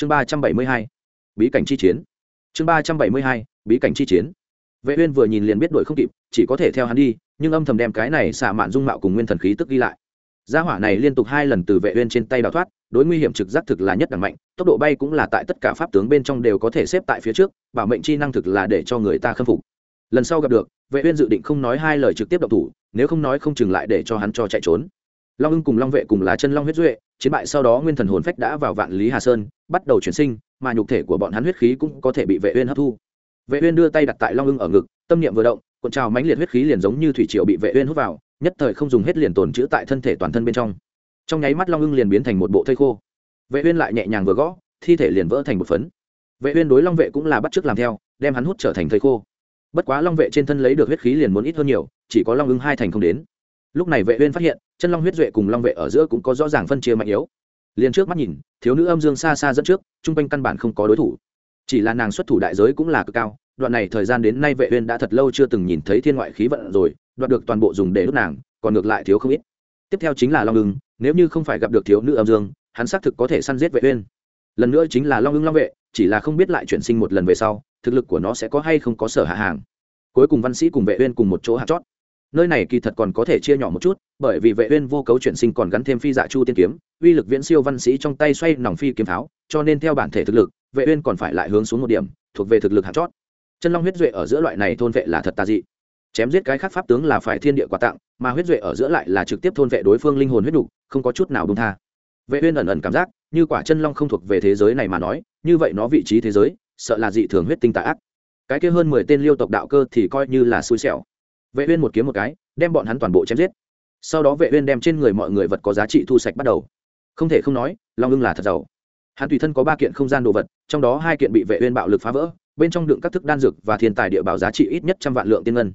chương ba trăm bảy mươi hai, bí cảnh chi chiến. Chương ba trăm bảy mươi hai, bí cảnh chi chiến. Vệ uyên vừa nhìn liền biết đuổi không kịp, chỉ có thể theo hắn đi, nhưng âm thầm đem cái này xả mạn dung mạo cùng nguyên thần khí tức ghi lại. Gia hỏa này liên tục hai lần từ vệ uyên trên tay đào thoát, đối nguy hiểm trực giác thực là nhất đẳng mạnh, tốc độ bay cũng là tại tất cả pháp tướng bên trong đều có thể xếp tại phía trước, bảo mệnh chi năng thực là để cho người ta khâm phục. Lần sau gặp được, vệ uyên dự định không nói hai lời trực tiếp động thủ, nếu không nói không chừng lại để cho hắn cho chạy trốn long ưng cùng long vệ cùng là chân long huyết duệ, chiến bại sau đó nguyên thần hồn phách đã vào vạn lý hà sơn, bắt đầu chuyển sinh, mà nhục thể của bọn hắn huyết khí cũng có thể bị vệ uyên hấp thu. Vệ uyên đưa tay đặt tại long ưng ở ngực, tâm niệm vừa động, cuộn trào mãnh liệt huyết khí liền giống như thủy triều bị vệ uyên hút vào, nhất thời không dùng hết liền tồn trữ tại thân thể toàn thân bên trong. Trong nháy mắt long ưng liền biến thành một bộ thây khô. Vệ uyên lại nhẹ nhàng vừa gõ, thi thể liền vỡ thành một phấn. Vệ uyên đối long vệ cũng là bắt trước làm theo, đem hắn hút trở thành thây khô. Bất quá long vệ trên thân lấy được huyết khí liền muốn ít hơn nhiều, chỉ có long ưng hai thành không đến. Lúc này vệ uyên phát hiện chân long huyết duệ cùng long vệ ở giữa cũng có rõ ràng phân chia mạnh yếu. Liền trước mắt nhìn, thiếu nữ âm dương xa xa dẫn trước trung quanh căn bản không có đối thủ. Chỉ là nàng xuất thủ đại giới cũng là cực cao, đoạn này thời gian đến nay vệ uyên đã thật lâu chưa từng nhìn thấy thiên ngoại khí vận rồi, đoạt được toàn bộ dùng để đốt nàng, còn ngược lại thiếu không ít. Tiếp theo chính là long ưng, nếu như không phải gặp được thiếu nữ âm dương, hắn xác thực có thể săn giết vệ uyên. Lần nữa chính là long ưng long vệ, chỉ là không biết lại chuyển sinh một lần về sau, thực lực của nó sẽ có hay không có sở hạ hàng. Cuối cùng văn sĩ cùng vệ uyên cùng một chỗ hạt chót nơi này kỳ thật còn có thể chia nhỏ một chút bởi vì vệ uyên vô cấu chuyển sinh còn gắn thêm phi dạ chu tiên kiếm uy lực viễn siêu văn sĩ trong tay xoay nòng phi kiếm tháo cho nên theo bản thể thực lực vệ uyên còn phải lại hướng xuống một điểm thuộc về thực lực hạng chót. Chân long huyết duệ ở giữa loại này thôn vệ là thật tà dị. Chém giết cái khác pháp tướng là phải thiên địa quà tặng mà huyết duệ ở giữa lại là trực tiếp thôn vệ đối phương linh hồn huyết đủ, không có chút nào buông tha. Vệ uyên ẩn ẩn cảm giác như quả chân long không thuộc về thế giới này mà nói như vậy nó vị trí thế giới sợ là dị thường huyết tinh tà ác. Cái kia hơn 10 tên liêu tộc đạo cơ thì coi như là xui xẻo vệ uyên một kiếm một cái, đem bọn hắn toàn bộ chém giết. Sau đó vệ uyên đem trên người mọi người vật có giá trị thu sạch bắt đầu. Không thể không nói, long ưng là thật giàu. Hắn tùy thân có ba kiện không gian đồ vật, trong đó hai kiện bị vệ uyên bạo lực phá vỡ, bên trong đựng các thức đan dược và thiên tài địa bảo giá trị ít nhất trăm vạn lượng tiên ngân.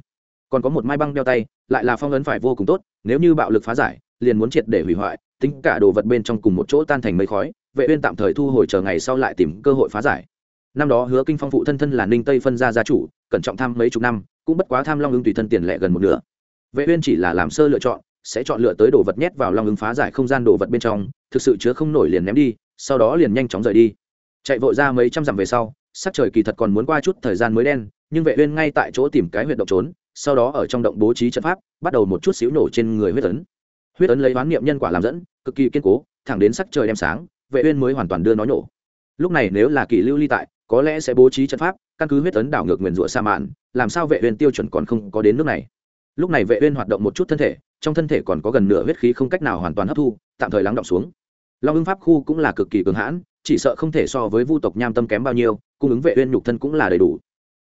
Còn có một mai băng đeo tay, lại là phong ấn phải vô cùng tốt, nếu như bạo lực phá giải, liền muốn triệt để hủy hoại, tính cả đồ vật bên trong cùng một chỗ tan thành mây khói, vệ uyên tạm thời thu hồi chờ ngày sau lại tìm cơ hội phá giải năm đó hứa kinh phong phụ thân thân là ninh tây phân gia gia chủ, cẩn trọng tham mấy chục năm, cũng bất quá tham long ứng tùy thân tiền lệ gần một nửa. Vệ uyên chỉ là làm sơ lựa chọn, sẽ chọn lựa tới đồ vật nhét vào long ứng phá giải không gian đồ vật bên trong, thực sự chứa không nổi liền ném đi, sau đó liền nhanh chóng rời đi. Chạy vội ra mấy trăm dặm về sau, sắc trời kỳ thật còn muốn qua chút thời gian mới đen, nhưng vệ uyên ngay tại chỗ tìm cái huyệt động trốn, sau đó ở trong động bố trí trận pháp, bắt đầu một chút xíu nổ trên người huyết ấn. Huyết ấn lấy đoán niệm nhân quả làm dẫn, cực kỳ kiên cố, thẳng đến sắc trời đem sáng, vệ uyên mới hoàn toàn đưa nó nổ. Lúc này nếu là kỳ lưu ly tại có lẽ sẽ bố trí trận pháp, căn cứ huyết ấn đảo ngược nguyền rủa sa mạn, làm sao vệ uyên tiêu chuẩn còn không có đến nước này. Lúc này vệ uyên hoạt động một chút thân thể, trong thân thể còn có gần nửa huyết khí không cách nào hoàn toàn hấp thu, tạm thời lắng động xuống. Long ứng pháp khu cũng là cực kỳ cường hãn, chỉ sợ không thể so với vu tộc nham tâm kém bao nhiêu, cung ứng vệ uyên nhục thân cũng là đầy đủ.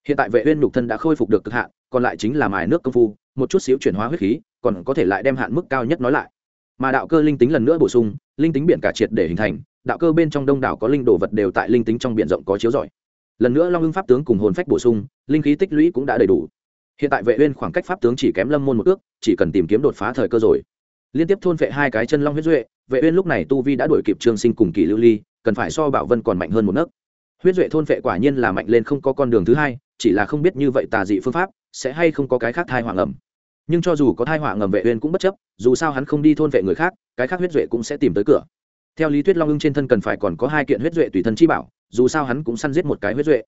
Hiện tại vệ uyên nhục thân đã khôi phục được cực hạn, còn lại chính là mài nước công phu, một chút xíu chuyển hóa huyết khí, còn có thể lại đem hạn mức cao nhất nói lại. Mà đạo cơ linh tính lần nữa bổ sung, linh tính biển cả triệt để hình thành đạo cơ bên trong đông đảo có linh đồ vật đều tại linh tính trong biển rộng có chiếu rọi. Lần nữa long ưng pháp tướng cùng hồn phách bổ sung, linh khí tích lũy cũng đã đầy đủ. Hiện tại vệ uyên khoảng cách pháp tướng chỉ kém lâm môn một ước, chỉ cần tìm kiếm đột phá thời cơ rồi. Liên tiếp thôn vệ hai cái chân long huyết duệ, vệ uyên lúc này tu vi đã đuổi kịp trương sinh cùng kỳ lưu ly, cần phải so bảo vân còn mạnh hơn một nấc. Huyết duệ thôn vệ quả nhiên là mạnh lên không có con đường thứ hai, chỉ là không biết như vậy tà dị phương pháp, sẽ hay không có cái khác thai hoàng ẩm. Nhưng cho dù có thai hoàng ngầm vệ uyên cũng bất chấp, dù sao hắn không đi thôn vệ người khác, cái khác huyết duệ cũng sẽ tìm tới cửa theo lý thuyết long ưng trên thân cần phải còn có hai kiện huyết duệ tùy thân chi bảo, dù sao hắn cũng săn giết một cái huyết duệ.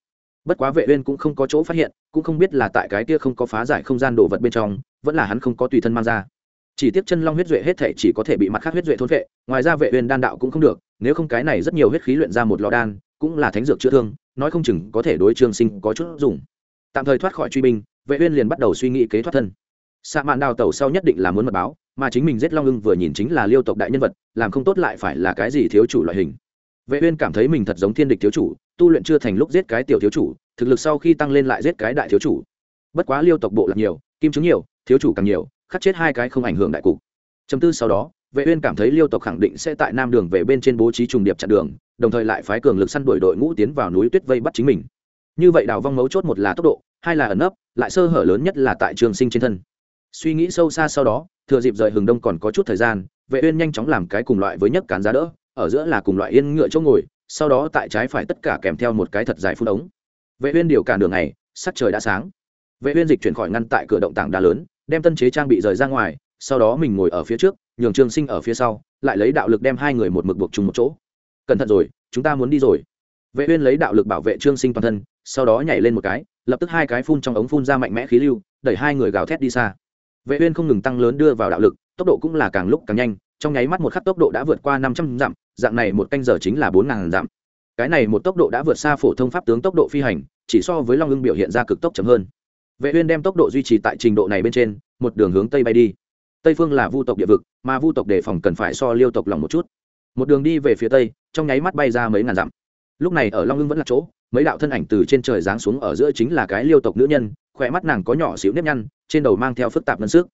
Bất quá vệ uyên cũng không có chỗ phát hiện, cũng không biết là tại cái kia không có phá giải không gian đồ vật bên trong, vẫn là hắn không có tùy thân mang ra. Chỉ tiếp chân long huyết duệ hết thể chỉ có thể bị mặt khác huyết duệ thôn vệ, ngoài ra vệ uyên đan đạo cũng không được, nếu không cái này rất nhiều huyết khí luyện ra một lò đan, cũng là thánh dược chữa thương, nói không chừng có thể đối trương sinh có chút dùng tạm thời thoát khỏi truy binh, vệ uyên liền bắt đầu suy nghĩ kế thoát thân xạ mạn đào tẩu sau nhất định là muốn mật báo, mà chính mình giết long ưng vừa nhìn chính là liêu tộc đại nhân vật, làm không tốt lại phải là cái gì thiếu chủ loại hình. Vệ uyên cảm thấy mình thật giống thiên địch thiếu chủ, tu luyện chưa thành lúc giết cái tiểu thiếu chủ, thực lực sau khi tăng lên lại giết cái đại thiếu chủ. Bất quá liêu tộc bộ là nhiều, kim chứng nhiều, thiếu chủ càng nhiều, khắc chết hai cái không ảnh hưởng đại cục. Chấm tư sau đó, vệ uyên cảm thấy liêu tộc khẳng định sẽ tại nam đường về bên trên bố trí trùng điệp chặn đường, đồng thời lại phái cường lực săn đuổi đội ngũ tiến vào núi tuyết vây bắt chính mình. Như vậy đào vong mấu chốt một là tốc độ, hai là ẩn nấp, lại sơ hở lớn nhất là tại trường sinh trên thân suy nghĩ sâu xa sau đó, thừa dịp rời hừng đông còn có chút thời gian, vệ uyên nhanh chóng làm cái cùng loại với nhất cán giá đỡ, ở giữa là cùng loại yên ngựa chỗ ngồi, sau đó tại trái phải tất cả kèm theo một cái thật dài phun ống. Vệ uyên điều cản đường này sắc trời đã sáng. Vệ uyên dịch chuyển khỏi ngăn tại cửa động tảng đá lớn, đem tân chế trang bị rời ra ngoài, sau đó mình ngồi ở phía trước, nhường trương sinh ở phía sau, lại lấy đạo lực đem hai người một mực buộc chung một chỗ. Cẩn thận rồi, chúng ta muốn đi rồi. Vệ uyên lấy đạo lực bảo vệ trương sinh toàn thân, sau đó nhảy lên một cái, lập tức hai cái phun trong ống phun ra mạnh mẽ khí lưu, đẩy hai người gào thét đi xa vệ uyên không ngừng tăng lớn đưa vào đạo lực, tốc độ cũng là càng lúc càng nhanh, trong nháy mắt một khắc tốc độ đã vượt qua 500 dặm, dạng này một canh giờ chính là 4000 dặm. Cái này một tốc độ đã vượt xa phổ thông pháp tướng tốc độ phi hành, chỉ so với long ưng biểu hiện ra cực tốc chậm hơn. Vệ uyên đem tốc độ duy trì tại trình độ này bên trên, một đường hướng tây bay đi. Tây phương là vu tộc địa vực, mà vu tộc đề phòng cần phải so liêu tộc lòng một chút. Một đường đi về phía tây, trong nháy mắt bay ra mấy ngàn dặm. Lúc này ở long ưng vẫn là chỗ, mấy đạo thân ảnh từ trên trời giáng xuống ở giữa chính là cái liêu tộc nữ nhân khỏe mắt nàng có nhỏ xíu nếp nhăn, trên đầu mang theo phức tạp ngân sức.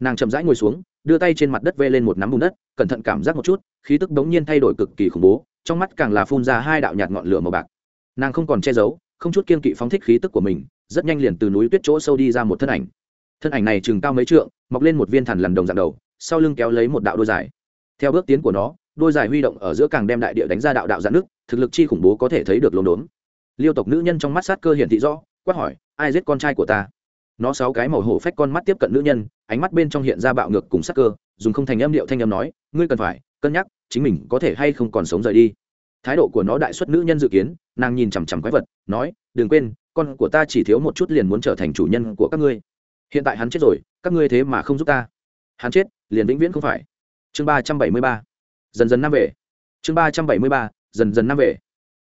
Nàng chậm rãi ngồi xuống, đưa tay trên mặt đất vê lên một nắm bùn đất, cẩn thận cảm giác một chút, khí tức bỗng nhiên thay đổi cực kỳ khủng bố, trong mắt càng là phun ra hai đạo nhạt ngọn lửa màu bạc. Nàng không còn che giấu, không chút kiên kỵ phóng thích khí tức của mình, rất nhanh liền từ núi tuyết chỗ sâu đi ra một thân ảnh. Thân ảnh này chừng cao mấy trượng, mọc lên một viên thằn lằn đồng dạng đầu, sau lưng kéo lấy một đạo đôi dài. Theo bước tiến của nó, đôi dài huy động ở giữa càng đem đại địa đánh ra đạo đạo dạn nước, thực lực chi khủng bố có thể thấy được lồn đốn. Liêu tộc nữ nhân trong mắt sát cơ hiển thị rõ quát hỏi, ai giết con trai của ta? Nó sáu cái màu hổ phách con mắt tiếp cận nữ nhân, ánh mắt bên trong hiện ra bạo ngược cùng sát cơ, dùng không thành âm điệu thanh âm nói, ngươi cần phải cân nhắc, chính mình có thể hay không còn sống rời đi. Thái độ của nó đại xuất nữ nhân dự kiến, nàng nhìn chằm chằm quái vật, nói, đừng quên, con của ta chỉ thiếu một chút liền muốn trở thành chủ nhân của các ngươi. Hiện tại hắn chết rồi, các ngươi thế mà không giúp ta. Hắn chết, liền vĩnh viễn không phải. Chương ba trăm bảy mươi ba. Dần dần năm về. Chương ba trăm bảy mươi ba, dần dần năm về.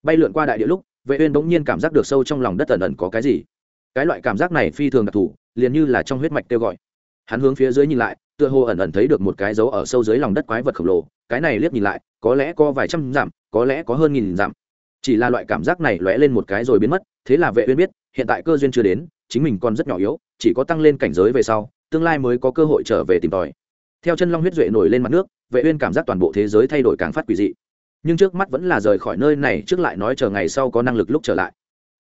Bay lượn qua đại địa lúc vệ uyên bỗng nhiên cảm giác được sâu trong lòng đất ẩn ẩn có cái gì. Cái loại cảm giác này phi thường đặc thù, liền như là trong huyết mạch kêu gọi. Hắn hướng phía dưới nhìn lại, tựa hồ ẩn ẩn thấy được một cái dấu ở sâu dưới lòng đất quái vật khổng lồ, cái này liếc nhìn lại, có lẽ có vài trăm dặm, có lẽ có hơn nghìn dặm. Chỉ là loại cảm giác này lóe lên một cái rồi biến mất, thế là vệ uyên biết, hiện tại cơ duyên chưa đến, chính mình còn rất nhỏ yếu, chỉ có tăng lên cảnh giới về sau, tương lai mới có cơ hội trở về tìm tòi. Theo chân long huyết duệ nổi lên mặt nước, vệ uyên cảm giác toàn bộ thế giới thay đổi càng phát quỷ dị nhưng trước mắt vẫn là rời khỏi nơi này trước lại nói chờ ngày sau có năng lực lúc trở lại.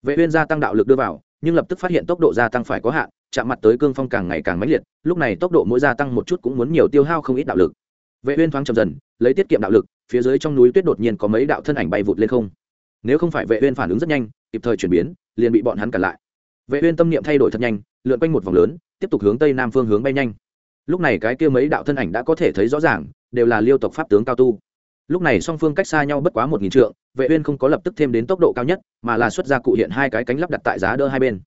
Vệ uyên gia tăng đạo lực đưa vào, nhưng lập tức phát hiện tốc độ gia tăng phải có hạn, chạm mặt tới cương phong càng ngày càng mãnh liệt, lúc này tốc độ mỗi gia tăng một chút cũng muốn nhiều tiêu hao không ít đạo lực. Vệ uyên thoáng chậm dần, lấy tiết kiệm đạo lực, phía dưới trong núi tuyết đột nhiên có mấy đạo thân ảnh bay vụt lên không. Nếu không phải vệ uyên phản ứng rất nhanh, kịp thời chuyển biến, liền bị bọn hắn cản lại. Vệ uyên tâm niệm thay đổi thật nhanh, lượn quanh một vòng lớn, tiếp tục hướng tây nam phương hướng bay nhanh. Lúc này cái kia mấy đạo thân ảnh đã có thể thấy rõ ràng, đều là liêu tộc pháp tướng cao tu lúc này song phương cách xa nhau bất quá một nghìn trượng, vệ uyên không có lập tức thêm đến tốc độ cao nhất, mà là xuất ra cụ hiện hai cái cánh lắp đặt tại giá đỡ hai bên.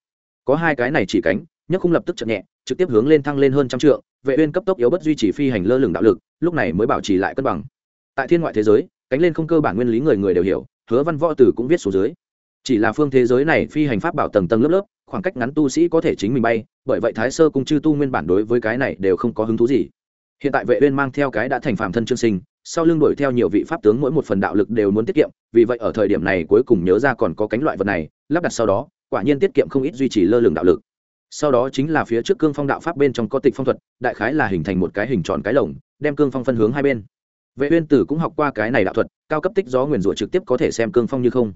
Có hai cái này chỉ cánh, nhất không lập tức chậm nhẹ, trực tiếp hướng lên thăng lên hơn trăm trượng, vệ uyên cấp tốc yếu bất duy trì phi hành lơ lửng đạo lực, lúc này mới bảo trì lại cân bằng. Tại thiên ngoại thế giới, cánh lên không cơ bản nguyên lý người người đều hiểu, hứa văn võ tử cũng viết xuống dưới. Chỉ là phương thế giới này phi hành pháp bảo tầng tầng lớp lớp, khoảng cách ngắn tu sĩ có thể chính mình bay, bởi vậy thái sơ cung chư tu nguyên bản đối với cái này đều không có hứng thú gì. Hiện tại vệ uyên mang theo cái đã thành phàm thân trương sinh sau lưng đuổi theo nhiều vị pháp tướng mỗi một phần đạo lực đều muốn tiết kiệm, vì vậy ở thời điểm này cuối cùng nhớ ra còn có cánh loại vật này, lắp đặt sau đó, quả nhiên tiết kiệm không ít duy trì lơ lửng đạo lực. Sau đó chính là phía trước cương phong đạo pháp bên trong có tịch phong thuật, đại khái là hình thành một cái hình tròn cái lồng, đem cương phong phân hướng hai bên. Vệ uyên tử cũng học qua cái này đạo thuật, cao cấp tích gió nguyên rủa trực tiếp có thể xem cương phong như không.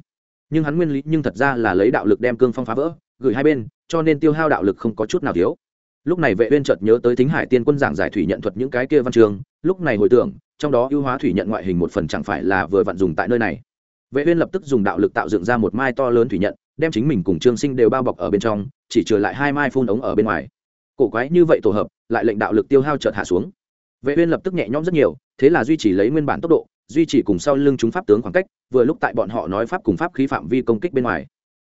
Nhưng hắn nguyên lý nhưng thật ra là lấy đạo lực đem cương phong phá vỡ, gửi hai bên, cho nên tiêu hao đạo lực không có chút nào thiếu lúc này vệ uyên chợt nhớ tới thính hải tiên quân giảng giải thủy nhận thuật những cái kia văn trường, lúc này hồi tưởng, trong đó ưu hóa thủy nhận ngoại hình một phần chẳng phải là vừa vặn dùng tại nơi này. Vệ uyên lập tức dùng đạo lực tạo dựng ra một mai to lớn thủy nhận, đem chính mình cùng trương sinh đều bao bọc ở bên trong, chỉ trừ lại hai mai phun ống ở bên ngoài. Cổ quái như vậy tổ hợp, lại lệnh đạo lực tiêu hao chợt hạ xuống. Vệ uyên lập tức nhẹ nhõm rất nhiều, thế là duy trì lấy nguyên bản tốc độ, duy trì cùng sau lưng chúng pháp tướng khoảng cách, vừa lúc tại bọn họ nói pháp cùng pháp khí phạm vi công kích bên ngoài.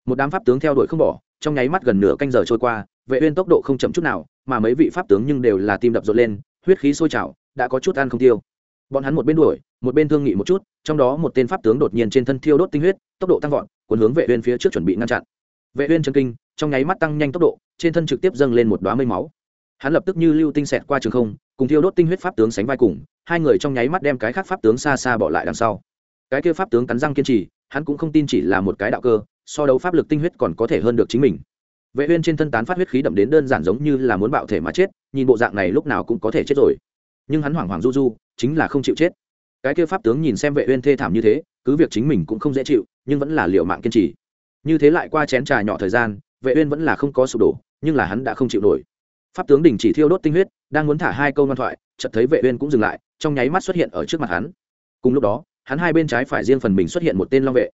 Một đám pháp tướng theo đuổi không bỏ, trong nháy mắt gần nửa canh giờ trôi qua vệ uyên tốc độ không chậm chút nào, mà mấy vị pháp tướng nhưng đều là tim đập rộn lên, huyết khí sôi trào, đã có chút ăn không tiêu. Bọn hắn một bên đuổi, một bên thương nghị một chút, trong đó một tên pháp tướng đột nhiên trên thân thiêu đốt tinh huyết, tốc độ tăng vọt, cuốn hướng vệ uyên phía trước chuẩn bị ngăn chặn. Vệ uyên chân kinh, trong nháy mắt tăng nhanh tốc độ, trên thân trực tiếp dâng lên một đóa mây máu. Hắn lập tức như lưu tinh xẹt qua trường không, cùng thiêu đốt tinh huyết pháp tướng sánh vai cùng, hai người trong nháy mắt đem cái khác pháp tướng xa xa bỏ lại đằng sau. Cái kia pháp tướng cắn răng kiên trì, hắn cũng không tin chỉ là một cái đạo cơ, so đấu pháp lực tinh huyết còn có thể hơn được chính mình vệ uyên trên thân tán phát huyết khí đậm đến đơn giản giống như là muốn bạo thể mà chết, nhìn bộ dạng này lúc nào cũng có thể chết rồi. Nhưng hắn hoảng hoảng du du, chính là không chịu chết. Cái kia pháp tướng nhìn xem vệ uyên thê thảm như thế, cứ việc chính mình cũng không dễ chịu, nhưng vẫn là liều mạng kiên trì. Như thế lại qua chén trà nhỏ thời gian, vệ uyên vẫn là không có sụp đổ, nhưng là hắn đã không chịu nổi. Pháp tướng đình chỉ thiêu đốt tinh huyết, đang muốn thả hai câu ngoan thoại, chợt thấy vệ uyên cũng dừng lại, trong nháy mắt xuất hiện ở trước mặt hắn. Cùng lúc đó, hắn hai bên trái phải riêng phần mình xuất hiện một tên long vệ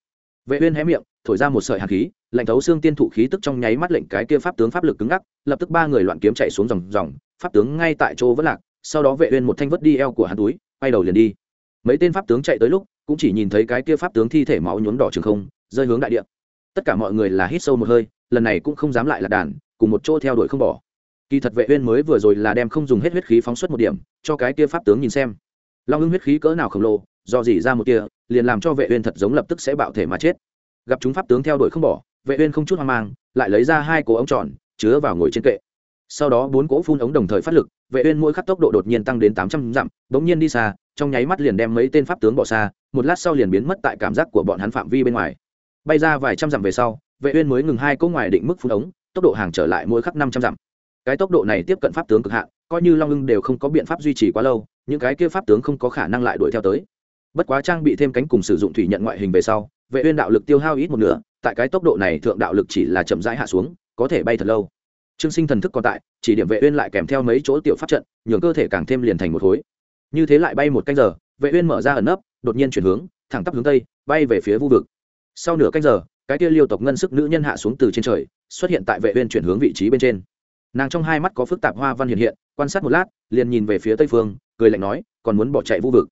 vệ uyên hé miệng, thổi ra một sợi hàn khí, lạnh thấu xương tiên thụ khí tức trong nháy mắt lệnh cái kia pháp tướng pháp lực cứng ngắc, lập tức ba người loạn kiếm chạy xuống dòng dòng, pháp tướng ngay tại chỗ vẫn lạc, sau đó vệ uyên một thanh vứt đi eo của hắn túi bay đầu liền đi. Mấy tên pháp tướng chạy tới lúc, cũng chỉ nhìn thấy cái kia pháp tướng thi thể máu nhuốm đỏ trường không, rơi hướng đại địa. Tất cả mọi người là hít sâu một hơi, lần này cũng không dám lại là đàn, cùng một chỗ theo đuổi không bỏ. Kỳ thật vệ uyên mới vừa rồi là đem không dùng hết huyết khí phóng xuất một điểm, cho cái kia pháp tướng nhìn xem. Long ưng huyết khí cỡ nào khổng lồ do gì ra một kia, liền làm cho vệ uyên thật giống lập tức sẽ bạo thể mà chết. Gặp chúng pháp tướng theo đuổi không bỏ, vệ uyên không chút hoang mang, lại lấy ra hai cổ ống tròn, chứa vào ngồi trên kệ. Sau đó bốn cỗ phun ống đồng thời phát lực, vệ uyên mỗi khắc tốc độ đột nhiên tăng đến 800 dặm đống nhiên đi xa, trong nháy mắt liền đem mấy tên pháp tướng bỏ xa, một lát sau liền biến mất tại cảm giác của bọn hắn phạm vi bên ngoài. Bay ra vài trăm dặm về sau, vệ uyên mới ngừng hai cỗ ngoài định mức phun ống, tốc độ hàng trở lại mỗi khắc 500 dặm. Cái tốc độ này tiếp cận pháp tướng cực hạn, coi như long ưng đều không có biện pháp duy trì quá lâu, những cái kia pháp tướng không có khả năng lại đuổi theo tới bất quá trang bị thêm cánh cùng sử dụng thủy nhận ngoại hình về sau, vệ uyên đạo lực tiêu hao ít một nửa, tại cái tốc độ này thượng đạo lực chỉ là chậm rãi hạ xuống, có thể bay thật lâu. Trương sinh thần thức còn tại, chỉ điểm vệ uyên lại kèm theo mấy chỗ tiểu pháp trận, nhường cơ thể càng thêm liền thành một khối. Như thế lại bay một canh giờ, vệ uyên mở ra ẩn nấp, đột nhiên chuyển hướng, thẳng tắp hướng tây, bay về phía vu vực. Sau nửa canh giờ, cái kia liêu tộc ngân sức nữ nhân hạ xuống từ trên trời, xuất hiện tại vệ uyên chuyển hướng vị trí bên trên. Nàng trong hai mắt có phức tạp hoa văn hiện hiện, quan sát một lát, liền nhìn về phía tây phương, cười lạnh nói, còn muốn bỏ chạy vu vực?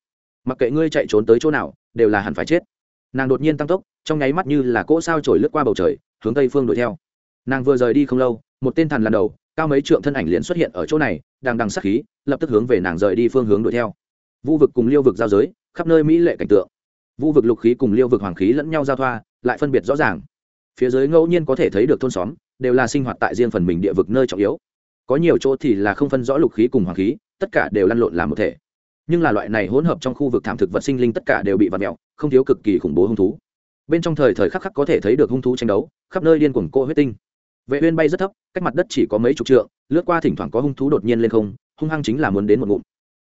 Mặc kệ ngươi chạy trốn tới chỗ nào, đều là hẳn phải chết. Nàng đột nhiên tăng tốc, trong nháy mắt như là cỗ sao trổi lướt qua bầu trời, hướng tây phương đuổi theo. Nàng vừa rời đi không lâu, một tên thần lần đầu, cao mấy trượng thân ảnh liền xuất hiện ở chỗ này, đang đằng sắc khí, lập tức hướng về nàng rời đi phương hướng đuổi theo. Vu vực cùng liêu vực giao giới, khắp nơi mỹ lệ cảnh tượng. Vu vực lục khí cùng liêu vực hoàng khí lẫn nhau giao thoa, lại phân biệt rõ ràng. Phía dưới ngẫu nhiên có thể thấy được thôn xóm, đều là sinh hoạt tại riêng phần mình địa vực nơi trọng yếu. Có nhiều chỗ thì là không phân rõ lục khí cùng hoàng khí, tất cả đều lăn lộn làm một thể nhưng là loại này hỗn hợp trong khu vực thảm thực vật sinh linh tất cả đều bị vặt mẹo không thiếu cực kỳ khủng bố hung thú. Bên trong thời thời khắc khắc có thể thấy được hung thú tranh đấu, khắp nơi điên cuồng cô huyết tinh. Vệ uyên bay rất thấp, cách mặt đất chỉ có mấy chục trượng, lướt qua thỉnh thoảng có hung thú đột nhiên lên không, hung hăng chính là muốn đến một ngụm.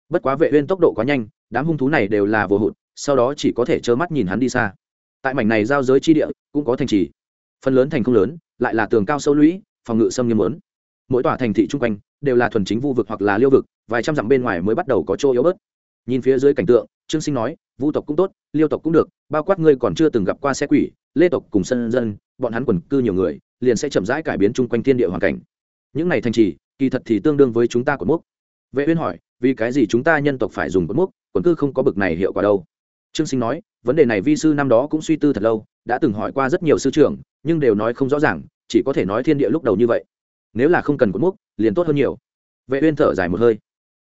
Bất quá vệ uyên tốc độ quá nhanh, đám hung thú này đều là vô hụt, sau đó chỉ có thể trơ mắt nhìn hắn đi xa. Tại mảnh này giao giới chi địa, cũng có thành trì. Phần lớn thành không lớn, lại là tường cao sâu lũy, phòng ngự xâm nghiêm lớn. Mỗi tòa thành thị trung quanh, đều là thuần chính vu vực hoặc là liêu vực, vài trăm dặm bên ngoài mới bắt đầu có chỗ yếu bớt nhìn phía dưới cảnh tượng, trương sinh nói, vu tộc cũng tốt, liêu tộc cũng được, bao quát ngươi còn chưa từng gặp qua xe quỷ, lê tộc cùng sân dân, bọn hắn quần cư nhiều người, liền sẽ chậm rãi cải biến chung quanh thiên địa hoàn cảnh. Những này thành trì, kỳ thật thì tương đương với chúng ta cột mốc. Vệ uyên hỏi, vì cái gì chúng ta nhân tộc phải dùng cột mốc, quần cư không có bực này hiệu quả đâu? Trương sinh nói, vấn đề này vi sư năm đó cũng suy tư thật lâu, đã từng hỏi qua rất nhiều sư trưởng, nhưng đều nói không rõ ràng, chỉ có thể nói thiên địa lúc đầu như vậy. Nếu là không cần cột mốc, liền tốt hơn nhiều. Vệ uyên thở dài một hơi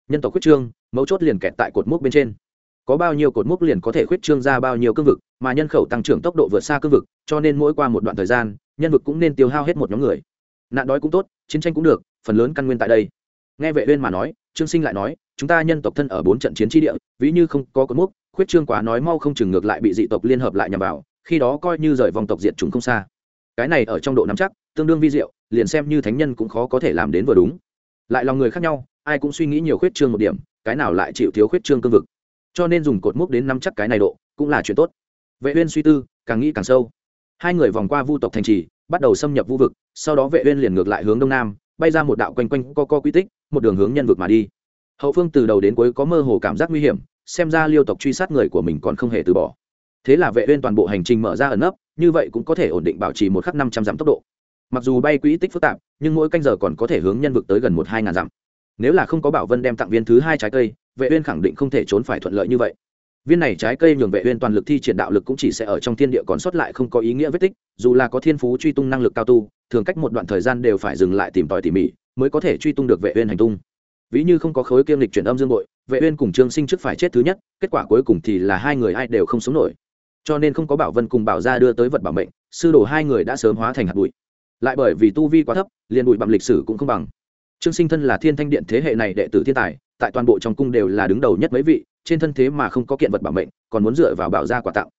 nhân tộc khuyết trương, mấu chốt liền kẹt tại cột mốc bên trên. Có bao nhiêu cột mốc liền có thể khuyết trương ra bao nhiêu cương vực, mà nhân khẩu tăng trưởng tốc độ vượt xa cương vực, cho nên mỗi qua một đoạn thời gian, nhân vực cũng nên tiêu hao hết một nhóm người. Nạn đói cũng tốt, chiến tranh cũng được, phần lớn căn nguyên tại đây. Nghe vệ uyên mà nói, trương sinh lại nói, chúng ta nhân tộc thân ở bốn trận chiến tri địa, ví như không có cột mốc, khuyết trương quá nói mau không chừng ngược lại bị dị tộc liên hợp lại nhằm vào, khi đó coi như rời vòng tộc diệt chúng không xa. Cái này ở trong độ nắm chắc, tương đương vi diệu, liền xem như thánh nhân cũng khó có thể làm đến vừa đúng. Lại lòng người khác nhau ai cũng suy nghĩ nhiều khuyết trương một điểm, cái nào lại chịu thiếu khuyết trương cương vực. Cho nên dùng cột mốc đến nắm chắc cái này độ, cũng là chuyện tốt. Vệ uyên suy tư, càng nghĩ càng sâu. Hai người vòng qua vu tộc thành trì, bắt đầu xâm nhập vu vực, sau đó vệ uyên liền ngược lại hướng đông nam, bay ra một đạo quanh quanh co co quy tích, một đường hướng nhân vực mà đi. Hậu phương từ đầu đến cuối có mơ hồ cảm giác nguy hiểm, xem ra liêu tộc truy sát người của mình còn không hề từ bỏ. Thế là vệ uyên toàn bộ hành trình mở ra ẩn nấp, như vậy cũng có thể ổn định bảo trì một khắc năm trăm dặm tốc độ. Mặc dù bay quỹ tích phức tạp, nhưng mỗi canh giờ còn có thể hướng nhân vực tới gần một hai ngàn dặm nếu là không có bảo vân đem tặng viên thứ hai trái cây, vệ uyên khẳng định không thể trốn phải thuận lợi như vậy. Viên này trái cây nhường vệ uyên toàn lực thi triển đạo lực cũng chỉ sẽ ở trong thiên địa còn sót lại không có ý nghĩa vết tích, dù là có thiên phú truy tung năng lực cao tu, thường cách một đoạn thời gian đều phải dừng lại tìm tòi tỉ mỉ mới có thể truy tung được vệ uyên hành tung. Ví như không có khối kiêm lịch chuyển âm dương bội, vệ uyên cùng trương sinh trước phải chết thứ nhất, kết quả cuối cùng thì là hai người ai đều không sống nổi. Cho nên không có bảo vân cùng bảo gia đưa tới vật bảo mệnh, sư đồ hai người đã sớm hóa thành hạt bụi. Lại bởi vì tu vi quá thấp, liền bụi bặm lịch sử cũng không bằng trương sinh thân là thiên thanh điện thế hệ này đệ tử thiên tài, tại toàn bộ trong cung đều là đứng đầu nhất mấy vị, trên thân thế mà không có kiện vật bảo mệnh, còn muốn dựa vào bảo gia quà tặng.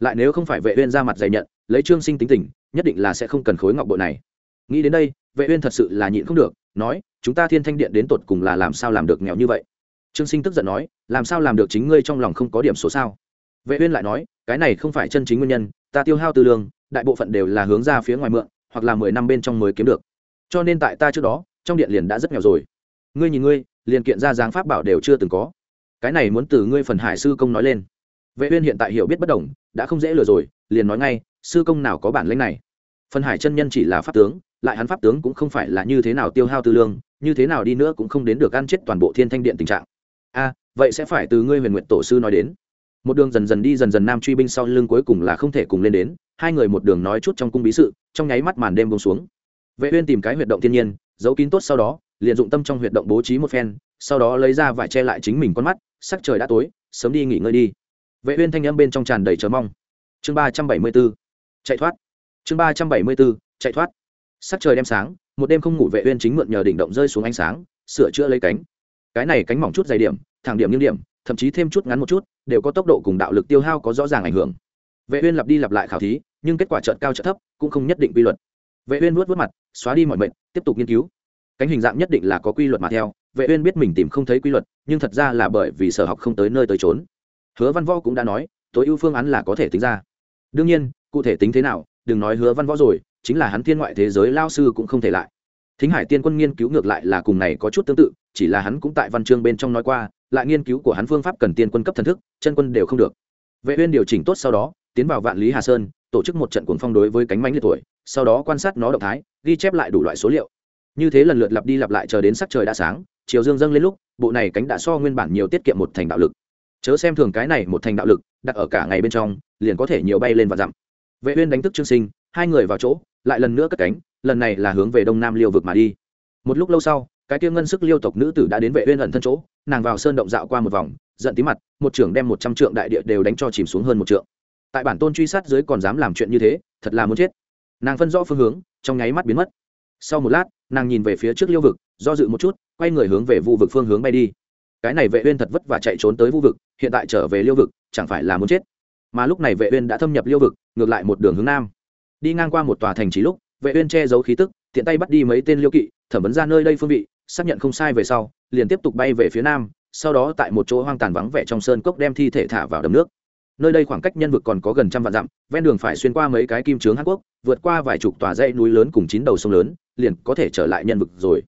Lại nếu không phải vệ uyên ra mặt dày nhận, lấy trương sinh tính tình, nhất định là sẽ không cần khối ngọc bội này. Nghĩ đến đây, vệ uyên thật sự là nhịn không được, nói, chúng ta thiên thanh điện đến tột cùng là làm sao làm được nghèo như vậy? Trương sinh tức giận nói, làm sao làm được chính ngươi trong lòng không có điểm số sao? Vệ uyên lại nói, cái này không phải chân chính nguyên nhân, ta tiêu hao tư lương, đại bộ phận đều là hướng ra phía ngoài mượn, hoặc là mười năm bên trong mới kiếm được. Cho nên tại ta trước đó trong điện liền đã rất nghèo rồi. Ngươi nhìn ngươi, liền kiện ra dáng pháp bảo đều chưa từng có. Cái này muốn từ ngươi phần hải sư công nói lên. Vệ uyên hiện tại hiểu biết bất đồng, đã không dễ lừa rồi, liền nói ngay, sư công nào có bản lĩnh này? Phần hải chân nhân chỉ là pháp tướng, lại hắn pháp tướng cũng không phải là như thế nào tiêu hao tư lương, như thế nào đi nữa cũng không đến được ăn chết toàn bộ thiên thanh điện tình trạng. A, vậy sẽ phải từ ngươi huyền nguyện tổ sư nói đến. Một đường dần dần đi, dần dần nam truy binh sau lưng cuối cùng là không thể cùng lên đến, hai người một đường nói chút trong cung bí sự, trong nháy mắt màn đêm buông xuống. Vệ uyên tìm cái huyệt động thiên nhiên giấu kín tốt sau đó, liền dụng tâm trong huyệt động bố trí một phen, sau đó lấy ra vải che lại chính mình con mắt, sắc trời đã tối, sớm đi nghỉ ngơi đi. Vệ uyên thanh âm bên trong tràn đầy chờ mong. Chương ba trăm bảy mươi 374 chạy thoát. Chương ba trăm bảy mươi 374 chạy thoát. Sắc trời đem sáng, một đêm không ngủ vệ uyên chính mượn nhờ đỉnh động rơi xuống ánh sáng, sửa chữa lấy cánh. Cái này cánh mỏng chút dày điểm, thẳng điểm nghiêng điểm, thậm chí thêm chút ngắn một chút, đều có tốc độ cùng đạo lực tiêu hao có rõ ràng ảnh hưởng. Vệ uyên lặp đi lặp lại khảo thí, nhưng kết quả chợt cao chợt thấp, cũng không nhất định quy luật vệ uyên nuốt vuốt mặt, xóa đi mọi mệnh, tiếp tục nghiên cứu. Cánh hình dạng nhất định là có quy luật mà theo, vệ uyên biết mình tìm không thấy quy luật, nhưng thật ra là bởi vì sở học không tới nơi tới trốn hứa văn võ cũng đã nói, tối ưu phương án là có thể tính ra. Đương nhiên, cụ thể tính thế nào, đừng nói hứa văn võ rồi, chính là hắn thiên ngoại thế giới lao sư cũng không thể lại. Thính hải tiên quân nghiên cứu ngược lại là cùng này có chút tương tự, chỉ là hắn cũng tại văn chương bên trong nói qua, lại nghiên cứu của hắn phương pháp cần tiên quân cấp thần thức, chân quân đều không được. Vệ uyên điều chỉnh tốt sau đó, tiến vào vạn lý hà sơn tổ chức một trận cuồng phong đối với cánh mánh liệt tuổi, sau đó quan sát nó động thái, ghi chép lại đủ loại số liệu. Như thế lần lượt lặp đi lặp lại chờ đến sắc trời đã sáng, chiều dương dâng lên lúc, bộ này cánh đã so nguyên bản nhiều tiết kiệm một thành đạo lực. Chớ xem thường cái này một thành đạo lực, đặt ở cả ngày bên trong, liền có thể nhiều bay lên và dặm. Vệ uyên đánh thức trương sinh, hai người vào chỗ, lại lần nữa cất cánh, lần này là hướng về đông nam liêu vực mà đi. Một lúc lâu sau, cái kia ngân sức liêu tộc nữ tử đã đến vệ uyên ẩn thân chỗ, nàng vào sơn động dạo qua một vòng, giận tí mặt, một trưởng đem một trăm trượng đại địa đều đánh cho chìm xuống hơn một trượng tại bản tôn truy sát dưới còn dám làm chuyện như thế, thật là muốn chết. Nàng phân rõ phương hướng, trong nháy mắt biến mất. Sau một lát, nàng nhìn về phía trước liêu vực, do dự một chút, quay người hướng về vụ vực phương hướng bay đi. Cái này vệ uyên thật vất vả chạy trốn tới vũ vực, hiện tại trở về liêu vực, chẳng phải là muốn chết. Mà lúc này vệ uyên đã thâm nhập liêu vực, ngược lại một đường hướng nam. Đi ngang qua một tòa thành trì lúc, vệ uyên che giấu khí tức, tiện tay bắt đi mấy tên liêu kỵ, thẩm vấn ra nơi đây phương vị, xác nhận không sai về sau, liền tiếp tục bay về phía nam, sau đó tại một chỗ hoang tàn vắng vẻ trong sơn cốc đem thi thể thả vào đầm nước nơi đây khoảng cách nhân vực còn có gần trăm vạn dặm, ven đường phải xuyên qua mấy cái kim trướng hàn quốc, vượt qua vài chục tòa dãy núi lớn cùng chín đầu sông lớn, liền có thể trở lại nhân vực rồi.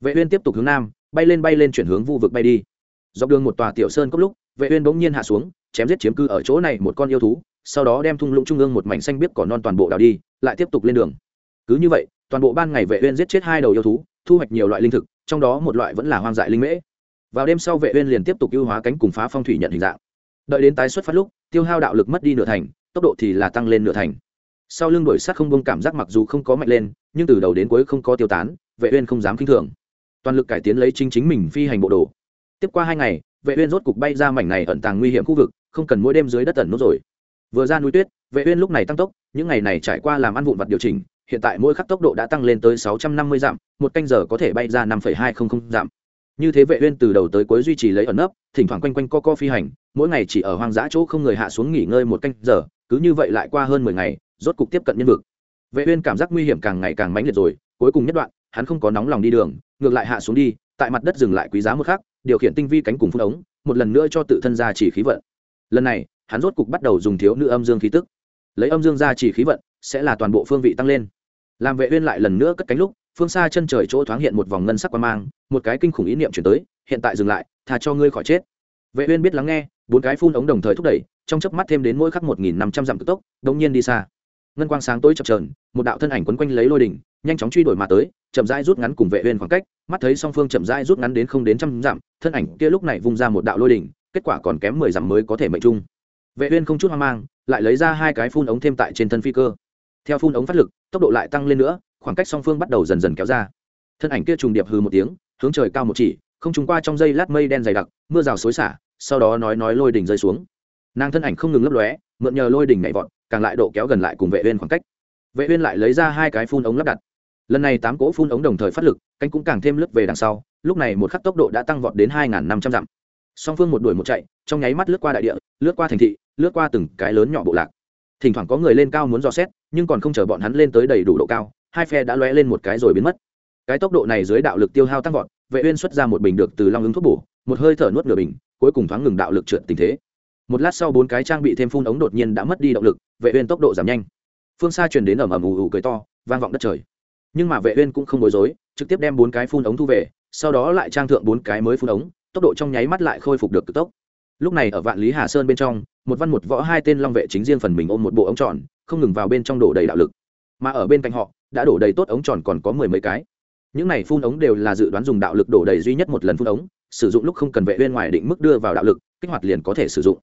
Vệ uyên tiếp tục hướng nam, bay lên bay lên chuyển hướng vu vực bay đi. Dọc đường một tòa tiểu sơn cốc lúc, vệ uyên bỗng nhiên hạ xuống, chém giết chiếm cư ở chỗ này một con yêu thú, sau đó đem thung lũng trung ương một mảnh xanh biếc cỏ non toàn bộ đào đi, lại tiếp tục lên đường. Cứ như vậy, toàn bộ ban ngày vệ uyên giết chết hai đầu yêu thú, thu hoạch nhiều loại linh thực, trong đó một loại vẫn là hoang dại linh mễ. Vào đêm sau vệ uyên liền tiếp tục ưu hóa cánh cùng phá phong thủy nhận hình dạng đợi đến tái xuất phát lúc tiêu hao đạo lực mất đi nửa thành tốc độ thì là tăng lên nửa thành. Sau lưng đổi sát không buông cảm giác mặc dù không có mạnh lên nhưng từ đầu đến cuối không có tiêu tán vệ uyên không dám kinh thường. Toàn lực cải tiến lấy chính chính mình phi hành bộ đồ. Tiếp qua hai ngày vệ uyên rốt cục bay ra mảnh này ẩn tàng nguy hiểm khu vực không cần mỗi đêm dưới đất ẩn nút rồi. Vừa ra núi tuyết vệ uyên lúc này tăng tốc những ngày này trải qua làm ăn vụn vặt điều chỉnh hiện tại mỗi khắc tốc độ đã tăng lên tới 650 dặm một canh giờ có thể bay ra 5,200 dặm như thế vệ uyên từ đầu tới cuối duy trì lấy ẩn nấp, thỉnh thoảng quanh quanh co co phi hành, mỗi ngày chỉ ở hoang dã chỗ không người hạ xuống nghỉ ngơi một canh giờ, cứ như vậy lại qua hơn 10 ngày, rốt cục tiếp cận nhân vực. Vệ uyên cảm giác nguy hiểm càng ngày càng mãnh liệt rồi, cuối cùng nhất đoạn, hắn không có nóng lòng đi đường, ngược lại hạ xuống đi, tại mặt đất dừng lại quý giá một khắc, điều khiển tinh vi cánh cùng phun ống, một lần nữa cho tự thân ra chỉ khí vận. Lần này, hắn rốt cục bắt đầu dùng thiếu nữ âm dương khí tức. Lấy âm dương ra chỉ khí vận, sẽ là toàn bộ phương vị tăng lên. Làm vệ uyên lại lần nữa cất cánh lúc phương xa chân trời chỗ thoáng hiện một vòng ngân sắc quan mang, một cái kinh khủng ý niệm chuyển tới, hiện tại dừng lại thà cho ngươi khỏi chết. Vệ uyên biết lắng nghe, bốn cái phun ống đồng thời thúc đẩy, trong chớp mắt thêm đến mỗi khắc một nghìn năm trăm dặm cực tốc đống nhiên đi xa. Ngân quang sáng tối chập chờn, một đạo thân ảnh quấn quanh lấy lôi đỉnh, nhanh chóng truy đuổi mà tới, chậm rãi rút ngắn cùng vệ uyên khoảng cách, mắt thấy song phương chậm rãi rút ngắn đến không đến trăm dặm, thân ảnh kia lúc này vung ra một đạo lôi đỉnh, kết quả còn kém mười dặm mới có thể mệnh trung. Vệ uyên không chút hoang mang, lại lấy ra hai cái phun ống thêm tại trên thân phi cơ. Theo phun ống phát lực, tốc độ lại tăng lên nữa khoảng cách song phương bắt đầu dần dần kéo ra. Thân ảnh kia trùng điệp hừ một tiếng, hướng trời cao một chỉ, không trùng qua trong dây lát mây đen dày đặc, mưa rào xối xả, sau đó nói nói lôi đỉnh rơi xuống. Nàng thân ảnh không ngừng lấp lóe, mượn nhờ lôi đỉnh nhảy vọt, càng lại độ kéo gần lại cùng vệ uyên khoảng cách. Vệ uyên lại lấy ra hai cái phun ống lắp đặt. Lần này tám cỗ phun ống đồng thời phát lực, cánh cũng càng thêm lướt về đằng sau, lúc này một khắc tốc độ đã tăng vọt đến hai năm trăm dặm. Song phương một đuổi một chạy, trong nháy mắt lướt qua đại địa, lướt qua thành thị, lướt qua từng cái lớn nhỏ bộ lạc. Thỉnh thoảng có người lên cao muốn dò xét, nhưng còn không chờ bọn hắn lên tới đầy đủ độ cao hai phe đã lóe lên một cái rồi biến mất. Cái tốc độ này dưới đạo lực tiêu hao tăng vọt, vệ uyên xuất ra một bình được từ long ứng thuốc bổ, một hơi thở nuốt nửa bình, cuối cùng thoáng ngừng đạo lực trượt tình thế. Một lát sau bốn cái trang bị thêm phun ống đột nhiên đã mất đi động lực, vệ uyên tốc độ giảm nhanh. Phương xa truyền đến ầm ầm ù ù cười to, vang vọng đất trời. Nhưng mà vệ uyên cũng không bối rối, trực tiếp đem bốn cái phun ống thu về, sau đó lại trang thượng bốn cái mới phun ống, tốc độ trong nháy mắt lại khôi phục được cực tốc. Lúc này ở vạn lý hà sơn bên trong, một văn một võ hai tên long vệ chính riêng phần mình ôm một bộ ống tròn, không ngừng vào bên trong đổ đầy đạo lực. Mà ở bên cạnh họ đã đổ đầy tốt ống tròn còn có mười mấy cái. Những này phun ống đều là dự đoán dùng đạo lực đổ đầy duy nhất một lần phun ống, sử dụng lúc không cần vệ uyên ngoài định mức đưa vào đạo lực, kích hoạt liền có thể sử dụng.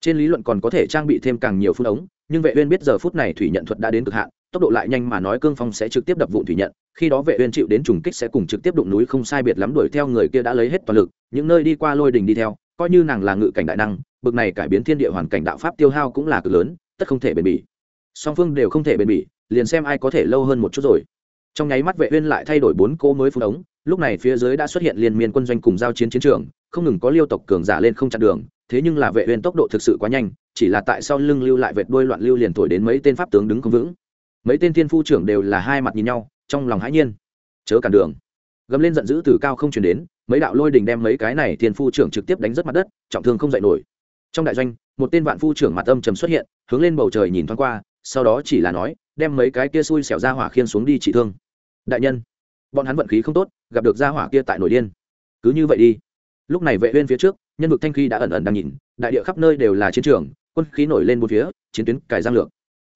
Trên lý luận còn có thể trang bị thêm càng nhiều phun ống, nhưng vệ uyên biết giờ phút này thủy nhận thuật đã đến cực hạn, tốc độ lại nhanh mà nói cương phong sẽ trực tiếp đập vụn thủy nhận, khi đó vệ uyên chịu đến trùng kích sẽ cùng trực tiếp đụng núi không sai biệt lắm đuổi theo người kia đã lấy hết toàn lực, những nơi đi qua lôi đình đi theo, coi như nàng là ngự cảnh đại năng, bực này cải biến thiên địa hoàn cảnh đạo pháp tiêu hao cũng là cực lớn, tất không thể bền bỉ. Song phương đều không thể bền bỉ liền xem ai có thể lâu hơn một chút rồi. Trong nháy mắt vệ uyên lại thay đổi bốn cô mới phun ống, lúc này phía dưới đã xuất hiện liên miên quân doanh cùng giao chiến chiến trường, không ngừng có liêu tộc cường giả lên không chặn đường, thế nhưng là vệ uyên tốc độ thực sự quá nhanh, chỉ là tại sau lưng lưu lại vệt đuôi loạn lưu liền thổi đến mấy tên pháp tướng đứng không vững. Mấy tên thiên phu trưởng đều là hai mặt nhìn nhau, trong lòng hãi nhiên. Chớ cản đường. Gầm lên giận dữ từ cao không truyền đến, mấy đạo lôi đình đem mấy cái này thiên phu trưởng trực tiếp đánh rất mặt đất, trọng thương không dậy nổi. Trong đại doanh, một tên vạn phu trưởng mặt âm trầm xuất hiện, hướng lên bầu trời nhìn thoáng qua, sau đó chỉ là nói đem mấy cái kia xui xẻo ra hỏa khiên xuống đi trị thương. Đại nhân, bọn hắn vận khí không tốt, gặp được ra hỏa kia tại nội điên. Cứ như vậy đi. Lúc này vệ uyên phía trước, nhân vực thanh khí đã ẩn ẩn đang nhìn, đại địa khắp nơi đều là chiến trường, quân khí nổi lên bốn phía, chiến tuyến cải giang lược.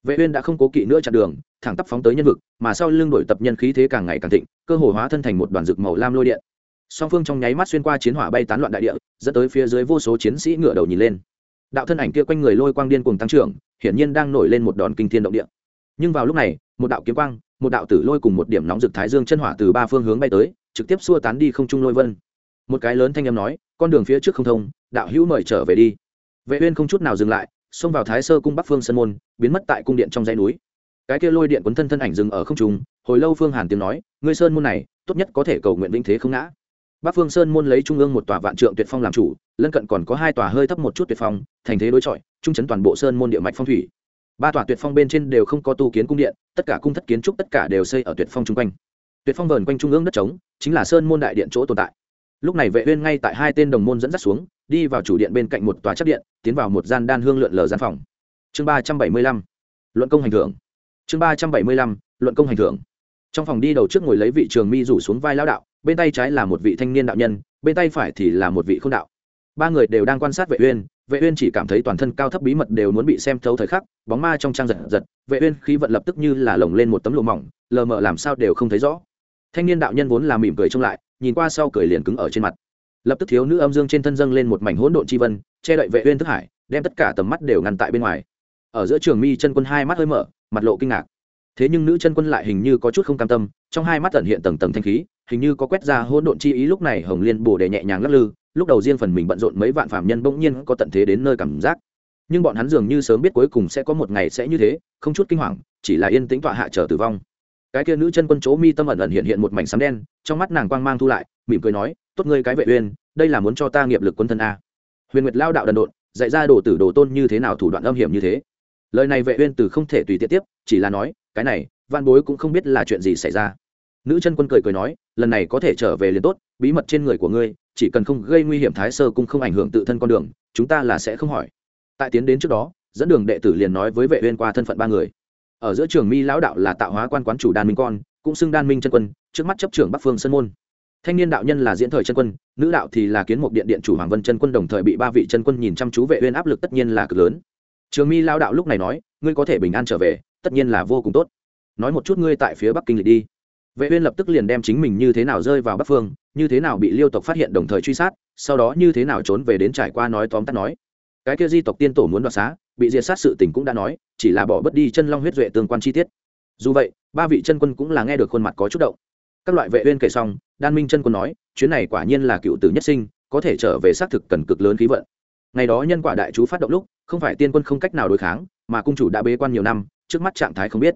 Vệ uyên đã không cố kỵ nữa chặn đường, thẳng tắp phóng tới nhân vực, mà sau lưng đổi tập nhân khí thế càng ngày càng thịnh, cơ hồ hóa thân thành một đoàn rực màu lam lôi điện. Song phương trong nháy mắt xuyên qua chiến hỏa bay tán loạn đại địa, dẫn tới phía dưới vô số chiến sĩ ngửa đầu nhìn lên. Đạo thân ảnh kia quanh người lôi quang điên cuồng tăng trưởng, hiển nhiên đang nổi lên một đòn kinh thiên động địa nhưng vào lúc này, một đạo kiếm quang, một đạo tử lôi cùng một điểm nóng rực thái dương chân hỏa từ ba phương hướng bay tới, trực tiếp xua tán đi không trung lôi vân. Một cái lớn thanh âm nói, con đường phía trước không thông, đạo hữu mời trở về đi. Vệ uyên không chút nào dừng lại, xông vào thái sơ cung bắc phương sơn môn, biến mất tại cung điện trong dãy núi. Cái kia lôi điện cuốn thân thân ảnh dừng ở không trung, hồi lâu phương hàn tiếng nói, ngươi sơn môn này, tốt nhất có thể cầu nguyện vinh thế không ngã. Bắc phương sơn môn lấy trung ương một tòa vạn trượng tuyệt phong làm chủ, lân cận còn có hai tòa hơi thấp một chút tuyệt phong, thành thế đối chọi, trung chấn toàn bộ sơn môn địa mạch phong thủy ba tòa tuyệt phong bên trên đều không có tu kiến cung điện, tất cả cung thất kiến trúc tất cả đều xây ở tuyệt phong chung quanh. Tuyệt phong vờn quanh trung ương đất trống, chính là sơn môn đại điện chỗ tồn tại. Lúc này vệ uyên ngay tại hai tên đồng môn dẫn dắt xuống, đi vào chủ điện bên cạnh một tòa chất điện, tiến vào một gian đan hương lượn lờ gian phòng. Chương ba trăm bảy mươi lăm, luận công hành thưởng. Chương ba trăm bảy mươi lăm, luận công hành thưởng. Trong phòng đi đầu trước ngồi lấy vị trường mi rủ xuống vai lão đạo, bên tay trái là một vị thanh niên đạo nhân, bên tay phải thì là một vị không đạo. Ba người đều đang quan sát vệ uyên vệ uyên chỉ cảm thấy toàn thân cao thấp bí mật đều muốn bị xem thấu thời khắc, bóng ma trong trang giật giật, vệ uyên khí vận lập tức như là lồng lên một tấm lụa mỏng, lờ mờ làm sao đều không thấy rõ. Thanh niên đạo nhân vốn là mỉm cười trông lại, nhìn qua sau cười liền cứng ở trên mặt. Lập tức thiếu nữ âm dương trên thân dâng lên một mảnh hỗn độn chi vân, che đậy vệ uyên thức hải, đem tất cả tầm mắt đều ngăn tại bên ngoài. Ở giữa trường mi chân quân hai mắt hơi mở, mặt lộ kinh ngạc. Thế nhưng nữ chân quân lại hình như có chút không cam tâm, trong hai mắt ẩn hiện tầng tầng thanh khí, hình như có quét ra hỗn độn chi ý lúc này hồng liên bổ để nhẹ nhàng lắc lư lúc đầu riêng phần mình bận rộn mấy vạn phạm nhân bỗng nhiên có tận thế đến nơi cảm giác. Nhưng bọn hắn dường như sớm biết cuối cùng sẽ có một ngày sẽ như thế, không chút kinh hoàng, chỉ là yên tĩnh tọa hạ chờ tử vong. Cái kia nữ chân quân chỗ mi tâm ẩn ẩn hiện hiện một mảnh sấm đen, trong mắt nàng quang mang thu lại, mỉm cười nói, tốt ngươi cái vệ uyên, đây là muốn cho ta nghiệp lực quân thân a. Huyền nguyệt lao đạo đần độn, dạy ra đồ tử đồ tôn như thế nào thủ đoạn âm hiểm như thế. Lời này vệ uyên từ không thể tùy tiện tiếp, chỉ là nói, cái này, văn bối cũng không biết là chuyện gì xảy ra. Nữ chân quân cười cười nói, lần này có thể trở về liền tốt bí mật trên người của ngươi, chỉ cần không gây nguy hiểm thái sơ cũng không ảnh hưởng tự thân con đường, chúng ta là sẽ không hỏi. Tại tiến đến trước đó, dẫn đường đệ tử liền nói với vệ uyên qua thân phận ba người. Ở giữa trường mi lão đạo là tạo hóa quan quán chủ đan minh con, cũng xưng đan minh chân quân, trước mắt chấp trưởng bắc phương sơn môn. Thanh niên đạo nhân là diễn thời chân quân, nữ đạo thì là kiến mục điện điện chủ hoàng vân chân quân, đồng thời bị ba vị chân quân nhìn chăm chú vệ uyên áp lực tất nhiên là cực lớn. Trường mi lão đạo lúc này nói, ngươi có thể bình an trở về, tất nhiên là vô cùng tốt. Nói một chút ngươi tại phía bắc kinh lịch đi. Vệ uyên lập tức liền đem chính mình như thế nào rơi vào bắc phương như thế nào bị liêu tộc phát hiện đồng thời truy sát, sau đó như thế nào trốn về đến trải qua nói tóm tắt nói. Cái kia di tộc tiên tổ muốn đoạt xá, bị diệt sát sự tình cũng đã nói, chỉ là bỏ bất đi chân long huyết duệ tương quan chi tiết. Dù vậy, ba vị chân quân cũng là nghe được khuôn mặt có chút động. Các loại vệ uyên kể xong, đan minh chân quân nói, chuyến này quả nhiên là cựu tử nhất sinh, có thể trở về xác thực cần cực lớn khí vận. Ngày đó nhân quả đại chú phát động lúc, không phải tiên quân không cách nào đối kháng, mà cung chủ đã bế quan nhiều năm, trước mắt trạng thái không biết.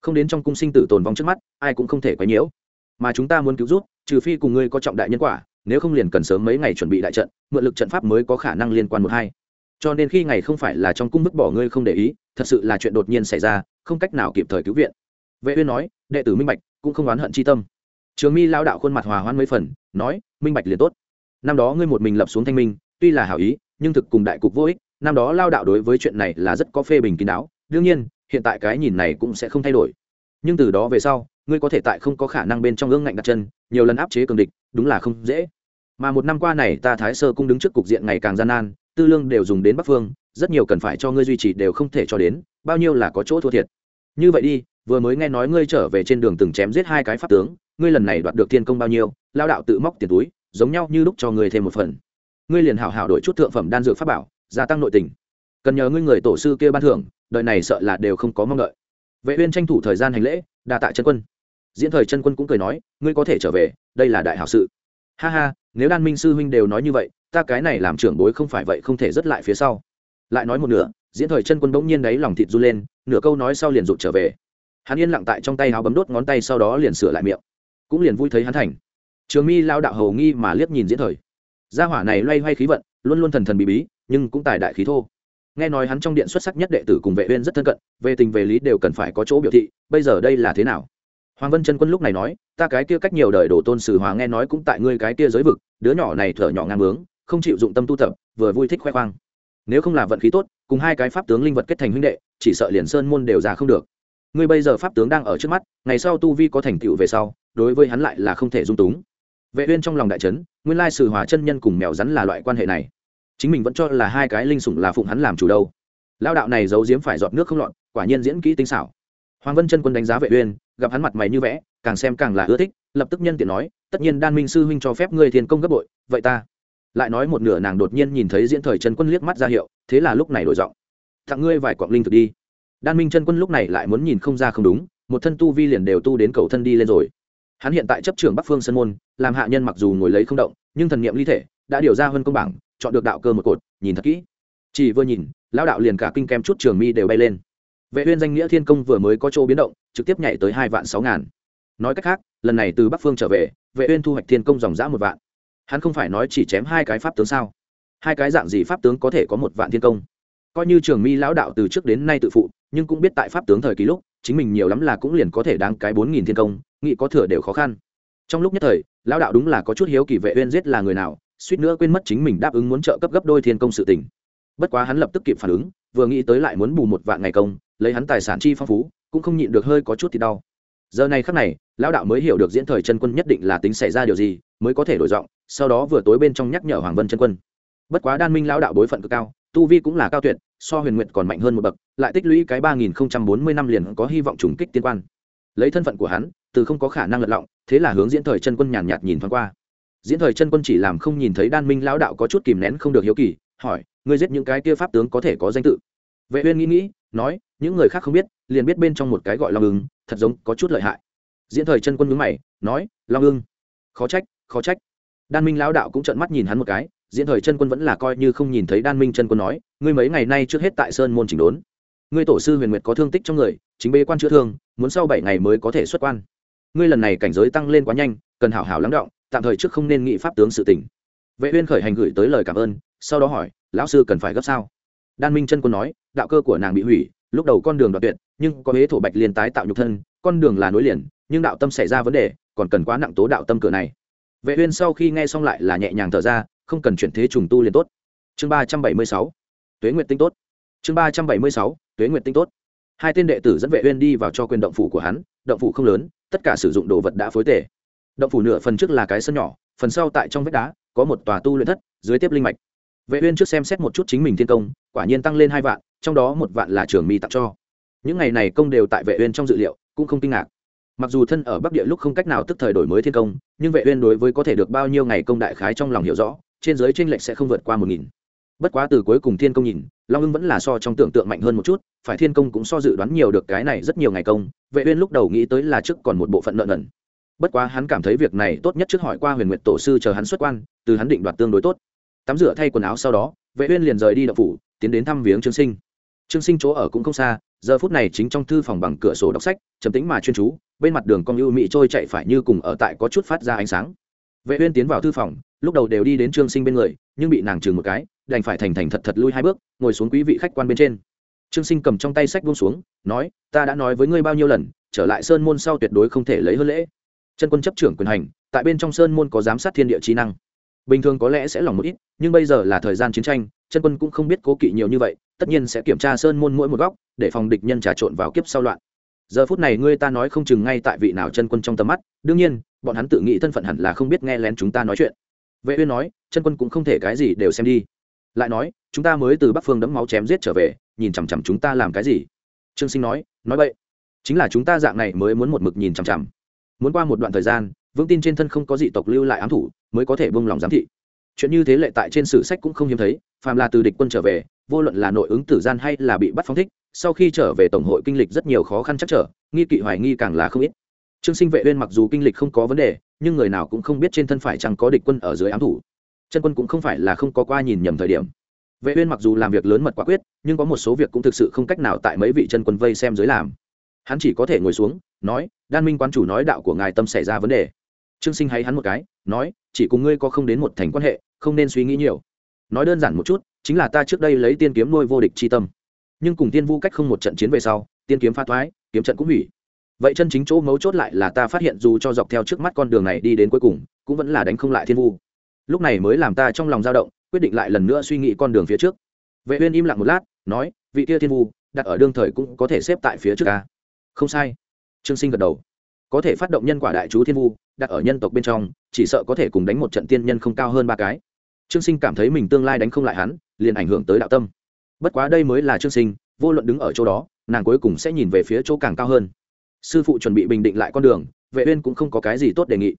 Không đến trong cung sinh tử tồn vong trước mắt, ai cũng không thể quấy nhiễu. Mà chúng ta muốn cứu rút trừ phi cùng ngươi có trọng đại nhân quả, nếu không liền cần sớm mấy ngày chuẩn bị đại trận, mượn lực trận pháp mới có khả năng liên quan một hai. Cho nên khi ngày không phải là trong cung bức bỏ ngươi không để ý, thật sự là chuyện đột nhiên xảy ra, không cách nào kịp thời cứu viện. Vệ uyên nói, đệ tử minh bạch cũng không oán hận chi tâm. Trường mi lao đạo khuôn mặt hòa hoãn mấy phần, nói, minh bạch liền tốt. Năm đó ngươi một mình lập xuống thanh minh, tuy là hảo ý, nhưng thực cùng đại cục vô ích, năm đó lao đạo đối với chuyện này là rất có phê bình kín đáo. Đương nhiên, hiện tại cái nhìn này cũng sẽ không thay đổi. Nhưng từ đó về sau ngươi có thể tại không có khả năng bên trong ương ngạnh đặt chân, nhiều lần áp chế cường địch, đúng là không dễ. Mà một năm qua này, ta thái sơ cũng đứng trước cục diện ngày càng gian nan, tư lương đều dùng đến bắc phương, rất nhiều cần phải cho ngươi duy trì đều không thể cho đến, bao nhiêu là có chỗ thua thiệt. Như vậy đi, vừa mới nghe nói ngươi trở về trên đường từng chém giết hai cái pháp tướng, ngươi lần này đoạt được thiên công bao nhiêu, lao đạo tự móc tiền túi, giống nhau như lúc cho ngươi thêm một phần. Ngươi liền hảo hảo đổi chút thượng phẩm đan dược pháp bảo, gia tăng nội tình. Cần nhờ ngươi người tổ sư kia ban thưởng đợi này sợ là đều không có mong đợi. Vệ uyên tranh thủ thời gian hành lễ, đa tạ chân quân diễn thời chân quân cũng cười nói, ngươi có thể trở về, đây là đại hảo sự. Ha ha, nếu đan minh sư huynh đều nói như vậy, ta cái này làm trưởng bối không phải vậy không thể rất lại phía sau. Lại nói một nửa, diễn thời chân quân bỗng nhiên đấy lòng thịt du lên, nửa câu nói sau liền rụt trở về. Hắn yên lặng tại trong tay áo bấm đốt ngón tay sau đó liền sửa lại miệng, cũng liền vui thấy hắn thành. Trường mi lao đạo hầu nghi mà liếc nhìn diễn thời. Gia hỏa này loay hoay khí vận, luôn luôn thần thần bí bí, nhưng cũng tài đại khí thô. Nghe nói hắn trong điện xuất sắc nhất đệ tử cùng vệ uyên rất thân cận, về tình về lý đều cần phải có chỗ biểu thị, bây giờ đây là thế nào? Hoàng vân chân quân lúc này nói, ta cái kia cách nhiều đời đổ tôn sử hòa nghe nói cũng tại ngươi cái kia giới vực, đứa nhỏ này thở nhỏ ngang bướng, không chịu dụng tâm tu tập, vừa vui thích khoe khoang. Nếu không là vận khí tốt, cùng hai cái pháp tướng linh vật kết thành huynh đệ, chỉ sợ liền sơn môn đều ra không được. Ngươi bây giờ pháp tướng đang ở trước mắt, ngày sau tu vi có thành tựu về sau, đối với hắn lại là không thể dung túng. Vệ uyên trong lòng đại chấn, nguyên lai sử hòa chân nhân cùng mèo rắn là loại quan hệ này. Chính mình vẫn cho là hai cái linh sủng là phụng hắn làm chủ đâu. Lao đạo này giấu giếm phải giọt nước không lọt, quả nhiên diễn kỹ tinh xảo hoàng vân chân quân đánh giá vệ uyên, gặp hắn mặt mày như vẽ, càng xem càng là ưa thích, lập tức nhân tiện nói, tất nhiên đan minh sư huynh cho phép ngươi thiên công gấp bội, vậy ta? Lại nói một nửa nàng đột nhiên nhìn thấy diễn thời chân quân liếc mắt ra hiệu, thế là lúc này đổi giọng tặng ngươi vài quặng linh thực đi. Đan minh chân quân lúc này lại muốn nhìn không ra không đúng, một thân tu vi liền đều tu đến cầu thân đi lên rồi. Hắn hiện tại chấp trưởng bắc phương sân môn, làm hạ nhân mặc dù ngồi lấy không động, nhưng thần niệm ly thể, đã điều ra hơn công bảng, chọn được đạo cơ một cột, nhìn thật kỹ. Chỉ vừa nhìn, lão đạo liền cả kinh kem chút trường mi đều bay lên vệ uyên danh nghĩa thiên công vừa mới có chỗ biến động, trực tiếp nhảy tới hai vạn sáu ngàn. Nói cách khác, lần này từ bắc phương trở về, vệ uyên thu hoạch thiên công dòng dã một vạn. Hắn không phải nói chỉ chém hai cái pháp tướng sao? Hai cái dạng gì pháp tướng có thể có một vạn thiên công? Coi như trường mi lão đạo từ trước đến nay tự phụ, nhưng cũng biết tại pháp tướng thời kỳ lúc, chính mình nhiều lắm là cũng liền có thể đáng cái bốn nghìn thiên công nghị có thừa đều khó khăn. Trong lúc nhất thời, lão đạo đúng là có chút hiếu kỳ vệ uyên giết là người nào, suýt nữa quên mất chính mình đáp ứng muốn trợ cấp gấp đôi thiên công sự tình. Bất quá hắn lập tức kịp phản ứng, vừa nghĩ tới lại muốn bù một vạn ngày công lấy hắn tài sản chi phong phú, cũng không nhịn được hơi có chút thì đau. Giờ này khắc này, lão đạo mới hiểu được diễn thời chân quân nhất định là tính xảy ra điều gì, mới có thể đổi giọng, sau đó vừa tối bên trong nhắc nhở hoàng vân chân quân. Bất quá đan minh lão đạo bối phận cực cao, tu vi cũng là cao tuyệt, so huyền nguyện còn mạnh hơn một bậc, lại tích lũy cái ba nghìn bốn mươi năm liền có hy vọng trùng kích tiên quan. Lấy thân phận của hắn, từ không có khả năng lật lọng, thế là hướng diễn thời chân quân nhàn nhạt nhìn thoáng qua. Diễn thời chân quân chỉ làm không nhìn thấy đan minh lão đạo có chút kìm nén không được hiếu kỳ, hỏi, ngươi giết những cái kia pháp tướng có thể có danh tự? Vệ uyên nghĩ nghĩ, nói, những người khác không biết, liền biết bên trong một cái gọi long ưng, thật giống có chút lợi hại. Diễn thời chân quân nhướng mày, nói, long ưng? Khó trách khó trách. Đan minh lão đạo cũng trợn mắt nhìn hắn một cái, diễn thời chân quân vẫn là coi như không nhìn thấy đan minh chân quân nói, ngươi mấy ngày nay trước hết tại sơn môn chỉnh đốn. Ngươi tổ sư huyền nguyệt có thương tích trong người, chính bế quan chữa thương, muốn sau bảy ngày mới có thể xuất quan. Ngươi lần này cảnh giới tăng lên quá nhanh, cần hảo hảo lắng động, tạm thời trước không nên nghị pháp tướng sự tỉnh vệ uyên khởi hành gửi tới lời cảm ơn, sau đó hỏi, lão sư cần phải gấp sao? Đan minh chân quân nói, đạo cơ của nàng bị hủy, lúc đầu con đường đoạt tuyệt, nhưng có hế thổ bạch liên tái tạo nhục thân, con đường là nối liền, nhưng đạo tâm xảy ra vấn đề, còn cần quá nặng tố đạo tâm cửa này. Vệ uyên sau khi nghe xong lại là nhẹ nhàng thở ra, không cần chuyển thế trùng tu liền tốt. Chương ba trăm bảy mươi sáu, tuế nguyệt tinh tốt. Chương ba trăm bảy mươi sáu, tuế nguyệt tinh tốt. Hai tên đệ tử dẫn vệ uyên đi vào cho quyền động phủ của hắn, động phủ không lớn, tất cả sử dụng đồ vật đã phối tể động phủ nửa phần trước là cái sân nhỏ, phần sau tại trong vách đá, có một tòa tu luyện thất, dưới tiếp linh mạch vệ uyên trước xem xét một chút chính mình thiên công, quả nhiên tăng lên hai vạn, trong đó một vạn là trường mi tặng cho. Những ngày này công đều tại vệ uyên trong dự liệu, cũng không kinh ngạc. Mặc dù thân ở bắc địa lúc không cách nào tức thời đổi mới thiên công, nhưng vệ uyên đối với có thể được bao nhiêu ngày công đại khái trong lòng hiểu rõ, trên dưới trên lệch sẽ không vượt qua một nghìn. Bất quá từ cuối cùng thiên công nhìn, long ưng vẫn là so trong tưởng tượng mạnh hơn một chút, phải thiên công cũng so dự đoán nhiều được cái này rất nhiều ngày công, vệ uyên lúc đầu nghĩ tới là trước còn một bộ phận nợ nần. Bất quá hắn cảm thấy việc này tốt nhất trước hỏi qua huyền nguyệt tổ sư chờ hắn xuất quan, từ hắn định đoạt tương đối tốt tắm rửa thay quần áo sau đó, vệ uyên liền rời đi đậu phủ, tiến đến thăm viếng trương sinh. Trương sinh chỗ ở cũng không xa, giờ phút này chính trong thư phòng bằng cửa sổ đọc sách, trầm tĩnh mà chuyên chú, bên mặt đường cong ưu mỹ trôi chạy phải như cùng ở tại có chút phát ra ánh sáng. Vệ uyên tiến vào thư phòng, lúc đầu đều đi đến trương sinh bên người, nhưng bị nàng chừng một cái, đành phải thành thành thật thật lui hai bước, ngồi xuống quý vị khách quan bên trên. Trương sinh cầm trong tay sách buông xuống, nói, ta đã nói với ngươi bao nhiêu lần, trở lại sơn môn sau tuyệt đối không thể lấy hơn lễ. Chân quân chấp trưởng quyền hành, tại bên trong sơn môn có giám sát thiên địa trí năng bình thường có lẽ sẽ lòng một ít, nhưng bây giờ là thời gian chiến tranh, chân quân cũng không biết cố kỵ nhiều như vậy, tất nhiên sẽ kiểm tra sơn môn mỗi một góc, để phòng địch nhân trà trộn vào kiếp sau loạn. Giờ phút này ngươi ta nói không chừng ngay tại vị nào chân quân trong tầm mắt, đương nhiên, bọn hắn tự nghĩ thân phận hẳn là không biết nghe lén chúng ta nói chuyện. Vệ uyên nói, chân quân cũng không thể cái gì đều xem đi. Lại nói, chúng ta mới từ bắc phương đấm máu chém giết trở về, nhìn chằm chằm chúng ta làm cái gì? Trương sinh nói nói vậy chính là chúng ta dạng này mới muốn một mực nhìn chằm chằm. Muốn qua một đoạn thời gian vững tin trên thân không có dị tộc lưu lại ám thủ, mới có thể buông lòng giám thị. Chuyện như thế lệ tại trên sử sách cũng không hiếm thấy, phàm là từ địch quân trở về, vô luận là nội ứng tử gian hay là bị bắt phóng thích, sau khi trở về tổng hội kinh lịch rất nhiều khó khăn chắc trở, nghi kỵ hoài nghi càng là không ít. Trương sinh vệ uyên mặc dù kinh lịch không có vấn đề, nhưng người nào cũng không biết trên thân phải chẳng có địch quân ở dưới ám thủ. Chân quân cũng không phải là không có qua nhìn nhầm thời điểm. Vệ uyên mặc dù làm việc lớn mật quả quyết, nhưng có một số việc cũng thực sự không cách nào tại mấy vị chân quân vây xem dưới làm. Hắn chỉ có thể ngồi xuống, nói, đan minh quan chủ nói đạo của ngài tâm xảy ra vấn đề trương sinh hay hắn một cái, nói, chỉ cùng ngươi có không đến một thành quan hệ, không nên suy nghĩ nhiều. Nói đơn giản một chút, chính là ta trước đây lấy tiên kiếm nuôi vô địch chi tâm. Nhưng cùng tiên vu cách không một trận chiến về sau, tiên kiếm pha thoái, kiếm trận cũng hủy. Vậy chân chính chỗ mấu chốt lại là ta phát hiện dù cho dọc theo trước mắt con đường này đi đến cuối cùng, cũng vẫn là đánh không lại thiên vu. Lúc này mới làm ta trong lòng dao động, quyết định lại lần nữa suy nghĩ con đường phía trước. Vệ uyên im lặng một lát, nói, vị kia thiên vu, đặt ở đương thời cũng có thể xếp tại phía trước ca không sai. Trương sinh gật đầu có thể phát động nhân quả đại chú thiên vu, đặt ở nhân tộc bên trong, chỉ sợ có thể cùng đánh một trận tiên nhân không cao hơn ba cái. Trương sinh cảm thấy mình tương lai đánh không lại hắn, liền ảnh hưởng tới đạo tâm. Bất quá đây mới là trương sinh, vô luận đứng ở chỗ đó, nàng cuối cùng sẽ nhìn về phía chỗ càng cao hơn. Sư phụ chuẩn bị bình định lại con đường, vệ uyên cũng không có cái gì tốt đề nghị.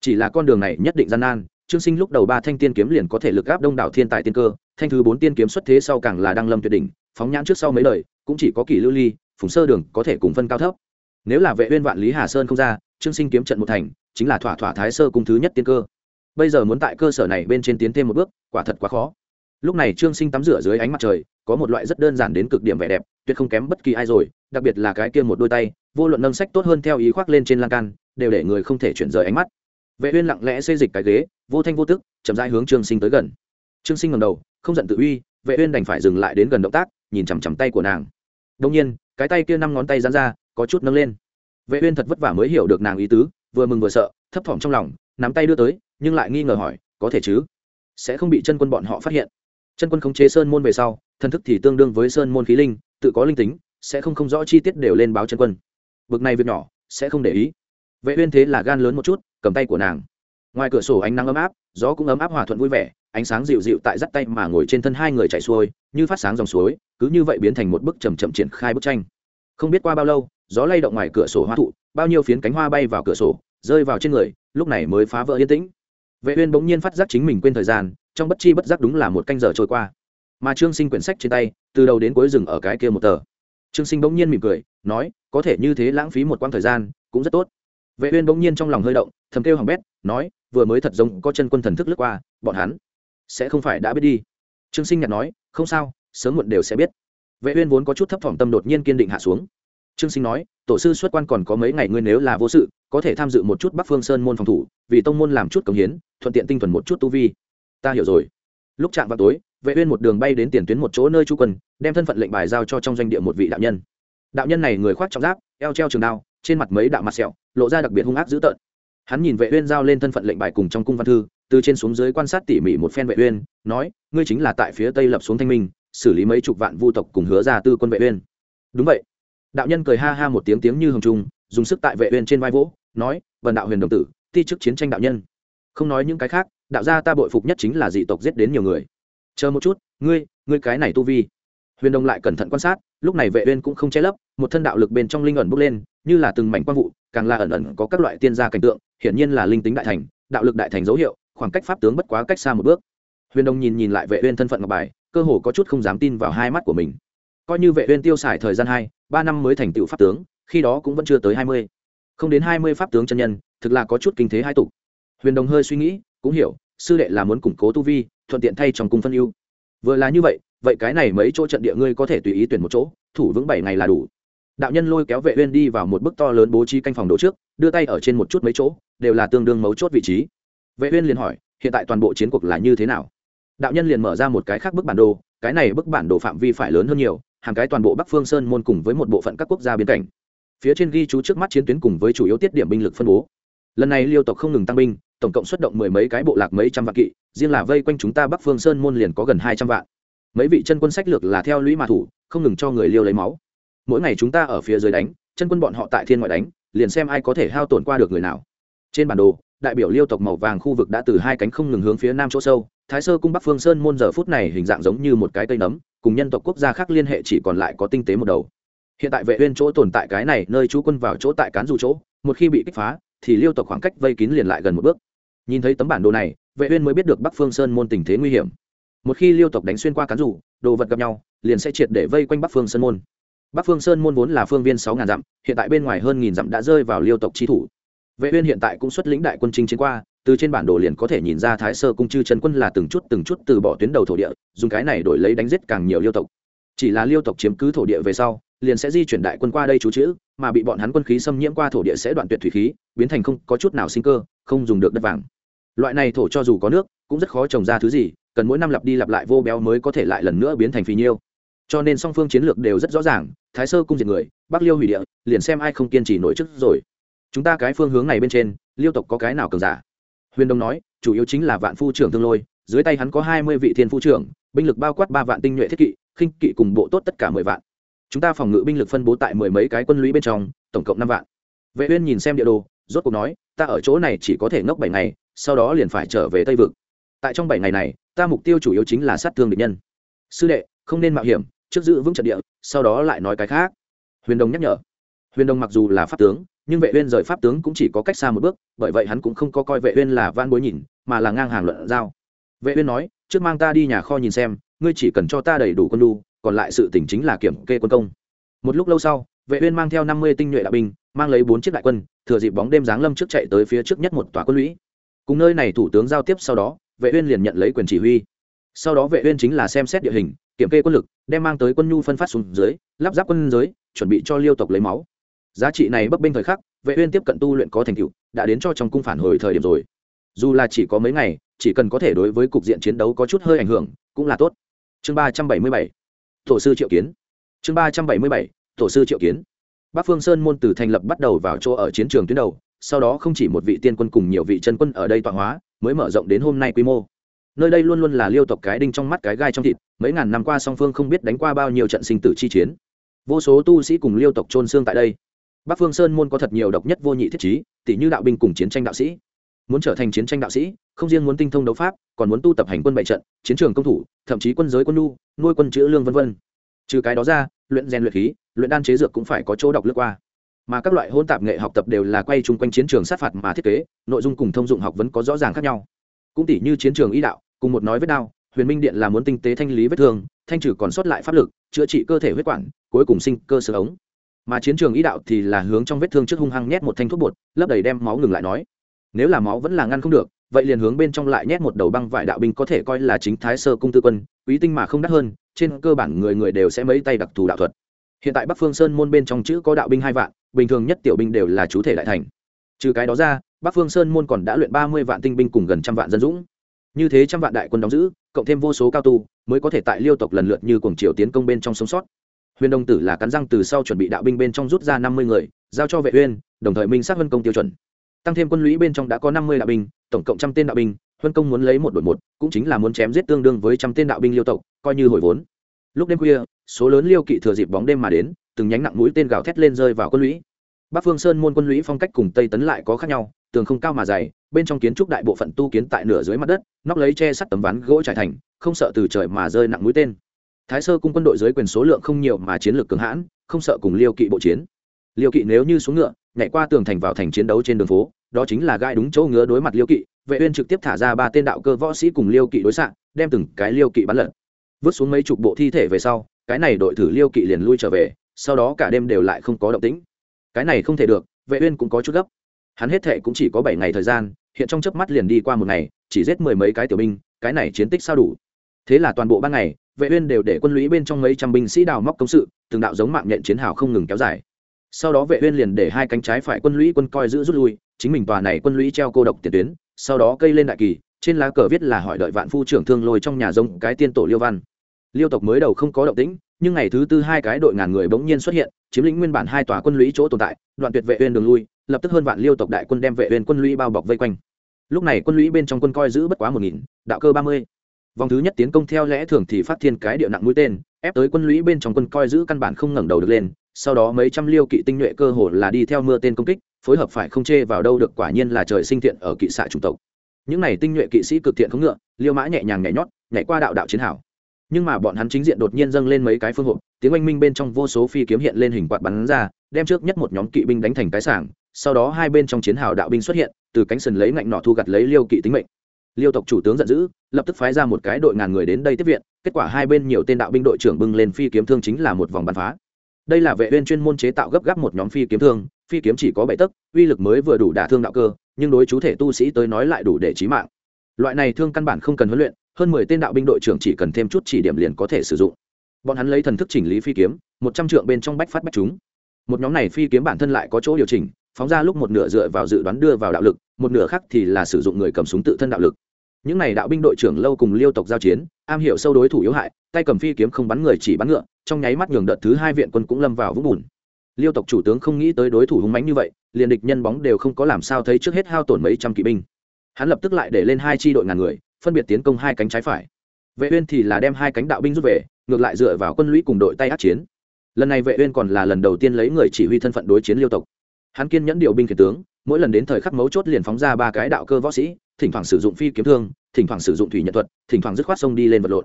Chỉ là con đường này nhất định gian nan, trương sinh lúc đầu ba thanh tiên kiếm liền có thể lực áp đông đảo thiên tài tiên cơ, thanh thứ bốn tiên kiếm xuất thế sau càng là đăng lâm tuyệt đỉnh, phóng nhãn trước sau mấy lời cũng chỉ có kỳ lưu ly, phùng sơ đường có thể cùng phân cao thấp nếu là vệ uyên vạn lý hà sơn không ra, trương sinh kiếm trận một thành, chính là thỏa thỏa thái sơ cung thứ nhất tiên cơ. Bây giờ muốn tại cơ sở này bên trên tiến thêm một bước, quả thật quá khó. Lúc này trương sinh tắm rửa dưới ánh mặt trời, có một loại rất đơn giản đến cực điểm vẻ đẹp, tuyệt không kém bất kỳ ai rồi, đặc biệt là cái kia một đôi tay, vô luận nâng sách tốt hơn theo ý khoác lên trên lan can, đều để người không thể chuyển rời ánh mắt. Vệ uyên lặng lẽ xây dịch cái ghế, vô thanh vô tức, chậm rãi hướng trương sinh tới gần. Trương sinh ngẩng đầu, không giận tự uy, vệ uyên đành phải dừng lại đến gần động tác, nhìn chằm chằm tay của nàng. Đương nhiên, cái tay kia năm ngón tay giãn ra có chút nâng lên. Vệ uyên thật vất vả mới hiểu được nàng ý tứ, vừa mừng vừa sợ, thấp thỏm trong lòng, nắm tay đưa tới, nhưng lại nghi ngờ hỏi, có thể chứ? Sẽ không bị chân quân bọn họ phát hiện? Chân quân khống chế sơn môn về sau thân thức thì tương đương với sơn môn khí linh, tự có linh tính, sẽ không không rõ chi tiết đều lên báo chân quân. Bực này việc nhỏ, sẽ không để ý. Vệ uyên thế là gan lớn một chút, cầm tay của nàng. Ngoài cửa sổ ánh nắng ấm áp, gió cũng ấm áp hòa thuận vui vẻ, ánh sáng dịu dịu tại dắt tay mà ngồi trên thân hai người chạy xuôi, như phát sáng dòng suối, cứ như vậy biến thành một bức chậm chậm triển khai bức tranh. Không biết qua bao lâu gió lay động ngoài cửa sổ hoa thụ, bao nhiêu phiến cánh hoa bay vào cửa sổ, rơi vào trên người, lúc này mới phá vỡ yên tĩnh. Vệ uyên bỗng nhiên phát giác chính mình quên thời gian, trong bất chi bất giác đúng là một canh giờ trôi qua. Mà trương sinh quyển sách trên tay, từ đầu đến cuối dừng ở cái kia một tờ. Trương sinh bỗng nhiên mỉm cười, nói, có thể như thế lãng phí một quãng thời gian, cũng rất tốt. Vệ uyên bỗng nhiên trong lòng hơi động, thầm kêu hỏng bét, nói, vừa mới thật giống có chân quân thần thức lướt qua, bọn hắn sẽ không phải đã biết đi. Trương sinh nhạt nói, không sao, sớm muộn đều sẽ biết. Vệ uyên vốn có chút thấp thỏm tâm đột nhiên kiên định hạ xuống trương sinh nói, tổ sư xuất quan còn có mấy ngày ngươi nếu là vô sự, có thể tham dự một chút bắc phương sơn môn phòng thủ, vì tông môn làm chút cống hiến, thuận tiện tinh thuần một chút tu vi. Ta hiểu rồi. Lúc chạm vào tối, vệ uyên một đường bay đến tiền tuyến một chỗ nơi chú quân, đem thân phận lệnh bài giao cho trong doanh địa một vị đạo nhân. Đạo nhân này người khoác trọng giáp, eo treo trường đao, trên mặt mấy đạo mặt sẹo, lộ ra đặc biệt hung ác dữ tợn. Hắn nhìn vệ uyên giao lên thân phận lệnh bài cùng trong cung văn thư, từ trên xuống dưới quan sát tỉ mỉ một phen vệ uyên, nói, ngươi chính là tại phía tây lập xuống thanh minh, xử lý mấy chục vạn vu tộc cùng hứa ra tư quân vệ uyên. Đúng vậy đạo nhân cười ha ha một tiếng tiếng như hồng trung, dùng sức tại vệ uyên trên vai vỗ, nói vần đạo huyền đồng tử thi chức chiến tranh đạo nhân. Không nói những cái khác, đạo gia ta bội phục nhất chính là dị tộc giết đến nhiều người. Chờ một chút, ngươi ngươi cái này tu vi. Huyền đồng lại cẩn thận quan sát, lúc này vệ uyên cũng không che lấp, một thân đạo lực bên trong linh ẩn bốc lên, như là từng mảnh quang vụ, càng là ẩn ẩn có các loại tiên gia cảnh tượng, hiển nhiên là linh tính đại thành, đạo lực đại thành dấu hiệu, khoảng cách pháp tướng bất quá cách xa một bước. Huyền đồng nhìn nhìn lại vệ uyên thân phận ngọc bài, cơ hồ có chút không dám tin vào hai mắt của mình coi như vệ uyên tiêu xài thời gian hai, ba năm mới thành tựu pháp tướng, khi đó cũng vẫn chưa tới hai mươi. Không đến hai mươi pháp tướng chân nhân, thực là có chút kinh thế hai tục. Huyền đồng hơi suy nghĩ, cũng hiểu, sư đệ là muốn củng cố tu vi, thuận tiện thay trong cung phân ưu. Vừa là như vậy vậy cái này mấy chỗ trận địa ngươi có thể tùy ý tuyển một chỗ, thủ vững bảy ngày là đủ. Đạo nhân lôi kéo vệ uyên đi vào một bức to lớn bố trí canh phòng đỗ trước, đưa tay ở trên một chút mấy chỗ, đều là tương đương mấu chốt vị trí. Vệ uyên liền hỏi, hiện tại toàn bộ chiến cuộc là như thế nào? Đạo nhân liền mở ra một cái khác bức bản đồ, cái này bức bản đồ phạm vi phải lớn hơn nhiều hàng cái toàn bộ bắc phương sơn môn cùng với một bộ phận các quốc gia biên cảnh. Phía trên ghi chú trước mắt chiến tuyến cùng với chủ yếu tiết điểm binh lực phân bố. Lần này liêu tộc không ngừng tăng binh, tổng cộng xuất động mười mấy cái bộ lạc mấy trăm vạn kỵ, riêng là vây quanh chúng ta bắc phương sơn môn liền có gần hai trăm vạn. Mấy vị chân quân sách lược là theo lũy mà thủ, không ngừng cho người liêu lấy máu. Mỗi ngày chúng ta ở phía dưới đánh, chân quân bọn họ tại thiên ngoại đánh, liền xem ai có thể hao tổn qua được người nào. Trên bản đồ, đại biểu liêu tộc màu vàng khu vực đã từ hai cánh không ngừng hướng phía nam chỗ sâu, thái sơ cung bắc phương sơn môn giờ phút này hình dạng giống như một cái cây nấm cùng nhân tộc quốc gia khác liên hệ chỉ còn lại có tinh tế một đầu. Hiện tại vệ uyên chỗ tồn tại cái này, nơi chú quân vào chỗ tại cán dù chỗ, một khi bị kích phá, thì liêu tộc khoảng cách vây kín liền lại gần một bước. Nhìn thấy tấm bản đồ này, vệ uyên mới biết được bắc phương sơn môn tình thế nguy hiểm. Một khi liêu tộc đánh xuyên qua cán rủ đồ vật gặp nhau, liền sẽ triệt để vây quanh bắc phương sơn môn. Bắc phương sơn môn vốn là phương viên sáu ngàn dặm, hiện tại bên ngoài hơn nghìn dặm đã rơi vào liêu tộc chi thủ. Vệ uyên hiện tại cũng xuất lĩnh đại quân chinh chiến qua từ trên bản đồ liền có thể nhìn ra thái sơ cung chư chân quân là từng chút từng chút từ bỏ tuyến đầu thổ địa, dùng cái này đổi lấy đánh giết càng nhiều liêu tộc. Chỉ là liêu tộc chiếm cứ thổ địa về sau, liền sẽ di chuyển đại quân qua đây chú chữ, mà bị bọn hắn quân khí xâm nhiễm qua thổ địa sẽ đoạn tuyệt thủy khí, biến thành không có chút nào sinh cơ, không dùng được đất vàng. Loại này thổ cho dù có nước, cũng rất khó trồng ra thứ gì, cần mỗi năm lặp đi lặp lại vô béo mới có thể lại lần nữa biến thành phì nhiêu. Cho nên song phương chiến lược đều rất rõ ràng, thái sơ cung diệt người, bắc liêu hủy địa, liền xem ai không kiên trì nổi trước rồi. Chúng ta cái phương hướng này bên trên, liêu tộc có cái nào cường giả? Huyền đông nói, chủ yếu chính là vạn phu trưởng thương lôi, dưới tay hắn có hai mươi vị thiên phu trưởng, binh lực bao quát ba vạn tinh nhuệ thiết kỵ, khinh kỵ cùng bộ tốt tất cả mười vạn. Chúng ta phòng ngự binh lực phân bố tại mười mấy cái quân lũy bên trong, tổng cộng năm vạn. Vệ uyên nhìn xem địa đồ, rốt cuộc nói, ta ở chỗ này chỉ có thể ngốc bảy ngày, sau đó liền phải trở về tây vực. Tại trong bảy ngày này, ta mục tiêu chủ yếu chính là sát thương địch nhân. Sư đệ, không nên mạo hiểm, trước giữ vững trận địa, sau đó lại nói cái khác. Huyền đông nhắc nhở. Huyền đông mặc dù là pháp tướng nhưng vệ uyên rời pháp tướng cũng chỉ có cách xa một bước, bởi vậy hắn cũng không có coi vệ uyên là van bối nhìn, mà là ngang hàng luận giao. Vệ uyên nói, trước mang ta đi nhà kho nhìn xem, ngươi chỉ cần cho ta đầy đủ quân lưu còn lại sự tình chính là kiểm kê quân công. Một lúc lâu sau, vệ uyên mang theo 50 tinh nhuệ đạo binh, mang lấy bốn chiếc đại quân, thừa dịp bóng đêm giáng lâm trước chạy tới phía trước nhất một tòa quân lũy. Cùng nơi này thủ tướng giao tiếp sau đó, vệ uyên liền nhận lấy quyền chỉ huy. Sau đó vệ uyên chính là xem xét địa hình, kiểm kê quân lực, đem mang tới quân nhu phân phát xuống dưới, lắp ráp quân giới, chuẩn bị cho liêu tộc lấy máu giá trị này bấp bênh thời khắc, vệ uyên tiếp cận tu luyện có thành tựu, đã đến cho trong cung phản hồi thời điểm rồi. Dù là chỉ có mấy ngày, chỉ cần có thể đối với cục diện chiến đấu có chút hơi ảnh hưởng, cũng là tốt. Chương 377 tổ sư triệu kiến. Chương 377 tổ sư triệu kiến. Bắc phương sơn môn từ thành lập bắt đầu vào chỗ ở chiến trường tuyến đầu, sau đó không chỉ một vị tiên quân cùng nhiều vị chân quân ở đây tọa hóa, mới mở rộng đến hôm nay quy mô. Nơi đây luôn luôn là liêu tộc cái đinh trong mắt cái gai trong thịt, mấy ngàn năm qua song phương không biết đánh qua bao nhiêu trận sinh tử chi chiến. Vô số tu sĩ cùng liêu tộc trôn xương tại đây bắc phương sơn môn có thật nhiều độc nhất vô nhị thiết chí tỷ như đạo binh cùng chiến tranh đạo sĩ. Muốn trở thành chiến tranh đạo sĩ, không riêng muốn tinh thông đấu pháp, còn muốn tu tập hành quân bại trận, chiến trường công thủ, thậm chí quân giới quân nhu, nuôi quân chữ lương v v trừ cái đó ra, luyện rèn luyện khí, luyện đan chế dược cũng phải có chỗ đọc lướt qua. Mà các loại hôn tạp nghệ học tập đều là quay chung quanh chiến trường sát phạt mà thiết kế, nội dung cùng thông dụng học vẫn có rõ ràng khác nhau. Cũng tỷ như chiến trường y đạo, cùng một nói vết đao, huyền minh điện là muốn tinh tế thanh lý vết thương, thanh trừ còn sót lại pháp lực, chữa trị cơ thể huyết quản, cuối cùng sinh cơ sở ống mà chiến trường ý đạo thì là hướng trong vết thương trước hung hăng nhét một thanh thuốc bột, lấp đầy đem máu ngừng lại nói, nếu là máu vẫn là ngăn không được, vậy liền hướng bên trong lại nhét một đầu băng vải đạo binh có thể coi là chính thái sơ cung tư quân, quý tinh mà không đắt hơn, trên cơ bản người người đều sẽ mấy tay đặc thù đạo thuật. Hiện tại bắc phương sơn môn bên trong chữ có đạo binh hai vạn, bình thường nhất tiểu binh đều là chú thể đại thành. Trừ cái đó ra, bắc phương sơn môn còn đã luyện ba mươi vạn tinh binh cùng gần trăm vạn dân dũng. Như thế trăm vạn đại quân đóng giữ, cộng thêm vô số cao tu, mới có thể tại liêu tộc lần lượt như cuồng triều tiến công bên trong sống sót huyền đông tử là cắn răng từ sau chuẩn bị đạo binh bên trong rút ra năm mươi người, giao cho vệ uyên, đồng thời minh xác vân công tiêu chuẩn. Tăng thêm quân lũy bên trong đã có năm mươi đạo binh, tổng cộng trăm tên đạo binh huân công muốn lấy một đội một, cũng chính là muốn chém giết tương đương với trăm tên đạo binh liêu tộc, coi như hồi vốn. Lúc đêm khuya, số lớn liêu kỵ thừa dịp bóng đêm mà đến, từng nhánh nặng mũi tên gào thét lên rơi vào quân lũy. Bắc phương sơn môn quân lũy phong cách cùng tây tấn lại có khác nhau, tường không cao mà dày, bên trong kiến trúc đại bộ phận tu kiến tại nửa dưới mặt đất, nóc lấy che sắt tấm ván gỗ trải thành, không sợ từ trời mà rơi nặng mũi tên thái sơ cung quân đội dưới quyền số lượng không nhiều mà chiến lược cường hãn, không sợ cùng liêu kỵ bộ chiến. Liêu kỵ nếu như xuống ngựa, nhảy qua tường thành vào thành chiến đấu trên đường phố, đó chính là gai đúng chỗ ngứa đối mặt liêu kỵ, vệ uyên trực tiếp thả ra ba tên đạo cơ võ sĩ cùng liêu kỵ đối xạ, đem từng cái liêu kỵ bắn lật. Vứt xuống mấy chục bộ thi thể về sau, cái này đội thử liêu kỵ liền lui trở về, sau đó cả đêm đều lại không có động tĩnh. Cái này không thể được, vệ uyên cũng có chút gấp. Hắn hết thề cũng chỉ có bảy ngày thời gian, hiện trong chớp mắt liền đi qua một ngày, chỉ giết mười mấy cái tiểu binh, cái này chiến tích sao đủ? Thế là toàn bộ ban ngày vệ uyên đều để quân lũy bên trong mấy trăm binh sĩ đào móc công sự, từng đạo giống mạng nhện chiến hào không ngừng kéo dài. Sau đó vệ uyên liền để hai cánh trái phải quân lũy quân coi giữ rút lui, chính mình tòa này quân lũy treo cô độc tiền tuyến, sau đó cây lên đại kỳ, trên lá cờ viết là hỏi đợi vạn phu trưởng thương lôi trong nhà giống cái tiên tổ liêu văn. Liêu tộc mới đầu không có động tĩnh, nhưng ngày thứ tư hai cái đội ngàn người bỗng nhiên xuất hiện, chiếm lĩnh nguyên bản hai tòa quân lũy chỗ tồn tại, đoạn tuyệt vệ uyên đường lui, lập tức hơn vạn liêu tộc đại quân đem vệ uyên quân lũy bao bọc vây quanh. Lúc này quân lũy bên trong quân coi giữ bất quá một nghìn, đạo cơ ba mươi vòng thứ nhất tiến công theo lẽ thường thì phát thiên cái địa nặng mũi tên, ép tới quân lũy bên trong quân coi giữ căn bản không ngẩng đầu được lên, sau đó mấy trăm liêu kỵ tinh nhuệ cơ hồ là đi theo mưa tên công kích, phối hợp phải không chê vào đâu được quả nhiên là trời sinh thiện ở kỵ xạ chủng tộc. Những này tinh nhuệ kỵ sĩ cực thiện không ngựa, liêu mã nhẹ nhàng nhảy nhót, nhảy qua đạo đạo chiến hảo nhưng mà bọn hắn chính diện đột nhiên dâng lên mấy cái phương hộp, tiếng oanh minh bên trong vô số phi kiếm hiện lên hình quạt bắn ra, đem trước nhất một nhóm kỵ binh đánh thành cái sảng, sau đó hai bên trong chiến hào đạo binh xuất hiện, từ cánh sần lấy ngạnh nọ thu gặt lấy liêu kỵ tính mệnh liêu tộc chủ tướng giận dữ, lập tức phái ra một cái đội ngàn người đến đây tiếp viện, kết quả hai bên nhiều tên đạo binh đội trưởng bưng lên phi kiếm thương chính là một vòng bắn phá. Đây là vệ uyên chuyên môn chế tạo gấp gáp một nhóm phi kiếm thương, phi kiếm chỉ có bảy tấc, uy lực mới vừa đủ đả thương đạo cơ, nhưng đối chú thể tu sĩ tới nói lại đủ để chí mạng. Loại này thương căn bản không cần huấn luyện, hơn mười tên đạo binh đội trưởng chỉ cần thêm chút chỉ điểm liền có thể sử dụng. Bọn hắn lấy thần thức chỉnh lý phi kiếm, một trăm trượng bên trong bách phát bách chúng. Một nhóm này phi kiếm bản thân lại có chỗ điều chỉnh, phóng ra lúc một nửa dựa vào dự đoán đưa vào đạo lực, một nửa khác thì là sử dụng người cầm súng tự thân đạo lực những này đạo binh đội trưởng lâu cùng liêu tộc giao chiến, am hiểu sâu đối thủ yếu hại, tay cầm phi kiếm không bắn người chỉ bắn ngựa, trong nháy mắt nhường đợt thứ hai viện quân cũng lâm vào vũng bùn. Liêu tộc chủ tướng không nghĩ tới đối thủ hung mãnh như vậy, liền địch nhân bóng đều không có làm sao thấy trước hết hao tổn mấy trăm kỵ binh. Hắn lập tức lại để lên hai tri đội ngàn người, phân biệt tiến công hai cánh trái phải. Vệ uyên thì là đem hai cánh đạo binh rút về, ngược lại dựa vào quân lũy cùng đội tay át chiến. Lần này vệ uyên còn là lần đầu tiên lấy người chỉ huy thân phận đối chiến liêu tộc. Hắn kiên nhẫn điều binh khiển tướng mỗi lần đến thời khắc mấu chốt liền phóng ra ba cái đạo cơ võ sĩ, thỉnh thoảng sử dụng phi kiếm thương, thỉnh thoảng sử dụng thủy nhật thuật, thỉnh thoảng dứt khoát sông đi lên vật lộn.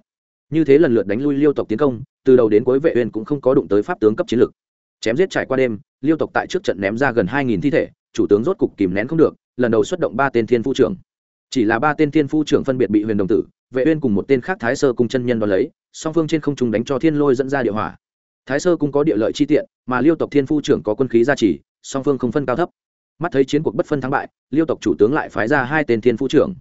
Như thế lần lượt đánh lui liêu tộc tiến công, từ đầu đến cuối vệ uyên cũng không có đụng tới pháp tướng cấp chiến lực. Chém giết trải qua đêm, liêu tộc tại trước trận ném ra gần 2.000 thi thể, chủ tướng rốt cục kìm nén không được, lần đầu xuất động ba tên thiên phu trưởng. Chỉ là ba tên thiên phu trưởng phân biệt bị huyền đồng tử, vệ uyên cùng một tên khác thái sơ cung chân nhân đo lấy, song phương trên không trung đánh cho thiên lôi dẫn ra địa hỏa. Thái sơ cung có địa lợi chi tiện, mà liêu tộc thiên phu trưởng có quân khí gia trì, song phương không phân cao thấp mắt thấy chiến cuộc bất phân thắng bại, liêu tộc chủ tướng lại phái ra hai tên thiên phu trưởng.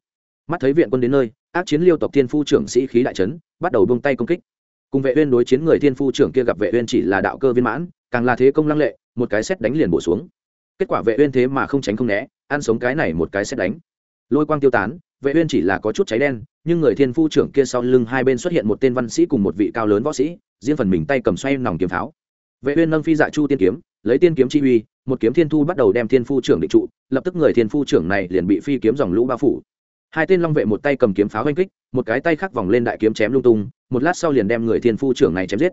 Mắt thấy viện quân đến nơi, ác chiến liêu tộc thiên phu trưởng sĩ khí đại trấn bắt đầu buông tay công kích. Cùng vệ uyên đối chiến người thiên phu trưởng kia gặp vệ uyên chỉ là đạo cơ viên mãn, càng là thế công lăng lệ, một cái xét đánh liền bổ xuống. Kết quả vệ uyên thế mà không tránh không né, ăn sống cái này một cái xét đánh. Lôi quang tiêu tán, vệ uyên chỉ là có chút cháy đen, nhưng người thiên phu trưởng kia sau lưng hai bên xuất hiện một tên văn sĩ cùng một vị cao lớn võ sĩ, riêng phần mình tay cầm xoay nòng kiếm pháo. Vệ uyên nâng phi dạ chu tiên kiếm lấy tiên kiếm chi uy, một kiếm thiên thu bắt đầu đem thiên phu trưởng định trụ, lập tức người thiên phu trưởng này liền bị phi kiếm dòng lũ bao phủ. Hai tên long vệ một tay cầm kiếm pháo oanh kích, một cái tay khác vòng lên đại kiếm chém lung tung, một lát sau liền đem người thiên phu trưởng này chém giết.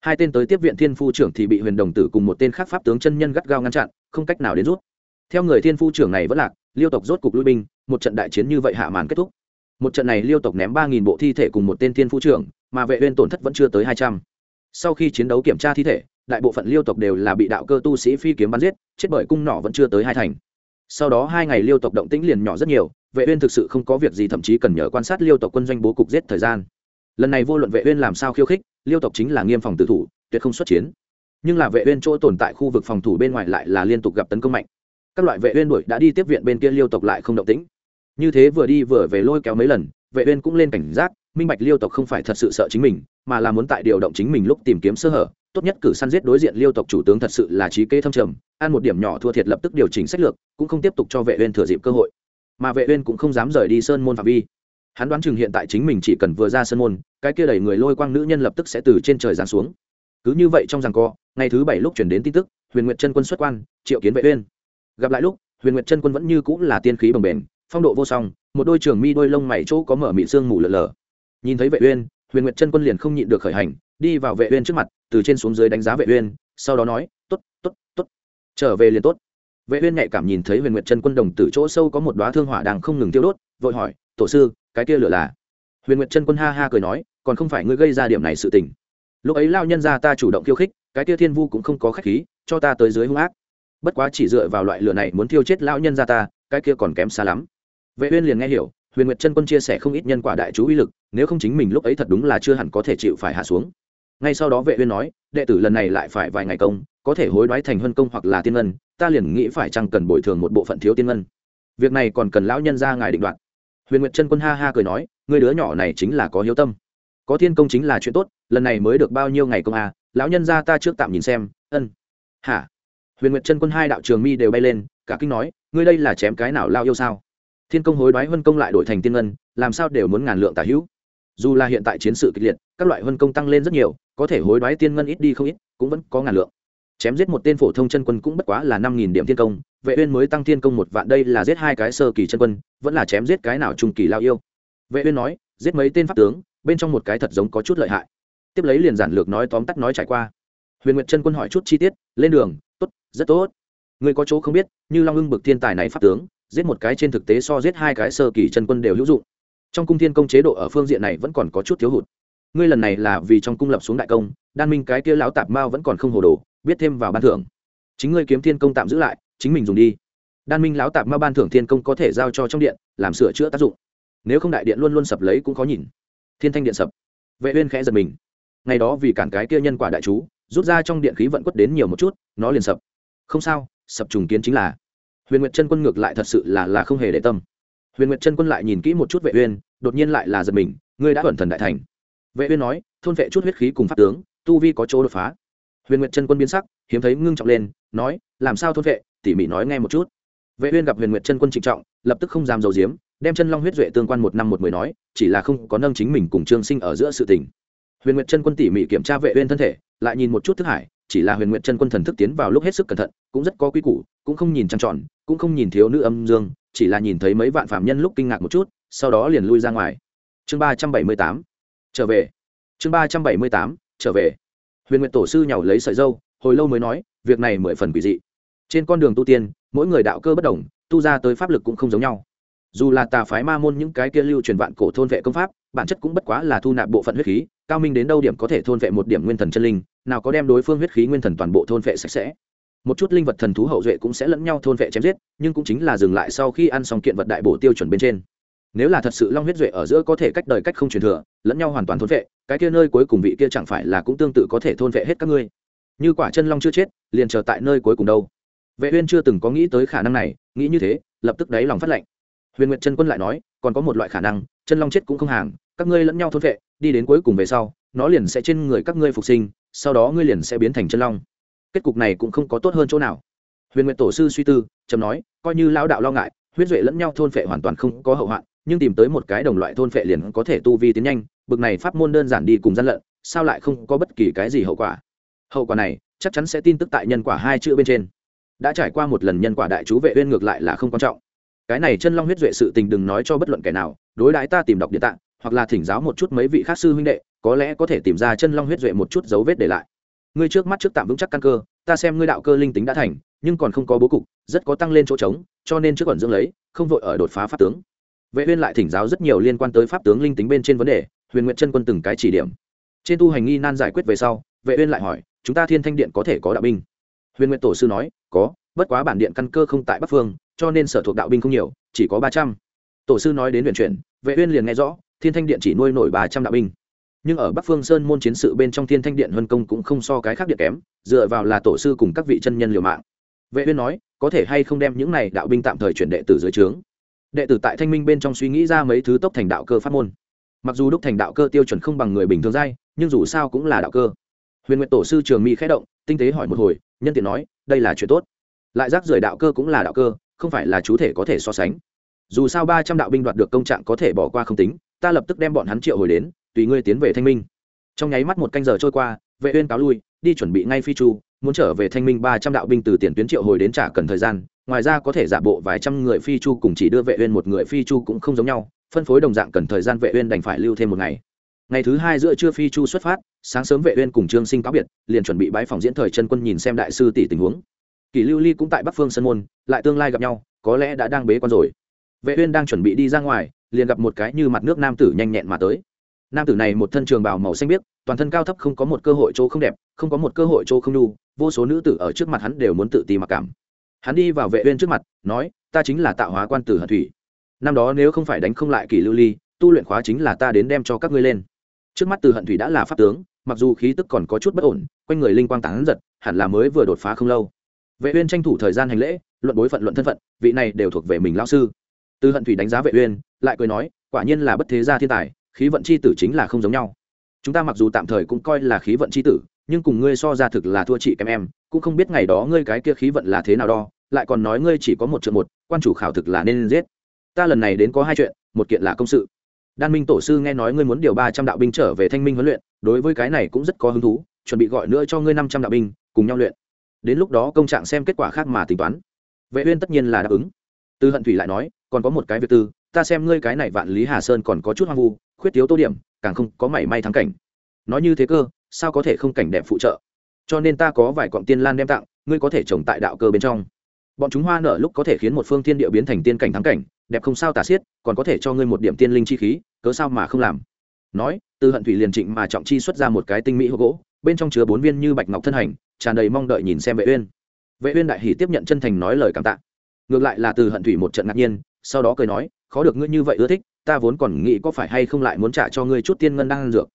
Hai tên tới tiếp viện thiên phu trưởng thì bị huyền đồng tử cùng một tên khác pháp tướng chân nhân gắt gao ngăn chặn, không cách nào đến rút. Theo người thiên phu trưởng này vẫn lạc, liêu tộc rốt cục lui binh, một trận đại chiến như vậy hạ màn kết thúc. Một trận này liêu tộc ném ba nghìn bộ thi thể cùng một tên thiên phu trưởng, mà vệ uyên tổn thất vẫn chưa tới hai trăm. Sau khi chiến đấu kiểm tra thi thể đại bộ phận liêu tộc đều là bị đạo cơ tu sĩ phi kiếm bắn giết, chết bởi cung nỏ vẫn chưa tới hai thành. Sau đó hai ngày liêu tộc động tĩnh liền nhỏ rất nhiều, vệ uyên thực sự không có việc gì, thậm chí cần nhờ quan sát liêu tộc quân doanh bố cục giết thời gian. Lần này vô luận vệ uyên làm sao khiêu khích, liêu tộc chính là nghiêm phòng tự thủ, tuyệt không xuất chiến. Nhưng là vệ uyên chỗ tồn tại khu vực phòng thủ bên ngoài lại là liên tục gặp tấn công mạnh. Các loại vệ uyên đuổi đã đi tiếp viện bên kia liêu tộc lại không động tĩnh. Như thế vừa đi vừa về lôi kéo mấy lần vệ uyên cũng lên cảnh giác, minh bạch liêu tộc không phải thật sự sợ chính mình, mà là muốn tại điều động chính mình lúc tìm kiếm sơ hở. Tốt nhất cử săn giết đối diện liêu tộc chủ tướng thật sự là trí kế thâm trầm, ăn một điểm nhỏ thua thiệt lập tức điều chỉnh sách lược, cũng không tiếp tục cho vệ uyên thừa dịp cơ hội. Mà vệ uyên cũng không dám rời đi sơn môn phạm vi. Hắn đoán chừng hiện tại chính mình chỉ cần vừa ra sơn môn, cái kia đẩy người lôi quang nữ nhân lập tức sẽ từ trên trời giáng xuống. Cứ như vậy trong giằng co, ngày thứ bảy lúc truyền đến tin tức, huyền nguyệt chân quân xuất quan, triệu kiến vệ uyên. Gặp lại lúc, huyền nguyệt chân quân vẫn như cũ là tiên khí bồng bềnh, phong độ vô song một đôi trường mi đôi lông mày chỗ có mở mịn sương mù lờ lờ. Nhìn thấy vệ uyên, huyền nguyệt chân quân liền không nhịn được khởi hành, đi vào vệ uyên trước mặt, từ trên xuống dưới đánh giá vệ uyên, sau đó nói, tốt tốt tốt, trở về liền tốt. Vệ uyên nhạy cảm nhìn thấy huyền nguyệt chân quân đồng tử chỗ sâu có một đóa thương hỏa đang không ngừng tiêu đốt, vội hỏi, tổ sư, cái kia lửa là? Huyền nguyệt chân quân ha ha cười nói, còn không phải ngươi gây ra điểm này sự tình. Lúc ấy lao nhân gia ta chủ động khiêu khích, cái kia thiên vu cũng không có khách khí, cho ta tới dưới hung ác. Bất quá chỉ dựa vào loại lửa này muốn thiêu chết lao nhân gia ta, cái kia còn kém xa lắm vệ uyên liền nghe hiểu, huyền nguyệt chân quân chia sẻ không ít nhân quả đại chú uy lực, nếu không chính mình lúc ấy thật đúng là chưa hẳn có thể chịu phải hạ xuống. Ngay sau đó vệ uyên nói, đệ tử lần này lại phải vài ngày công, có thể hối đoái thành huân công hoặc là tiên ngân, ta liền nghĩ phải chăng cần bồi thường một bộ phận thiếu tiên ngân. Việc này còn cần lão nhân ra ngài định đoạt. Huyền nguyệt chân quân ha ha cười nói, người đứa nhỏ này chính là có hiếu tâm. Có thiên công chính là chuyện tốt, lần này mới được bao nhiêu ngày công à lão nhân ra ta trước tạm nhìn xem, ân. Hả? Huyền nguyệt chân quân hai đạo trường mi đều bay lên, cả kinh nói, ngươi đây là chém cái nào lao yêu sao? Thiên công hối đoái vân công lại đổi thành tiên ngân, làm sao đều muốn ngàn lượng tả hữu. Dù là hiện tại chiến sự kịch liệt, các loại vân công tăng lên rất nhiều, có thể hối đoái tiên ngân ít đi không ít, cũng vẫn có ngàn lượng. Chém giết một tên phổ thông chân quân cũng bất quá là năm nghìn điểm thiên công, vệ uyên mới tăng thiên công một vạn, đây là giết hai cái sơ kỳ chân quân, vẫn là chém giết cái nào trung kỳ lao yêu. Vệ uyên nói, giết mấy tên pháp tướng, bên trong một cái thật giống có chút lợi hại. Tiếp lấy liền giản lược nói tóm tắt nói trải qua. Huyền nguyệt chân quân hỏi chút chi tiết, lên đường, tốt, rất tốt. Người có chỗ không biết, như long ưng bực thiên tài này pháp tướng giết một cái trên thực tế so giết hai cái sơ kỳ chân quân đều hữu dụng. Trong cung thiên công chế độ ở phương diện này vẫn còn có chút thiếu hụt. Ngươi lần này là vì trong cung lập xuống đại công, đan minh cái kia lão tạp mao vẫn còn không hồ đồ, biết thêm vào ban thưởng. Chính ngươi kiếm thiên công tạm giữ lại, chính mình dùng đi. Đan minh lão tạp mao ban thưởng thiên công có thể giao cho trong điện, làm sửa chữa tác dụng. Nếu không đại điện luôn luôn sập lấy cũng khó nhìn. Thiên thanh điện sập. Vệ uyên khẽ giật mình. Ngày đó vì cản cái kia nhân quả đại chú, rút ra trong điện khí vận quất đến nhiều một chút, nó liền sập. Không sao, sập trùng kiến chính là huyền nguyệt chân quân ngược lại thật sự là là không hề để tâm. Huyền nguyệt chân quân lại nhìn kỹ một chút vệ uyên, đột nhiên lại là giật mình, ngươi đã ẩn thần đại thành. Vệ uyên nói, thôn vệ chút huyết khí cùng pháp tướng, tu vi có chỗ đột phá. Huyền nguyệt chân quân biến sắc, hiếm thấy ngưng trọng lên, nói, làm sao thôn vệ? Tỉ mỉ nói nghe một chút. Vệ uyên gặp huyền nguyệt chân quân trịnh trọng, lập tức không dám dầu diếm đem chân long huyết duệ tương quan một năm một mười nói, chỉ là không có nâng chính mình cùng trương sinh ở giữa sự tình. Huyền nguyệt chân quân tỉ mỉ kiểm tra vệ uyên thân thể, lại nhìn một chút thức hải, chỉ là huyền nguyệt chân quân thần thức tiến vào lúc hết sức cẩn thận, cũng rất có quy củ, cũng không nhìn trăng tròn cũng không nhìn thiếu nữ âm dương, chỉ là nhìn thấy mấy vạn phạm nhân lúc kinh ngạc một chút, sau đó liền lui ra ngoài. Chương ba trăm bảy mươi tám, trở về. Chương ba trăm bảy mươi tám, trở về. Huyền nguyện tổ sư nhàu lấy sợi dâu, hồi lâu mới nói, việc này mười phần quỷ dị. Trên con đường tu tiên, mỗi người đạo cơ bất đồng, tu ra tới pháp lực cũng không giống nhau. Dù là tà phái ma môn những cái kia lưu truyền vạn cổ thôn vệ công pháp, bản chất cũng bất quá là thu nạp bộ phận huyết khí, cao minh đến đâu điểm có thể thôn vệ một điểm nguyên thần chân linh, nào có đem đối phương huyết khí nguyên thần toàn bộ thôn vệ sạch sẽ một chút linh vật thần thú hậu duệ cũng sẽ lẫn nhau thôn vệ chém giết, nhưng cũng chính là dừng lại sau khi ăn xong kiện vật đại bổ tiêu chuẩn bên trên. Nếu là thật sự long huyết duệ ở giữa có thể cách đời cách không truyền thừa, lẫn nhau hoàn toàn thôn vệ, cái kia nơi cuối cùng vị kia chẳng phải là cũng tương tự có thể thôn vệ hết các ngươi. Như quả chân long chưa chết, liền chờ tại nơi cuối cùng đâu. Vệ uyên chưa từng có nghĩ tới khả năng này, nghĩ như thế, lập tức đáy lòng phát lệnh. Huyền nguyệt chân quân lại nói, còn có một loại khả năng, chân long chết cũng không hàng, các ngươi lẫn nhau thôn vệ, đi đến cuối cùng về sau, nó liền sẽ trên người các ngươi phục sinh, sau đó ngươi liền sẽ biến thành chân long kết cục này cũng không có tốt hơn chỗ nào. Huyền nguyệt tổ sư suy tư trầm nói, coi như lão đạo lo ngại, huyết duệ lẫn nhau thôn phệ hoàn toàn không có hậu hoạn, nhưng tìm tới một cái đồng loại thôn phệ liền có thể tu vi tiến nhanh, bực này pháp môn đơn giản đi cùng gian lận, sao lại không có bất kỳ cái gì hậu quả? Hậu quả này, chắc chắn sẽ tin tức tại nhân quả hai chữ bên trên. Đã trải qua một lần nhân quả đại chú vệ uyên ngược lại là không quan trọng. Cái này chân long huyết duệ sự tình đừng nói cho bất luận kẻ nào, đối đãi ta tìm đọc địa tạng, hoặc là thỉnh giáo một chút mấy vị khác sư huynh đệ, có lẽ có thể tìm ra chân long huyết duệ một chút dấu vết để lại ngươi trước mắt trước tạm vững chắc căn cơ, ta xem ngươi đạo cơ linh tính đã thành, nhưng còn không có bố cục, rất có tăng lên chỗ trống, cho nên trước còn dưỡng lấy, không vội ở đột phá pháp tướng. Vệ uyên lại thỉnh giáo rất nhiều liên quan tới pháp tướng linh tính bên trên vấn đề, huyền nguyện chân quân từng cái chỉ điểm. Trên tu hành nghi nan giải quyết về sau, vệ uyên lại hỏi, chúng ta thiên thanh điện có thể có đạo binh? Huyền nguyện tổ sư nói, có, bất quá bản điện căn cơ không tại bắc phương, cho nên sở thuộc đạo binh không nhiều, chỉ có ba trăm. Tổ sư nói đến huyền chuyển, vệ uyên liền nghe rõ, thiên thanh điện chỉ nuôi nổi ba trăm đạo binh nhưng ở bắc phương sơn môn chiến sự bên trong thiên thanh điện huân công cũng không so cái khác điện kém, dựa vào là tổ sư cùng các vị chân nhân liều mạng. Vệ uyên nói, có thể hay không đem những này đạo binh tạm thời chuyển đệ tử dưới trướng? Đệ tử tại thanh minh bên trong suy nghĩ ra mấy thứ tốc thành đạo cơ pháp môn. Mặc dù đúc thành đạo cơ tiêu chuẩn không bằng người bình thường dai nhưng dù sao cũng là đạo cơ. Huyền nguyện tổ sư trường mỹ khẽ động, tinh tế hỏi một hồi, nhân tiện nói, đây là chuyện tốt. Lại rác rưởi đạo cơ cũng là đạo cơ, không phải là chú thể có thể so sánh. Dù sao ba trăm đạo binh đoạt được công trạng có thể bỏ qua không tính, ta lập tức đem bọn hắn triệu hồi đến tùy ngươi tiến về thanh minh. Trong nháy mắt một canh giờ trôi qua, vệ uyên cáo lui, đi chuẩn bị ngay phi chu, muốn trở về thanh minh ba trăm đạo binh từ tiền tuyến triệu hồi đến trả cần thời gian. Ngoài ra có thể giả bộ vài trăm người phi chu cùng chỉ đưa vệ uyên một người phi chu cũng không giống nhau, phân phối đồng dạng cần thời gian vệ uyên đành phải lưu thêm một ngày. Ngày thứ hai giữa trưa phi chu xuất phát, sáng sớm vệ uyên cùng trương sinh cáo biệt, liền chuẩn bị bái phòng diễn thời chân quân nhìn xem đại sư tỷ tình huống. Kỷ lưu ly cũng tại bắc phương sơn môn, lại tương lai gặp nhau, có lẽ đã đang bế quan rồi. Vệ uyên đang chuẩn bị đi ra ngoài, liền gặp một cái như mặt nước nam tử nhanh nhẹn mà tới nam tử này một thân trường bào màu xanh biếc, toàn thân cao thấp không có một cơ hội chỗ không đẹp, không có một cơ hội chỗ không đu, vô số nữ tử ở trước mặt hắn đều muốn tự ti mặc cảm. Hắn đi vào vệ uyên trước mặt, nói, ta chính là tạo hóa quan tử hận thủy. Năm đó nếu không phải đánh không lại kỳ lưu ly, tu luyện khóa chính là ta đến đem cho các ngươi lên. Trước mắt từ hận thủy đã là pháp tướng, mặc dù khí tức còn có chút bất ổn, quanh người linh quang tán giật, hẳn là mới vừa đột phá không lâu. Vệ uyên tranh thủ thời gian hành lễ, luận bối phận luận thân phận, vị này đều thuộc về mình lão sư. Từ hận thủy đánh giá vệ uyên, lại cười nói, quả nhiên là bất thế gia thiên tài khí vận chi tử chính là không giống nhau. Chúng ta mặc dù tạm thời cũng coi là khí vận chi tử, nhưng cùng ngươi so ra thực là thua chị kém em, cũng không biết ngày đó ngươi cái kia khí vận là thế nào đo, lại còn nói ngươi chỉ có một triệu một, quan chủ khảo thực là nên giết. Ta lần này đến có hai chuyện, một kiện là công sự. Đan minh tổ sư nghe nói ngươi muốn điều ba trăm đạo binh trở về thanh minh huấn luyện, đối với cái này cũng rất có hứng thú, chuẩn bị gọi nữa cho ngươi năm trăm đạo binh, cùng nhau luyện. Đến lúc đó công trạng xem kết quả khác mà tính toán. Vệ uyên tất nhiên là đáp ứng. Tư hận thủy lại nói, còn có một cái việc tư, ta xem ngươi cái này vạn lý hà sơn còn có chút hoang vu khuyết thiếu tô điểm, càng không có mảy may thắng cảnh. Nói như thế cơ, sao có thể không cảnh đẹp phụ trợ? Cho nên ta có vài cọng tiên lan đem tặng, ngươi có thể trồng tại đạo cơ bên trong. Bọn chúng hoa nở lúc có thể khiến một phương tiên địa biến thành tiên cảnh thắng cảnh, đẹp không sao tả xiết, còn có thể cho ngươi một điểm tiên linh chi khí, cớ sao mà không làm? Nói, từ hận thủy liền trịnh mà trọng chi xuất ra một cái tinh mỹ hộp gỗ, bên trong chứa bốn viên như bạch ngọc thân hành, tràn đầy mong đợi nhìn xem vệ uyên. Vệ uyên đại hỉ tiếp nhận chân thành nói lời cảm tạ. Ngược lại là từ hận thủy một trận ngạc nhiên, sau đó cười nói khó được ngươi như vậy ưa thích, ta vốn còn nghĩ có phải hay không lại muốn trả cho ngươi chút tiên ngân đang ăn dược.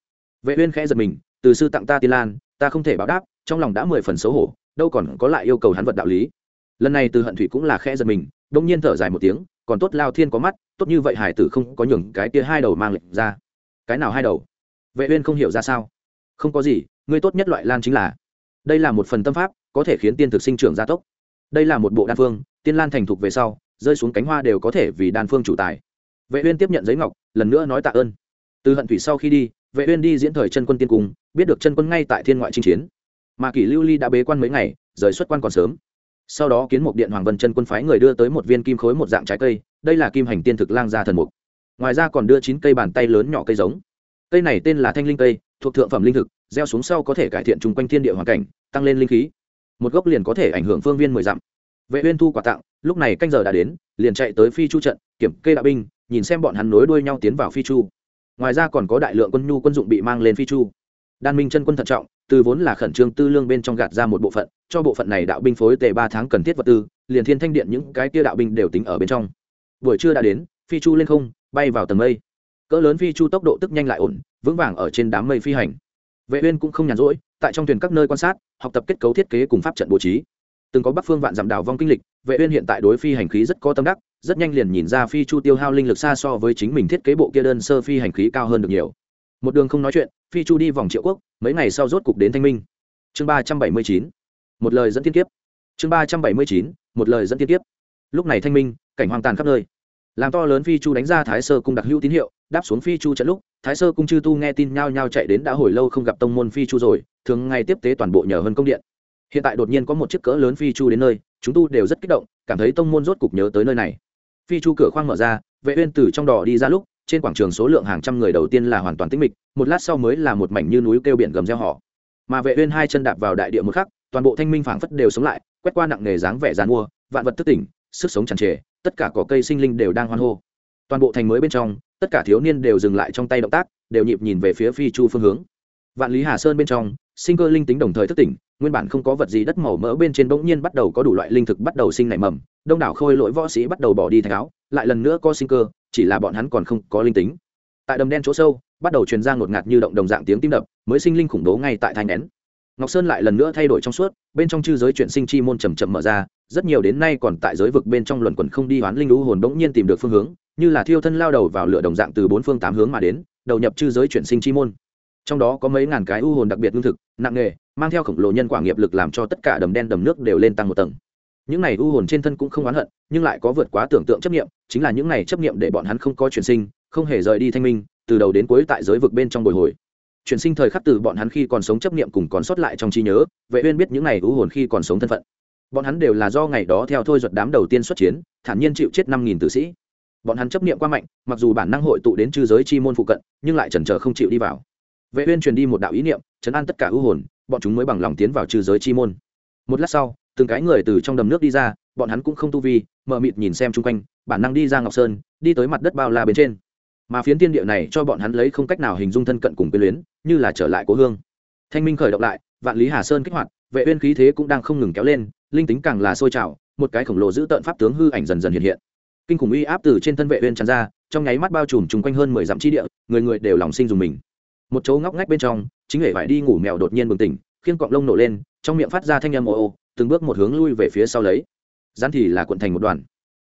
Vệ uyên khẽ giật mình, từ sư tặng ta tiên lan, ta không thể báo đáp, trong lòng đã mười phần xấu hổ, đâu còn có lại yêu cầu hắn vật đạo lý. Lần này từ hận thủy cũng là khẽ giật mình đông nhiên thở dài một tiếng, còn tốt lao thiên có mắt, tốt như vậy hải tử không có nhường cái kia hai đầu mang lệnh ra. Cái nào hai đầu? Vệ uyên không hiểu ra sao. Không có gì, ngươi tốt nhất loại lan chính là, đây là một phần tâm pháp, có thể khiến tiên thực sinh trưởng gia tốc. Đây là một bộ đan phương, tiên lan thành thục về sau rơi xuống cánh hoa đều có thể vì đan phương chủ tài. Vệ uyên tiếp nhận giấy ngọc, lần nữa nói tạ ơn. Từ hận thủy sau khi đi, vệ uyên đi diễn thời chân quân tiên cung, biết được chân quân ngay tại thiên ngoại chinh chiến. Mà kỷ lưu ly đã bế quan mấy ngày, rời xuất quan còn sớm. Sau đó kiến một điện hoàng vân chân quân phái người đưa tới một viên kim khối một dạng trái cây, đây là kim hành tiên thực lang gia thần mục. Ngoài ra còn đưa chín cây bàn tay lớn nhỏ cây giống. Cây này tên là thanh linh cây, thuộc thượng phẩm linh thực, gieo xuống sau có thể cải thiện chung quanh thiên địa hoàn cảnh, tăng lên linh khí. Một gốc liền có thể ảnh hưởng phương viên mười dặm vệ uyên thu quà tặng, lúc này canh giờ đã đến, liền chạy tới phi chu trận, kiểm kê đạo binh, nhìn xem bọn hắn nối đuôi nhau tiến vào phi chu. Ngoài ra còn có đại lượng quân nhu quân dụng bị mang lên phi chu. Đan minh chân quân thận trọng, từ vốn là khẩn trương tư lương bên trong gạt ra một bộ phận, cho bộ phận này đạo binh phối tề ba tháng cần thiết vật tư, liền thiên thanh điện những cái kia đạo binh đều tính ở bên trong. Buổi trưa đã đến, phi chu lên không, bay vào tầng mây. Cỡ lớn phi chu tốc độ tức nhanh lại ổn, vững vàng ở trên đám mây phi hành. Vệ uyên cũng không nhàn rỗi, tại trong thuyền các nơi quan sát, học tập kết cấu thiết kế cùng pháp trận bố trí từng có bắc phương vạn dặm đảo vong kinh lịch, vệ uyên hiện tại đối phi hành khí rất có tâm đắc, rất nhanh liền nhìn ra phi chu tiêu hao linh lực xa so với chính mình thiết kế bộ kia đơn sơ phi hành khí cao hơn được nhiều. Một đường không nói chuyện, phi chu đi vòng triệu quốc, mấy ngày sau rốt cục đến thanh minh. Chương ba trăm bảy mươi chín, một lời dẫn tiên kiếp. Chương ba trăm bảy mươi chín, một lời dẫn tiên kiếp. Lúc này thanh minh, cảnh hoang tàn khắp nơi. Làm to lớn phi chu đánh ra thái sơ cung đặc hữu tín hiệu, đáp xuống phi chu trận lúc, thái sơ cung chư tu nghe tin nhao nhao chạy đến đã hồi lâu không gặp tông môn phi chu rồi, thường ngày tiếp tế toàn bộ nhờ hơn công điện hiện tại đột nhiên có một chiếc cỡ lớn phi chu đến nơi, chúng tu đều rất kích động, cảm thấy tông môn rốt cục nhớ tới nơi này. Phi chu cửa khoang mở ra, vệ uyên từ trong đỏ đi ra lúc, trên quảng trường số lượng hàng trăm người đầu tiên là hoàn toàn tĩnh mịch, một lát sau mới là một mảnh như núi kêu biển gầm reo họ. Mà vệ uyên hai chân đạp vào đại địa một khắc, toàn bộ thanh minh phảng phất đều sống lại, quét qua nặng nề dáng vẻ giàn mua, vạn vật thức tỉnh, sức sống tràn trề, tất cả cỏ cây sinh linh đều đang hoan hô. Toàn bộ thành mới bên trong, tất cả thiếu niên đều dừng lại trong tay động tác, đều nhịp nhìn về phía phi chu phương hướng. Vạn lý hà sơn bên trong, sinh cơ linh tính đồng thời thức tỉnh nguyên bản không có vật gì đất màu mỡ bên trên bỗng nhiên bắt đầu có đủ loại linh thực bắt đầu sinh nảy mầm, đông đảo khôi lỗi võ sĩ bắt đầu bỏ đi thạch áo, lại lần nữa có sinh cơ, chỉ là bọn hắn còn không có linh tính. Tại đầm đen chỗ sâu, bắt đầu truyền ra ngột ngạt như động đồng dạng tiếng tim đập, mới sinh linh khủng bố ngay tại thanh nén ngọc sơn lại lần nữa thay đổi trong suốt, bên trong chư giới chuyển sinh chi môn trầm trầm mở ra, rất nhiều đến nay còn tại giới vực bên trong luẩn quẩn không đi hoán linh lũ hồn bỗng nhiên tìm được phương hướng, như là thiêu thân lao đầu vào lửa đồng dạng từ bốn phương tám hướng mà đến, đầu nhập chư giới chuyển sinh chi môn. Trong đó có mấy ngàn cái u hồn đặc biệt lương thực, nặng nghề mang theo khổng lồ nhân quả nghiệp lực làm cho tất cả đầm đen đầm nước đều lên tăng một tầng. Những này u hồn trên thân cũng không oán hận, nhưng lại có vượt quá tưởng tượng chấp nghiệm chính là những này chấp nghiệm để bọn hắn không có chuyển sinh, không hề rời đi thanh minh, từ đầu đến cuối tại giới vực bên trong bồi hồi. Chuyển sinh thời khắc từ bọn hắn khi còn sống chấp nghiệm cùng còn sót lại trong trí nhớ, vệ uyên biết những này u hồn khi còn sống thân phận. Bọn hắn đều là do ngày đó theo thôi duật đám đầu tiên xuất chiến, thản nhiên chịu chết năm nghìn tử sĩ. Bọn hắn chấp nghiệm qua mạnh, mặc dù bản năng hội tụ đến chư giới chi môn phụ cận, nhưng lại chần chờ không chịu đi vào. Vệ uyên truyền đi một đạo ý niệm, chấn an tất cả ưu hồn bọn chúng mới bằng lòng tiến vào trừ giới chi môn. Một lát sau, từng cái người từ trong đầm nước đi ra, bọn hắn cũng không tu vi, mờ mịt nhìn xem chung quanh, bản năng đi ra ngọc sơn, đi tới mặt đất bao la bên trên. Mà phiến tiên địa này cho bọn hắn lấy không cách nào hình dung thân cận cùng quyến luyến, như là trở lại cố hương. Thanh minh khởi động lại, vạn lý hà sơn kích hoạt, vệ uyên khí thế cũng đang không ngừng kéo lên, linh tính càng là sôi trào, một cái khổng lồ giữ tợn pháp tướng hư ảnh dần dần hiện hiện. Kinh khủng uy áp từ trên thân vệ uyên tràn ra, trong nháy mắt bao trùm chung quanh hơn mười dặm chi địa, người người đều lòng sinh dùng mình một chỗ ngóc ngách bên trong, chính hệ vải đi ngủ mèo đột nhiên bừng tỉnh khiên cọng lông nổ lên, trong miệng phát ra thanh âm ô ô, từng bước một hướng lui về phía sau lấy. Rắn thì là quận thành một đoàn.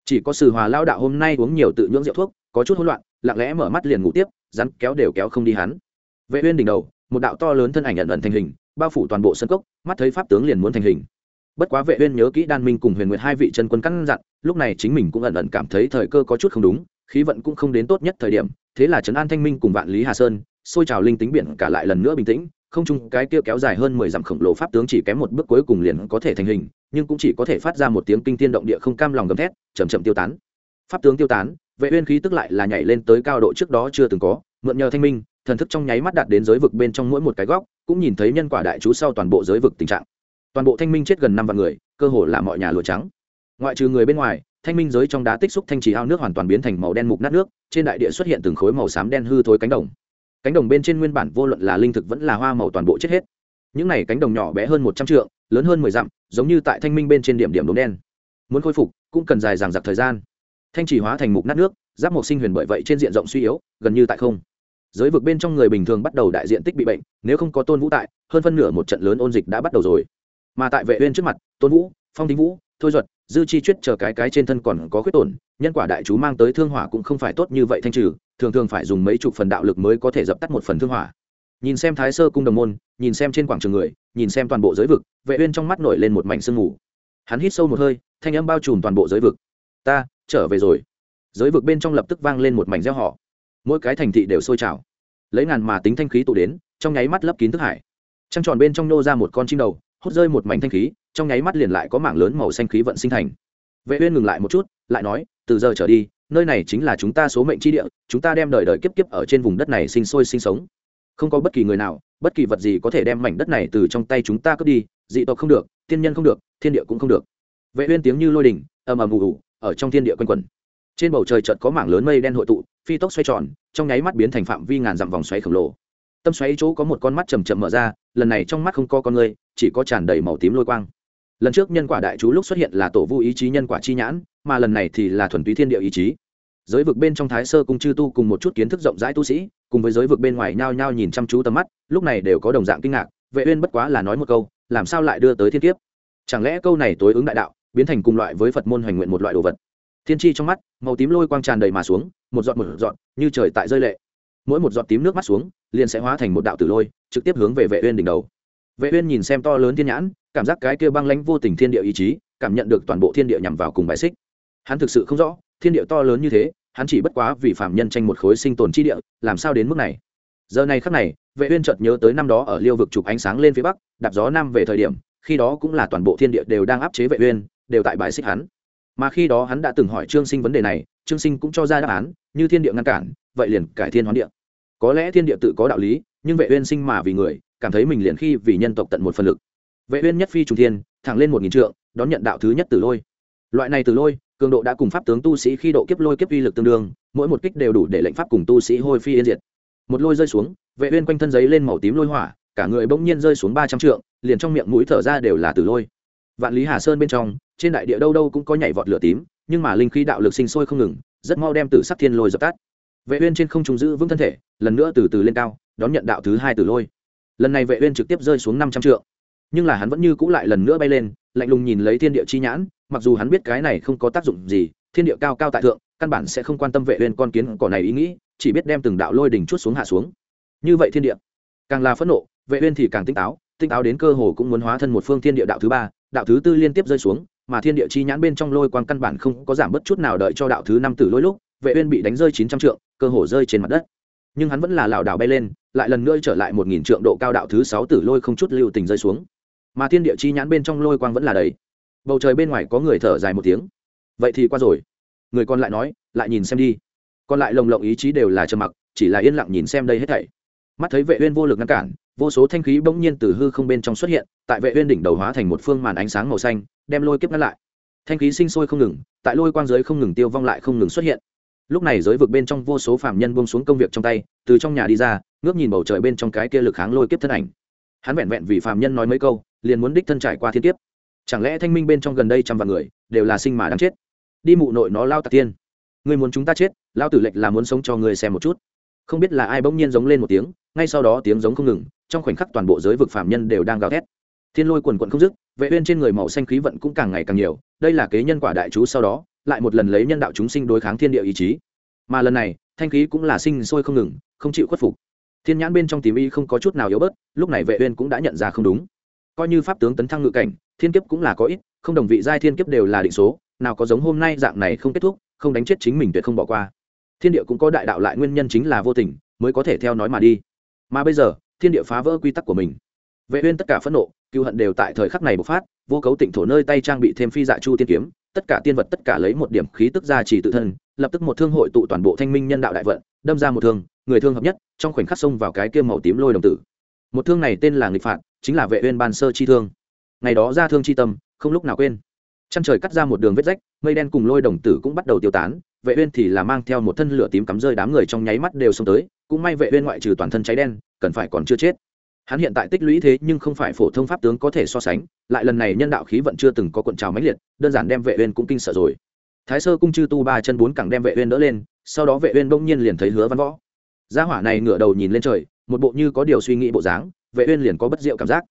Chỉ có sự hòa lao đạo hôm nay uống nhiều tự nhưỡng rượu thuốc, có chút hỗn loạn, lặng lẽ mở mắt liền ngủ tiếp, rắn kéo đều kéo không đi hắn. Vệ uyên đỉnh đầu, một đạo to lớn thân ảnh ẩn ẩn thành hình, bao phủ toàn bộ sân cốc, mắt thấy pháp tướng liền muốn thành hình. Bất quá vệ uyên nhớ kỹ đan minh cùng huyền nguyệt hai vị chân quân căn dặn, lúc này chính mình cũng ẩn ẩn cảm thấy thời cơ có chút không đúng, khí vận cũng không đến tốt nhất thời điểm, thế là trấn an thanh minh cùng vạn lý hà sơn xôi trào linh tính biển cả lại lần nữa bình tĩnh, không chung cái kia kéo dài hơn mười dặm khổng lồ pháp tướng chỉ kém một bước cuối cùng liền có thể thành hình, nhưng cũng chỉ có thể phát ra một tiếng kinh tiên động địa không cam lòng gầm thét chầm chậm tiêu tán. Pháp tướng tiêu tán, vệ uyên khí tức lại là nhảy lên tới cao độ trước đó chưa từng có, mượn nhờ thanh minh, thần thức trong nháy mắt đạt đến giới vực bên trong mỗi một cái góc, cũng nhìn thấy nhân quả đại chú sau toàn bộ giới vực tình trạng. Toàn bộ thanh minh chết gần năm vạn người, cơ hồ là mọi nhà lụa trắng. Ngoại trừ người bên ngoài, thanh minh giới trong đá tích xúc thanh trì ao nước hoàn toàn biến thành màu đen mục nát nước, trên đại địa xuất hiện từng khối màu xám đen hư thối cánh đồng cánh đồng bên trên nguyên bản vô luận là linh thực vẫn là hoa màu toàn bộ chết hết. Những này cánh đồng nhỏ bé hơn một trăm trượng, lớn hơn mười dặm, giống như tại thanh minh bên trên điểm điểm đốm đen. Muốn khôi phục, cũng cần dài dằng dặc thời gian. Thanh chỉ hóa thành mục nát nước, giáp mộc sinh huyền bởi vậy trên diện rộng suy yếu, gần như tại không. Giới vực bên trong người bình thường bắt đầu đại diện tích bị bệnh, nếu không có tôn vũ tại, hơn phân nửa một trận lớn ôn dịch đã bắt đầu rồi. Mà tại vệ uyên trước mặt, tôn vũ, phong thính vũ, thôi duật dư chi chuyết chờ cái cái trên thân còn có khuyết tổn, nhân quả đại chú mang tới thương hỏa cũng không phải tốt như vậy thanh trừ, thường thường phải dùng mấy chục phần đạo lực mới có thể dập tắt một phần thương hỏa. Nhìn xem thái sơ cung đồng môn, nhìn xem trên quảng trường người, nhìn xem toàn bộ giới vực, vệ uyên trong mắt nổi lên một mảnh sương mù. Hắn hít sâu một hơi, thanh âm bao trùm toàn bộ giới vực. Ta, trở về rồi. Giới vực bên trong lập tức vang lên một mảnh reo họ mỗi cái thành thị đều sôi trào. Lấy ngàn mà tính thanh khí tụ đến, trong nháy mắt lấp kín thức hải. Trăng tròn bên trong nô ra một con chim đầu, hút rơi một mảnh thanh khí trong nháy mắt liền lại có mảng lớn màu xanh khí vận sinh thành. Vệ uyên ngừng lại một chút, lại nói, từ giờ trở đi, nơi này chính là chúng ta số mệnh chi địa, chúng ta đem đời đời kiếp kiếp ở trên vùng đất này sinh sôi sinh sống. Không có bất kỳ người nào, bất kỳ vật gì có thể đem mảnh đất này từ trong tay chúng ta cướp đi, dị tộc không được, tiên nhân không được, thiên địa cũng không được. Vệ uyên tiếng như lôi đình, ầm ầm ù ù, ở trong thiên địa quanh quẩn. Trên bầu trời chợt có mảng lớn mây đen hội tụ, phi tốc xoay tròn, trong nháy mắt biến thành phạm vi ngàn dặm vòng xoáy khổng lồ. Tâm xoáy chỗ có một con mắt chầm chậm mở ra, lần này trong mắt không có con người, chỉ có tràn đầy màu tím lôi quang lần trước nhân quả đại chú lúc xuất hiện là tổ vu ý chí nhân quả chi nhãn, mà lần này thì là thuần túy thiên địa ý chí. Giới vực bên trong thái sơ cung chư tu cùng một chút kiến thức rộng rãi tu sĩ, cùng với giới vực bên ngoài nhao nhao nhìn chăm chú tầm mắt, lúc này đều có đồng dạng kinh ngạc, vệ uyên bất quá là nói một câu, làm sao lại đưa tới thiên kiếp? Chẳng lẽ câu này tối ứng đại đạo, biến thành cùng loại với phật môn hoành nguyện một loại đồ vật? Thiên chi trong mắt, màu tím lôi quang tràn đầy mà xuống, một giọt một giọt, như trời tại rơi lệ. Mỗi một giọt tím nước mắt xuống, liền sẽ hóa thành một đạo tử lôi, trực tiếp hướng về vệ uyên đỉnh đầu. Vệ uyên nhìn xem to lớn thiên nhãn cảm giác cái kia băng lãnh vô tình thiên địa ý chí, cảm nhận được toàn bộ thiên địa nhằm vào cùng bài xích. Hắn thực sự không rõ, thiên địa to lớn như thế, hắn chỉ bất quá vì phạm nhân tranh một khối sinh tồn chi địa, làm sao đến mức này? Giờ này khắc này, vệ uyên chợt nhớ tới năm đó ở liêu vực chụp ánh sáng lên phía bắc, đạp gió nam về thời điểm, khi đó cũng là toàn bộ thiên địa đều đang áp chế vệ uyên, đều tại bài xích hắn. Mà khi đó hắn đã từng hỏi trương sinh vấn đề này, trương sinh cũng cho ra đáp án, như thiên địa ngăn cản, vậy liền cải thiên hoán địa. Có lẽ thiên địa tự có đạo lý, nhưng vệ uyên sinh mà vì người, cảm thấy mình liền khi vì nhân tộc tận một phần lực vệ uyên nhất phi trùng thiên, thẳng lên một nghìn trượng, đón nhận đạo thứ nhất tử lôi. Loại này tử lôi, cường độ đã cùng pháp tướng tu sĩ khi độ kiếp lôi kiếp uy lực tương đương, mỗi một kích đều đủ để lệnh pháp cùng tu sĩ hôi phi yên diệt. Một lôi rơi xuống, vệ uyên quanh thân giấy lên màu tím lôi hỏa, cả người bỗng nhiên rơi xuống ba trăm trượng, liền trong miệng mũi thở ra đều là tử lôi. Vạn lý hà sơn bên trong, trên đại địa đâu đâu cũng có nhảy vọt lửa tím, nhưng mà linh khí đạo lực sinh sôi không ngừng, rất mau đem tử sắc thiên lôi dập tắt. Vệ uyên trên không trung giữ vững thân thể, lần nữa từ từ lên cao, đón nhận đạo thứ hai tử lôi. Lần này vệ uyên trực tiếp rơi xuống năm trăm trượng nhưng là hắn vẫn như cũ lại lần nữa bay lên, lạnh lùng nhìn lấy thiên địa chi nhãn, mặc dù hắn biết cái này không có tác dụng gì, thiên địa cao cao tại thượng, căn bản sẽ không quan tâm vệ uyên con kiến cỏ này ý nghĩ, chỉ biết đem từng đạo lôi đỉnh chút xuống hạ xuống. Như vậy thiên địa, càng là phẫn nộ, vệ uyên thì càng tinh táo tinh táo đến cơ hồ cũng muốn hóa thân một phương thiên địa đạo thứ ba, đạo thứ tư liên tiếp rơi xuống, mà thiên địa chi nhãn bên trong lôi quang căn bản không có giảm bất chút nào đợi cho đạo thứ năm tử lôi lúc, vệ uyên bị đánh rơi 900 trượng, cơ hồ rơi trên mặt đất. Nhưng hắn vẫn là lảo đảo bay lên, lại lần nữa trở lại một nghìn trượng độ cao đạo thứ sáu tử lôi không chút lưu tình rơi xuống mà thiên địa chi nhãn bên trong lôi quang vẫn là đầy. Bầu trời bên ngoài có người thở dài một tiếng. Vậy thì qua rồi. Người còn lại nói, lại nhìn xem đi. Còn lại lồng lộng ý chí đều là trầm mặc, chỉ là yên lặng nhìn xem đây hết thảy. Mắt thấy vệ uyên vô lực ngăn cản, vô số thanh khí bỗng nhiên từ hư không bên trong xuất hiện, tại vệ uyên đỉnh đầu hóa thành một phương màn ánh sáng màu xanh, đem lôi kiếp ngăn lại. Thanh khí sinh sôi không ngừng, tại lôi quang giới không ngừng tiêu vong lại không ngừng xuất hiện. Lúc này giới vực bên trong vô số phạm nhân buông xuống công việc trong tay, từ trong nhà đi ra, ngước nhìn bầu trời bên trong cái kia lực kháng lôi kiếp thân ảnh. Hắn vẹn vẹn vì phạm nhân nói mấy câu liền muốn đích thân trải qua thiên kiếp. Chẳng lẽ thanh minh bên trong gần đây trăm vạn người đều là sinh mà đáng chết? Đi mụ nội nó lao tạc tiên người muốn chúng ta chết, lao tử lệnh là muốn sống cho người xem một chút. Không biết là ai bỗng nhiên giống lên một tiếng, ngay sau đó tiếng giống không ngừng, trong khoảnh khắc toàn bộ giới vực phạm nhân đều đang gào thét. Thiên lôi quần quận không dứt, vệ uyên trên người màu xanh khí vận cũng càng ngày càng nhiều, đây là kế nhân quả đại chú sau đó, lại một lần lấy nhân đạo chúng sinh đối kháng thiên địa ý chí. Mà lần này, thanh khí cũng là sinh sôi không ngừng, không chịu khuất phục. Thiên nhãn bên trong tìm y không có chút nào yếu bớt, lúc này vệ uyên cũng đã nhận ra không đúng coi như pháp tướng tấn thăng ngự cảnh, thiên kiếp cũng là có ít, không đồng vị giai thiên kiếp đều là định số, nào có giống hôm nay dạng này không kết thúc, không đánh chết chính mình tuyệt không bỏ qua. Thiên địa cũng có đại đạo lại nguyên nhân chính là vô tình, mới có thể theo nói mà đi. Mà bây giờ, thiên địa phá vỡ quy tắc của mình. Vệ uyên tất cả phẫn nộ cựu hận đều tại thời khắc này bộc phát, vô cấu tịnh thổ nơi tay trang bị thêm phi dạ chu tiên kiếm, tất cả tiên vật tất cả lấy một điểm khí tức ra chỉ tự thân, lập tức một thương hội tụ toàn bộ thanh minh nhân đạo đại vận, đâm ra một thương, người thương hợp nhất, trong khoảnh khắc xông vào cái kia màu tím lôi đồng tử. Một thương này tên là nghịch phạt chính là vệ uyên ban sơ chi thương. Ngày đó ra thương chi tâm, không lúc nào quên. Chân trời cắt ra một đường vết rách, mây đen cùng lôi đồng tử cũng bắt đầu tiêu tán, vệ uyên thì là mang theo một thân lửa tím cắm rơi đám người trong nháy mắt đều xông tới, cũng may vệ uyên ngoại trừ toàn thân cháy đen, cần phải còn chưa chết. Hắn hiện tại tích lũy thế nhưng không phải phổ thông pháp tướng có thể so sánh, lại lần này nhân đạo khí vận chưa từng có cuộn trào mãnh liệt, đơn giản đem vệ uyên cũng kinh sợ rồi. Thái sơ cung chư tu ba chân bốn cẳng đem vệ uyên đỡ lên, sau đó vệ uyên bỗng nhiên liền thấy hứa văn võ. Gia hỏa này ngửa đầu nhìn lên trời, một bộ như có điều suy nghĩ bộ dáng vệ uyên liền có bất diệu cảm giác.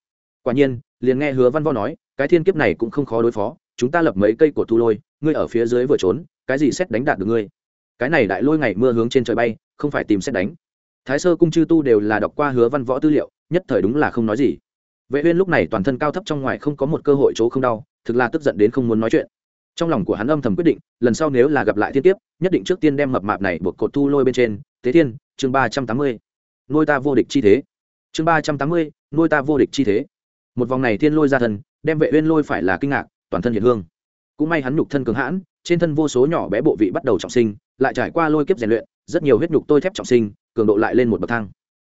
Quả nhiên liền nghe hứa văn võ nói cái thiên kiếp này cũng không khó đối phó chúng ta lập mấy cây cột thu lôi ngươi ở phía dưới vừa trốn cái gì xét đánh đạt được ngươi? Cái này đại lôi ngày mưa hướng trên trời bay không phải tìm xét đánh. Thái sơ cung chư tu đều là đọc qua hứa văn võ tư liệu nhất thời đúng là không nói gì. Vệ uyên lúc này toàn thân cao thấp trong ngoài không có một cơ hội chỗ không đau thực là tức giận đến không muốn nói chuyện. Trong lòng của hắn âm thầm quyết định lần sau nếu là gặp lại thiên kiếp, nhất định trước tiên đem mập mạp này buộc cột thu lôi bên trên. Thế thiên chương ba trăm tám mươi. Nuôi ta vô địch chi thế chương ba trăm tám mươi, nuôi ta vô địch chi thế. Một vòng này thiên lôi ra thân, đem vệ uyên lôi phải là kinh ngạc, toàn thân hiện hương. Cũng may hắn nhục thân cường hãn, trên thân vô số nhỏ bé bộ vị bắt đầu trọng sinh, lại trải qua lôi kiếp rèn luyện, rất nhiều huyết nhục tôi thép trọng sinh, cường độ lại lên một bậc thang.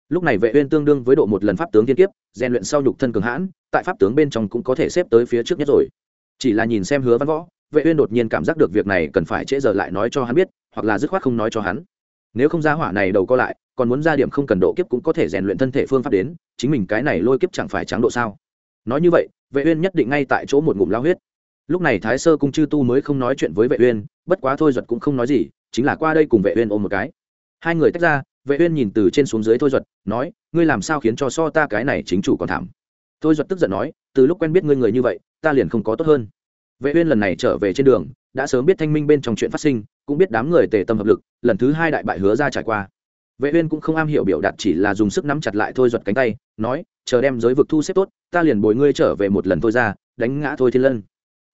Lúc này vệ uyên tương đương với độ một lần pháp tướng thiên kiếp, rèn luyện sau nhục thân cường hãn, tại pháp tướng bên trong cũng có thể xếp tới phía trước nhất rồi. Chỉ là nhìn xem hứa văn võ, vệ uyên đột nhiên cảm giác được việc này cần phải trễ giờ lại nói cho hắn biết, hoặc là dứt khoát không nói cho hắn nếu không ra hỏa này đầu co lại, còn muốn ra điểm không cần độ kiếp cũng có thể rèn luyện thân thể phương pháp đến, chính mình cái này lôi kiếp chẳng phải trắng độ sao? Nói như vậy, vệ uyên nhất định ngay tại chỗ một ngụm lao huyết. Lúc này thái sơ cung chư tu mới không nói chuyện với vệ uyên, bất quá thôi duật cũng không nói gì, chính là qua đây cùng vệ uyên ôm một cái. Hai người tách ra, vệ uyên nhìn từ trên xuống dưới thôi duật, nói, ngươi làm sao khiến cho so ta cái này chính chủ còn thảm? Thôi duật tức giận nói, từ lúc quen biết ngươi người như vậy, ta liền không có tốt hơn. Vệ uyên lần này trở về trên đường đã sớm biết thanh minh bên trong chuyện phát sinh, cũng biết đám người tề tâm hợp lực, lần thứ hai đại bại hứa ra trải qua. Vệ uyên cũng không am hiểu biểu đạt chỉ là dùng sức nắm chặt lại thôi giật cánh tay, nói, chờ đem giới vực thu xếp tốt, ta liền bồi ngươi trở về một lần thôi ra, đánh ngã thôi thiên lân.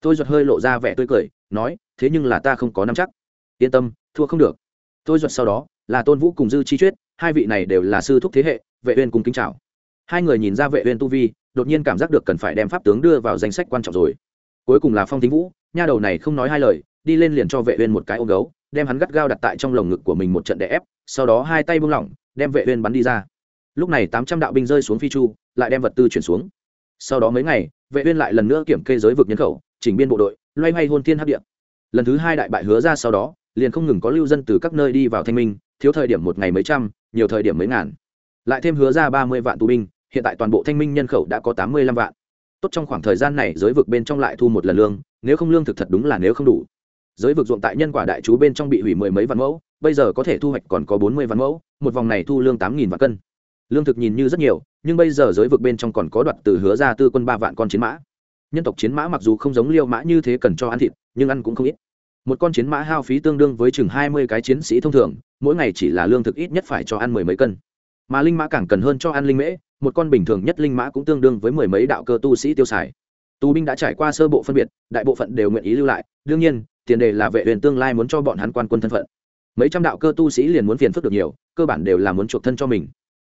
Thôi giật hơi lộ ra vẻ tươi cười, nói, thế nhưng là ta không có nắm chắc. Yên tâm, thua không được. Thôi giật sau đó, là tôn vũ cùng dư chi chuyết hai vị này đều là sư thúc thế hệ, vệ uyên cùng kính chào. Hai người nhìn ra vệ uyên tu vi, đột nhiên cảm giác được cần phải đem pháp tướng đưa vào danh sách quan trọng rồi. Cuối cùng là phong thính vũ nha đầu này không nói hai lời, đi lên liền cho vệ uyên một cái ôm gấu, đem hắn gắt gao đặt tại trong lồng ngực của mình một trận đè ép, sau đó hai tay buông lỏng, đem vệ uyên bắn đi ra. Lúc này 800 đạo binh rơi xuống phi chu, lại đem vật tư chuyển xuống. Sau đó mấy ngày, vệ uyên lại lần nữa kiểm kê giới vực nhân khẩu, chỉnh biên bộ đội, loay hoay hôn thiên hấp địa. Lần thứ hai đại bại hứa ra sau đó, liền không ngừng có lưu dân từ các nơi đi vào thanh minh, thiếu thời điểm một ngày mấy trăm, nhiều thời điểm mấy ngàn. Lại thêm hứa ra 30 vạn tù binh, hiện tại toàn bộ thanh minh nhân khẩu đã có 85 vạn. Tốt trong khoảng thời gian này, giới vực bên trong lại thu một lần lương nếu không lương thực thật đúng là nếu không đủ. Giới vực ruộng tại nhân quả đại chú bên trong bị hủy mười mấy vạn mẫu, bây giờ có thể thu hoạch còn có bốn mươi vạn mẫu, một vòng này thu lương tám nghìn vạn cân. Lương thực nhìn như rất nhiều, nhưng bây giờ giới vực bên trong còn có đoạt từ hứa ra tư quân ba vạn con chiến mã. Nhân tộc chiến mã mặc dù không giống liêu mã như thế cần cho ăn thịt, nhưng ăn cũng không ít. Một con chiến mã hao phí tương đương với chừng hai mươi cái chiến sĩ thông thường, mỗi ngày chỉ là lương thực ít nhất phải cho ăn mười mấy cân. Mà linh mã càng cần hơn cho ăn linh mễ, một con bình thường nhất linh mã cũng tương đương với mười mấy đạo cơ tu sĩ tiêu xài tù binh đã trải qua sơ bộ phân biệt, đại bộ phận đều nguyện ý lưu lại, đương nhiên, tiền đề là vệ huyền tương lai muốn cho bọn hắn quan quân thân phận. Mấy trăm đạo cơ tu sĩ liền muốn phiền phức được nhiều, cơ bản đều là muốn chuộc thân cho mình.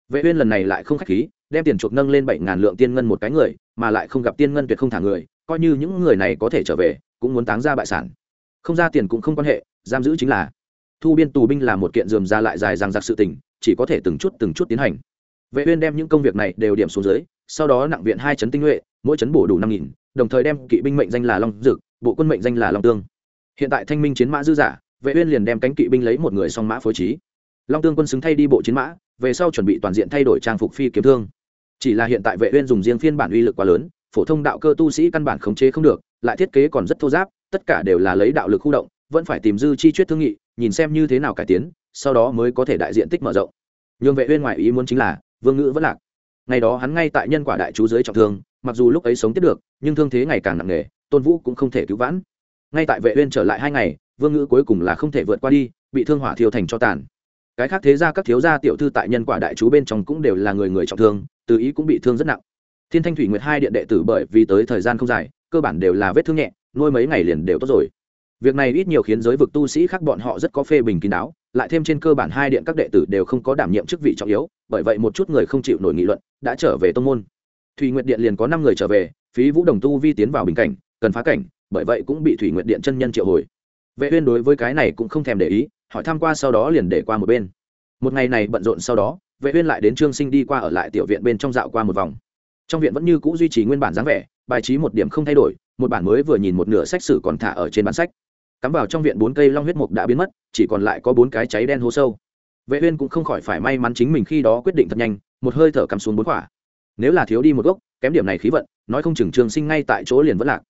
Vệ uyên lần này lại không khách khí, đem tiền chuộc nâng lên bảy ngàn lượng tiên ngân một cái người, mà lại không gặp tiên ngân tuyệt không thả người, coi như những người này có thể trở về, cũng muốn táng ra bại sản. Không ra tiền cũng không quan hệ, giam giữ chính là. Thu biên tù binh là một kiện dườm ra lại dài dằng dặc sự tình, chỉ có thể từng chút từng chút tiến hành. Vệ uyên đem những công việc này đều điểm xuống dưới sau đó nặng viện hai chấn tinh nhuệ, mỗi chấn bổ đủ năm nghìn, đồng thời đem kỵ binh mệnh danh là long dực, bộ quân mệnh danh là long tương. Hiện tại thanh minh chiến mã dư giả, vệ uyên liền đem cánh kỵ binh lấy một người song mã phối trí. Long tương quân xứng thay đi bộ chiến mã, về sau chuẩn bị toàn diện thay đổi trang phục phi kiếm thương. Chỉ là hiện tại vệ uyên dùng riêng phiên bản uy lực quá lớn, phổ thông đạo cơ tu sĩ căn bản khống chế không được, lại thiết kế còn rất thô giáp, tất cả đều là lấy đạo lực khu động, vẫn phải tìm dư chi chuyết thương nghị, nhìn xem như thế nào cải tiến, sau đó mới có thể đại diện tích mở rộng. Nhưng vệ uyên ngoại ý muốn chính là, vương ngữ vẫn lạc ngày đó hắn ngay tại nhân quả đại chú dưới trọng thương, mặc dù lúc ấy sống tiếp được, nhưng thương thế ngày càng nặng nề, tôn vũ cũng không thể cứu vãn. Ngay tại vệ uyên trở lại hai ngày, vương ngữ cuối cùng là không thể vượt qua đi, bị thương hỏa thiêu thành cho tàn. Cái khác thế ra các thiếu gia tiểu thư tại nhân quả đại chú bên trong cũng đều là người người trọng thương, từ ý cũng bị thương rất nặng. Thiên thanh thủy nguyệt hai điện đệ tử bởi vì tới thời gian không dài, cơ bản đều là vết thương nhẹ, nuôi mấy ngày liền đều tốt rồi. Việc này ít nhiều khiến giới vực tu sĩ khác bọn họ rất có phê bình kín đáo lại thêm trên cơ bản hai điện các đệ tử đều không có đảm nhiệm chức vị trọng yếu, bởi vậy một chút người không chịu nổi nghị luận đã trở về tông môn. Thủy nguyệt điện liền có năm người trở về, phí vũ đồng tu vi tiến vào bình cảnh, cần phá cảnh, bởi vậy cũng bị thủy nguyệt điện chân nhân triệu hồi. Vệ uyên đối với cái này cũng không thèm để ý, hỏi thăm qua sau đó liền để qua một bên. Một ngày này bận rộn sau đó, vệ uyên lại đến trương sinh đi qua ở lại tiểu viện bên trong dạo qua một vòng. Trong viện vẫn như cũ duy trì nguyên bản dáng vẻ, bài trí một điểm không thay đổi, một bản mới vừa nhìn một nửa sách sử còn thả ở trên bản sách cắm vào trong viện bốn cây long huyết mục đã biến mất, chỉ còn lại có bốn cái cháy đen hố sâu. Vệ uyên cũng không khỏi phải may mắn chính mình khi đó quyết định thật nhanh, một hơi thở cắm xuống bốn quả. Nếu là thiếu đi một gốc, kém điểm này khí vận, nói không chừng trường sinh ngay tại chỗ liền vẫn lạc.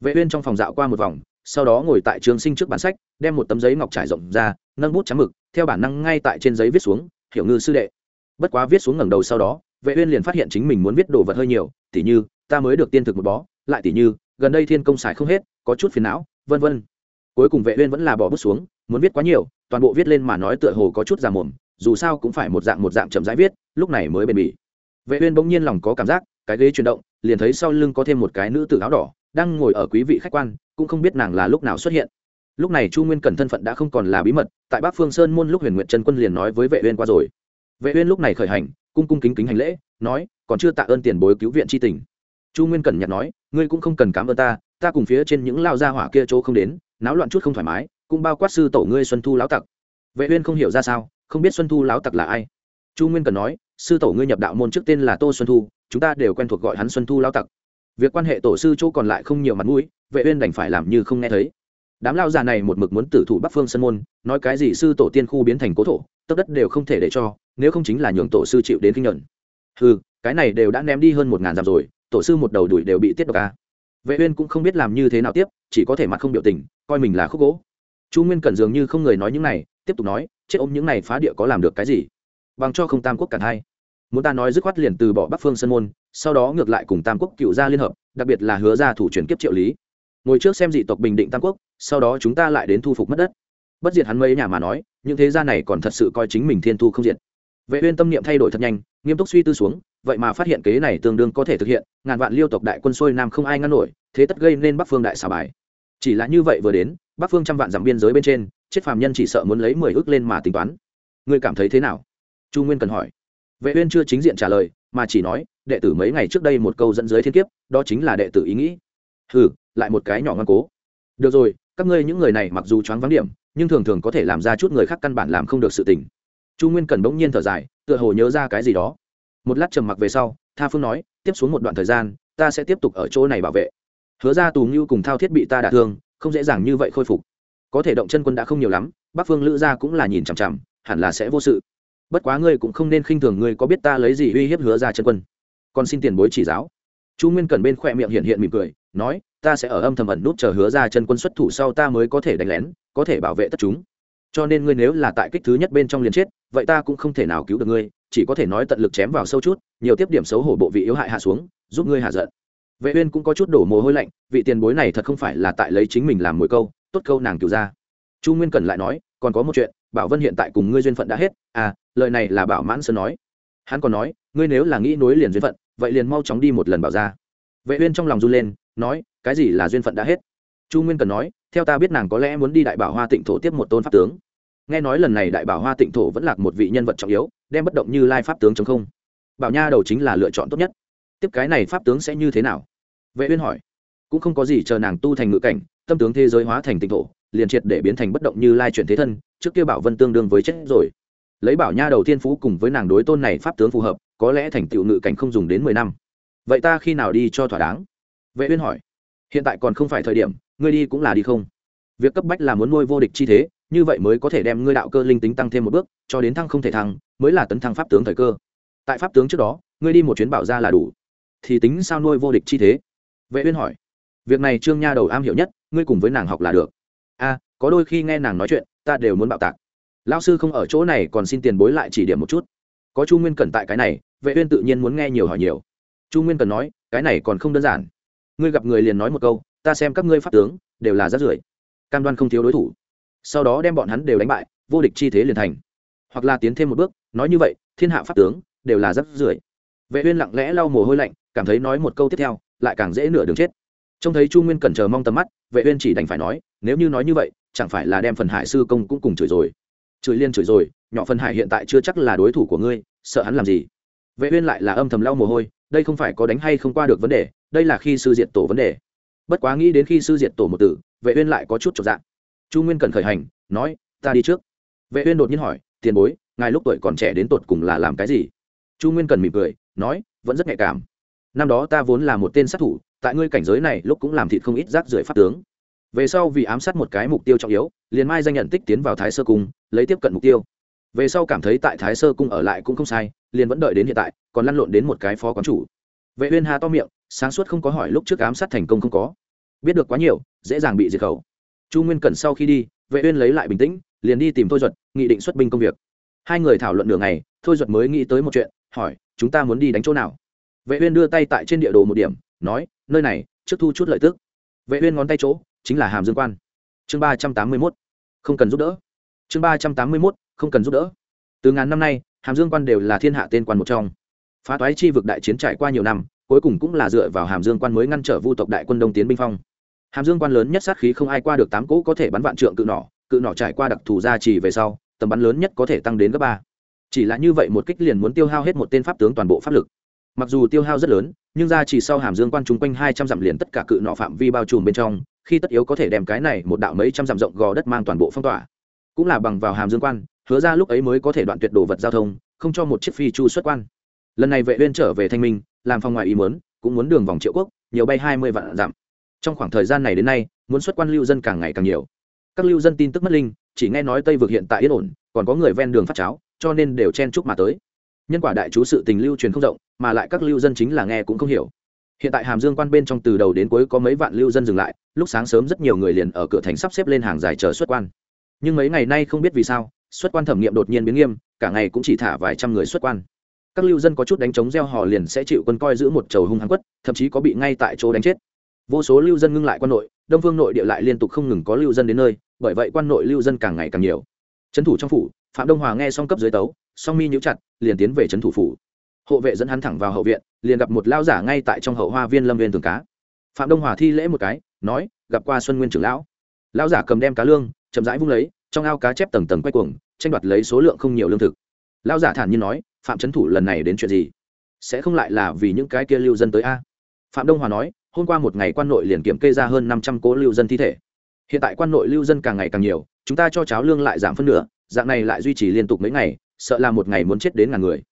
Vệ uyên trong phòng dạo qua một vòng, sau đó ngồi tại trường sinh trước bản sách, đem một tấm giấy ngọc trải rộng ra, nâng bút trắng mực, theo bản năng ngay tại trên giấy viết xuống, hiểu ngư sư đệ. Bất quá viết xuống ngẩng đầu sau đó, vệ uyên liền phát hiện chính mình muốn viết đồ vật hơi nhiều, tỉ như, ta mới được tiên thực một bó, lại tỉ như, gần đây thiên công xài không hết, có chút phiền não, vân vân cuối cùng vệ uyên vẫn là bỏ bút xuống, muốn viết quá nhiều, toàn bộ viết lên mà nói tựa hồ có chút già mồm, dù sao cũng phải một dạng một dạng chậm rãi viết, lúc này mới bền bỉ. Vệ uyên bỗng nhiên lòng có cảm giác, cái ghế chuyển động, liền thấy sau lưng có thêm một cái nữ tử áo đỏ, đang ngồi ở quý vị khách quan, cũng không biết nàng là lúc nào xuất hiện. Lúc này chu nguyên cẩn thân phận đã không còn là bí mật, tại bắc phương sơn môn lúc huyền nguyện trần quân liền nói với vệ uyên qua rồi. Vệ uyên lúc này khởi hành, cung cung kính kính hành lễ, nói, còn chưa tạ ơn tiền bối cứu viện chi tình. Chu nguyên cẩn nhặt nói, ngươi cũng không cần cảm ơn ta ta cùng phía trên những lao gia hỏa kia chỗ không đến náo loạn chút không thoải mái cũng bao quát sư tổ ngươi xuân thu lão tặc. Vệ uyên không hiểu ra sao không biết xuân thu lão tặc là ai. Chu nguyên cần nói sư tổ ngươi nhập đạo môn trước tên là tô xuân thu chúng ta đều quen thuộc gọi hắn xuân thu lão tặc. Việc quan hệ tổ sư chỗ còn lại không nhiều mặt mũi vệ uyên đành phải làm như không nghe thấy. Đám lao già này một mực muốn tử thủ bắc phương sân môn nói cái gì sư tổ tiên khu biến thành cố thổ tất đất đều không thể để cho nếu không chính là nhường tổ sư chịu đến kinh nhận Hừ, cái này đều đã ném đi hơn một ngàn dặm rồi tổ sư một đầu đuổi đều bị tiết độc a vệ uyên cũng không biết làm như thế nào tiếp, chỉ có thể mặt không biểu tình, coi mình là khúc gỗ. Chu nguyên cẩn dường như không người nói những này, tiếp tục nói, chết ôm những này phá địa có làm được cái gì? Bằng cho không tam quốc cản hai muốn ta nói dứt khoát liền từ bỏ bắc phương sân môn, sau đó ngược lại cùng tam quốc cựu gia liên hợp, đặc biệt là hứa ra thủ chuyển kiếp triệu lý. Ngồi trước xem dị tộc bình định tam quốc, sau đó chúng ta lại đến thu phục mất đất. Bất diệt hắn mấy nhà mà nói, những thế gia này còn thật sự coi chính mình thiên thu không diệt. Vệ uyên tâm niệm thay đổi thật nhanh, nghiêm túc suy tư xuống vậy mà phát hiện kế này tương đương có thể thực hiện, ngàn vạn liêu tộc đại quân xuôi nam không ai ngăn nổi, thế tất gây nên bắc phương đại xà bài. Chỉ là như vậy vừa đến, bắc phương trăm vạn dặm biên giới bên trên, chết phàm nhân chỉ sợ muốn lấy mười ước lên mà tính toán. Ngươi cảm thấy thế nào? Chu nguyên cần hỏi. Vệ uyên chưa chính diện trả lời, mà chỉ nói, đệ tử mấy ngày trước đây một câu dẫn dưới thiên kiếp, đó chính là đệ tử ý nghĩ. Hừ, lại một cái nhỏ ngoan cố. Được rồi, các ngươi những người này mặc dù choáng vắng điểm, nhưng thường thường có thể làm ra chút người khác căn bản làm không được sự tình. Chu nguyên cần bỗng nhiên thở dài, tựa hồ nhớ ra cái gì đó một lát trầm mặc về sau, tha phương nói, tiếp xuống một đoạn thời gian, ta sẽ tiếp tục ở chỗ này bảo vệ. Hứa ra tù ngưu cùng thao thiết bị ta đả thương, không dễ dàng như vậy khôi phục. Có thể động chân quân đã không nhiều lắm, bắc phương lữ gia cũng là nhìn chằm chằm, hẳn là sẽ vô sự. Bất quá ngươi cũng không nên khinh thường ngươi có biết ta lấy gì uy hiếp hứa ra chân quân. Còn xin tiền bối chỉ giáo. Chu nguyên cần bên khoe miệng hiện hiện mỉm cười, nói, ta sẽ ở âm thầm ẩn nút chờ hứa ra chân quân xuất thủ sau ta mới có thể đánh lén, có thể bảo vệ tất chúng. Cho nên ngươi nếu là tại kích thứ nhất bên trong liền chết, vậy ta cũng không thể nào cứu được ngươi chỉ có thể nói tận lực chém vào sâu chút, nhiều tiếp điểm xấu hổ bộ vị yếu hại hạ xuống, giúp ngươi hạ giận. Vệ uyên cũng có chút đổ mồ hôi lạnh, vị tiền bối này thật không phải là tại lấy chính mình làm mồi câu, tốt câu nàng cứu ra. Chu nguyên cẩn lại nói, còn có một chuyện, bảo vân hiện tại cùng ngươi duyên phận đã hết à lời này là bảo mãn sơn nói. Hắn còn nói, ngươi nếu là nghĩ nối liền duyên phận, vậy liền mau chóng đi một lần bảo ra. Vệ uyên trong lòng run lên, nói, cái gì là duyên phận đã hết? Chu nguyên cần nói, theo ta biết nàng có lẽ muốn đi đại bảo hoa tịnh thổ tiếp một tôn pháp tướng nghe nói lần này đại bảo hoa tịnh thổ vẫn là một vị nhân vật trọng yếu, đem bất động như lai pháp tướng chống không. Bảo nha đầu chính là lựa chọn tốt nhất. Tiếp cái này pháp tướng sẽ như thế nào? Vệ uyên hỏi. Cũng không có gì chờ nàng tu thành ngự cảnh, tâm tướng thế giới hóa thành tịnh thổ, liền triệt để biến thành bất động như lai chuyển thế thân, trước kia bảo vân tương đương với chết rồi. Lấy bảo nha đầu tiên phú cùng với nàng đối tôn này pháp tướng phù hợp, có lẽ thành tựu ngự cảnh không dùng đến mười năm. Vậy ta khi nào đi cho thỏa đáng? Vệ uyên hỏi. Hiện tại còn không phải thời điểm, ngươi đi cũng là đi không. Việc cấp bách là muốn nuôi vô địch chi thế như vậy mới có thể đem ngươi đạo cơ linh tính tăng thêm một bước, cho đến thăng không thể thăng, mới là tấn thăng pháp tướng thời cơ. Tại pháp tướng trước đó, ngươi đi một chuyến bảo ra là đủ. Thì tính sao nuôi vô địch chi thế? Vệ uyên hỏi. Việc này trương nha đầu am hiểu nhất, ngươi cùng với nàng học là được. A, có đôi khi nghe nàng nói chuyện, ta đều muốn bạo tạc. Lão sư không ở chỗ này còn xin tiền bối lại chỉ điểm một chút. Có chu nguyên cẩn tại cái này, vệ uyên tự nhiên muốn nghe nhiều hỏi nhiều. Chu nguyên cẩn nói, cái này còn không đơn giản. Ngươi gặp người liền nói một câu, ta xem các ngươi pháp tướng, đều là rất rưởi. Cam đoan không thiếu đối thủ sau đó đem bọn hắn đều đánh bại, vô địch chi thế liền thành. Hoặc là tiến thêm một bước, nói như vậy, thiên hạ pháp tướng đều là rắp rưởi. Vệ uyên lặng lẽ lau mồ hôi lạnh, cảm thấy nói một câu tiếp theo, lại càng dễ nửa đường chết. Trông thấy chu nguyên cẩn chờ mong tầm mắt, vệ uyên chỉ đành phải nói, nếu như nói như vậy, chẳng phải là đem phần hải sư công cũng cùng chửi rồi. Chửi liên chửi rồi, nhỏ phần hải hiện tại chưa chắc là đối thủ của ngươi, sợ hắn làm gì? Vệ uyên lại là âm thầm lau mồ hôi, đây không phải có đánh hay không qua được vấn đề, đây là khi sư diệt tổ vấn đề. Bất quá nghĩ đến khi sư diệt tổ một tử, vệ uyên lại có chút chột dạ chu nguyên Cần khởi hành, nói, ta đi trước. Vệ uyên đột nhiên hỏi, tiền bối, ngài lúc tuổi còn trẻ đến tột cùng là làm cái gì? Chu nguyên Cần mỉm cười, nói, vẫn rất nhạy cảm. Năm đó ta vốn là một tên sát thủ, tại ngươi cảnh giới này lúc cũng làm thịt không ít rác rưởi pháp tướng. Về sau vì ám sát một cái mục tiêu trọng yếu, liền mai danh nhận tích tiến vào thái sơ cung, lấy tiếp cận mục tiêu. Về sau cảm thấy tại thái sơ cung ở lại cũng không sai, liền vẫn đợi đến hiện tại, còn lăn lộn đến một cái phó quán chủ. Vệ uyên hà to miệng, sáng suốt không có hỏi lúc trước ám sát thành công không có. Biết được quá nhiều, dễ dàng bị diệt khẩu chu nguyên cẩn sau khi đi vệ uyên lấy lại bình tĩnh liền đi tìm thôi duật nghị định xuất binh công việc. Hai người thảo luận nửa ngày thôi duật mới nghĩ tới một chuyện hỏi chúng ta muốn đi đánh chỗ nào? Vệ uyên đưa tay tại trên địa đồ một điểm nói nơi này trước thu chút lợi tức. Vệ uyên ngón tay chỗ chính là hàm dương quan. Chương ba trăm tám mươi một, không cần giúp đỡ. Chương ba trăm tám mươi một, không cần giúp đỡ. Từ ngàn năm nay hàm dương quan đều là thiên hạ tên quan một trong. Phá toái chi vực đại chiến trải qua nhiều năm cuối cùng cũng là dựa vào hàm dương quan mới ngăn trở vu tộc đại quân đông tiến binh phong hàm dương quan lớn nhất sát khí không ai qua được tám cỗ có thể bắn vạn trượng cự nỏ cự nỏ trải qua đặc thù gia trì về sau, tầm bắn lớn nhất có thể tăng đến gấp ba. Chỉ là như vậy một kích liền muốn tiêu hao hết một tên pháp tướng toàn bộ pháp lực. Mặc dù tiêu hao rất lớn, nhưng ra chỉ sau hàm dương quan chung quanh hai trăm dặm liền tất cả cự nọ phạm vi bao trùm bên trong, khi tất yếu có thể đem cái này một đạo mấy trăm dặm rộng gò đất mang toàn bộ phong tỏa. Cũng là bằng vào hàm dương quan, hứa ra lúc ấy mới có thể đoạn tuyệt đồ vật giao thông, không cho một chiếc phi chu xuất quan. Lần này vệ uyên trở về thanh minh, làm phòng ngoại ý muốn, cũng muốn đường vòng triệu quốc, nhiều bay hai mươi vạn dặm trong khoảng thời gian này đến nay, muốn xuất quan lưu dân càng ngày càng nhiều. Các lưu dân tin tức mất linh, chỉ nghe nói tây vực hiện tại yên ổn, còn có người ven đường phát cháo, cho nên đều chen chúc mà tới. Nhân quả đại chú sự tình lưu truyền không rộng, mà lại các lưu dân chính là nghe cũng không hiểu. Hiện tại hàm dương quan bên trong từ đầu đến cuối có mấy vạn lưu dân dừng lại, lúc sáng sớm rất nhiều người liền ở cửa thành sắp xếp lên hàng dài chờ xuất quan. Nhưng mấy ngày nay không biết vì sao, xuất quan thẩm nghiệm đột nhiên biến nghiêm, cả ngày cũng chỉ thả vài trăm người xuất quan. Các lưu dân có chút đánh trống gieo hò liền sẽ chịu quân coi giữ một chầu hung hăng quất, thậm chí có bị ngay tại chỗ đánh chết vô số lưu dân ngưng lại quan nội, đông phương nội địa lại liên tục không ngừng có lưu dân đến nơi, bởi vậy quan nội lưu dân càng ngày càng nhiều. Trấn thủ trong phủ, phạm đông hòa nghe xong cấp dưới tấu, song mi nhíu chặt, liền tiến về trấn thủ phủ. Hộ vệ dẫn hắn thẳng vào hậu viện, liền gặp một lao giả ngay tại trong hậu hoa viên lâm viên tường cá. Phạm đông hòa thi lễ một cái, nói, gặp qua xuân nguyên trưởng lão. Lão giả cầm đem cá lương, chậm rãi vung lấy, trong ao cá chép tầng tầng quay cuồng, tranh đoạt lấy số lượng không nhiều lương thực. Lão giả thản nhiên nói, phạm trấn thủ lần này đến chuyện gì? Sẽ không lại là vì những cái kia lưu dân tới a? Phạm đông hòa nói hôm qua một ngày quan nội liền kiểm kê ra hơn năm trăm cố lưu dân thi thể. Hiện tại quan nội lưu dân càng ngày càng nhiều, chúng ta cho cháo lương lại giảm phân nửa, dạng này lại duy trì liên tục mấy ngày, sợ là một ngày muốn chết đến ngàn người.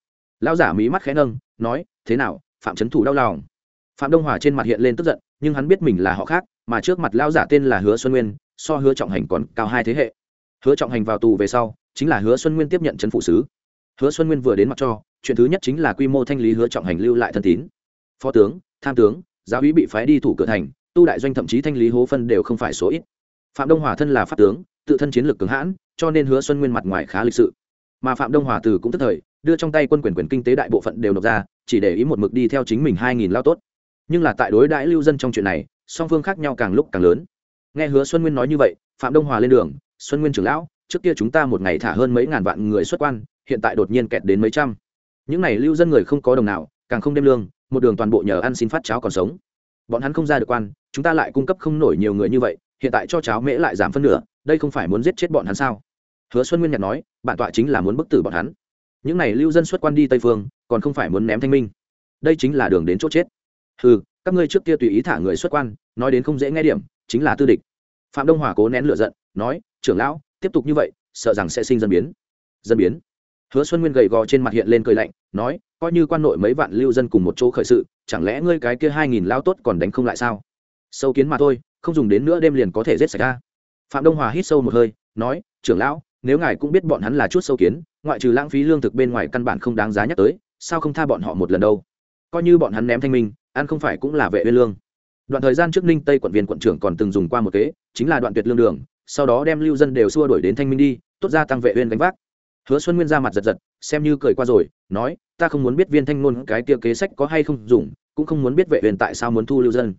Lão giả mí mắt khẽ nâng, nói, thế nào, phạm trấn thủ đau lòng? Phạm đông hòa trên mặt hiện lên tức giận, nhưng hắn biết mình là họ khác, mà trước mặt lão giả tên là hứa xuân nguyên, so hứa trọng hành còn cao hai thế hệ. Hứa trọng hành vào tù về sau, chính là hứa xuân nguyên tiếp nhận trấn phụ sứ. Hứa xuân nguyên vừa đến mặt cho, chuyện thứ nhất chính là quy mô thanh lý hứa trọng hành lưu lại thân tín. Phó tướng, tham tướng giáo úy bị phái đi thủ cửa thành, tu đại doanh thậm chí thanh lý hố phân đều không phải số ít. Phạm đông hòa thân là pháp tướng, tự thân chiến lược cường hãn, cho nên hứa xuân nguyên mặt ngoài khá lịch sự. Mà phạm đông hòa từ cũng tức thời, đưa trong tay quân quyền quyền kinh tế đại bộ phận đều nộp ra, chỉ để ý một mực đi theo chính mình hai nghìn lao tốt. Nhưng là tại đối đãi lưu dân trong chuyện này, song phương khác nhau càng lúc càng lớn. Nghe hứa xuân nguyên nói như vậy, phạm đông hòa lên đường, xuân nguyên trưởng lão, trước kia chúng ta một ngày thả hơn mấy ngàn vạn người xuất quan, hiện tại đột nhiên kẹt đến mấy trăm. Những n à y lưu dân người không có đồng nào, càng không đêm lương một đường toàn bộ nhờ ăn xin phát cháo còn sống. Bọn hắn không ra được quan, chúng ta lại cung cấp không nổi nhiều người như vậy, hiện tại cho cháo mễ lại giảm phân nửa, đây không phải muốn giết chết bọn hắn sao? Hứa xuân nguyên nhật nói, bản tọa chính là muốn bức tử bọn hắn. Những n à y lưu dân xuất quan đi tây phương, còn không phải muốn ném thanh minh. Đây chính là đường đến chỗ chết. Ừ các ngươi trước kia tùy ý thả người xuất quan, nói đến không dễ nghe điểm, chính là tư địch. Phạm đông hòa cố nén lựa giận, nói, trưởng lão, tiếp tục như vậy, sợ rằng sẽ sinh dân biến. Dân biến? Hứa xuân nguyên gầy gò trên mặt hiện lên cười lạnh, nói, coi như quan nội mấy vạn lưu dân cùng một chỗ khởi sự, chẳng lẽ ngươi cái kia hai nghìn lao tốt còn đánh không lại sao? Sâu kiến mà thôi, không dùng đến nữa đêm liền có thể giết sạch ra phạm đông hòa hít sâu một hơi, nói, trưởng lão, nếu ngài cũng biết bọn hắn là chút sâu kiến, ngoại trừ lãng phí lương thực bên ngoài căn bản không đáng giá nhắc tới, sao không tha bọn họ một lần đâu? Coi như bọn hắn ném thanh minh, ăn không phải cũng là vệ uyên lương. Đoạn thời gian trước ninh tây quận viên quận trưởng còn từng dùng qua một kế, chính là đoạn tuyệt lương đường, sau đó đem lưu dân đều xua đuổi đến thanh minh đi, tốt ra tăng vệ uyên gánh vác hứa xuân nguyên ra mặt giật giật, xem như cười qua rồi, nói, ta không muốn biết viên thanh ngôn cái kia kế sách có hay không dùng, cũng không muốn biết vệ uyên tại sao muốn thu lưu dân.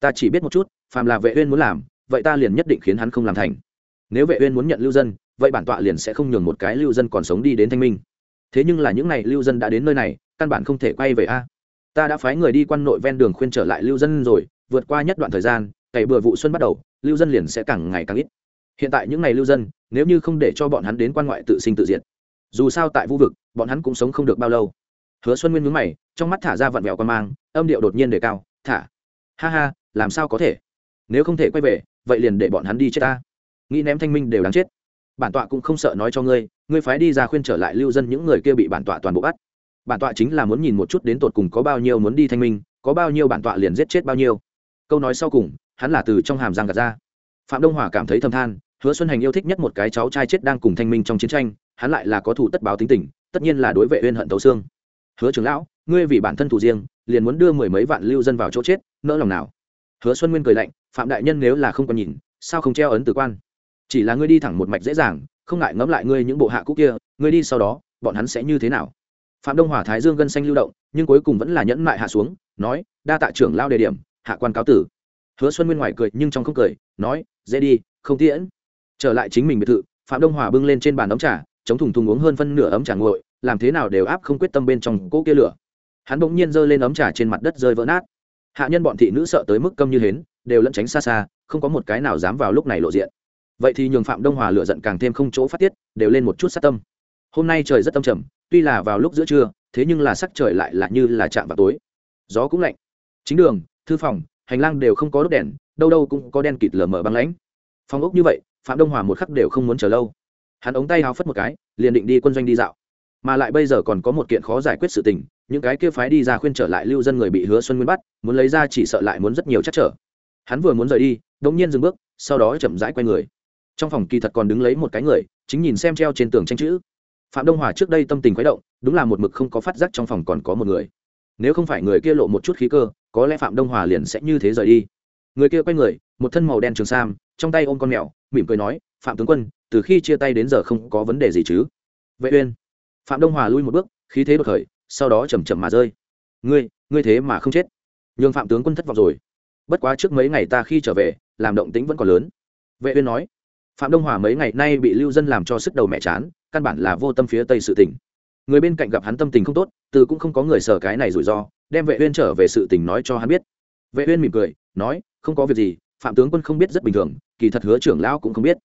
Ta chỉ biết một chút, phàm là vệ uyên muốn làm, vậy ta liền nhất định khiến hắn không làm thành. Nếu vệ uyên muốn nhận lưu dân, vậy bản tọa liền sẽ không nhường một cái lưu dân còn sống đi đến thanh minh. Thế nhưng là những này lưu dân đã đến nơi này, căn bản không thể quay về a. Ta đã phái người đi quan nội ven đường khuyên trở lại lưu dân rồi, vượt qua nhất đoạn thời gian cày bừa vụ xuân bắt đầu, lưu dân liền sẽ càng ngày càng ít hiện tại những ngày lưu dân, nếu như không để cho bọn hắn đến quan ngoại tự sinh tự diệt, dù sao tại vũ vực, bọn hắn cũng sống không được bao lâu. Hứa xuân nguyên mướn mày, trong mắt thả ra vặn vẹo quan mang, âm điệu đột nhiên đề cao, thả, ha ha, làm sao có thể? Nếu không thể quay về, vậy liền để bọn hắn đi chết ta. Nghĩ ném thanh minh đều đáng chết. Bản tọa cũng không sợ nói cho ngươi ngươi phái đi ra khuyên trở lại lưu dân những người kia bị bản tọa toàn bộ bắt. Bản tọa chính là muốn nhìn một chút đến tột cùng có bao nhiêu muốn đi thanh minh, có bao nhiêu bản tọa liền giết chết bao nhiêu. Câu nói sau cùng, hắn là từ trong hàm giang gạt ra. Phạm đông hòa cảm thấy thầm than hứa xuân hành yêu thích nhất một cái cháu trai chết đang cùng thanh minh trong chiến tranh, hắn lại là có thủ tất báo tính tình, tất nhiên là đối vệ uyên hận tấu xương. Hứa trưởng lão, ngươi vì bản thân thủ riêng, liền muốn đưa mười mấy vạn lưu dân vào chỗ chết, nỡ lòng nào? Hứa xuân nguyên cười lạnh, phạm đại nhân nếu là không còn nhìn, sao không treo ấn tử quan? Chỉ là ngươi đi thẳng một mạch dễ dàng, không ngại ngẫm lại ngươi những bộ hạ cũ kia, ngươi đi sau đó, bọn hắn sẽ như thế nào? Phạm đông hòa thái dương gân xanh lưu động, nhưng cuối cùng vẫn là nhẫn mại hạ xuống, nói, đa tạ trưởng lao đề điểm, hạ quan cáo tử. Hứa xuân nguyên ngoài cười nhưng trong không cười, nói, dễ đi, không tiễn trở lại chính mình biệt thự, phạm đông hòa bưng lên trên bàn ấm trà, chống thùng thùng uống hơn phân nửa ấm trà nguội, làm thế nào đều áp không quyết tâm bên trong cỗ kia lửa. Hắn bỗng nhiên giơ lên ấm trà trên mặt đất rơi vỡ nát. Hạ nhân bọn thị nữ sợ tới mức câm như hến, đều lẫn tránh xa xa, không có một cái nào dám vào lúc này lộ diện. Vậy thì nhường phạm đông hòa lựa giận càng thêm không chỗ phát tiết, đều lên một chút sát tâm. Hôm nay trời rất tâm trầm, tuy là vào lúc giữa trưa, thế nhưng là sắc trời lại là như là chạm vào tối. Gió cũng lạnh. Chính đường, thư phòng, hành lang đều không có đốt đèn, đâu đâu cũng có đen kịt lờ mờ băng lãnh. Phòng ốc như vậy phạm đông hòa một khắc đều không muốn chờ lâu. Hắn ống tay háo phất một cái, liền định đi quân doanh đi dạo. Mà lại bây giờ còn có một kiện khó giải quyết sự tình, những cái kia phái đi ra khuyên trở lại lưu dân người bị hứa xuân nguyên bắt, muốn lấy ra chỉ sợ lại muốn rất nhiều chắc trở. Hắn vừa muốn rời đi đống nhiên dừng bước, sau đó chậm rãi quay người. Trong phòng kỳ thật còn đứng lấy một cái người, chính nhìn xem treo trên tường tranh chữ. Phạm đông hòa trước đây tâm tình khuấy động, đúng là một mực không có phát giác trong phòng còn có một người. Nếu không phải người kia lộ một chút khí cơ, có lẽ phạm đông hòa liền sẽ như thế rời đi. Người kia quay người một thân màu đen trường sam, trong tay ôm con mèo, mỉm cười nói, phạm tướng quân, từ khi chia tay đến giờ không có vấn đề gì chứ? Vệ uyên. Phạm đông hòa lui một bước, khí thế đột khởi, sau đó chầm chậm mà rơi. Ngươi ngươi thế mà không chết. Nhường phạm tướng quân thất vọng rồi. Bất quá trước mấy ngày ta khi trở về, làm động tĩnh vẫn còn lớn. Vệ uyên nói. Phạm đông hòa mấy ngày nay bị lưu dân làm cho sức đầu mẹ chán, căn bản là vô tâm phía tây sự tình. Người bên cạnh gặp hắn tâm tình không tốt, từ cũng không có người sở cái này rủi ro, đem vệ uyên trở về sự tình nói cho hắn biết. Vệ uyên mỉm cười, nói, không có việc gì phạm tướng quân không biết rất bình thường, kỳ thật hứa trưởng lão cũng không biết.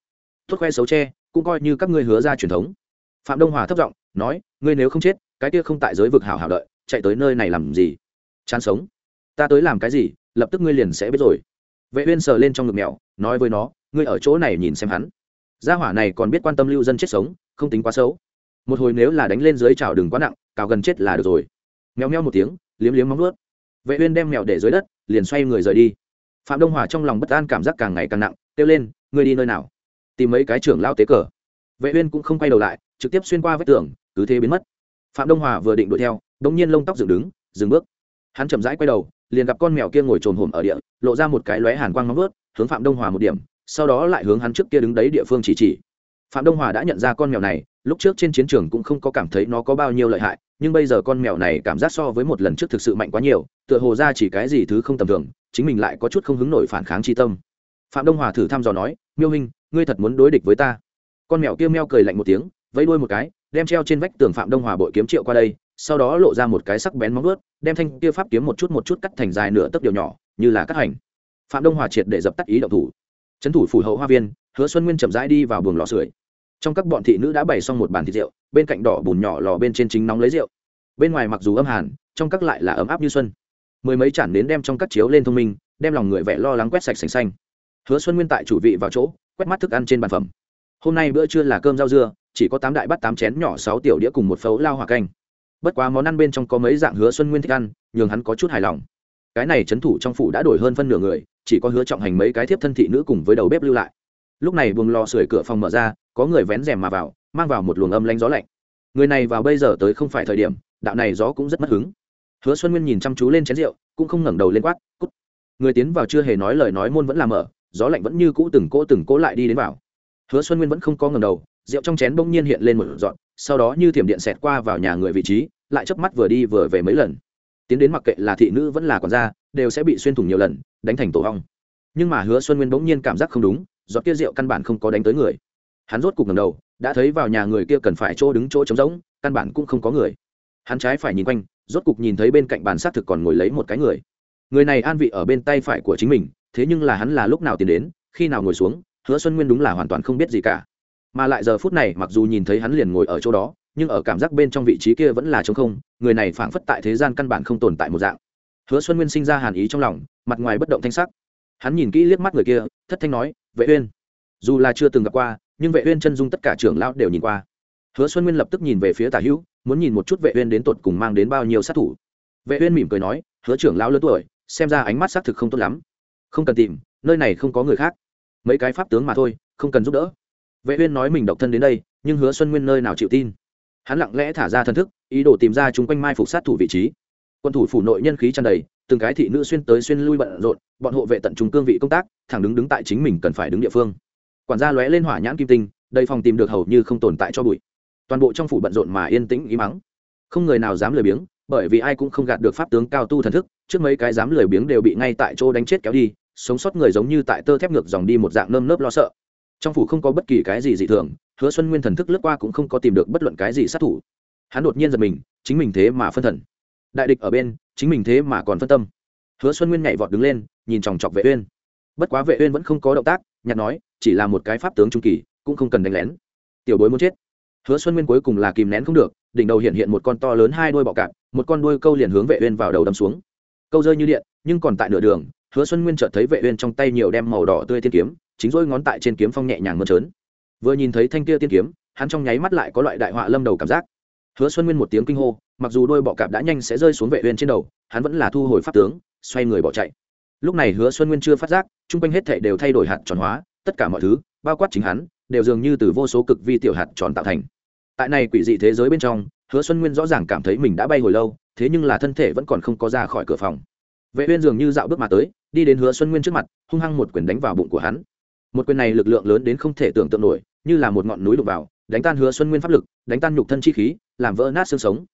Tốt khoe xấu che, cũng coi như các ngươi hứa ra truyền thống. Phạm đông hòa thấp giọng nói, ngươi nếu không chết, cái kia không tại giới vực hảo hảo đợi, chạy tới nơi này làm gì? Chán sống. Ta tới làm cái gì, lập tức ngươi liền sẽ biết rồi. Vệ uyên sờ lên trong ngực mèo, nói với nó, ngươi ở chỗ này nhìn xem hắn. Gia hỏa này còn biết quan tâm lưu dân chết sống, không tính quá xấu. Một hồi nếu là đánh lên dưới chảo đừng quá nặng, cào gần chết là được rồi. Mèo meo một tiếng, liếm liếm móng nuốt vệ uyên đem mèo để dưới đất, liền xoay người rời đi phạm đông hòa trong lòng bất an cảm giác càng ngày càng nặng, kêu lên, ngươi đi nơi nào? Tìm mấy cái trưởng lao tế cờ. Vệ uyên cũng không quay đầu lại, trực tiếp xuyên qua vách tường, cứ thế biến mất. Phạm đông hòa vừa định đuổi theo, đống nhiên lông tóc dựng đứng, dừng bước. Hắn chậm rãi quay đầu, liền gặp con mèo kia ngồi trồn hổm ở địa, lộ ra một cái lóe hàn quang nóng vớt, hướng phạm đông hòa một điểm, sau đó lại hướng hắn trước kia đứng đấy địa phương chỉ chỉ. Phạm đông hòa đã nhận ra con mèo này, lúc trước trên chiến trường cũng không có cảm thấy nó có bao nhiêu lợi hại, nhưng bây giờ con mèo này cảm giác so với một lần trước thực sự mạnh quá nhiều, tựa hồ ra chỉ cái gì thứ không tầm thường chính mình lại có chút không hứng nổi phản kháng chi tâm. Phạm đông hòa thử thăm dò nói, miêu hình ngươi thật muốn đối địch với ta? Con mèo kia meo cười lạnh một tiếng, vẫy đuôi một cái, đem treo trên vách tường phạm đông hòa bội kiếm triệu qua đây, sau đó lộ ra một cái sắc bén móng ướt đem thanh kia pháp kiếm một chút một chút cắt thành dài nửa tấc điều nhỏ, như là cắt hành. Phạm đông hòa triệt để dập tắt ý động thủ. Trấn thủ phủ hậu hoa viên, hứa xuân nguyên chậm rãi đi vào buồng lò sưởi. Trong các bọn thị nữ đã bày xong một bàn thịt rượu, bên cạnh đỏ bùn nhỏ lò bên trên chính nóng lấy rượu. Bên ngoài mặc dù âm hàn, trong các lại là ấm áp như xuân mười mấy chản đến đem trong các chiếu lên thông minh, đem lòng người vẻ lo lắng quét sạch sành xanh. Hứa xuân nguyên tại chủ vị vào chỗ, quét mắt thức ăn trên bàn phẩm. Hôm nay bữa trưa là cơm rau dưa, chỉ có tám đại bắt tám chén nhỏ sáu tiểu đĩa cùng một phấu lao hòa canh. Bất quá món ăn bên trong có mấy dạng hứa xuân nguyên thích ăn, nhường hắn có chút hài lòng. Cái này trấn thủ trong phủ đã đổi hơn phân nửa người, chỉ có hứa trọng hành mấy cái thiếp thân thị nữ cùng với đầu bếp lưu lại. Lúc này buồng lò sưởi cửa phòng mở ra, có người vén rèm mà vào, mang vào một luồng âm lanh gió lạnh. Người này vào bây giờ tới không phải thời điểm, đạo này gió cũng rất mất hứng hứa xuân nguyên nhìn chăm chú lên chén rượu, cũng không ngẩng đầu lên quát, cút. Người tiến vào chưa hề nói lời nói môn vẫn làm mở, gió lạnh vẫn như cũ từng cỗ từng cỗ lại đi đến vào. Hứa xuân nguyên vẫn không có ngẩng đầu, rượu trong chén bỗng nhiên hiện lên một dọn sau đó như thiểm điện xẹt qua vào nhà người vị trí, lại chớp mắt vừa đi vừa về mấy lần. Tiến đến mặc kệ là thị nữ vẫn là quản gia, đều sẽ bị xuyên thủng nhiều lần, đánh thành tổ hong. Nhưng mà hứa xuân nguyên bỗng nhiên cảm giác không đúng, giọt kia rượu căn bản không có đánh tới người. Hắn rốt cục ngầm đầu, đã thấy vào nhà người kia cần phải chỗ đứng chỗ trống rỗng, căn bản cũng không có người. Hắn trái phải nhìn quanh rốt cục nhìn thấy bên cạnh bàn xác thực còn ngồi lấy một cái người. Người này an vị ở bên tay phải của chính mình, thế nhưng là hắn là lúc nào tiến đến, khi nào ngồi xuống, hứa xuân nguyên đúng là hoàn toàn không biết gì cả. Mà lại giờ phút này, mặc dù nhìn thấy hắn liền ngồi ở chỗ đó, nhưng ở cảm giác bên trong vị trí kia vẫn là trống không, người này phảng phất tại thế gian căn bản không tồn tại một dạng. Hứa xuân nguyên sinh ra hàn ý trong lòng, mặt ngoài bất động thanh sắc. Hắn nhìn kỹ liếc mắt người kia, thất thanh nói, vệ uyên. Dù là chưa từng gặp qua, nhưng vệ uyên chân dung tất cả trưởng lão đều nhìn qua. Hứa xuân nguyên lập tức nhìn về phía tả hữu muốn nhìn một chút vệ uyên đến tột cùng mang đến bao nhiêu sát thủ. Vệ uyên mỉm cười nói, hứa trưởng lão lớn tuổi, xem ra ánh mắt xác thực không tốt lắm. Không cần tìm, nơi này không có người khác. Mấy cái pháp tướng mà thôi, không cần giúp đỡ. Vệ uyên nói mình độc thân đến đây, nhưng hứa xuân nguyên nơi nào chịu tin? Hắn lặng lẽ thả ra thần thức, ý đồ tìm ra chúng quanh mai phục sát thủ vị trí. Quân thủ phủ nội nhân khí tràn đầy, từng cái thị nữ xuyên tới xuyên lui bận rộn, bọn hộ vệ tận trung cương vị công tác, thẳng đứng đứng tại chính mình cần phải đứng địa phương. Quản gia lóe lên hỏa nhãn kim tinh, đầy phòng tìm được hầu như không tồn tại cho bụi toàn bộ trong phủ bận rộn mà yên tĩnh ý mắng. Không người nào dám lười biếng, bởi vì ai cũng không gạt được pháp tướng cao tu thần thức, trước mấy cái dám lười biếng đều bị ngay tại chỗ đánh chết kéo đi, sống sót người giống như tại tơ thép ngược dòng đi một dạng nơm nớp lo sợ. Trong phủ không có bất kỳ cái gì dị thường, hứa xuân nguyên thần thức lướt qua cũng không có tìm được bất luận cái gì sát thủ. Hắn đột nhiên giật mình, chính mình thế mà phân thần. Đại địch ở bên, chính mình thế mà còn phân tâm. Hứa xuân nguyên nhảy vọt đứng lên, nhìn chòng chọc vệ uyên. Bất quá vệ uyên vẫn không có động tác, nhặt nói, chỉ là một cái pháp tướng trung kỳ, cũng không cần đánh lén. Tiểu bối muốn chết hứa xuân nguyên cuối cùng là kìm nén không được, đỉnh đầu hiện hiện một con to lớn hai đuôi bọ cạp, một con đuôi câu liền hướng vệ uyên vào đầu đâm xuống. Câu rơi như điện, nhưng còn tại nửa đường, hứa xuân nguyên chợt thấy vệ uyên trong tay nhiều đem màu đỏ tươi tiên kiếm, chính rỗi ngón tại trên kiếm phong nhẹ nhàng mơn trớn. Vừa nhìn thấy thanh kia tiên kiếm, hắn trong nháy mắt lại có loại đại họa lâm đầu cảm giác. Hứa xuân nguyên một tiếng kinh hô, mặc dù đôi bọ cạp đã nhanh sẽ rơi xuống vệ uyên trên đầu, hắn vẫn là thu hồi pháp tướng, xoay người bỏ chạy. Lúc này hứa xuân nguyên chưa phát giác trung quanh hết thảy đều thay đổi hạt tròn hóa, tất cả mọi thứ, bao quát chính hắn đều dường như từ vô số cực vi tiểu hạt tròn tạo thành. Tại này quỷ dị thế giới bên trong, hứa xuân nguyên rõ ràng cảm thấy mình đã bay hồi lâu, thế nhưng là thân thể vẫn còn không có ra khỏi cửa phòng. Vệ uyên dường như dạo bước mà tới, đi đến hứa xuân nguyên trước mặt, hung hăng một quyền đánh vào bụng của hắn. Một quyền này lực lượng lớn đến không thể tưởng tượng nổi, như là một ngọn núi đục vào, đánh tan hứa xuân nguyên pháp lực, đánh tan nhục thân chi khí, làm vỡ nát xương sống.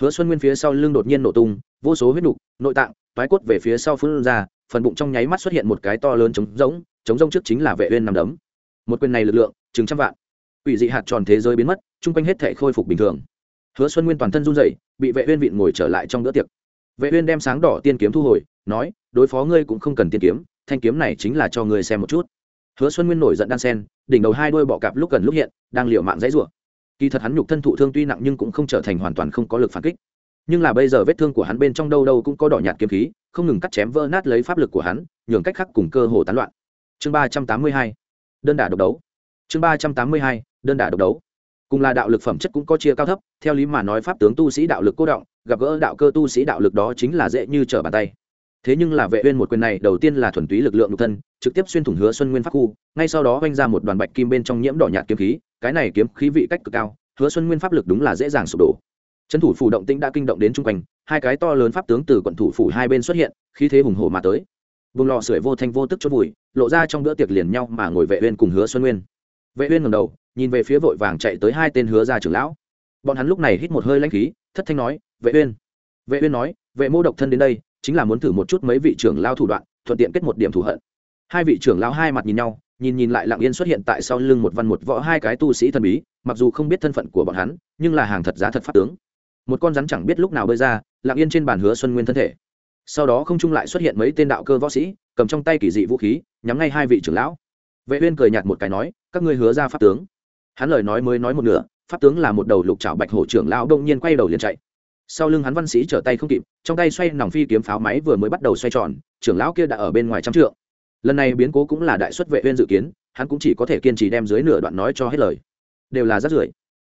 Hứa xuân nguyên phía sau lưng đột nhiên nổ tung, vô số huyết nhục nội tạng, toái cốt về phía sau phun ra, phần bụng trong nháy mắt xuất hiện một cái to lớn trống rỗng trống rỗng trước chính là vệ uyên nằm đấm. Một quyền này lực lượng chừng trăm vạn. Quỷ dị hạt tròn thế giới biến mất trung quanh hết thể khôi phục bình thường. Hứa xuân nguyên toàn thân run rẩy, bị vệ uyên vịn ngồi trở lại trong bữa tiệc. Vệ uyên đem sáng đỏ tiên kiếm thu hồi, nói, đối phó ngươi cũng không cần tiên kiếm, thanh kiếm này chính là cho ngươi xem một chút. Hứa xuân nguyên nổi giận đan sen, đỉnh đầu hai đuôi bọ cạp lúc gần lúc hiện, đang liều mạng dãy rủa. Kỳ thật hắn nhục thân thụ thương tuy nặng nhưng cũng không trở thành hoàn toàn không có lực phản kích. Nhưng là bây giờ vết thương của hắn bên trong đâu đâu cũng có đỏ nhạt kiếm khí, không ngừng cắt chém vỡ nát lấy pháp lực của hắn, nhường cách khắc cùng cơ hồ tán loạn. Chương ba trăm tám mươi hai, đơn đả độc đấu chương ba trăm tám mươi hai, đơn đả độc đấu. Cùng là đạo lực phẩm chất cũng có chia cao thấp, theo lý mà nói pháp tướng tu sĩ đạo lực cố động, gặp gỡ đạo cơ tu sĩ đạo lực đó chính là dễ như trở bàn tay. Thế nhưng là vệ uyên một quyền này, đầu tiên là thuần túy lực lượng nhục thân, trực tiếp xuyên thủng hứa xuân nguyên pháp khu, ngay sau đó vanh ra một đoàn bạch kim bên trong nhiễm đỏ nhạt kiếm khí, cái này kiếm khí vị cách cực cao, hứa xuân nguyên pháp lực đúng là dễ dàng sụp đổ. Trấn thủ phủ động tĩnh đã kinh động đến trung quanh, hai cái to lớn pháp tướng từ quận thủ phủ hai bên xuất hiện, khí thế hùng hổ mà tới. Vùng lò sưởi vô thanh vô tức chốt bụi lộ ra trong bữa tiệc liền nhau mà ngồi vệ uyên cùng hứa xuân nguyên vệ uyên ngẩng đầu, nhìn về phía vội vàng chạy tới hai tên hứa gia trưởng lão. Bọn hắn lúc này hít một hơi lãnh khí, thất thanh nói, vệ uyên. Vệ uyên nói, vệ mô độc thân đến đây, chính là muốn thử một chút mấy vị trưởng lão thủ đoạn, thuận tiện kết một điểm thù hận. Hai vị trưởng lão hai mặt nhìn nhau, nhìn nhìn lại lặng yên xuất hiện tại sau lưng một văn một võ hai cái tu sĩ thần bí, mặc dù không biết thân phận của bọn hắn, nhưng là hàng thật giá thật pháp tướng. Một con rắn chẳng biết lúc nào bơi ra, lặng yên trên bàn hứa xuân nguyên thân thể. Sau đó không trung lại xuất hiện mấy tên đạo cơ võ sĩ, cầm trong tay kỳ dị vũ khí, nhắm ngay hai vị trưởng lão vệ uyên cười nhạt một cái nói, các ngươi hứa ra pháp tướng. Hắn lời nói mới nói một nửa, pháp tướng là một đầu lục trảo bạch hổ trưởng lão đông nhiên quay đầu liền chạy. Sau lưng hắn văn sĩ trở tay không kịp, trong tay xoay nòng phi kiếm pháo máy vừa mới bắt đầu xoay tròn, trưởng lão kia đã ở bên ngoài trăm trượng. Lần này biến cố cũng là đại xuất vệ uyên dự kiến, hắn cũng chỉ có thể kiên trì đem dưới nửa đoạn nói cho hết lời. Đều là rất rưởi.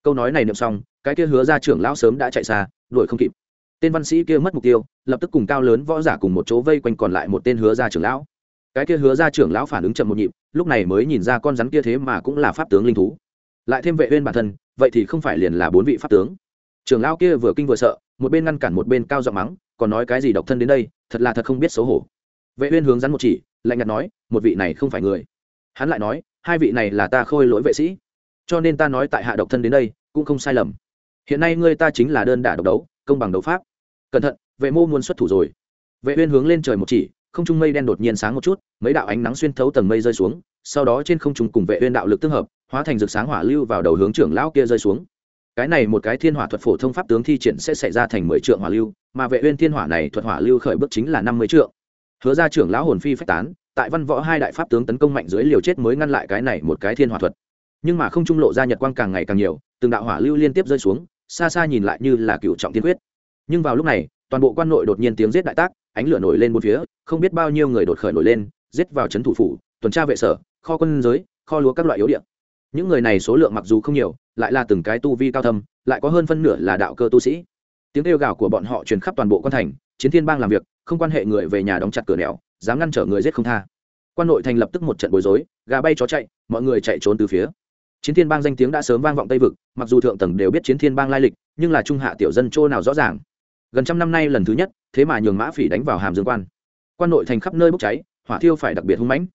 Câu nói này niệm xong, cái kia hứa ra trưởng lão sớm đã chạy xa, đuổi không kịp. Tên văn sĩ kia mất mục tiêu, lập tức cùng cao lớn võ giả cùng một chỗ vây quanh còn lại một tên hứa ra trưởng lão cái kia hứa ra trưởng lão phản ứng chậm một nhịp, lúc này mới nhìn ra con rắn kia thế mà cũng là pháp tướng linh thú. Lại thêm vệ uyên bản thân, vậy thì không phải liền là bốn vị pháp tướng. Trưởng lão kia vừa kinh vừa sợ, một bên ngăn cản một bên cao giọng mắng, còn nói cái gì độc thân đến đây, thật là thật không biết xấu hổ. Vệ uyên hướng rắn một chỉ, lạnh nhạt nói, một vị này không phải người. Hắn lại nói, hai vị này là ta khôi lỗi vệ sĩ, cho nên ta nói tại hạ độc thân đến đây, cũng không sai lầm. Hiện nay ngươi ta chính là đơn đả độc đấu, công bằng đấu pháp. Cẩn thận, vệ mô muốn xuất thủ rồi. Vệ uyên hướng lên trời một chỉ không trung mây đen đột nhiên sáng một chút, mấy đạo ánh nắng xuyên thấu tầng mây rơi xuống, sau đó trên không trung cùng vệ uyên đạo lực tương hợp, hóa thành rực sáng hỏa lưu vào đầu hướng trưởng lão kia rơi xuống. Cái này một cái thiên hỏa thuật phổ thông pháp tướng thi triển sẽ xảy ra thành mười trượng hỏa lưu, mà vệ uyên thiên hỏa này thuật hỏa lưu khởi bước chính là năm mươi trượng. Hứa ra trưởng lão hồn phi phách tán, tại văn võ hai đại pháp tướng tấn công mạnh dưới liều chết mới ngăn lại cái này một cái thiên hỏa thuật. Nhưng mà không trung lộ ra nhật quang càng ngày càng nhiều, từng đạo hỏa lưu liên tiếp rơi xuống, xa xa nhìn lại như là cựu trọng tiên quyết. Nhưng vào lúc này toàn bộ quan nội đột nhiên tiếng giết đại tác, ánh lửa nổi lên bốn phía, không biết bao nhiêu người đột khởi nổi lên, giết vào trấn thủ phủ, tuần tra vệ sở, kho quân giới, kho lúa các loại yếu điện những người này số lượng mặc dù không nhiều, lại là từng cái tu vi cao thâm, lại có hơn phân nửa là đạo cơ tu sĩ. Tiếng kêu gào của bọn họ truyền khắp toàn bộ quan thành, chiến thiên bang làm việc, không quan hệ người về nhà đóng chặt cửa nẻo, dám ngăn trở người giết không tha. Quan nội thành lập tức một trận bối rối, gà bay chó chạy, mọi người chạy trốn từ phía. Chiến thiên bang danh tiếng đã sớm vang vọng tây vực, mặc dù thượng tầng đều biết chiến thiên bang lai lịch, nhưng là trung hạ tiểu dân chỗ nào rõ ràng gần trăm năm nay lần thứ nhất, thế mà nhường mã phỉ đánh vào hàm dương quan. Quan nội thành khắp nơi bốc cháy, hỏa thiêu phải đặc biệt hung mãnh.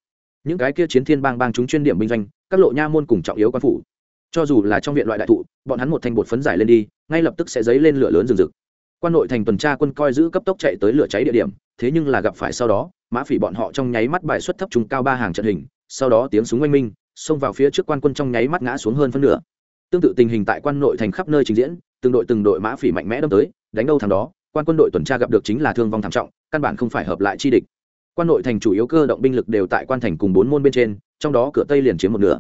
Những cái kia chiến thiên bang bang chúng chuyên điểm binh doanh, các lộ nha môn cùng trọng yếu quan phủ. Cho dù là trong viện loại đại thụ, bọn hắn một thanh bột phấn giải lên đi, ngay lập tức sẽ dấy lên lửa lớn rừng rực. Quan nội thành tuần tra quân coi giữ cấp tốc chạy tới lửa cháy địa điểm, thế nhưng là gặp phải sau đó, mã phỉ bọn họ trong nháy mắt bài xuất thấp trùng cao ba hàng trận hình, sau đó tiếng súng oanh minh, xông vào phía trước quan quân trong nháy mắt ngã xuống hơn phân nửa. Tương tự tình hình tại quan nội thành khắp nơi trình diễn từng đội từng đội mã phỉ mạnh mẽ đâm tới, đánh đâu thằng đó, quan quân đội tuần tra gặp được chính là thương vong thảm trọng, căn bản không phải hợp lại chi địch. Quan nội thành chủ yếu cơ động binh lực đều tại quan thành cùng bốn môn bên trên, trong đó cửa tây liền chiếm một nửa.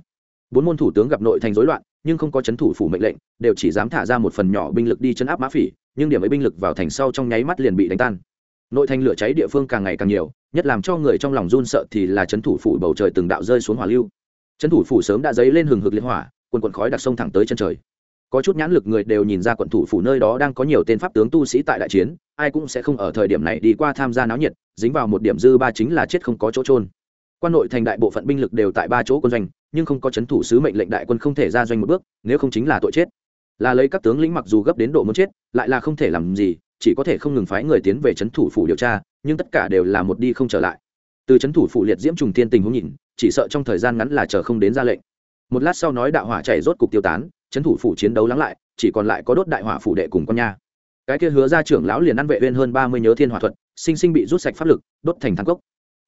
Bốn môn thủ tướng gặp nội thành rối loạn, nhưng không có c h ấ n thủ phủ mệnh lệnh, đều chỉ dám thả ra một phần nhỏ binh lực đi chấn áp mã phỉ, nhưng điểm ấy binh lực vào thành sau trong nháy mắt liền bị đánh tan. Nội thành lửa cháy địa phương càng ngày càng nhiều, nhất làm cho người trong lòng run sợ thì là c h ấ n thủ phủ bầu trời từng đạo rơi xuống hỏa lưu. C h ấ n thủ phủ sớm đã dấy lên hừng hực liên hỏa, quần quần khói đặc sông thẳng tới chân trời có chút nhãn lực người đều nhìn ra quận thủ phủ nơi đó đang có nhiều tên pháp tướng tu sĩ tại đại chiến, ai cũng sẽ không ở thời điểm này đi qua tham gia náo nhiệt, dính vào một điểm dư ba chính là chết không có chỗ trôn quan nội thành đại bộ phận binh lực đều tại ba chỗ quân doanh, nhưng không có c h ấ n thủ sứ mệnh lệnh đại quân không thể ra doanh một bước, nếu không chính là tội chết. Là lấy các tướng lĩnh mặc dù gấp đến độ muốn chết, lại là không thể làm gì, chỉ có thể không ngừng phái người tiến về c h ấ n thủ phủ điều tra, nhưng tất cả đều là một đi không trở lại. Từ c h ấ n thủ phủ liệt diễm trùng tiên tình hữu nhìn, chỉ sợ trong thời gian ngắn là chờ không đến ra lệnh. Một lát sau nói đạo hỏa chảy rốt cục tiêu tán trấn thủ phủ chiến đấu lắng lại, chỉ còn lại có đốt đại hỏa phủ đệ cùng con nha. Cái kia hứa ra trưởng lão liền ăn vệ uyên hơn ba mươi nhớ thiên hỏa thuật, sinh sinh bị rút sạch pháp lực, đốt thành thang cốc.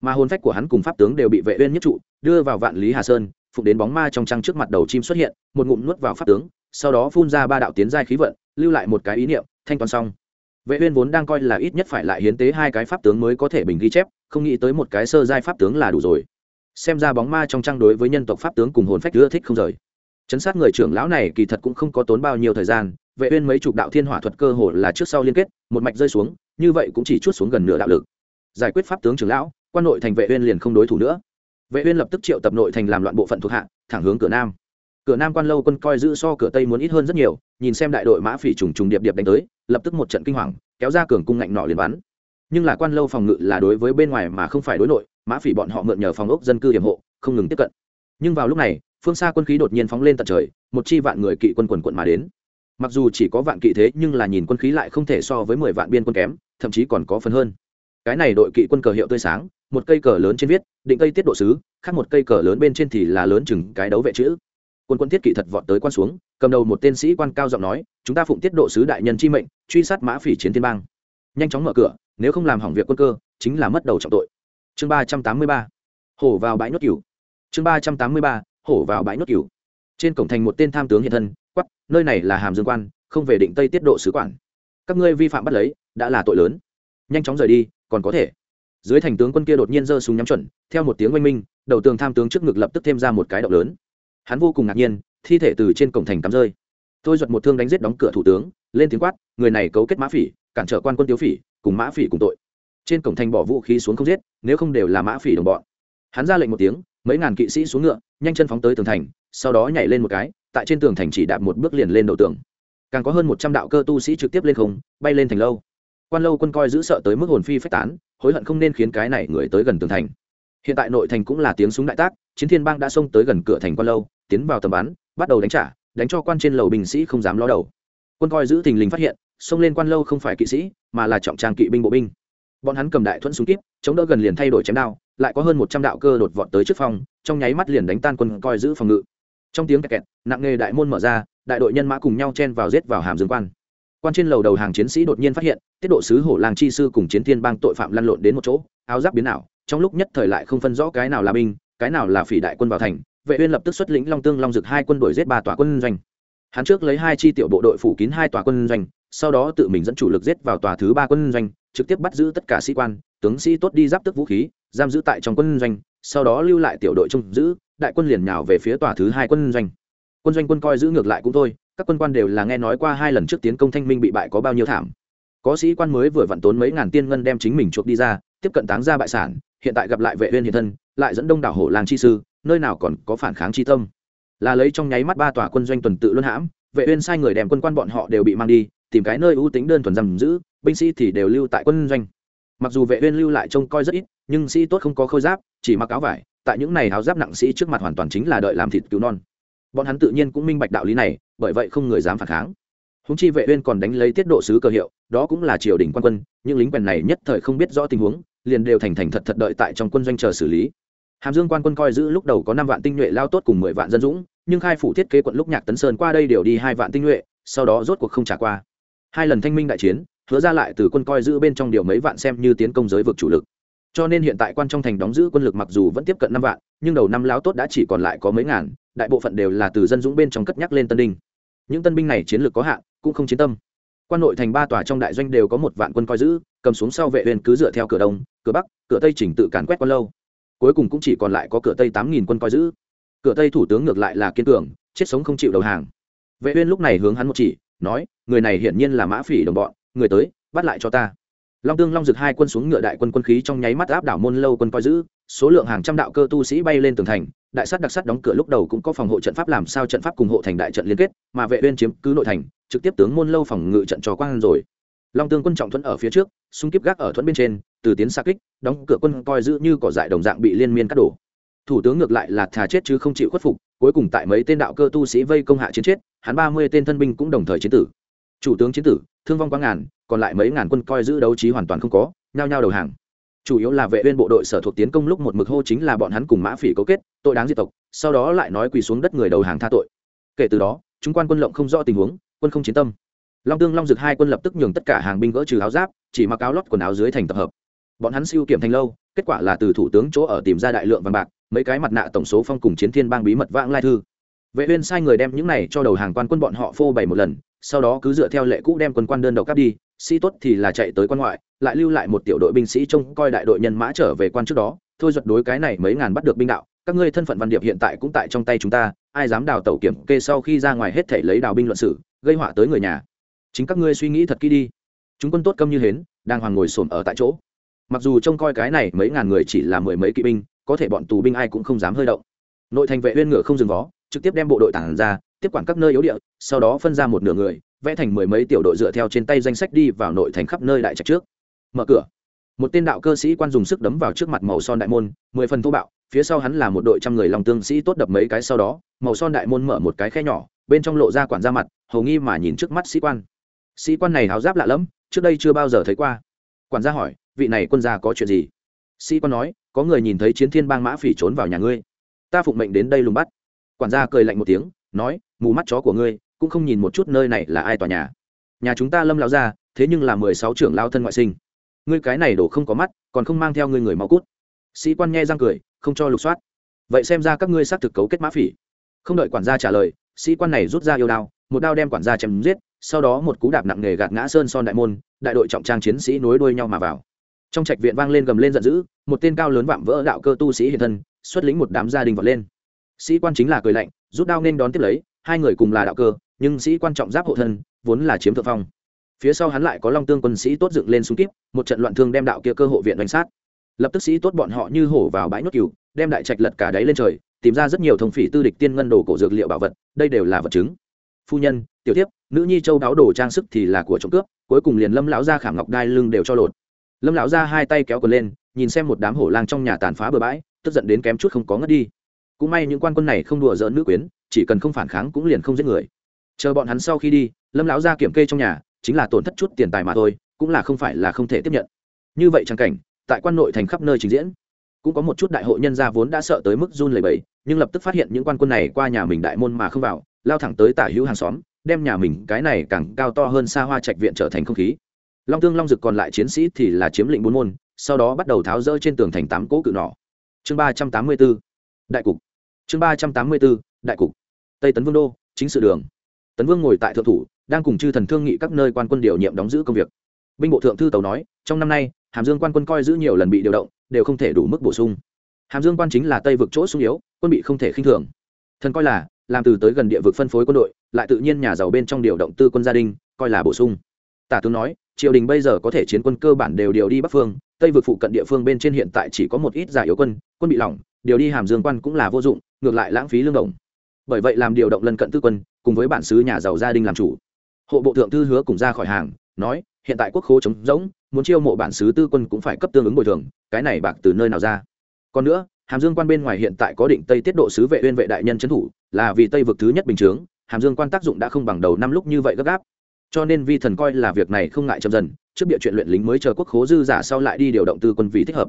Mà hồn phách của hắn cùng pháp tướng đều bị vệ uyên nhất trụ, đưa vào vạn lý hà sơn phục đến bóng ma trong trăng trước mặt đầu chim xuất hiện, một ngụm nuốt vào pháp tướng, sau đó phun ra ba đạo tiến giai khí vận, lưu lại một cái ý niệm, thanh toán xong. Vệ uyên vốn đang coi là ít nhất phải lại hiến tế hai cái pháp tướng mới có thể bình ghi chép, không nghĩ tới một cái sơ giai pháp tướng là đủ rồi. Xem ra bóng ma trong trăng đối với nhân tộc pháp tướng cùng hồn phách ưa thích không rời chấn sát người trưởng lão này kỳ thật cũng không có tốn bao nhiêu thời gian, vệ uyên mấy chục đạo thiên hỏa thuật cơ hồ là trước sau liên kết, một mạch rơi xuống, như vậy cũng chỉ chút xuống gần nửa đạo lực. Giải quyết pháp tướng trưởng lão, quan nội thành vệ uyên liền không đối thủ nữa. Vệ uyên lập tức triệu tập nội thành làm loạn bộ phận thuộc hạ, thẳng hướng cửa nam. Cửa nam quan lâu quân coi giữ so cửa tây muốn ít hơn rất nhiều, nhìn xem đại đội mã phỉ trùng trùng điệp điệp đánh tới, lập tức một trận kinh hoàng, kéo ra cường cung ngạnh nọ liền bắn. Nhưng là quan lâu phòng ngự là đối với bên ngoài mà không phải đối nội, mã phỉ bọn họ mượn nhờ phòng ốc dân cư hiểm hộ, không ngừng tiếp cận. Nhưng vào lúc này phương xa quân khí đột nhiên phóng lên tận trời, một chi vạn người kỵ quân quần quận mà đến. Mặc dù chỉ có vạn kỵ thế, nhưng là nhìn quân khí lại không thể so với mười vạn biên quân kém, thậm chí còn có phần hơn. Cái này đội kỵ quân cờ hiệu tươi sáng, một cây cờ lớn trên viết, định cây tiết độ sứ, khác một cây cờ lớn bên trên thì là lớn chừng cái đấu vệ chữ. Quân quân thiết kỵ thật vọt tới quan xuống, cầm đầu một tên sĩ quan cao giọng nói, chúng ta phụng tiết độ sứ đại nhân chi mệnh, truy sát mã phỉ chiến thiên bang. Nhanh chóng mở cửa, nếu không làm hỏng việc quân cơ, chính là mất đầu trọng tội. Chương ba trăm tám mươi ba. Hổ vào bãi nhốt cửu chương ba trăm tám mươi ba hổ vào bãi nốt cửu trên cổng thành một tên tham tướng hiện thân quắp nơi này là hàm dương quan, không về định tây tiết độ sứ quản. Các ngươi vi phạm bắt lấy, đã là tội lớn. Nhanh chóng rời đi, còn có thể. Dưới thành tướng quân kia đột nhiên giơ súng nhắm chuẩn, theo một tiếng oanh minh, đầu tường tham tướng trước ngực lập tức thêm ra một cái động lớn. Hắn vô cùng ngạc nhiên, thi thể từ trên cổng thành cắm rơi. Tôi giật một thương đánh giết đóng cửa thủ tướng, lên tiếng quát, người này cấu kết mã phỉ, cản trở quan quân tiếu phỉ, cùng mã phỉ cùng tội. Trên cổng thành bỏ vũ khí xuống không giết, nếu không đều là mã phỉ đồng bọn. Hắn ra lệnh một tiếng mấy ngàn kỵ sĩ xuống ngựa, nhanh chân phóng tới tường thành, sau đó nhảy lên một cái, tại trên tường thành chỉ đạp một bước liền lên đầu tường. Càng có hơn một trăm đạo cơ tu sĩ trực tiếp lên không, bay lên thành lâu. Quan lâu quân coi giữ sợ tới mức hồn phi phách tán, hối hận không nên khiến cái này người tới gần tường thành. Hiện tại nội thành cũng là tiếng súng đại tác, chiến thiên bang đã xông tới gần cửa thành quan lâu, tiến vào tầm bắn, bắt đầu đánh trả, đánh cho quan trên lầu binh sĩ không dám lo đầu. Quân coi giữ thình lình phát hiện, xông lên quan lâu không phải kỵ sĩ, mà là trọng trang kỵ binh bộ binh bọn hắn cầm đại thuẫn súng kíp, chống đỡ gần liền thay đổi chém đao, lại có hơn một trăm đạo cơ đột vọt tới trước phòng, trong nháy mắt liền đánh tan quân coi giữ phòng ngự. Trong tiếng kẹt kẹt, nặng nghề đại môn mở ra, đại đội nhân mã cùng nhau chen vào giết vào hàm dương quan. Quan trên lầu đầu hàng chiến sĩ đột nhiên phát hiện, tiết độ sứ hổ làng chi sư cùng chiến thiên bang tội phạm lăn lộn đến một chỗ, áo giáp biến ảo, trong lúc nhất thời lại không phân rõ cái nào là binh, cái nào là phỉ đại quân vào thành, vệ uyên lập tức xuất lĩnh long tương long dực hai quân đội giết ba tòa quân doanh. Hắn trước lấy hai chi tiểu bộ đội phủ kín hai tòa quân doanh sau đó tự mình dẫn chủ lực giết vào tòa thứ ba quân doanh, trực tiếp bắt giữ tất cả sĩ quan, tướng sĩ tốt đi giáp tức vũ khí, giam giữ tại trong quân doanh, sau đó lưu lại tiểu đội trông giữ, đại quân liền nhào về phía tòa thứ hai quân doanh. Quân doanh quân coi giữ ngược lại cũng thôi, các quân quan đều là nghe nói qua hai lần trước tiến công thanh minh bị bại có bao nhiêu thảm. Có sĩ quan mới vừa vặn tốn mấy ngàn tiên ngân đem chính mình chuộc đi ra, tiếp cận táng ra bại sản, hiện tại gặp lại vệ uyên hiện thân, lại dẫn đông đảo hổ làng chi sư, nơi nào còn có phản kháng chi tâm. Là lấy trong nháy mắt ba tòa quân doanh tuần tự luân hãm, vệ uyên sai người đem quân quan bọn họ đều bị mang đi tìm cái nơi ưu tính đơn thuần giam giữ, binh sĩ thì đều lưu tại quân doanh. Mặc dù vệ uyên lưu lại trông coi rất ít, nhưng sĩ tốt không có khôi giáp, chỉ mặc áo vải. Tại những này áo giáp nặng sĩ trước mặt hoàn toàn chính là đợi làm thịt cứu non. Bọn hắn tự nhiên cũng minh bạch đạo lý này, bởi vậy không người dám phản kháng. Húng chi vệ uyên còn đánh lấy tiết độ sứ cơ hiệu, đó cũng là triều đình quan quân, những lính quèn này nhất thời không biết rõ tình huống, liền đều thành thành thật thật đợi tại trong quân doanh chờ xử lý. Hàm dương quan quân coi giữ lúc đầu có năm vạn tinh nhuệ lao tốt cùng mười vạn dân dũng, nhưng khai phủ thiết kế quận lúc nhạc tấn sơn qua đây đều đi hai vạn tinh nhuệ, sau đó rốt cuộc không trả qua hai lần thanh minh đại chiến, hứa ra lại từ quân coi giữ bên trong điều mấy vạn xem như tiến công giới vực chủ lực. Cho nên hiện tại quan trong thành đóng giữ quân lực mặc dù vẫn tiếp cận năm vạn, nhưng đầu năm láo tốt đã chỉ còn lại có mấy ngàn, đại bộ phận đều là từ dân dũng bên trong cất nhắc lên tân đinh những tân binh này chiến lược có hạn, cũng không chiến tâm. Quan nội thành ba tòa trong đại doanh đều có một vạn quân coi giữ, cầm xuống sau vệ huyền cứ dựa theo cửa đông, cửa bắc, cửa tây chỉnh tự càn quét quan lâu. Cuối cùng cũng chỉ còn lại có cửa tây tám nghìn quân coi giữ. Cửa tây thủ tướng ngược lại là kiên cường, chết sống không chịu đầu hàng. Vệ uyên lúc này hướng hắn một chỉ nói, người này hiển nhiên là mã phỉ đồng bọn, người tới, bắt lại cho ta. Long tương long rực hai quân xuống ngựa đại quân quân khí trong nháy mắt áp đảo môn lâu quân coi giữ, số lượng hàng trăm đạo cơ tu sĩ bay lên tường thành, đại sát đặc sát đóng cửa lúc đầu cũng có phòng hộ trận pháp làm sao trận pháp cùng hộ thành đại trận liên kết, mà vệ uyên chiếm cứ nội thành, trực tiếp tướng môn lâu phòng ngự trận cho quang rồi. Long tương quân trọng thuẫn ở phía trước, xung kíp gác ở thuẫn bên trên, từ tiến xa kích, đóng cửa quân coi giữ như cỏ dại đồng dạng bị liên miên cắt đổ. Thủ tướng ngược lại là thà chết chứ không chịu khuất phục cuối cùng tại mấy tên đạo cơ tu sĩ vây công hạ chiến chết, hắn ba mươi tên thân binh cũng đồng thời chiến tử. Chủ tướng chiến tử, thương vong quá ngàn, còn lại mấy ngàn quân coi giữ đấu trí hoàn toàn không có, nhao nhao đầu hàng. Chủ yếu là vệ uyên bộ đội sở thuộc tiến công lúc một mực hô chính là bọn hắn cùng mã phỉ cấu kết, tội đáng diệt tộc, sau đó lại nói quỳ xuống đất người đầu hàng tha tội. Kể từ đó, chúng quan quân lộng không rõ tình huống, quân không chiến tâm. Long tương long dực hai quân lập tức nhường tất cả hàng binh gỡ trừ áo giáp, chỉ mặc áo lót quần áo dưới thành tập hợp. Bọn hắn siêu kiểm thành lâu, kết quả là từ thủ tướng chỗ ở tìm ra đại lượng vàng bạc mấy cái mặt nạ tổng số phong cùng chiến thiên bang bí mật vãng lai thư. Vệ uyên sai người đem những này cho đầu hàng quan quân bọn họ phô bày một lần, sau đó cứ dựa theo lệ cũ đem quân quan đơn đầu cắp đi, sĩ tốt thì là chạy tới quan ngoại, lại lưu lại một tiểu đội binh sĩ trông coi đại đội nhân mã trở về quan trước đó, thôi giật đối cái này mấy ngàn bắt được binh đạo, các ngươi thân phận văn điệp hiện tại cũng tại trong tay chúng ta, ai dám đào tẩu kiểm kê sau khi ra ngoài hết thể lấy đào binh luận sử gây họa tới người nhà. Chính các ngươi suy nghĩ thật kỹ đi. Chúng quân tốt câm như hến, đang hoàng ngồi xổm ở tại chỗ. Mặc dù trông coi cái này mấy ngàn người chỉ là mười mấy kỵ binh có thể bọn tù binh ai cũng không dám hơi động. Nội thành vệ uyên ngựa không dừng vó, trực tiếp đem bộ đội tản ra, tiếp quản các nơi yếu địa, sau đó phân ra một nửa người, vẽ thành mười mấy tiểu đội dựa theo trên tay danh sách đi vào nội thành khắp nơi đại trạch trước. Mở cửa. Một tên đạo cơ sĩ quan dùng sức đấm vào trước mặt màu son đại môn, mười phần thô bạo, phía sau hắn là một đội trăm người lòng tương sĩ tốt đập mấy cái sau đó, màu son đại môn mở một cái khe nhỏ, bên trong lộ ra quản ra mặt, hầu nghi mà nhìn trước mắt sĩ quan. Sĩ quan này háo giáp lạ lẫm, trước đây chưa bao giờ thấy qua. Quản gia hỏi, vị này quân gia có chuyện gì? Sĩ quan nói có người nhìn thấy chiến thiên bang mã phỉ trốn vào nhà ngươi. Ta phụng mệnh đến đây lùng bắt. Quản gia cười lạnh một tiếng, nói, mù mắt chó của ngươi, cũng không nhìn một chút nơi này là ai tòa nhà. Nhà chúng ta lâm lao ra thế nhưng là mười sáu trưởng lao thân ngoại sinh. Ngươi cái này đổ không có mắt, còn không mang theo ngươi người máu cút. Sĩ quan nghe răng cười, không cho lục soát. Vậy xem ra các ngươi xác thực cấu kết mã phỉ. Không đợi quản gia trả lời, sĩ quan này rút ra yêu đao, một đao đem quản gia chém giết, sau đó một cú đạp nặng nề gạt ngã sơn son đại môn, đại đội trọng trang chiến sĩ nối đuôi nhau mà vào trong trạch viện vang lên gầm lên giận dữ, một tên cao lớn vạm vỡ đạo cơ tu sĩ hiện thân, xuất lĩnh một đám gia đình vọt lên. Sĩ quan chính là cười lạnh, rút đao nên đón tiếp lấy, hai người cùng là đạo cơ, nhưng sĩ quan trọng giáp hộ thân, vốn là chiếm thượng phong. Phía sau hắn lại có long tương quân sĩ tốt dựng lên xung kíp, một trận loạn thương đem đạo kia cơ hộ viện đánh sát. Lập tức sĩ tốt bọn họ như hổ vào bãi nốt cừu, đem đại trạch lật cả đáy lên trời, tìm ra rất nhiều thông phỉ tư địch tiên ngân đồ cổ dược liệu bảo vật, đây đều là vật chứng. Phu nhân, tiểu tiếp nữ nhi châu đáo đồ trang sức thì là của trộm cướp, cuối cùng liền lâm lão ra khảm ngọc đai lưng đều cho lột lâm lão ra hai tay kéo quần lên, nhìn xem một đám hổ lang trong nhà tàn phá bừa bãi, tức giận đến kém chút không có ngất đi. Cũng may những quan quân này không đùa giỡn nữ quyến, chỉ cần không phản kháng cũng liền không giết người. Chờ bọn hắn sau khi đi, lâm lão ra kiểm kê trong nhà, chính là tổn thất chút tiền tài mà thôi, cũng là không phải là không thể tiếp nhận. Như vậy trang cảnh, tại quan nội thành khắp nơi trình diễn, cũng có một chút đại hội nhân gia vốn đã sợ tới mức run lẩy bẩy, nhưng lập tức phát hiện những quan quân này qua nhà mình đại môn mà không vào, lao thẳng tới tả hữu hàng xóm, đem nhà mình cái này càng cao to hơn xa hoa trạch viện trở thành không khí long tương long dực còn lại chiến sĩ thì là chiếm lĩnh bốn môn, sau đó bắt đầu tháo rỡ trên tường thành tám cỗ cự nỏ. Chương ba trăm tám mươi b ố đại cục. Chương ba trăm tám mươi b ố đại cục. Tây tấn vương đô, chính sự đường. Tấn vương ngồi tại thượng thủ, đang cùng chư thần thương nghị các nơi quan quân điều nhiệm đóng giữ công việc. Binh bộ thượng thư tàu nói, trong năm nay, hàm dương quan quân coi giữ nhiều lần bị điều động, đều không thể đủ mức bổ sung. Hàm dương quan chính là tây vực chỗ sung yếu, quân bị không thể khinh thường. Thần coi là, làm từ tới gần địa vực phân phối quân đội, lại tự nhiên nhà giàu bên trong điều động tư quân gia đình, coi là bổ sung. Tả tướng nói triều đình bây giờ có thể chiến quân cơ bản đều điều đi bắc phương, tây vực phụ cận địa phương bên trên hiện tại chỉ có một ít giải yếu quân quân bị lỏng, điều đi hàm dương quan cũng là vô dụng, ngược lại lãng phí lương đồng. Bởi vậy làm điều động lân cận tư quân, cùng với bản xứ nhà giàu gia đình làm chủ. Hộ bộ thượng thư hứa cùng ra khỏi hàng, nói, hiện tại quốc khố trống rỗng, muốn chiêu mộ bản xứ tư quân cũng phải cấp tương ứng bồi thường, cái này bạc từ nơi nào ra? Còn nữa, hàm dương quan bên ngoài hiện tại có định tây tiết độ sứ vệ uyên vệ đại nhân trấn thủ, là vì tây vực thứ nhất bình chướng, hàm dương quan tác dụng đã không bằng đầu năm lúc như vậy gấp gáp cho nên vi thần coi là việc này không ngại chậm dần, trước địa chuyện luyện lính mới chờ quốc khố dư giả sau lại đi điều động tư quân vì thích hợp.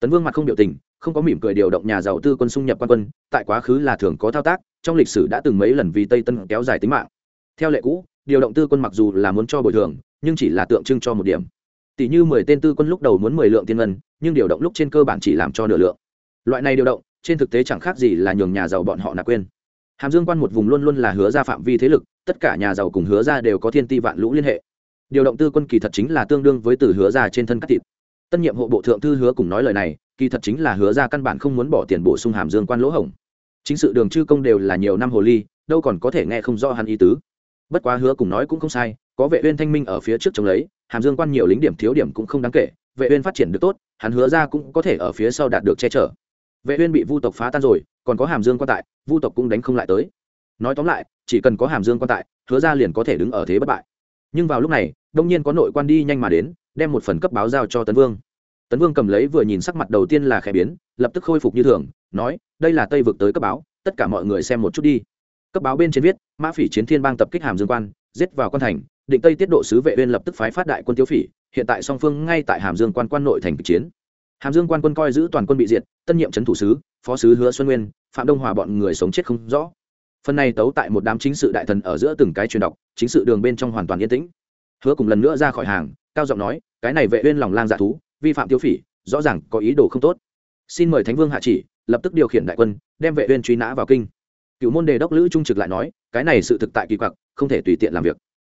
Tấn vương mặt không biểu tình, không có mỉm cười điều động nhà giàu tư quân xung nhập quan quân, tại quá khứ là thường có thao tác, trong lịch sử đã từng mấy lần vì tây tân kéo dài tính mạng. Theo lệ cũ, điều động tư quân mặc dù là muốn cho bồi thường, nhưng chỉ là tượng trưng cho một điểm. Tỷ như mười tên tư quân lúc đầu muốn mười lượng tiên ngân, nhưng điều động lúc trên cơ bản chỉ làm cho nửa lượng. Loại này điều động, trên thực tế chẳng khác gì là nhường nhà giàu bọn họ nạp quên hàm dương quan một vùng luôn luôn là hứa ra phạm vi thế lực, tất cả nhà giàu cùng hứa ra đều có thiên ti vạn lũ liên hệ. Điều động tư quân kỳ thật chính là tương đương với từ hứa ra trên thân cắt thịt. Tân nhiệm hộ bộ thượng thư hứa cùng nói lời này, kỳ thật chính là hứa ra căn bản không muốn bỏ tiền bổ sung hàm dương quan lỗ hổng. Chính sự đường chư công đều là nhiều năm hồ ly, đâu còn có thể nghe không rõ hắn ý tứ. Bất quá hứa cùng nói cũng không sai, có vệ uyên thanh minh ở phía trước chống lấy, hàm dương quan nhiều lính điểm thiếu điểm cũng không đáng kể, vệ uyên phát triển được tốt, hắn hứa ra cũng có thể ở phía sau đạt được che chở. Vệ uyên bị vu tộc phá tan rồi còn có hàm dương quan tại, vu tộc cũng đánh không lại tới. Nói tóm lại, chỉ cần có hàm dương quan tại, hứa ra liền có thể đứng ở thế bất bại. Nhưng vào lúc này, đông nhiên có nội quan đi nhanh mà đến, đem một phần cấp báo giao cho tấn vương. Tấn vương cầm lấy vừa nhìn sắc mặt đầu tiên là khẽ biến, lập tức khôi phục như thường, nói, đây là tây vực tới cấp báo, tất cả mọi người xem một chút đi. Cấp báo bên trên viết, mã phỉ chiến thiên bang tập kích hàm dương quan, giết vào quan thành, định tây tiết độ sứ vệ uyên lập tức phái phát đại quân tiêu phỉ, hiện tại song phương ngay tại hàm dương quan quan nội thành kịch chiến hàm dương quan quân coi giữ toàn quân bị diệt, tân nhiệm trấn thủ sứ, phó sứ hứa xuân nguyên, phạm đông hòa bọn người sống chết không rõ. Phần này tấu tại một đám chính sự đại thần ở giữa từng cái truyền đọc, chính sự đường bên trong hoàn toàn yên tĩnh. Hứa cùng lần nữa ra khỏi hàng, cao giọng nói, cái này vệ uyên lòng lang dạ thú, vi phạm tiêu phỉ, rõ ràng có ý đồ không tốt. Xin mời thánh vương hạ chỉ, lập tức điều khiển đại quân, đem vệ uyên truy nã vào kinh. Cựu môn đề đốc lữ trung trực lại nói, cái này sự thực tại kỳ quặc, không thể tùy tiện làm việc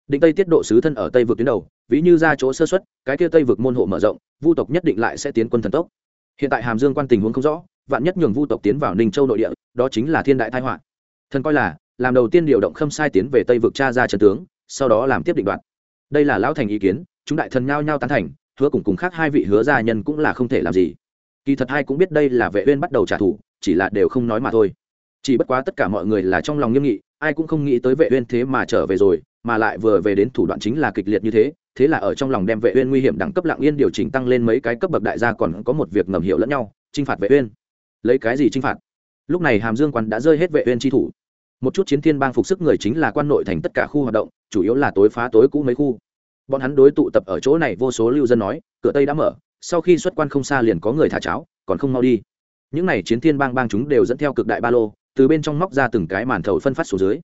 định tây tiết độ sứ thân ở tây vực tuyến đầu, ví như ra chỗ sơ xuất, cái kia tây vực môn hộ mở rộng, vu tộc nhất định lại sẽ tiến quân thần tốc. Hiện tại hàm dương quan tình huống không rõ, vạn nhất nhường vu tộc tiến vào ninh châu nội địa, đó chính là thiên đại tai họa. Thần coi là, làm đầu tiên điều động khâm sai tiến về tây vực cha ra trần tướng, sau đó làm tiếp định đoạn đây là lão thành ý kiến, chúng đại thần nhao nhao tán thành, hứa cùng cùng khác hai vị hứa gia nhân cũng là không thể làm gì. Kỳ thật hai cũng biết đây là vệ uyên bắt đầu trả thù, chỉ là đều không nói mà thôi. Chỉ bất quá tất cả mọi người là trong lòng nghiêm nghị, ai cũng không nghĩ tới vệ uyên thế mà trở về rồi mà lại vừa về đến thủ đoạn chính là kịch liệt như thế thế là ở trong lòng đem vệ uyên nguy hiểm đẳng cấp lặng yên điều chỉnh tăng lên mấy cái cấp bậc đại gia còn có một việc ngầm hiểu lẫn nhau trinh phạt vệ uyên. Lấy cái gì trinh phạt? Lúc này hàm dương quan đã rơi hết vệ uyên chi thủ. Một chút chiến thiên bang phục sức người chính là quan nội thành tất cả khu hoạt động, chủ yếu là tối phá tối cũ mấy khu. Bọn hắn đối tụ tập ở chỗ này vô số lưu dân nói, cửa tây đã mở, sau khi xuất quan không xa liền có người thả cháo, còn không mau đi. Những này chiến thiên bang bang chúng đều dẫn theo cực đại ba lô, từ bên trong móc ra từng cái màn thầu phân phát xuống dưới.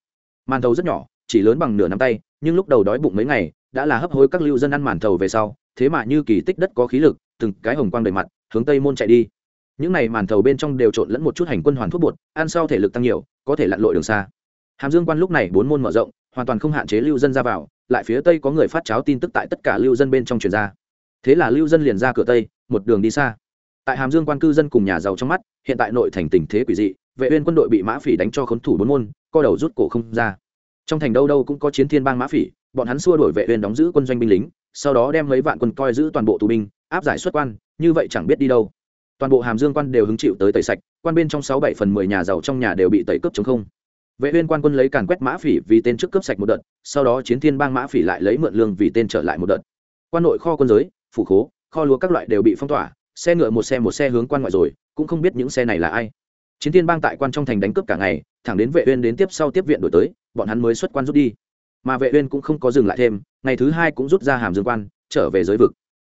Màn thầu rất nhỏ chỉ lớn bằng nửa nắm tay, nhưng lúc đầu đói bụng mấy ngày, đã là hấp hối các lưu dân ăn màn thầu về sau, thế mà như kỳ tích đất có khí lực, từng cái hồng quang đầy mặt, hướng tây môn chạy đi. Những này màn thầu bên trong đều trộn lẫn một chút hành quân hoàn thuốc bột, ăn sau thể lực tăng nhiều, có thể lặn lội đường xa. Hàm dương quan lúc này bốn môn mở rộng, hoàn toàn không hạn chế lưu dân ra vào, lại phía tây có người phát cháo tin tức tại tất cả lưu dân bên trong truyền ra. Thế là lưu dân liền ra cửa tây, một đường đi xa. Tại hàm dương quan cư dân cùng nhà giàu trong mắt, hiện tại nội thành tình thế quỷ dị, vệ uyên quân đội bị mã phỉ đánh cho khốn thủ bốn môn, co đầu rút cổ không ra trong thành đâu đâu cũng có chiến thiên bang mã phỉ, bọn hắn xua đuổi vệ uyên đóng giữ quân doanh binh lính, sau đó đem mấy vạn quân coi giữ toàn bộ tù binh, áp giải xuất quan, như vậy chẳng biết đi đâu. Toàn bộ hàm dương quan đều hứng chịu tới tẩy sạch, quan bên trong sáu bảy phần mười nhà giàu trong nhà đều bị tẩy cướp chống không. Vệ uyên quan quân lấy càn quét mã phỉ vì tên trước cướp sạch một đợt, sau đó chiến thiên bang mã phỉ lại lấy mượn lương vì tên trở lại một đợt. Quan nội kho quân giới, phủ khố, kho lúa các loại đều bị phong tỏa, xe ngựa một xe một xe hướng quan ngoại rồi, cũng không biết những xe này là ai. Chiến thiên bang tại quan trong thành đánh cướp cả ngày, thẳng đến vệ uyên đến tiếp sau tiếp viện đổi tới bọn hắn mới xuất quan rút đi. Mà vệ uyên cũng không có dừng lại thêm, ngày thứ hai cũng rút ra hàm dương quan, trở về giới vực.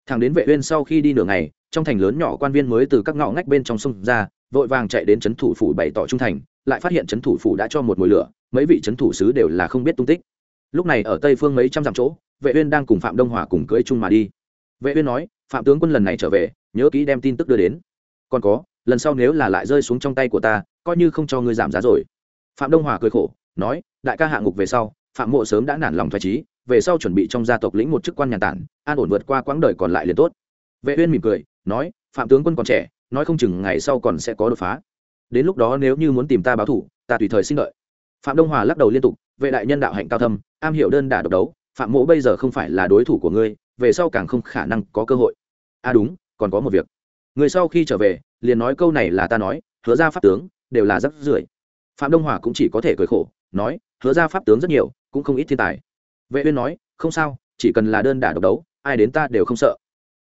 Thằng đến vệ uyên sau khi đi nửa ngày, trong thành lớn nhỏ quan viên mới từ các ngõ ngách bên trong sông ra, vội vàng chạy đến chấn thủ phủ bày tỏ trung thành, lại phát hiện chấn thủ phủ đã cho một mùi lửa, mấy vị chấn thủ sứ đều là không biết tung tích. Lúc này ở tây phương mấy trăm dặm chỗ, vệ uyên đang cùng phạm đông hòa cùng cưỡi chung mà đi. Vệ uyên nói, phạm tướng quân lần này trở về, nhớ kỹ đem tin tức đưa đến. Còn có, lần sau nếu là lại rơi xuống trong tay của ta, coi như không cho ngươi giảm giá rồi. Phạm đông hòa cười khổ nói, đại ca hạ ngục về sau, phạm mộ sớm đã nản lòng thoải trí, về sau chuẩn bị trong gia tộc lĩnh một chức quan nhà tản, an ổn vượt qua quãng đời còn lại liền tốt. Vệ uyên mỉm cười, nói, phạm tướng quân còn trẻ, nói không chừng ngày sau còn sẽ có đột phá. Đến lúc đó nếu như muốn tìm ta báo thủ, ta tùy thời xin lợi. Phạm đông hòa lắc đầu liên tục, vệ đại nhân đạo hạnh cao thâm, am hiểu đơn đả độc đấu, phạm mộ bây giờ không phải là đối thủ của ngươi, về sau càng không khả năng có cơ hội. À đúng, còn có một việc. Người sau khi trở về, liền nói câu này là ta nói, hứa ra pháp tướng, đều là rất rưởi. Phạm đông hòa cũng chỉ có thể cười khổ nói, hứa ra pháp tướng rất nhiều, cũng không ít thiên tài. Vệ uyên nói, không sao, chỉ cần là đơn đả độc đấu, ai đến ta đều không sợ.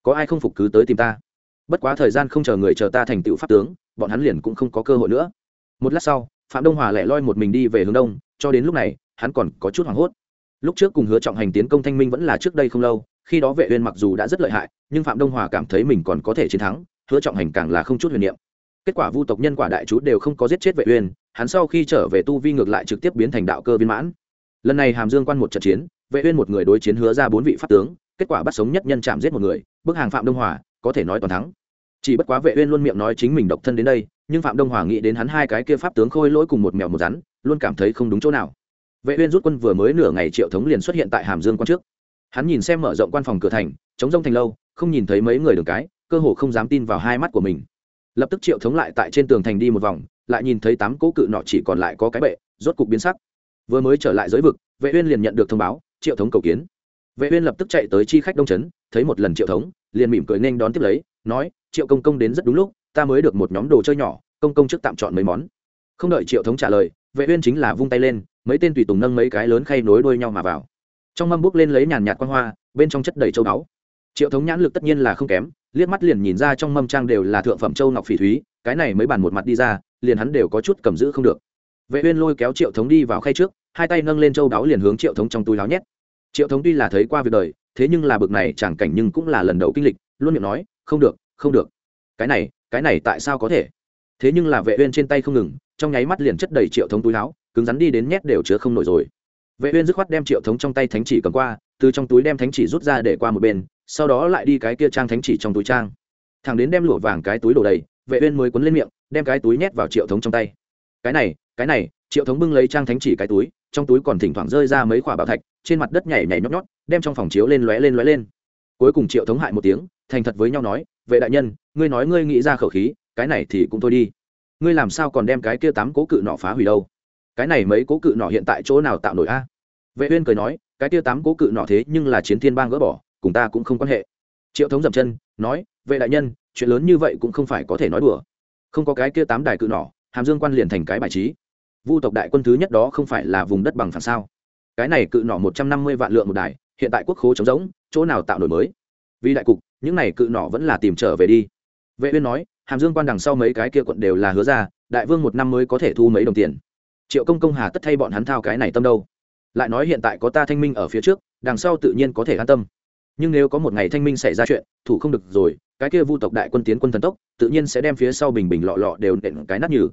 Có ai không phục cứ tới tìm ta. Bất quá thời gian không chờ người chờ ta thành tựu pháp tướng, bọn hắn liền cũng không có cơ hội nữa. Một lát sau, phạm đông hòa lẻ loi một mình đi về hướng đông, cho đến lúc này, hắn còn có chút hoảng hốt. Lúc trước cùng hứa trọng hành tiến công thanh minh vẫn là trước đây không lâu, khi đó vệ uyên mặc dù đã rất lợi hại, nhưng phạm đông hòa cảm thấy mình còn có thể chiến thắng, hứa trọng hành càng là không chút huyền niệm kết quả vu tộc nhân quả đại chú đều không có giết chết vệ uyên, hắn sau khi trở về tu vi ngược lại trực tiếp biến thành đạo cơ viên mãn. Lần này hàm dương quan một trận chiến, vệ uyên một người đối chiến hứa ra bốn vị pháp tướng, kết quả bắt sống nhất nhân chạm giết một người, bức hàng phạm đông hòa, có thể nói toàn thắng. Chỉ bất quá vệ uyên luôn miệng nói chính mình độc thân đến đây, nhưng phạm đông hòa nghĩ đến hắn hai cái kia pháp tướng khôi lỗi cùng một mèo một rắn, luôn cảm thấy không đúng chỗ nào. Vệ uyên rút quân vừa mới nửa ngày triệu thống liền xuất hiện tại hàm dương quan trước. Hắn nhìn xem mở rộng quan phòng cửa thành, chống rông thành lâu, không nhìn thấy mấy người đường cái, cơ hồ không dám tin vào hai mắt của mình lập tức triệu thống lại tại trên tường thành đi một vòng lại nhìn thấy tám cỗ cự nọ chỉ còn lại có cái bệ rốt cục biến sắc. Vừa mới trở lại giới vực vệ uyên liền nhận được thông báo triệu thống cầu kiến. Vệ uyên lập tức chạy tới chi khách đông chấn, thấy một lần triệu thống liền mỉm cười nên đón tiếp lấy nói triệu công công đến rất đúng lúc ta mới được một nhóm đồ chơi nhỏ công công trước tạm chọn mấy món. Không đợi triệu thống trả lời vệ uyên chính là vung tay lên mấy tên tùy tùng nâng mấy cái lớn khay nối đuôi nhau mà vào. Trong mâm bút lên lấy nhàn nhạt quang hoa bên trong chất đầy châu báu. Triệu thống nhãn lực tất nhiên là không kém liếc mắt liền nhìn ra trong mâm trang đều là thượng phẩm châu ngọc phỉ thúy, cái này mới bàn một mặt đi ra, liền hắn đều có chút cầm giữ không được. Vệ uyên lôi kéo triệu thống đi vào khay trước, hai tay nâng lên châu đáo liền hướng triệu thống trong túi láo nhét. Triệu thống tuy là thấy qua việc đời, thế nhưng là bực này chẳng cảnh nhưng cũng là lần đầu kinh lịch, luôn miệng nói, không được không được. Cái này cái này tại sao có thể? Thế nhưng là vệ uyên trên tay không ngừng, trong nháy mắt liền chất đầy triệu thống túi láo, cứng rắn đi đến nhét đều chứa không nổi rồi. Vệ uyên dứt khoát đem triệu thống trong tay thánh chỉ cầm qua, từ trong túi đem thánh chỉ rút ra để qua một bên sau đó lại đi cái kia trang thánh chỉ trong túi trang. Thằng đến đem lụa vàng cái túi đổ đầy, vệ uyên mới cuốn lên miệng, đem cái túi nhét vào triệu thống trong tay. Cái này cái này, triệu thống bưng lấy trang thánh chỉ cái túi, trong túi còn thỉnh thoảng rơi ra mấy quả bảo thạch, trên mặt đất nhảy nhảy nhót nhót, đem trong phòng chiếu lên lóe lên lóe lên. Cuối cùng triệu thống hại một tiếng, thành thật với nhau nói, vệ đại nhân, ngươi nói ngươi nghĩ ra khẩu khí, cái này thì cũng thôi đi. Ngươi làm sao còn đem cái kia tám cố cự nọ phá hủy đâu? Cái này mấy cố cự nọ hiện tại chỗ nào tạo nổi a? Vệ uyên cười nói, cái kia tám cố cự nọ thế nhưng là chiến thiên bang gỡ bỏ cùng ta cũng không quan hệ. Triệu thống dậm chân nói vệ đại nhân chuyện lớn như vậy cũng không phải có thể nói đùa. Không có cái kia tám đài cự nỏ, hàm dương quan liền thành cái bài trí. Vu tộc đại quân thứ nhất đó không phải là vùng đất bằng phẳng sao? Cái này cự nỏ một trăm năm mươi vạn lượng một đài hiện tại quốc khố trống rỗng chỗ nào tạo nổi mới? Vì đại cục những này cự nỏ vẫn là tìm trở về đi. Vệ uyên nói hàm dương quan đằng sau mấy cái kia quận đều là hứa ra đại vương một năm mới có thể thu mấy đồng tiền. Triệu công công hà tất thay bọn hắn thao cái này tâm đâu? Lại nói hiện tại có ta thanh minh ở phía trước đằng sau tự nhiên có thể an tâm nhưng nếu có một ngày thanh minh xảy ra chuyện, thủ không được rồi, cái kia vu tộc đại quân tiến quân thần tốc, tự nhiên sẽ đem phía sau bình bình lọ lọ đều nện cái nát nhừ.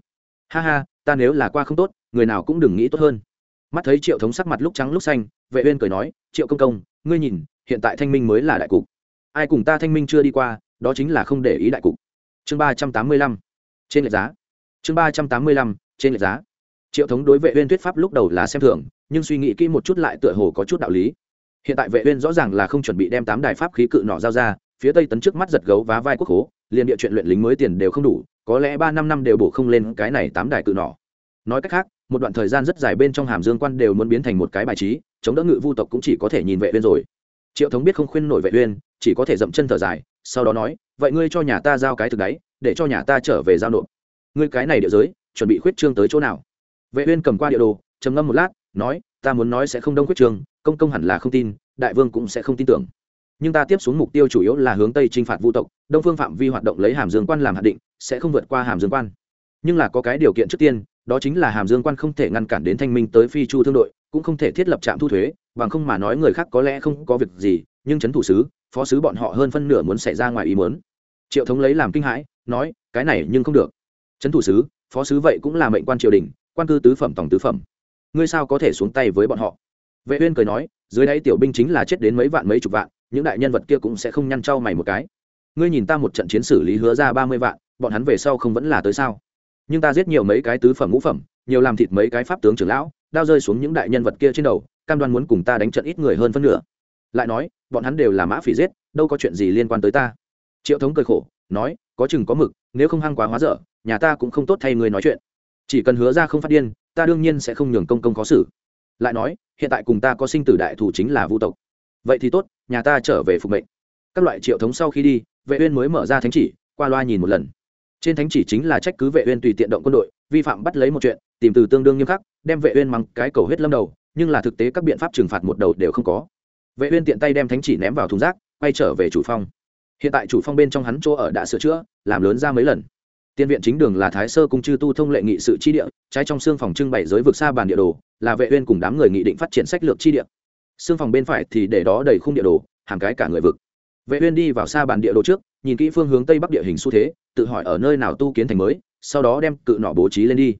Ha ha, ta nếu là qua không tốt, người nào cũng đừng nghĩ tốt hơn. Mắt thấy triệu thống sắc mặt lúc trắng lúc xanh, vệ uyên cười nói, triệu công công, ngươi nhìn, hiện tại thanh minh mới là đại cục. Ai cùng ta thanh minh chưa đi qua, đó chính là không để ý đại cục. Chương ba trăm tám mươi lăm, trên lệch giá. Chương ba trăm tám mươi lăm, trên lệch giá. Triệu thống đối vệ uyên thuyết pháp lúc đầu là xem thường, nhưng suy nghĩ kỹ một chút lại tựa hồ có chút đạo lý hiện tại vệ uyên rõ ràng là không chuẩn bị đem tám đài pháp khí cự nỏ giao ra, phía tây tấn trước mắt giật gấu vá vai quốc hố, liền địa chuyện luyện lính mới tiền đều không đủ, có lẽ ba năm năm đều bổ không lên cái này tám đài cự nỏ. Nói cách khác, một đoạn thời gian rất dài bên trong hàm dương quan đều muốn biến thành một cái bài trí, chống đỡ ngự vu tộc cũng chỉ có thể nhìn vệ uyên rồi. Triệu thống biết không khuyên nổi vệ uyên, chỉ có thể dậm chân thở dài, sau đó nói, vậy ngươi cho nhà ta giao cái thực đấy để cho nhà ta trở về giao nộp. Ngươi cái này địa giới, chuẩn bị khuyết trương tới chỗ nào? Vệ uyên cầm qua địa đồ, trầm ngâm một lát, nói ta muốn nói sẽ không đông quyết trường, công công hẳn là không tin đại vương cũng sẽ không tin tưởng. Nhưng ta tiếp xuống mục tiêu chủ yếu là hướng tây chinh phạt vu tộc đông phương phạm vi hoạt động lấy hàm dương quan làm hạt định sẽ không vượt qua hàm dương quan. Nhưng là có cái điều kiện trước tiên đó chính là hàm dương quan không thể ngăn cản đến thanh minh tới phi chu thương đội cũng không thể thiết lập trạm thu thuế bằng không mà nói người khác có lẽ không có việc gì nhưng chấn thủ sứ phó sứ bọn họ hơn phân nửa muốn xảy ra ngoài ý muốn. Triệu thống lấy làm kinh hãi nói cái này nhưng không được. Chấn thủ sứ phó sứ vậy cũng là mệnh quan triều đình quan cư tứ phẩm tổng tứ phẩm ngươi sao có thể xuống tay với bọn họ? Vệ uyên cười nói, dưới đáy tiểu binh chính là chết đến mấy vạn mấy chục vạn, những đại nhân vật kia cũng sẽ không nhăn trao mày một cái. Ngươi nhìn ta một trận chiến xử lý hứa ra ba mươi vạn, bọn hắn về sau không vẫn là tới sao? Nhưng ta giết nhiều mấy cái tứ phẩm ngũ phẩm, nhiều làm thịt mấy cái pháp tướng trưởng lão, đao rơi xuống những đại nhân vật kia trên đầu, cam đoan muốn cùng ta đánh trận ít người hơn phân nửa. Lại nói, bọn hắn đều là mã phỉ giết, đâu có chuyện gì liên quan tới ta. Triệu thống cười khổ, nói, có chừng có mực, nếu không hăng quá hóa dở, nhà ta cũng không tốt thay người nói chuyện. Chỉ cần hứa ra không phát điên ta đương nhiên sẽ không nhường công công khó xử. Lại nói, hiện tại cùng ta có sinh tử đại thủ chính là vu tộc. Vậy thì tốt, nhà ta trở về phục mệnh. Các loại triệu thống sau khi đi, vệ uyên mới mở ra thánh chỉ, qua loa nhìn một lần. Trên thánh chỉ chính là trách cứ vệ uyên tùy tiện động quân đội, vi phạm bắt lấy một chuyện, tìm từ tương đương nghiêm khắc, đem vệ uyên mắng cái cầu huyết lâm đầu, nhưng là thực tế các biện pháp trừng phạt một đầu đều không có. Vệ uyên tiện tay đem thánh chỉ ném vào thùng rác, quay trở về chủ phong. Hiện tại chủ phong bên trong hắn chỗ ở đã sửa chữa, làm lớn ra mấy lần tiên viện chính đường là thái sơ cung chư tu thông lệ nghị sự chi địa, trái trong xương phòng trưng bày giới vực xa bàn địa đồ, là vệ uyên cùng đám người nghị định phát triển sách lược chi địa. Xương phòng bên phải thì để đó đầy khung địa đồ, hàm cái cả người vực. Vệ uyên đi vào xa bàn địa đồ trước, nhìn kỹ phương hướng tây bắc địa hình xu thế, tự hỏi ở nơi nào tu kiến thành mới, sau đó đem cự nỏ bố trí lên đi.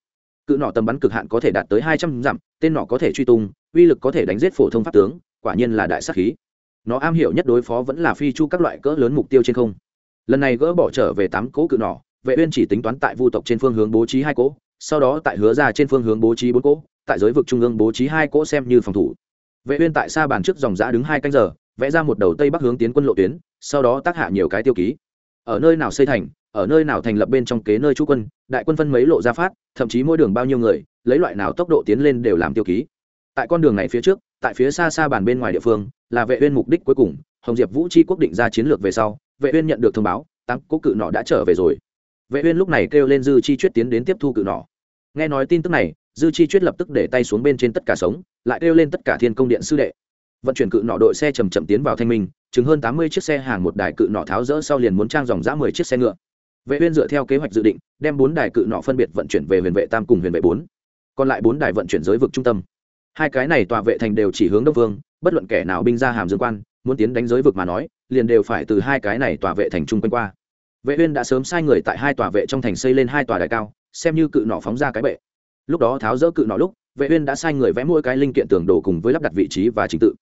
Cự nỏ tầm bắn cực hạn có thể đạt tới hai trăm dặm, tên nỏ có thể truy tung, uy lực có thể đánh giết phổ thông pháp tướng, quả nhiên là đại sát khí. Nó am hiểu nhất đối phó vẫn là phi chu các loại cỡ lớn mục tiêu trên không. Lần này gỡ bỏ trở về tám cỗ cự nỏ vệ uyên chỉ tính toán tại vu tộc trên phương hướng bố trí hai cỗ, sau đó tại hứa ra trên phương hướng bố trí bốn cỗ, tại giới vực trung ương bố trí hai cỗ xem như phòng thủ. Vệ uyên tại xa bàn trước dòng giã đứng hai canh giờ, vẽ ra một đầu tây bắc hướng tiến quân lộ tuyến, sau đó tác hạ nhiều cái tiêu ký. Ở nơi nào xây thành, ở nơi nào thành lập bên trong kế nơi trú quân, đại quân phân mấy lộ ra phát, thậm chí mỗi đường bao nhiêu người, lấy loại nào tốc độ tiến lên đều làm tiêu ký. Tại con đường này phía trước, tại phía xa xa bàn bên ngoài địa phương, là vệ uyên mục đích cuối cùng, hồng diệp vũ chi quốc định ra chiến lược về sau, vệ uyên nhận được thông báo tăng cố cự nọ đã trở về rồi vệ uyên lúc này kêu lên dư chi chuyết tiến đến tiếp thu cự nỏ. nghe nói tin tức này, dư chi chuyết lập tức để tay xuống bên trên tất cả sống, lại kêu lên tất cả thiên công điện sư đệ. Vận chuyển cự nọ đội xe chậm chậm tiến vào thanh minh, chừng hơn 80 chiếc xe hàng một đài cự nọ tháo rỡ sau liền muốn trang dòng dã 10 chiếc xe ngựa. Vệ uyên dựa theo kế hoạch dự định, đem bốn đài cự nọ phân biệt vận chuyển về huyền vệ tam cùng huyền vệ bốn. Còn lại bốn đài vận chuyển giới vực trung tâm. Hai cái này tòa vệ thành đều chỉ hướng đông vương, bất luận kẻ nào binh ra hàm dương quan, muốn tiến đánh giới vực mà nói, liền đều phải từ hai cái này tòa vệ thành trung quanh qua vệ uyên đã sớm sai người tại hai tòa vệ trong thành xây lên hai tòa đài cao, xem như cự nỏ phóng ra cái bệ. Lúc đó tháo rỡ cự nỏ lúc, vệ uyên đã sai người vẽ mỗi cái linh kiện tường đồ cùng với lắp đặt vị trí và trình tự.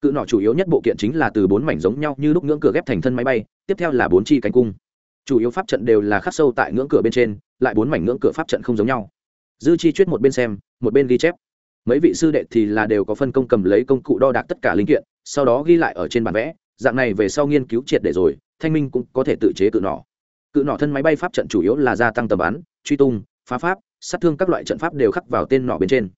Cự nỏ chủ yếu nhất bộ kiện chính là từ bốn mảnh giống nhau như lúc ngưỡng cửa ghép thành thân máy bay, tiếp theo là bốn chi cánh cung. Chủ yếu pháp trận đều là khắc sâu tại ngưỡng cửa bên trên, lại bốn mảnh ngưỡng cửa pháp trận không giống nhau. Dư chi chuyết một bên xem, một bên ghi chép. Mấy vị sư đệ thì là đều có phân công cầm lấy công cụ đo đạc tất cả linh kiện, sau đó ghi lại ở trên bản vẽ, dạng này về sau nghiên cứu triệt để rồi thanh minh cũng có thể tự chế cự nỏ. Cự nỏ thân máy bay pháp trận chủ yếu là gia tăng tầm bắn, truy tung, phá pháp, sát thương các loại trận pháp đều khắc vào tên nỏ bên trên.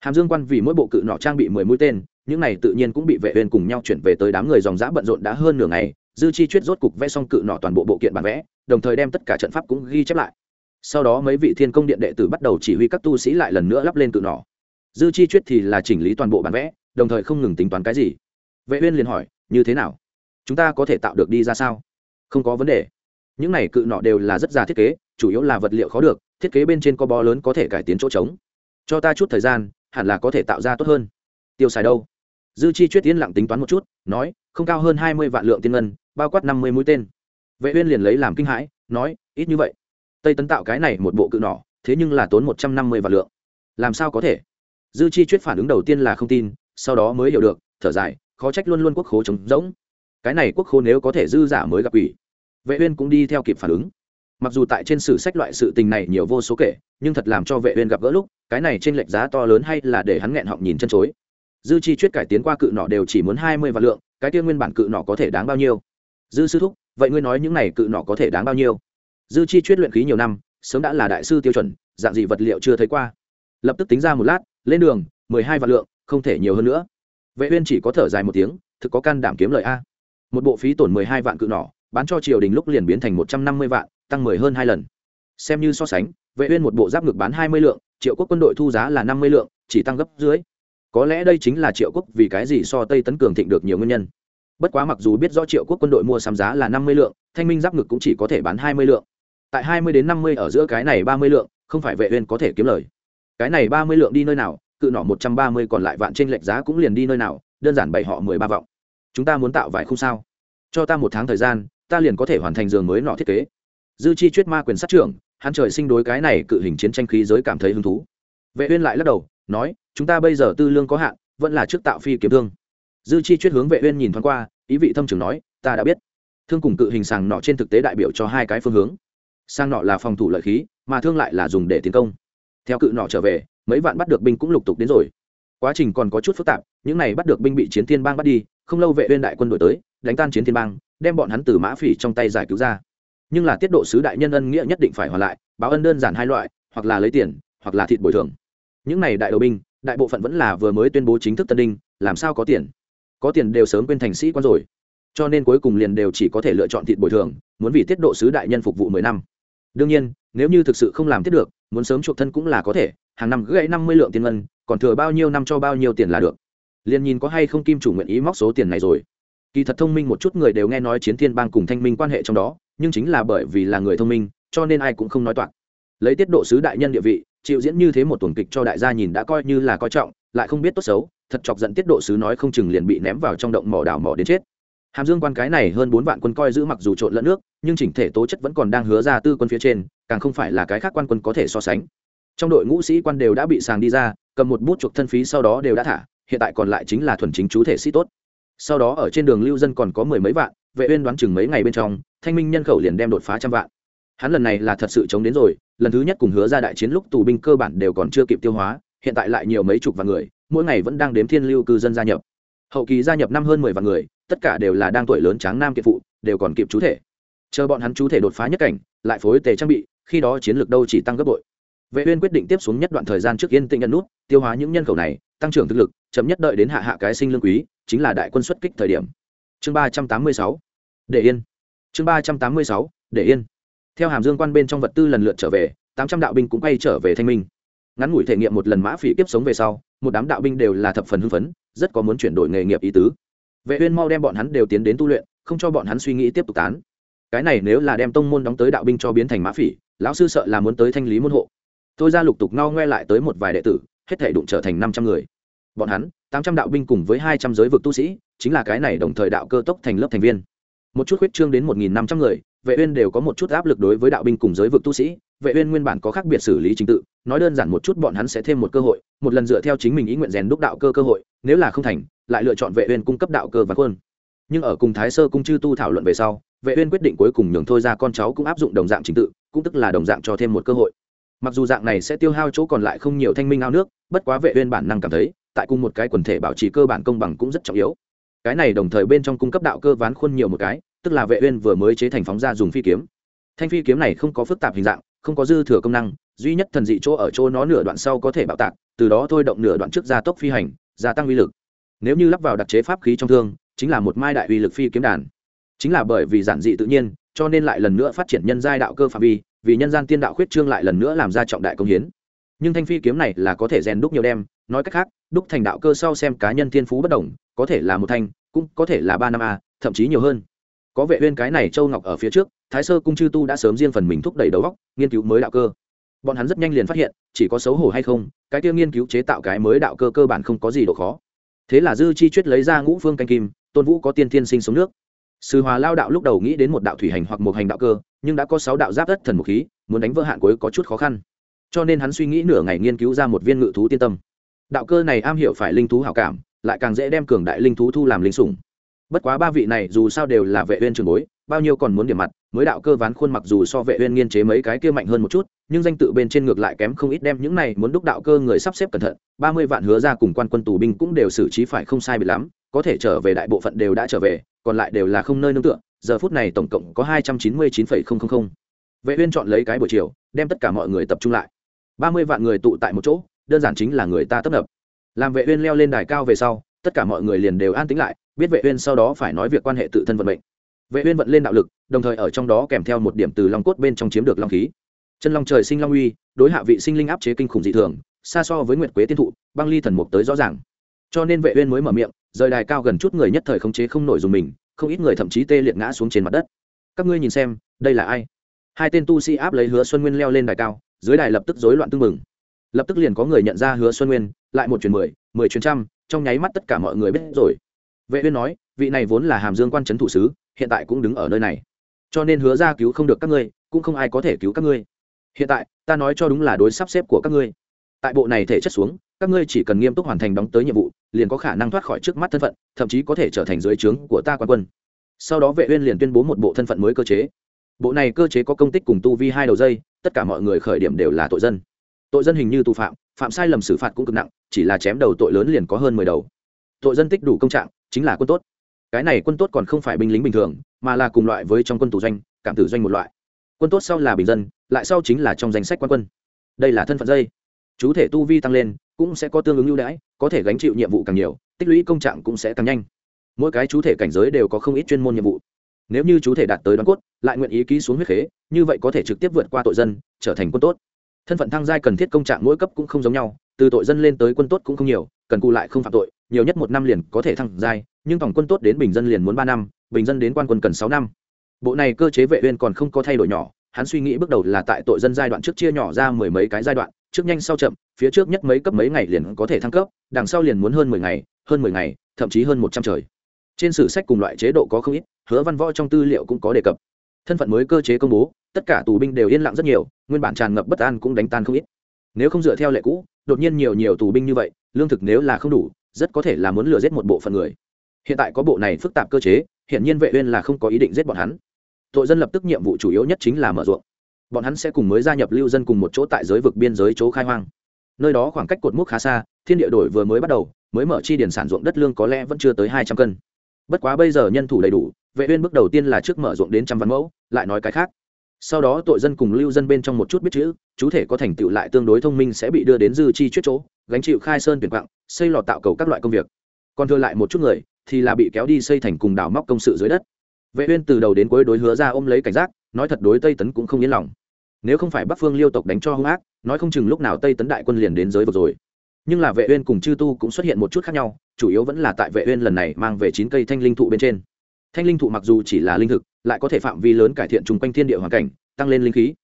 Hàm dương quan vì mỗi bộ cự nỏ trang bị mười mũi tên, những này tự nhiên cũng bị vệ uyên cùng nhau chuyển về tới đám người dòng dã bận rộn đã hơn nửa ngày, dư chi chuyết rốt cục vẽ xong cự nỏ toàn bộ bộ kiện bản vẽ, đồng thời đem tất cả trận pháp cũng ghi chép lại. Sau đó mấy vị thiên công điện đệ tử bắt đầu chỉ huy các tu sĩ lại lần nữa lắp lên cự nỏ. Dư chi chuyết thì là chỉnh lý toàn bộ bản vẽ, đồng thời không ngừng tính toán cái gì. Vệ uyên liền hỏi, như thế nào? Chúng ta có thể tạo được đi ra sao? Không có vấn đề. Những này cự nọ đều là rất già thiết kế, chủ yếu là vật liệu khó được, thiết kế bên trên có bó lớn có thể cải tiến chỗ trống. Cho ta chút thời gian, hẳn là có thể tạo ra tốt hơn. Tiêu xài đâu? Dư chi chuyết tiến lặng tính toán một chút, nói, không cao hơn hai mươi vạn lượng tiên ngân, bao quát năm mươi mũi tên. Vệ uyên liền lấy làm kinh hãi, nói, ít như vậy. Tây tấn tạo cái này một bộ cự nỏ, thế nhưng là tốn một trăm năm mươi vạn lượng. Làm sao có thể? Dư chi chuyết phản ứng đầu tiên là không tin, sau đó mới hiểu được, thở dài, khó trách luôn luôn quốc khố trống rỗng cái này quốc khố nếu có thể dư giả mới gặp quỷ vệ uyên cũng đi theo kịp phản ứng. Mặc dù tại trên sử sách loại sự tình này nhiều vô số kể, nhưng thật làm cho vệ uyên gặp gỡ lúc, cái này trên lệch giá to lớn hay là để hắn nghẹn họng nhìn chân chối. Dư chi chuyết cải tiến qua cự nọ đều chỉ muốn hai mươi vạn lượng, cái kia nguyên bản cự nọ có thể đáng bao nhiêu? Dư sư thúc, vậy ngươi nói những này cự nọ có thể đáng bao nhiêu? Dư chi chuyết luyện khí nhiều năm, sớm đã là đại sư tiêu chuẩn, dạng gì vật liệu chưa thấy qua. Lập tức tính ra một lát, lên đường, mười hai vạn lượng, không thể nhiều hơn nữa. Vệ uyên chỉ có thở dài một tiếng, thực có can đảm kiếm lời a một bộ phí tổn mười hai vạn cự nỏ, bán cho triều đình lúc liền biến thành một trăm năm mươi vạn, tăng mười hơn hai lần. Xem như so sánh, vệ uyên một bộ giáp ngực bán hai mươi lượng, triệu quốc quân đội thu giá là năm mươi lượng, chỉ tăng gấp dưới. Có lẽ đây chính là triệu quốc vì cái gì so tây tấn cường thịnh được nhiều nguyên nhân. Bất quá mặc dù biết rõ triệu quốc quân đội mua sắm giá là năm mươi lượng, thanh minh giáp ngực cũng chỉ có thể bán hai mươi lượng. Tại hai mươi đến năm mươi ở giữa cái này ba mươi lượng, không phải vệ uyên có thể kiếm lời. Cái này ba mươi lượng đi nơi nào, cự nỏ một trăm ba mươi còn lại vạn trên lệch giá cũng liền đi nơi nào, đơn giản bày họ mười ba vọng chúng ta muốn tạo vải không sao? Cho ta một tháng thời gian, ta liền có thể hoàn thành giường mới nọ thiết kế. Dư chi chuyết ma quyền sát trưởng, hắn trời sinh đối cái này cự hình chiến tranh khí giới cảm thấy hứng thú. Vệ uyên lại lắc đầu, nói, chúng ta bây giờ tư lương có hạn, vẫn là trước tạo phi kiếm thương. Dư chi chuyết hướng vệ uyên nhìn thoáng qua, ý vị thâm trường nói, ta đã biết. Thương cùng cự hình sàng nọ trên thực tế đại biểu cho hai cái phương hướng. Sang nọ là phòng thủ lợi khí, mà thương lại là dùng để tiến công. Theo cự nọ trở về, mấy vạn bắt được binh cũng lục tục đến rồi. Quá trình còn có chút phức tạp, những này bắt được binh bị chiến thiên bang bắt đi không lâu vệ uyên đại quân đổi tới, đánh tan chiến thiên bang, đem bọn hắn từ mã phỉ trong tay giải cứu ra. Nhưng là tiết độ sứ đại nhân ân nghĩa nhất định phải hoàn lại, báo ân đơn giản hai loại, hoặc là lấy tiền, hoặc là thịt bồi thường. Những này đại đầu binh, đại bộ phận vẫn là vừa mới tuyên bố chính thức tân đinh, làm sao có tiền? Có tiền đều sớm quên thành sĩ quan rồi. Cho nên cuối cùng liền đều chỉ có thể lựa chọn thịt bồi thường, muốn vì tiết độ sứ đại nhân phục vụ mười năm. Đương nhiên, nếu như thực sự không làm tiết được, muốn sớm chuộc thân cũng là có thể, hàng năm gãy năm mươi lượng tiền ngân, còn thừa bao nhiêu năm cho bao nhiêu tiền là được liền nhìn có hay không kim chủ nguyện ý móc số tiền này rồi. Kỳ thật thông minh một chút người đều nghe nói chiến thiên bang cùng thanh minh quan hệ trong đó, nhưng chính là bởi vì là người thông minh, cho nên ai cũng không nói toạc. Lấy tiết độ sứ đại nhân địa vị, chịu diễn như thế một tuần kịch cho đại gia nhìn đã coi như là coi trọng, lại không biết tốt xấu, thật chọc giận tiết độ sứ nói không chừng liền bị ném vào trong động mỏ đảo mỏ đến chết. Hàm dương quan cái này hơn bốn vạn quân coi giữ mặc dù trộn lẫn nước, nhưng chỉnh thể tố chất vẫn còn đang hứa ra tư quân phía trên, càng không phải là cái khác quan quân có thể so sánh. Trong đội ngũ sĩ quan đều đã bị sàng đi ra, cầm một bút chuộc thân phí sau đó đều đã thả hiện tại còn lại chính là thuần chính chú thể sĩ tốt. Sau đó ở trên đường lưu dân còn có mười mấy vạn, vệ uyên đoán chừng mấy ngày bên trong, thanh minh nhân khẩu liền đem đột phá trăm vạn. Hắn lần này là thật sự chống đến rồi, lần thứ nhất cùng hứa ra đại chiến lúc tù binh cơ bản đều còn chưa kịp tiêu hóa, hiện tại lại nhiều mấy chục vạn người, mỗi ngày vẫn đang đếm thiên lưu cư dân gia nhập. Hậu kỳ gia nhập năm hơn mười vạn người, tất cả đều là đang tuổi lớn tráng nam kiệt phụ, đều còn kịp chú thể. Chờ bọn hắn chú thể đột phá nhất cảnh, lại phối tề trang bị, khi đó chiến lược đâu chỉ tăng gấp bội. Vệ uyên quyết định tiếp xuống nhất đoạn thời gian trước yên tĩnh nhận nút, tiêu hóa những nhân khẩu này tăng trưởng thực lực, chậm nhất đợi đến hạ hạ cái sinh lương quý, chính là đại quân xuất kích thời điểm. Chương ba trăm tám mươi sáu, để yên. Chương ba trăm tám mươi sáu, để yên. Theo hàm dương quan bên trong vật tư lần lượt trở về, tám trăm đạo binh cũng quay trở về thanh minh. Ngắn ngủi thể nghiệm một lần mã phỉ kiếp sống về sau, một đám đạo binh đều là thập phần hưng phấn, rất có muốn chuyển đổi nghề nghiệp ý tứ. Vệ uyên mau đem bọn hắn đều tiến đến tu luyện, không cho bọn hắn suy nghĩ tiếp tục tán. Cái này nếu là đem tông môn đóng tới đạo binh cho biến thành mã phỉ, lão sư sợ là muốn tới thanh lý môn hộ. Tôi ra lục tục ngao ngoe lại tới một vài đệ tử, hết thể đụng trở thành năm trăm người bọn hắn, tám trăm đạo binh cùng với hai trăm giới vực tu sĩ, chính là cái này đồng thời đạo cơ tốc thành lớp thành viên. Một chút huyết trương đến một nghìn năm trăm người, vệ uyên đều có một chút áp lực đối với đạo binh cùng giới vực tu sĩ. Vệ uyên nguyên bản có khác biệt xử lý trình tự, nói đơn giản một chút bọn hắn sẽ thêm một cơ hội, một lần dựa theo chính mình ý nguyện rèn đúc đạo cơ cơ hội, nếu là không thành, lại lựa chọn vệ uyên cung cấp đạo cơ và quân. Nhưng ở cùng thái sơ cung chư tu thảo luận về sau, vệ uyên quyết định cuối cùng nhường thôi ra con cháu cũng áp dụng đồng dạng trình tự, cũng tức là đồng dạng cho thêm một cơ hội. Mặc dù dạng này sẽ tiêu hao chỗ còn lại không nhiều thanh minh ao nước, bất quá vệ uyên bản năng cảm thấy tại cùng một cái quần thể bảo trì cơ bản công bằng cũng rất trọng yếu. Cái này đồng thời bên trong cung cấp đạo cơ ván khuôn nhiều một cái, tức là vệ uyên vừa mới chế thành phóng ra dùng phi kiếm. Thanh phi kiếm này không có phức tạp hình dạng, không có dư thừa công năng, duy nhất thần dị chỗ ở chỗ nó nửa đoạn sau có thể bạo tạc, từ đó thôi động nửa đoạn trước gia tốc phi hành, gia tăng uy lực. Nếu như lắp vào đặc chế pháp khí trong thương, chính là một mai đại uy lực phi kiếm đàn. Chính là bởi vì giản dị tự nhiên, cho nên lại lần nữa phát triển nhân giai đạo cơ phạm vi, vì nhân gian tiên đạo khuyết trương lại lần nữa làm ra trọng đại công hiến. Nhưng thanh phi kiếm này là có thể rèn đúc nhiều đem nói cách khác, đúc thành đạo cơ sau xem cá nhân thiên phú bất đồng, có thể là một thanh, cũng có thể là ba năm a, thậm chí nhiều hơn. Có vệ uyên cái này châu ngọc ở phía trước, thái sơ cung chư tu đã sớm riêng phần mình thúc đẩy đầu óc, nghiên cứu mới đạo cơ. Bọn hắn rất nhanh liền phát hiện, chỉ có xấu hổ hay không, cái kia nghiên cứu chế tạo cái mới đạo cơ cơ bản không có gì độ khó. Thế là dư chi chuyết lấy ra ngũ phương canh kim, tôn vũ có tiên thiên sinh sống nước. Sư hòa lao đạo lúc đầu nghĩ đến một đạo thủy hành hoặc một hành đạo cơ, nhưng đã có sáu đạo giáp đất thần một khí, muốn đánh vỡ hạn cuối có chút khó khăn. Cho nên hắn suy nghĩ nửa ngày nghiên cứu ra một viên ngự thú tiên tâm đạo cơ này am hiểu phải linh thú hảo cảm, lại càng dễ đem cường đại linh thú thu làm linh sủng. Bất quá ba vị này dù sao đều là vệ uyên trường bối, bao nhiêu còn muốn điểm mặt, mới đạo cơ ván khuôn mặc dù so vệ uyên nghiên chế mấy cái kia mạnh hơn một chút, nhưng danh tự bên trên ngược lại kém không ít đem những này muốn đúc đạo cơ người sắp xếp cẩn thận, ba mươi vạn hứa ra cùng quan quân tù binh cũng đều xử trí phải không sai biệt lắm, có thể trở về đại bộ phận đều đã trở về, còn lại đều là không nơi nương tựa, giờ phút này tổng cộng có hai trăm chín mươi chín phẩy không không không. Vệ uyên chọn lấy cái buổi chiều, đem tất cả mọi người tập trung lại. Ba mươi vạn người tụ tại một chỗ đơn giản chính là người ta tấp nập. Làm vệ uyên leo lên đài cao về sau, tất cả mọi người liền đều an tĩnh lại, biết vệ uyên sau đó phải nói việc quan hệ tự thân vận mệnh. Vệ uyên vận lên đạo lực, đồng thời ở trong đó kèm theo một điểm từ long cốt bên trong chiếm được long khí. Chân long trời sinh long uy, đối hạ vị sinh linh áp chế kinh khủng dị thường, xa so với nguyệt quế tiên thụ, băng ly thần mục tới rõ ràng. Cho nên vệ uyên mới mở miệng, rời đài cao gần chút người nhất thời không chế không nổi dùng mình, không ít người thậm chí tê liệt ngã xuống trên mặt đất. Các ngươi nhìn xem, đây là ai? Hai tên tu sĩ áp lấy hứa xuân nguyên leo lên đài cao, dưới đài lập tức rối loạn tương mừng lập tức liền có người nhận ra hứa xuân nguyên, lại một chuyến mười mười chuyến trăm, trong nháy mắt tất cả mọi người biết rồi. Vệ uyên nói, vị này vốn là hàm dương quan trấn thủ sứ, hiện tại cũng đứng ở nơi này. Cho nên hứa ra cứu không được các ngươi, cũng không ai có thể cứu các ngươi. Hiện tại, ta nói cho đúng là đối sắp xếp của các ngươi. Tại bộ này thể chất xuống, các ngươi chỉ cần nghiêm túc hoàn thành đóng tới nhiệm vụ, liền có khả năng thoát khỏi trước mắt thân phận, thậm chí có thể trở thành dưới trướng của ta quan quân. Sau đó vệ uyên liền tuyên bố một bộ thân phận mới cơ chế. Bộ này cơ chế có công tích cùng tu vi hai đầu dây, tất cả mọi người khởi điểm đều là tội dân tội dân hình như tù phạm phạm sai lầm xử phạt cũng cực nặng, chỉ là chém đầu tội lớn liền có hơn mười đầu. Tội dân tích đủ công trạng, chính là quân tốt. Cái này quân tốt còn không phải binh lính bình thường, mà là cùng loại với trong quân tù doanh, cảm tử doanh một loại. Quân tốt sau là bình dân, lại sau chính là trong danh sách quan quân. Đây là thân phận dây. Chú thể tu vi tăng lên, cũng sẽ có tương ứng ưu đãi, có thể gánh chịu nhiệm vụ càng nhiều, tích lũy công trạng cũng sẽ càng nhanh. Mỗi cái chú thể cảnh giới đều có không ít chuyên môn nhiệm vụ. Nếu như chú thể đạt tới đoán cốt, lại nguyện ý ký xuống huyết khế, như vậy có thể trực tiếp vượt qua tội dân, trở thành quân tốt thân phận thăng giai cần thiết công trạng mỗi cấp cũng không giống nhau, từ tội dân lên tới quân tốt cũng không nhiều, cần cù lại không phạm tội, nhiều nhất một năm liền có thể thăng giai, nhưng tổng quân tốt đến bình dân liền muốn ba năm, bình dân đến quan quân cần sáu năm. Bộ này cơ chế vệ uyên còn không có thay đổi nhỏ, hắn suy nghĩ bước đầu là tại tội dân giai đoạn trước chia nhỏ ra mười mấy cái giai đoạn, trước nhanh sau chậm, phía trước nhất mấy cấp mấy ngày liền có thể thăng cấp, đằng sau liền muốn hơn mười ngày, hơn mười ngày, thậm chí hơn một trăm trời. Trên sử sách cùng loại chế độ có không ít, hứa văn võ trong tư liệu cũng có đề cập thân phận mới cơ chế công bố, tất cả tù binh đều yên lặng rất nhiều, nguyên bản tràn ngập bất an cũng đánh tan không ít. Nếu không dựa theo lệ cũ, đột nhiên nhiều nhiều tù binh như vậy, lương thực nếu là không đủ, rất có thể là muốn lừa giết một bộ phận người. Hiện tại có bộ này phức tạp cơ chế hiện nhiên vệ uyên là không có ý định giết bọn hắn. Tội dân lập tức nhiệm vụ chủ yếu nhất chính là mở ruộng. Bọn hắn sẽ cùng mới gia nhập lưu dân cùng một chỗ tại giới vực biên giới chỗ khai hoang. Nơi đó khoảng cách cột mốc khá xa, thiên địa đổi vừa mới bắt đầu, mới mở chi điển sản ruộng đất lương có lẽ vẫn chưa tới hai trăm cân. Bất quá bây giờ nhân thủ đầy đủ vệ uyên bước đầu tiên là trước mở ruộng đến trăm văn mẫu, lại nói cái khác. Sau đó tội dân cùng lưu dân bên trong một chút biết chữ, chú thể có thành tựu lại tương đối thông minh sẽ bị đưa đến dư chi chuyết chỗ, gánh chịu khai sơn tuyển quạng, xây lò tạo cầu các loại công việc. Còn thừa lại một chút người, thì là bị kéo đi xây thành cùng đào móc công sự dưới đất. Vệ uyên từ đầu đến cuối đối hứa ra ôm lấy cảnh giác, nói thật đối tây tấn cũng không yên lòng. Nếu không phải bắc phương liêu tộc đánh cho hung ác, nói không chừng lúc nào tây tấn đại quân liền đến giới vực rồi. Nhưng là vệ uyên cùng chư tu cũng xuất hiện một chút khác nhau, chủ yếu vẫn là tại vệ uyên lần này mang về chín cây thanh linh thụ bên trên thanh linh thụ mặc dù chỉ là linh thực, lại có thể phạm vi lớn cải thiện chung quanh thiên địa hoàn cảnh, tăng lên linh khí.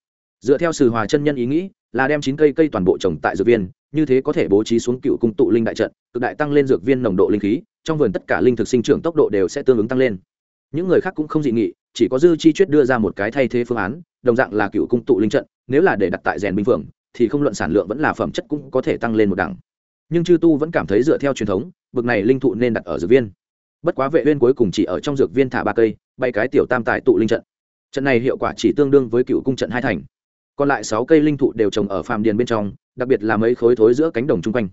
Dựa theo sự hòa chân nhân ý nghĩ, là đem chín cây cây toàn bộ trồng tại dược viên, như thế có thể bố trí xuống cựu cung tụ linh đại trận, cực đại tăng lên dược viên nồng độ linh khí, trong vườn tất cả linh thực sinh trưởng tốc độ đều sẽ tương ứng tăng lên. Những người khác cũng không dị nghị, chỉ có dư chi chuyết đưa ra một cái thay thế phương án, đồng dạng là cựu cung tụ linh trận, nếu là để đặt tại rèn binh phượng thì không luận sản lượng vẫn là phẩm chất cũng có thể tăng lên một đẳng. Nhưng chư tu vẫn cảm thấy dựa theo truyền thống, bực này linh thụ nên đặt ở dược viên bất quá vệ uyên cuối cùng chỉ ở trong dược viên thả ba cây, bay cái tiểu tam tài tụ linh trận. Trận này hiệu quả chỉ tương đương với cựu cung trận hai thành. Còn lại sáu cây linh thụ đều trồng ở phàm điền bên trong, đặc biệt là mấy khối thối giữa cánh đồng chung quanh.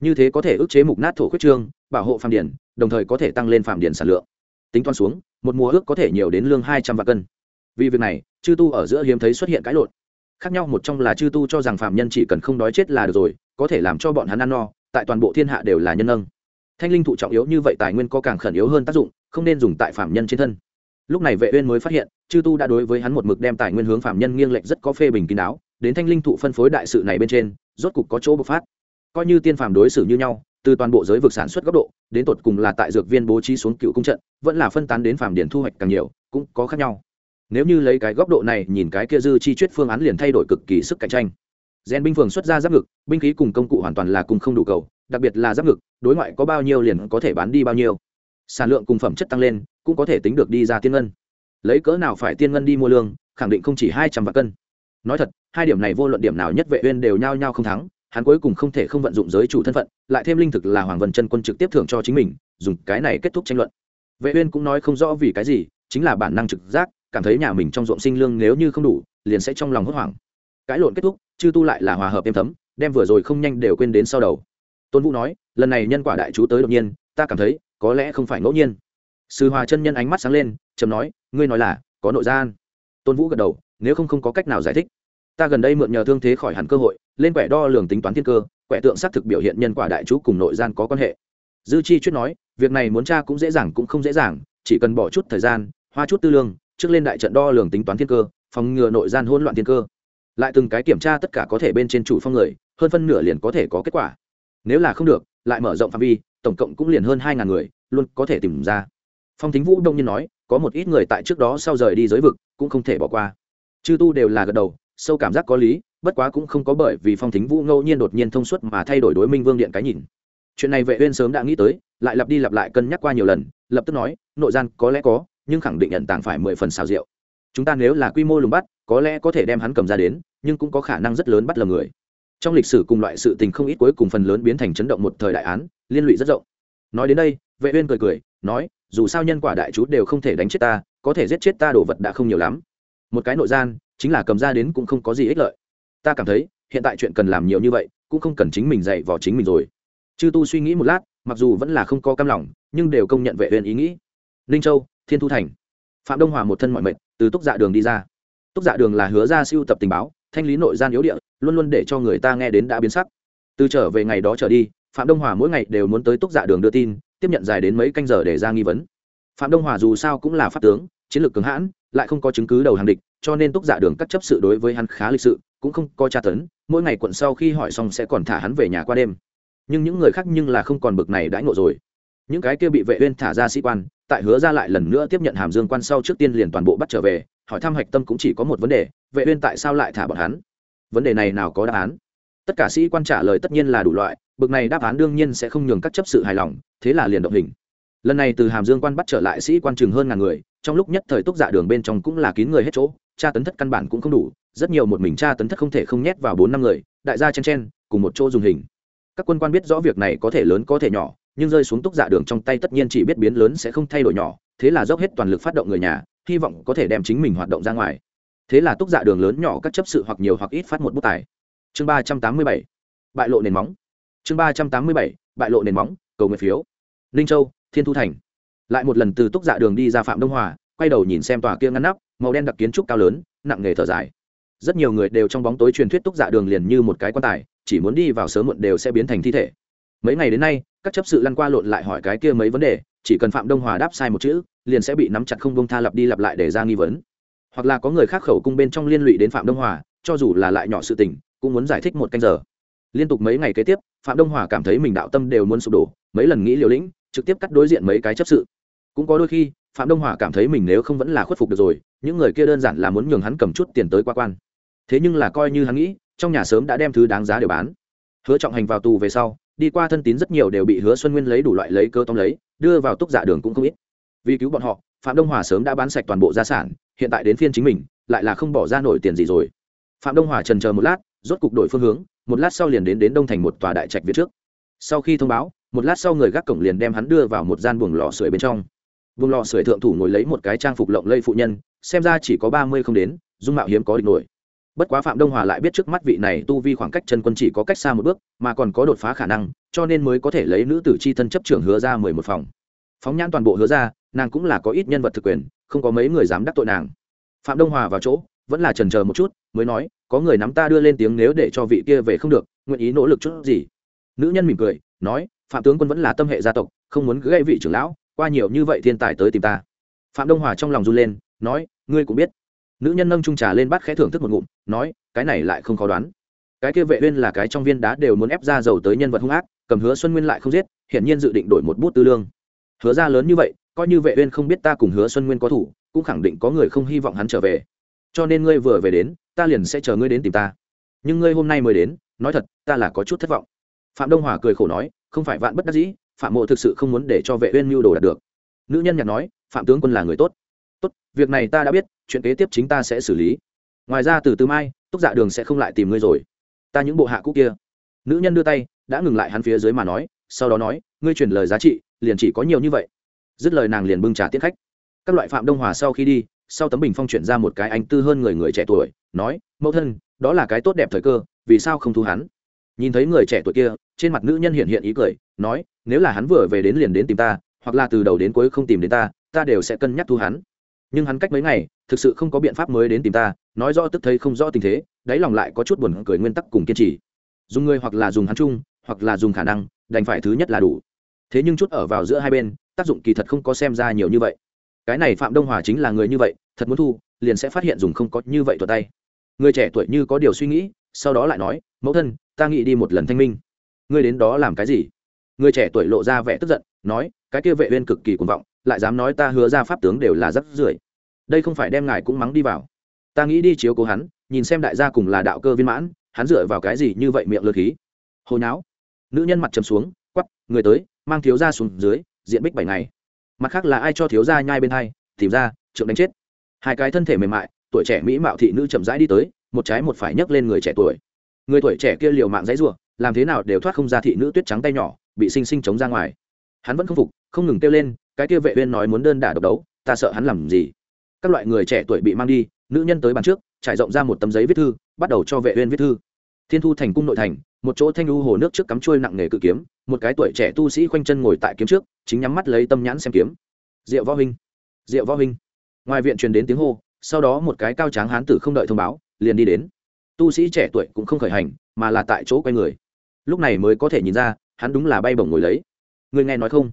Như thế có thể ức chế mục nát thổ khuyết trương, bảo hộ phàm điền, đồng thời có thể tăng lên phàm điền sản lượng. Tính toán xuống, một mùa ước có thể nhiều đến lương hai trăm vạn cân. Vì việc này, chư tu ở giữa hiếm thấy xuất hiện cãi lộn. Khác nhau một trong là chư tu cho rằng phạm nhân chỉ cần không đói chết là được rồi, có thể làm cho bọn hắn ăn no, tại toàn bộ thiên hạ đều là nhân nâng thanh linh thụ trọng yếu như vậy tài nguyên có càng khẩn yếu hơn tác dụng, không nên dùng tại phạm nhân trên thân. Lúc này vệ uyên mới phát hiện, chư tu đã đối với hắn một mực đem tài nguyên hướng phạm nhân nghiêng lệch rất có phê bình kín đáo, đến thanh linh thụ phân phối đại sự này bên trên, rốt cục có chỗ bộc phát. Coi như tiên phàm đối xử như nhau, từ toàn bộ giới vực sản xuất góc độ, đến tột cùng là tại dược viên bố trí xuống cựu cung trận, vẫn là phân tán đến phàm điển thu hoạch càng nhiều, cũng có khác nhau. Nếu như lấy cái góc độ này, nhìn cái kia dư chi chuyết phương án liền thay đổi cực kỳ sức cạnh tranh. Gen binh phường xuất ra giáp ngực, binh khí cùng công cụ hoàn toàn là cùng không đủ cầu đặc biệt là giáp ngực, đối ngoại có bao nhiêu liền có thể bán đi bao nhiêu. Sản lượng cùng phẩm chất tăng lên, cũng có thể tính được đi ra tiên ngân. Lấy cỡ nào phải tiên ngân đi mua lương, khẳng định không chỉ hai trăm vạn cân. Nói thật, hai điểm này vô luận điểm nào nhất vệ uyên đều nhao nhao không thắng, hắn cuối cùng không thể không vận dụng giới chủ thân phận, lại thêm linh thực là hoàng vân chân quân trực tiếp thưởng cho chính mình, dùng cái này kết thúc tranh luận. Vệ uyên cũng nói không rõ vì cái gì, chính là bản năng trực giác, cảm thấy nhà mình trong ruộng sinh lương nếu như không đủ, liền sẽ trong lòng hốt hoảng. Cái lộn kết thúc, chư tu lại là hòa hợp êm thấm, đem vừa rồi không nhanh đều quên đến sau đầu tôn vũ nói, lần này nhân quả đại chú tới đột nhiên, ta cảm thấy, có lẽ không phải ngẫu nhiên. Sư hòa chân nhân ánh mắt sáng lên trầm nói, ngươi nói là, có nội gian. Tôn vũ gật đầu, nếu không không có cách nào giải thích. Ta gần đây mượn nhờ thương thế khỏi hẳn cơ hội, lên quẻ đo lường tính toán thiên cơ, quẻ tượng xác thực biểu hiện nhân quả đại chú cùng nội gian có quan hệ. Dư chi chuyết nói, việc này muốn tra cũng dễ dàng cũng không dễ dàng, chỉ cần bỏ chút thời gian, hoa chút tư lương, trước lên đại trận đo lường tính toán thiên cơ, phòng ngừa nội gian hỗn loạn thiên cơ. Lại từng cái kiểm tra tất cả có thể bên trên chủ phong người, hơn phân nửa liền có thể có kết quả nếu là không được, lại mở rộng phạm vi, tổng cộng cũng liền hơn hai ngàn người, luôn có thể tìm ra. Phong thính vũ đông nhiên nói, có một ít người tại trước đó sau rời đi giới vực, cũng không thể bỏ qua. Chư tu đều là gật đầu, sâu cảm giác có lý, bất quá cũng không có bởi vì phong thính vũ ngẫu nhiên đột nhiên thông suốt mà thay đổi đối minh vương điện cái nhìn. Chuyện này vệ uyên sớm đã nghĩ tới, lại lặp đi lặp lại cân nhắc qua nhiều lần, lập tức nói, nội gian có lẽ có, nhưng khẳng định nhận tàng phải mười phần xào rượu. Chúng ta nếu là quy mô lùng bắt, có lẽ có thể đem hắn cầm ra đến, nhưng cũng có khả năng rất lớn bắt lầm người trong lịch sử cùng loại sự tình không ít cuối cùng phần lớn biến thành chấn động một thời đại án, liên lụy rất rộng. Nói đến đây, vệ uyên cười cười, nói, dù sao nhân quả đại chú đều không thể đánh chết ta, có thể giết chết ta đồ vật đã không nhiều lắm. Một cái nội gian, chính là cầm ra đến cũng không có gì ích lợi. Ta cảm thấy, hiện tại chuyện cần làm nhiều như vậy, cũng không cần chính mình dạy vào chính mình rồi. Chư tu suy nghĩ một lát, mặc dù vẫn là không có cam lòng, nhưng đều công nhận vệ uyên ý nghĩ. Ninh châu, thiên thu thành. Phạm đông hòa một thân mọi mệt từ túc dạ đường đi ra. Túc dạ đường là hứa ra siêu tập tình báo thanh lý nội gian yếu địa, luôn luôn để cho người ta nghe đến đã biến sắc. Từ trở về ngày đó trở đi, phạm đông hòa mỗi ngày đều muốn tới túc dạ đường đưa tin, tiếp nhận dài đến mấy canh giờ để ra nghi vấn. Phạm đông hòa dù sao cũng là pháp tướng, chiến lược cứng hãn, lại không có chứng cứ đầu hàng địch, cho nên túc dạ đường cắt chấp sự đối với hắn khá lịch sự, cũng không có tra tấn, mỗi ngày quận sau khi hỏi xong sẽ còn thả hắn về nhà qua đêm. Nhưng những người khác nhưng là không còn bực này đãi ngộ rồi. Những cái kia bị vệ uyên thả ra sĩ quan, tại hứa ra lại lần nữa tiếp nhận hàm dương quan sau trước tiên liền toàn bộ bắt trở về, hỏi thăm hạch tâm cũng chỉ có một vấn đề vệ uyên tại sao lại thả bọn hắn? Vấn đề này nào có đáp án? Tất cả sĩ quan trả lời tất nhiên là đủ loại, bực này đáp án đương nhiên sẽ không nhường các chấp sự hài lòng, thế là liền động hình. Lần này từ hàm dương quan bắt trở lại sĩ quan trường hơn ngàn người, trong lúc nhất thời túc dạ đường bên trong cũng là kín người hết chỗ, tra tấn thất căn bản cũng không đủ, rất nhiều một mình tra tấn thất không thể không nhét vào bốn năm người, đại gia chen chen, cùng một chỗ dùng hình. Các quân quan biết rõ việc này có thể lớn có thể nhỏ, nhưng rơi xuống túc dạ đường trong tay tất nhiên chỉ biết biến lớn sẽ không thay đổi nhỏ, thế là dốc hết toàn lực phát động người nhà, hy vọng có thể đem chính mình hoạt động ra ngoài thế là túc dạ đường lớn nhỏ các chấp sự hoặc nhiều hoặc ít phát một bút tài. Chương ba trăm tám mươi bảy, bại lộ nền móng. Chương ba trăm tám mươi bảy, bại lộ nền móng, cầu nguyện phiếu. Ninh châu, thiên thu thành. Lại một lần từ túc dạ đường đi ra phạm đông hòa, quay đầu nhìn xem tòa kia ngăn nắp, màu đen đặc kiến trúc cao lớn, nặng nghề thở dài. Rất nhiều người đều trong bóng tối truyền thuyết túc dạ đường liền như một cái quan tài, chỉ muốn đi vào sớm muộn đều sẽ biến thành thi thể. Mấy ngày đến nay, các chấp sự lăn qua lộn lại hỏi cái kia mấy vấn đề, chỉ cần phạm đông hòa đáp sai một chữ, liền sẽ bị nắm chặt không bông tha lặp đi lặp lại để ra nghi vấn hoặc là có người khác khẩu cung bên trong liên lụy đến phạm đông hòa, cho dù là lại nhỏ sự tình, cũng muốn giải thích một canh giờ. Liên tục mấy ngày kế tiếp, phạm đông hòa cảm thấy mình đạo tâm đều muốn sụp đổ, mấy lần nghĩ liều lĩnh, trực tiếp cắt đối diện mấy cái chấp sự. Cũng có đôi khi, phạm đông hòa cảm thấy mình nếu không vẫn là khuất phục được rồi, những người kia đơn giản là muốn nhường hắn cầm chút tiền tới qua quan. Thế nhưng là coi như hắn nghĩ, trong nhà sớm đã đem thứ đáng giá để bán. Hứa trọng hành vào tù về sau, đi qua thân tín rất nhiều đều bị hứa xuân nguyên lấy đủ loại lấy cơ tông lấy, đưa vào túc giả đường cũng không ít. Vì cứu bọn họ, phạm đông hòa sớm đã bán sạch toàn bộ gia sản hiện tại đến phiên chính mình, lại là không bỏ ra nổi tiền gì rồi. Phạm đông hòa trần chờ một lát, rốt cục đổi phương hướng, một lát sau liền đến đến đông thành một tòa đại trạch việt trước. Sau khi thông báo, một lát sau người gác cổng liền đem hắn đưa vào một gian buồng lò sưởi bên trong. Buồng lò sưởi thượng thủ ngồi lấy một cái trang phục lộng lây phụ nhân, xem ra chỉ có ba mươi không đến, dung mạo hiếm có địch nổi. Bất quá phạm đông hòa lại biết trước mắt vị này tu vi khoảng cách chân quân chỉ có cách xa một bước, mà còn có đột phá khả năng, cho nên mới có thể lấy nữ tử c h i thân chấp trưởng hứa ra mười một phòng. Phóng nhãn toàn bộ hứa ra nàng cũng là có ít nhân vật thực quyền, không có mấy người dám đắc tội nàng. Phạm đông hòa vào chỗ, vẫn là trần c một chút, mới nói, có người nắm ta đưa lên tiếng nếu để cho vị kia về không được, nguyện ý nỗ lực chút gì? Nữ nhân mỉm cười, nói, phạm tướng quân vẫn là tâm hệ gia tộc, không muốn gây vị trưởng lão, qua nhiều như vậy thiên tài tới tìm ta. Phạm đông hòa trong lòng run lên, nói, ngươi cũng biết. Nữ nhân nâng trung trà lên bắt khẽ thưởng thức một ngụm, nói, cái này lại không khó đoán. Cái kia vệ uyên là cái trong viên đá đều muốn ép ra dầu tới nhân vật hung ác, cầm hứa xuân nguyên lại không giết, hiển nhiên dự định đổi một bút tư lương. Hứa ra lớn như vậy coi như vệ uyên không biết ta cùng hứa xuân nguyên có thủ, cũng khẳng định có người không hy vọng hắn trở về. Cho nên ngươi vừa về đến, ta liền sẽ chờ ngươi đến tìm ta. Nhưng ngươi hôm nay mới đến, nói thật, ta là có chút thất vọng. Phạm đông hòa cười khổ nói, không phải vạn bất đắc dĩ, phạm mộ thực sự không muốn để cho vệ uyên mưu đồ đạt được. Nữ nhân nhặt nói, phạm tướng quân là người tốt. Tốt, việc này ta đã biết, chuyện kế tiếp chính ta sẽ xử lý. Ngoài ra từ từ mai, túc dạ đường sẽ không lại tìm ngươi rồi. Ta những bộ hạ cũ kia. Nữ nhân đưa tay, đã ngừng lại hắn phía dưới mà nói, sau đó nói, ngươi truyền lời giá trị, liền chỉ có nhiều như vậy dứt lời nàng liền bưng trà tiễn khách. Các loại phạm đông hòa sau khi đi, sau tấm bình phong chuyển ra một cái anh tư hơn người người trẻ tuổi, nói, mẫu thân, đó là cái tốt đẹp thời cơ, vì sao không thu hắn? Nhìn thấy người trẻ tuổi kia, trên mặt nữ nhân hiện hiện ý cười, nói, nếu là hắn vừa về đến liền đến tìm ta, hoặc là từ đầu đến cuối không tìm đến ta ta đều sẽ cân nhắc thu hắn. Nhưng hắn cách mấy ngày, thực sự không có biện pháp mới đến tìm ta, nói rõ tức thấy không rõ tình thế, đáy lòng lại có chút buồn cười nguyên tắc cùng kiên trì. Dùng người hoặc là dùng hắn chung, hoặc là dùng khả năng, đành phải thứ nhất là đủ. Thế nhưng chút ở vào giữa hai bên tác dụng kỳ thật không có xem ra nhiều như vậy. Cái này phạm đông hòa chính là người như vậy thật muốn thu liền sẽ phát hiện dùng không có như vậy thuật tay. Người trẻ tuổi như có điều suy nghĩ sau đó lại nói mẫu thân ta nghĩ đi một lần thanh minh. Ngươi đến đó làm cái gì? Người trẻ tuổi lộ ra vẻ tức giận nói cái kia vệ uyên cực kỳ cuồng vọng lại dám nói ta hứa ra pháp tướng đều là rất rưởi. Đây không phải đem ngài cũng mắng đi vào. Ta nghĩ đi chiếu cố hắn nhìn xem đại gia cùng là đạo cơ viên mãn hắn dựa vào cái gì như vậy miệng lơ khí. Hồi náo, nữ nhân mặt trầm xuống quắp người tới mang thiếu gia xuống dưới diện bích bảy ngày. Mặt khác là ai cho thiếu gia nhai bên hai, tìm ra, trượng đánh chết. Hai cái thân thể mềm mại, tuổi trẻ mỹ mạo thị nữ chậm rãi đi tới, một trái một phải nhấc lên người trẻ tuổi. Người tuổi trẻ kia liều mạng dãy rủa, làm thế nào đều thoát không ra thị nữ tuyết trắng tay nhỏ, bị sinh sinh chống ra ngoài. Hắn vẫn không phục, không ngừng kêu lên, cái kia vệ uyên nói muốn đơn đả độc đấu, ta sợ hắn làm gì? Các loại người trẻ tuổi bị mang đi, nữ nhân tới bàn trước, trải rộng ra một tấm giấy viết thư, bắt đầu cho vệ uyên viết thư thiên thu thành cung nội thành, một chỗ thanh lưu hồ nước trước cắm chuôi nặng nghề cự kiếm, một cái tuổi trẻ tu sĩ khoanh chân ngồi tại kiếm trước, chính nhắm mắt lấy tâm nhãn xem kiếm. Diệu võ huynh, diệu võ huynh. Ngoài viện truyền đến tiếng hô, sau đó một cái cao tráng hán tử không đợi thông báo, liền đi đến. Tu sĩ trẻ tuổi cũng không khởi hành, mà là tại chỗ quay người. Lúc này mới có thể nhìn ra, hắn đúng là bay bổng ngồi lấy. Người nghe nói không?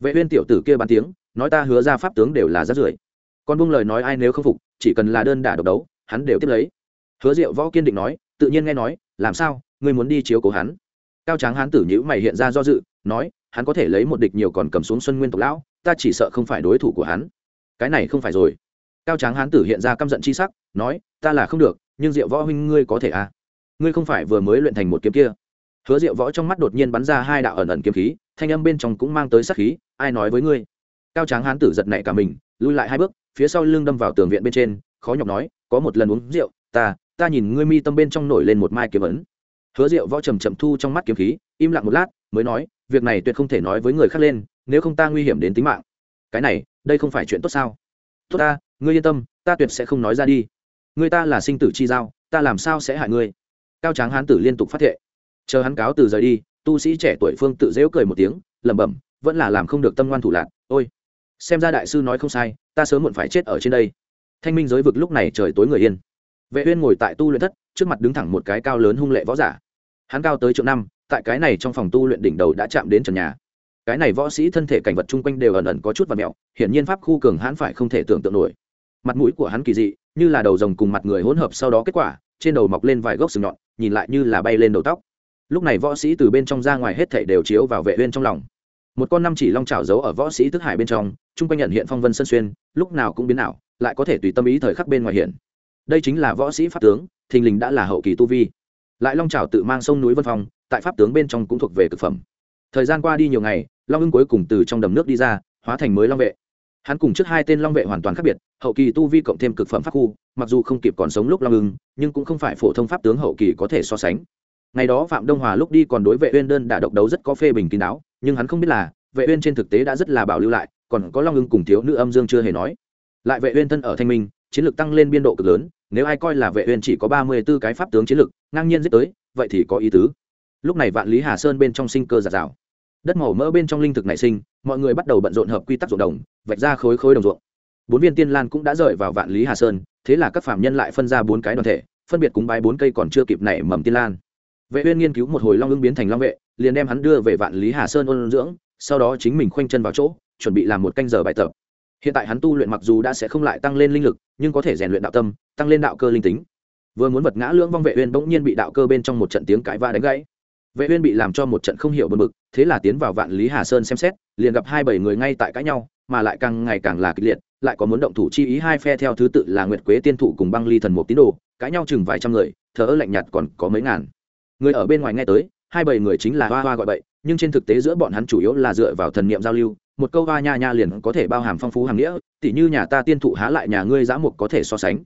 Vệ uyên tiểu tử kia bàn tiếng, nói ta hứa ra pháp tướng đều là rất rưởi. Con buông lời nói ai nếu không phục, chỉ cần là đơn đả độc đấu, hắn đều tiếp lấy. Hứa diệu võ kiên định nói tự nhiên nghe nói, làm sao? Ngươi muốn đi chiếu cố hắn? Cao tráng hán tử nhữ mày hiện ra do dự, nói, hắn có thể lấy một địch nhiều còn cầm xuống xuân nguyên tộc lão, ta chỉ sợ không phải đối thủ của hắn. Cái này không phải rồi. Cao tráng hán tử hiện ra căm giận chi sắc, nói, ta là không được, nhưng diệu võ huynh ngươi có thể à? Ngươi không phải vừa mới luyện thành một kiếm kia? Hứa diệu võ trong mắt đột nhiên bắn ra hai đạo ẩn ẩn kiếm khí, thanh âm bên trong cũng mang tới sắc khí, ai nói với ngươi? Cao tráng hán tử giật nảy cả mình, lui lại hai bước, phía sau lưng đâm vào tường viện bên trên, khó nhọc nói, có một lần uống rượu, ta ta nhìn ngươi mi tâm bên trong nổi lên một mai kiếm ấn. Hứa diệu võ trầm trầm thu trong mắt kiếm khí, im lặng một lát, mới nói, việc này tuyệt không thể nói với người khác lên, nếu không ta nguy hiểm đến tính mạng. Cái này, đây không phải chuyện tốt sao? Tốt ta, ngươi yên tâm, ta tuyệt sẽ không nói ra đi. Người ta là sinh tử chi giao, ta làm sao sẽ hại ngươi? Cao tráng hán tử liên tục phát thệ. Chờ hắn cáo từ rời đi, tu sĩ trẻ tuổi phương tự dễu cười một tiếng, lẩm bẩm, vẫn là làm không được tâm ngoan thủ lạc ôi. Xem ra đại sư nói không sai, ta sớm muộn phải chết ở trên đây. Thanh minh giới vực lúc này trời tối người yên vệ uyên ngồi tại tu luyện thất trước mặt đứng thẳng một cái cao lớn hung lệ võ giả. Hắn cao tới triệu năm tại cái này trong phòng tu luyện đỉnh đầu đã chạm đến trần nhà. Cái này võ sĩ thân thể cảnh vật chung quanh đều ẩn ẩn có chút và mèo, hiển nhiên pháp khu cường hãn phải không thể tưởng tượng nổi. Mặt mũi của hắn kỳ dị như là đầu rồng cùng mặt người hỗn hợp sau đó kết quả trên đầu mọc lên vài gốc sừng nhọn nhìn lại như là bay lên đầu tóc. Lúc này võ sĩ từ bên trong ra ngoài hết thảy đều chiếu vào vệ uyên trong lòng. Một con năm chỉ long chảo giấu ở võ sĩ thức hải bên trong chung quanh nhận hiện phong vân sân xuyên lúc nào cũng biến ảo lại có thể tùy tâm ý thời khắc bên ngoài hiện đây chính là võ sĩ pháp tướng, thình lình đã là hậu kỳ tu vi. Lại long trào tự mang sông núi vân phong, tại pháp tướng bên trong cũng thuộc về cực phẩm. Thời gian qua đi nhiều ngày, long ưng cuối cùng từ trong đầm nước đi ra, hóa thành mới long vệ. Hắn cùng trước hai tên long vệ hoàn toàn khác biệt, hậu kỳ tu vi cộng thêm cực phẩm pháp khu, mặc dù không kịp còn sống lúc long ưng, nhưng cũng không phải phổ thông pháp tướng hậu kỳ có thể so sánh. Ngày đó phạm đông hòa lúc đi còn đối vệ uyên đơn đã độc đấu rất có phê bình kín đáo, nhưng hắn không biết là, vệ uyên trên thực tế đã rất là bảo lưu lại, còn có long ưng cùng thiếu nữ âm dương chưa hề nói. Lại vệ uyên thân ở thanh minh, chiến lược tăng lên biên độ cực lớn nếu ai coi là vệ uyên chỉ có ba mươi 34 cái pháp tướng chiến lực, ngang nhiên giết tới, vậy thì có ý tứ. Lúc này vạn lý hà sơn bên trong sinh cơ giạt rào đất màu mỡ bên trong linh thực nảy sinh, mọi người bắt đầu bận rộn hợp quy tắc ruộng đồng, vạch ra khối khối đồng ruộng. Bốn viên tiên lan cũng đã rời vào vạn lý hà sơn, thế là các phạm nhân lại phân ra bốn cái đoàn thể, phân biệt cúng bái bốn cây còn chưa kịp nảy mầm tiên lan. Vệ uyên nghiên cứu một hồi long ưng biến thành long vệ, liền đem hắn đưa về vạn lý hà sơn ôn dưỡng, sau đó chính mình khoanh chân vào chỗ, chuẩn bị làm một canh giờ bài tập hiện tại hắn tu luyện mặc dù đã sẽ không lại tăng lên linh lực, nhưng có thể rèn luyện đạo tâm, tăng lên đạo cơ linh tính. Vừa muốn vật ngã lưỡng vong vệ uyên bỗng nhiên bị đạo cơ bên trong một trận tiếng cãi va đánh gãy. Vệ uyên bị làm cho một trận không hiểu bực bực, thế là tiến vào vạn lý hà sơn xem xét, liền gặp hai bảy người ngay tại cãi nhau, mà lại càng ngày càng là kịch liệt, lại có muốn động thủ chi ý hai phe theo thứ tự là nguyệt quế tiên thụ cùng băng ly thần một tín đồ, cãi nhau chừng vài trăm người thở lạnh nhạt còn có mấy ngàn. Người ở bên ngoài nghe tới, hai bảy người chính là hoa hoa gọi bậy, nhưng trên thực tế giữa bọn hắn chủ yếu là dựa vào thần niệm giao lưu một câu va nha nha liền có thể bao hàm phong phú hàm nghĩa, tỉ như nhà ta tiên thụ há lại nhà ngươi giã mục có thể so sánh.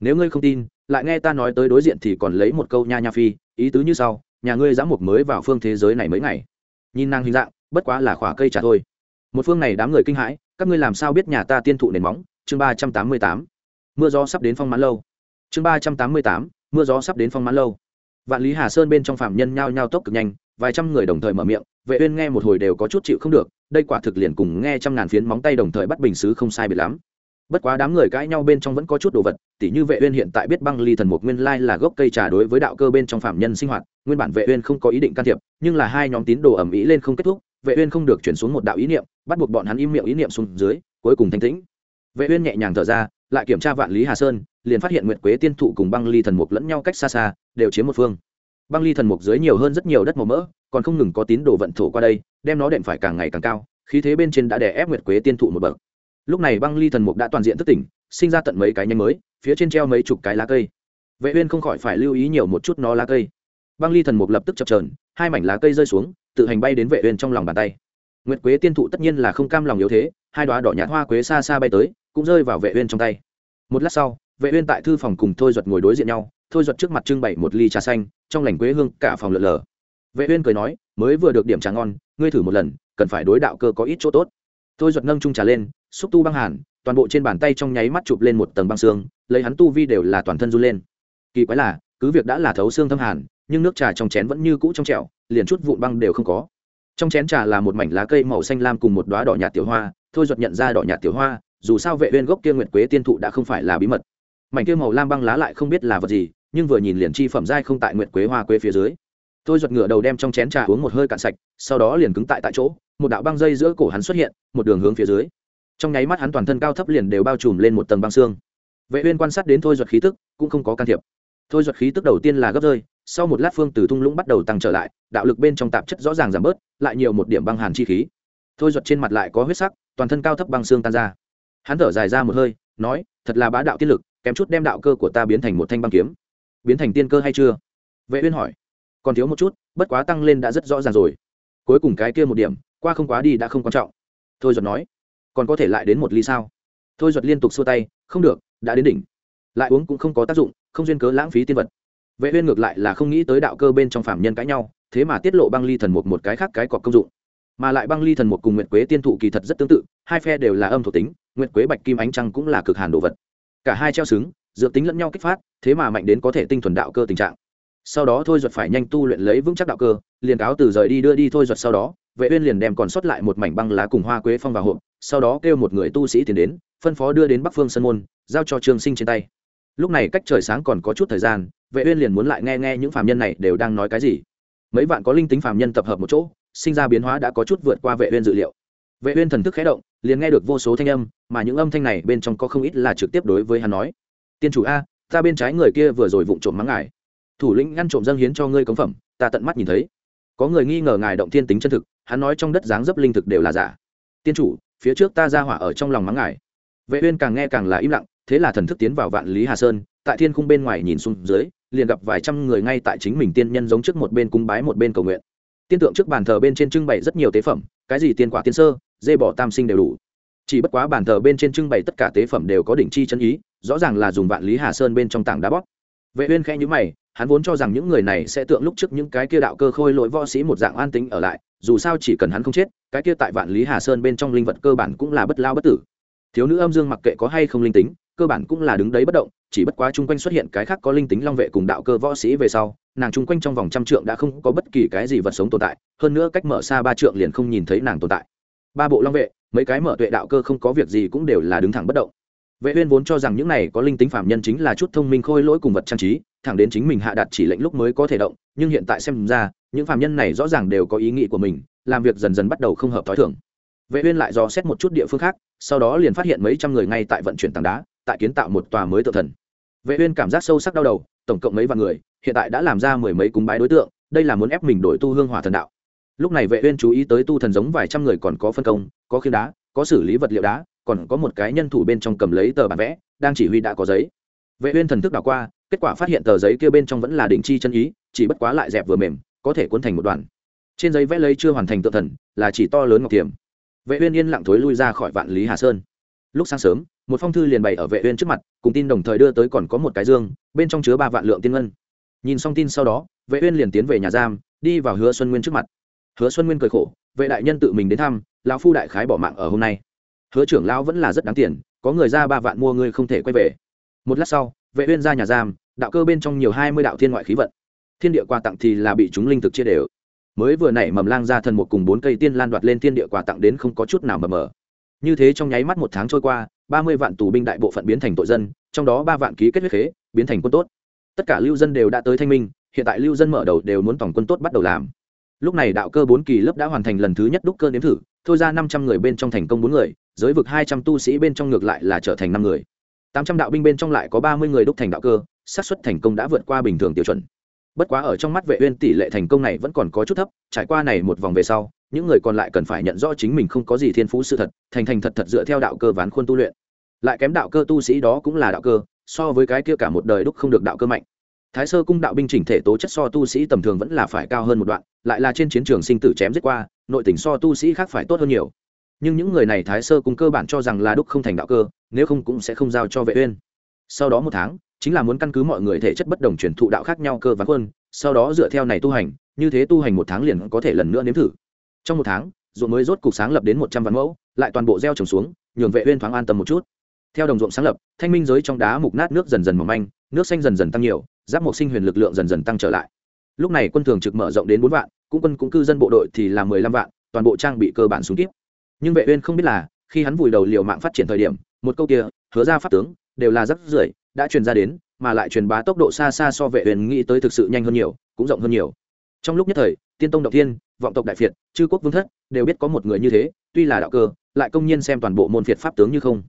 Nếu ngươi không tin, lại nghe ta nói tới đối diện thì còn lấy một câu nha nha phi, ý tứ như sau, nhà ngươi giã mục mới vào phương thế giới này mấy ngày. Nhìn nàng hình dạng, bất quá là khỏa cây trà thôi. Một phương này đám người kinh hãi, các ngươi làm sao biết nhà ta tiên thụ nền móng? Chương ba trăm tám mươi tám. Mưa gió sắp đến phong mãn lâu. Chương ba trăm tám mươi tám. Mưa gió sắp đến phong mãn lâu. Vạn lý hà sơn bên trong phạm nhân nhao nhao tốc cực nhanh, vài trăm người đồng thời mở miệng, vệ uyên nghe một hồi đều có chút chịu không được đây quả thực liền cùng nghe trăm ngàn phiến móng tay đồng thời bắt bình sứ không sai biệt lắm. Bất quá đám người cãi nhau bên trong vẫn có chút đồ vật, tỉ như vệ uyên hiện tại biết băng ly thần mục nguyên lai là gốc cây trà đối với đạo cơ bên trong phạm nhân sinh hoạt, nguyên bản vệ uyên không có ý định can thiệp, nhưng là hai nhóm tín đồ ẩm ý lên không kết thúc, vệ uyên không được chuyển xuống một đạo ý niệm, bắt buộc bọn hắn im miệng ý niệm xuống dưới, cuối cùng thanh tĩnh. Vệ uyên nhẹ nhàng thở ra, lại kiểm tra vạn lý hà sơn, liền phát hiện nguyệt quế tiên thụ cùng băng ly thần mục lẫn nhau cách xa xa, đều chiếm một phương băng ly thần mục dưới nhiều hơn rất nhiều đất màu mỡ, còn không ngừng có tín đồ vận thổ qua đây, đem nó đệm phải càng ngày càng cao, khí thế bên trên đã đè ép nguyệt quế tiên thụ một bậc. Lúc này băng ly thần mục đã toàn diện thức tỉnh, sinh ra tận mấy cái nhanh mới, phía trên treo mấy chục cái lá cây. Vệ uyên không khỏi phải lưu ý nhiều một chút nó lá cây. Băng ly thần mục lập tức chập chờn, hai mảnh lá cây rơi xuống, tự hành bay đến vệ uyên trong lòng bàn tay. Nguyệt quế tiên thụ tất nhiên là không cam lòng yếu thế, hai đóa đỏ nhạt hoa quế xa xa bay tới, cũng rơi vào vệ uyên trong tay. Một lát sau vệ uyên tại thư phòng cùng thôi duật ngồi đối diện nhau, thôi duật trước mặt trưng bày một ly trà xanh, trong lành quế hương cả phòng lượn lờ. Vệ uyên cười nói, mới vừa được điểm trà ngon, ngươi thử một lần, cần phải đối đạo cơ có ít chỗ tốt. Thôi duật nâng chung trà lên, xúc tu băng hàn, toàn bộ trên bàn tay trong nháy mắt chụp lên một tầng băng xương, lấy hắn tu vi đều là toàn thân run lên. Kỳ quái là, cứ việc đã là thấu xương thâm hàn, nhưng nước trà trong chén vẫn như cũ trong trẻo, liền chút vụn băng đều không có. Trong chén trà là một mảnh lá cây màu xanh lam cùng một đóa đỏ nhạt tiểu hoa, thôi duật nhận ra đỏ nhạt tiểu hoa, dù sao vệ uyên gốc kia nguyệt quế tiên thụ đã không phải là bí mật mảnh kia màu lam băng lá lại không biết là vật gì, nhưng vừa nhìn liền chi phẩm dai không tại nguyện quế hoa quế phía dưới. Tôi giật ngựa đầu đem trong chén trà uống một hơi cạn sạch, sau đó liền cứng tại tại chỗ, một đạo băng dây giữa cổ hắn xuất hiện, một đường hướng phía dưới. Trong nháy mắt hắn toàn thân cao thấp liền đều bao trùm lên một tầng băng xương. Vệ uyên quan sát đến thôi giật khí tức, cũng không có can thiệp. Thôi giật khí tức đầu tiên là gấp rơi, sau một lát phương từ thung lũng bắt đầu tăng trở lại, đạo lực bên trong tạp chất rõ ràng giảm bớt, lại nhiều một điểm băng hàn chi khí. Thôi giật trên mặt lại có huyết sắc, toàn thân cao thấp băng xương tan ra. Hắn thở dài ra một hơi, nói, thật là bá đạo tiên lực kém chút đem đạo cơ của ta biến thành một thanh băng kiếm. Biến thành tiên cơ hay chưa? Vệ uyên hỏi. Còn thiếu một chút, bất quá tăng lên đã rất rõ ràng rồi. Cuối cùng cái kia một điểm, qua không quá đi đã không quan trọng. Thôi duật nói. Còn có thể lại đến một ly sao? Thôi duật liên tục xua tay, không được, đã đến đỉnh. Lại uống cũng không có tác dụng, không duyên cớ lãng phí tiên vật. Vệ uyên ngược lại là không nghĩ tới đạo cơ bên trong phạm nhân cãi nhau, thế mà tiết lộ băng ly thần một một cái khác cái cọc công dụng. Mà lại băng ly thần một cùng nguyệt quế tiên thụ kỳ thật rất tương tự, hai phe đều là âm thuộc tính, nguyệt quế bạch kim ánh trăng cũng là cực hàn đồ vật cả hai treo xứng, dược tính lẫn nhau kích phát, thế mà mạnh đến có thể tinh thuần đạo cơ tình trạng. Sau đó thôi duật phải nhanh tu luyện lấy vững chắc đạo cơ, liền cáo từ rời đi đưa đi thôi duật sau đó, vệ uyên liền đem còn sót lại một mảnh băng lá cùng hoa quế phong vào hộp, sau đó kêu một người tu sĩ tiến đến, phân phó đưa đến bắc phương sân môn, giao cho trương sinh trên tay. Lúc này cách trời sáng còn có chút thời gian, vệ uyên liền muốn lại nghe nghe những phàm nhân này đều đang nói cái gì. Mấy vạn có linh tính phàm nhân tập hợp một chỗ, sinh ra biến hóa đã có chút vượt qua vệ uyên dự liệu. Vệ uyên thần thức khẽ động liền nghe được vô số thanh âm, mà những âm thanh này bên trong có không ít là trực tiếp đối với hắn nói. Tiên chủ a, ta bên trái người kia vừa rồi vụng trộm mắng ngài. Thủ lĩnh ngăn trộm dâng hiến cho ngươi cống phẩm, ta tận mắt nhìn thấy. Có người nghi ngờ ngài động thiên tính chân thực, hắn nói trong đất dáng dấp linh thực đều là giả. Tiên chủ, phía trước ta ra hỏa ở trong lòng mắng ngài. Vệ uyên càng nghe càng là im lặng, thế là thần thức tiến vào vạn lý hà sơn, tại thiên khung bên ngoài nhìn xuống dưới, liền gặp vài trăm người ngay tại chính mình tiên nhân giống trước một bên cung bái một bên cầu nguyện tiên tượng trước bàn thờ bên trên trưng bày rất nhiều tế phẩm, cái gì tiên quả tiên sơ, dê bỏ tam sinh đều đủ. Chỉ bất quá bàn thờ bên trên trưng bày tất cả tế phẩm đều có đỉnh chi chân ý, rõ ràng là dùng vạn lý hà sơn bên trong tảng đá bóp. Vệ uyên khẽ nhíu mày, hắn vốn cho rằng những người này sẽ tượng lúc trước những cái kia đạo cơ khôi lỗi võ sĩ một dạng an tĩnh ở lại, dù sao chỉ cần hắn không chết, cái kia tại vạn lý hà sơn bên trong linh vật cơ bản cũng là bất lao bất tử. Thiếu nữ âm dương mặc kệ có hay không linh tính, cơ bản cũng là đứng đấy bất động, chỉ bất quá chung quanh xuất hiện cái khác có linh tính long vệ cùng đạo cơ võ sĩ về sau nàng chung quanh trong vòng trăm trượng đã không có bất kỳ cái gì vật sống tồn tại, hơn nữa cách mở xa ba trượng liền không nhìn thấy nàng tồn tại. Ba bộ long vệ, mấy cái mở tuệ đạo cơ không có việc gì cũng đều là đứng thẳng bất động. Vệ uyên vốn cho rằng những này có linh tính phạm nhân chính là chút thông minh khôi lỗi cùng vật trang trí, thẳng đến chính mình hạ đạt chỉ lệnh lúc mới có thể động, nhưng hiện tại xem ra, những phạm nhân này rõ ràng đều có ý nghĩ của mình, làm việc dần dần bắt đầu không hợp thói thường. Vệ uyên lại dò xét một chút địa phương khác, sau đó liền phát hiện mấy trăm người ngay tại vận chuyển tảng đá, tại kiến tạo một tòa mới tự thần vệ uyên cảm giác sâu sắc đau đầu, tổng cộng mấy vạn người, hiện tại đã làm ra mười mấy cúng bái đối tượng, đây là muốn ép mình đổi tu hương hỏa thần đạo. Lúc này vệ uyên chú ý tới tu thần giống vài trăm người còn có phân công, có khiên đá, có xử lý vật liệu đá, còn có một cái nhân thủ bên trong cầm lấy tờ bản vẽ, đang chỉ huy đã có giấy. Vệ uyên thần thức đảo qua, kết quả phát hiện tờ giấy kia bên trong vẫn là đỉnh chi chân ý, chỉ bất quá lại dẹp vừa mềm, có thể cuốn thành một đoạn. trên giấy vẽ lấy chưa hoàn thành tự thần, là chỉ to lớn ngọc tiềm vệ uyên yên lặng thối lui ra khỏi vạn lý hà sơn. Lúc sáng sớm một phong thư liền bày ở vệ uyên trước mặt, cùng tin đồng thời đưa tới còn có một cái dương, bên trong chứa ba vạn lượng tiên ngân. Nhìn xong tin sau đó, vệ uyên liền tiến về nhà giam, đi vào hứa xuân nguyên trước mặt. Hứa xuân nguyên cười khổ, vệ đại nhân tự mình đến thăm, lão phu đại khái bỏ mạng ở hôm nay. Hứa trưởng lão vẫn là rất đáng tiền, có người ra ba vạn mua ngươi không thể quay về. Một lát sau, vệ uyên ra nhà giam, đạo cơ bên trong nhiều hai mươi đạo thiên ngoại khí vận. Thiên địa quà tặng thì là bị chúng linh thực chia đều. Mới vừa nảy mầm lang ra thần một cùng bốn cây tiên lan đoạt lên thiên địa quà tặng đến không có chút nào mờ mờ. Như thế trong nháy mắt một tháng trôi qua ba mươi vạn tù binh đại bộ phận biến thành tội dân, trong đó ba vạn ký kết huyết khế, biến thành quân tốt. Tất cả lưu dân đều đã tới thanh minh, hiện tại lưu dân mở đầu đều muốn tổng quân tốt bắt đầu làm. Lúc này đạo cơ bốn kỳ lớp đã hoàn thành lần thứ nhất đúc cơ nếm thử, thôi ra năm trăm người bên trong thành công bốn người, giới vực hai trăm tu sĩ bên trong ngược lại là trở thành năm người. Tám trăm đạo binh bên trong lại có ba mươi người đúc thành đạo cơ, xác suất thành công đã vượt qua bình thường tiêu chuẩn. Bất quá ở trong mắt vệ uyên tỷ lệ thành công này vẫn còn có chút thấp, trải qua này một vòng về sau những người còn lại cần phải nhận rõ chính mình không có gì thiên phú sự thật, thành thành thật thật dựa theo đạo cơ ván khuôn tu luyện. Lại kém đạo cơ tu sĩ đó cũng là đạo cơ, so với cái kia cả một đời đúc không được đạo cơ mạnh. Thái sơ cung đạo binh chỉnh thể tố chất so tu sĩ tầm thường vẫn là phải cao hơn một đoạn, lại là trên chiến trường sinh tử chém giết qua, nội tình so tu sĩ khác phải tốt hơn nhiều. Nhưng những người này thái sơ cung cơ bản cho rằng là đúc không thành đạo cơ, nếu không cũng sẽ không giao cho vệ uyên. Sau đó một tháng, chính là muốn căn cứ mọi người thể chất bất đồng truyền thụ đạo khác nhau cơ ván quân sau đó dựa theo này tu hành, như thế tu hành một tháng liền có thể lần nữa nếm thử trong một tháng, ruộng mới rốt cục sáng lập đến một trăm vạn mẫu, lại toàn bộ gieo trồng xuống, nhường vệ uyên thoáng an tâm một chút. Theo đồng ruộng sáng lập, thanh minh giới trong đá mục nát nước dần dần mỏng manh, nước xanh dần dần tăng nhiều, giáp mộc sinh huyền lực lượng dần dần tăng trở lại. Lúc này quân thường trực mở rộng đến bốn vạn, cũng quân cũng cư dân bộ đội thì là mười lăm vạn, toàn bộ trang bị cơ bản xuống tiếp nhưng vệ uyên không biết là, khi hắn vùi đầu liều mạng phát triển thời điểm, một câu kia, hứa ra pháp tướng đều là rất rưởi, đã truyền ra đến, mà lại truyền bá tốc độ xa xa so vệ uyên nghĩ tới thực sự nhanh hơn nhiều, cũng rộng hơn nhiều. Trong lúc nhất thời, tiên tông động thiên vọng tộc đại việt chư quốc vương thất, đều biết có một người như thế, tuy là đạo cơ, lại công nhiên xem toàn bộ môn phiệt pháp tướng như không.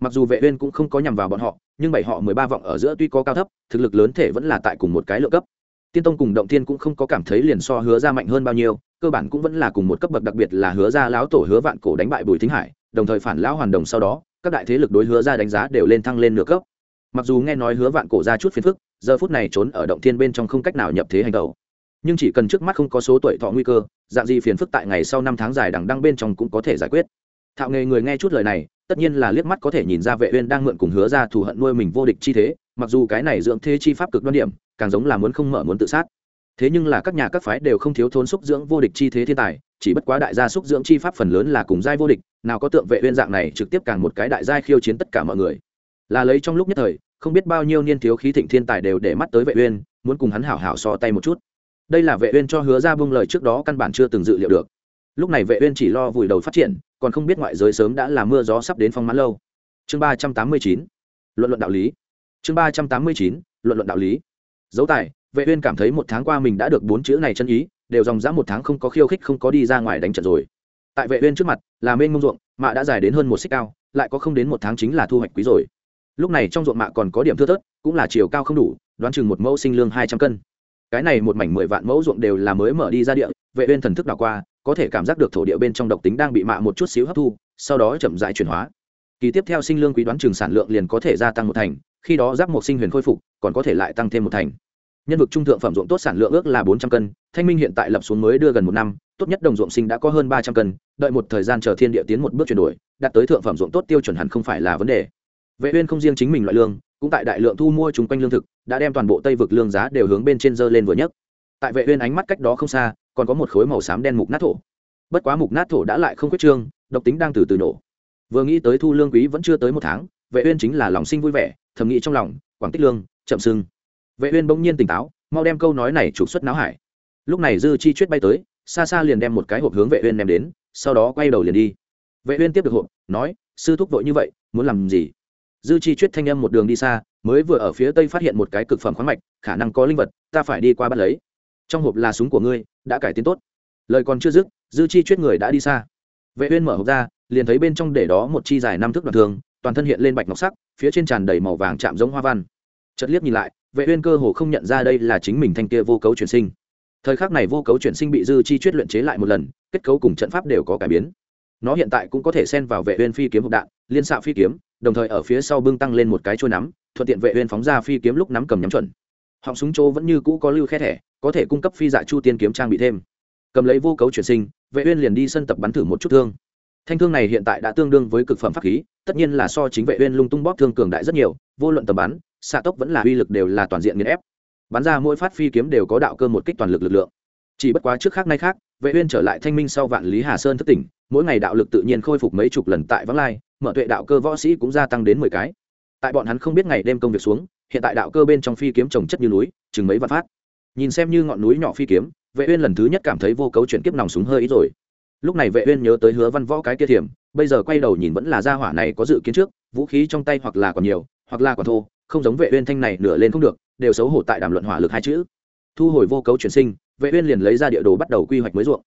Mặc dù vệ uyên cũng không có nhằm vào bọn họ, nhưng bảy họ mười ba vọng ở giữa tuy có cao thấp, thực lực lớn thể vẫn là tại cùng một cái lượng cấp. Tiên tông cùng động thiên cũng không có cảm thấy liền so hứa ra mạnh hơn bao nhiêu, cơ bản cũng vẫn là cùng một cấp bậc đặc biệt là hứa ra lão tổ hứa vạn cổ đánh bại bùi thính hải, đồng thời phản lão hoàn đồng sau đó, các đại thế lực đối hứa ra đánh giá đều lên thăng lên nửa cấp. Mặc dù nghe nói hứa vạn cổ ra chút phiền phức, giờ phút này trốn ở động thiên bên trong không cách nào nhập thế hành tẩu nhưng chỉ cần trước mắt không có số tuổi thọ nguy cơ, dạng gì phiền phức tại ngày sau năm tháng dài đằng đăng bên trong cũng có thể giải quyết. Thạo nghề người nghe chút lời này, tất nhiên là liếc mắt có thể nhìn ra vệ uyên đang mượn cùng hứa ra thù hận nuôi mình vô địch chi thế, mặc dù cái này dưỡng thế chi pháp cực đoan điểm, càng giống là muốn không mở muốn tự sát. Thế nhưng là các nhà các phái đều không thiếu thốn xúc dưỡng vô địch chi thế thiên tài, chỉ bất quá đại gia xúc dưỡng chi pháp phần lớn là cùng giai vô địch, nào có tượng vệ uyên dạng này trực tiếp càng một cái đại giai khiêu chiến tất cả mọi người. Là lấy trong lúc nhất thời, không biết bao nhiêu niên thiếu khí thịnh thiên tài đều để mắt tới vệ uyên, muốn cùng hắn hảo hảo so tay một chút đây là vệ uyên cho hứa ra buông lời trước đó căn bản chưa từng dự liệu được. Lúc này vệ uyên chỉ lo vùi đầu phát triển, còn không biết ngoại giới sớm đã là mưa gió sắp đến phong mãn lâu. Chương 389 luận luận đạo lý. Chương 389 luận luận đạo lý. Dấu tài, vệ uyên cảm thấy một tháng qua mình đã được bốn chữ này chân ý, đều dòng dã một tháng không có khiêu khích, không có đi ra ngoài đánh trận rồi. Tại vệ uyên trước mặt, là mênh mông ruộng, mạ đã dài đến hơn một xích cao, lại có không đến một tháng chính là thu hoạch quý rồi. Lúc này trong ruộng mạ còn có điểm thưa thớt, cũng là chiều cao không đủ, đoán chừng một mẫu sinh lương hai trăm cân cái này một mảnh mười vạn mẫu ruộng đều là mới mở đi ra địa, vệ uyên thần thức đảo qua, có thể cảm giác được thổ địa bên trong độc tính đang bị mạ một chút xíu hấp thu, sau đó chậm rãi chuyển hóa. Kỳ tiếp theo sinh lương quý đoán trường sản lượng liền có thể gia tăng một thành, khi đó giáp một sinh huyền khôi phục, còn có thể lại tăng thêm một thành. Nhân vực trung thượng phẩm ruộng tốt sản lượng ước là bốn trăm cân, thanh minh hiện tại lập xuống mới đưa gần một năm, tốt nhất đồng ruộng sinh đã có hơn ba trăm cân, đợi một thời gian chờ thiên địa tiến một bước chuyển đổi, đạt tới thượng phẩm ruộng tốt tiêu chuẩn hẳn không phải là vấn đề. Vệ uyên không riêng chính mình loại lương cũng tại đại lượng thu mua chúng quanh lương thực, đã đem toàn bộ tây vực lương giá đều hướng bên trên dơ lên vừa nhất. Tại vệ uyên ánh mắt cách đó không xa, còn có một khối màu xám đen mục nát thổ. Bất quá mục nát thổ đã lại không quyết trương, độc tính đang từ từ nổ. Vừa nghĩ tới thu lương quý vẫn chưa tới một tháng, vệ uyên chính là lòng sinh vui vẻ, thầm nghĩ trong lòng, quảng tích lương, chậm sưng. Vệ uyên bỗng nhiên tỉnh táo, mau đem câu nói này trục xuất não hải. Lúc này dư chi chuyết bay tới, xa xa liền đem một cái hộp hướng vệ uyên đem đến, sau đó quay đầu liền đi. Vệ uyên tiếp được hộp, nói, sư thúc vội như vậy, muốn làm gì? Dư chi chuyết thanh âm một đường đi xa, mới vừa ở phía tây phát hiện một cái cực phẩm khoáng mạch, khả năng có linh vật, ta phải đi qua bắt lấy. Trong hộp là súng của ngươi, đã cải tiến tốt. Lời còn chưa dứt, dư chi chuyết người đã đi xa. Vệ uyên mở hộp ra, liền thấy bên trong để đó một chi dài năm thước đoạn thường, toàn thân hiện lên bạch ngọc sắc, phía trên tràn đầy màu vàng chạm giống hoa văn. Chợt liếc nhìn lại, vệ uyên cơ hồ không nhận ra đây là chính mình thanh kia vô cấu chuyển sinh. Thời khắc này vô cấu chuyển sinh bị dư chi chuyết luyện chế lại một lần, kết cấu cùng trận pháp đều có cải biến. Nó hiện tại cũng có thể xen vào vệ uyên phi kiếm hộp đạn, liên xạ phi kiếm đồng thời ở phía sau bưng tăng lên một cái chuôi nắm, thuận tiện vệ uyên phóng ra phi kiếm lúc nắm cầm nhắm chuẩn. Họng súng chỗ vẫn như cũ có lưu khe thẻ, có thể cung cấp phi dạ chu tiên kiếm trang bị thêm. Cầm lấy vô cấu chuyển sinh, vệ uyên liền đi sân tập bắn thử một chút thương. Thanh thương này hiện tại đã tương đương với cực phẩm pháp khí, tất nhiên là so chính vệ uyên lung tung bóp thương cường đại rất nhiều, vô luận tầm bắn, xạ tốc vẫn là uy lực đều là toàn diện nghiền ép. Bắn ra mỗi phát phi kiếm đều có đạo cơ một kích toàn lực lực lượng. Chỉ bất quá trước khác nay khác, vệ uyên trở lại thanh minh sau vạn lý hà sơn thất tỉnh, mỗi ngày đạo lực tự nhiên khôi phục mấy chục lần tại vắng lai mở tuệ đạo cơ võ sĩ cũng gia tăng đến mười cái. Tại bọn hắn không biết ngày đêm công việc xuống, hiện tại đạo cơ bên trong phi kiếm trồng chất như núi, chừng mấy vạn phát. Nhìn xem như ngọn núi nhỏ phi kiếm, vệ uyên lần thứ nhất cảm thấy vô cấu chuyển kiếp nòng súng hơi ít rồi. Lúc này vệ uyên nhớ tới hứa văn võ cái kia thiểm, bây giờ quay đầu nhìn vẫn là gia hỏa này có dự kiến trước, vũ khí trong tay hoặc là còn nhiều, hoặc là còn thô, không giống vệ uyên thanh này nửa lên không được, đều xấu hổ tại đàm luận hỏa lực hai chữ. Thu hồi vô cấu chuyển sinh, vệ uyên liền lấy ra địa đồ bắt đầu quy hoạch mới ruộng.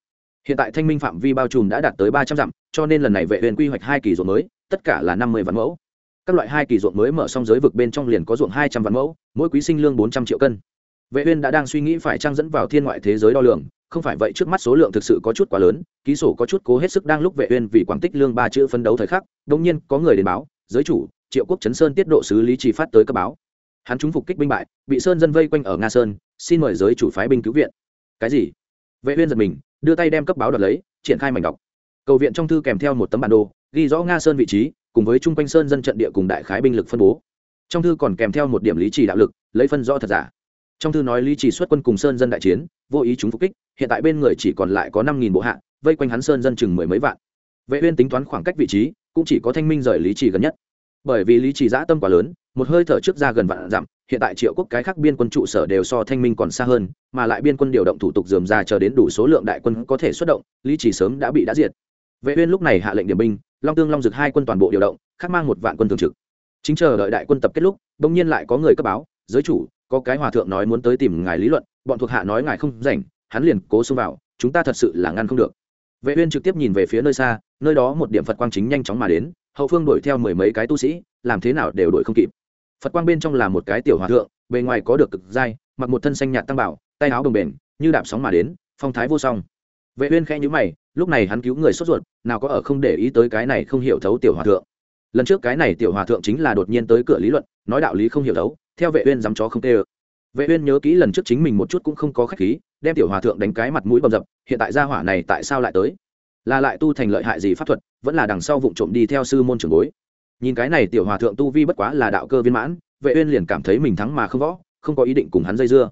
Hiện tại thanh minh phạm vi bao trùm đã đạt tới ba trăm dặm, cho nên lần này vệ uyên quy hoạch hai kỳ ruộng mới tất cả là năm mươi vạn mẫu. Các loại hai kỳ ruộng mới mở xong giới vực bên trong liền có ruộng hai trăm vạn mẫu, mỗi quý sinh lương bốn trăm triệu cân. Vệ uyên đã đang suy nghĩ phải trang dẫn vào thiên ngoại thế giới đo lường, không phải vậy trước mắt số lượng thực sự có chút quá lớn, ký sổ có chút cố hết sức đang lúc vệ uyên vì quảng tích lương ba chữ phân đấu thời khắc, đột nhiên có người đến báo, giới chủ, triệu quốc chấn sơn tiết độ sứ lý trì phát tới cấp báo. Hắn chúng phục kích binh bại, bị sơn dân vây quanh ở nga sơn, xin mời giới chủ phái binh cứu viện. Cái gì? Vệ uyên giật mình, đưa tay đem cấp báo đoạt lấy, triển khai mảnh đọc. Cầu viện trong thư kèm theo một tấm bản đồ ghi rõ nga sơn vị trí, cùng với trung quanh sơn dân trận địa cùng đại khái binh lực phân bố. Trong thư còn kèm theo một điểm lý chỉ đạo lực, lấy phân rõ thật giả. Trong thư nói lý chỉ xuất quân cùng sơn dân đại chiến, vô ý chúng phục kích, hiện tại bên người chỉ còn lại có năm nghìn bộ hạ, vây quanh hắn sơn dân chừng mười mấy vạn. Vệ uyên tính toán khoảng cách vị trí, cũng chỉ có thanh minh rời lý chỉ gần nhất. Bởi vì lý chỉ giã tâm quá lớn, một hơi thở trước ra gần vạn dặm, hiện tại triệu quốc cái khác biên quân trụ sở đều so thanh minh còn xa hơn, mà lại biên quân điều động thủ tục dườm ra chờ đến đủ số lượng đại quân có thể xuất động, lý chỉ sớm đã bị đã diệt vệ uyên lúc này hạ lệnh điểm binh, long tương long dực hai quân toàn bộ điều động khác mang một vạn quân thường trực. Chính chờ đợi đại quân tập kết lúc, bỗng nhiên lại có người cấp báo, giới chủ, có cái hòa thượng nói muốn tới tìm ngài lý luận, bọn thuộc hạ nói ngài không rảnh, hắn liền cố xông vào, chúng ta thật sự là ngăn không được. Vệ uyên trực tiếp nhìn về phía nơi xa, nơi đó một điểm phật quang chính nhanh chóng mà đến, hậu phương đuổi theo mười mấy cái tu sĩ, làm thế nào đều đuổi không kịp. Phật quang bên trong là một cái tiểu hòa thượng, bề ngoài có được cực dai mặc một thân xanh nhạt tăng bảo, tay áo đồng bền như đạp sóng mà đến, phong thái vô song vệ uyên khẽ nhíu mày, lúc này hắn cứu người sốt ruột, nào có ở không để ý tới cái này không hiểu thấu tiểu hòa thượng. Lần trước cái này tiểu hòa thượng chính là đột nhiên tới cửa lý luận, nói đạo lý không hiểu thấu, theo vệ uyên dám chó không tê vệ uyên nhớ kỹ lần trước chính mình một chút cũng không có khách khí, đem tiểu hòa thượng đánh cái mặt mũi bầm dập, hiện tại gia hỏa này tại sao lại tới? Là lại tu thành lợi hại gì pháp thuật, vẫn là đằng sau vụng trộm đi theo sư môn trưởng bối. Nhìn cái này tiểu hòa thượng tu vi bất quá là đạo cơ viên mãn, vệ uyên liền cảm thấy mình thắng mà không võ, không có ý định cùng hắn dây dưa.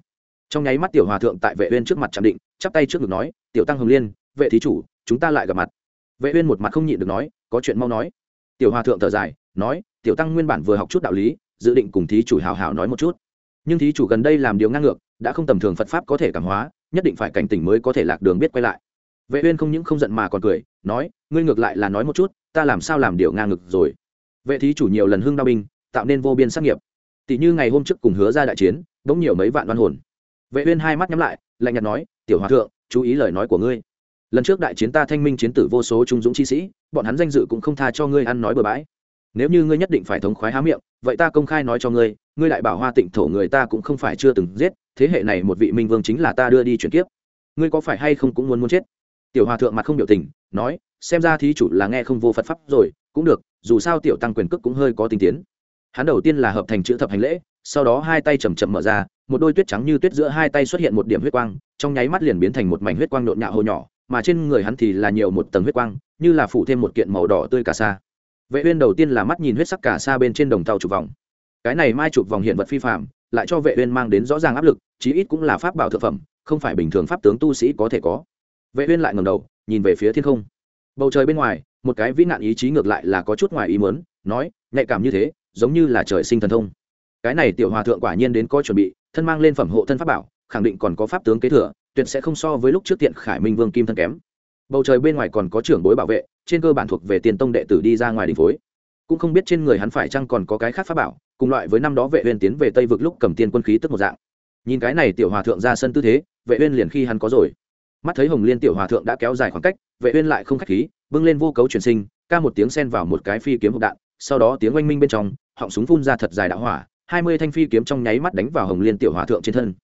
Trong nháy mắt tiểu hòa thượng tại vệ uyên trước mặt chạm định, chắp tay trước ngực nói tiểu tăng hồng liên, vệ thí chủ, chúng ta lại gặp mặt. Vệ uyên một mặt không nhịn được nói, có chuyện mau nói. Tiểu hòa thượng thở dài, nói, tiểu tăng nguyên bản vừa học chút đạo lý, dự định cùng thí chủ hào hào nói một chút. Nhưng thí chủ gần đây làm điều ngang ngược, đã không tầm thường phật pháp có thể cảm hóa, nhất định phải cảnh tỉnh mới có thể lạc đường biết quay lại. Vệ uyên không những không giận mà còn cười, nói, ngươi ngược lại là nói một chút, ta làm sao làm điều ngang ngược rồi. Vệ thí chủ nhiều lần hưng đao binh, tạo nên vô biên sát nghiệp. Tỷ như ngày hôm trước cùng hứa ra đại chiến đống nhiều mấy vạn đoan hồn. Vệ uyên hai mắt nhắm lại, lạnh nhạt nói, tiểu hòa thượng chú ý lời nói của ngươi. Lần trước đại chiến ta thanh minh chiến tử vô số trung dũng chi sĩ, bọn hắn danh dự cũng không tha cho ngươi ăn nói bừa bãi. Nếu như ngươi nhất định phải thống khoái há miệng, vậy ta công khai nói cho ngươi ngươi đại bảo hoa tịnh thổ người ta cũng không phải chưa từng giết, thế hệ này một vị minh vương chính là ta đưa đi chuyển kiếp. Ngươi có phải hay không cũng muốn muốn chết? Tiểu hòa thượng mặt không biểu tình, nói, xem ra thí chủ là nghe không vô phật pháp rồi, cũng được, dù sao tiểu tăng quyền cước cũng hơi có tinh tiến. Hắn đầu tiên là hợp thành chữ thập hành lễ, sau đó hai tay chầm chậm mở ra một đôi tuyết trắng như tuyết giữa hai tay xuất hiện một điểm huyết quang, trong nháy mắt liền biến thành một mảnh huyết quang nhộn nhạo hồ nhỏ, mà trên người hắn thì là nhiều một tầng huyết quang, như là phủ thêm một kiện màu đỏ tươi cả sa. Vệ uyên đầu tiên là mắt nhìn huyết sắc cả sa bên trên đồng tàu chụp vòng. Cái này mai chụp vòng hiện vật phi phạm lại cho vệ uyên mang đến rõ ràng áp lực, chí ít cũng là pháp bảo thượng phẩm, không phải bình thường pháp tướng tu sĩ có thể có. Vệ uyên lại ngẩng đầu, nhìn về phía thiên không. Bầu trời bên ngoài, một cái vĩ nạn ý chí ngược lại là có chút ngoài ý muốn, nói, nhạy cảm như thế, giống như là trời sinh thần thông. Cái này tiểu hòa thượng quả nhiên đến có chuẩn bị thân mang lên phẩm hộ thân pháp bảo, khẳng định còn có pháp tướng kế thừa, tuyệt sẽ không so với lúc trước tiện khải minh vương kim thân kém. Bầu trời bên ngoài còn có trưởng bối bảo vệ, trên cơ bản thuộc về tiền tông đệ tử đi ra ngoài đình phối. Cũng không biết trên người hắn phải chăng còn có cái khác pháp bảo, cùng loại với năm đó vệ uyên tiến về tây vực lúc cầm tiên quân khí tức một dạng. Nhìn cái này tiểu hòa thượng ra sân tư thế, vệ uyên liền khi hắn có rồi. Mắt thấy hồng liên tiểu hòa thượng đã kéo dài khoảng cách, vệ uyên lại không khách khí, bưng lên vô cấu chuyển sinh, ca một tiếng xen vào một cái phi kiếm hộp đạn, sau đó tiếng oanh minh bên trong, họng súng phun ra thật dài đạo hỏa hai mươi thanh phi kiếm trong nháy mắt đánh vào hồng liên tiểu hòa thượng trên thân.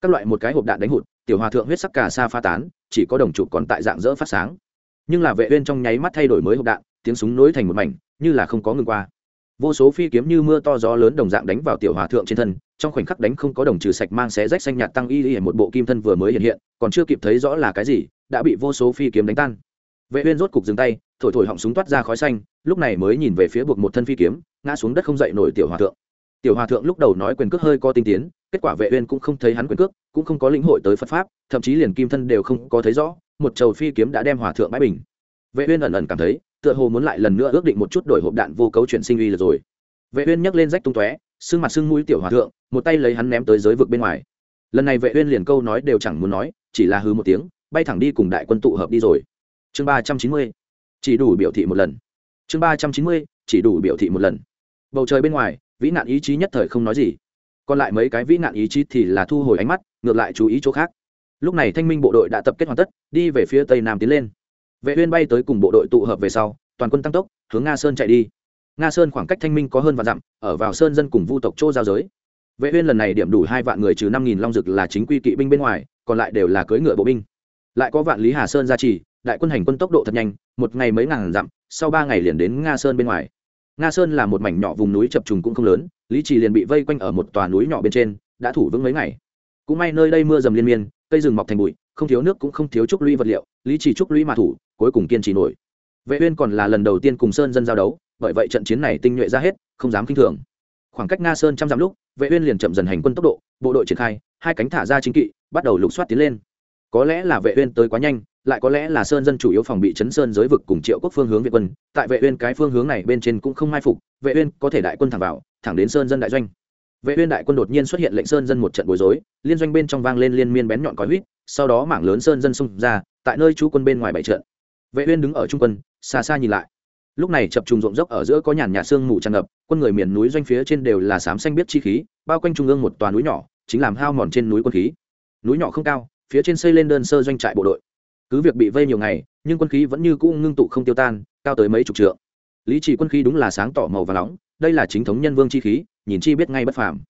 Các loại một cái hộp đạn đánh hụt, tiểu hòa thượng huyết sắc cà sa pha tán, chỉ có đồng trụ còn tại dạng dỡ phát sáng. Nhưng là vệ uyên trong nháy mắt thay đổi mới hộp đạn, tiếng súng nối thành một mảnh, như là không có ngừng qua. Vô số phi kiếm như mưa to gió lớn đồng dạng đánh vào tiểu hòa thượng trên thân, trong khoảnh khắc đánh không có đồng trừ sạch mang xé rách xanh nhạt tăng y y một bộ kim thân vừa mới hiện hiện, còn chưa kịp thấy rõ là cái gì, đã bị vô số phi kiếm đánh tan. Vệ uyên rốt cục dừng tay, thổi thổi họng súng toát ra khói xanh, lúc này mới nhìn về phía buộc một thân phi kiếm, ngã xuống đất không dậy nổi tiểu hòa thượng tiểu hòa thượng lúc đầu nói quyền cước hơi có tinh tiến, kết quả vệ uyên cũng không thấy hắn quyền cước, cũng không có lĩnh hội tới phật pháp, thậm chí liền kim thân đều không có thấy rõ, một trầu phi kiếm đã đem hòa thượng bãi bình. Vệ uyên ẩn ẩn cảm thấy, tựa hồ muốn lại lần nữa ước định một chút đổi hộp đạn vô cấu chuyển sinh uy rồi. Vệ uyên nhấc lên rách tung tóe, xương mặt xương mũi tiểu hòa thượng, một tay lấy hắn ném tới giới vực bên ngoài. Lần này vệ uyên liền câu nói đều chẳng muốn nói, chỉ là hừ một tiếng, bay thẳng đi cùng đại quân tụ hợp đi rồi. Chương 390 chỉ đủ biểu thị một lần. Chương 390 chỉ đủ biểu thị một lần. Bầu trời bên ngoài vĩ nạn ý chí nhất thời không nói gì. Còn lại mấy cái vĩ nạn ý chí thì là thu hồi ánh mắt, ngược lại chú ý chỗ khác. Lúc này thanh minh bộ đội đã tập kết hoàn tất, đi về phía tây nam tiến lên. Vệ uyên bay tới cùng bộ đội tụ hợp về sau, toàn quân tăng tốc, hướng nga sơn chạy đi. Nga sơn khoảng cách thanh minh có hơn vạn dặm, ở vào sơn dân cùng vu tộc châu giao giới. Vệ uyên lần này điểm đủ hai vạn người trừ năm nghìn long dực là chính quy kỵ binh bên ngoài, còn lại đều là cưỡi ngựa bộ binh. Lại có vạn lý hà sơn gia trì, đại quân hành quân tốc độ thật nhanh, một ngày mấy ngàn dặm, sau ba ngày liền đến nga sơn bên ngoài nga sơn là một mảnh nhỏ vùng núi chập trùng cũng không lớn, lý trì liền bị vây quanh ở một tòa núi nhỏ bên trên, đã thủ vững mấy ngày. Cũng may nơi đây mưa dầm liên miên, cây rừng mọc thành bụi, không thiếu nước cũng không thiếu trúc lũy vật liệu, lý trì trúc lũy mà thủ, cuối cùng kiên trì nổi. Vệ uyên còn là lần đầu tiên cùng sơn dân giao đấu, bởi vậy trận chiến này tinh nhuệ ra hết, không dám kinh thường. Khoảng cách nga sơn trăm dặm lúc, vệ uyên liền chậm dần hành quân tốc độ, bộ đội triển khai, hai cánh thả ra chính kỵ, bắt đầu lục soát tiến lên. Có lẽ là vệ uyên tới quá nhanh lại có lẽ là sơn dân chủ yếu phòng bị chấn sơn giới vực cùng triệu quốc phương hướng việt quân, tại vệ uyên cái phương hướng này bên trên cũng không mai phục, vệ uyên có thể đại quân thẳng vào, thẳng đến sơn dân đại doanh. Vệ uyên đại quân đột nhiên xuất hiện lệnh sơn dân một trận bối rối, liên doanh bên trong vang lên liên miên bén nhọn còi huýt, sau đó mảng lớn sơn dân xung ra, tại nơi chú quân bên ngoài bảy trận. Vệ uyên đứng ở trung quân, xa xa nhìn lại. Lúc này chập trùng rộng rốc ở giữa có nhàn nhạt sương mù tràn ngập, quân người miền núi doanh phía trên đều là sám xanh biết chi khí, bao quanh trung ương một tòa núi nhỏ, chính làm hao mòn trên núi quân khí. Núi nhỏ không cao, phía trên xây lên đơn sơ doanh trại bộ đội cứ việc bị vây nhiều ngày, nhưng quân khí vẫn như cũ ngưng tụ không tiêu tan, cao tới mấy chục trượng. Lý trì quân khí đúng là sáng tỏ màu và nóng, đây là chính thống nhân vương chi khí, nhìn chi biết ngay bất phàm.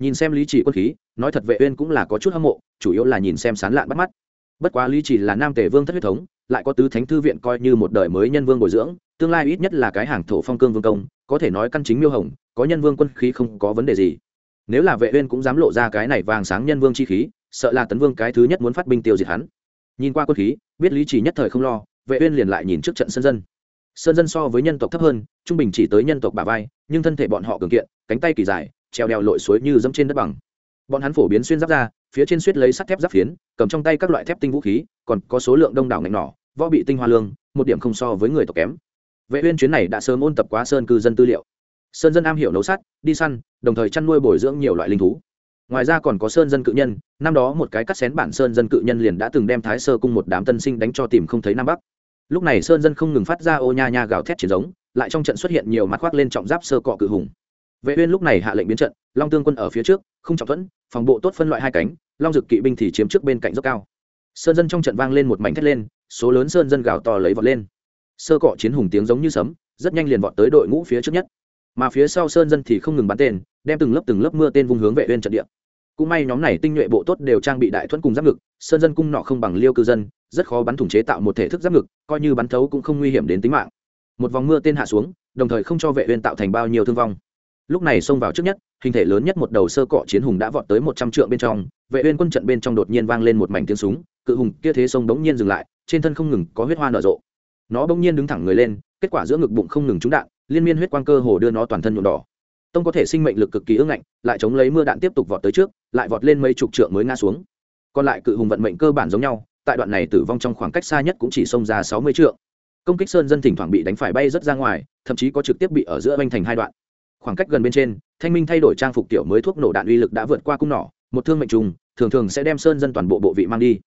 Nhìn xem lý trì quân khí, nói thật vệ uyên cũng là có chút hâm mộ, chủ yếu là nhìn xem sán lạn bắt mắt. Bất quá lý trì là nam tề vương thất huyết thống, lại có tứ thánh thư viện coi như một đời mới nhân vương bồi dưỡng, tương lai ít nhất là cái hàng thổ phong cương vương công, có thể nói căn chính miêu hồng, có nhân vương quân khí không có vấn đề gì. Nếu là vệ uyên cũng dám lộ ra cái này vàng sáng nhân vương chi khí, sợ là tấn vương cái thứ nhất muốn phát binh tiêu diệt hắn. Nhìn qua quân khí biết lý chỉ nhất thời không lo, vệ uyên liền lại nhìn trước trận sơn dân. Sơn dân so với nhân tộc thấp hơn, trung bình chỉ tới nhân tộc bả vai, nhưng thân thể bọn họ cường kiện, cánh tay kỳ dài, treo đèo lội suối như dẫm trên đất bằng. Bọn hắn phổ biến xuyên giáp ra phía trên suýt lấy sắt thép giáp phiến, cầm trong tay các loại thép tinh vũ khí, còn có số lượng đông đảo ngạnh nỏ, võ bị tinh hoa lương, một điểm không so với người tộc kém. Vệ uyên chuyến này đã sớm ôn tập quá sơn cư dân tư liệu. Sơn dân am hiểu nấu sắt, đi săn, đồng thời chăn nuôi bồi dưỡng nhiều loại linh thú ngoài ra còn có sơn dân cự nhân, năm đó một cái cắt xén bản sơn dân cự nhân liền đã từng đem thái sơ cung một đám tân sinh đánh cho tìm không thấy nam bắc. Lúc này sơn dân không ngừng phát ra ô nha nha gào thét chiến giống, lại trong trận xuất hiện nhiều mặt khoác lên trọng giáp sơ cọ cự hùng. Vệ uyên lúc này hạ lệnh biến trận, long tương quân ở phía trước, không trọng thuẫn, phòng bộ tốt phân loại hai cánh, long dực kỵ binh thì chiếm trước bên cạnh dốc cao. Sơn dân trong trận vang lên một mảnh thét lên, số lớn sơn dân gào to lấy vọt lên. Sơ cọ chiến hùng tiếng giống như sấm, rất nhanh liền vọt tới đội ngũ phía trước nhất. Mà phía sau sơn dân thì không ngừng bắn tên, đem từng lớp từng lớp mưa tên vung hướng vệ uyên trận địa cũng may nhóm này tinh nhuệ bộ tốt đều trang bị đại thuẫn cùng giáp ngực, sơn dân cung nọ không bằng liêu cư dân, rất khó bắn thủng chế tạo một thể thức giáp ngực, coi như bắn thấu cũng không nguy hiểm đến tính mạng. Một vòng mưa tên hạ xuống, đồng thời không cho vệ uyên tạo thành bao nhiêu thương vong. Lúc này xông vào trước nhất, hình thể lớn nhất một đầu sơ cọ chiến hùng đã vọt tới một trăm trượng bên trong, vệ uyên quân trận bên trong đột nhiên vang lên một mảnh tiếng súng, cự hùng kia thế sông đống nhiên dừng lại, trên thân không ngừng có huyết hoa nở rộ. Nó bỗng nhiên đứng thẳng người lên, kết quả giữa ngực bụng không ngừng trúng đạn, liên miên huyết quang cơ hồ đưa nó toàn thân nhuộm đỏ tông có thể sinh mệnh lực cực kỳ ương ngạnh, lại chống lấy mưa đạn tiếp tục vọt tới trước, lại vọt lên mấy chục trượng mới ngã xuống. Còn lại cự hùng vận mệnh cơ bản giống nhau, tại đoạn này tử vong trong khoảng cách xa nhất cũng chỉ xông ra sáu mươi trượng. Công kích sơn dân thỉnh thoảng bị đánh phải bay rất ra ngoài, thậm chí có trực tiếp bị ở giữa banh thành hai đoạn. Khoảng cách gần bên trên, thanh minh thay đổi trang phục tiểu mới thuốc nổ đạn uy lực đã vượt qua cung nỏ, một thương mệnh trùng, thường thường sẽ đem sơn dân toàn bộ bộ vị mang đi.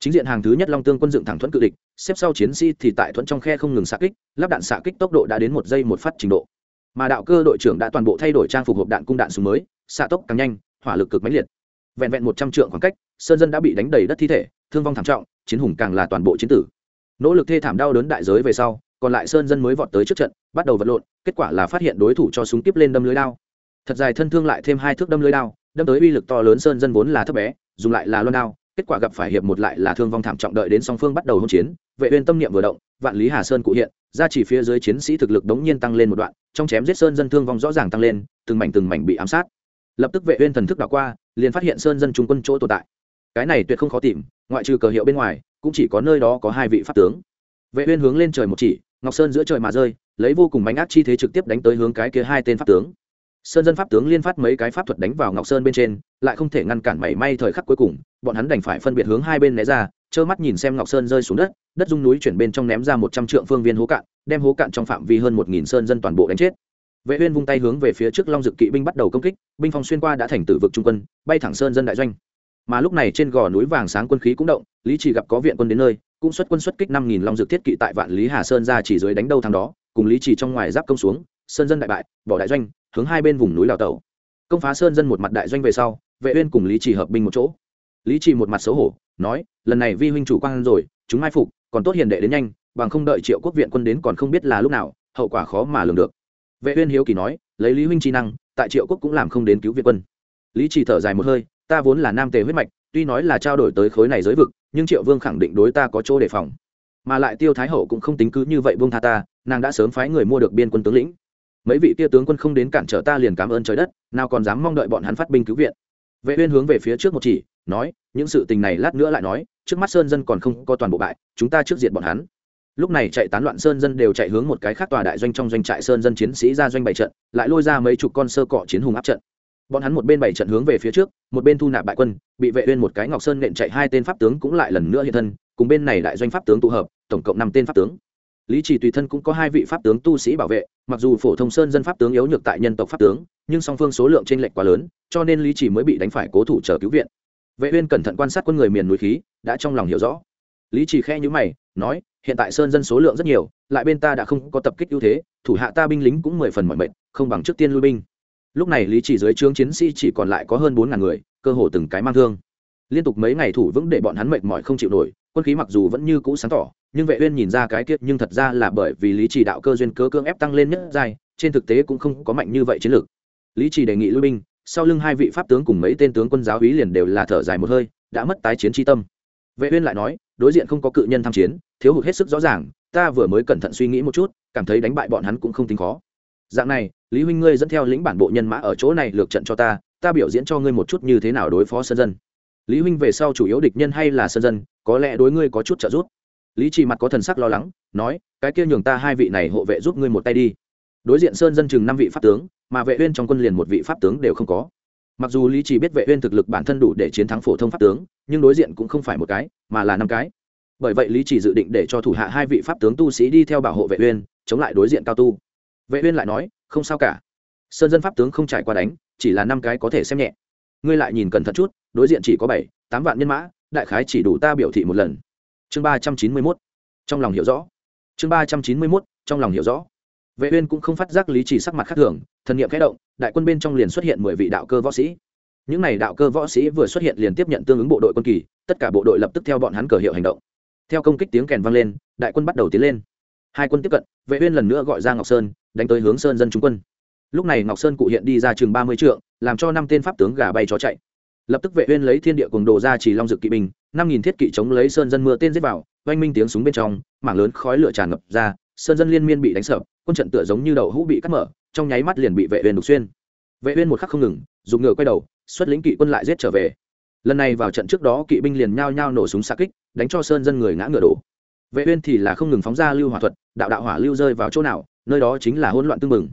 Chính diện hàng thứ nhất long tương quân dựng thẳng thuẫn cự địch, xếp sau chiến sĩ thì tại thuẫn trong khe không ngừng xạ kích, lắp đạn xạ kích tốc độ đã đến một giây một phát trình độ mà đạo cơ đội trưởng đã toàn bộ thay đổi trang phục hộp đạn cung đạn súng mới, xạ tốc càng nhanh, hỏa lực cực mãnh liệt. Vẹn vẹn một trăm trượng khoảng cách, sơn dân đã bị đánh đầy đất thi thể, thương vong thảm trọng, chiến hùng càng là toàn bộ chiến tử. Nỗ lực thê thảm đau đớn đại giới về sau, còn lại sơn dân mới vọt tới trước trận, bắt đầu vật lộn, kết quả là phát hiện đối thủ cho súng tiếp lên đâm lưới đao. Thật dài thân thương lại thêm hai thước đâm lưới đao, đâm tới uy lực to lớn sơn dân vốn là thấp bé, dùng lại là loan đao kết quả gặp phải hiệp một lại là thương vong thảm trọng đợi đến song phương bắt đầu hỗn chiến, vệ uyên tâm niệm vừa động, vạn lý hà sơn cụ hiện ra chỉ phía dưới chiến sĩ thực lực đống nhiên tăng lên một đoạn, trong chém giết sơn dân thương vong rõ ràng tăng lên, từng mảnh từng mảnh bị ám sát. Lập tức vệ uyên thần thức đảo qua, liền phát hiện sơn dân trung quân chỗ tồn tại. Cái này tuyệt không khó tìm, ngoại trừ cờ hiệu bên ngoài, cũng chỉ có nơi đó có hai vị pháp tướng. Vệ uyên hướng lên trời một chỉ, ngọc sơn giữa trời mà rơi, lấy vô cùng mãnh ác chi thế trực tiếp đánh tới hướng cái kia hai tên pháp tướng. Sơn dân pháp tướng liên phát mấy cái pháp thuật đánh vào ngọc sơn bên trên, lại không thể ngăn cản mảy may thời khắc cuối cùng bọn hắn đành phải phân biệt hướng hai bên né ra, trơ mắt nhìn xem ngọc sơn rơi xuống đất đất dung núi chuyển bên trong ném ra một trăm trượng phương viên hố cạn, đem hố cạn trong phạm vi hơn một nghìn sơn dân toàn bộ đánh chết. Vệ uyên vung tay hướng về phía trước long dực kỵ binh bắt đầu công kích, binh phong xuyên qua đã thành tử vực trung quân, bay thẳng sơn dân đại doanh. Mà lúc này trên gò núi vàng sáng quân khí cũng động, lý chỉ gặp có viện quân đến nơi, cũng xuất quân xuất kích năm nghìn long dực thiết kỵ tại vạn lý hà sơn ra chỉ dưới đánh đâu thằng đó, cùng lý chỉ trong ngoài giáp công xuống, sơn dân đại bại, bỏ đại doanh, hướng hai bên vùng núi đào tẩu. Công phá sơn dân một mặt đại doanh về sau, vệ uyên cùng lý chỉ hợp binh một chỗ lý chỉ một mặt xấu hổ, nói, lần này vi huynh chủ quan rồi, chúng mai phục, còn tốt hiền đệ đến nhanh, bằng không đợi triệu quốc viện quân đến còn không biết là lúc nào, hậu quả khó mà lường được. Vệ uyên hiếu kỳ nói, lấy lý huynh chi năng, tại triệu quốc cũng làm không đến cứu viện quân. Lý chỉ thở dài một hơi, ta vốn là nam tề huyết mạch, tuy nói là trao đổi tới khối này giới vực, nhưng triệu vương khẳng định đối ta có chỗ đề phòng. Mà lại tiêu thái hậu cũng không tính cứ như vậy vương tha ta, nàng đã sớm phái người mua được biên quân tướng lĩnh. Mấy vị kia tướng quân không đến cản trở ta liền cảm ơn trời đất, nào còn dám mong đợi bọn hắn phát binh cứu viện. Vệ uyên hướng về phía trước một chỉ nói, những sự tình này lát nữa lại nói, trước mắt sơn dân còn không có toàn bộ bại, chúng ta trước diệt bọn hắn. Lúc này chạy tán loạn sơn dân đều chạy hướng một cái khác tòa đại doanh trong doanh trại sơn dân chiến sĩ ra doanh bày trận, lại lôi ra mấy chục con sơ cọ chiến hùng áp trận. Bọn hắn một bên bày trận hướng về phía trước, một bên thu nạp bại quân, bị vệ uyên một cái ngọc sơn nện chạy hai tên pháp tướng cũng lại lần nữa hiện thân, cùng bên này đại doanh pháp tướng tụ hợp, tổng cộng năm tên pháp tướng. Lý chỉ tùy thân cũng có hai vị pháp tướng tu sĩ bảo vệ, mặc dù phổ thông sơn dân pháp tướng yếu nhược tại nhân tộc pháp tướng, nhưng song phương số lượng trên r lệch quá lớn, cho nên lý chỉ mới bị đánh phải cố thủ chờ cứu viện vệ uyên cẩn thận quan sát quân người miền núi khí, đã trong lòng hiểu rõ. Lý chỉ khe nhíu mày, nói, hiện tại sơn dân số lượng rất nhiều, lại bên ta đã không có tập kích ưu thế, thủ hạ ta binh lính cũng mười phần mọi mệnh không bằng trước tiên lui binh. Lúc này lý chỉ dưới trướng chiến sĩ chỉ còn lại có hơn bốn ngàn người, cơ hồ từng cái mang thương. Liên tục mấy ngày thủ vững để bọn hắn mệt mỏi không chịu nổi, quân khí mặc dù vẫn như cũ sáng tỏ, nhưng vệ uyên nhìn ra cái kiết nhưng thật ra là bởi vì lý trì đạo cơ duyên cơ cương ép tăng lên nhất giai, trên thực tế cũng không có mạnh như vậy chiến lược. Lý trì đề nghị lui binh sau lưng hai vị pháp tướng cùng mấy tên tướng quân giáo úy liền đều là thở dài một hơi, đã mất tái chiến chi tâm. Vệ uyên lại nói, đối diện không có cự nhân tham chiến, thiếu hụt hết sức rõ ràng, ta vừa mới cẩn thận suy nghĩ một chút, cảm thấy đánh bại bọn hắn cũng không tính khó. Dạng này, lý huynh ngươi dẫn theo lĩnh bản bộ nhân mã ở chỗ này lược trận cho ta ta biểu diễn cho ngươi một chút như thế nào đối phó sơn dân. Lý huynh về sau chủ yếu địch nhân hay là sơn dân, có lẽ đối ngươi có chút trợ giúp. Lý trì mặt có thần sắc lo lắng, nói, cái kia nhường ta hai vị này hộ vệ giúp ngươi một tay đi. Đối diện sơn dân chừng năm vị pháp tướng mà vệ uyên trong quân liền một vị pháp tướng đều không có. Mặc dù lý trì biết vệ uyên thực lực bản thân đủ để chiến thắng phổ thông pháp tướng, nhưng đối diện cũng không phải một cái, mà là năm cái. Bởi vậy lý trì dự định để cho thủ hạ hai vị pháp tướng tu sĩ đi theo bảo hộ vệ uyên, chống lại đối diện cao tu. Vệ uyên lại nói, không sao cả. Sơn dân pháp tướng không trải qua đánh, chỉ là năm cái có thể xem nhẹ. Ngươi lại nhìn cẩn thận chút, đối diện chỉ có bảy, tám vạn nhân mã, đại khái chỉ đủ ta biểu thị một lần. Chương ba trăm chín mươi mốt. Trong lòng hiểu rõ. Chương ba trăm chín mươi mốt, trong lòng hiểu rõ vệ uyên cũng không phát giác lý chỉ sắc mặt khác thường, thần niệm khẽ động, đại quân bên trong liền xuất hiện mười vị đạo cơ võ sĩ. Những này đạo cơ võ sĩ vừa xuất hiện liền tiếp nhận tương ứng bộ đội quân kỳ, tất cả bộ đội lập tức theo bọn hắn cờ hiệu hành động. Theo công kích tiếng kèn vang lên, đại quân bắt đầu tiến lên. Hai quân tiếp cận, vệ uyên lần nữa gọi ra ngọc sơn, đánh tới hướng sơn dân trung quân. Lúc này ngọc sơn cụ hiện đi ra trường ba mươi trượng, làm cho năm tên pháp tướng gà bay chó chạy. Lập tức vệ uyên lấy thiên địa cuồng đồ ra chỉ long dực kỵ binh, năm nghìn thiết kỵ chống lấy sơn dân mưa tên giết vào, oanh minh tiếng súng bên trong, mảng lớn khói lửa tràn ngập ra sơn dân liên miên bị đánh sập, quân trận tựa giống như đậu hũ bị cắt mở, trong nháy mắt liền bị vệ uyên đục xuyên. Vệ uyên một khắc không ngừng, dùng ngựa quay đầu, xuất lĩnh kỵ quân lại giết trở về. Lần này vào trận trước đó kỵ binh liền nhao nhao nổ súng xạ kích, đánh cho sơn dân người ngã ngựa đổ. Vệ uyên thì là không ngừng phóng ra lưu hỏa thuật, đạo đạo hỏa lưu rơi vào chỗ nào, nơi đó chính là hỗn loạn tương mừng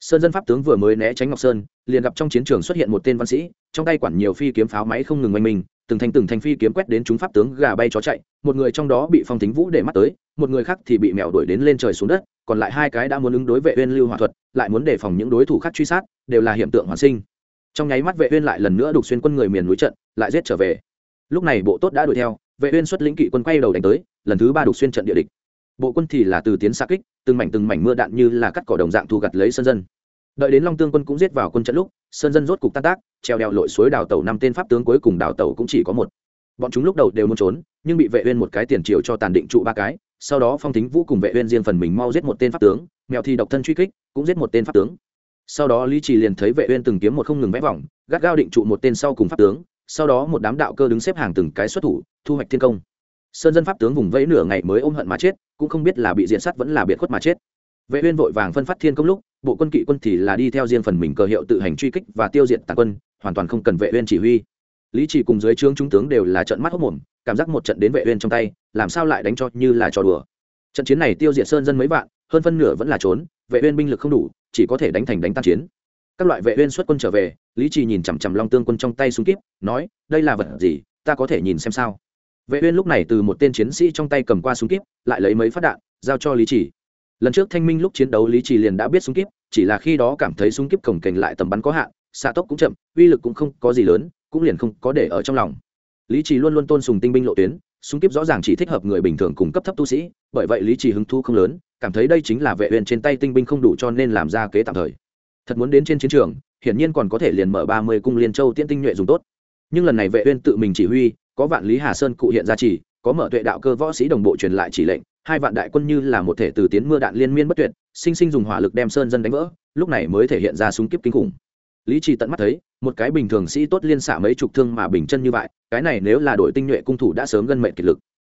sơn dân pháp tướng vừa mới né tránh ngọc sơn, liền gặp trong chiến trường xuất hiện một tên văn sĩ, trong tay quản nhiều phi kiếm pháo máy không ngừng oanh mình từng thành từng thành phi kiếm quét đến chúng pháp tướng gà bay chó chạy, một người trong đó bị phong thính vũ để mắt tới, một người khác thì bị mèo đuổi đến lên trời xuống đất, còn lại hai cái đã muốn ứng đối vệ uyên lưu hỏa thuật, lại muốn đề phòng những đối thủ khác truy sát, đều là hiện tượng hoàn sinh. Trong nháy mắt vệ uyên lại lần nữa đục xuyên quân người miền núi trận, lại giết trở về. Lúc này bộ tốt đã đuổi theo, vệ uyên xuất lĩnh kỵ quân quay đầu đánh tới, lần thứ ba đục xuyên trận địa địch. Bộ quân thì là từ tiến xa kích, từng mảnh từng mảnh mưa đạn như là cắt cỏ đồng dạng thu gặt lấy sân dân. Đợi đến long tương quân cũng giết vào quân trận lúc sơn dân rốt cục tan tác, treo đèo lội suối đào tàu năm tên pháp tướng cuối cùng đào tàu cũng chỉ có một. Bọn chúng lúc đầu đều muốn trốn, nhưng bị vệ uyên một cái tiền triệu cho tàn định trụ ba cái, sau đó phong thính vũ cùng vệ uyên riêng phần mình mau giết một tên pháp tướng, mèo thì độc thân truy kích, cũng giết một tên pháp tướng. Sau đó lý trì liền thấy vệ uyên từng kiếm một không ngừng vẽ vòng, gắt gao định trụ một tên sau cùng pháp tướng, sau đó một đám đạo cơ đứng xếp hàng từng cái xuất thủ, thu hoạch thiên công. Sơn dân pháp tướng vùng vẫy nửa ngày mới ôm hận mà chết, cũng không biết là bị diện sát vẫn là biệt khuất mà chết. Vệ uyên vội vàng phân phát thiên công lúc bộ quân kỵ quân thì là đi theo riêng phần mình cờ hiệu tự hành truy kích và tiêu diệt tàn quân, hoàn toàn không cần vệ uyên chỉ huy. Lý chỉ cùng dưới trướng trung tướng đều là trận mắt hốc mồm, cảm giác một trận đến vệ uyên trong tay, làm sao lại đánh cho như là trò đùa. Trận chiến này tiêu diệt sơn dân mấy vạn, hơn phân nửa vẫn là trốn, vệ uyên binh lực không đủ, chỉ có thể đánh thành đánh tan chiến. Các loại vệ uyên xuất quân trở về, lý chỉ nhìn chằm chằm long tương quân trong tay súng kíp, nói, đây là vật gì? Ta có thể nhìn xem sao. Vệ uyên lúc này từ một tên chiến sĩ trong tay cầm qua súng kíp, lại lấy mấy phát đạn, giao cho lý chỉ lần trước thanh minh lúc chiến đấu lý trì liền đã biết súng kíp, chỉ là khi đó cảm thấy súng kíp cổng kềnh lại tầm bắn có hạn, xạ tốc cũng chậm, uy lực cũng không có gì lớn, cũng liền không có để ở trong lòng. Lý trì luôn luôn tôn sùng tinh binh lộ tuyến, súng kíp rõ ràng chỉ thích hợp người bình thường cùng cấp thấp tu sĩ, bởi vậy lý trì hứng thu không lớn, cảm thấy đây chính là vệ uyên trên tay tinh binh không đủ cho nên làm ra kế tạm thời. Thật muốn đến trên chiến trường, hiển nhiên còn có thể liền mở 30 cung liên châu tiên tinh nhuệ dùng tốt. Nhưng lần này vệ uyên tự mình chỉ huy, có vạn lý hà sơn cụ hiện ra chỉ, có mở tuệ đạo cơ võ sĩ đồng bộ truyền lại chỉ lệnh hai vạn đại quân như là một thể từ tiến mưa đạn liên miên bất tuyệt, sinh sinh dùng hỏa lực đem sơn dân đánh vỡ, lúc này mới thể hiện ra súng kiếp kinh khủng. Lý trì tận mắt thấy, một cái bình thường sĩ tốt liên xả mấy chục thương mà bình chân như vậy, cái này nếu là đội tinh nhuệ cung thủ đã sớm gân mệnh kiệt lực.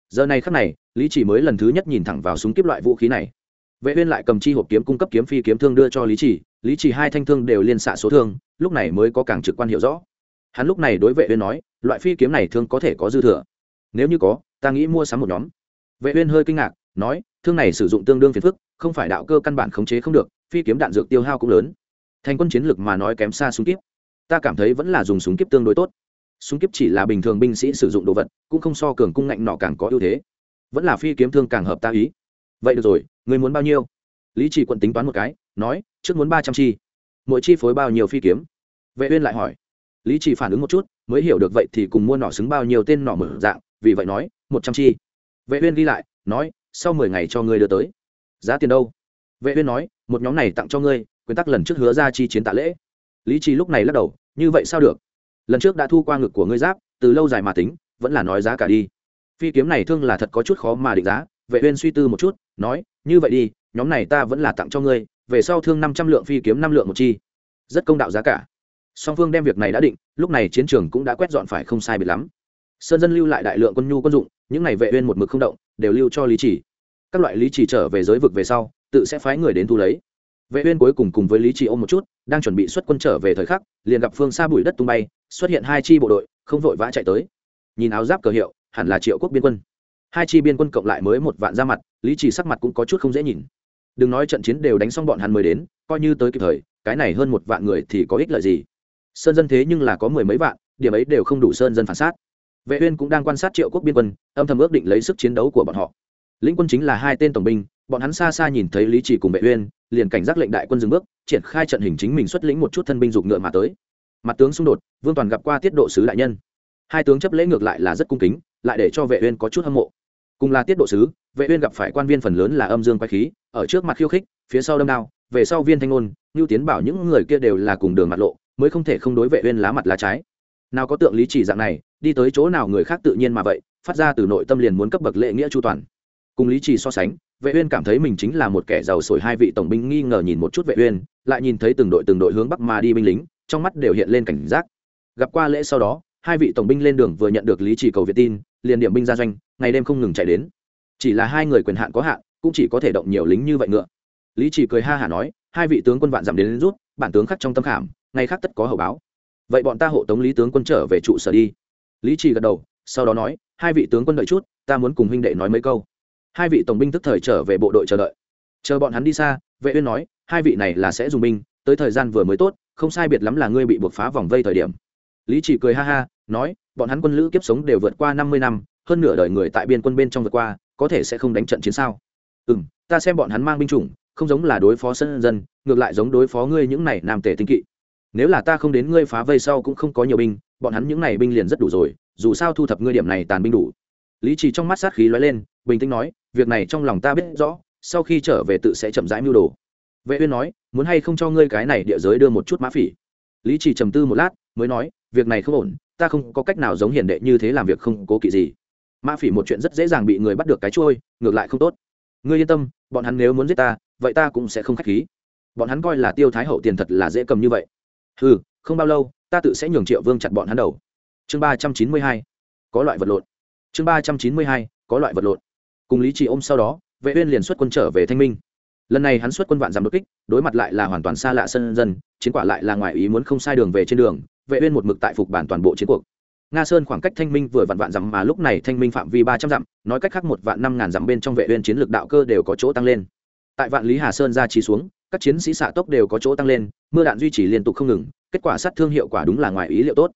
Giờ này khắc này, lý trì mới lần thứ nhất nhìn thẳng vào súng kiếp loại vũ khí này. Vệ uyên lại cầm chi hộp kiếm cung cấp kiếm phi kiếm thương đưa cho lý trì lý trì hai thanh thương đều liên xạ số thương, lúc này mới có càng trực quan hiểu rõ. Hắn lúc này đối vệ uyên nói, loại phi kiếm này thương có thể có dư thừa. Nếu như có, ta nghĩ mua sắm một nhóm vệ uyên hơi kinh ngạc, nói, thương này sử dụng tương đương phiền phức, không phải đạo cơ căn bản khống chế không được, phi kiếm đạn dược tiêu hao cũng lớn. Thành quân chiến lực mà nói kém xa súng kiếp ta cảm thấy vẫn là dùng súng kiếp tương đối tốt. Súng kiếp chỉ là bình thường binh sĩ sử dụng đồ vật, cũng không so cường cung ngạnh nọ càng có ưu thế. Vẫn là phi kiếm thương càng hợp ta ý. Vậy được rồi người muốn bao nhiêu? Lý chỉ quận tính toán một cái, nói, trước muốn ba trăm chi. Mỗi chi phối bao nhiêu phi kiếm? Vệ uyên lại hỏi. Lý chỉ phản ứng một chút, mới hiểu được vậy thì cùng mua nỏ xứng bao nhiêu tên nỏ mở dạng, vì vậy nói, một trăm chi vệ uyên ghi lại, nói, sau mười ngày cho ngươi đưa tới. Giá tiền đâu? Vệ uyên nói, một nhóm này tặng cho ngươi, quyền tắc lần trước hứa ra chi chiến tạ lễ. Lý trì lúc này lắc đầu, như vậy sao được? Lần trước đã thu qua ngực của ngươi giáp, từ lâu dài mà tính, vẫn là nói giá cả đi. Phi kiếm này thương là thật có chút khó mà định giá, vệ uyên suy tư một chút, nói, như vậy đi, nhóm này ta vẫn là tặng cho ngươi, về sau thương 500 lượng phi kiếm năm lượng một chi. Rất công đạo giá cả. Song phương đem việc này đã định, lúc này chiến trường cũng đã quét dọn phải không sai biệt lắm. Sơn dân lưu lại đại lượng quân nhu quân dụng những ngày vệ uyên một mực không động, đều lưu cho lý chỉ. Các loại lý chỉ trở về giới vực về sau, tự sẽ phái người đến thu lấy. Vệ uyên cuối cùng cùng với lý chỉ ôm một chút, đang chuẩn bị xuất quân trở về thời khắc, liền gặp phương xa bụi đất tung bay, xuất hiện hai chi bộ đội, không vội vã chạy tới. Nhìn áo giáp cờ hiệu, hẳn là triệu quốc biên quân. Hai chi biên quân cộng lại mới một vạn ra mặt, lý chỉ sắc mặt cũng có chút không dễ nhìn. Đừng nói trận chiến đều đánh xong bọn hắn mới đến, coi như tới kịp thời, cái này hơn một vạn người thì có ích lợi gì? Sơn dân thế nhưng là có mười mấy vạn, điểm ấy đều không đủ sơn dân phản sát vệ uyên cũng đang quan sát triệu quốc biên quân, âm thầm ước định lấy sức chiến đấu của bọn họ. Lĩnh quân chính là hai tên tổng binh, bọn hắn xa xa nhìn thấy lý Chỉ cùng vệ uyên, liền cảnh giác lệnh đại quân dừng bước, triển khai trận hình chính mình xuất lĩnh một chút thân binh dục ngựa mà tới. Mặt tướng xung đột, vương toàn gặp qua tiết độ sứ đại nhân. Hai tướng chấp lễ ngược lại là rất cung kính, lại để cho vệ uyên có chút hâm mộ. Cùng là tiết độ sứ, vệ uyên gặp phải quan viên phần lớn là âm dương quái khí, ở trước mặt khiêu khích, phía sau đâm đao, về sau viên thanh ngôn lưu tiến bảo những người kia đều là cùng đường mặt lộ, mới không thể không đối vệ uyên lá mặt lá trái nào có tượng lý chỉ dạng này đi tới chỗ nào người khác tự nhiên mà vậy phát ra từ nội tâm liền muốn cấp bậc lễ nghĩa chu toàn. Cùng lý trì so sánh vệ uyên cảm thấy mình chính là một kẻ giàu sổi hai vị tổng binh nghi ngờ nhìn một chút vệ uyên lại nhìn thấy từng đội từng đội hướng bắc mà đi binh lính trong mắt đều hiện lên cảnh giác. Gặp qua lễ sau đó hai vị tổng binh lên đường vừa nhận được lý trì cầu viện tin liền điểm binh ra doanh ngày đêm không ngừng chạy đến. Chỉ là hai người quyền hạn có hạn cũng chỉ có thể động nhiều lính như vậy ngựa. Lý trì cười ha hà nói hai vị tướng quân vạn dặm đến, đến rút bản tướng khắc trong tâm khảm ngày khác tất có hậu báo vậy bọn ta hộ tống lý tướng quân trở về trụ sở đi. Lý trì gật đầu, sau đó nói, hai vị tướng quân đợi chút, ta muốn cùng huynh đệ nói mấy câu. Hai vị tổng binh tức thời trở về bộ đội chờ đợi. Chờ bọn hắn đi xa, vệ uyên nói, hai vị này là sẽ dùng binh, tới thời gian vừa mới tốt, không sai biệt lắm là ngươi bị buộc phá vòng vây thời điểm. Lý chỉ cười ha ha, nói, bọn hắn quân lữ kiếp sống đều vượt qua năm mươi năm, hơn nửa đời người tại biên quân bên trong vượt qua, có thể sẽ không đánh trận chiến sao? Ừ ta xem bọn hắn mang binh chủng, không giống là đối phó sân dân, ngược lại giống đối phó ngươi những này nam tề tinh kỵ nếu là ta không đến ngươi phá vây sau cũng không có nhiều binh, bọn hắn những này binh liền rất đủ rồi, dù sao thu thập ngươi điểm này tàn binh đủ. Lý trì trong mắt sát khí lóe lên, bình tĩnh nói, việc này trong lòng ta biết rõ, sau khi trở về tự sẽ chậm rãi mưu đồ. Vệ uyên nói, muốn hay không cho ngươi cái này địa giới đưa một chút mã phỉ? Lý trì trầm tư một lát, mới nói, việc này không ổn, ta không có cách nào giống hiền đệ như thế làm việc không cố kỵ gì. Mã phỉ một chuyện rất dễ dàng bị người bắt được cái trôi, ngược lại không tốt. Ngươi yên tâm, bọn hắn nếu muốn giết ta, vậy ta cũng sẽ không khách khí. Bọn hắn coi là tiêu thái hậu tiền thật là dễ cầm như vậy ừ không bao lâu, ta tự sẽ nhường triệu vương chặt bọn hắn đầu. Chương ba trăm chín mươi hai, có loại vật lộn. Chương ba trăm chín mươi hai, có loại vật lộn. Cùng lý trì ôm sau đó, vệ uyên liền xuất quân trở về thanh minh. Lần này hắn xuất quân vạn giảm đột kích, đối mặt lại là hoàn toàn xa lạ sân dân, chiến quả lại là ngoài ý muốn không sai đường về trên đường, vệ uyên một mực tại phục bản toàn bộ chiến cuộc. Nga sơn khoảng cách thanh minh vừa vạn vạn dặm mà lúc này thanh minh phạm vi ba trăm dặm, nói cách khác một vạn năm ngàn dặm bên trong vệ uyên chiến lược đạo cơ đều có chỗ tăng lên. Tại vạn lý hà sơn ra chỉ xuống, các chiến sĩ xạ tốc đều có chỗ tăng lên mưa đạn duy trì liên tục không ngừng, kết quả sát thương hiệu quả đúng là ngoài ý liệu tốt.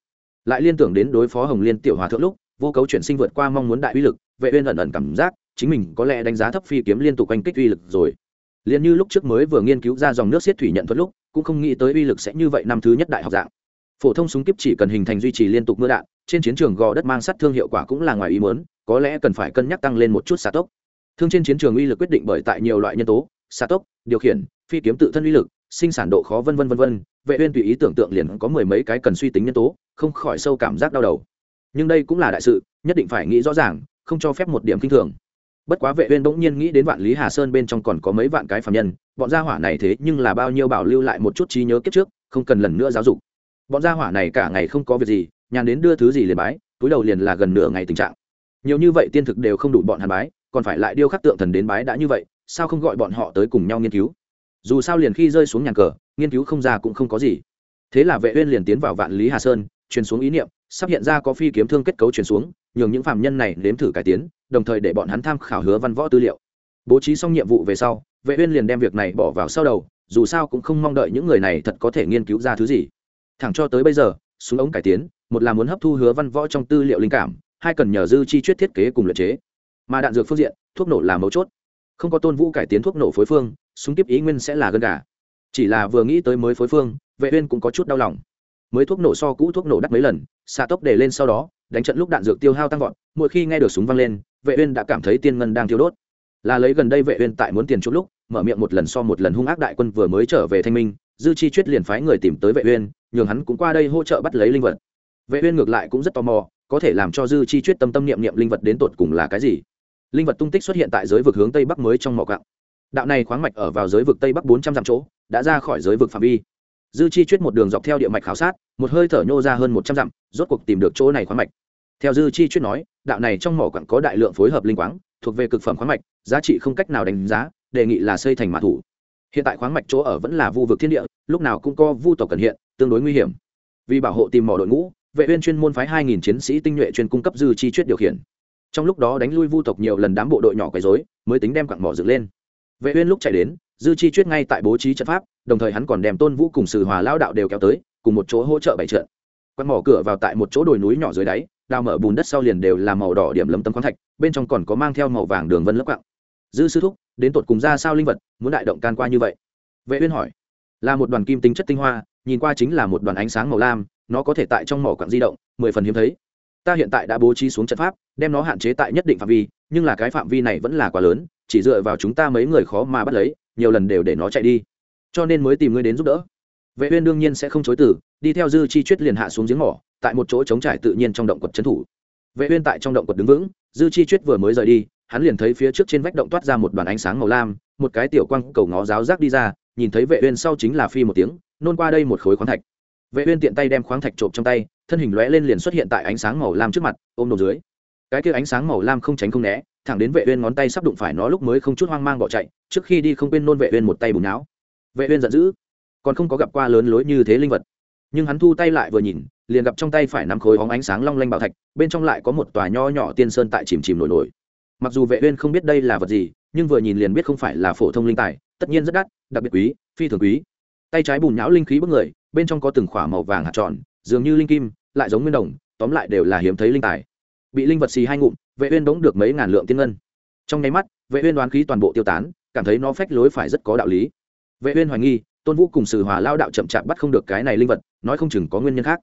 Lại liên tưởng đến đối phó hồng liên tiểu hòa thượng lúc, vô cấu chuyển sinh vượt qua mong muốn đại uy lực, vệ uyên ẩn ẩn cảm giác chính mình có lẽ đánh giá thấp phi kiếm liên tục quanh kích uy lực rồi. Liền như lúc trước mới vừa nghiên cứu ra dòng nước xiết thủy nhận thuật lúc, cũng không nghĩ tới uy lực sẽ như vậy năm thứ nhất đại học dạng. Phổ thông súng kiếp chỉ cần hình thành duy trì liên tục mưa đạn, trên chiến trường gò đất mang sát thương hiệu quả cũng là ngoài ý muốn, có lẽ cần phải cân nhắc tăng lên một chút xạ tốc. Thương trên chiến trường uy lực quyết định bởi tại nhiều loại nhân tố, xạ tốc, điều khiển, phi kiếm tự thân uy lực sinh sản độ khó vân vân vân vân, vệ uyên tùy ý tưởng tượng liền có mười mấy cái cần suy tính nhân tố, không khỏi sâu cảm giác đau đầu. Nhưng đây cũng là đại sự, nhất định phải nghĩ rõ ràng, không cho phép một điểm kinh thường. Bất quá vệ uyên bỗng nhiên nghĩ đến vạn lý hà sơn bên trong còn có mấy vạn cái phàm nhân, bọn gia hỏa này thế nhưng là bao nhiêu bảo lưu lại một chút trí nhớ kiếp trước, không cần lần nữa giáo dục. Bọn gia hỏa này cả ngày không có việc gì, nhàn đến đưa thứ gì liền bái, túi đầu liền là gần nửa ngày tình trạng. Nhiều như vậy tiên thực đều không đủ bọn hàn bái, còn phải lại điêu khắc tượng thần đến bái đã như vậy, sao không gọi bọn họ tới cùng nhau nghiên cứu? Dù sao liền khi rơi xuống nhà cờ, nghiên cứu không ra cũng không có gì. Thế là vệ uyên liền tiến vào vạn lý hà sơn, truyền xuống ý niệm, sắp hiện ra có phi kiếm thương kết cấu truyền xuống, nhường những phạm nhân này nếm thử cải tiến, đồng thời để bọn hắn tham khảo hứa văn võ tư liệu. Bố trí xong nhiệm vụ về sau, vệ uyên liền đem việc này bỏ vào sau đầu, dù sao cũng không mong đợi những người này thật có thể nghiên cứu ra thứ gì. Thẳng cho tới bây giờ, súng ống cải tiến, một là muốn hấp thu hứa văn võ trong tư liệu linh cảm, hai cần nhờ dư chi chuyết thiết kế cùng luyện chế. Mà đạn dược phương diện, thuốc nổ là mấu chốt. Không có tôn vũ cải tiến thuốc nổ phối phương súng tiếp ý nguyên sẽ là gân gà. Chỉ là vừa nghĩ tới mới phối phương, vệ uyên cũng có chút đau lòng. Mới thuốc nổ so cũ thuốc nổ đắt mấy lần, xạ tốc để lên sau đó, đánh trận lúc đạn dược tiêu hao tăng vọt, mỗi khi nghe được súng vang lên, vệ uyên đã cảm thấy tiên ngân đang thiêu đốt. Là lấy gần đây vệ uyên tại muốn tiền chút lúc, mở miệng một lần so một lần hung ác đại quân vừa mới trở về thanh minh, dư chi chuyết liền phái người tìm tới vệ uyên, nhường hắn cũng qua đây hỗ trợ bắt lấy linh vật. Vệ uyên ngược lại cũng rất tò mò, có thể làm cho dư chi chuyết tâm tâm niệm niệm linh vật đến tột cùng là cái gì. Linh vật tung tích xuất hiện tại giới vực hướng tây bắc mới trong mỏ cặng đạo này khoáng mạch ở vào giới vực tây bắc 400 dặm chỗ, đã ra khỏi giới vực phạm vi. Dư chi chuyết một đường dọc theo địa mạch khảo sát, một hơi thở nhô ra hơn 100 dặm, rốt cuộc tìm được chỗ này khoáng mạch. Theo dư chi chuyết nói, đạo này trong mỏ quặng có đại lượng phối hợp linh quáng, thuộc về cực phẩm khoáng mạch, giá trị không cách nào đánh giá, đề nghị là xây thành mã thủ. Hiện tại khoáng mạch chỗ ở vẫn là vu vực thiên địa, lúc nào cũng có vu tộc cần hiện, tương đối nguy hiểm. Vì bảo hộ tìm mỏ đội ngũ, vệ uyên chuyên môn phái 2.000 chiến sĩ tinh nhuệ chuyên cung cấp dư chi chuyết điều khiển. Trong lúc đó đánh lui vu tộc nhiều lần đám bộ đội nhỏ quấy rối, mới tính đem quặng mỏ dựng lên vệ uyên lúc chạy đến, dư chi chuyết ngay tại bố trí trận pháp, đồng thời hắn còn đem tôn vũ cùng sử hòa lao đạo đều kéo tới, cùng một chỗ hỗ trợ bảy trận. Quan mỏ cửa vào tại một chỗ đồi núi nhỏ dưới đáy, đào mở bùn đất sau liền đều là màu đỏ điểm lấm tấm khoáng thạch, bên trong còn có mang theo màu vàng đường vân lấp quặng dư sư thúc, đến tột cùng ra sao linh vật, muốn đại động can qua như vậy? Vệ uyên hỏi. Là một đoàn kim tinh chất tinh hoa, nhìn qua chính là một đoàn ánh sáng màu lam, nó có thể tại trong mỏ quặng di động, mười phần hiếm thấy. Ta hiện tại đã bố trí xuống trận pháp, đem nó hạn chế tại nhất định phạm vi, nhưng là cái phạm vi này vẫn là quá lớn chỉ dựa vào chúng ta mấy người khó mà bắt lấy, nhiều lần đều để nó chạy đi. Cho nên mới tìm ngươi đến giúp đỡ. Vệ uyên đương nhiên sẽ không chối từ, đi theo dư chi chuyết liền hạ xuống giếng mỏ, tại một chỗ trống trải tự nhiên trong động quật chấn thủ. Vệ uyên tại trong động quật đứng vững, dư chi chuyết vừa mới rời đi, hắn liền thấy phía trước trên vách động toát ra một đoàn ánh sáng màu lam, một cái tiểu quang cầu ngó giáo giác đi ra, nhìn thấy vệ uyên sau chính là phi một tiếng, nôn qua đây một khối khoáng thạch. Vệ uyên tiện tay đem khoáng thạch trộm trong tay, thân hình lóe lên liền xuất hiện tại ánh sáng màu lam trước mặt, ôm đầu dưới. Cái kia ánh sáng màu lam không tránh không né thẳng đến vệ uyên ngón tay sắp đụng phải nó lúc mới không chút hoang mang bỏ chạy, trước khi đi không quên nôn vệ uyên một tay bùn não vệ uyên giận dữ, còn không có gặp qua lớn lối như thế linh vật. Nhưng hắn thu tay lại vừa nhìn, liền gặp trong tay phải nắm khối óng ánh sáng long lanh bảo thạch, bên trong lại có một tòa nho nhỏ tiên sơn tại chìm chìm nổi nổi. Mặc dù vệ uyên không biết đây là vật gì, nhưng vừa nhìn liền biết không phải là phổ thông linh tài, tất nhiên rất đắt, đặc biệt quý, phi thường quý. Tay trái bùn nhão linh khí bức người, bên trong có từng khỏa màu vàng hạt tròn, dường như linh kim, lại giống nguyên đồng, tóm lại đều là hiếm thấy linh tài bị linh vật xì hai ngụm, vệ uyên đống được mấy ngàn lượng tiên ngân. Trong nháy mắt, vệ uyên đoán khí toàn bộ tiêu tán, cảm thấy nó phách lối phải rất có đạo lý. Vệ uyên hoài nghi, tôn vũ cùng sử hòa lao đạo chậm chạp bắt không được cái này linh vật, nói không chừng có nguyên nhân khác.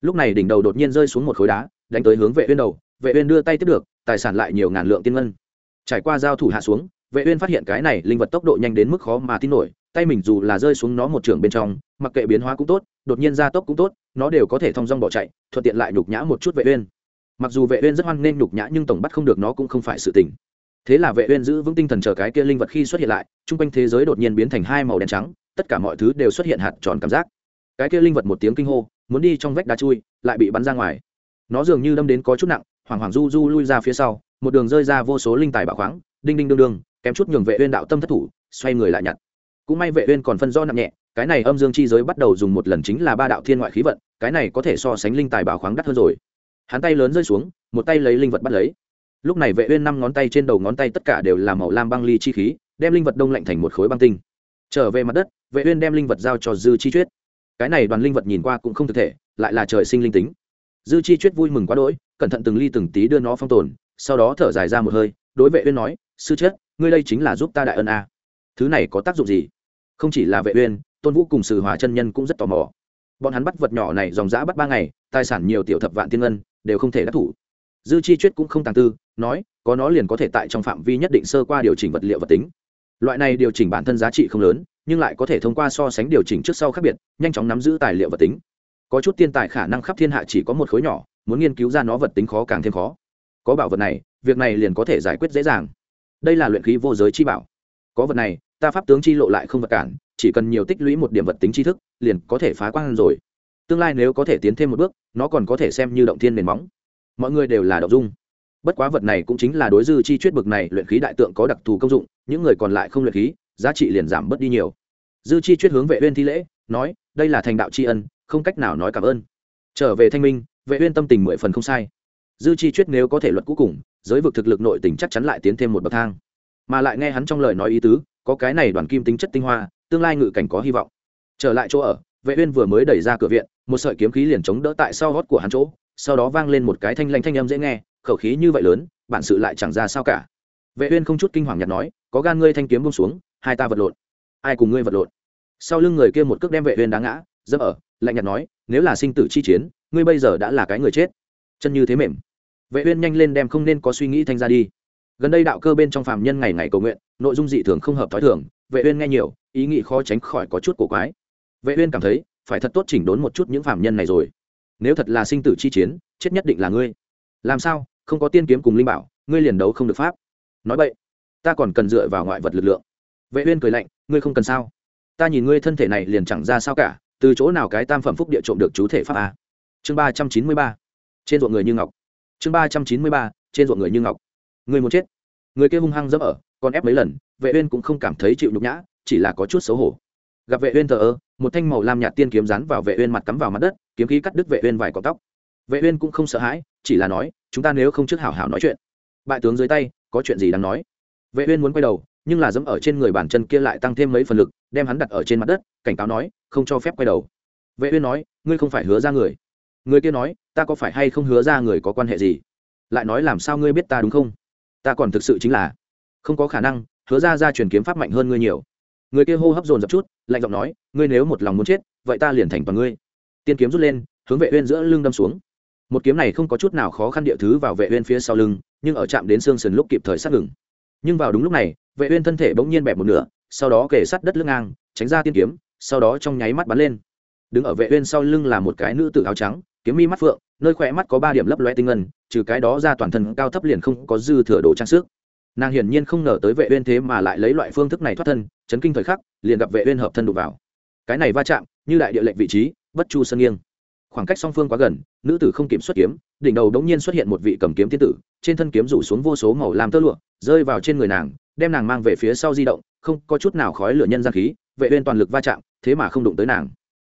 Lúc này đỉnh đầu đột nhiên rơi xuống một khối đá, đánh tới hướng vệ uyên đầu, vệ uyên đưa tay tiếp được, tài sản lại nhiều ngàn lượng tiên ngân. Trải qua giao thủ hạ xuống, vệ uyên phát hiện cái này linh vật tốc độ nhanh đến mức khó mà tin nổi, tay mình dù là rơi xuống nó một trường bên trong, mặc kệ biến hóa cũng tốt, đột nhiên gia tốc cũng tốt, nó đều có thể thông dong bỏ chạy, thuận tiện lại nhục nhã một chút vệ uyên mặc dù vệ uyên rất hoan nên nhục nhã nhưng tổng bắt không được nó cũng không phải sự tình. Thế là vệ uyên giữ vững tinh thần chờ cái kia linh vật khi xuất hiện lại trung quanh thế giới đột nhiên biến thành hai màu đen trắng, tất cả mọi thứ đều xuất hiện hạt tròn cảm giác. Cái kia linh vật một tiếng kinh hô, muốn đi trong vách đá chui, lại bị bắn ra ngoài. Nó dường như đâm đến có chút nặng hoàng hoàng du du lui ra phía sau, một đường rơi ra vô số linh tài bảo khoáng, đinh đinh đương đương, kém chút nhường vệ uyên đạo tâm thất thủ, xoay người lại nhặt. Cũng may vệ uyên còn phân do nặng nhẹ, cái này âm dương chi giới bắt đầu dùng một lần chính là ba đạo thiên ngoại khí vận, cái này có thể so sánh linh tài bảo khoáng đắt hơn rồi hắn tay lớn rơi xuống, một tay lấy linh vật bắt lấy. Lúc này vệ uyên năm ngón tay trên đầu ngón tay tất cả đều là màu lam băng ly chi khí, đem linh vật đông lạnh thành một khối băng tinh. Trở về mặt đất, vệ uyên đem linh vật giao cho dư chi chuyết cái này đoàn linh vật nhìn qua cũng không thực thể, lại là trời sinh linh tính. Dư chi chuyết vui mừng quá đỗi, cẩn thận từng ly từng tí đưa nó phong tồn, sau đó thở dài ra một hơi, đối vệ uyên nói, sư chết, ngươi đây chính là giúp ta đại ân a. Thứ này có tác dụng gì? Không chỉ là vệ uyên, tôn vũ cùng sử hòa chân nhân cũng rất tò mò. Bọn hắn bắt vật nhỏ này dòng dã bắt ba ngày, tài sản nhiều tiểu thập vạn tiên ngân đều không thể đắc thủ. Dư chi chuyết cũng không tàng tư, nói, có nó liền có thể tại trong phạm vi nhất định sơ qua điều chỉnh vật liệu vật tính. Loại này điều chỉnh bản thân giá trị không lớn, nhưng lại có thể thông qua so sánh điều chỉnh trước sau khác biệt, nhanh chóng nắm giữ tài liệu vật tính. Có chút tiên tài khả năng khắp thiên hạ chỉ có một khối nhỏ, muốn nghiên cứu ra nó vật tính khó càng thêm khó. Có bảo vật này, việc này liền có thể giải quyết dễ dàng. Đây là luyện khí vô giới chi bảo. Có vật này, ta pháp tướng chi lộ lại không vật cản, chỉ cần nhiều tích lũy một điểm vật tính tri thức, liền có thể phá quan rồi tương lai nếu có thể tiến thêm một bước, nó còn có thể xem như động thiên nền móng. Mọi người đều là đậu dung. Bất quá vật này cũng chính là đối dư chi chuyết bực này, luyện khí đại tượng có đặc thù công dụng, những người còn lại không luyện khí, giá trị liền giảm bớt đi nhiều. Dư chi chuyết hướng vệ uyên thi lễ, nói, đây là thành đạo tri ân, không cách nào nói cảm ơn. Trở về thanh minh, vệ uyên tâm tình mười phần không sai. Dư chi chuyết nếu có thể luật cũ cùng, giới vực thực lực nội tình chắc chắn lại tiến thêm một bậc thang. Mà lại nghe hắn trong lời nói ý tứ, có cái này đoàn kim tính chất tinh hoa, tương lai ngự cảnh có hy vọng. Trở lại chỗ ở, vệ uyên vừa mới đẩy ra cửa viện một sợi kiếm khí liền chống đỡ tại sau gót của hắn chỗ, sau đó vang lên một cái thanh lanh thanh âm dễ nghe, khẩu khí như vậy lớn, bản sự lại chẳng ra sao cả. Vệ uyên không chút kinh hoàng nhặt nói, có gan ngươi thanh kiếm buông xuống, hai ta vật lộn. Ai cùng ngươi vật lộn? Sau lưng người kia một cước đem vệ uyên đá ngã, dẫm ở, lạnh nhạt nói, nếu là sinh tử chi chiến, ngươi bây giờ đã là cái người chết. Chân như thế mềm. Vệ uyên nhanh lên đem không nên có suy nghĩ thanh ra đi. Gần đây đạo cơ bên trong phàm nhân ngày ngày cầu nguyện, nội dung dị thường không hợp thói thường, vệ uyên nghe nhiều, ý nghĩ khó tránh khỏi có chút cổ quái. Vệ uyên cảm thấy phải thật tốt chỉnh đốn một chút những phạm nhân này rồi. Nếu thật là sinh tử chi chiến, chết nhất định là ngươi. Làm sao? Không có tiên kiếm cùng linh bảo, ngươi liền đấu không được pháp. Nói vậy ta còn cần dựa vào ngoại vật lực lượng. Vệ uyên cười lạnh, ngươi không cần sao? Ta nhìn ngươi thân thể này liền chẳng ra sao cả, từ chỗ nào cái tam phẩm phúc địa trộm được chú thể pháp a chương ba trăm chín mươi ba. Trên ruộng người như ngọc. Chương ba trăm chín mươi ba, trên ruộng người như ngọc. Người muốn chết. Người kia hung hăng dẫm ở, còn ép mấy lần, vệ uyên cũng không cảm thấy chịu nhục nhã, chỉ là có chút xấu hổ gặp vệ uyên thờ ơ, một thanh màu lam nhạt tiên kiếm rán vào vệ uyên mặt cắm vào mặt đất, kiếm khí cắt đứt vệ uyên vài cọng tóc. Vệ uyên cũng không sợ hãi, chỉ là nói, chúng ta nếu không trước hảo hảo nói chuyện. Bại tướng dưới tay, có chuyện gì đáng nói? Vệ uyên muốn quay đầu, nhưng là dẫm ở trên người bàn chân kia lại tăng thêm mấy phần lực, đem hắn đặt ở trên mặt đất, cảnh cáo nói, không cho phép quay đầu. Vệ uyên nói, ngươi không phải hứa ra người. Người kia nói, ta có phải hay không hứa ra người có quan hệ gì? Lại nói, làm sao ngươi biết ta đúng không? Ta còn thực sự chính là không có khả năng, hứa ra ra truyền kiếm pháp mạnh hơn ngươi nhiều người kia hô hấp dồn dập chút, lạnh giọng nói, ngươi nếu một lòng muốn chết, vậy ta liền thành toàn ngươi. Tiên kiếm rút lên, hướng vệ uyên giữa lưng đâm xuống. Một kiếm này không có chút nào khó khăn địa thứ vào vệ uyên phía sau lưng, nhưng ở chạm đến xương sườn lúc kịp thời sát ngừng. Nhưng vào đúng lúc này, vệ uyên thân thể bỗng nhiên bẹp một nửa, sau đó kề sát đất lưng ngang, tránh ra tiên kiếm, sau đó trong nháy mắt bắn lên. Đứng ở vệ uyên sau lưng là một cái nữ tử áo trắng, kiếm mi mắt phượng, nơi khỏe mắt có ba điểm lấp loe tinh ngân, trừ cái đó ra toàn thân cao thấp liền không có dư thừa đồ trang sức nàng hiển nhiên không ngờ tới vệ uyên thế mà lại lấy loại phương thức này thoát thân, chấn kinh thời khắc, liền gặp vệ uyên hợp thân đụng vào. Cái này va chạm, như đại địa lệnh vị trí, bất chu sơn nghiêng. Khoảng cách song phương quá gần, nữ tử không kiểm soát kiếm, đỉnh đầu đống nhiên xuất hiện một vị cầm kiếm tiên tử, trên thân kiếm rủ xuống vô số màu làm tơ lụa, rơi vào trên người nàng, đem nàng mang về phía sau di động, không có chút nào khói lửa nhân gian khí, vệ uyên toàn lực va chạm, thế mà không đụng tới nàng.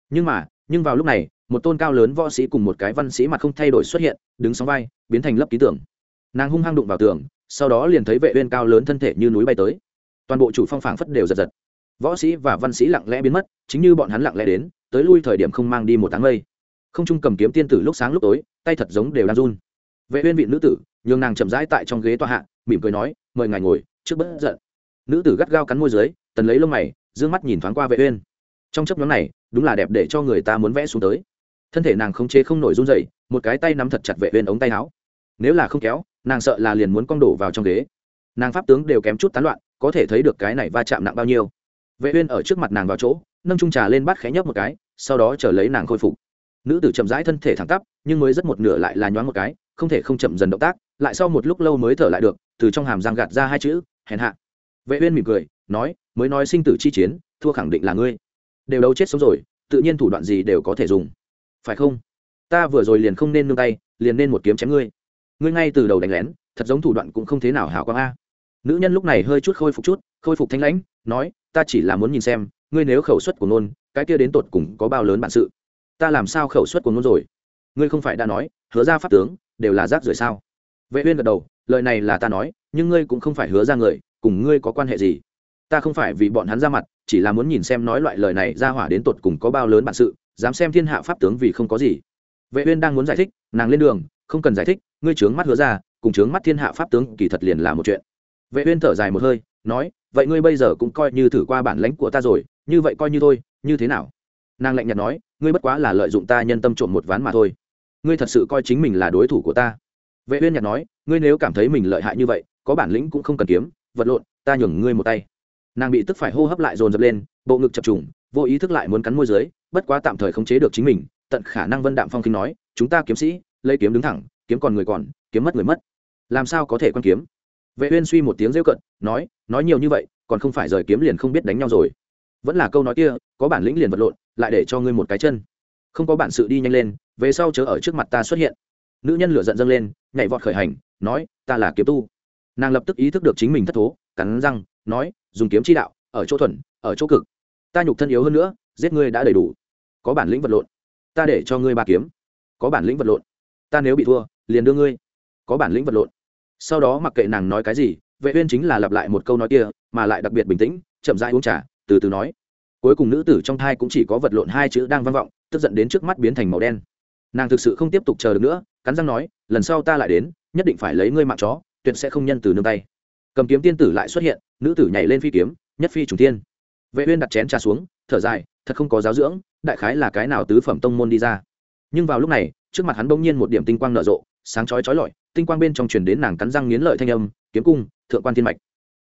Nhưng mà, nhưng vào lúc này, một tôn cao lớn võ sĩ cùng một cái văn sĩ mặt không thay đổi xuất hiện, đứng sóng vai, biến thành lấp ký tưởng. Nàng hung hăng đụng vào tường sau đó liền thấy vệ uyên cao lớn thân thể như núi bay tới. Toàn bộ chủ phong phảng phất đều giật giật. Võ sĩ và văn sĩ lặng lẽ biến mất, chính như bọn hắn lặng lẽ đến, tới lui thời điểm không mang đi một tháng mây. Không trung cầm kiếm tiên tử lúc sáng lúc tối, tay thật giống đều đang run. Vệ uyên vị nữ tử, nhường nàng chậm rãi tại trong ghế tòa hạ, mỉm cười nói, mời ngài ngồi, trước bất giận. Nữ tử gắt gao cắn môi dưới, tần lấy lông mày, dương mắt nhìn thoáng qua vệ uyên. Trong chớp nhóm này, đúng là đẹp để cho người ta muốn vẽ xuống tới. Thân thể nàng không chế không nổi run rẩy, một cái tay nắm thật chặt vệ uyên ống tay áo. Nếu là không kéo nàng sợ là liền muốn cong đổ vào trong ghế. Nàng pháp tướng đều kém chút tán loạn, có thể thấy được cái này va chạm nặng bao nhiêu. Vệ uyên ở trước mặt nàng vào chỗ, nâng chung trà lên bắt khẽ nhấp một cái, sau đó chờ lấy nàng khôi phục. Nữ tử chậm rãi thân thể thẳng tắp, nhưng mới rất một nửa lại là nhoáng một cái, không thể không chậm dần động tác, lại sau một lúc lâu mới thở lại được, từ trong hàm răng gạt ra hai chữ, hèn hạ. Vệ uyên mỉm cười, nói, mới nói sinh tử chi chiến, thua khẳng định là ngươi. Đều đấu chết sống rồi, tự nhiên thủ đoạn gì đều có thể dùng. Phải không? Ta vừa rồi liền không nên nương tay, liền nên một kiếm chém ngươi ngươi ngay từ đầu đánh lén, thật giống thủ đoạn cũng không thế nào hảo quang a. Nữ nhân lúc này hơi chút khôi phục chút, khôi phục thanh lãnh, nói, ta chỉ là muốn nhìn xem, ngươi nếu khẩu suất của nôn cái kia đến tột cùng có bao lớn bản sự? Ta làm sao khẩu suất của nôn rồi? Ngươi không phải đã nói, hứa ra pháp tướng, đều là rác rưởi sao? Vệ uyên gật đầu, lời này là ta nói, nhưng ngươi cũng không phải hứa ra người, cùng ngươi có quan hệ gì? Ta không phải vì bọn hắn ra mặt, chỉ là muốn nhìn xem nói loại lời này ra hỏa đến tột cùng có bao lớn bản sự, dám xem thiên hạ pháp tướng vì không có gì. Vệ uyên đang muốn giải thích, nàng lên đường không cần giải thích, ngươi trướng mắt hứa ra, cùng trướng mắt thiên hạ pháp tướng kỳ thật liền là một chuyện. Vệ uyên thở dài một hơi, nói, vậy ngươi bây giờ cũng coi như thử qua bản lãnh của ta rồi, như vậy coi như thôi, như thế nào? Nàng lạnh nhạt nói, ngươi bất quá là lợi dụng ta nhân tâm trộm một ván mà thôi. Ngươi thật sự coi chính mình là đối thủ của ta. Vệ uyên nhạt nói, ngươi nếu cảm thấy mình lợi hại như vậy, có bản lĩnh cũng không cần kiếm, vật lộn, ta nhường ngươi một tay. Nàng bị tức phải hô hấp lại dồn dập lên, bộ ngực chập trùng, vô ý thức lại muốn cắn môi dưới, bất quá tạm thời không chế được chính mình, tận khả năng vân đạm phong kinh nói, chúng ta kiếm sĩ lấy kiếm đứng thẳng, kiếm còn người còn, kiếm mất người mất. Làm sao có thể quan kiếm? Vệ uyên suy một tiếng rêu cận nói nói nhiều như vậy, còn không phải rời kiếm liền không biết đánh nhau rồi. Vẫn là câu nói kia, có bản lĩnh liền vật lộn, lại để cho ngươi một cái chân. Không có bản sự đi nhanh lên, về sau chớ ở trước mặt ta xuất hiện. Nữ nhân lửa giận dâng lên, nhảy vọt khởi hành, nói, ta là kiếm tu. Nàng lập tức ý thức được chính mình thất thố, cắn răng, nói, dùng kiếm chi đạo, ở chỗ thuần, ở chỗ cực. Ta nhục thân yếu hơn nữa, giết ngươi đã đầy đủ. Có bản lĩnh vật lộn, ta để cho ngươi ba kiếm. Có bản lĩnh vật lộn ta nếu bị thua, liền đưa ngươi. Có bản lĩnh vật lộn. Sau đó mặc kệ nàng nói cái gì, vệ uyên chính là lặp lại một câu nói kia, mà lại đặc biệt bình tĩnh, chậm rãi uống trà, từ từ nói. Cuối cùng nữ tử trong thai cũng chỉ có vật lộn hai chữ đang vang vọng, tức giận đến trước mắt biến thành màu đen. Nàng thực sự không tiếp tục chờ được nữa, cắn răng nói, lần sau ta lại đến, nhất định phải lấy ngươi mạng chó, tuyệt sẽ không nhân từ nương tay. Cầm kiếm tiên tử lại xuất hiện, nữ tử nhảy lên phi kiếm, nhất phi trùng tiên vệ uyên đặt chén trà xuống, thở dài, thật không có giáo dưỡng, đại khái là cái nào tứ phẩm tông môn đi ra nhưng vào lúc này, trước mặt hắn bỗng nhiên một điểm tinh quang nở rộ, sáng chói chói lọi, tinh quang bên trong truyền đến nàng cắn răng nghiến lợi thanh âm, kiếm cung, thượng quan thiên mạch.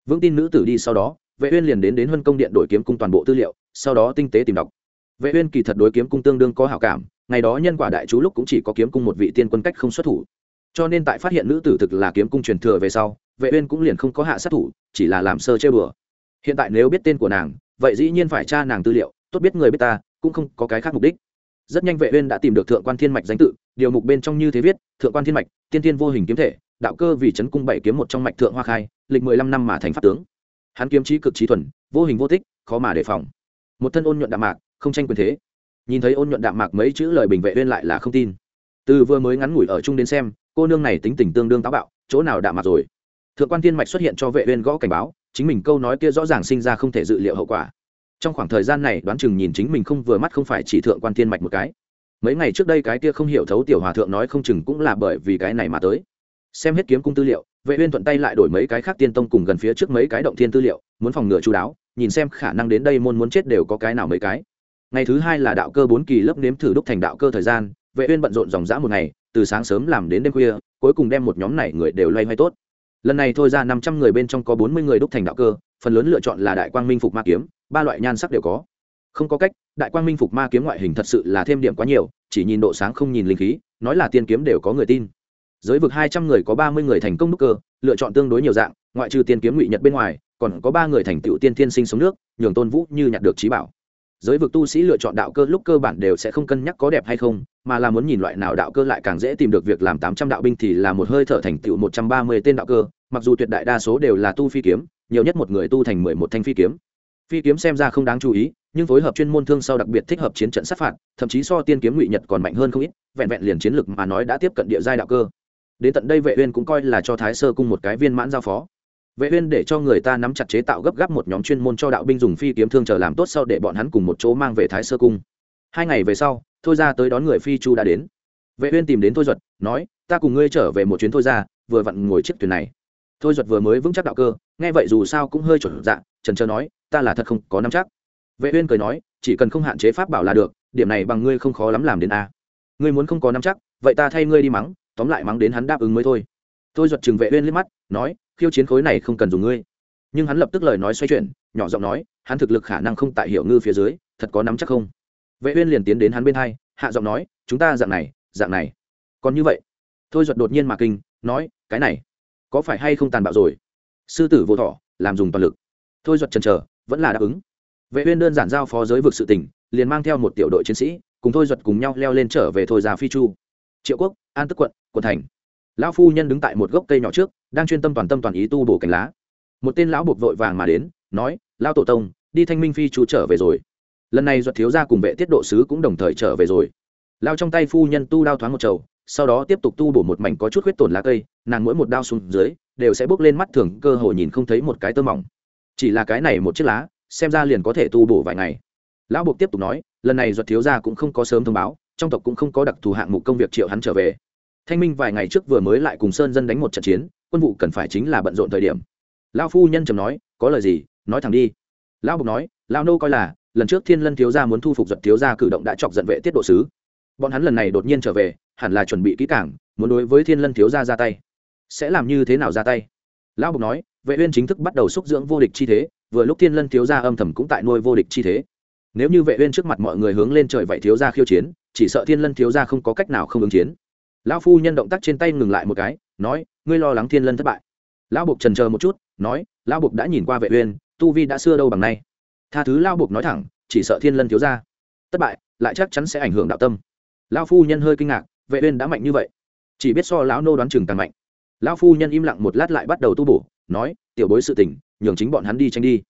Vững tin nữ tử đi sau đó, vệ uyên liền đến đến huân công điện đổi kiếm cung toàn bộ tư liệu, sau đó tinh tế tìm đọc. Vệ uyên kỳ thật đối kiếm cung tương đương có hảo cảm, ngày đó nhân quả đại chú lúc cũng chỉ có kiếm cung một vị tiên quân cách không xuất thủ. Cho nên tại phát hiện nữ tử thực là kiếm cung truyền thừa về sau, vệ uyên cũng liền không có hạ sát thủ, chỉ là làm sơ chơi bừa hiện tại nếu biết tên của nàng, vậy dĩ nhiên phải tra nàng tư liệu, tốt biết người biết ta, cũng không có cái khác mục đích rất nhanh vệ uyên đã tìm được thượng quan thiên mạch danh tự, điều mục bên trong như thế viết, thượng quan thiên mạch, tiên tiên vô hình kiếm thể, đạo cơ vì chấn cung bảy kiếm một trong mạch thượng hoa khai, lịch 15 năm mà thành pháp tướng. Hắn kiếm trí cực trí thuần, vô hình vô tích, khó mà đề phòng. Một thân ôn nhuận đạm mạc, không tranh quyền thế. Nhìn thấy ôn nhuận đạm mạc mấy chữ lời bình vệ uyên lại là không tin. Từ vừa mới ngắn ngủi ở chung đến xem, cô nương này tính tình tương đương táo bạo, chỗ nào đạm mạc rồi? Thượng quan thiên mạch xuất hiện cho vệ uyên gõ cảnh báo, chính mình câu nói kia rõ ràng sinh ra không thể dự liệu hậu quả trong khoảng thời gian này đoán chừng nhìn chính mình không vừa mắt không phải chỉ thượng quan thiên mạch một cái. Mấy ngày trước đây cái kia không hiểu thấu tiểu hòa thượng nói không chừng cũng là bởi vì cái này mà tới. Xem hết kiếm cung tư liệu, vệ uyên thuận tay lại đổi mấy cái khác tiên tông cùng gần phía trước mấy cái động thiên tư liệu, muốn phòng ngừa chú đáo, nhìn xem khả năng đến đây môn muốn chết đều có cái nào mấy cái. Ngày thứ hai là đạo cơ bốn kỳ lớp nếm thử đúc thành đạo cơ thời gian, vệ uyên bận rộn dòng dã một ngày, từ sáng sớm làm đến đêm khuya, cuối cùng đem một nhóm này người đều loay hoay tốt. Lần này thôi ra 500 người bên trong có 40 người đúc thành đạo cơ, phần lớn lựa chọn là đại quang minh phục ma kiếm ba loại nhan sắc đều có. Không có cách, đại quang minh phục ma kiếm ngoại hình thật sự là thêm điểm quá nhiều, chỉ nhìn độ sáng không nhìn linh khí, nói là tiên kiếm đều có người tin. Giới vực hai trăm người có ba mươi người thành công đúc cơ, lựa chọn tương đối nhiều dạng, ngoại trừ tiên kiếm ngụy nhật bên ngoài, còn có ba người thành tựu tiên tiên sinh sống nước, nhường tôn vũ như nhặt được trí bảo. Giới vực tu sĩ lựa chọn đạo cơ lúc cơ bản đều sẽ không cân nhắc có đẹp hay không, mà là muốn nhìn loại nào đạo cơ lại càng dễ tìm được việc làm tám trăm đạo binh thì là một hơi thở thành tựu một trăm ba mươi tên đạo cơ, mặc dù tuyệt đại đa số đều là tu phi kiếm, nhiều nhất một người tu thành mười một thanh phi kiếm phi kiếm xem ra không đáng chú ý, nhưng phối hợp chuyên môn thương sau đặc biệt thích hợp chiến trận sát phạt, thậm chí so tiên kiếm ngụy nhật còn mạnh hơn không ít, vẹn vẹn liền chiến lực mà nói đã tiếp cận địa giai đạo cơ. Đến tận đây vệ uyên cũng coi là cho thái sơ cung một cái viên mãn giao phó. Vệ uyên để cho người ta nắm chặt chế tạo gấp gáp một nhóm chuyên môn cho đạo binh dùng phi kiếm thương chờ làm tốt sau để bọn hắn cùng một chỗ mang về thái sơ cung. Hai ngày về sau, thôi ra tới đón người phi chu đã đến. Vệ uyên tìm đến thôi duật, nói, ta cùng ngươi trở về một chuyến thôi ra, vừa vặn ngồi chiếc thuyền này thôi duật vừa mới vững chắc đạo cơ, nghe vậy dù sao cũng hơi chuẩn dạ trần trờ nói, ta là thật không có nắm chắc. Vệ uyên cười nói, chỉ cần không hạn chế pháp bảo là được, điểm này bằng ngươi không khó lắm làm đến a. Ngươi muốn không có nắm chắc, vậy ta thay ngươi đi mắng, tóm lại mắng đến hắn đáp ứng mới thôi. Thôi duật chừng vệ uyên liếc mắt, nói, khiêu chiến khối này không cần dùng ngươi. Nhưng hắn lập tức lời nói xoay chuyển, nhỏ giọng nói, hắn thực lực khả năng không tại hiểu ngư phía dưới, thật có nắm chắc không? Vệ uyên liền tiến đến hắn bên hai, hạ giọng nói, chúng ta dạng này dạng này. Còn như vậy. Thôi duật đột nhiên mà kinh, nói, cái này có phải hay không tàn bạo rồi? Sư tử vô thọ, làm dùng toàn lực. Thôi giật chần chờ, vẫn là đáp ứng. Vệ uyên đơn giản giao phó giới vực sự tình, liền mang theo một tiểu đội chiến sĩ, cùng thôi giật cùng nhau leo lên trở về thôi già phi chu. Triệu quốc, an tức quận quận thành. Lão phu nhân đứng tại một gốc cây nhỏ trước, đang chuyên tâm toàn tâm toàn ý tu bổ cành lá. Một tên lão buộc vội vàng mà đến, nói, lão tổ tông, đi thanh minh phi chu trở về rồi. Lần này duật thiếu gia cùng vệ tiết độ sứ cũng đồng thời trở về rồi. Lao trong tay phu nhân tu đao thoáng một trầu sau đó tiếp tục tu bổ một mảnh có chút huyết tổn lá cây nàng mỗi một đao xuống dưới, đều sẽ bước lên mắt thường, cơ hội nhìn không thấy một cái tơ mỏng. Chỉ là cái này một chiếc lá, xem ra liền có thể tu bổ vài ngày. Lão buộc tiếp tục nói, lần này duật thiếu gia cũng không có sớm thông báo, trong tộc cũng không có đặc thù hạng mục công việc triệu hắn trở về. Thanh minh vài ngày trước vừa mới lại cùng sơn dân đánh một trận chiến, quân vụ cần phải chính là bận rộn thời điểm. Lao phu nhân trầm nói, có lời gì, nói thẳng đi. Lão bục nói lao nô coi là, lần trước thiên lân thiếu gia muốn thu phục giật thiếu gia cử động đã chọc giận vệ tiết độ sứ. Bọn hắn lần này đột nhiên trở về, hẳn là chuẩn bị kỹ cảng muốn đối với thiên lân thiếu gia ra tay sẽ làm như thế nào ra tay? Lão bục nói, vệ uyên chính thức bắt đầu xúc dưỡng vô địch chi thế, vừa lúc thiên lân thiếu gia âm thầm cũng tại nuôi vô địch chi thế. Nếu như vệ uyên trước mặt mọi người hướng lên trời vậy thiếu gia khiêu chiến, chỉ sợ thiên lân thiếu gia không có cách nào không ứng chiến. Lão phu nhân động tác trên tay ngừng lại một cái, nói, ngươi lo lắng thiên lân thất bại. Lão bục trần chờ một chút, nói, lão bục đã nhìn qua vệ uyên, tu vi đã xưa đâu bằng nay. Tha thứ lão bục nói thẳng, chỉ sợ thiên lân thiếu gia thất bại, lại chắc chắn sẽ ảnh hưởng đạo tâm. Lão phu nhân hơi kinh ngạc, vệ uyên đã mạnh như vậy. Chỉ biết so lão nô đoán chừng càng mạnh lão phu nhân im lặng một lát lại bắt đầu tu bổ, nói, tiểu bối sự tình, nhường chính bọn hắn đi tranh đi.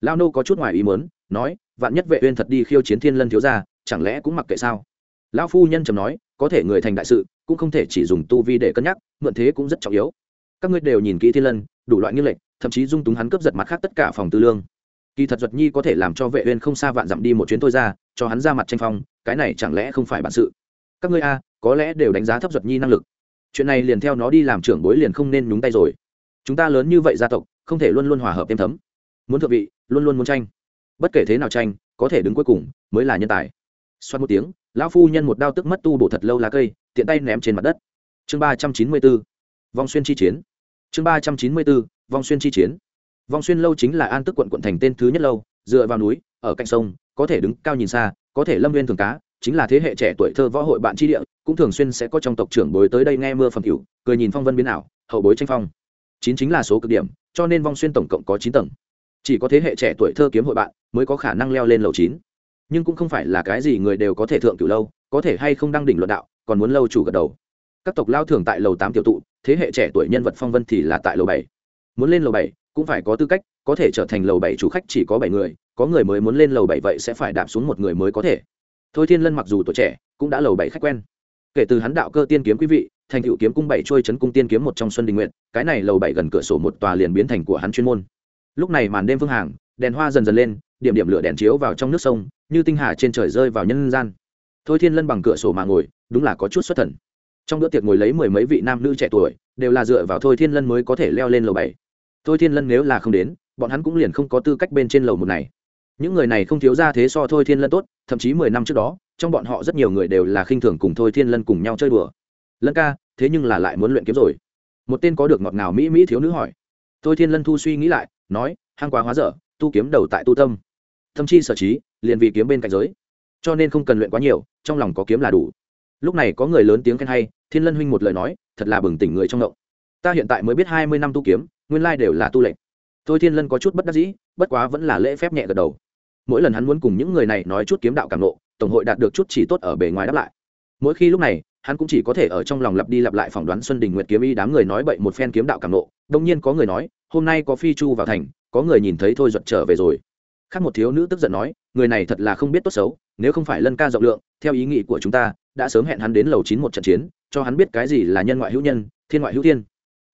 Lão nô có chút ngoài ý muốn, nói, vạn nhất vệ uyên thật đi khiêu chiến thiên lân thiếu gia, chẳng lẽ cũng mặc kệ sao? Lão phu nhân trầm nói, có thể người thành đại sự, cũng không thể chỉ dùng tu vi để cân nhắc, mượn thế cũng rất trọng yếu. Các ngươi đều nhìn kỹ thiên lân, đủ loại nghiêng lệch, thậm chí dung túng hắn cướp giật mặt khác tất cả phòng tư lương. Kỳ thật duật nhi có thể làm cho vệ uyên không xa vạn dặm đi một chuyến thôi ra, cho hắn ra mặt tranh phong, cái này chẳng lẽ không phải bản sự? Các ngươi a, có lẽ đều đánh giá thấp duật nhi năng lực chuyện này liền theo nó đi làm trưởng bối liền không nên nhúng tay rồi. Chúng ta lớn như vậy gia tộc, không thể luôn luôn hòa hợp êm thấm. Muốn thượng vị, luôn luôn muốn tranh. Bất kể thế nào tranh, có thể đứng cuối cùng, mới là nhân tài. Xoát một tiếng, lão phu nhân một đao tức mất tu bổ thật lâu lá cây, tiện tay ném trên mặt đất. Chương ba trăm chín mươi b ố vong xuyên chi chiến. Chương ba trăm chín mươi b ố vong xuyên chi chiến. Vong xuyên lâu chính là an tức quận quận thành tên thứ nhất lâu, dựa vào núi, ở cạnh sông, có thể đứng cao nhìn xa, có thể lâm viên thường cá chính là thế hệ trẻ tuổi thơ võ hội bạn tri địa, cũng thường xuyên sẽ có trong tộc trưởng bối tới đây nghe mưa phẩm cửu cười nhìn phong vân biến ảo, hậu bối tranh phong. Chín chính là số cực điểm, cho nên vong xuyên tổng cộng có chín tầng. Chỉ có thế hệ trẻ tuổi thơ kiếm hội bạn mới có khả năng leo lên lầu chín. Nhưng cũng không phải là cái gì người đều có thể thượng cửu lâu, có thể hay không đăng đỉnh luận đạo, còn muốn lâu chủ gật đầu. Các tộc lao thường tại lầu tám tiểu tụ, thế hệ trẻ tuổi nhân vật phong vân thì là tại lầu bảy. Muốn lên lầu bảy, cũng phải có tư cách, có thể trở thành lầu bảy chủ khách chỉ có bảy người, có người mới muốn lên lầu bảy vậy sẽ phải đạp xuống một người mới có thể thôi thiên lân mặc dù tuổi trẻ, cũng đã lầu bảy khách quen. Kể từ hắn đạo cơ tiên kiếm quý vị, thành cựu kiếm cung bảy trôi chấn cung tiên kiếm một trong xuân đình nguyện cái này lầu bảy gần cửa sổ một tòa liền biến thành của hắn chuyên môn. Lúc này màn đêm phương hàng, đèn hoa dần dần lên, điểm điểm lửa đèn chiếu vào trong nước sông, như tinh hà trên trời rơi vào nhân gian. Thôi thiên lân bằng cửa sổ mà ngồi, đúng là có chút xuất thần. Trong bữa tiệc ngồi lấy mười mấy vị nam nữ trẻ tuổi, đều là dựa vào thôi thiên lân mới có thể leo lên lầu bảy. Thôi thiên lân nếu là không đến, bọn hắn cũng liền không có tư cách bên trên lầu một này những người này không thiếu ra thế so thôi thiên lân tốt, thậm chí mười năm trước đó, trong bọn họ rất nhiều người đều là khinh thường cùng thôi thiên lân cùng nhau chơi đùa. Lân ca, thế nhưng là lại muốn luyện kiếm rồi. Một tên có được ngọt ngào mỹ mỹ thiếu nữ hỏi. Thôi thiên lân thu suy nghĩ lại, nói, hang quá hóa dở, tu kiếm đầu tại tu tâm. Thậm chi sở trí, liền vì kiếm bên cạnh giới. Cho nên không cần luyện quá nhiều, trong lòng có kiếm là đủ. Lúc này có người lớn tiếng khen hay, thiên lân huynh một lời nói, thật là bừng tỉnh người trong động ta hiện tại mới biết hai mươi năm tu kiếm, nguyên lai đều là tu lệnh. Thôi thiên lân có chút bất đắc dĩ, bất quá vẫn là lễ phép nhẹ gật đầu mỗi lần hắn muốn cùng những người này nói chút kiếm đạo cảm nộ, tổng hội đạt được chút chỉ tốt ở bề ngoài đáp lại. Mỗi khi lúc này, hắn cũng chỉ có thể ở trong lòng lặp đi lặp lại phỏng đoán xuân đình nguyệt kiếm y đám người nói bậy một phen kiếm đạo cảm nộ. Đông nhiên có người nói, hôm nay có phi chu vào thành, có người nhìn thấy thôi giật trở về rồi. Khác một thiếu nữ tức giận nói, người này thật là không biết tốt xấu, nếu không phải lân ca rộng lượng, theo ý nghĩ của chúng ta, đã sớm hẹn hắn đến lầu chín một trận chiến, cho hắn biết cái gì là nhân ngoại hữu nhân, thiên ngoại hữu thiên.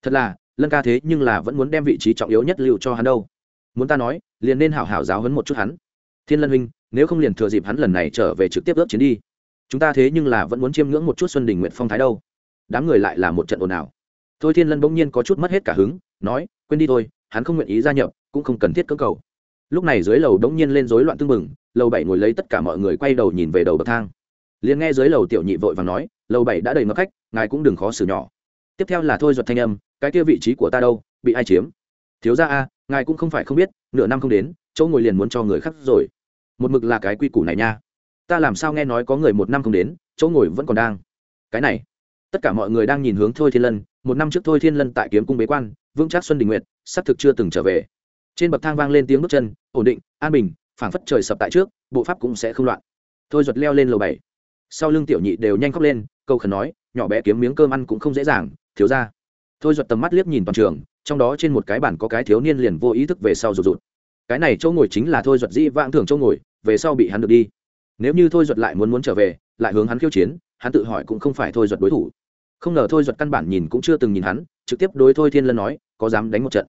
Thật là, lân ca thế nhưng là vẫn muốn đem vị trí trọng yếu nhất lưu cho hắn đâu. Muốn ta nói, liền nên hảo hảo giáo hấn một chút hắn thiên lân huynh, nếu không liền thừa dịp hắn lần này trở về trực tiếp ướp chiến đi. Chúng ta thế nhưng là vẫn muốn chiêm ngưỡng một chút xuân đình nguyện phong thái đâu. Đám người lại là một trận ồn ào. Thôi thiên lân bỗng nhiên có chút mất hết cả hứng, nói, quên đi thôi, hắn không nguyện ý gia nhập, cũng không cần thiết cơ cầu. Lúc này dưới lầu bỗng nhiên lên rối loạn tưng bừng, lầu bảy ngồi lấy tất cả mọi người quay đầu nhìn về đầu bậc thang. Liền nghe dưới lầu tiểu nhị vội và nói, lầu bảy đã đầy ngập khách, ngài cũng đừng khó xử nhỏ. Tiếp theo là thôi giật thanh âm, cái kia vị trí của ta đâu, bị ai chiếm? Thiếu ra a, ngài cũng không phải không biết, nửa năm không đến, chỗ ngồi liền muốn cho người khác rồi một mực là cái quy củ này nha. Ta làm sao nghe nói có người một năm không đến, chỗ ngồi vẫn còn đang. Cái này, tất cả mọi người đang nhìn hướng thôi thiên lân, một năm trước thôi thiên lân tại kiếm cung bế quan, vững chắc xuân đình nguyệt xác thực chưa từng trở về. Trên bậc thang vang lên tiếng bước chân, ổn định, an bình, phảng phất trời sập tại trước, bộ pháp cũng sẽ không loạn. Thôi giật leo lên lầu bảy. Sau lưng tiểu nhị đều nhanh khóc lên, câu khẩn nói, nhỏ bé kiếm miếng cơm ăn cũng không dễ dàng, thiếu ra. Thôi giật tầm mắt liếc nhìn toàn trường, trong đó trên một cái bản có cái thiếu niên liền vô ý thức về sau rụt rụt. Cái này chỗ ngồi chính là thôi giật dĩ vãng thường chỗ ngồi về sau bị hắn được đi. Nếu như thôi duật lại muốn muốn trở về, lại hướng hắn khiêu chiến, hắn tự hỏi cũng không phải thôi duật đối thủ. Không ngờ thôi duật căn bản nhìn cũng chưa từng nhìn hắn, trực tiếp đối thôi thiên lân nói, có dám đánh một trận?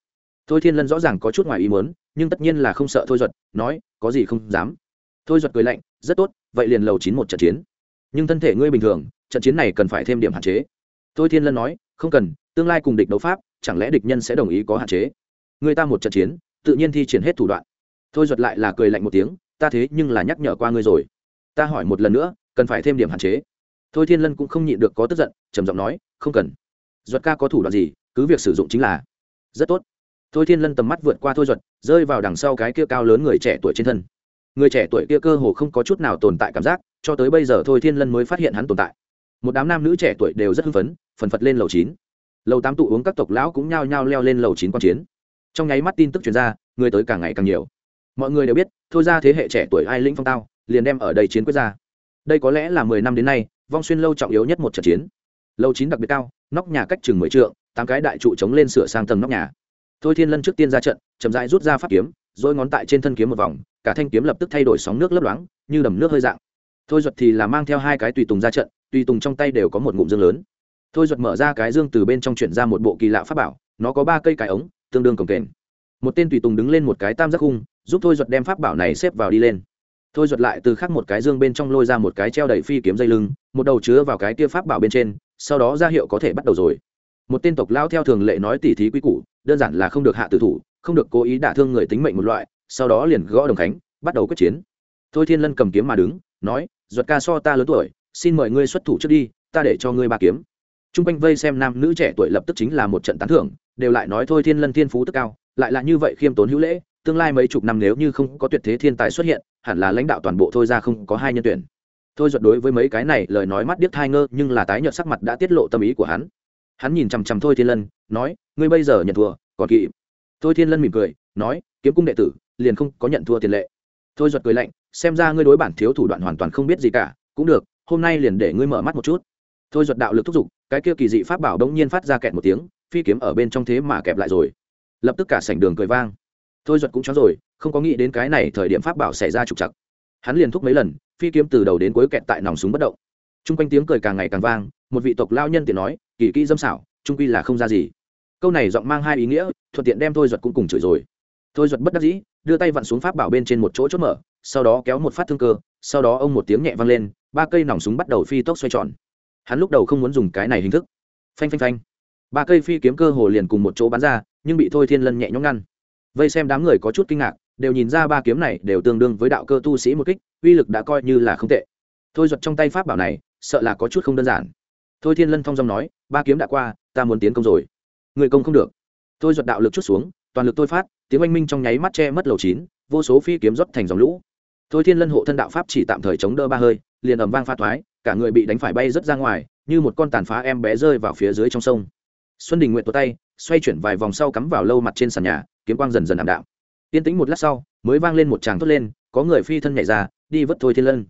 Thôi thiên lân rõ ràng có chút ngoài ý muốn, nhưng tất nhiên là không sợ thôi duật, nói, có gì không dám. Thôi duật cười lạnh, rất tốt, vậy liền lầu chín một trận chiến. Nhưng thân thể ngươi bình thường, trận chiến này cần phải thêm điểm hạn chế. Thôi thiên lân nói, không cần, tương lai cùng địch đấu pháp, chẳng lẽ địch nhân sẽ đồng ý có hạn chế? Người ta một trận chiến, tự nhiên thi triển hết thủ đoạn. Thôi duật lại là cười lạnh một tiếng ta thế nhưng là nhắc nhở qua ngươi rồi. Ta hỏi một lần nữa, cần phải thêm điểm hạn chế. Thôi thiên lân cũng không nhịn được có tức giận, trầm giọng nói, không cần. Duật ca có thủ đoạn gì, cứ việc sử dụng chính là. Rất tốt. Thôi thiên lân tầm mắt vượt qua thôi duật, rơi vào đằng sau cái kia cao lớn người trẻ tuổi trên thân. Người trẻ tuổi kia cơ hồ không có chút nào tồn tại cảm giác, cho tới bây giờ thôi thiên lân mới phát hiện hắn tồn tại. Một đám nam nữ trẻ tuổi đều rất hưng phấn, phần phật lên lầu chín. Lầu tám tụ uống các tộc lão cũng nhao nhao leo lên lầu chín quan chiến. Trong nháy mắt tin tức truyền ra, người tới càng ngày càng nhiều mọi người đều biết, thôi ra thế hệ trẻ tuổi ai lĩnh phong tao, liền đem ở đây chiến quyết ra. Đây có lẽ là mười năm đến nay, vong xuyên lâu trọng yếu nhất một trận chiến. Lâu chín đặc biệt cao, nóc nhà cách chừng mười trượng, tám cái đại trụ chống lên sửa sang tầng nóc nhà. Thôi thiên lân trước tiên ra trận, chậm rãi rút ra pháp kiếm rồi ngón tại trên thân kiếm một vòng, cả thanh kiếm lập tức thay đổi sóng nước lấp loáng, như đầm nước hơi dạng. Thôi duật thì là mang theo hai cái tùy tùng ra trận, tùy tùng trong tay đều có một ngụm dương lớn. Thôi duật mở ra cái dương từ bên trong chuyển ra một bộ kỳ lạ pháp bảo, nó có ba cây cái ống, tương đương cổng kềnh. Một tên tùy tùng đứng lên một cái tam giác khung giúp thôi duật đem pháp bảo này xếp vào đi lên. Thôi duật lại từ khắc một cái dương bên trong lôi ra một cái treo đầy phi kiếm dây lưng, một đầu chứa vào cái tia pháp bảo bên trên, sau đó ra hiệu có thể bắt đầu rồi. Một tên tộc lao theo thường lệ nói tỉ thí quy củ, đơn giản là không được hạ tử thủ, không được cố ý đả thương người tính mệnh một loại, sau đó liền gõ đồng khánh, bắt đầu quyết chiến. Thôi thiên lân cầm kiếm mà đứng, nói, duật ca so ta lớn tuổi, xin mời ngươi xuất thủ trước đi, ta để cho ngươi ba kiếm. T r u n g quanh vây xem nam nữ trẻ tuổi lập tức chính là một trận tán thưởng, đều lại nói thôi thiên lân thiên phú tức cao, lại là như vậy khiêm tốn hữu lễ tương lai mấy chục năm nếu như không có tuyệt thế thiên tài xuất hiện, hẳn là lãnh đạo toàn bộ thôi ra không có hai nhân tuyển. Thôi duật đối với mấy cái này lời nói mắt điếc thai ngơ, nhưng là tái nhợt sắc mặt đã tiết lộ tâm ý của hắn. Hắn nhìn chằm chằm thôi thiên lân, nói, ngươi bây giờ nhận thua, còn kỵ thôi thiên lân mỉm cười, nói, kiếm cung đệ tử, liền không có nhận thua tiền lệ. Thôi giật cười lạnh, xem ra ngươi đối bản thiếu thủ đoạn hoàn toàn không biết gì cả, cũng được, hôm nay liền để ngươi mở mắt một chút. Thôi giật đạo lực thúc giục, cái kia kỳ dị pháp bảo đông nhiên phát ra kẹt một tiếng, phi kiếm ở bên trong thế mà kẹp lại rồi. Lập tức cả sảnh đường cười vang thôi duật cũng cho rồi, không có nghĩ đến cái này thời điểm pháp bảo xảy ra trục chặt hắn liền thúc mấy lần, phi kiếm từ đầu đến cuối kẹt tại nòng súng bất động. T r u n g quanh tiếng cười càng ngày càng vang, một vị tộc lao nhân tiện nói, kỳ kỹ dâm xảo, trung quy là không ra gì. Câu này giọng mang hai ý nghĩa, thuận tiện đem thôi duật cũng cùng chửi rồi. Thôi duật bất đắc dĩ, đưa tay vặn xuống pháp bảo bên trên một chỗ chốt mở, sau đó kéo một phát thương cơ, sau đó ông một tiếng nhẹ vang lên, ba cây nòng súng bắt đầu phi tốc xoay tròn. Hắn lúc đầu không muốn dùng cái này hình thức. Phanh phanh phanh. Ba cây phi kiếm cơ hồ liền cùng một chỗ bắn ra, nhưng bị thôi thiên lân nhẹ nhõm ngăn vây xem đám người có chút kinh ngạc, đều nhìn ra ba kiếm này đều tương đương với đạo cơ tu sĩ một kích, uy lực đã coi như là không tệ. Thôi giật trong tay pháp bảo này, sợ là có chút không đơn giản. Thôi thiên lân thong dong nói, ba kiếm đã qua, ta muốn tiến công rồi. Người công không được. Thôi giật đạo lực chút xuống, toàn lực tôi phát, tiếng oanh minh trong nháy mắt che mất lầu chín, vô số phi kiếm rót thành dòng lũ. Thôi thiên lân hộ thân đạo pháp chỉ tạm thời chống đỡ ba hơi, liền ầm vang pha thoái, cả người bị đánh phải bay rớt ra ngoài, như một con tàn phá em bé rơi vào phía dưới trong sông. Xuân đình nguyện tuột tay xoay chuyển vài vòng sau cắm vào lâu mặt trên sàn nhà, kiếm quang dần dần ảm đạm. Tiên tĩnh một lát sau, mới vang lên một tràng thốt lên, có người phi thân nhảy ra, đi vất thôi thiên lân.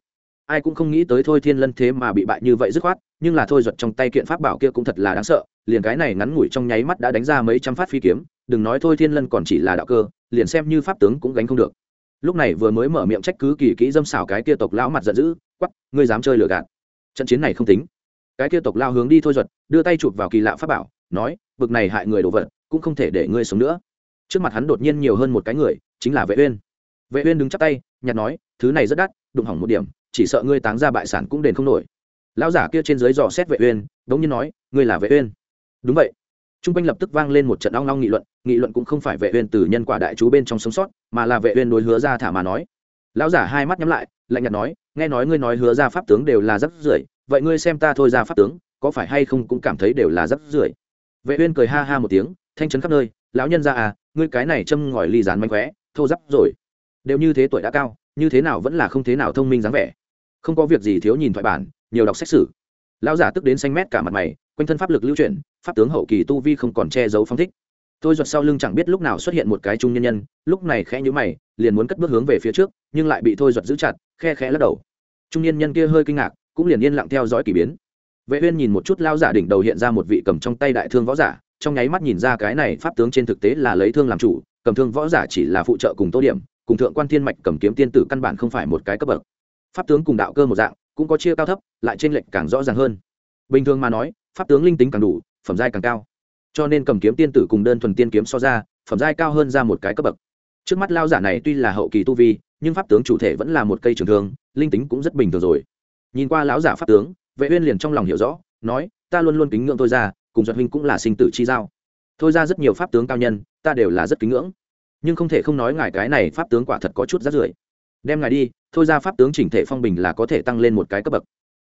Ai cũng không nghĩ tới thôi thiên lân thế mà bị bại như vậy dứt khoát, nhưng là thôi giật trong tay kiện pháp bảo kia cũng thật là đáng sợ, liền cái này ngắn ngủi trong nháy mắt đã đánh ra mấy trăm phát phi kiếm, đừng nói thôi thiên lân còn chỉ là đạo cơ, liền xem như pháp tướng cũng gánh không được. Lúc này vừa mới mở miệng trách cứ kỳ kỹ dâm xảo cái kia tộc lão mặt giận dữ quắp ngươi dám chơi lừa gạt. Trận chiến này không tính. Cái kia tộc lao hướng đi thôi giật đưa tay chụp vào kỳ lạ pháp bảo, nói bực này hại người đồ vật, cũng không thể để ngươi sống nữa. Trước mặt hắn đột nhiên nhiều hơn một cái người, chính là vệ uyên. Vệ uyên đứng chắp tay nhặt nói, thứ này rất đắt, đụng hỏng một điểm, chỉ sợ ngươi táng ra bại sản cũng đền không nổi. Lão giả kia trên dưới dò xét vệ uyên, đống nhiên nói, ngươi là vệ uyên? Đúng vậy. Trung quanh lập tức vang lên một trận ong ong nghị luận nghị luận cũng không phải vệ uyên từ nhân quả đại chú bên trong sống sót, mà là vệ uyên đối hứa ra thả mà nói. Lão giả hai mắt nhắm lại, lạnh nhạt nói, nghe nói ngươi nói hứa ra pháp tướng đều là rất rưởi, vậy ngươi xem ta thôi ra pháp tướng, có phải hay không cũng cảm thấy đều là rất rưởi? Vệ uyên cười ha ha một tiếng, thanh chấn khắp nơi, lão nhân gia à ngươi cái này châm ngòi ly dán mánh khóe, thô giáp rồi. Đều như thế tuổi đã cao, như thế nào vẫn là không thế nào thông minh dáng vẻ. Không có việc gì thiếu nhìn thoại bản, nhiều đọc sách sử. Lão giả tức đến xanh mét cả mặt mày, quanh thân pháp lực lưu chuyển, pháp tướng hậu kỳ tu vi không còn che giấu phong thích. Tôi giật sau lưng chẳng biết lúc nào xuất hiện một cái trung nhân nhân, lúc này khẽ nhíu mày, liền muốn cất bước hướng về phía trước, nhưng lại bị thôi giật giữ chặt, khe khẽ lắc đầu. Trung nhân nhân kia hơi kinh ngạc, cũng liền yên lặng theo dõi kỳ biến vệ uyên nhìn một chút lao giả đỉnh đầu hiện ra một vị cầm trong tay đại thương võ giả, trong nháy mắt nhìn ra cái này pháp tướng trên thực tế là lấy thương làm chủ, cầm thương võ giả chỉ là phụ trợ cùng tô điểm, cùng thượng quan thiên mạch cầm kiếm tiên tử căn bản không phải một cái cấp bậc. Pháp tướng cùng đạo cơ một dạng, cũng có chia cao thấp, lại trên lệnh càng rõ ràng hơn. Bình thường mà nói, pháp tướng linh tính càng đủ, phẩm giai càng cao. Cho nên cầm kiếm tiên tử cùng đơn thuần tiên kiếm so ra, phẩm giai cao hơn ra một cái cấp bậc. Trước mắt lao giả này tuy là hậu kỳ tu vi, nhưng pháp tướng chủ thể vẫn là một cây trường thương, linh tính cũng rất bình thường rồi. Nhìn qua lão giả pháp tướng vệ uyên liền trong lòng hiểu rõ, nói, ta luôn luôn kính ngưỡng thôi ra cùng giật huynh cũng là sinh tử chi giao. Thôi ra rất nhiều pháp tướng cao nhân, ta đều là rất kính ngưỡng. Nhưng không thể không nói ngài cái này pháp tướng quả thật có chút rát rưởi. Đem ngài đi, thôi ra pháp tướng chỉnh thể phong bình là có thể tăng lên một cái cấp bậc.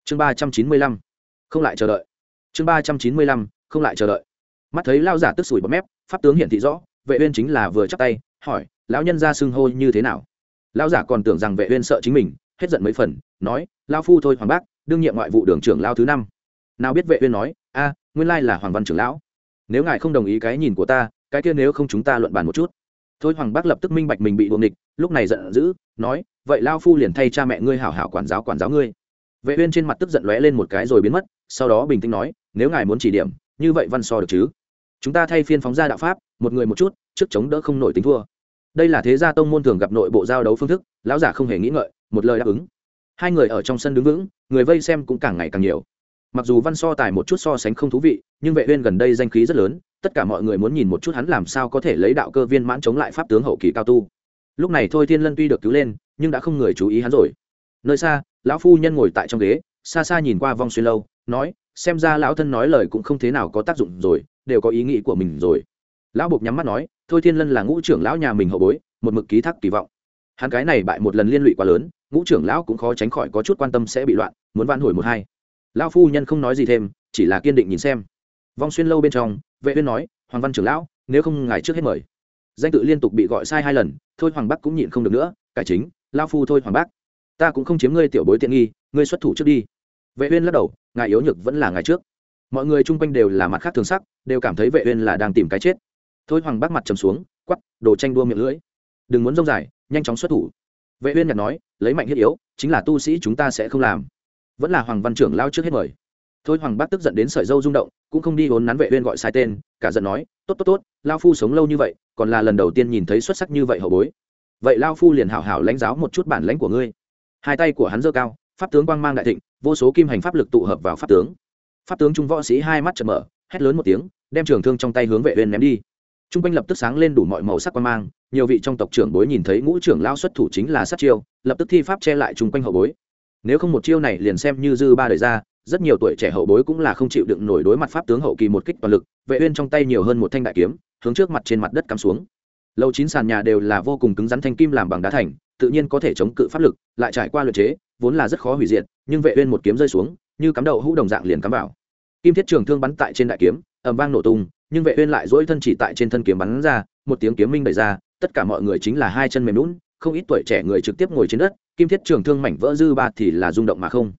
Chương ba trăm chín mươi lăm. Không lại chờ đợi. Chương ba trăm chín mươi lăm, không lại chờ đợi. Mắt thấy lao giả tức sủi bọt mép, pháp tướng hiển thị rõ, vệ uyên chính là vừa chắp tay, hỏi, lão nhân ra xưng hô như thế nào? Lão giả còn tưởng rằng vệ uyên sợ chính mình, hết giận mấy phần, nói lao phu thôi, hoàng bác đương nhiệm ngoại vụ đường trưởng lao thứ năm. Nào biết vệ uyên nói, a, nguyên lai là hoàng văn trưởng lão. Nếu ngài không đồng ý cái nhìn của ta, cái kia nếu không chúng ta luận bàn một chút. Thôi hoàng bác lập tức minh bạch mình bị buộc địch lúc này giận dữ, nói, vậy lao phu liền thay cha mẹ ngươi hảo hảo quản giáo quản giáo ngươi. Vệ uyên trên mặt tức giận lóe lên một cái rồi biến mất, sau đó bình tĩnh nói, nếu ngài muốn chỉ điểm, như vậy văn so được chứ? Chúng ta thay phiên phóng ra đạo pháp, một người một chút, trước chống đỡ không nổi tính thua. Đây là thế gia tông môn thường gặp nội bộ giao đấu phương thức, lão giả không hề nghĩ ngợi, một lời đáp ứng hai người ở trong sân đứng vững, người vây xem cũng càng ngày càng nhiều. Mặc dù văn so tài một chút so sánh không thú vị, nhưng vệ uyên gần đây danh khí rất lớn, tất cả mọi người muốn nhìn một chút hắn làm sao có thể lấy đạo cơ viên mãn chống lại pháp tướng hậu kỳ cao tu. Lúc này thôi thiên lân tuy được cứu lên, nhưng đã không người chú ý hắn rồi. Nơi xa, lão phu nhân ngồi tại trong ghế, xa xa nhìn qua vong xuyên lâu, nói, xem ra lão thân nói lời cũng không thế nào có tác dụng rồi, đều có ý nghĩ của mình rồi. Lão bộc nhắm mắt nói, thôi thiên lân là ngũ trưởng lão nhà mình hậu bối, một mực ký thác kỳ vọng. Hắn cái này bại một lần liên lụy quá lớn ngũ trưởng lão cũng khó tránh khỏi có chút quan tâm sẽ bị loạn muốn van hồi một hai. Lão phu nhân không nói gì thêm chỉ là kiên định nhìn xem. Vong xuyên lâu bên trong vệ uyên nói hoàng văn trưởng lão nếu không ngài trước hết mời. Danh tự liên tục bị gọi sai hai lần thôi hoàng bắc cũng nhịn không được nữa cải chính lão phu thôi hoàng bắc ta cũng không chiếm ngươi tiểu bối tiện nghi ngươi xuất thủ trước đi. Vệ uyên lắc đầu ngài yếu nhược vẫn là ngài trước. Mọi người chung quanh đều là mặt khác thường sắc đều cảm thấy vệ uyên là đang tìm cái chết. Thôi hoàng bắc mặt trầm xuống quát, đồ tranh đua miệng lưỡi. Đừng muốn rông dài nhanh chóng xuất thủ vệ uyên nhặt nói, lấy mạnh hiết yếu, chính là tu sĩ chúng ta sẽ không làm. Vẫn là hoàng văn trưởng lao trước hết mời. Thôi hoàng bát tức giận đến sợi dâu rung động, cũng không đi vốn nắn vệ uyên gọi sai tên, cả giận nói, tốt tốt tốt, lao phu sống lâu như vậy, còn là lần đầu tiên nhìn thấy xuất sắc như vậy hậu bối. Vậy lao phu liền hảo hảo lãnh giáo một chút bản lãnh của ngươi. Hai tay của hắn giơ cao, pháp tướng quang mang đại thịnh, vô số kim hành pháp lực tụ hợp vào pháp tướng. Pháp tướng trung võ sĩ hai mắt trợn mở, hét lớn một tiếng, đem trường thương trong tay hướng vệ uyên ném đi trung quanh lập tức sáng lên đủ mọi màu sắc quan mang, nhiều vị trong tộc trưởng bối nhìn thấy ngũ trưởng lao xuất thủ chính là sát chiêu, lập tức thi pháp che lại trung quanh hậu bối. Nếu không một chiêu này liền xem như dư ba đời ra, rất nhiều tuổi trẻ hậu bối cũng là không chịu đựng nổi đối mặt pháp tướng hậu kỳ một kích toàn lực, vệ uyên trong tay nhiều hơn một thanh đại kiếm, hướng trước mặt trên mặt đất cắm xuống. Lâu chín sàn nhà đều là vô cùng cứng rắn thanh kim làm bằng đá thành, tự nhiên có thể chống cự pháp lực, lại trải qua luyện chế, vốn là rất khó hủy diệt, nhưng vệ uyên một kiếm rơi xuống, như cắm đầu hũ đồng dạng liền cắm vào. Kim thiết trường thương bắn tại trên đại kiếm, ầm vang nổ tung nhưng vệ uyên lại duỗi thân chỉ tại trên thân kiếm bắn ra, một tiếng kiếm minh đẩy ra, tất cả mọi người chính là hai chân mềm lún không ít tuổi trẻ người trực tiếp ngồi trên đất, kim thiết trường thương mảnh vỡ dư ba thì là rung động mà không.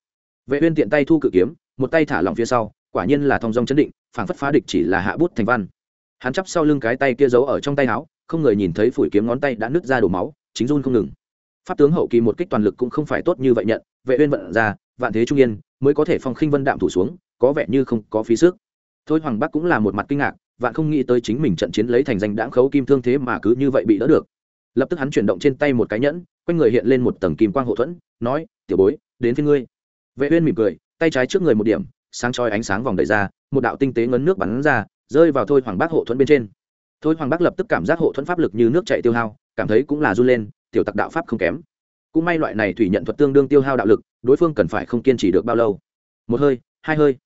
Vệ uyên tiện tay thu cự kiếm, một tay thả lỏng phía sau, quả nhiên là thong dong chấn định, phảng phất phá địch chỉ là hạ bút thành văn. Hắn chắp sau lưng cái tay kia giấu ở trong tay áo, không người nhìn thấy phủi kiếm ngón tay đã nứt ra đổ máu, chính run không ngừng. Pháp tướng hậu kỳ một kích toàn lực cũng không phải tốt như vậy nhận, vệ uyên vận ra, vạn thế trung yên, mới có thể phong khinh vân đạm thủ xuống, có vẻ như không có phí sức. Thôi hoàng bắc cũng là một mặt kinh ngạc vạn không nghĩ tới chính mình trận chiến lấy thành danh đãng khấu kim thương thế mà cứ như vậy bị đỡ được. Lập tức hắn chuyển động trên tay một cái nhẫn, quanh người hiện lên một tầng kim quang hậu thuẫn, nói, tiểu bối, đến phía ngươi. Vệ uyên mỉm cười, tay trái trước người một điểm, sáng chói ánh sáng vòng đẩy ra, một đạo tinh tế ngấn nước bắn ra, rơi vào thôi hoàng bác hộ thuẫn bên trên. Thôi hoàng bác lập tức cảm giác hộ thuẫn pháp lực như nước chảy tiêu hao, cảm thấy cũng là run lên, tiểu tặc đạo pháp không kém. Cũng may loại này thủy nhận thuật tương đương tiêu hao đạo lực, đối phương cần phải không kiên trì được bao lâu. Một hơi, hai hơi.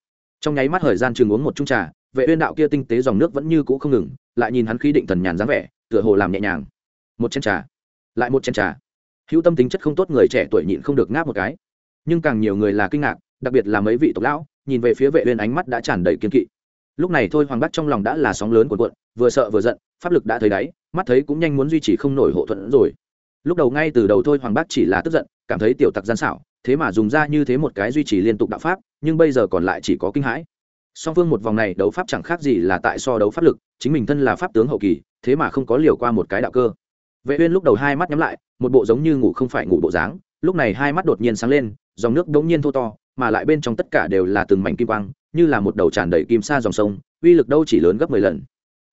Trong nháy mắt thời gian chừng uống một chung trà vệ uyên đạo kia tinh tế dòng nước vẫn như cũ không ngừng, lại nhìn hắn khí định thần nhàn dáng vẻ, tựa hồ làm nhẹ nhàng. Một chén trà. Lại một chén trà. Hữu tâm tính chất không tốt người trẻ tuổi nhịn không được ngáp một cái. Nhưng càng nhiều người là kinh ngạc, đặc biệt là mấy vị tộc lão, nhìn về phía vệ uyên ánh mắt đã tràn đầy kiên kỵ. Lúc này thôi hoàng bắc trong lòng đã là sóng lớn của cuộn, vừa sợ vừa giận, pháp lực đã thấy đáy, mắt thấy cũng nhanh muốn duy trì không nổi hộ thuận rồi. Lúc đầu ngay từ đầu thôi hoàng bắc chỉ là tức giận, cảm thấy tiểu tặc gian xảo, thế mà dùng ra như thế một cái duy trì liên tục đạo pháp, nhưng bây giờ còn lại chỉ có kinh hãi song phương một vòng này đấu pháp chẳng khác gì là tại so đấu pháp lực, chính mình thân là pháp tướng hậu kỳ, thế mà không có liều qua một cái đạo cơ. Vệ uyên lúc đầu hai mắt nhắm lại, một bộ giống như ngủ không phải ngủ bộ dáng, lúc này hai mắt đột nhiên sáng lên, dòng nước đống nhiên thô to, mà lại bên trong tất cả đều là từng mảnh kim quang, như là một đầu tràn đầy kim sa dòng sông, uy lực đâu chỉ lớn gấp mười lần.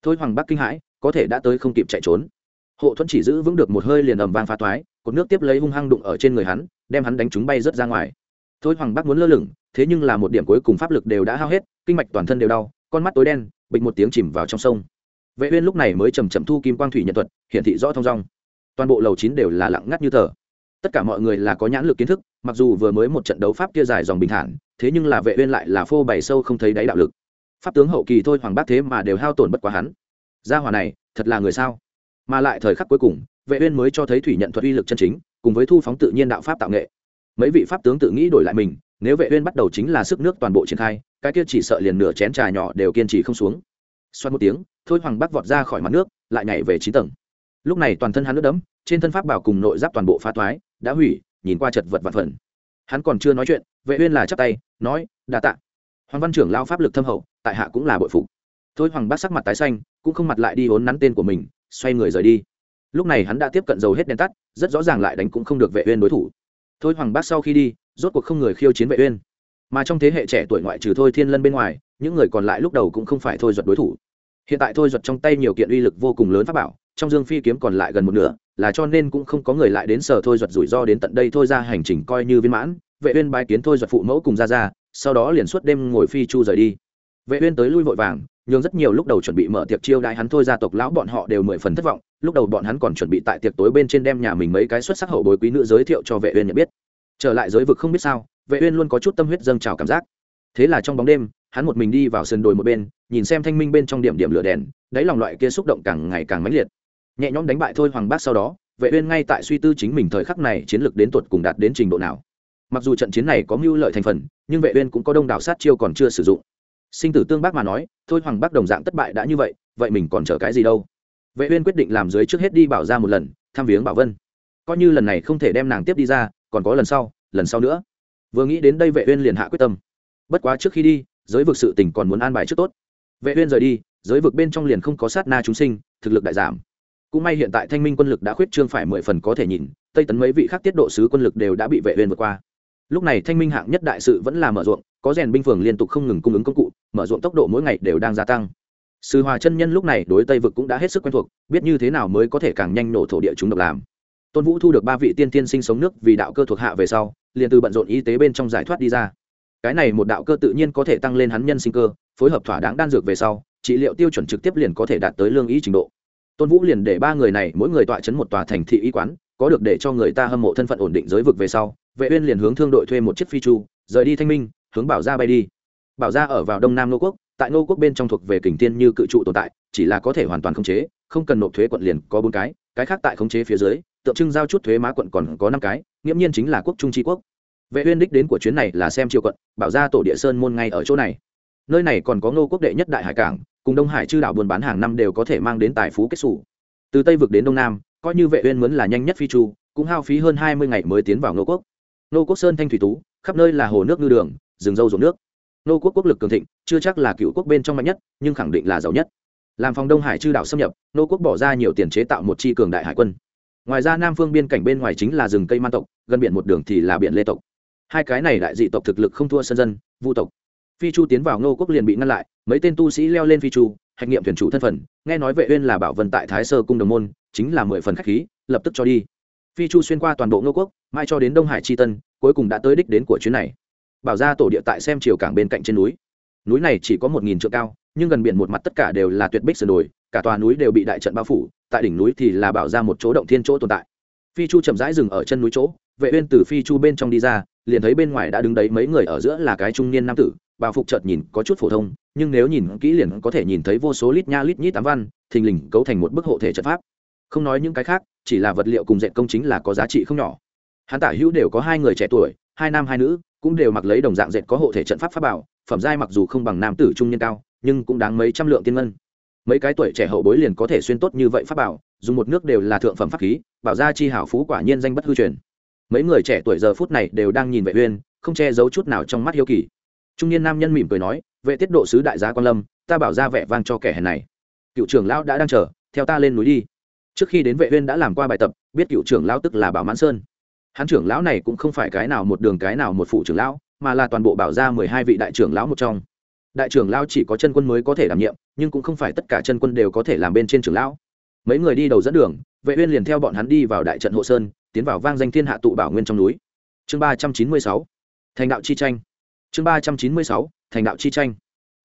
Thôi hoàng bắc kinh hãi, có thể đã tới không kịp chạy trốn. Hộ thuẫn chỉ giữ vững được một hơi liền ầm vang phá toái, cột nước tiếp lấy hung hăng đụng ở trên người hắn, đem hắn đánh trúng bay rớt ra ngoài. Thôi hoàng bắc muốn lơ lửng thế nhưng là một điểm cuối cùng pháp lực đều đã hao hết, kinh mạch toàn thân đều đau, con mắt tối đen, bịch một tiếng chìm vào trong sông. Vệ uyên lúc này mới chầm chậm thu kim quang thủy nhật thuật, hiển thị rõ thông dong. Toàn bộ lầu chín đều là lặng ngắt như tờ. Tất cả mọi người là có nhãn lực kiến thức, mặc dù vừa mới một trận đấu pháp kia dài dòng bình thản, thế nhưng là vệ uyên lại là phô bày sâu không thấy đáy đạo lực. Pháp tướng hậu kỳ thôi hoàng bác thế mà đều hao tổn bất quá hắn. Gia hỏa này, thật là người sao? Mà lại thời khắc cuối cùng, vệ uyên mới cho thấy thủy nhận thuật uy lực chân chính, cùng với thu phóng tự nhiên đạo pháp tạo nghệ. Mấy vị pháp tướng tự nghĩ đổi lại mình nếu vệ uyên bắt đầu chính là sức nước toàn bộ triển khai, cái kia chỉ sợ liền nửa chén trà nhỏ đều kiên trì không xuống. Xoát một tiếng, thôi hoàng bắc vọt ra khỏi mặt nước, lại nhảy về chín tầng. Lúc này toàn thân hắn nước đẫm, trên thân pháp bảo cùng nội giáp toàn bộ phá toái, đã hủy, nhìn qua chật vật vạn phần. Hắn còn chưa nói chuyện, vệ uyên là chắp tay, nói, đa tạ. Hoàng văn trưởng lao pháp lực thâm hậu, tại hạ cũng là bội phục. Thôi hoàng bác sắc mặt tái xanh, cũng không mặt lại đi hốn nắn tên của mình, xoay người rời đi. Lúc này hắn đã tiếp cận dầu hết đèn tắt, rất rõ ràng lại đánh cũng không được vệ uyên đối thủ thôi hoàng bác sau khi đi, rốt cuộc không người khiêu chiến vệ uyên. Mà trong thế hệ trẻ tuổi ngoại trừ thôi thiên lân bên ngoài, những người còn lại lúc đầu cũng không phải thôi duật đối thủ. Hiện tại thôi duật trong tay nhiều kiện uy lực vô cùng lớn pháp bảo, trong dương phi kiếm còn lại gần một nửa, là cho nên cũng không có người lại đến sở thôi duật rủi ro đến tận đây thôi ra hành trình coi như viên mãn. Vệ uyên bái kiến thôi duật phụ mẫu cùng ra ra sau đó liền suốt đêm ngồi phi chu rời đi. Vệ uyên tới lui vội vàng nhưng rất nhiều lúc đầu chuẩn bị mở tiệc chiêu đãi hắn thôi, gia tộc lão bọn họ đều mười phần thất vọng. Lúc đầu bọn hắn còn chuẩn bị tại tiệc tối bên trên đem nhà mình mấy cái xuất sắc hậu bối quý nữ giới thiệu cho vệ uyên nhận biết. Trở lại giới vực không biết sao, vệ uyên luôn có chút tâm huyết dâng trào cảm giác. Thế là trong bóng đêm, hắn một mình đi vào sườn đồi một bên, nhìn xem thanh minh bên trong điểm điểm lửa đèn, đáy lòng loại kia xúc động càng ngày càng mãnh liệt. Nhẹ nhõm đánh bại thôi, hoàng bác sau đó, vệ uyên ngay tại suy tư chính mình thời khắc này chiến lược đến tuột cùng đạt đến trình độ nào. Mặc dù trận chiến này có mưu lợi thành phần, nhưng vệ uyên cũng có đông đảo sát chiêu còn chưa sử dụng sinh tử tương bác mà nói, thôi hoàng bác đồng dạng thất bại đã như vậy vậy mình còn chờ cái gì đâu? Vệ uyên quyết định làm dưới trước hết đi bảo ra một lần thăm viếng bảo vân. Coi như lần này không thể đem nàng tiếp đi ra, còn có lần sau lần sau nữa. Vừa nghĩ đến đây vệ uyên liền hạ quyết tâm. Bất quá trước khi đi, giới vực sự tình còn muốn an bài trước tốt. Vệ uyên rời đi, giới vực bên trong liền không có sát na chúng sinh, thực lực đại giảm. Cũng may hiện tại thanh minh quân lực đã khuyết trương phải mười phần có thể nhìn, tây tấn mấy vị khác tiết độ sứ quân lực đều đã bị vệ uyên vượt qua. Lúc này thanh minh hạng nhất đại sự vẫn là mở ruộng có rèn binh phường liên tục không ngừng cung ứng công cụ, mở rộng tốc độ mỗi ngày đều đang gia tăng. Sư hòa chân nhân lúc này đối tây vực cũng đã hết sức quen thuộc, biết như thế nào mới có thể càng nhanh nổ thổ địa chúng độc làm. Tôn vũ thu được ba vị tiên tiên sinh sống nước vì đạo cơ thuộc hạ về sau, liền từ bận rộn y tế bên trong giải thoát đi ra. Cái này một đạo cơ tự nhiên có thể tăng lên hắn nhân sinh cơ, phối hợp thỏa đáng đan dược về sau, trị liệu tiêu chuẩn trực tiếp liền có thể đạt tới lương ý trình độ. Tôn vũ liền để ba người này mỗi người tọa chấn một tòa thành thị y quán, có được để cho người ta hâm mộ thân phận ổn định giới vực về sau, vệ uyên liền hướng thương đội thuê một chiếc phi chu, rời đi thanh minh hướng bảo gia bay đi. Bảo gia ở vào đông nam nô quốc, tại nô quốc bên trong thuộc về kình Thiên như cự trụ tồn tại, chỉ là có thể hoàn toàn khống chế, không cần nộp thuế quận liền có bốn cái cái khác tại khống chế phía dưới, tượng trưng giao chút thuế má quận còn có năm cái, nghiễm nhiên chính là quốc trung tri quốc. Vệ uyên đích đến của chuyến này là xem triều quận, bảo gia tổ địa sơn môn ngay ở chỗ này. Nơi này còn có ngô quốc đệ nhất đại hải cảng, cùng đông hải chư đảo buôn bán hàng năm đều có thể mang đến tài phú kết sủ từ tây vực đến đông nam, coi như vệ uyên muốn là nhanh nhất phi chu, cũng hao phí hơn 20 ngày mới tiến vào ngô quốc. Ngô quốc sơn thanh thủy tú, khắp nơi là hồ nước ngư đường rừng dâu ruộng nước. Ngô quốc quốc lực cường thịnh, chưa chắc là cựu quốc bên trong mạnh nhất, nhưng khẳng định là giàu nhất. Làm phòng đông hải chư đảo xâm nhập ngô quốc bỏ ra nhiều tiền chế tạo một chi cường đại hải quân. Ngoài ra nam phương biên cảnh bên ngoài chính là rừng cây man tộc, gần biển một đường thì là biển lê tộc. Hai cái này đại dị tộc thực lực không thua sân dân, vu tộc. Phi chu tiến vào ngô quốc liền bị ngăn lại, mấy tên tu sĩ leo lên phi chu, hạch nghiệm thuyền chủ thân phận, nghe nói vệ uyên là bảo vân tại thái sơ cung đồng môn, chính là mười phần khách khí, lập tức cho đi. Phi chu xuyên qua toàn bộ ngô quốc mai cho đến đông hải chi tân, cuối cùng đã tới đích đến của chuyến này bảo ra tổ địa tại xem chiều cảng bên cạnh trên núi. Núi này chỉ có một nghìn trượng cao, nhưng gần biển một mặt tất cả đều là tuyệt bích sườn đồi, cả tòa núi đều bị đại trận bao phủ, tại đỉnh núi thì là bảo ra một chỗ động thiên chỗ tồn tại. Phi chu chậm rãi dừng ở chân núi chỗ, vệ uyên từ phi chu bên trong đi ra, liền thấy bên ngoài đã đứng đấy mấy người ở giữa là cái trung niên nam tử, bào phục chợt nhìn có chút phổ thông, nhưng nếu nhìn kỹ liền có thể nhìn thấy vô số lít nha lít nhít tám văn, thình lình cấu thành một bức hộ thể trận pháp. Không nói những cái khác, chỉ là vật liệu cùng dệt công chính là có giá trị không nhỏ. Hắn tả hữu đều có hai người trẻ tuổi, hai nam hai nữ cũng đều mặc lấy đồng dạng dệt có hộ thể trận pháp pháp bảo, phẩm giai mặc dù không bằng nam tử trung niên cao, nhưng cũng đáng mấy trăm lượng tiên ngân. Mấy cái tuổi trẻ hậu bối liền có thể xuyên tốt như vậy pháp bảo, dùng một nước đều là thượng phẩm pháp khí, bảo gia chi hảo phú quả nhiên danh bất hư truyền. Mấy người trẻ tuổi giờ phút này đều đang nhìn vệ uyên, không che giấu chút nào trong mắt hiếu kỳ. Trung niên nam nhân mỉm cười nói, vệ tiết độ sứ đại gia quan lâm, ta bảo ra vẻ vang cho kẻ hèn này. Cựu trưởng lão đã đang chờ, theo ta lên núi đi. Trước khi đến vệ uyên đã làm qua bài tập, biết cựu trưởng lão tức là bảo mãn sơn hắn trưởng lão này cũng không phải cái nào một đường cái nào một phụ trưởng lão, mà là toàn bộ bảo gia mười hai vị đại trưởng lão một trong. Đại trưởng lão chỉ có chân quân mới có thể đảm nhiệm, nhưng cũng không phải tất cả chân quân đều có thể làm bên trên trưởng lão. Mấy người đi đầu dẫn đường, vệ uyên liền theo bọn hắn đi vào đại trận hộ sơn, tiến vào vang danh thiên hạ tụ bảo nguyên trong núi. Chương ba trăm chín mươi sáu, thành đạo chi tranh. Chương ba trăm chín mươi sáu, thành đạo chi tranh.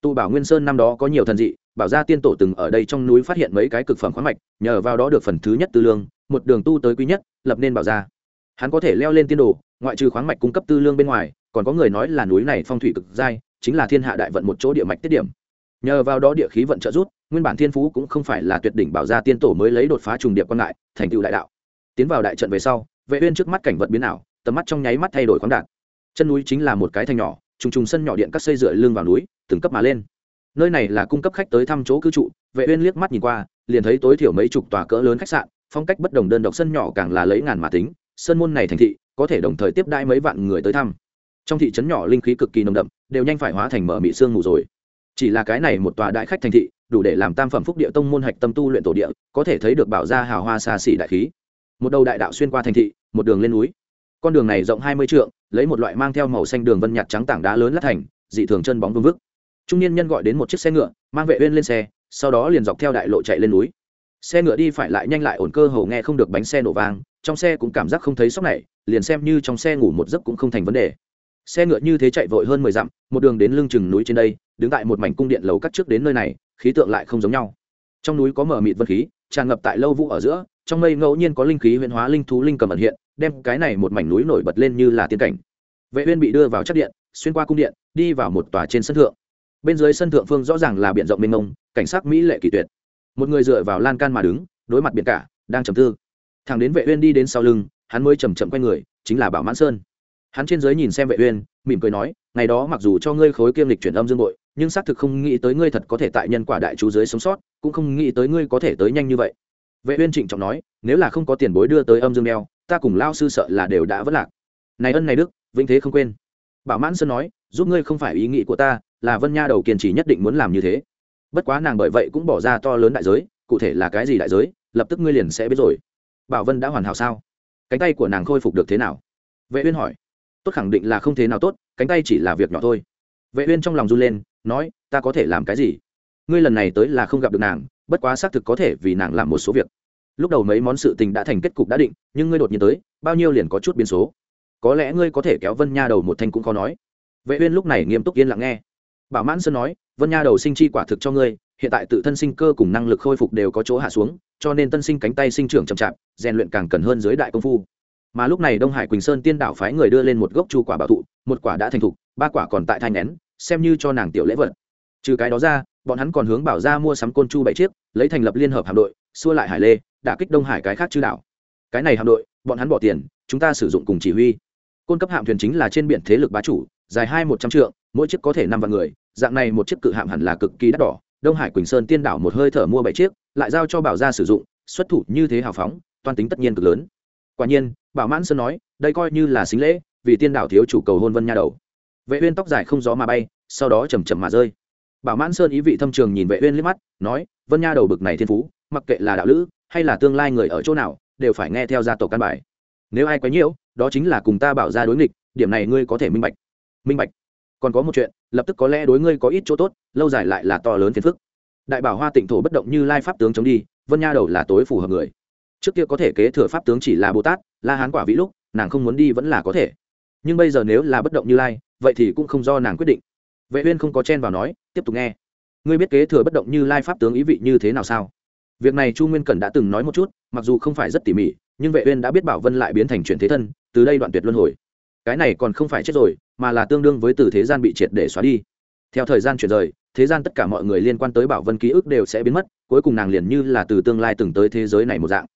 Tụ bảo nguyên sơn năm đó có nhiều thần dị, bảo gia tiên tổ từng ở đây trong núi phát hiện mấy cái cực phẩm khoáng mạch, nhờ vào đó được phần thứ nhất tư lương, một đường tu tới quý nhất, lập nên bảo gia hắn có thể leo lên tiên đồ, ngoại trừ khoáng mạch cung cấp tư lương bên ngoài, còn có người nói là núi này phong thủy cực dai chính là thiên hạ đại vận một chỗ địa mạch tiết điểm. Nhờ vào đó địa khí vận trợ rút nguyên bản thiên phú cũng không phải là tuyệt đỉnh bảo gia tiên tổ mới lấy đột phá trùng điệp quan ngại, thành tựu đại đạo. Tiến vào đại trận về sau, vệ uyên trước mắt cảnh vật biến ảo, tầm mắt trong nháy mắt thay đổi khoáng đạt. Chân núi chính là một cái thành nhỏ, trùng trùng sân nhỏ điện cắt xây dựa lưng vào núi, từng cấp mà lên. Nơi này là cung cấp khách tới thăm chỗ cư trụ, vệ uyên liếc mắt nhìn qua, liền thấy tối thiểu mấy chục tòa cỡ lớn khách sạn, phong cách bất đồng đơn độc sân nhỏ càng là lấy ngàn mà tính. Sơn môn này thành thị có thể đồng thời tiếp đãi mấy vạn người tới thăm. Trong thị trấn nhỏ linh khí cực kỳ nồng đậm, đều nhanh phải hóa thành mở mị xương ngủ rồi. Chỉ là cái này một tòa đại khách thành thị, đủ để làm tam phẩm phúc địa tông môn hạch tâm tu luyện tổ địa, có thể thấy được bảo gia hào hoa xa xỉ đại khí. Một đầu đại đạo xuyên qua thành thị, một đường lên núi. Con đường này rộng hai mươi trượng, lấy một loại mang theo màu xanh đường vân nhạt trắng tảng đá lớn lát thành, dị thường chân bóng vương vức. Trung niên nhân gọi đến một chiếc xe ngựa, mang vệ uyên lên xe, sau đó liền dọc theo đại lộ chạy lên núi. Xe ngựa đi phải lại nhanh lại ổn cơ hồ nghe không được bánh xe nổ vang trong xe cũng cảm giác không thấy sốc này, liền xem như trong xe ngủ một giấc cũng không thành vấn đề. Xe ngựa như thế chạy vội hơn mười dặm, một đường đến lưng chừng núi trên đây, đứng tại một mảnh cung điện lầu cắt trước đến nơi này, khí tượng lại không giống nhau. Trong núi có mở mịt vân khí, tràn ngập tại lâu vũ ở giữa, trong mây ngẫu nhiên có linh khí huyễn hóa linh thú linh cầm ẩn hiện, đem cái này một mảnh núi nổi bật lên như là tiên cảnh. Vệ uyên bị đưa vào chất điện, xuyên qua cung điện, đi vào một tòa trên sân thượng. Bên dưới sân thượng phương rõ ràng là biển rộng mênh mông, cảnh sắc mỹ lệ kỳ tuyệt. Một người dựa vào lan can mà đứng, đối mặt biển cả, đang trầm tư thằng đến vệ uyên đi đến sau lưng, hắn mới chậm chậm quay người, chính là bảo mãn sơn. Hắn trên dưới nhìn xem vệ uyên, mỉm cười nói, ngày đó mặc dù cho ngươi khối kiêm lịch chuyển âm dương bội, nhưng xác thực không nghĩ tới ngươi thật có thể tại nhân quả đại chú dưới sống sót, cũng không nghĩ tới ngươi có thể tới nhanh như vậy. Vệ uyên trịnh trọng nói, nếu là không có tiền bối đưa tới âm dương đeo, ta cùng lao sư sợ là đều đã vất lạc. Này ân này đức vinh thế không quên. Bảo mãn sơn nói, giúp ngươi không phải ý nghĩ của ta, là vân nha đầu kiên trì nhất định muốn làm như thế. Bất quá nàng bởi vậy cũng bỏ ra to lớn đại giới, cụ thể là cái gì đại giới, lập tức ngươi liền sẽ biết rồi bảo vân đã hoàn hảo sao? Cánh tay của nàng khôi phục được thế nào? Vệ uyên hỏi. Tốt khẳng định là không thế nào tốt, cánh tay chỉ là việc nhỏ thôi. Vệ uyên trong lòng run lên, nói, ta có thể làm cái gì? Ngươi lần này tới là không gặp được nàng, bất quá xác thực có thể vì nàng làm một số việc. Lúc đầu mấy món sự tình đã thành kết cục đã định, nhưng ngươi đột nhiên tới, bao nhiêu liền có chút biến số. Có lẽ ngươi có thể kéo vân nha đầu một thanh cũng khó nói. Vệ uyên lúc này nghiêm túc yên lặng nghe. Bảo mãn sơn nói, vân nha đầu sinh chi quả thực cho ngươi hiện tại tự thân sinh cơ cùng năng lực khôi phục đều có chỗ hạ xuống, cho nên tân sinh cánh tay sinh trưởng chậm chạp, rèn luyện càng cần hơn dưới đại công phu. Mà lúc này đông hải quỳnh sơn tiên đảo phái người đưa lên một gốc chu quả bảo thụ, một quả đã thành thục, ba quả còn tại thai nén, xem như cho nàng tiểu lễ vật. Trừ cái đó ra, bọn hắn còn hướng bảo ra mua sắm côn chu bảy chiếc, lấy thành lập liên hợp hạm đội, xua lại hải lê, đả kích đông hải cái khác chư đảo cái này hạm đội, bọn hắn bỏ tiền, chúng ta sử dụng cùng chỉ huy. Côn cấp hạm thuyền chính là trên biển thế lực bá chủ, dài hai một trăm trượng, mỗi chiếc có thể năm vạn người, dạng này một chiếc cự hạm hẳn là cực kỳ đắt đỏ đông hải quỳnh sơn tiên đảo một hơi thở mua bảy chiếc, lại giao cho bảo gia sử dụng, xuất thủ như thế hào phóng, toan tính tất nhiên cực lớn. Quả nhiên, bảo mãn sơn nói, đây coi như là xính lễ, vì tiên đảo thiếu chủ cầu hôn vân nha đầu. Vệ uyên tóc dài không gió mà bay, sau đó chầm chậm mà rơi. Bảo mãn sơn ý vị thâm trường nhìn vệ uyên liếc mắt, nói, vân nha đầu bực này thiên phú, mặc kệ là đạo lữ, hay là tương lai người ở chỗ nào, đều phải nghe theo gia tộc căn bài. Nếu ai quấy nhiễu, đó chính là cùng ta bảo Gia đối nghịch, điểm này ngươi có thể minh bạch. Minh bạch. Còn có một chuyện lập tức có lẽ đối ngươi có ít chỗ tốt, lâu dài lại là to lớn phiền phức. Đại bảo hoa tịnh thổ bất động như lai pháp tướng chống đi, vân nha đầu là tối phù hợp người. Trước kia có thể kế thừa pháp tướng chỉ là bồ tát, la hán quả vĩ lúc, nàng không muốn đi vẫn là có thể. Nhưng bây giờ nếu là bất động như lai, vậy thì cũng không do nàng quyết định. Vệ uyên không có chen vào nói, tiếp tục nghe. Ngươi biết kế thừa bất động như lai pháp tướng ý vị như thế nào sao? Việc này chu nguyên cẩn đã từng nói một chút, mặc dù không phải rất tỉ mỉ, nhưng vệ uyên đã biết bảo vân lại biến thành chuyển thế thân, từ đây đoạn tuyệt luân hồi. Cái này còn không phải chết rồi mà là tương đương với từ thế gian bị triệt để xóa đi. Theo thời gian chuyển rời, thế gian tất cả mọi người liên quan tới bảo vân ký ức đều sẽ biến mất, cuối cùng nàng liền như là từ tương lai từng tới thế giới này một dạng.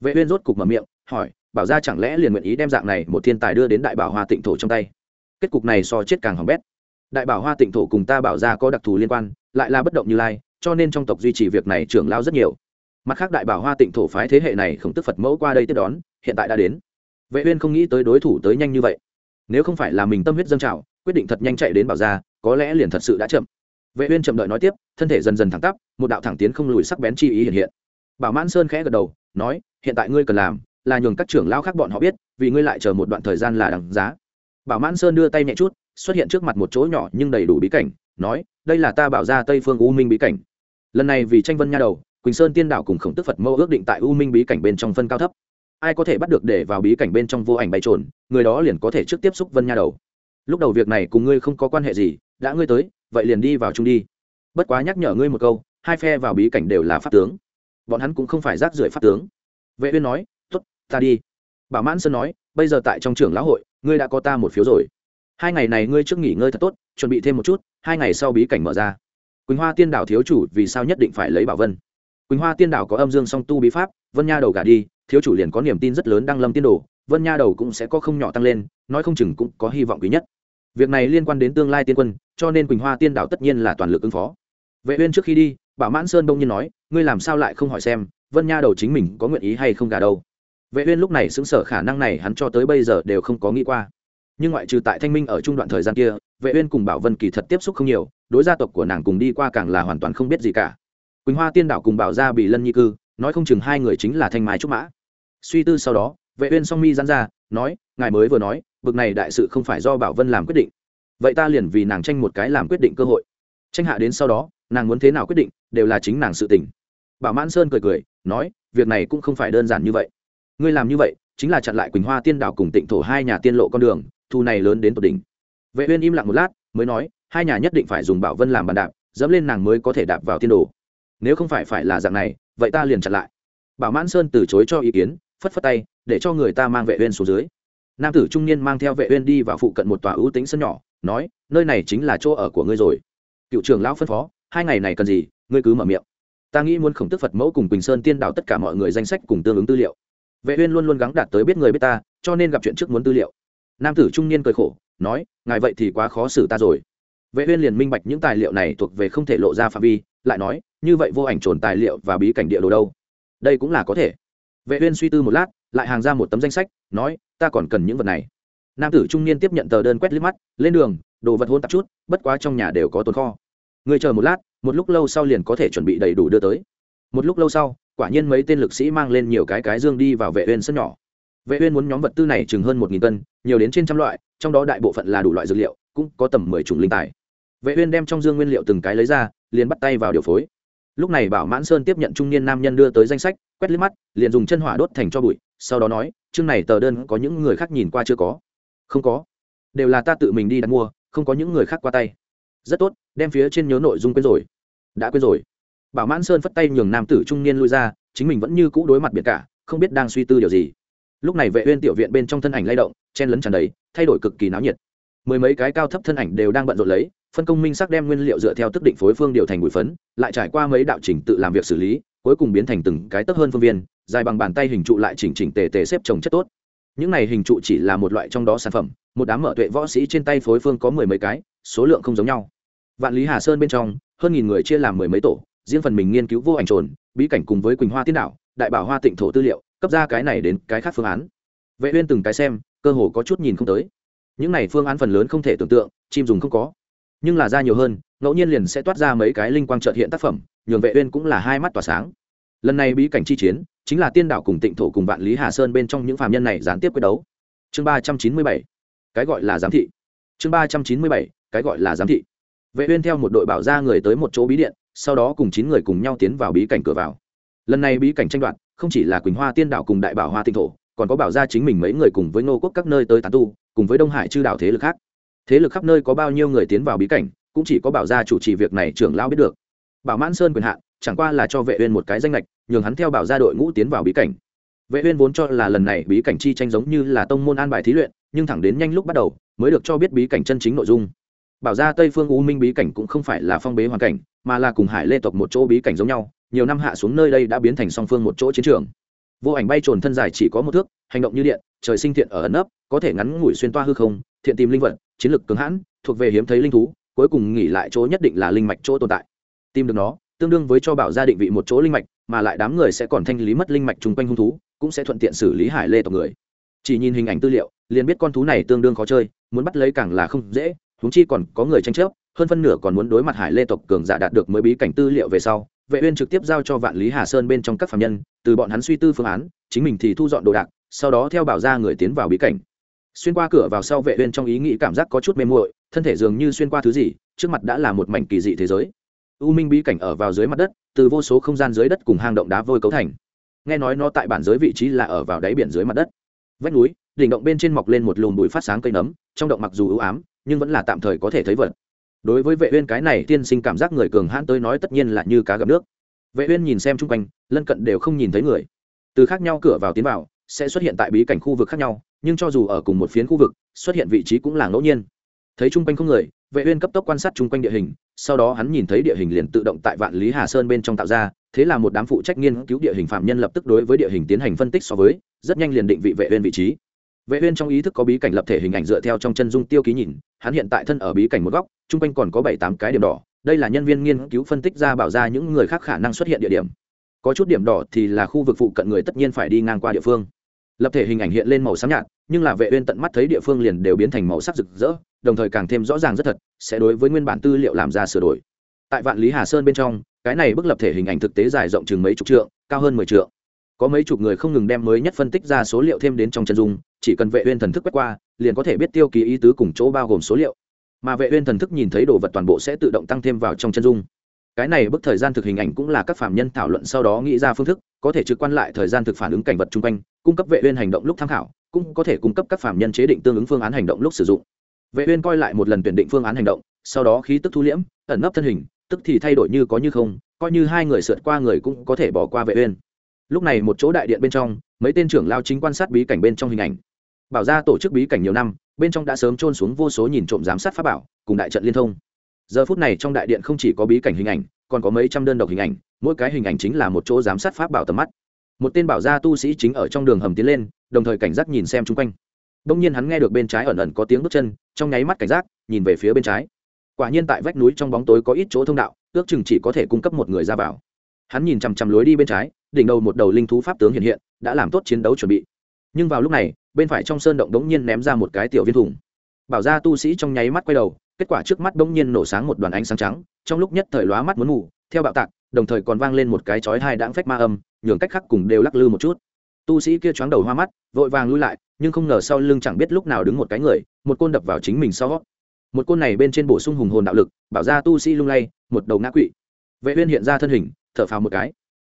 Vệ uyên rốt cục mở miệng, hỏi, bảo gia chẳng lẽ liền nguyện ý đem dạng này một thiên tài đưa đến đại bảo hoa tịnh thổ trong tay? Kết cục này so chết càng hỏng bét. Đại bảo hoa tịnh thổ cùng ta bảo gia có đặc thù liên quan, lại là bất động như lai, cho nên trong tộc duy trì việc này trưởng lao rất nhiều. Mặt khác đại bảo hoa tịnh thổ phái thế hệ này khổng tức phật mẫu qua đây tiếp đón, hiện tại đã đến. Vệ uyên không nghĩ tới đối thủ tới nhanh như vậy nếu không phải là mình tâm huyết dâng trào, quyết định thật nhanh chạy đến bảo gia, có lẽ liền thật sự đã chậm. Vệ uyên chậm đợi nói tiếp, thân thể dần dần thẳng tắp, một đạo thẳng tiến không lùi sắc bén chi ý hiện hiện. Bảo mãn sơn khẽ gật đầu, nói, hiện tại ngươi cần làm là nhường các trưởng lão khác bọn họ biết, vì ngươi lại chờ một đoạn thời gian là đằng giá. Bảo mãn sơn đưa tay nhẹ chút, xuất hiện trước mặt một chỗ nhỏ nhưng đầy đủ bí cảnh, nói, đây là ta bảo ra tây phương u minh bí cảnh. Lần này vì tranh vân nha đầu, quỳnh sơn tiên đảo cùng khổng tức phật mẫu ước định tại u minh bí cảnh bên trong phân cao thấp ai có thể bắt được để vào bí cảnh bên trong vô ảnh bay trồn, người đó liền có thể trước tiếp xúc vân nha đầu. Lúc đầu việc này cùng ngươi không có quan hệ gì, đã ngươi tới, vậy liền đi vào chung đi. Bất quá nhắc nhở ngươi một câu, hai phe vào bí cảnh đều là pháp tướng. Bọn hắn cũng không phải rác rưởi pháp tướng. Vệ uyên nói, tốt, ta đi. Bảo mãn sơn nói, bây giờ tại trong trưởng lão hội, ngươi đã có ta một phiếu rồi. Hai ngày này ngươi trước nghỉ ngơi thật tốt, chuẩn bị thêm một chút, hai ngày sau bí cảnh mở ra. Quỳnh hoa tiên đảo thiếu chủ vì sao nhất định phải lấy bảo vân? Quỳnh hoa tiên đảo có âm dương song tu bí pháp, vân nha đầu gả đi thiếu chủ liền có niềm tin rất lớn đang lâm tiên đồ, vân nha đầu cũng sẽ có không nhỏ tăng lên, nói không chừng cũng có hy vọng quý nhất. Việc này liên quan đến tương lai tiên quân, cho nên quỳnh hoa tiên đảo tất nhiên là toàn lực ứng phó. Vệ uyên trước khi đi, bảo mãn sơn đông nhiên nói, ngươi làm sao lại không hỏi xem, vân nha đầu chính mình có nguyện ý hay không gả đâu? Vệ uyên lúc này xứng sở khả năng này hắn cho tới bây giờ đều không có nghĩ qua. Nhưng ngoại trừ tại thanh minh ở trung đoạn thời gian kia, vệ uyên cùng bảo vân kỳ thật tiếp xúc không nhiều, đối gia tộc của nàng cùng đi qua càng là hoàn toàn không biết gì cả. Quỳnh hoa tiên đảo cùng bảo gia bị lân nhi cư nói không chừng hai người chính là thanh mai trúc mã. Suy tư sau đó, vệ uyên song mi giãn ra, nói, ngài mới vừa nói, bực này đại sự không phải do bảo vân làm quyết định. Vậy ta liền vì nàng tranh một cái làm quyết định cơ hội. Tranh hạ đến sau đó, nàng muốn thế nào quyết định, đều là chính nàng sự tình. Bảo mãn sơn cười cười, nói, việc này cũng không phải đơn giản như vậy. Ngươi làm như vậy, chính là chặn lại quỳnh hoa tiên đảo cùng tịnh thổ hai nhà tiên lộ con đường thu này lớn đến tột đỉnh. Vệ uyên im lặng một lát, mới nói, hai nhà nhất định phải dùng bảo vân làm bàn đạp, dẫm lên nàng mới có thể đạp vào tiên đồ. Nếu không phải phải là dạng này vậy ta liền chặn lại. Bảo mãn sơn từ chối cho ý kiến, phất phất tay, để cho người ta mang vệ uyên xuống dưới. Nam tử trung niên mang theo vệ uyên đi vào phụ cận một tòa ưu tính sân nhỏ, nói, nơi này chính là chỗ ở của ngươi rồi. Cựu trưởng lão phân phó, hai ngày này cần gì, ngươi cứ mở miệng. Ta nghĩ muốn khổng tức phật mẫu cùng quỳnh sơn tiên đạo tất cả mọi người danh sách cùng tương ứng tư liệu. Vệ uyên luôn luôn gắng đạt tới biết người biết ta, cho nên gặp chuyện trước muốn tư liệu. Nam tử trung niên cười khổ, nói, ngài vậy thì quá khó xử ta rồi vệ uyên liền minh bạch những tài liệu này thuộc về không thể lộ ra phạm vi, lại nói, như vậy vô ảnh trồn tài liệu và bí cảnh địa đồ đâu? Đây cũng là có thể. Vệ uyên suy tư một lát, lại hàng ra một tấm danh sách, nói, ta còn cần những vật này. Nam tử trung niên tiếp nhận tờ đơn quét liếc mắt, lên đường, đồ vật hôn tạp chút, bất quá trong nhà đều có tồn kho. Người chờ một lát, một lúc lâu sau liền có thể chuẩn bị đầy đủ đưa tới. Một lúc lâu sau, quả nhiên mấy tên lực sĩ mang lên nhiều cái cái dương đi vào vệ uyên sân nhỏ. Vệ uyên muốn nhóm vật tư này chừng hơn một nghìn cân, nhiều đến trên trăm loại, trong đó đại bộ phận là đủ loại dược liệu, cũng có tầm mười chủng linh tài vệ uyên đem trong dương nguyên liệu từng cái lấy ra, liền bắt tay vào điều phối. Lúc này bảo mãn sơn tiếp nhận trung niên nam nhân đưa tới danh sách, quét liếc mắt, liền dùng chân hỏa đốt thành cho bụi, sau đó nói, chương này tờ đơn có những người khác nhìn qua chưa có? Không có. Đều là ta tự mình đi đặt mua, không có những người khác qua tay. Rất tốt, đem phía trên nhớ nội dung quên rồi. Đã quên rồi. Bảo mãn sơn phất tay nhường nam tử trung niên lui ra, chính mình vẫn như cũ đối mặt biệt cả, không biết đang suy tư điều gì. Lúc này vệ uyên tiểu viện bên trong thân ảnh lay động, chen lấn tràn đầy, thay đổi cực kỳ náo nhiệt mười mấy cái cao thấp thân ảnh đều đang bận rộn lấy, phân công minh sắc đem nguyên liệu dựa theo tức định phối phương điều thành bụi phấn, lại trải qua mấy đạo trình tự làm việc xử lý, cuối cùng biến thành từng cái tấp hơn phương viên, dài bằng bàn tay hình trụ lại chỉnh chỉnh tề tề xếp trồng chất tốt. Những này hình trụ chỉ là một loại trong đó sản phẩm, một đám mở tuệ võ sĩ trên tay phối phương có mười mấy cái, số lượng không giống nhau. Vạn lý hà sơn bên trong, hơn nghìn người chia làm mười mấy tổ, riêng phần mình nghiên cứu vô ảnh trồn, bí cảnh cùng với quỳnh hoa tiên đạo đại bảo hoa tịnh thổ tư liệu, cấp ra cái này đến cái khác phương án. Vệ uyên từng cái xem, cơ hồ có chút nhìn không tới những này phương án phần lớn không thể tưởng tượng, chim dùng không có. Nhưng là ra nhiều hơn, ngẫu nhiên liền sẽ toát ra mấy cái linh quang chợt hiện tác phẩm, nhường vệ uyên cũng là hai mắt tỏa sáng. Lần này bí cảnh chi chiến, chính là tiên đạo cùng tịnh thổ cùng vạn lý hà sơn bên trong những phàm nhân này gián tiếp quyết đấu. Chương ba trăm chín mươi bảy, cái gọi là giám thị. Chương ba trăm chín mươi bảy, cái gọi là giám thị. Vệ uyên theo một đội bảo ra người tới một chỗ bí điện, sau đó cùng chín người cùng nhau tiến vào bí cảnh cửa vào. Lần này bí cảnh tranh đoạt, không chỉ là quỳnh hoa tiên đạo cùng đại bảo hoa tịnh thổ, còn có bảo ra chính mình mấy người cùng với nô quốc các nơi tới tán tu cùng với đông hải chư đạo thế lực khác. Thế lực khắp nơi có bao nhiêu người tiến vào bí cảnh, cũng chỉ có bảo gia chủ trì việc này trưởng lão biết được. Bảo mãn sơn quyền hạn, chẳng qua là cho vệ uyên một cái danh lệch nhường hắn theo bảo gia đội ngũ tiến vào bí cảnh. Vệ uyên vốn cho là lần này bí cảnh chi tranh giống như là tông môn an bài thí luyện, nhưng thẳng đến nhanh lúc bắt đầu, mới được cho biết bí cảnh chân chính nội dung. Bảo gia tây phương u minh bí cảnh cũng không phải là phong bế hoàn cảnh, mà là cùng hải lê tộc một chỗ bí cảnh giống nhau, nhiều năm hạ xuống nơi đây đã biến thành song phương một chỗ chiến trường. Vô ảnh bay trồn thân dài chỉ có một thước, hành động như điện, trời sinh thiện ở ẩn nấp có thể ngắn ngủi xuyên toa hư không, thiện tìm linh vật, chiến lực cứng hãn, thuộc về hiếm thấy linh thú, cuối cùng nghỉ lại chỗ nhất định là linh mạch chỗ tồn tại. Tìm được nó, tương đương với cho bảo gia định vị một chỗ linh mạch, mà lại đám người sẽ còn thanh lý mất linh mạch chung quanh hung thú, cũng sẽ thuận tiện xử lý hải lê tộc người. Chỉ nhìn hình ảnh tư liệu, liền biết con thú này tương đương khó chơi, muốn bắt lấy càng là không dễ húng chi còn có người tranh chấp, hơn phân nửa còn muốn đối mặt hải lê tộc cường giả đạt được mới bí cảnh tư liệu về sau, vệ uyên trực tiếp giao cho vạn lý hà sơn bên trong các phạm nhân, từ bọn hắn suy tư phương án, chính mình thì thu dọn đồ đạc, sau đó theo bảo ra người tiến vào bí cảnh xuyên qua cửa vào sau vệ uyên trong ý nghĩ cảm giác có chút mê muội, thân thể dường như xuyên qua thứ gì, trước mặt đã là một mảnh kỳ dị thế giới. U minh bí cảnh ở vào dưới mặt đất, từ vô số không gian dưới đất cùng hang động đá vôi cấu thành. Nghe nói nó tại bản giới vị trí là ở vào đáy biển dưới mặt đất. Vách núi, đỉnh động bên trên mọc lên một lùm bụi phát sáng cây nấm, trong động mặc dù ưu ám, nhưng vẫn là tạm thời có thể thấy vật. Đối với vệ uyên cái này, tiên sinh cảm giác người cường hãn tới nói tất nhiên là như cá gặp nước. Vệ uyên nhìn xem chung quanh, lân cận đều không nhìn thấy người. Từ khác nhau cửa vào tiến vào, sẽ xuất hiện tại bí cảnh khu vực khác nhau nhưng cho dù ở cùng một phiến khu vực, xuất hiện vị trí cũng là ngẫu nhiên. Thấy chung quanh không người, vệ uyên cấp tốc quan sát chung quanh địa hình, sau đó hắn nhìn thấy địa hình liền tự động tại vạn lý hà sơn bên trong tạo ra, thế là một đám phụ trách nghiên cứu địa hình phạm nhân lập tức đối với địa hình tiến hành phân tích so với, rất nhanh liền định vị vệ uyên vị trí. Vệ uyên trong ý thức có bí cảnh lập thể hình ảnh dựa theo trong chân dung tiêu ký nhìn, hắn hiện tại thân ở bí cảnh một góc, chung quanh còn có bảy tám cái điểm đỏ, đây là nhân viên nghiên cứu phân tích ra bảo ra những người khác khả năng xuất hiện địa điểm. Có chút điểm đỏ thì là khu vực phụ cận người tất nhiên phải đi ngang qua địa phương lập thể hình ảnh hiện lên màu xám nhạt, nhưng là vệ uyên tận mắt thấy địa phương liền đều biến thành màu sắc rực rỡ, đồng thời càng thêm rõ ràng rất thật, sẽ đối với nguyên bản tư liệu làm ra sửa đổi. Tại vạn lý hà sơn bên trong, cái này bức lập thể hình ảnh thực tế dài rộng chừng mấy chục trượng, cao hơn mười trượng. Có mấy chục người không ngừng đem mới nhất phân tích ra số liệu thêm đến trong chân dung, chỉ cần vệ uyên thần thức quét qua, liền có thể biết tiêu ký ý tứ cùng chỗ bao gồm số liệu. Mà vệ uyên thần thức nhìn thấy đồ vật toàn bộ sẽ tự động tăng thêm vào trong chân dung cái này bức thời gian thực hình ảnh cũng là các phạm nhân thảo luận sau đó nghĩ ra phương thức, có thể trực quan lại thời gian thực phản ứng cảnh vật chung quanh, cung cấp vệ uyên hành động lúc tham khảo, cũng có thể cung cấp các phạm nhân chế định tương ứng phương án hành động lúc sử dụng. Vệ uyên coi lại một lần tuyển định phương án hành động, sau đó khí tức thu liễm, ẩn nấp thân hình, tức thì thay đổi như có như không, coi như hai người sượt qua người cũng có thể bỏ qua vệ uyên. Lúc này một chỗ đại điện bên trong, mấy tên trưởng lao chính quan sát bí cảnh bên trong hình ảnh. Bảo gia tổ chức bí cảnh nhiều năm, bên trong đã sớm trôn xuống vô số nhìn trộm giám sát pháp bảo, cùng đại trận liên thông giờ phút này trong đại điện không chỉ có bí cảnh hình ảnh, còn có mấy trăm đơn độc hình ảnh, mỗi cái hình ảnh chính là một chỗ giám sát pháp bảo tầm mắt. Một tên bảo gia tu sĩ chính ở trong đường hầm tiến lên, đồng thời cảnh giác nhìn xem chung quanh. Đông nhiên hắn nghe được bên trái ẩn ẩn có tiếng bước chân, trong nháy mắt cảnh giác, nhìn về phía bên trái. Quả nhiên tại vách núi trong bóng tối có ít chỗ thông đạo, ước chừng chỉ có thể cung cấp một người ra vào. Hắn nhìn chằm chằm lối đi bên trái, đỉnh đầu một đầu linh thú pháp tướng hiện hiện, đã làm tốt chiến đấu chuẩn bị. Nhưng vào lúc này, bên phải trong sơn động đống nhiên ném ra một cái tiểu viên thùng. Bảo ra tu sĩ trong nháy mắt quay đầu kết quả trước mắt đống nhiên nổ sáng một đoàn ánh sáng trắng, trong lúc nhất thời lóa mắt muốn ngủ theo bạo tạc, đồng thời còn vang lên một cái chói hai đãng phách ma âm, nhường cách khác cùng đều lắc lư một chút. Tu sĩ kia choáng đầu hoa mắt, vội vàng lui lại, nhưng không ngờ sau lưng chẳng biết lúc nào đứng một cái người, một côn đập vào chính mình sau. Một côn này bên trên bổ sung hùng hồn đạo lực, bảo ra tu sĩ lung lay, một đầu ngã quỵ. Vệ uyên hiện ra thân hình, thở phào một cái.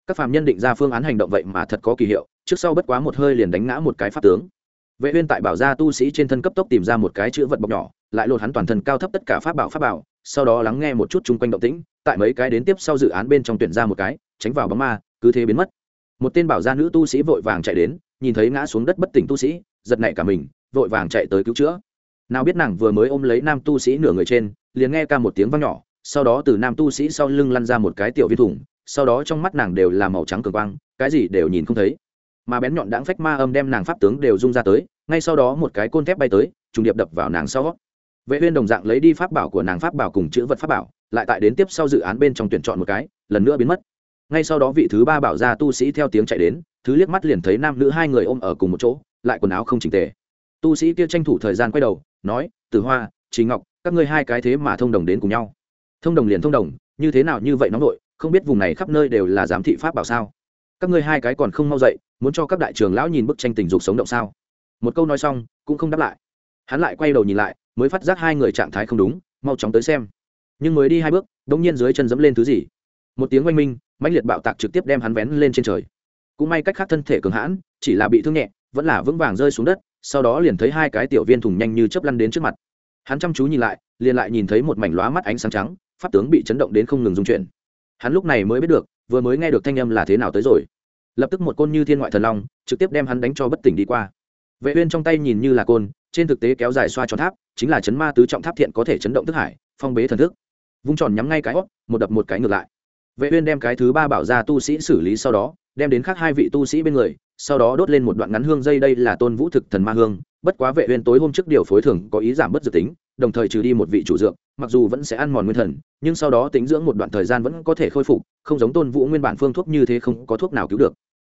Các phạm nhân định ra phương án hành động vậy mà thật có kỳ hiệu, trước sau bất quá một hơi liền đánh ngã một cái pháp tướng. Vệ uyên tại bảo gia tu sĩ trên thân cấp tốc tìm ra một cái chữ vật bọc nhỏ lại lột hắn toàn thân cao thấp tất cả pháp bảo pháp bảo, sau đó lắng nghe một chút chung quanh động tĩnh, tại mấy cái đến tiếp sau dự án bên trong tuyển ra một cái, tránh vào bóng ma, cứ thế biến mất. Một tên bảo gia nữ tu sĩ vội vàng chạy đến, nhìn thấy ngã xuống đất bất tỉnh tu sĩ, giật nảy cả mình, vội vàng chạy tới cứu chữa. Nào biết nàng vừa mới ôm lấy nam tu sĩ nửa người trên, liền nghe ca một tiếng vang nhỏ, sau đó từ nam tu sĩ sau lưng lăn ra một cái tiểu viên thủng, sau đó trong mắt nàng đều là màu trắng cường quang, cái gì đều nhìn không thấy. Mà bén nhọn đáng phách ma âm đem nàng pháp tướng đều rung ra tới, ngay sau đó một cái côn thép bay tới, trùng điệp đập vào nàng sau vệ uyên đồng dạng lấy đi pháp bảo của nàng pháp bảo cùng chữ vật pháp bảo, lại tại đến tiếp sau dự án bên trong tuyển chọn một cái, lần nữa biến mất. Ngay sau đó vị thứ ba bảo gia tu sĩ theo tiếng chạy đến, thứ liếc mắt liền thấy nam nữ hai người ôm ở cùng một chỗ, lại quần áo không chỉnh tề. Tu sĩ kia tranh thủ thời gian quay đầu, nói, tử hoa trí ngọc, các ngươi hai cái thế mà thông đồng đến cùng nhau. Thông đồng liền thông đồng, như thế nào như vậy nóng nội, không biết vùng này khắp nơi đều là giám thị pháp bảo sao? Các ngươi hai cái còn không mau dậy, muốn cho các đại trường lão nhìn bức tranh tình dục sống động sao? Một câu nói xong, cũng không đáp lại. Hắn lại quay đầu nhìn lại mới phát giác hai người trạng thái không đúng, mau chóng tới xem. Nhưng mới đi hai bước đ ỗ n g nhiên dưới chân dẫm lên thứ gì. Một tiếng oanh minh, mãnh liệt bạo tạc trực tiếp đem hắn vén lên trên trời. Cũng may cách khác thân thể cường hãn, chỉ là bị thương nhẹ, vẫn là vững vàng rơi xuống đất, sau đó liền thấy hai cái tiểu viên thùng nhanh như chớp lăn đến trước mặt. Hắn chăm chú nhìn lại, liền lại nhìn thấy một mảnh lóa mắt ánh sáng trắng, pháp tướng bị chấn động đến không ngừng dung chuyển. Hắn lúc này mới biết được, vừa mới nghe được thanh âm là thế nào tới rồi. Lập tức một côn như thiên ngoại thần long, trực tiếp đem hắn đánh cho bất tỉnh đi qua vệ uyên trong tay nhìn như là côn, trên thực tế kéo dài xoa tròn tháp, chính là chấn ma tứ trọng tháp thiện có thể chấn động thức hải, phong bế thần thức. Vung tròn nhắm ngay cái hót một đập một cái ngược lại. Vệ uyên đem cái thứ ba bảo ra tu sĩ xử lý sau đó, đem đến khác hai vị tu sĩ bên người, sau đó đốt lên một đoạn ngắn hương dây đây là tôn vũ thực thần ma hương. Bất quá vệ uyên tối hôm trước điều phối thường có ý giảm bất dự tính, đồng thời trừ đi một vị chủ dược, mặc dù vẫn sẽ ăn mòn nguyên thần, nhưng sau đó tính dưỡng một đoạn thời gian vẫn có thể khôi phục, không giống tôn vũ nguyên bản phương thuốc như thế không có thuốc nào cứu được.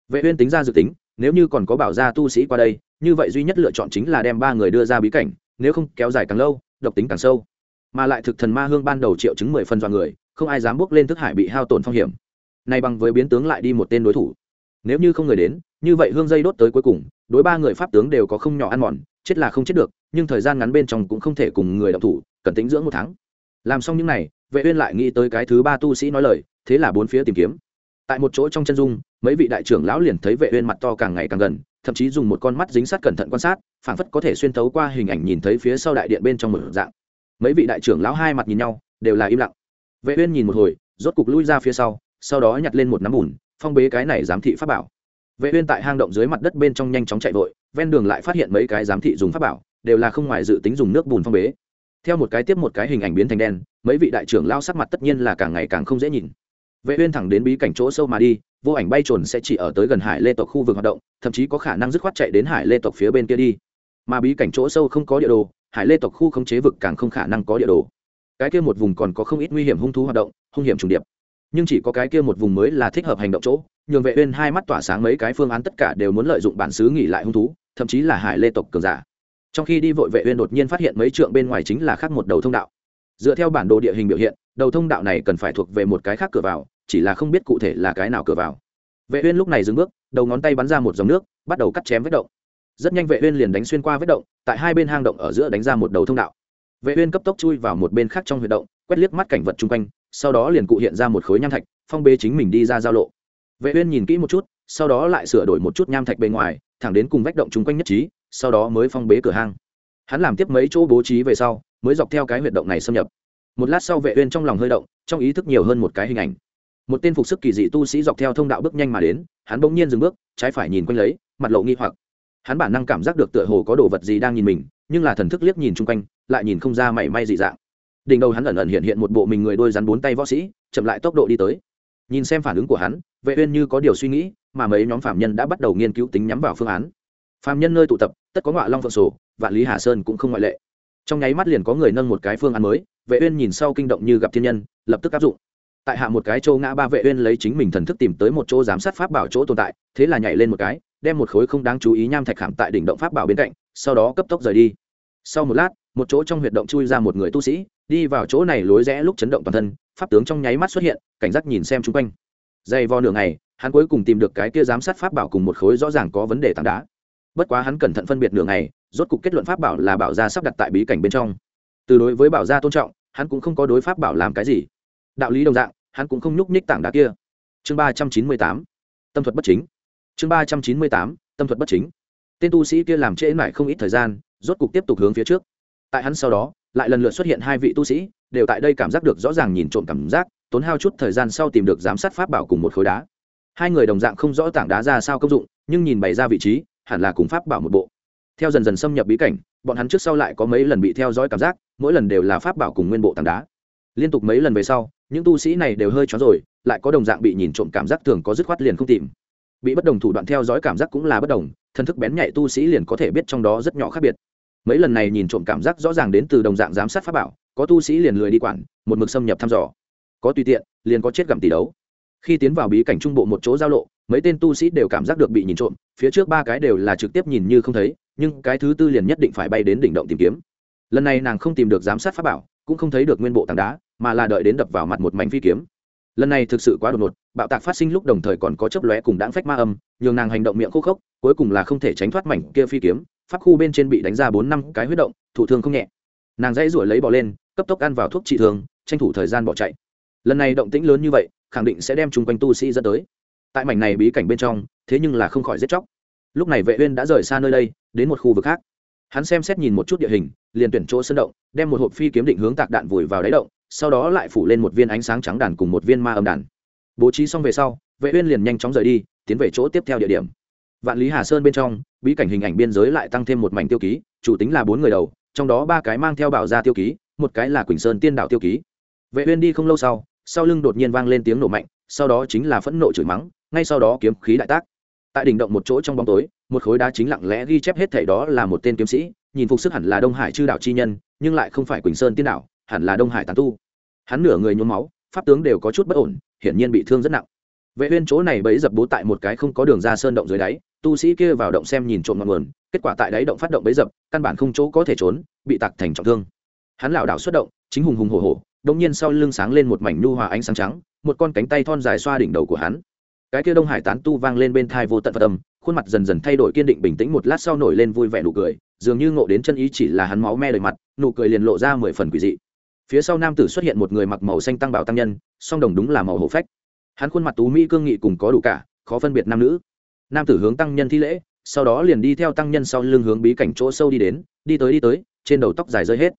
Vệ uyên tính ra dự tính nếu như còn có bảo gia tu sĩ qua đây, như vậy duy nhất lựa chọn chính là đem ba người đưa ra bí cảnh, nếu không kéo dài càng lâu, độc tính càng sâu. Mà lại thực thần ma hương ban đầu triệu chứng mười phần do người, không ai dám bước lên thức hải bị hao tổn phong hiểm. Nay bằng với biến tướng lại đi một tên đối thủ. Nếu như không người đến, như vậy hương dây đốt tới cuối cùng, đối ba người pháp tướng đều có không nhỏ ăn mòn, chết là không chết được, nhưng thời gian ngắn bên trong cũng không thể cùng người đọc thủ, cần tính dưỡng một tháng. Làm xong những n à y vệ uyên lại nghĩ tới cái thứ ba tu sĩ nói lời, thế là bốn phía tìm kiếm. Tại một chỗ trong chân dung mấy vị đại trưởng lão liền thấy vệ uyên mặt to càng ngày càng gần, thậm chí dùng một con mắt dính sát cẩn thận quan sát, phảng phất có thể xuyên thấu qua hình ảnh nhìn thấy phía sau đại điện bên trong một dạng. Mấy vị đại trưởng lão hai mặt nhìn nhau, đều là im lặng. Vệ uyên nhìn một hồi, rốt cục lui ra phía sau sau đó nhặt lên một nắm bùn, phong bế cái này giám thị pháp bảo. Vệ uyên tại hang động dưới mặt đất bên trong nhanh chóng chạy vội, ven đường lại phát hiện mấy cái giám thị dùng pháp bảo, đều là không ngoài dự tính dùng nước bùn phong bế. Theo một cái tiếp một cái hình ảnh biến thành đen, mấy vị đại trưởng lao sắc mặt tất nhiên là càng ngày càng không dễ nhìn vệ uyên thẳng đến bí cảnh chỗ sâu mà đi, vô ảnh bay trồn sẽ chỉ ở tới gần hải lê tộc khu vực hoạt động, thậm chí có khả năng dứt khoát chạy đến hải lê tộc phía bên kia đi. Mà bí cảnh chỗ sâu không có địa đồ, hải lê tộc khu không chế vực càng không khả năng có địa đồ. Cái kia một vùng còn có không ít nguy hiểm hung thú hoạt động, hung hiểm trùng điệp. Nhưng chỉ có cái kia một vùng mới là thích hợp hành động chỗ, nhường vệ uyên hai mắt tỏa sáng mấy cái phương án tất cả đều muốn lợi dụng bản xứ nghỉ lại hung thú, thậm chí là hải lê tộc cường giả. Trong khi đi vội vệ uyên đột nhiên phát hiện mấy trượng bên ngoài chính là khác một đầu thông đạo. Dựa theo bản đồ địa hình biểu hiện đầu thông đạo này cần phải thuộc về một cái khác cửa vào, chỉ là không biết cụ thể là cái nào cửa vào. Vệ uyên lúc này dừng bước, đầu ngón tay bắn ra một dòng nước, bắt đầu cắt chém vết động. Rất nhanh vệ uyên liền đánh xuyên qua vết động, tại hai bên hang động ở giữa đánh ra một đầu thông đạo. Vệ uyên cấp tốc chui vào một bên khác trong huyệt động, quét liếc mắt cảnh vật chung quanh, sau đó liền cụ hiện ra một khối nham thạch, phong bế chính mình đi ra giao lộ. Vệ uyên nhìn kỹ một chút, sau đó lại sửa đổi một chút nham thạch bên ngoài, thẳng đến cùng vách động chung quanh nhất trí, sau đó mới phong bế cửa hang. Hắn làm tiếp mấy chỗ bố trí về sau, mới dọc theo cái huyệt động này xâm nhập một lát sau vệ uyên trong lòng hơi động, trong ý thức nhiều hơn một cái hình ảnh. Một tên phục sức kỳ dị tu sĩ dọc theo thông đạo bước nhanh mà đến, hắn bỗng nhiên dừng bước, trái phải nhìn quanh lấy, mặt lộ nghi hoặc. Hắn bản năng cảm giác được tựa hồ có đồ vật gì đang nhìn mình, nhưng là thần thức liếc nhìn chung quanh, lại nhìn không ra mảy may dị dạng. Đỉnh đầu hắn ẩn ẩn hiện hiện một bộ mình người đôi rắn bốn tay võ sĩ, chậm lại tốc độ đi tới. Nhìn xem phản ứng của hắn, vệ uyên như có điều suy nghĩ, mà mấy nhóm phạm nhân đã bắt đầu nghiên cứu tính nhắm vào phương án. Phạm nhân nơi tụ tập, tất có ngọa long phượng sổ, vạn lý hà sơn cũng không ngoại lệ. Trong nháy mắt liền có người nâng một cái phương án mới vệ uyên nhìn sau kinh động như gặp thiên nhân, lập tức áp dụng. Tại hạ một cái châu ngã ba vệ uyên lấy chính mình thần thức tìm tới một chỗ giám sát pháp bảo chỗ tồn tại, thế là nhảy lên một cái, đem một khối không đáng chú ý nham thạch khảm tại đỉnh động pháp bảo bên cạnh, sau đó cấp tốc rời đi. Sau một lát, một chỗ trong huyệt động chui ra một người tu sĩ, đi vào chỗ này lối rẽ lúc chấn động toàn thân, pháp tướng trong nháy mắt xuất hiện, cảnh giác nhìn xem chung quanh. Dày vò nửa ngày, hắn cuối cùng tìm được cái kia giám sát pháp bảo cùng một khối rõ ràng có vấn đề tảng đá. Bất quá hắn cẩn thận phân biệt nửa ngày, rốt cục kết luận pháp bảo là bảo gia sắp đặt tại bí cảnh bên trong. Từ đối với bảo gia tôn trọng hắn cũng không có đối pháp bảo làm cái gì. Đạo lý đồng dạng, hắn cũng không nhúc nhích tảng đá kia. Chương ba trăm chín mươi tám, tâm thuật bất chính. Chương ba trăm chín mươi tám, tâm thuật bất chính. Tên tu sĩ kia làm trễ mãi không ít thời gian, rốt cục tiếp tục hướng phía trước. Tại hắn sau đó, lại lần lượt xuất hiện hai vị tu sĩ, đều tại đây cảm giác được rõ ràng nhìn trộm cảm giác, tốn hao chút thời gian sau tìm được giám sát pháp bảo cùng một khối đá. Hai người đồng dạng không rõ tảng đá ra sao công dụng, nhưng nhìn bày ra vị trí, hẳn là cùng pháp bảo một bộ theo dần dần xâm nhập bí cảnh, bọn hắn trước sau lại có mấy lần bị theo dõi cảm giác, mỗi lần đều là pháp bảo cùng nguyên bộ tảng đá. Liên tục mấy lần về sau, những tu sĩ này đều hơi chó rồi, lại có đồng dạng bị nhìn trộm cảm giác thường có dứt khoát liền không tìm. Bị bất đồng thủ đoạn theo dõi cảm giác cũng là bất đồng, thân thức bén nhạy tu sĩ liền có thể biết trong đó rất nhỏ khác biệt. Mấy lần này nhìn trộm cảm giác rõ ràng đến từ đồng dạng giám sát pháp bảo, có tu sĩ liền lười đi quản, một mực xâm nhập thăm dò. Có tùy tiện, liền có chết gặm tỷ đấu. Khi tiến vào bí cảnh trung bộ một chỗ giao lộ, mấy tên tu sĩ đều cảm giác được bị nhìn trộm, phía trước ba cái đều là trực tiếp nhìn như không thấy nhưng cái thứ tư liền nhất định phải bay đến đỉnh động tìm kiếm. Lần này nàng không tìm được giám sát pháp bảo, cũng không thấy được nguyên bộ tảng đá, mà là đợi đến đập vào mặt một mảnh phi kiếm. Lần này thực sự quá đột ngột, bạo tạc phát sinh lúc đồng thời còn có chấp lóe cùng đáng phách ma âm, nhường nàng hành động miệng khô khốc, cuối cùng là không thể tránh thoát mảnh kia phi kiếm, pháp khu bên trên bị đánh ra bốn năm cái huyết động thủ thương không nhẹ. Nàng dãy ruổi lấy bỏ lên, cấp tốc ăn vào thuốc trị thương, tranh thủ thời gian bỏ chạy. Lần này động tĩnh lớn như vậy, khẳng định sẽ đem chung quanh tu sĩ dẫn tới. Tại mảnh này bí cảnh bên trong, thế nhưng là không khỏi giết chóc lúc này vệ uyên đã rời xa nơi đây, đến một khu vực khác. Hắn xem xét nhìn một chút địa hình, liền tuyển chỗ sân động, đem một hộp phi kiếm định hướng tạc đạn vùi vào đáy động, sau đó lại phủ lên một viên ánh sáng trắng đàn cùng một viên ma âm đàn. Bố trí xong về sau, vệ uyên liền nhanh chóng rời đi, tiến về chỗ tiếp theo địa điểm. Vạn lý hà sơn bên trong, bí cảnh hình ảnh biên giới lại tăng thêm một mảnh tiêu ký, chủ tính là bốn người đầu, trong đó ba cái mang theo bảo gia tiêu ký, một cái là quỳnh sơn tiên đạo tiêu ký. Vệ uyên đi không lâu sau sau lưng đột nhiên vang lên tiếng nổ mạnh, sau đó chính là phẫn nộ chửi mắng, ngay sau đó kiếm khí đại tác tại đỉnh động một chỗ trong bóng tối, một khối đá chính lặng lẽ ghi chép hết thảy đó là một tên kiếm sĩ, nhìn phục sức hẳn là đông hải chư đạo chi nhân, nhưng lại không phải quỳnh sơn tiên đạo, hẳn là đông hải tán tu. Hắn nửa người nhuốm máu, pháp tướng đều có chút bất ổn, hiển nhiên bị thương rất nặng. Vệ uyên chỗ này bấy dập bố tại một cái không có đường ra sơn động dưới đáy, tu sĩ kia vào động xem nhìn trộm ngọn nguồn, kết quả tại đáy động phát động bấy dập, căn bản không chỗ có thể trốn, bị tạc thành trọng thương. Hắn lảo đảo xuất động, chính hùng hùng hổ hổ, đột nhiên sau lưng sáng lên một mảnh nhu hòa ánh sáng trắng, một con cánh tay thon dài xoa đỉnh đầu của hắn cái kia đông hải tán tu vang lên bên thai vô tận phật âm, khuôn mặt dần dần thay đổi kiên định bình tĩnh một lát sau nổi lên vui vẻ nụ cười, dường như ngộ đến chân ý chỉ là hắn máu me đầy mặt, nụ cười liền lộ ra mười phần quỷ dị. Phía sau nam tử xuất hiện một người mặc màu xanh tăng bảo tăng nhân, song đồng đúng là màu hổ phách. Hắn khuôn mặt tú mỹ cương nghị cùng có đủ cả, khó phân biệt nam nữ. Nam tử hướng tăng nhân thi lễ, sau đó liền đi theo tăng nhân sau lưng hướng bí cảnh chỗ sâu đi đến, đi tới đi tới, trên đầu tóc dài rơi hết.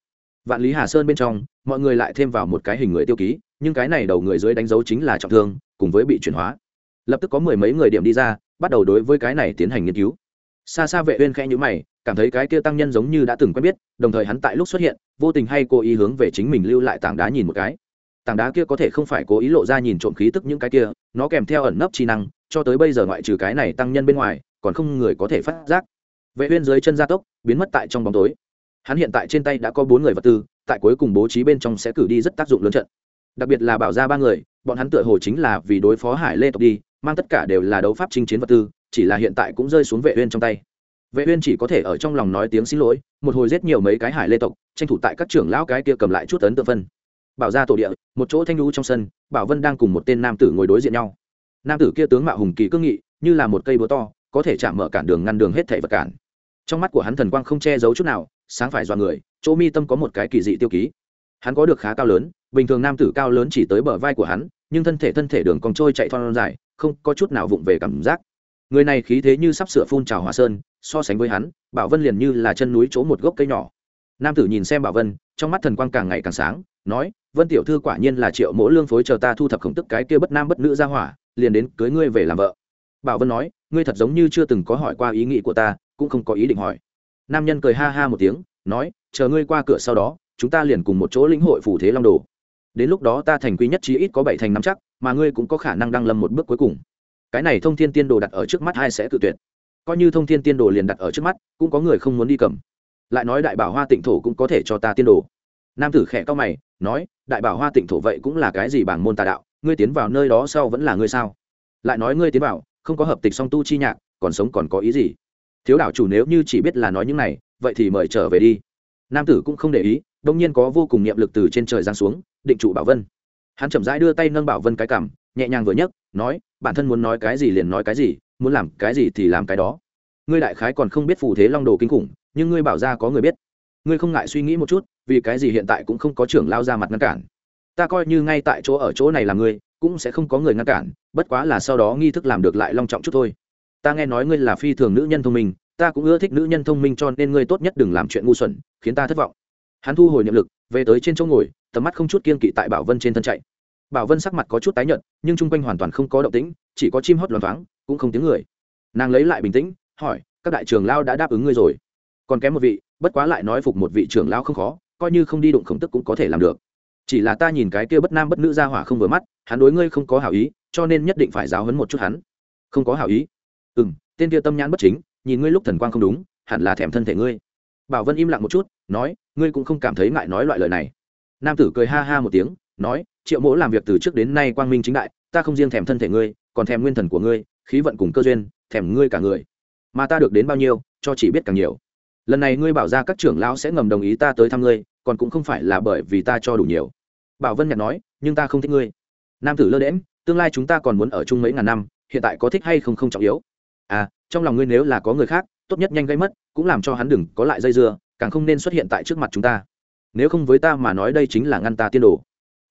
Vạn lý hà sơn bên trong, mọi người lại thêm vào một cái hình người tiêu ký, nhưng cái này đầu người dưới đánh dấu chính là trọng thương, cùng với bị chuyển hóa lập tức có mười mấy người điểm đi ra, bắt đầu đối với cái này tiến hành nghiên cứu. Xa xa vệ uyên khẽ nhíu mày, cảm thấy cái kia tăng nhân giống như đã từng quen biết, đồng thời hắn tại lúc xuất hiện, vô tình hay cố ý hướng về chính mình lưu lại tảng đá nhìn một cái. Tảng đá kia có thể không phải cố ý lộ ra nhìn trộm khí tức những cái kia, nó kèm theo ẩn nấp chi năng, cho tới bây giờ ngoại trừ cái này tăng nhân bên ngoài, còn không người có thể phát giác. Vệ uyên dưới chân gia tốc, biến mất tại trong bóng tối. Hắn hiện tại trên tay đã có bốn người vật tư, tại cuối cùng bố trí bên trong sẽ cử đi rất tác dụng lớn trận. Đặc biệt là bảo ra ba người, bọn hắn tựa hồ chính là vì đối phó hải lê tộc đi mang tất cả đều là đấu pháp chinh chiến vật tư, chỉ là hiện tại cũng rơi xuống vệ uyên trong tay. Vệ uyên chỉ có thể ở trong lòng nói tiếng xin lỗi, một hồi giết nhiều mấy cái hải lê tộc, tranh thủ tại các trưởng lão cái kia cầm lại chút ấn tượng phân. Bảo ra tổ địa, một chỗ thanh lũ trong sân, bảo vân đang cùng một tên nam tử ngồi đối diện nhau. Nam tử kia tướng mạo hùng kỳ cương nghị, như là một cây búa to, có thể chạm mở cản đường ngăn đường hết thảy vật cản. Trong mắt của hắn thần quang không che giấu chút nào, sáng phải do người, chỗ mi tâm có một cái kỳ dị tiêu ký. Hắn có được khá cao lớn, bình thường nam tử cao lớn chỉ tới bờ vai của hắn, nhưng thân thể thân thể đường còn trôi chạy thon dài không có chút nào vụng về cảm giác. Người này khí thế như sắp sửa phun trào hòa sơn, so sánh với hắn, bảo vân liền như là chân núi chỗ một gốc cây nhỏ. Nam tử nhìn xem bảo vân, trong mắt thần quang càng ngày càng sáng, nói, vân tiểu thư quả nhiên là triệu mỗ lương phối chờ ta thu thập khổng tức cái kia bất nam bất nữ ra hỏa, liền đến cưới ngươi về làm vợ. Bảo vân nói, ngươi thật giống như chưa từng có hỏi qua ý nghĩ của ta, cũng không có ý định hỏi. Nam nhân cười ha ha một tiếng, nói, chờ ngươi qua cửa sau đó, chúng ta liền cùng một chỗ lĩnh hội phủ thế long đồ đến lúc đó ta thành quý nhất chí ít có bảy thành năm chắc, mà ngươi cũng có khả năng đăng lâm một bước cuối cùng. Cái này thông thiên tiên đồ đặt ở trước mắt ai sẽ tự tuyệt. Coi như thông thiên tiên đồ liền đặt ở trước mắt, cũng có người không muốn đi cầm. Lại nói đại bảo hoa tịnh thổ cũng có thể cho ta tiên đồ. Nam tử khẽ cao mày, nói, đại bảo hoa tịnh thổ vậy cũng là cái gì bảng môn tà đạo, ngươi tiến vào nơi đó sau vẫn là ngươi sao? Lại nói ngươi tiến vào, không có hợp tịch song tu chi nhạc, còn sống còn có ý gì? Thiếu đảo chủ nếu như chỉ biết là nói những này, vậy thì mời trở về đi. Nam tử cũng không để ý đông nhiên có vô cùng niệm lực từ trên trời giáng xuống, định trụ bảo vân. Hắn chậm rãi đưa tay nâng bảo vân cái cảm nhẹ nhàng vừa nhấc, nói, bản thân muốn nói cái gì liền nói cái gì, muốn làm cái gì thì làm cái đó. Ngươi đại khái còn không biết phù thế long đồ kinh khủng, nhưng ngươi bảo ra có người biết. Ngươi không ngại suy nghĩ một chút, vì cái gì hiện tại cũng không có trưởng lao ra mặt ngăn cản. Ta coi như ngay tại chỗ ở chỗ này là ngươi, cũng sẽ không có người ngăn cản, bất quá là sau đó nghi thức làm được lại long trọng chút thôi. Ta nghe nói ngươi là phi thường nữ nhân thông minh, ta cũng ưa thích nữ nhân thông minh cho nên ngươi tốt nhất đừng làm chuyện ngu xuẩn, khiến ta thất vọng hắn thu hồi niệm lực, về tới trên chỗ ngồi, tầm mắt không chút kiên kỵ tại bảo vân trên thân chạy. Bảo vân sắc mặt có chút tái nhợt, nhưng chung quanh hoàn toàn không có động tĩnh, chỉ có chim hót loáng thoáng, cũng không tiếng người. Nàng lấy lại bình tĩnh, hỏi, các đại trưởng lao đã đáp ứng ngươi rồi? Còn kém một vị, bất quá lại nói phục một vị trưởng lao không khó, coi như không đi đụng khổng tức cũng có thể làm được. Chỉ là ta nhìn cái kia bất nam bất nữ ra hỏa không vừa mắt, hắn đối ngươi không có hảo ý, cho nên nhất định phải giáo hấn một chút hắn. Không có hảo ý. Ừ m tên kia tâm nhãn bất chính, nhìn ngươi lúc thần quang không đúng, hẳn là thèm thân thể ngươi bảo vân im lặng một chút, nói, ngươi cũng không cảm thấy ngại nói loại lời này. Nam tử cười ha ha một tiếng, nói, triệu mỗ làm việc từ trước đến nay quang minh chính đại, ta không riêng thèm thân thể ngươi, còn thèm nguyên thần của ngươi, khí vận cùng cơ duyên, thèm ngươi cả người. Mà ta được đến bao nhiêu, cho chỉ biết càng nhiều. Lần này ngươi bảo ra các trưởng lão sẽ ngầm đồng ý ta tới thăm ngươi, còn cũng không phải là bởi vì ta cho đủ nhiều. Bảo vân nhặt nói, nhưng ta không thích ngươi. Nam tử lơ đễm tương lai chúng ta còn muốn ở chung mấy ngàn năm, hiện tại có thích hay không không trọng yếu. À trong lòng ngươi nếu là có người khác tốt nhất nhanh gây mất, cũng làm cho hắn đừng có lại dây dưa, càng không nên xuất hiện tại trước mặt chúng ta. Nếu không với ta mà nói đây chính là ngăn ta tiên đồ.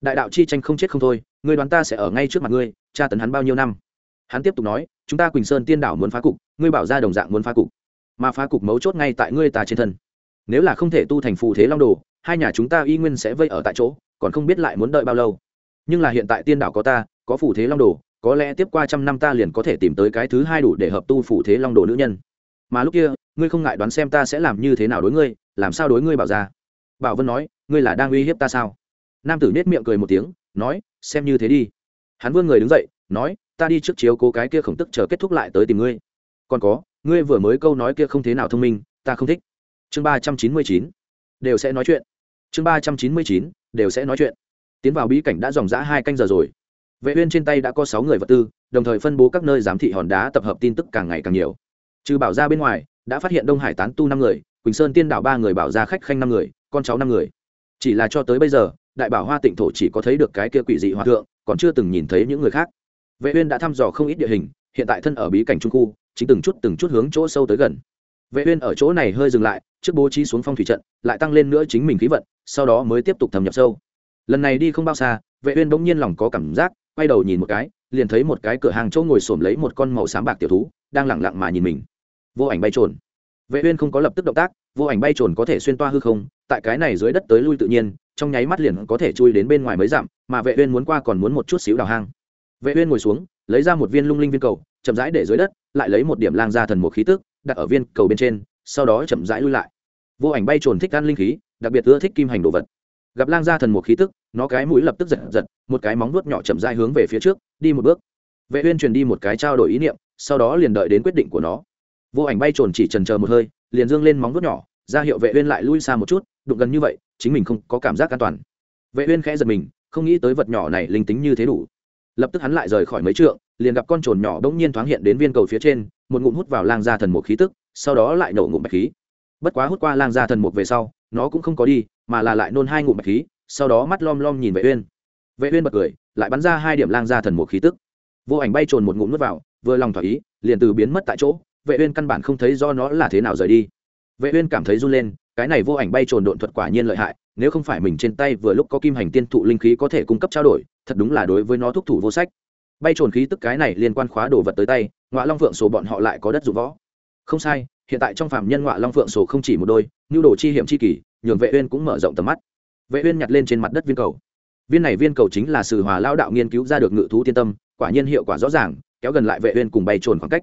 Đại đạo chi tranh không chết không thôi ngươi đoán ta sẽ ở ngay trước mặt ngươi, tra tấn hắn bao nhiêu năm? Hắn tiếp tục nói, chúng ta quỳnh sơn tiên đảo muốn phá cục, ngươi bảo ra đồng dạng muốn phá cục. Mà phá cục mấu chốt ngay tại ngươi ta trên thân. Nếu là không thể tu thành phù thế long đồ, hai nhà chúng ta y nguyên sẽ vây ở tại chỗ, còn không biết lại muốn đợi bao lâu. Nhưng là hiện tại tiên đảo có ta, có phù thế long đồ, có lẽ tiếp qua trăm năm ta liền có thể tìm tới cái thứ hai đủ để hợp tu phù thế long đồ nữ nhân mà lúc kia, ngươi không ngại đoán xem ta sẽ làm như thế nào đối ngươi, làm sao đối ngươi bảo ra? Bảo vân nói, ngươi là đang uy hiếp ta sao? Nam tử nết miệng cười một tiếng, nói, xem như thế đi. Hắn vươn người đứng dậy, nói, ta đi trước chiếu cố cái kia khổng tức chờ kết thúc lại tới tìm ngươi. Còn có, ngươi vừa mới câu nói kia không thế nào thông minh, ta không thích. Chương ba trăm chín mươi chín, đều sẽ nói chuyện. Chương ba trăm chín mươi chín, đều sẽ nói chuyện. Tiến vào bí cảnh đã dòng g hai canh giờ rồi. Vệ uyên trên tay đã có sáu người vật tư, đồng thời phân bố các nơi giám thị hòn đá tập hợp tin tức càng ngày càng nhiều trừ bảo ra bên ngoài, đã phát hiện đông hải tán tu năm người, quỳnh sơn tiên đảo ba người, bảo ra khách khanh năm người, con cháu năm người. Chỉ là cho tới bây giờ, đại bảo hoa tịnh thổ chỉ có thấy được cái kia quỷ dị hòa thượng, còn chưa từng nhìn thấy những người khác. Vệ uyên đã thăm dò không ít địa hình, hiện tại thân ở bí cảnh trung khu, chính từng chút từng chút hướng chỗ sâu tới gần. Vệ uyên ở chỗ này hơi dừng lại, trước bố trí xuống phong thủy trận, lại tăng lên nữa chính mình khí vận, sau đó mới tiếp tục thâm nhập sâu. Lần này đi không bao xa, vệ uyên bỗng nhiên lòng có cảm giác, quay đầu nhìn một cái, liền thấy một cái cửa hàng chỗ ngồi sồn lấy một con màu xám bạc tiểu thú, đang lặng lặng mà nhìn mình vô ảnh bay trồn. Vệ uyên không có lập tức động tác, vô ảnh bay trồn có thể xuyên toa hư không, tại cái này dưới đất tới lui tự nhiên, trong nháy mắt liền có thể chui đến bên ngoài mấy dặm, mà vệ uyên muốn qua còn muốn một chút xíu đào hang. Vệ uyên ngồi xuống, lấy ra một viên lung linh viên cầu, chậm rãi để dưới đất, lại lấy một điểm lang gia thần một khí tức, đặt ở viên cầu bên trên, sau đó chậm rãi lui lại. Vô ảnh bay trồn thích ăn linh khí, đặc biệt ưa thích kim hành đồ vật. Gặp lang gia thần một khí tức, nó cái mũi lập tức giật giật, một cái móng vuốt nhỏ chậm rãi hướng về phía trước, đi một bước. Vệ uyên truyền đi một cái trao đổi ý niệm, sau đó liền đợi đến quyết định của nó vô ảnh bay trồn chỉ trần chờ một hơi, liền dương lên móng vuốt nhỏ, ra hiệu vệ uyên lại lui xa một chút, đụng gần như vậy, chính mình không có cảm giác an toàn. Vệ uyên khẽ giật mình, không nghĩ tới vật nhỏ này linh tính như thế đủ. Lập tức hắn lại rời khỏi mấy trượng, liền gặp con trồn nhỏ đống nhiên thoáng hiện đến viên cầu phía trên, một ngụm hút vào lang gia thần một khí tức, sau đó lại nổ ngụm bạch khí. Bất quá hút qua lang gia thần một về sau, nó cũng không có đi, mà là lại nôn hai ngụm bạch khí, sau đó mắt lom lom nhìn vệ uyên. Vệ uyên bật cười, lại bắn ra hai điểm lang gia thần một khí tức. Vô ảnh bay trồn một ngụm nuốt vào, vừa lòng thỏa ý, liền từ biến mất tại chỗ vệ uyên căn bản không thấy do nó là thế nào rời đi. Vệ uyên cảm thấy run lên cái này vô ảnh bay trồn độn thuật quả nhiên lợi hại nếu không phải mình trên tay vừa lúc có kim hành tiên thụ linh khí có thể cung cấp trao đổi thật đúng là đối với nó thúc thủ vô sách. Bay trồn khí tức cái này liên quan khóa đồ vật tới tay ngọa long phượng sổ bọn họ lại có đất dụng võ. Không sai hiện tại trong phạm nhân ngọa long phượng sổ không chỉ một đôi nhu đồ chi hiểm chi kỳ, nhường vệ uyên cũng mở rộng tầm mắt. Vệ uyên nhặt lên trên mặt đất viên cầu. Viên này viên cầu chính là sự hòa lao đạo nghiên cứu ra được ngự thú tiên tâm quả nhiên hiệu quả rõ ràng kéo gần lại vệ uyên cùng bay trồn khoảng cách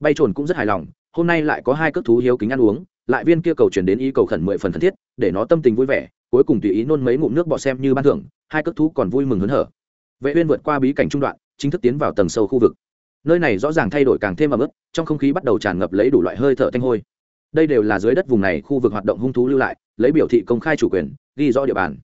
bay trồn cũng rất hài lòng, hôm nay lại có hai cước thú hiếu kính ăn uống, lại viên kia cầu chuyển đến ý cầu khẩn mười phần thân thiết, để nó tâm tình vui vẻ, cuối cùng tùy ý nôn mấy ngụm nước bọ xem như ban thưởng, hai cước thú còn vui mừng hớn hở. Vệ uyên vượt qua bí cảnh trung đoạn, chính thức tiến vào tầng sâu khu vực. Nơi này rõ ràng thay đổi càng thêm ẩm ướt trong không khí bắt đầu tràn ngập lấy đủ loại hơi thở thanh hôi. Đây đều là dưới đất vùng này khu vực hoạt động hung thú lưu lại, lấy biểu thị công khai chủ quyền, ghi rõ địa bàn.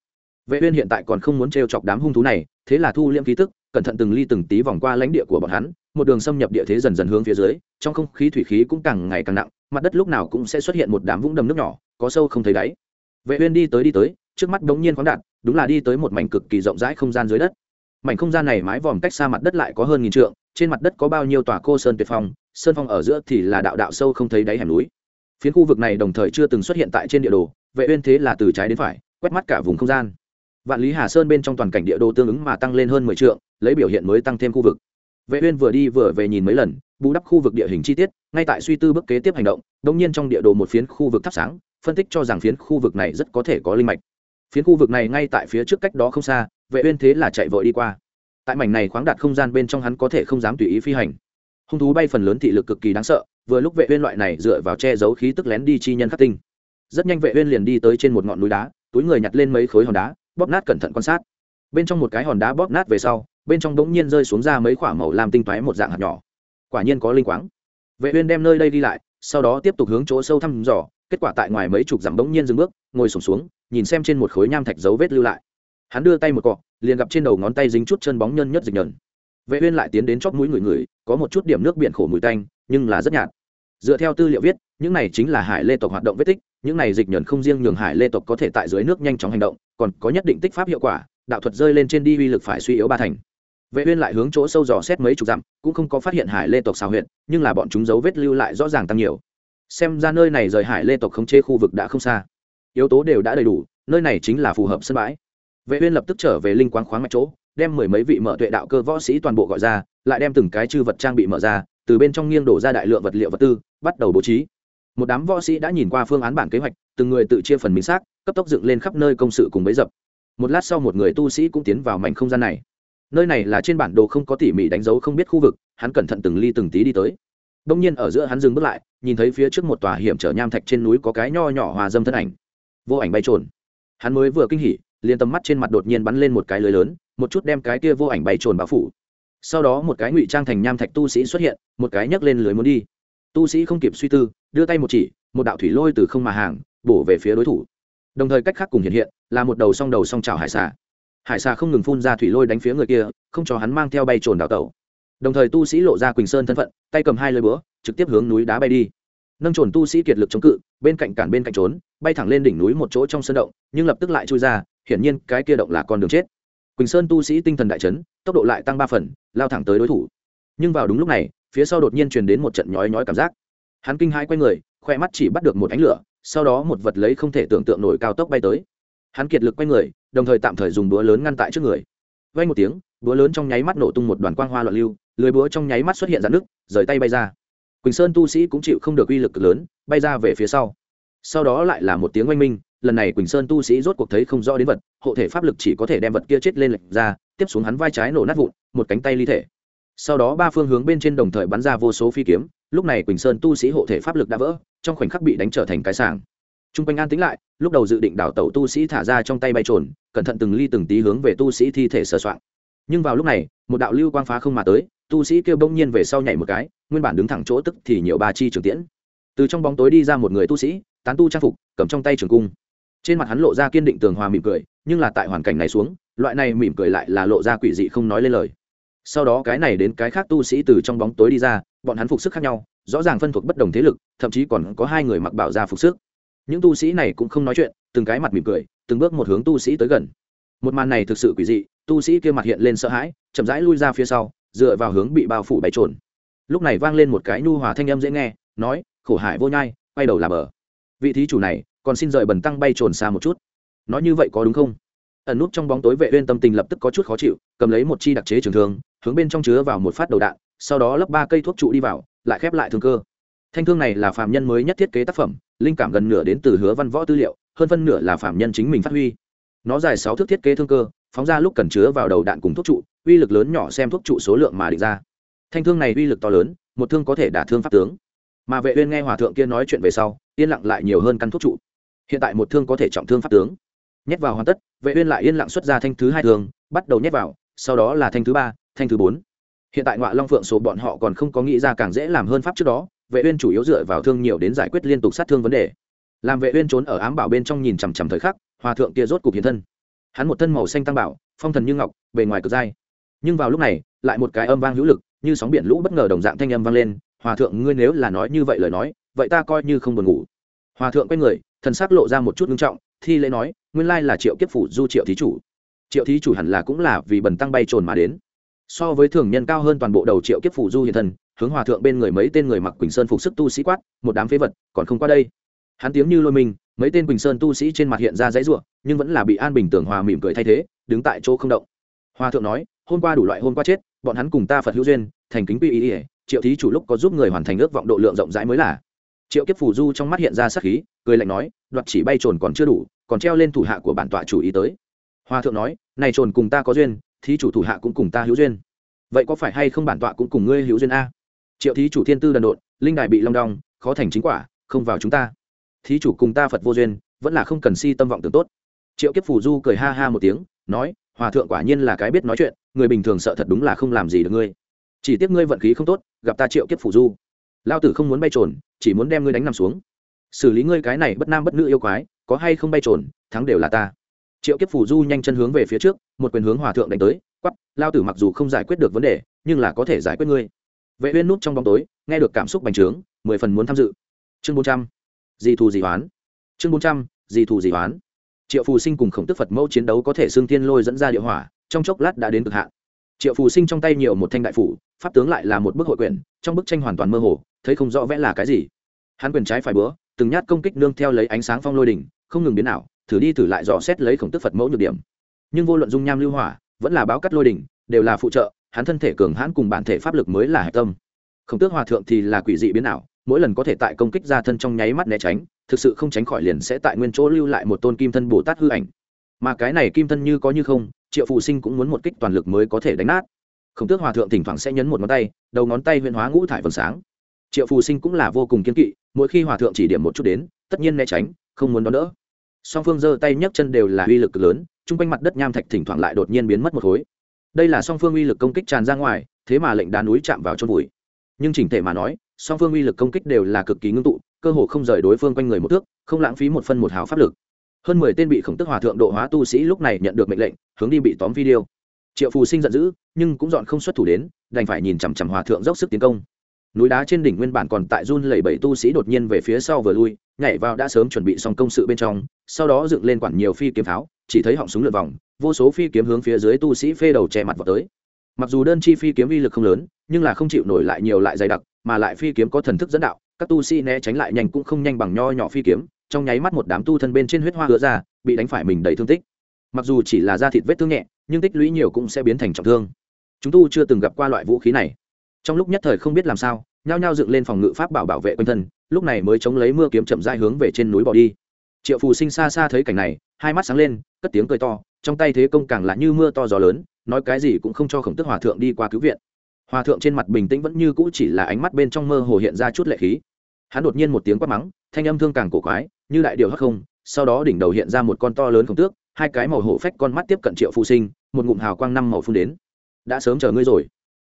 Vệ uyên hiện tại còn không muốn treo chọc đám hung thú này, thế là thu liễm khí tức, cẩn thận từng ly từng tí vòng qua lãnh địa của bọn hắn một đường xâm nhập địa thế dần dần hướng phía dưới trong không khí thủy khí cũng càng ngày càng nặng mặt đất lúc nào cũng sẽ xuất hiện một đám vũng đầm nước nhỏ có sâu không thấy đáy. Vệ uyên đi tới đi tới trước mắt đống nhiên khoáng đạt đúng là đi tới một mảnh cực kỳ rộng rãi không gian dưới đất. Mảnh không gian này mái vòm cách xa mặt đất lại có hơn nghìn trượng trên mặt đất có bao nhiêu tòa cô sơn tuyệt phong sơn phong ở giữa thì là đạo đạo sâu không thấy đáy hẻm núi. Phiến khu vực này đồng thời chưa từng xuất hiện tại trên địa đồ vệ uyên thế là từ trái đến phải quét mắt cả vùng không gian. Vạn lý hà sơn bên trong toàn cảnh địa đồ tương ứng mà tăng lên hơn mười trượng, lấy biểu hiện mới tăng thêm khu vực vệ uyên vừa đi vừa về nhìn mấy lần, bù đắp khu vực địa hình chi tiết, ngay tại suy tư bước kế tiếp hành động đông nhiên trong địa đồ một phiến khu vực thắp sáng, phân tích cho rằng phiến khu vực này rất có thể có linh mạch. Phiến khu vực này ngay tại phía trước cách đó không xa, vệ uyên thế là chạy vội đi qua. Tại mảnh này khoáng đạt không gian bên trong hắn có thể không dám tùy ý phi hành. Hung thú bay phần lớn thị lực cực kỳ đáng sợ, vừa lúc vệ uyên loại này dựa vào che giấu khí tức lén đi chi nhân khắc tinh. Rất nhanh vệ uyên liền đi tới trên một ngọn núi đá, túi người nhặt lên mấy khối hòn đá, bóp nát cẩn thận quan sát bên trong một cái hòn đá bóp nát về sau bên trong đống nhiên rơi xuống ra mấy quả màu làm tinh toái một dạng hạt nhỏ. Quả nhiên có linh quáng. Vệ uyên đem nơi đây đi lại sau đó tiếp tục hướng chỗ sâu thăm dò kết quả tại ngoài mấy chục dặm đống nhiên dừng bước ngồi sụp xuống, xuống nhìn xem trên một khối nham thạch dấu vết lưu lại. Hắn đưa tay một cọ liền gặp trên đầu ngón tay dính chút chân bóng nhân nhất dịch nhẫn vệ uyên lại tiến đến chóp mũi người người có một chút điểm nước biển khổ mùi tanh nhưng là rất nhạt. Dựa theo tư liệu viết những này chính là hải lê tộc hoạt động vết tích những này dịch nhẫn không riêng nhường hải lê tộc có thể tại dưới nước nhanh chóng hành động còn có nhất định tích pháp hiệu quả đạo thuật rơi lên trên đi uy lực phải suy yếu ba thành. Vệ uyên lại hướng chỗ sâu dò xét mấy chục dặm, cũng không có phát hiện hải lê tộc xào huyện nhưng là bọn chúng dấu vết lưu lại rõ ràng tăng nhiều. Xem ra nơi này rời hải lê tộc khống chế khu vực đã không xa. Yếu tố đều đã đầy đủ, nơi này chính là phù hợp sân bãi. Vệ uyên lập tức trở về linh quang khoáng mạch chỗ, đem mười mấy vị mở tuệ đạo cơ võ sĩ toàn bộ gọi ra, lại đem từng cái chư vật trang bị mở ra, từ bên trong nghiêng đổ ra đại lượng vật liệu vật tư, bắt đầu bố trí. Một đám võ sĩ đã nhìn qua phương án bản kế hoạch, từng người tự chia phần minh xác, cấp tốc dựng lên khắp nơi công sự cùng bấy dập một lát sau một người tu sĩ cũng tiến vào mảnh không gian này. Nơi này là trên bản đồ không có tỉ mỉ đánh dấu không biết khu vực, hắn cẩn thận từng ly từng tí đi tới. Đông nhiên ở giữa hắn dừng bước lại, nhìn thấy phía trước một tòa hiểm trở nham thạch trên núi có cái nho nhỏ hòa dâm thân ảnh. Vô ảnh bay trồn. Hắn mới vừa kinh hỉ, liền tầm mắt trên mặt đột nhiên bắn lên một cái lưới lớn, một chút đem cái kia vô ảnh bay trồn bao phủ. Sau đó một cái ngụy trang thành nham thạch tu sĩ xuất hiện, một cái nhấc lên lưới muốn đi. Tu sĩ không kịp suy tư, đưa tay một chỉ, một đạo thủy lôi từ không mà hàng, bổ về phía đối thủ. Đồng thời cách khác cùng hiện hiện là một đầu song đầu song trào hải xà. Hải xà không ngừng phun ra thủy lôi đánh phía người kia, không cho hắn mang theo bay trồn đào tẩu. Đồng thời tu sĩ lộ ra quỳnh sơn thân phận, tay cầm hai lơi búa, trực tiếp hướng núi đá bay đi. Nâng trồn tu sĩ kiệt lực chống cự, bên cạnh cản bên cạnh trốn, bay thẳng lên đỉnh núi một chỗ trong sân động, nhưng lập tức lại chui ra, hiển nhiên cái kia động là con đường chết. Quỳnh sơn tu sĩ tinh thần đại chấn, tốc độ lại tăng ba phần, lao thẳng tới đối thủ. Nhưng vào đúng lúc này, phía sau đột nhiên truyền đến một trận nhói nhói cảm giác. Hắn kinh hãi quay người, khoe mắt chỉ bắt được một ánh lửa, sau đó một vật lấy không thể tưởng tượng nổi cao tốc bay tới hắn kiệt lực quay người, đồng thời tạm thời dùng búa lớn ngăn tại trước người. Vay một tiếng, búa lớn trong nháy mắt nổ tung một đoàn quang hoa loạn lưu, lưới búa trong nháy mắt xuất hiện dạn nước rời tay bay ra. Quỳnh sơn tu sĩ cũng chịu không được uy lực lớn, bay ra về phía sau. Sau đó lại là một tiếng oanh minh, lần này quỳnh sơn tu sĩ rốt cuộc thấy không rõ đến vật, hộ thể pháp lực chỉ có thể đem vật kia chết lên lệch ra, tiếp xuống hắn vai trái nổ nát vụn, một cánh tay ly thể. Sau đó ba phương hướng bên trên đồng thời bắn ra vô số phi kiếm, lúc này quỳnh sơn tu sĩ hộ thể pháp lực đã vỡ, trong khoảnh khắc bị đánh trở thành cái sàng t r u n g quanh an tính lại, lúc đầu dự định đảo tẩu tu sĩ thả ra trong tay bay trồn, cẩn thận từng ly từng tí hướng về tu sĩ thi thể sờ soạn nhưng vào lúc này, một đạo lưu quang phá không mà tới, tu sĩ kêu bỗng nhiên về sau nhảy một cái, nguyên bản đứng thẳng chỗ tức thì nhiều ba chi trường tiễn. Từ trong bóng tối đi ra một người tu sĩ, tán tu trang phục, cầm trong tay trường cung. Trên mặt hắn lộ ra kiên định tường hòa mỉm cười, nhưng là tại hoàn cảnh này xuống, loại này mỉm cười lại là lộ ra quỷ dị không nói lên lời. Sau đó cái này đến cái khác tu sĩ từ trong bóng tối đi ra, bọn hắn phục sức khác nhau, rõ ràng phân thuộc bất đồng thế lực, thậm chí còn có hai người mặc bảo ra phục sức những tu sĩ này cũng không nói chuyện, từng cái mặt mỉm cười, từng bước một hướng tu sĩ tới gần. Một màn này thực sự quỷ dị, tu sĩ kia mặt hiện lên sợ hãi, chậm rãi lui ra phía sau, dựa vào hướng bị bao phủ bày trồn. Lúc này vang lên một cái nhu hòa thanh âm dễ nghe, nói, khổ hải vô nhai, quay đầu là bờ. Vị thí chủ này, còn xin rời bần tăng bay trồn xa một chút. Nói như vậy có đúng không? Ẩn nút trong bóng tối vệ uyên tâm tình lập tức có chút khó chịu, cầm lấy một chi đặc chế trường thương, hướng bên trong chứa vào một phát đầu đạn, sau đó lấp ba cây thuốc trụ đi vào, lại khép lại thương cơ thanh thương này là phạm nhân mới nhất thiết kế tác phẩm, linh cảm gần nửa đến từ hứa văn võ tư liệu, hơn phân nửa là phạm nhân chính mình phát huy. Nó dài sáu thước thiết kế thương cơ, phóng ra lúc cần chứa vào đầu đạn cùng thuốc trụ, uy lực lớn nhỏ xem thuốc trụ số lượng mà định ra. Thanh thương này uy lực to lớn, một thương có thể đả thương pháp tướng. Mà vệ uyên nghe hòa thượng kia nói chuyện về sau, yên lặng lại nhiều hơn căn thuốc trụ. Hiện tại một thương có thể trọng thương pháp tướng. Nhét vào hoàn tất, vệ uyên lại yên lặng xuất ra thanh thứ hai thương, bắt đầu nhét vào, sau đó là thanh thứ ba, thanh thứ bốn. Hiện tại ngọa long phượng số bọn họ còn không có nghĩ ra càng dễ làm hơn pháp trước đó vệ uyên chủ yếu dựa vào thương nhiều đến giải quyết liên tục sát thương vấn đề. Làm vệ uyên trốn ở ám bảo bên trong nhìn chằm chằm thời khắc, hòa thượng kia rốt cục hiện thân. Hắn một thân màu xanh tăng bảo, phong thần như ngọc, bề ngoài cực dai. Nhưng vào lúc này, lại một cái âm vang hữu lực, như sóng biển lũ bất ngờ đồng dạng thanh âm vang lên, hòa thượng, ngươi nếu là nói như vậy lời nói, vậy ta coi như không buồn ngủ. Hòa thượng quay người, thần sắc lộ ra một chút nghiêm trọng, thi lễ nói, nguyên lai là triệu kiếp phủ du triệu thí chủ. Triệu thí chủ hẳn là cũng là vì bần tăng bay trồn mà đến. So với thường nhân cao hơn toàn bộ đầu triệu kiếp phủ du hiện thân hướng hòa thượng bên người mấy tên người mặc quỳnh sơn phục sức tu sĩ quát, một đám phế vật, còn không qua đây. Hắn tiếng như lôi mình, mấy tên quỳnh sơn tu sĩ trên mặt hiện ra dãy ruộng nhưng vẫn là bị an bình tưởng hòa mỉm cười thay thế, đứng tại chỗ không động. Hòa thượng nói, hôm qua đủ loại, hôm qua chết, bọn hắn cùng ta phật hữu duyên, thành kính quy ý ỉa triệu thí chủ lúc có giúp người hoàn thành ước vọng độ lượng rộng rãi mới là. Triệu kiếp phù du trong mắt hiện ra sắc khí, cười lạnh nói, đoạt chỉ bay trồn còn chưa đủ, còn treo lên thủ hạ của bản tọa chủ ý tới. Hòa thượng nói, này trồn cùng ta có duyên, thí chủ thủ hạ cũng cùng ta hữu duyên. Vậy có phải hay không bản tọa cũng cùng ngươi hữu duyên a? Triệu thí chủ thiên tư đần độn, linh đài bị long đong, khó thành chính quả, không vào chúng ta. Thí chủ cùng ta phật vô duyên, vẫn là không cần si tâm vọng tưởng tốt. Triệu kiếp Phủ du cười ha ha một tiếng, nói, hòa thượng quả nhiên là cái biết nói chuyện, người bình thường sợ thật đúng là không làm gì được ngươi. Chỉ tiếc ngươi vận khí không tốt, gặp ta triệu kiếp Phủ du. Lao tử không muốn bay trồn, chỉ muốn đem ngươi đánh nằm xuống. Xử lý ngươi cái này bất nam bất nữ yêu quái, có hay không bay trồn, thắng đều là ta. Triệu kiếp Phủ du nhanh chân hướng về phía trước, một quyền hướng hòa thượng đánh tới, quắp, lao tử mặc dù không giải quyết được vấn đề, nhưng là có thể giải quyết ngươi vệ uyên núp trong bóng tối, nghe được cảm xúc bành trướng, mười phần muốn tham dự. Chương bốn trăm gì thù gì hoán. Chương bốn trăm gì thù gì hoán. Triệu phù sinh cùng khổng tức phật mẫu chiến đấu có thể xương tiên lôi dẫn ra địa hỏa, trong chốc lát đã đến cực hạn. Triệu phù sinh trong tay nhiều một thanh đại phủ, pháp tướng lại là một bức hội quyển, trong bức tranh hoàn toàn mơ hồ, thấy không rõ vẽ là cái gì. Hắn quyền trái phải bữa từng nhát công kích nương theo lấy ánh sáng phong lôi đỉnh, không ngừng biến nào thử đi thử lại dò xét lấy khổng tức phật mẫu nhược điểm. Nhưng vô luận dung nham lưu hỏa, vẫn là báo cắt lôi đỉnh, đều là phụ trợ hắn thân thể cường hãn cùng bản thể pháp lực mới là hạch tâm. Khổng tước hòa thượng thì là quỷ dị biến nào mỗi lần có thể tại công kích ra thân trong nháy mắt né tránh, thực sự không tránh khỏi liền sẽ tại nguyên chỗ lưu lại một tôn kim thân bồ tát hư ảnh. Mà cái này kim thân như có như không, triệu phụ sinh cũng muốn một kích toàn lực mới có thể đánh nát. Khổng tước hòa thượng thỉnh thoảng sẽ nhấn một ngón tay, đầu ngón tay huyền hóa ngũ thải vầng sáng. Triệu phù sinh cũng là vô cùng kiên kỵ, mỗi khi hòa thượng chỉ điểm một chút đến, tất nhiên né tránh, không muốn đón đỡ. Song phương giơ tay nhấc chân đều là uy lực lớn, chung quanh mặt đất nham thạch thỉnh thoảng lại đột nhiên biến mất một khối đây là song phương uy lực công kích tràn ra ngoài, thế mà lệnh đá núi chạm vào trong bụi nhưng chỉnh thể mà nói, song phương uy lực công kích đều là cực kỳ ngưng tụ, cơ hồ không rời đối phương quanh người một thước, không lãng phí một phân một hào pháp lực. Hơn mười tên bị khổng tức hòa thượng độ hóa tu sĩ lúc này nhận được mệnh lệnh, hướng đi bị tóm video. Triệu phù sinh giận dữ, nhưng cũng dọn không xuất thủ đến, đành phải nhìn chằm chằm hòa thượng dốc sức tiến công. Núi đá trên đỉnh nguyên bản còn tại run lẩy bẩy tu sĩ đột nhiên về phía sau vừa lui, nhảy vào đã sớm chuẩn bị xong công sự bên trong, sau đó dựng lên quản nhiều phi kiếm pháo, chỉ thấy họng súng lượt vòng vô số phi kiếm hướng phía dưới tu sĩ phê đầu che mặt vào tới. Mặc dù đơn chi phi kiếm uy lực không lớn, nhưng là không chịu nổi lại nhiều lại dày đặc, mà lại phi kiếm có thần thức dẫn đạo, các tu sĩ né tránh lại nhanh cũng không nhanh bằng nho nhỏ phi kiếm, trong nháy mắt một đám tu thân bên trên huyết hoa hứa ra, bị đánh phải mình đầy thương tích. Mặc dù chỉ là da thịt vết thương nhẹ, nhưng tích lũy nhiều cũng sẽ biến thành trọng thương. Chúng tu chưa từng gặp qua loại vũ khí này. Trong lúc nhất thời không biết làm sao, nhao nhao dựng lên phòng ngự pháp bảo bảo vệ quanh thân, lúc này mới chống lấy mưa kiếm chậm dai hướng về trên núi bỏ đi. Triệu phù sinh xa xa thấy cảnh này, hai mắt sáng lên, cất tiếng cười to trong tay thế công càng là như mưa to gió lớn, nói cái gì cũng không cho khổng tức hòa thượng đi qua cứu viện. Hòa thượng trên mặt bình tĩnh vẫn như cũ chỉ là ánh mắt bên trong mơ hồ hiện ra chút lệ khí. Hắn đột nhiên một tiếng quát mắng, thanh âm thương càng cổ quái, như đại điều hắc không, sau đó đỉnh đầu hiện ra một con to lớn khổng tước, hai cái màu hổ phách con mắt tiếp cận triệu phù sinh, một ngụm hào quang năm màu phun đến. Đã sớm chờ ngươi rồi.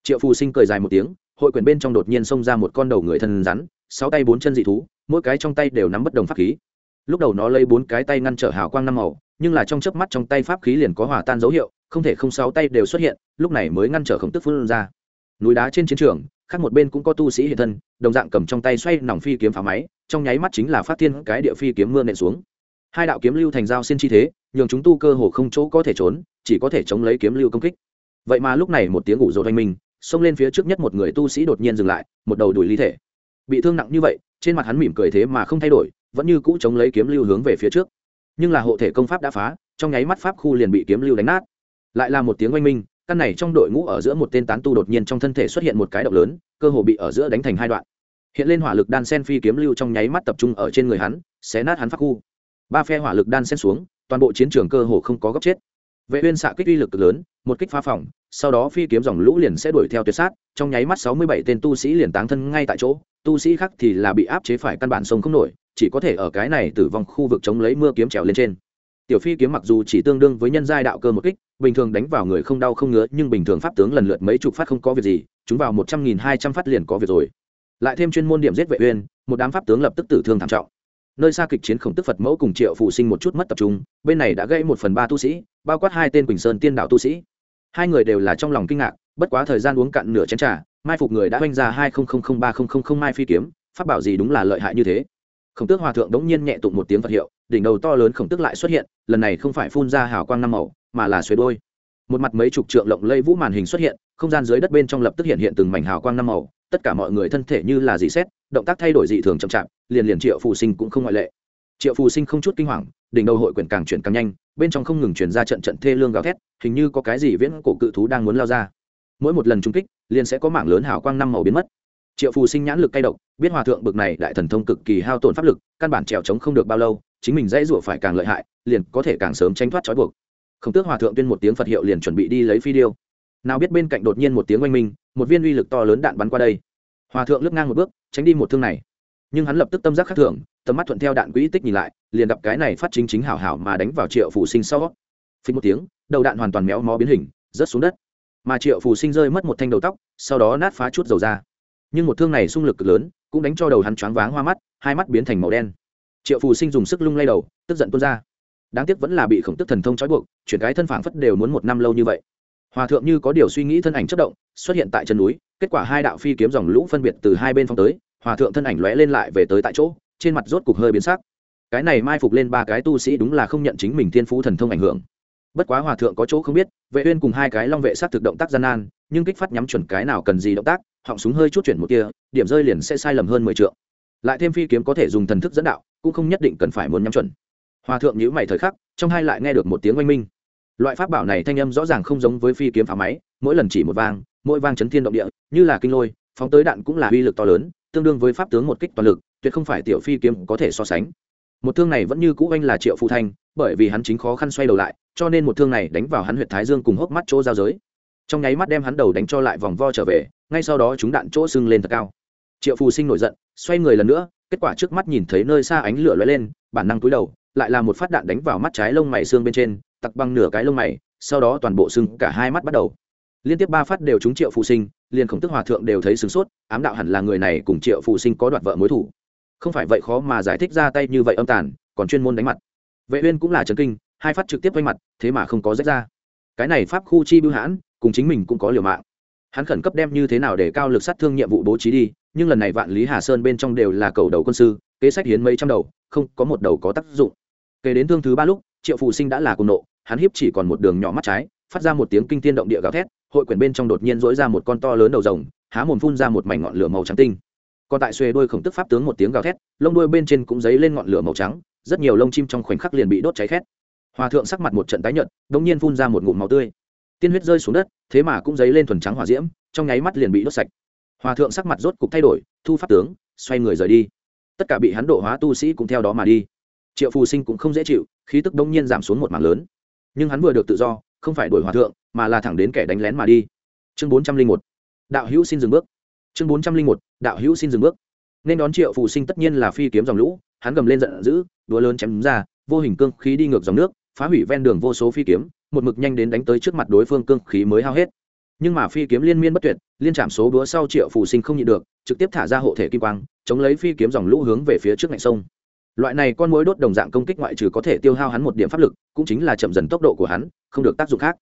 Triệu phù sinh cười dài một tiếng, hội quyền bên trong đột nhiên xông ra một con đầu người thân rắn, sáu tay bốn chân dị thú, mỗi cái trong tay đều nắm bất đồng pháp khí. Lúc đầu nó lấy bốn cái tay ngăn trở hào quang năm màu nhưng là trong chớp mắt trong tay pháp khí liền có hòa tan dấu hiệu, không thể không sáu tay đều xuất hiện, lúc này mới ngăn trở khổng tức phun ra. Núi đá trên chiến trường, khác một bên cũng có tu sĩ hiện thân, đồng dạng cầm trong tay xoay nòng phi kiếm phá máy, trong nháy mắt chính là phát thiên cái địa phi kiếm mưa nện xuống. Hai đạo kiếm lưu thành dao xin chi thế, nhường chúng tu cơ hồ không chỗ có thể trốn, chỉ có thể chống lấy kiếm lưu công kích. Vậy mà lúc này một tiếng ngủ rột oanh minh, xông lên phía trước nhất một người tu sĩ đột nhiên dừng lại, một đầu đuổi ly thể. Bị thương nặng như vậy, trên mặt hắn mỉm cười thế mà không thay đổi, vẫn như cũ chống lấy kiếm lưu hướng về phía trước nhưng là hộ thể công pháp đã phá, trong nháy mắt pháp khu liền bị kiếm lưu đánh nát. Lại là một tiếng oanh minh, căn này trong đội ngũ ở giữa một tên tán tu đột nhiên trong thân thể xuất hiện một cái động lớn, cơ hồ bị ở giữa đánh thành hai đoạn. Hiện lên hỏa lực đan sen phi kiếm lưu trong nháy mắt tập trung ở trên người hắn, xé nát hắn pháp khu. Ba phe hỏa lực đan sen xuống, toàn bộ chiến trường cơ hồ không có góc chết. Vệ uyên xạ kích uy lực lớn, một kích phá phòng sau đó phi kiếm dòng lũ liền sẽ đuổi theo tuyệt sát, trong nháy mắt 67 tên tu sĩ liền táng thân ngay tại chỗ, tu sĩ khác thì là bị áp chế phải căn bản sông không nổi, chỉ có thể ở cái này tử vong khu vực chống lấy mưa kiếm trèo lên trên. Tiểu phi kiếm mặc dù chỉ tương đương với nhân giai đạo cơ một kích, bình thường đánh vào người không đau không ngứa, nhưng bình thường pháp tướng lần lượt mấy chục phát không có việc gì, chúng vào một trăm nghìn hai trăm phát liền có việc rồi. Lại thêm chuyên môn điểm giết vệ uyên, một đám pháp tướng lập tức tử thương thảm trọng. Nơi xa kịch chiến khổng tức phật mẫu cùng triệu phụ sinh một chút mất tập trung, bên này đã gây một phần ba tu sĩ, bao quát hai tên quỳnh sơn tiên đạo tu sĩ hai người đều là trong lòng kinh ngạc, bất quá thời gian uống cạn nửa chén trà, mai phục người đã oanh ra hai ba mai phi kiếm phát bảo gì đúng là lợi hại như thế. Khổng tước hòa thượng đống nhiên nhẹ tụng một tiếng vật hiệu, đỉnh đầu to lớn khổng tước lại xuất hiện, lần này không phải phun ra hào quang năm màu, mà là xuế đôi. Một mặt mấy chục trượng lộng lây vũ màn hình xuất hiện, không gian dưới đất bên trong lập tức hiện hiện từng mảnh hào quang năm màu, tất cả mọi người thân thể như là dị xét, động tác thay đổi dị thường chậm chạp, liền liền triệu phù sinh cũng không ngoại lệ triệu phù sinh không chút kinh hoàng, đỉnh đầu hội quyển càng chuyển càng nhanh, bên trong không ngừng chuyển ra trận trận thê lương gào thét, hình như có cái gì viễn cổ cự thú đang muốn lao ra. Mỗi một lần trung kích, liền sẽ có mảng lớn hào quang năm màu biến mất. Triệu phù sinh nhãn lực cay độc, biết hòa thượng bực này đại thần thông cực kỳ hao tổn pháp lực, căn bản trèo trống không được bao lâu, chính mình dãy rủa phải càng lợi hại, liền có thể càng sớm tránh thoát trói buộc. Khổng tước hòa thượng tuyên một tiếng phật hiệu liền chuẩn bị đi lấy phi điêu. Nào biết bên cạnh đột nhiên một tiếng oanh minh, một viên uy lực to lớn đạn bắn qua đây. Hòa thượng lướt ngang một bước, tránh đi một thương này nhưng hắn lập tức tâm giác khắc thường, tầm mắt thuận theo đạn quỹ tích nhìn lại, liền gặp cái này phát chính chính hảo hảo mà đánh vào triệu phù sinh sau. Phí một tiếng, đầu đạn hoàn toàn méo mó biến hình, rớt xuống đất. Mà triệu phù sinh rơi mất một thanh đầu tóc, sau đó nát phá chút dầu ra. Nhưng một thương này xung lực cực lớn, cũng đánh cho đầu hắn choáng váng hoa mắt, hai mắt biến thành màu đen. Triệu phù sinh dùng sức lung lay đầu, tức giận tuôn ra. Đáng tiếc vẫn là bị khổng tức thần thông trói buộc, chuyển cái thân phản phất đều muốn một năm lâu như vậy. Hòa thượng như có điều suy nghĩ thân ảnh chất động, xuất hiện tại chân núi, kết quả hai đạo phi kiếm dòng lũ phân biệt từ hai bên phong tới hòa thượng thân ảnh lóe lên lại về tới tại chỗ, trên mặt rốt cục hơi biến sắc. Cái này mai phục lên ba cái tu sĩ đúng là không nhận chính mình thiên phú thần thông ảnh hưởng. Bất quá hòa thượng có chỗ không biết, vệ uyên cùng hai cái long vệ sát thực động tác gian nan, nhưng kích phát nhắm chuẩn cái nào cần gì động tác, họng súng hơi chút chuyển một tia, điểm rơi liền sẽ sai lầm hơn mười trượng. Lại thêm phi kiếm có thể dùng thần thức dẫn đạo, cũng không nhất định cần phải muốn nhắm chuẩn. Hòa thượng nhíu mày thời khắc, trong hai lại nghe được một tiếng oanh minh. Loại pháp bảo này thanh âm rõ ràng không giống với phi kiếm phá máy, mỗi lần chỉ một vang, mỗi vang chấn thiên động địa, như là kinh lôi, phóng tới đạn cũng là uy lực to lớn tương đương với pháp tướng một kích toàn lực, tuyệt không phải tiểu phi kiếm có thể so sánh. Một thương này vẫn như cũ anh là triệu phụ thanh, bởi vì hắn chính khó khăn xoay đầu lại, cho nên một thương này đánh vào hắn huyệt thái dương cùng hốc mắt chỗ giao giới. Trong nháy mắt đem hắn đầu đánh cho lại vòng vo trở về, ngay sau đó chúng đạn chỗ sưng lên thật cao. Triệu phù sinh nổi giận, xoay người lần nữa, kết quả trước mắt nhìn thấy nơi xa ánh lửa lóe lên, bản năng túi đầu, lại là một phát đạn đánh vào mắt trái lông mày xương bên trên, tặc băng nửa cái lông mày, sau đó toàn bộ sưng cả hai mắt bắt đầu. Liên tiếp ba phát đều trúng triệu phù sinh liền khổng tức hòa thượng đều thấy sửng sốt, ám đạo hẳn là người này cùng triệu phụ sinh có đoạt vợ mối thủ. Không phải vậy khó mà giải thích ra tay như vậy âm tàn, còn chuyên môn đánh mặt. Vệ uyên cũng là chấn kinh, hai phát trực tiếp quanh mặt, thế mà không có rách ra. Cái này pháp khu chi bưu hãn, cùng chính mình cũng có liều mạng. Hắn khẩn cấp đem như thế nào để cao lực sát thương nhiệm vụ bố trí đi, nhưng lần này vạn lý hà sơn bên trong đều là cầu đầu quân sư, kế sách hiến mấy trăm đầu, không có một đầu có tác dụng. Kể đến thương thứ ba lúc, triệu phụ sinh đã là cùng nộ, hắn hiếp chỉ còn một đường nhỏ mắt trái, phát ra một tiếng kinh thiên động địa gào thét hội quyển bên trong đột nhiên dỗi ra một con to lớn đầu rồng, há mồm phun ra một mảnh ngọn lửa màu trắng tinh. Còn tại xuề đôi khổng tức pháp tướng một tiếng gào thét, lông đuôi bên trên cũng dấy lên ngọn lửa màu trắng, rất nhiều lông chim trong khoảnh khắc liền bị đốt cháy khét. Hòa thượng sắc mặt một trận tái nhợt, đống nhiên phun ra một ngụm màu tươi. Tiên huyết rơi xuống đất, thế mà cũng dấy lên thuần trắng hỏa diễm, trong nháy mắt liền bị đốt sạch. Hòa thượng sắc mặt rốt cục thay đổi, thu pháp tướng, xoay người rời đi. Tất cả bị hắn độ hóa tu sĩ cũng theo đó mà đi. Triệu phù sinh cũng không dễ chịu, khí tức đông nhiên giảm xuống một mảng lớn. Nhưng hắn vừa được tự do không phải đuổi hòa thượng, mà là thẳng đến kẻ đánh lén mà đi. Chương bốn trăm linh một, đạo hữu xin dừng bước. Chương bốn trăm linh một, đạo hữu xin dừng bước. Nên đón triệu phù sinh tất nhiên là phi kiếm dòng lũ, hắn gầm lên giận dữ, đũa lớn chém ra, vô hình cương khí đi ngược dòng nước, phá hủy ven đường vô số phi kiếm, một mực nhanh đến đánh tới trước mặt đối phương cương khí mới hao hết. Nhưng mà phi kiếm liên miên bất tuyệt, liên chạm số đúa sau triệu phù sinh không nhịn được, trực tiếp thả ra hộ thể kim quang, chống lấy phi kiếm dòng lũ hướng về phía trước ngạnh sông loại này con mối đốt đồng dạng công kích ngoại trừ có thể tiêu hao hắn một điểm pháp lực, cũng chính là chậm dần tốc độ của hắn, không được tác dụng khác.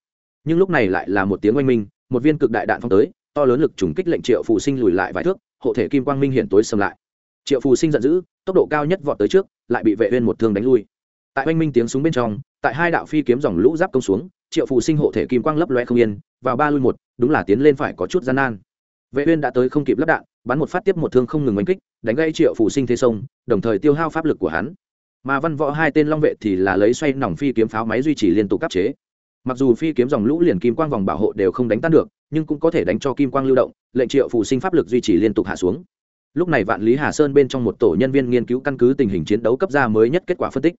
Nhưng lúc này lại là một tiếng oanh minh, một viên cực đại đạn phong tới, to lớn lực trùng kích lệnh triệu phù sinh lùi lại vài thước, hộ thể kim quang minh hiện tối xâm lại. Triệu phù sinh giận dữ, tốc độ cao nhất vọt tới trước, lại bị vệ uyên một thương đánh lui. Tại oanh minh tiếng súng bên trong, tại hai đạo phi kiếm dòng lũ giáp công xuống, triệu phù sinh hộ thể kim quang lấp loe không yên, vào ba lui một, đúng là tiến lên phải có chút gian nan vệ uyên đã tới không kịp lắp đạn, bắn một phát tiếp một thương không ngừng đánh kích, đánh gãy triệu phủ sinh thế sông, đồng thời tiêu hao pháp lực của hắn. Mà văn võ hai tên long vệ thì là lấy xoay nòng phi kiếm pháo máy duy trì liên tục cấp chế. Mặc dù phi kiếm dòng lũ liền kim quang vòng bảo hộ đều không đánh tan được, nhưng cũng có thể đánh cho kim quang lưu động, lệnh triệu phủ sinh pháp lực duy trì liên tục hạ xuống. Lúc này vạn lý hà sơn bên trong một tổ nhân viên nghiên cứu căn cứ tình hình chiến đấu cấp ra mới nhất kết quả phân tích.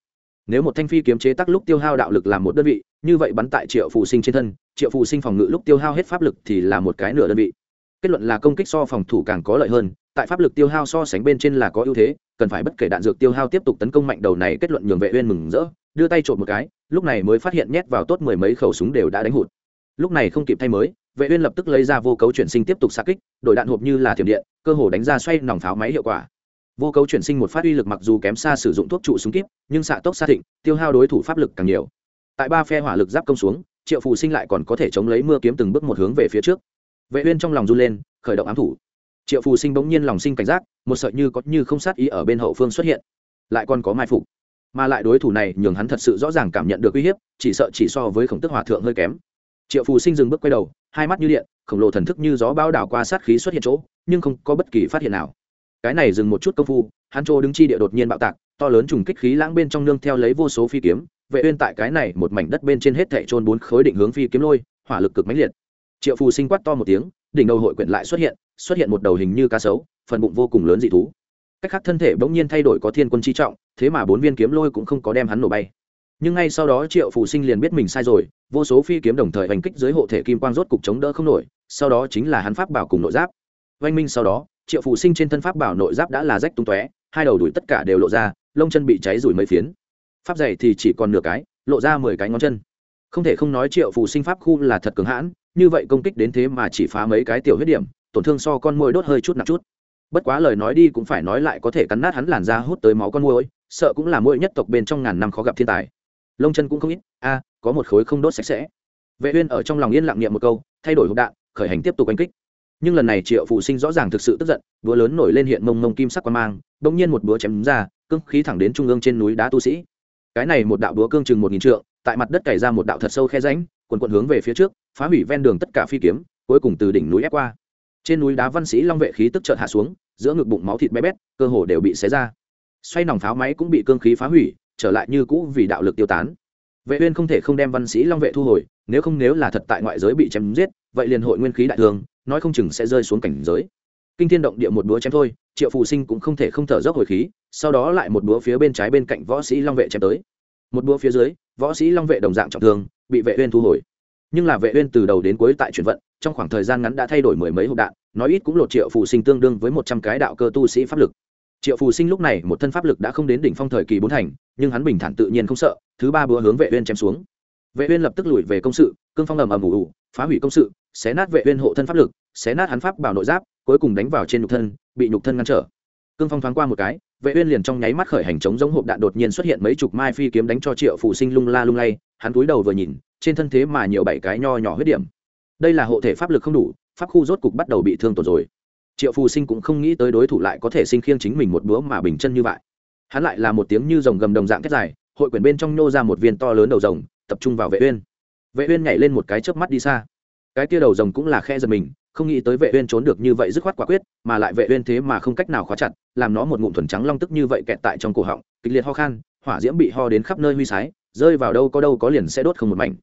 Nếu một thanh phi kiếm chế tác lúc tiêu hao đạo lực làm một đơn vị, như vậy bắn tại triệu phù sinh trên thân, triệu phù sinh phòng ngự lúc tiêu hao hết pháp lực thì là một cái nửa đơn vị kết luận là công kích so phòng thủ càng có lợi hơn, tại pháp lực tiêu hao so sánh bên trên là có ưu thế, cần phải bất kể đạn dược tiêu hao tiếp tục tấn công mạnh đầu này kết luận nhường vệ uyên mừng rỡ, đưa tay trộm một cái, lúc này mới phát hiện nhét vào tốt mười mấy khẩu súng đều đã đánh hụt. Lúc này không kịp thay mới, vệ uyên lập tức lấy ra vô cấu chuyển sinh tiếp tục xạ kích, đổi đạn hộp như là thiểm điện, cơ hồ đánh ra xoay nòng pháo máy hiệu quả. Vô cấu chuyển sinh một phát uy lực mặc dù kém xa sử dụng thuốc trụ súng kíp, nhưng xạ tốc xa thịnh, tiêu hao đối thủ pháp lực càng nhiều. Tại ba phe hỏa lực giáp công xuống, triệu phù sinh lại còn có thể chống lấy mưa kiếm từng bước một hướng về phía trước vệ uyên trong lòng run lên, khởi động ám thủ. Triệu phù sinh bỗng nhiên lòng sinh cảnh giác, một sợi như có như không sát ý ở bên hậu phương xuất hiện. Lại còn có mai phục. Mà lại đối thủ này nhường hắn thật sự rõ ràng cảm nhận được uy hiếp, chỉ sợ chỉ so với khổng tức hòa thượng hơi kém. Triệu phù sinh dừng bước quay đầu, hai mắt như điện, khổng lồ thần thức như gió bao đảo qua sát khí xuất hiện chỗ, nhưng không có bất kỳ phát hiện nào. Cái này dừng một chút công phu, hắn trô đứng chi địa đột nhiên bạo tạc, to lớn trùng kích khí lãng bên trong nương theo lấy vô số phi kiếm, vệ uyên tại cái này một mảnh đất bên trên hết thảy trôn bốn khối định hướng phi kiếm lôi, hỏa lực cực mãnh liệt triệu phù sinh quát to một tiếng, đỉnh đầu hội quyển lại xuất hiện xuất hiện một đầu hình như cá sấu, phần bụng vô cùng lớn dị thú. Cách khác thân thể bỗng nhiên thay đổi có thiên quân chi trọng, thế mà bốn viên kiếm lôi cũng không có đem hắn nổ bay. Nhưng ngay sau đó triệu phù sinh liền biết mình sai rồi, vô số phi kiếm đồng thời hành kích dưới hộ thể kim quang rốt cục chống đỡ không nổi, sau đó chính là hắn pháp bảo cùng nội giáp. Oanh minh sau đó, triệu phù sinh trên thân pháp bảo nội giáp đã là rách tung tóe, hai đầu đuổi tất cả đều lộ ra, lông chân bị cháy rủi mấy phiến. Pháp dày thì chỉ còn nửa cái, lộ ra mười cái ngón chân. Không thể không nói triệu phù sinh pháp khu là thật cứng hãn như vậy công kích đến thế mà chỉ phá mấy cái tiểu huyết điểm, tổn thương so con môi đốt hơi chút nặng chút. Bất quá lời nói đi cũng phải nói lại có thể cắn nát hắn làn da hút tới máu con môi sợ cũng là mỗi nhất tộc bên trong ngàn năm khó gặp thiên tài. Lông chân cũng không ít, a, có một khối không đốt sạch sẽ. Vệ uyên ở trong lòng yên lặng niệm một câu, thay đổi hộp đạn, khởi hành tiếp tục đánh kích. Nhưng lần này triệu phụ sinh rõ ràng thực sự tức giận, búa lớn nổi lên hiện mông mông kim sắc quan mang đung nhiên một búa chém ra, cương khí thẳng đến trung ương trên núi đá tu sĩ. Cái này một đạo búa cương chừng một nghìn trượng, tại mặt đất cày ra một đạo thật sâu khe rãnh, quần quần hướng về phía trước phá hủy ven đường tất cả phi kiếm, cuối cùng từ đỉnh núi ép qua. Trên núi đá văn sĩ long vệ khí tức chợt hạ xuống, giữa ngực bụng máu thịt bé bét, cơ hồ đều bị xé ra. Xoay nòng pháo máy cũng bị cương khí phá hủy, trở lại như cũ vì đạo lực tiêu tán. Vệ uyên không thể không đem văn sĩ long vệ thu hồi, nếu không nếu là thật tại ngoại giới bị chém giết, vậy liền hội nguyên khí đại thương nói không chừng sẽ rơi xuống cảnh giới. Kinh thiên động địa một đũa chém thôi, triệu phù sinh cũng không thể không thở dốc hồi khí, sau đó lại một đũa phía bên trái bên cạnh võ sĩ long vệ chém tới. Một đũa phía dưới, võ sĩ long vệ đồng dạng trọng thương, bị vệ uyên thu hồi nhưng là vệ uyên từ đầu đến cuối tại chuyển vận, trong khoảng thời gian ngắn đã thay đổi mười mấy hộp đạn, nói ít cũng lột triệu phù sinh tương đương với một trăm cái đạo cơ tu sĩ pháp lực. Triệu phù sinh lúc này một thân pháp lực đã không đến đỉnh phong thời kỳ bốn thành, nhưng hắn bình thản tự nhiên không sợ, thứ ba búa hướng vệ uyên chém xuống. Vệ uyên lập tức lùi về công sự, cương phong ầm ầm ủ ủ phá hủy công sự, xé nát vệ uyên hộ thân pháp lực, xé nát hắn pháp bảo nội giáp, cuối cùng đánh vào trên nhục thân, bị nhục thân ngăn trở. Cương phong thoáng qua một cái, vệ uyên liền trong nháy mắt khởi hành chống giống hộp đạn đột nhiên xuất hiện mấy chục mai phi kiếm đánh cho triệu phù sinh lung la lung lay, hắn cúi đầu vừa nhìn trên thân thế mà nhiều bảy cái nho nhỏ huyết điểm. Đây là hộ thể pháp lực không đủ, pháp khu rốt cục bắt đầu bị thương tổn rồi. Triệu phù sinh cũng không nghĩ tới đối thủ lại có thể sinh khiêng chính mình một búa mà bình chân như vậy. Hắn lại là một tiếng như rồng gầm đồng dạng kết dài, hội quyển bên trong nhô ra một viên to lớn đầu rồng, tập trung vào vệ uyên. Vệ uyên nhảy lên một cái chớp mắt đi xa. Cái kia đầu rồng cũng là khe giật mình, không nghĩ tới vệ uyên trốn được như vậy dứt khoát quả quyết, mà lại vệ uyên thế mà không cách nào khóa chặt, làm nó một ngụm thuần trắng long tức như vậy kẹt tại trong cổ họng, kịch liệt ho khan, hỏa diễm bị ho đến khắp nơi huy sái, rơi vào đâu có đâu có liền sẽ đốt không một mảnh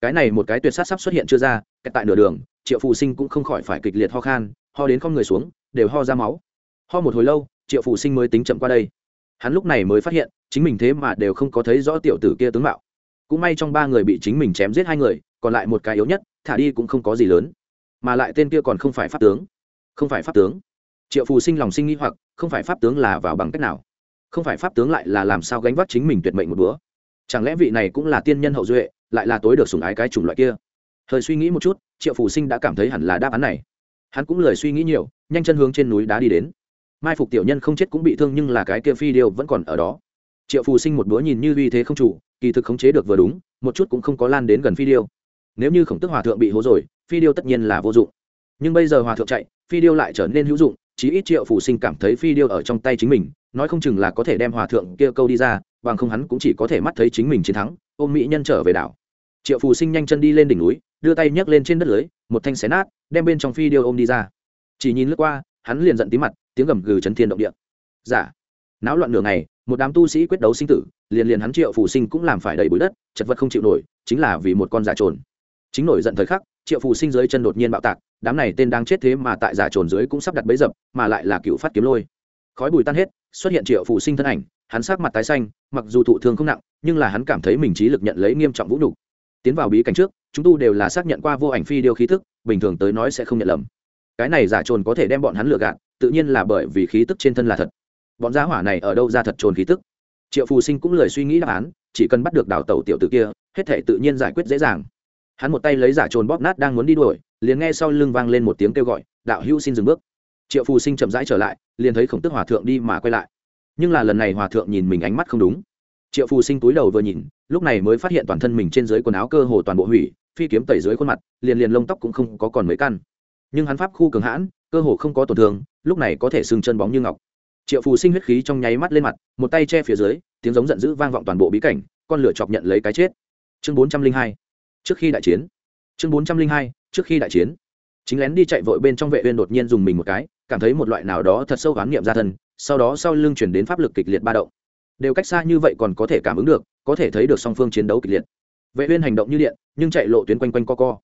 cái này một cái tuyệt sát sắp xuất hiện chưa ra kẹt tại nửa đường, triệu phù sinh cũng không khỏi phải kịch liệt ho khan, ho đến không người xuống, đều ho ra máu. Ho một hồi lâu, triệu phù sinh mới tính chậm qua đây. Hắn lúc này mới phát hiện, chính mình thế mà đều không có thấy rõ tiểu tử kia tướng mạo. Cũng may trong ba người bị chính mình chém giết hai người, còn lại một cái yếu nhất, thả đi cũng không có gì lớn. Mà lại tên kia còn không phải pháp tướng. Không phải pháp tướng. Triệu phù sinh lòng sinh nghĩ hoặc, không phải pháp tướng là vào bằng cách nào? Không phải pháp tướng lại là làm sao gánh vác chính mình tuyệt mệnh một bữa? Chẳng lẽ vị này cũng là tiên nhân hậu duệ lại là tối được sủng ái cái chủng loại kia. Thời suy nghĩ một chút, triệu phù sinh đã cảm thấy hẳn là đáp án này. Hắn cũng lời suy nghĩ nhiều, nhanh chân hướng trên núi đá đi đến. Mai phục tiểu nhân không chết cũng bị thương nhưng là cái kia phi điêu vẫn còn ở đó. Triệu phù sinh một búa nhìn như uy thế không chủ, kỳ thực khống chế được vừa đúng, một chút cũng không có lan đến gần phi điêu. Nếu như khổng tức hòa thượng bị hố rồi, phi điêu tất nhiên là vô dụng. Nhưng bây giờ hòa thượng chạy, phi điêu lại trở nên hữu dụng, chí ít triệu phù sinh cảm thấy phi điêu ở trong tay chính mình, nói không chừng là có thể đem hòa thượng kia câu đi ra, bằng không hắn cũng chỉ có thể mắt thấy chính mình chiến thắng, ôm mỹ nhân trở về đảo triệu phù sinh nhanh chân đi lên đỉnh núi, đưa tay nhấc lên trên đất lưới, một thanh xé nát, đem bên trong phi điêu ôm đi ra. Chỉ nhìn lướt qua, hắn liền giận tí mặt, tiếng gầm gừ chấn thiên động địa. Giả dạ. náo loạn nửa ngày, một đám tu sĩ quyết đấu sinh tử, liền liền hắn triệu phù sinh cũng làm phải đầy bụi đất, chật vật không chịu nổi, chính là vì một con giả trồn. Chính nổi giận thời khắc, triệu phù sinh dưới chân đột nhiên bạo tạc, đám này tên đang chết thế mà tại giả trồn dưới cũng sắp đặt bấy dập, mà lại là cựu phát kiếm lôi. Khói bùi tan hết, xuất hiện triệu phù sinh thân ảnh, hắn sát mặt tái xanh, mặc dù thụ thương không nặng, nhưng là hắn cảm thấy mình trí lực nhận lấy nghiêm trọng vũ nhục tiến vào bí cảnh trước, chúng tu đều là xác nhận qua vô ảnh phi điêu khí tức, bình thường tới nói sẽ không nhận lầm. Cái này giả trồn có thể đem bọn hắn lừa gạt, tự nhiên là bởi vì khí tức trên thân là thật. Bọn giá hỏa này ở đâu ra thật trồn khí tức? Triệu phù sinh cũng lời suy nghĩ đáp án, chỉ cần bắt được đào tẩu tiểu t ử kia, hết thể tự nhiên giải quyết dễ dàng. Hắn một tay lấy giả trồn bóp nát đang muốn đi đuổi, liền nghe sau lưng vang lên một tiếng kêu gọi, đạo hữu xin dừng bước. Triệu phù sinh chậm rãi trở lại, liền thấy khổng tức hòa thượng đi mà quay lại. Nhưng là lần này hòa thượng nhìn mình ánh mắt không đúng triệu phù sinh túi đầu vừa nhìn, lúc này mới phát hiện toàn thân mình trên dưới quần áo cơ hồ toàn bộ hủy, phi kiếm tẩy dưới khuôn mặt, liền liền lông tóc cũng không có còn mấy căn. Nhưng hắn pháp khu cường hãn, cơ hồ không có tổn thương, lúc này có thể sưng chân bóng như ngọc. Triệu phù sinh huyết khí trong nháy mắt lên mặt, một tay che phía dưới, tiếng giống giận dữ vang vọng toàn bộ bí cảnh, con lửa chọc nhận lấy cái chết. Chương bốn trăm linh hai, trước khi đại chiến. Chương bốn trăm linh hai, trước khi đại chiến. Chính lén đi chạy vội bên trong vệ uyên đột nhiên dùng mình một cái, cảm thấy một loại nào đó thật sâu gán niệm ra thân, sau đó sau lưng chuyển đến pháp lực kịch liệt ba động đều cách xa như vậy còn có thể cảm ứng được, có thể thấy được song phương chiến đấu kịch liệt. Vệ uyên hành động như điện, nhưng chạy lộ tuyến quanh quanh co co.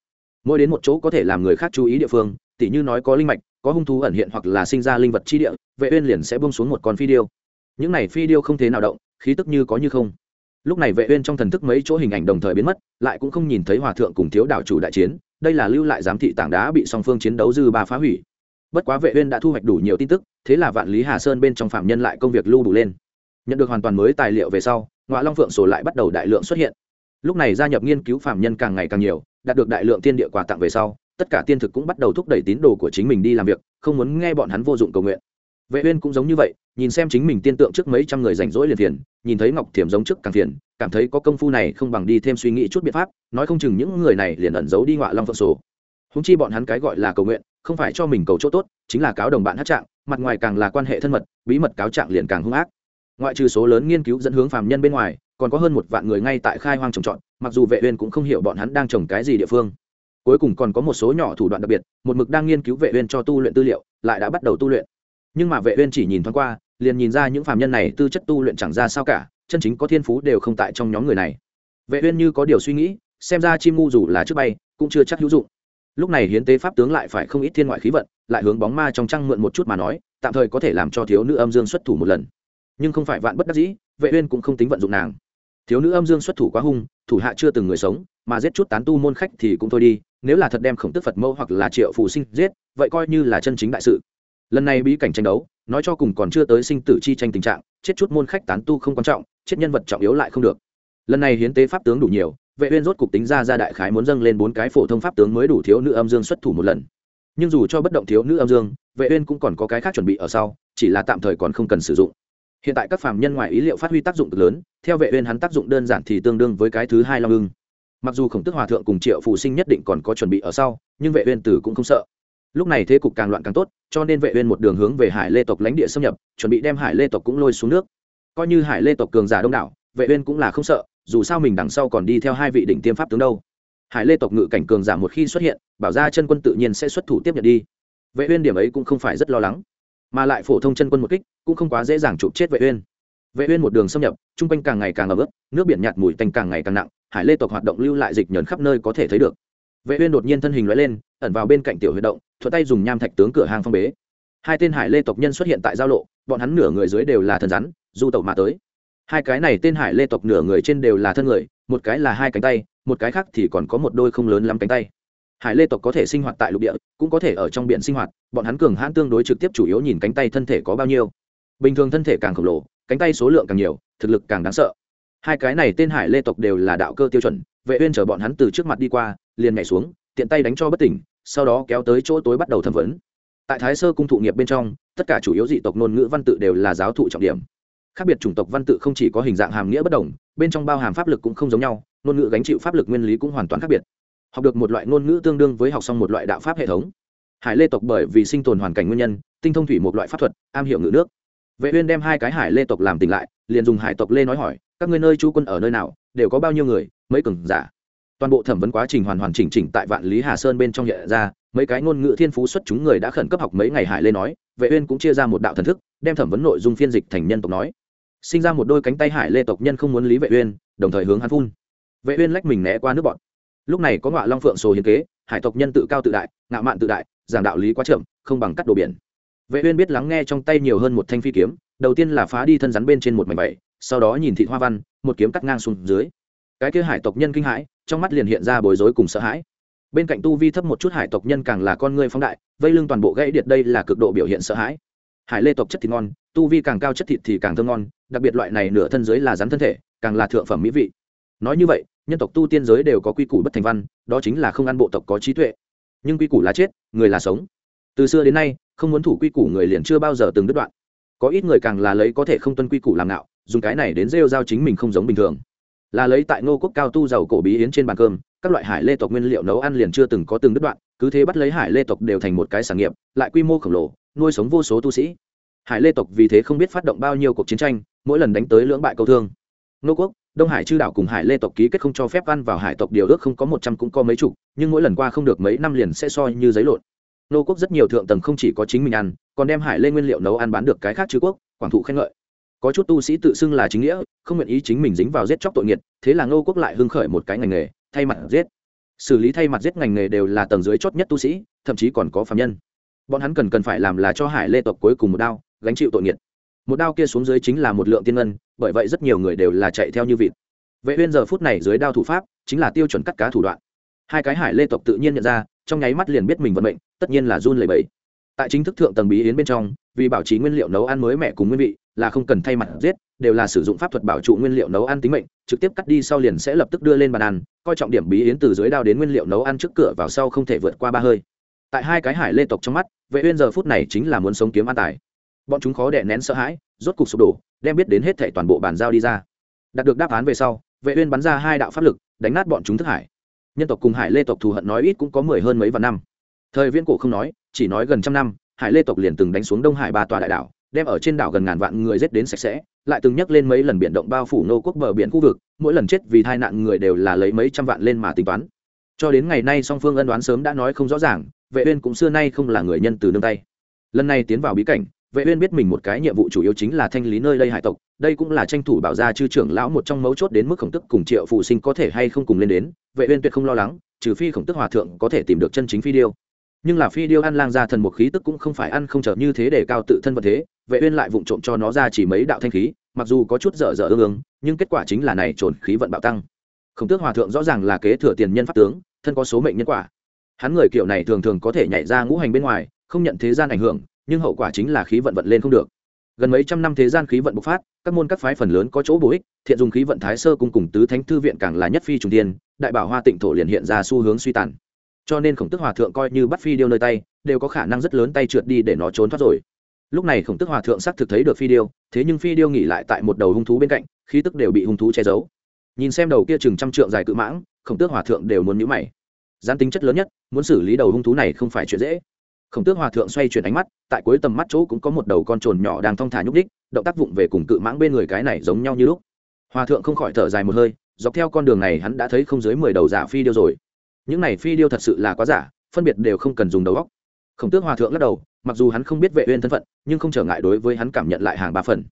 Mỗi đến một chỗ có thể làm người khác chú ý địa phương, tỉ như nói có linh mạch, có hung thú ẩn hiện hoặc là sinh ra linh vật chi địa, vệ uyên liền sẽ buông xuống một con phi điêu. Những này phi điêu không thể nào động, khí tức như có như không. Lúc này vệ uyên trong thần thức mấy chỗ hình ảnh đồng thời biến mất, lại cũng không nhìn thấy hòa thượng cùng thiếu đảo chủ đại chiến, đây là lưu lại giám thị tảng đá bị song phương chiến đấu dư ba phá hủy. Bất quá vệ uyên đã thu hoạch đủ nhiều tin tức, thế là vạn lý hà sơn bên trong phạm nhân lại công việc lưu đủ lên nhận được hoàn toàn mới tài liệu về sau ngoại long phượng sổ lại bắt đầu đại lượng xuất hiện. Lúc này gia nhập nghiên cứu phạm nhân càng ngày càng nhiều, đạt được đại lượng tiên địa quà tặng về sau, tất cả tiên thực cũng bắt đầu thúc đẩy tín đồ của chính mình đi làm việc, không muốn nghe bọn hắn vô dụng cầu nguyện. Vệ uyên cũng giống như vậy, nhìn xem chính mình tiên tượng trước mấy trăm người rảnh rỗi liền phiền, nhìn thấy ngọc thiểm giống trước càng phiền, cảm thấy có công phu này không bằng đi thêm suy nghĩ chút biện pháp, nói không chừng những người này liền ẩn giấu đi ngoại long phượng sổ. Húng chi bọn hắn cái gọi là cầu nguyện, không phải cho mình cầu chỗ tốt, chính là cáo đồng bạn hát trạng, mặt ngoài càng là quan hệ thân mật, bí mật cáo trạng liền càng hung ác ngoại trừ số lớn nghiên cứu dẫn hướng phàm nhân bên ngoài, còn có hơn một vạn người ngay tại khai hoang trồng trọt, mặc dù vệ uyên cũng không hiểu bọn hắn đang trồng cái gì địa phương. Cuối cùng còn có một số nhỏ thủ đoạn đặc biệt, một mực đang nghiên cứu vệ uyên cho tu luyện tư liệu, lại đã bắt đầu tu luyện. Nhưng mà vệ uyên chỉ nhìn thoáng qua, liền nhìn ra những phàm nhân này tư chất tu luyện chẳng ra sao cả, chân chính có thiên phú đều không tại trong nhóm người này. Vệ uyên như có điều suy nghĩ, xem ra chim ngu dù là trước bay, cũng chưa chắc hữu dụng. Lúc này hiến tế pháp tướng lại phải không ít thiên ngoại khí vận, lại hướng bóng ma trong trăng mượn một chút mà nói, tạm thời có thể làm cho thiếu nữ âm dương xuất thủ một lần nhưng không phải vạn bất đắc dĩ, vệ uyên cũng không tính vận dụng nàng. Thiếu nữ âm dương xuất thủ quá hung, thủ hạ chưa từng người sống, mà giết chút tán tu môn khách thì cũng thôi đi, nếu là thật đem khổng tức phật mâu hoặc là triệu phù sinh giết, vậy coi như là chân chính đại sự. Lần này bí cảnh tranh đấu, nói cho cùng còn chưa tới sinh tử chi tranh tình trạng, chết chút môn khách tán tu không quan trọng, chết nhân vật trọng yếu lại không được. Lần này hiến tế pháp tướng đủ nhiều, vệ uyên rốt cục tính ra ra đại khái muốn dâng lên bốn cái phổ thông pháp tướng mới đủ thiếu nữ âm dương xuất thủ một lần. Nhưng dù cho bất động thiếu nữ âm dương, vệ uyên cũng còn có cái khác chuẩn bị ở sau, chỉ là tạm thời còn không cần sử dụng hiện tại các phàm nhân ngoài ý liệu phát huy tác dụng cực lớn, theo vệ uyên hắn tác dụng đơn giản thì tương đương với cái thứ hai long ưng. Mặc dù khổng tức hòa thượng cùng triệu phụ sinh nhất định còn có chuẩn bị ở sau, nhưng vệ uyên tử cũng không sợ. Lúc này thế cục càng loạn càng tốt, cho nên vệ uyên một đường hướng về hải lê tộc lãnh địa xâm nhập, chuẩn bị đem hải lê tộc cũng lôi xuống nước. Coi như hải lê tộc cường giả đông đảo, vệ uyên cũng là không sợ, dù sao mình đằng sau còn đi theo hai vị đỉnh tiêm pháp tướng đâu. Hải lê tộc ngự cảnh cường giả một khi xuất hiện, bảo ra chân quân tự nhiên sẽ xuất thủ tiếp nhận đi. Vệ uyên điểm ấy cũng không phải rất lo lắng mà lại phổ thông chân quân một kích cũng không quá dễ dàng chụp chết vệ uyên. Vệ uyên một đường xâm nhập, trung quanh càng ngày càng ẩm ướt, nước biển nhạt mùi tanh càng ngày càng nặng, hải lê tộc hoạt động lưu lại dịch nhờn khắp nơi có thể thấy được. Vệ uyên đột nhiên thân hình lóe lên, ẩn vào bên cạnh tiểu huy động, thuận tay dùng nham thạch tướng cửa hàng phong bế. Hai tên hải lê tộc nhân xuất hiện tại giao lộ, bọn hắn nửa người dưới đều là thần rắn, du tẩu mà tới. Hai cái này tên hải lê tộc nửa người trên đều là thân người, một cái là hai cánh tay, một cái khác thì còn có một đôi không lớn lắm cánh tay hải lê tộc có thể sinh hoạt tại lục địa, cũng có thể ở trong biển sinh hoạt, bọn hắn cường hãn tương đối trực tiếp chủ yếu nhìn cánh tay thân thể có bao nhiêu. Bình thường thân thể càng khổng lồ, cánh tay số lượng càng nhiều, thực lực càng đáng sợ. Hai cái này tên hải lê tộc đều là đạo cơ tiêu chuẩn, vệ uyên chờ bọn hắn từ trước mặt đi qua, liền nhảy xuống, tiện tay đánh cho bất tỉnh, sau đó kéo tới chỗ tối bắt đầu thẩm vấn. Tại thái sơ cung thụ nghiệp bên trong, tất cả chủ yếu dị tộc ngôn ngữ văn tự đều là giáo thụ trọng điểm. Khác biệt chủng tộc văn tự không chỉ có hình dạng hàm nghĩa bất đồng, bên trong bao hàm pháp lực cũng không giống nhau, ngôn ngữ gánh chịu pháp lực nguyên lý cũng hoàn toàn khác biệt học được một loại ngôn ngữ tương đương với học xong một loại đạo pháp hệ thống. Hải lê tộc bởi vì sinh tồn hoàn cảnh nguyên nhân, tinh thông thủy một loại pháp thuật, am hiểu ngữ nước. Vệ uyên đem hai cái hải lê tộc làm tỉnh lại, liền dùng hải tộc lê nói hỏi, các ngươi nơi chú quân ở nơi nào, đều có bao nhiêu người, mấy cường giả? Toàn bộ thẩm vấn quá trình hoàn hoàn chỉnh chỉnh tại vạn lý hà sơn bên trong hiện ra, mấy cái ngôn ngữ thiên phú xuất chúng người đã khẩn cấp học mấy ngày hải lê nói, vệ uyên cũng chia ra một đạo thần thức, đem thẩm vấn nội dung phiên dịch thành nhân tộc nói. Sinh ra một đôi cánh tay hải lê tộc nhân không muốn lý vệ uyên, đồng thời hướng hắn phun. Vệ uyên lách mình né qua nước bọn lúc này có ngọa long phượng sổ hiến kế, hải tộc nhân tự cao tự đại, ngạo mạn tự đại, giảng đạo lý quá chậm, không bằng cắt đồ biển. Vệ uyên biết lắng nghe trong tay nhiều hơn một thanh phi kiếm, đầu tiên là phá đi thân rắn bên trên một mảnh bảy, sau đó nhìn thị hoa văn, một kiếm cắt ngang xuống dưới. Cái kia hải tộc nhân kinh hãi, trong mắt liền hiện ra bối rối cùng sợ hãi. Bên cạnh tu vi thấp một chút hải tộc nhân càng là con người phóng đại, vây lưng toàn bộ gãy điệt đây là cực độ biểu hiện sợ hãi. Hải lê tộc chất thịt ngon, tu vi càng cao chất thịt thì càng thơm ngon, đặc biệt loại này nửa thân dưới là rắn thân thể, càng là thượng phẩm mỹ vị. Nói như vậy nhân tộc tu tiên giới đều có quy củ bất thành văn, đó chính là không ăn bộ tộc có trí tuệ. Nhưng quy củ là chết, người là sống. Từ xưa đến nay, không muốn thủ quy củ người liền chưa bao giờ từng đứt đoạn. Có ít người càng là lấy có thể không tuân quy củ làm nạo, dùng cái này đến rêu giao chính mình không giống bình thường. Là lấy tại ngô quốc cao tu giàu cổ bí yến trên bàn cơm, các loại hải lê tộc nguyên liệu nấu ăn liền chưa từng có từng đứt đoạn, cứ thế bắt lấy hải lê tộc đều thành một cái sản nghiệp, lại quy mô khổng lồ, nuôi sống vô số tu sĩ. Hải lê tộc vì thế không biết phát động bao nhiêu cuộc chiến tranh, mỗi lần đánh tới lưỡng bại câu thương. Ngô quốc đông hải chư đảo cùng hải lê tộc ký kết không cho phép ăn vào hải tộc điều ước không có một trăm cũng có mấy chục, nhưng mỗi lần qua không được mấy năm liền sẽ soi như giấy lộn. Nô quốc rất nhiều thượng tầng không chỉ có chính mình ăn, còn đem hải lê nguyên liệu nấu ăn bán được cái khác chư quốc, quảng thụ khen ngợi. Có chút tu sĩ tự xưng là chính nghĩa, không nguyện ý chính mình dính vào giết chóc tội nghiệt, thế là ngô quốc lại hưng khởi một cái ngành nghề, thay mặt giết. Xử lý thay mặt giết ngành nghề đều là tầng dưới chót nhất tu sĩ, thậm chí còn có phạm nhân. Bọn hắn cần cần phải làm là cho hải lê tộc cuối cùng một đao, gánh chịu tội nghiệt. Một đao kia xuống dưới chính là một lượng tiên ngân bởi vậy rất nhiều người đều là chạy theo như vịt. Vệ uyên giờ phút này dưới đao thủ pháp, chính là tiêu chuẩn cắt cá thủ đoạn. Hai cái hải lê tộc tự nhiên nhận ra, trong nháy mắt liền biết mình vận mệnh, tất nhiên là run lẩy bẩy. Tại chính thức thượng tầng bí yến bên trong, vì bảo trì nguyên liệu nấu ăn mới mẻ cùng nguyên vị, là không cần thay mặt giết, đều là sử dụng pháp thuật bảo trụ nguyên liệu nấu ăn tính mệnh, trực tiếp cắt đi sau liền sẽ lập tức đưa lên bàn ăn, coi trọng điểm bí yến từ dưới đao đến nguyên liệu nấu ăn trước cửa vào sau không thể vượt qua ba hơi. Tại hai cái hải lê tộc trong mắt, vệ uyên giờ phút này chính là muốn sống kiếm ăn tài bọn chúng khó đè nén sợ hãi, rốt cục sụp đổ, đem biết đến hết thảy toàn bộ bàn giao đi ra. Đạt được đáp án về sau, vệ uyên bắn ra hai đạo pháp lực, đánh nát bọn chúng thức hải. Nhân tộc cùng hải lê tộc thù hận nói ít cũng có mười hơn mấy vạn năm. Thời viễn cổ không nói, chỉ nói gần trăm năm, hải lê tộc liền từng đánh xuống đông hải ba tòa đại đảo, đem ở trên đảo gần ngàn vạn người giết đến sạch sẽ, lại từng nhắc lên mấy lần biển động bao phủ nô quốc bờ biển khu vực, mỗi lần chết vì tai nạn người đều là lấy mấy trăm vạn lên mà tính toán. Cho đến ngày nay song phương ân đoán sớm đã nói không rõ ràng, vệ uyên cũng xưa nay không là người nhân từ nương tay. Lần này tiến vào bí cảnh vệ uyên biết mình một cái nhiệm vụ chủ yếu chính là thanh lý nơi đây hải tộc, đây cũng là tranh thủ bảo gia chư trưởng lão một trong mấu chốt đến mức khổng tức cùng triệu phụ sinh có thể hay không cùng lên đến, vệ uyên tuyệt không lo lắng, trừ phi khổng tức hòa thượng có thể tìm được chân chính phi điêu. Nhưng là phi điêu ăn lang ra thần một khí tức cũng không phải ăn không trở như thế để cao tự thân vật thế, vệ uyên lại vụng trộm cho nó ra chỉ mấy đạo thanh khí, mặc dù có chút dở dở ương ương, nhưng kết quả chính là này trồn khí vận bạo tăng. Khổng tước hòa thượng rõ ràng là kế thừa tiền nhân pháp tướng, thân có số mệnh nhân quả. Hắn người kiểu này thường thường có thể nhảy ra ngũ hành bên ngoài, không nhận thế gian ảnh hưởng nhưng hậu quả chính là khí vận vận lên không được. Gần mấy trăm năm thế gian khí vận bộc phát, các môn các phái phần lớn có chỗ bổ ích, thiện dùng khí vận thái sơ cung cùng tứ thánh thư viện càng là nhất phi trùng tiên đại bảo hoa tịnh thổ liền hiện ra xu hướng suy tàn. Cho nên khổng tức hòa thượng coi như bắt phi điêu nơi tay, đều có khả năng rất lớn tay trượt đi để nó trốn thoát rồi. Lúc này khổng tức hòa thượng xác thực thấy được phi điêu, thế nhưng phi điêu nghỉ lại tại một đầu hung thú bên cạnh, khí tức đều bị hung thú che giấu. Nhìn xem đầu kia chừng trăm trượng dài cự mãng, khổng tước hòa thượng đều muốn nhũ mày. Gián tính chất lớn nhất, muốn xử lý đầu hung thú này không phải chuyện dễ khổng tước hòa thượng xoay chuyển ánh mắt, tại cuối tầm mắt chỗ cũng có một đầu con trồn nhỏ đang thong thả nhúc đích động tác vụng về cùng cự mãng bên người cái này giống nhau như lúc. Hòa thượng không khỏi thở dài một hơi, dọc theo con đường này hắn đã thấy không dưới mười đầu giả phi điêu rồi. Những này phi điêu thật sự là quá giả, phân biệt đều không cần dùng đầu óc. Khổng tước hòa thượng lắc đầu, mặc dù hắn không biết vệ uyên thân phận, nhưng không trở ngại đối với hắn cảm nhận lại hàng ba phần.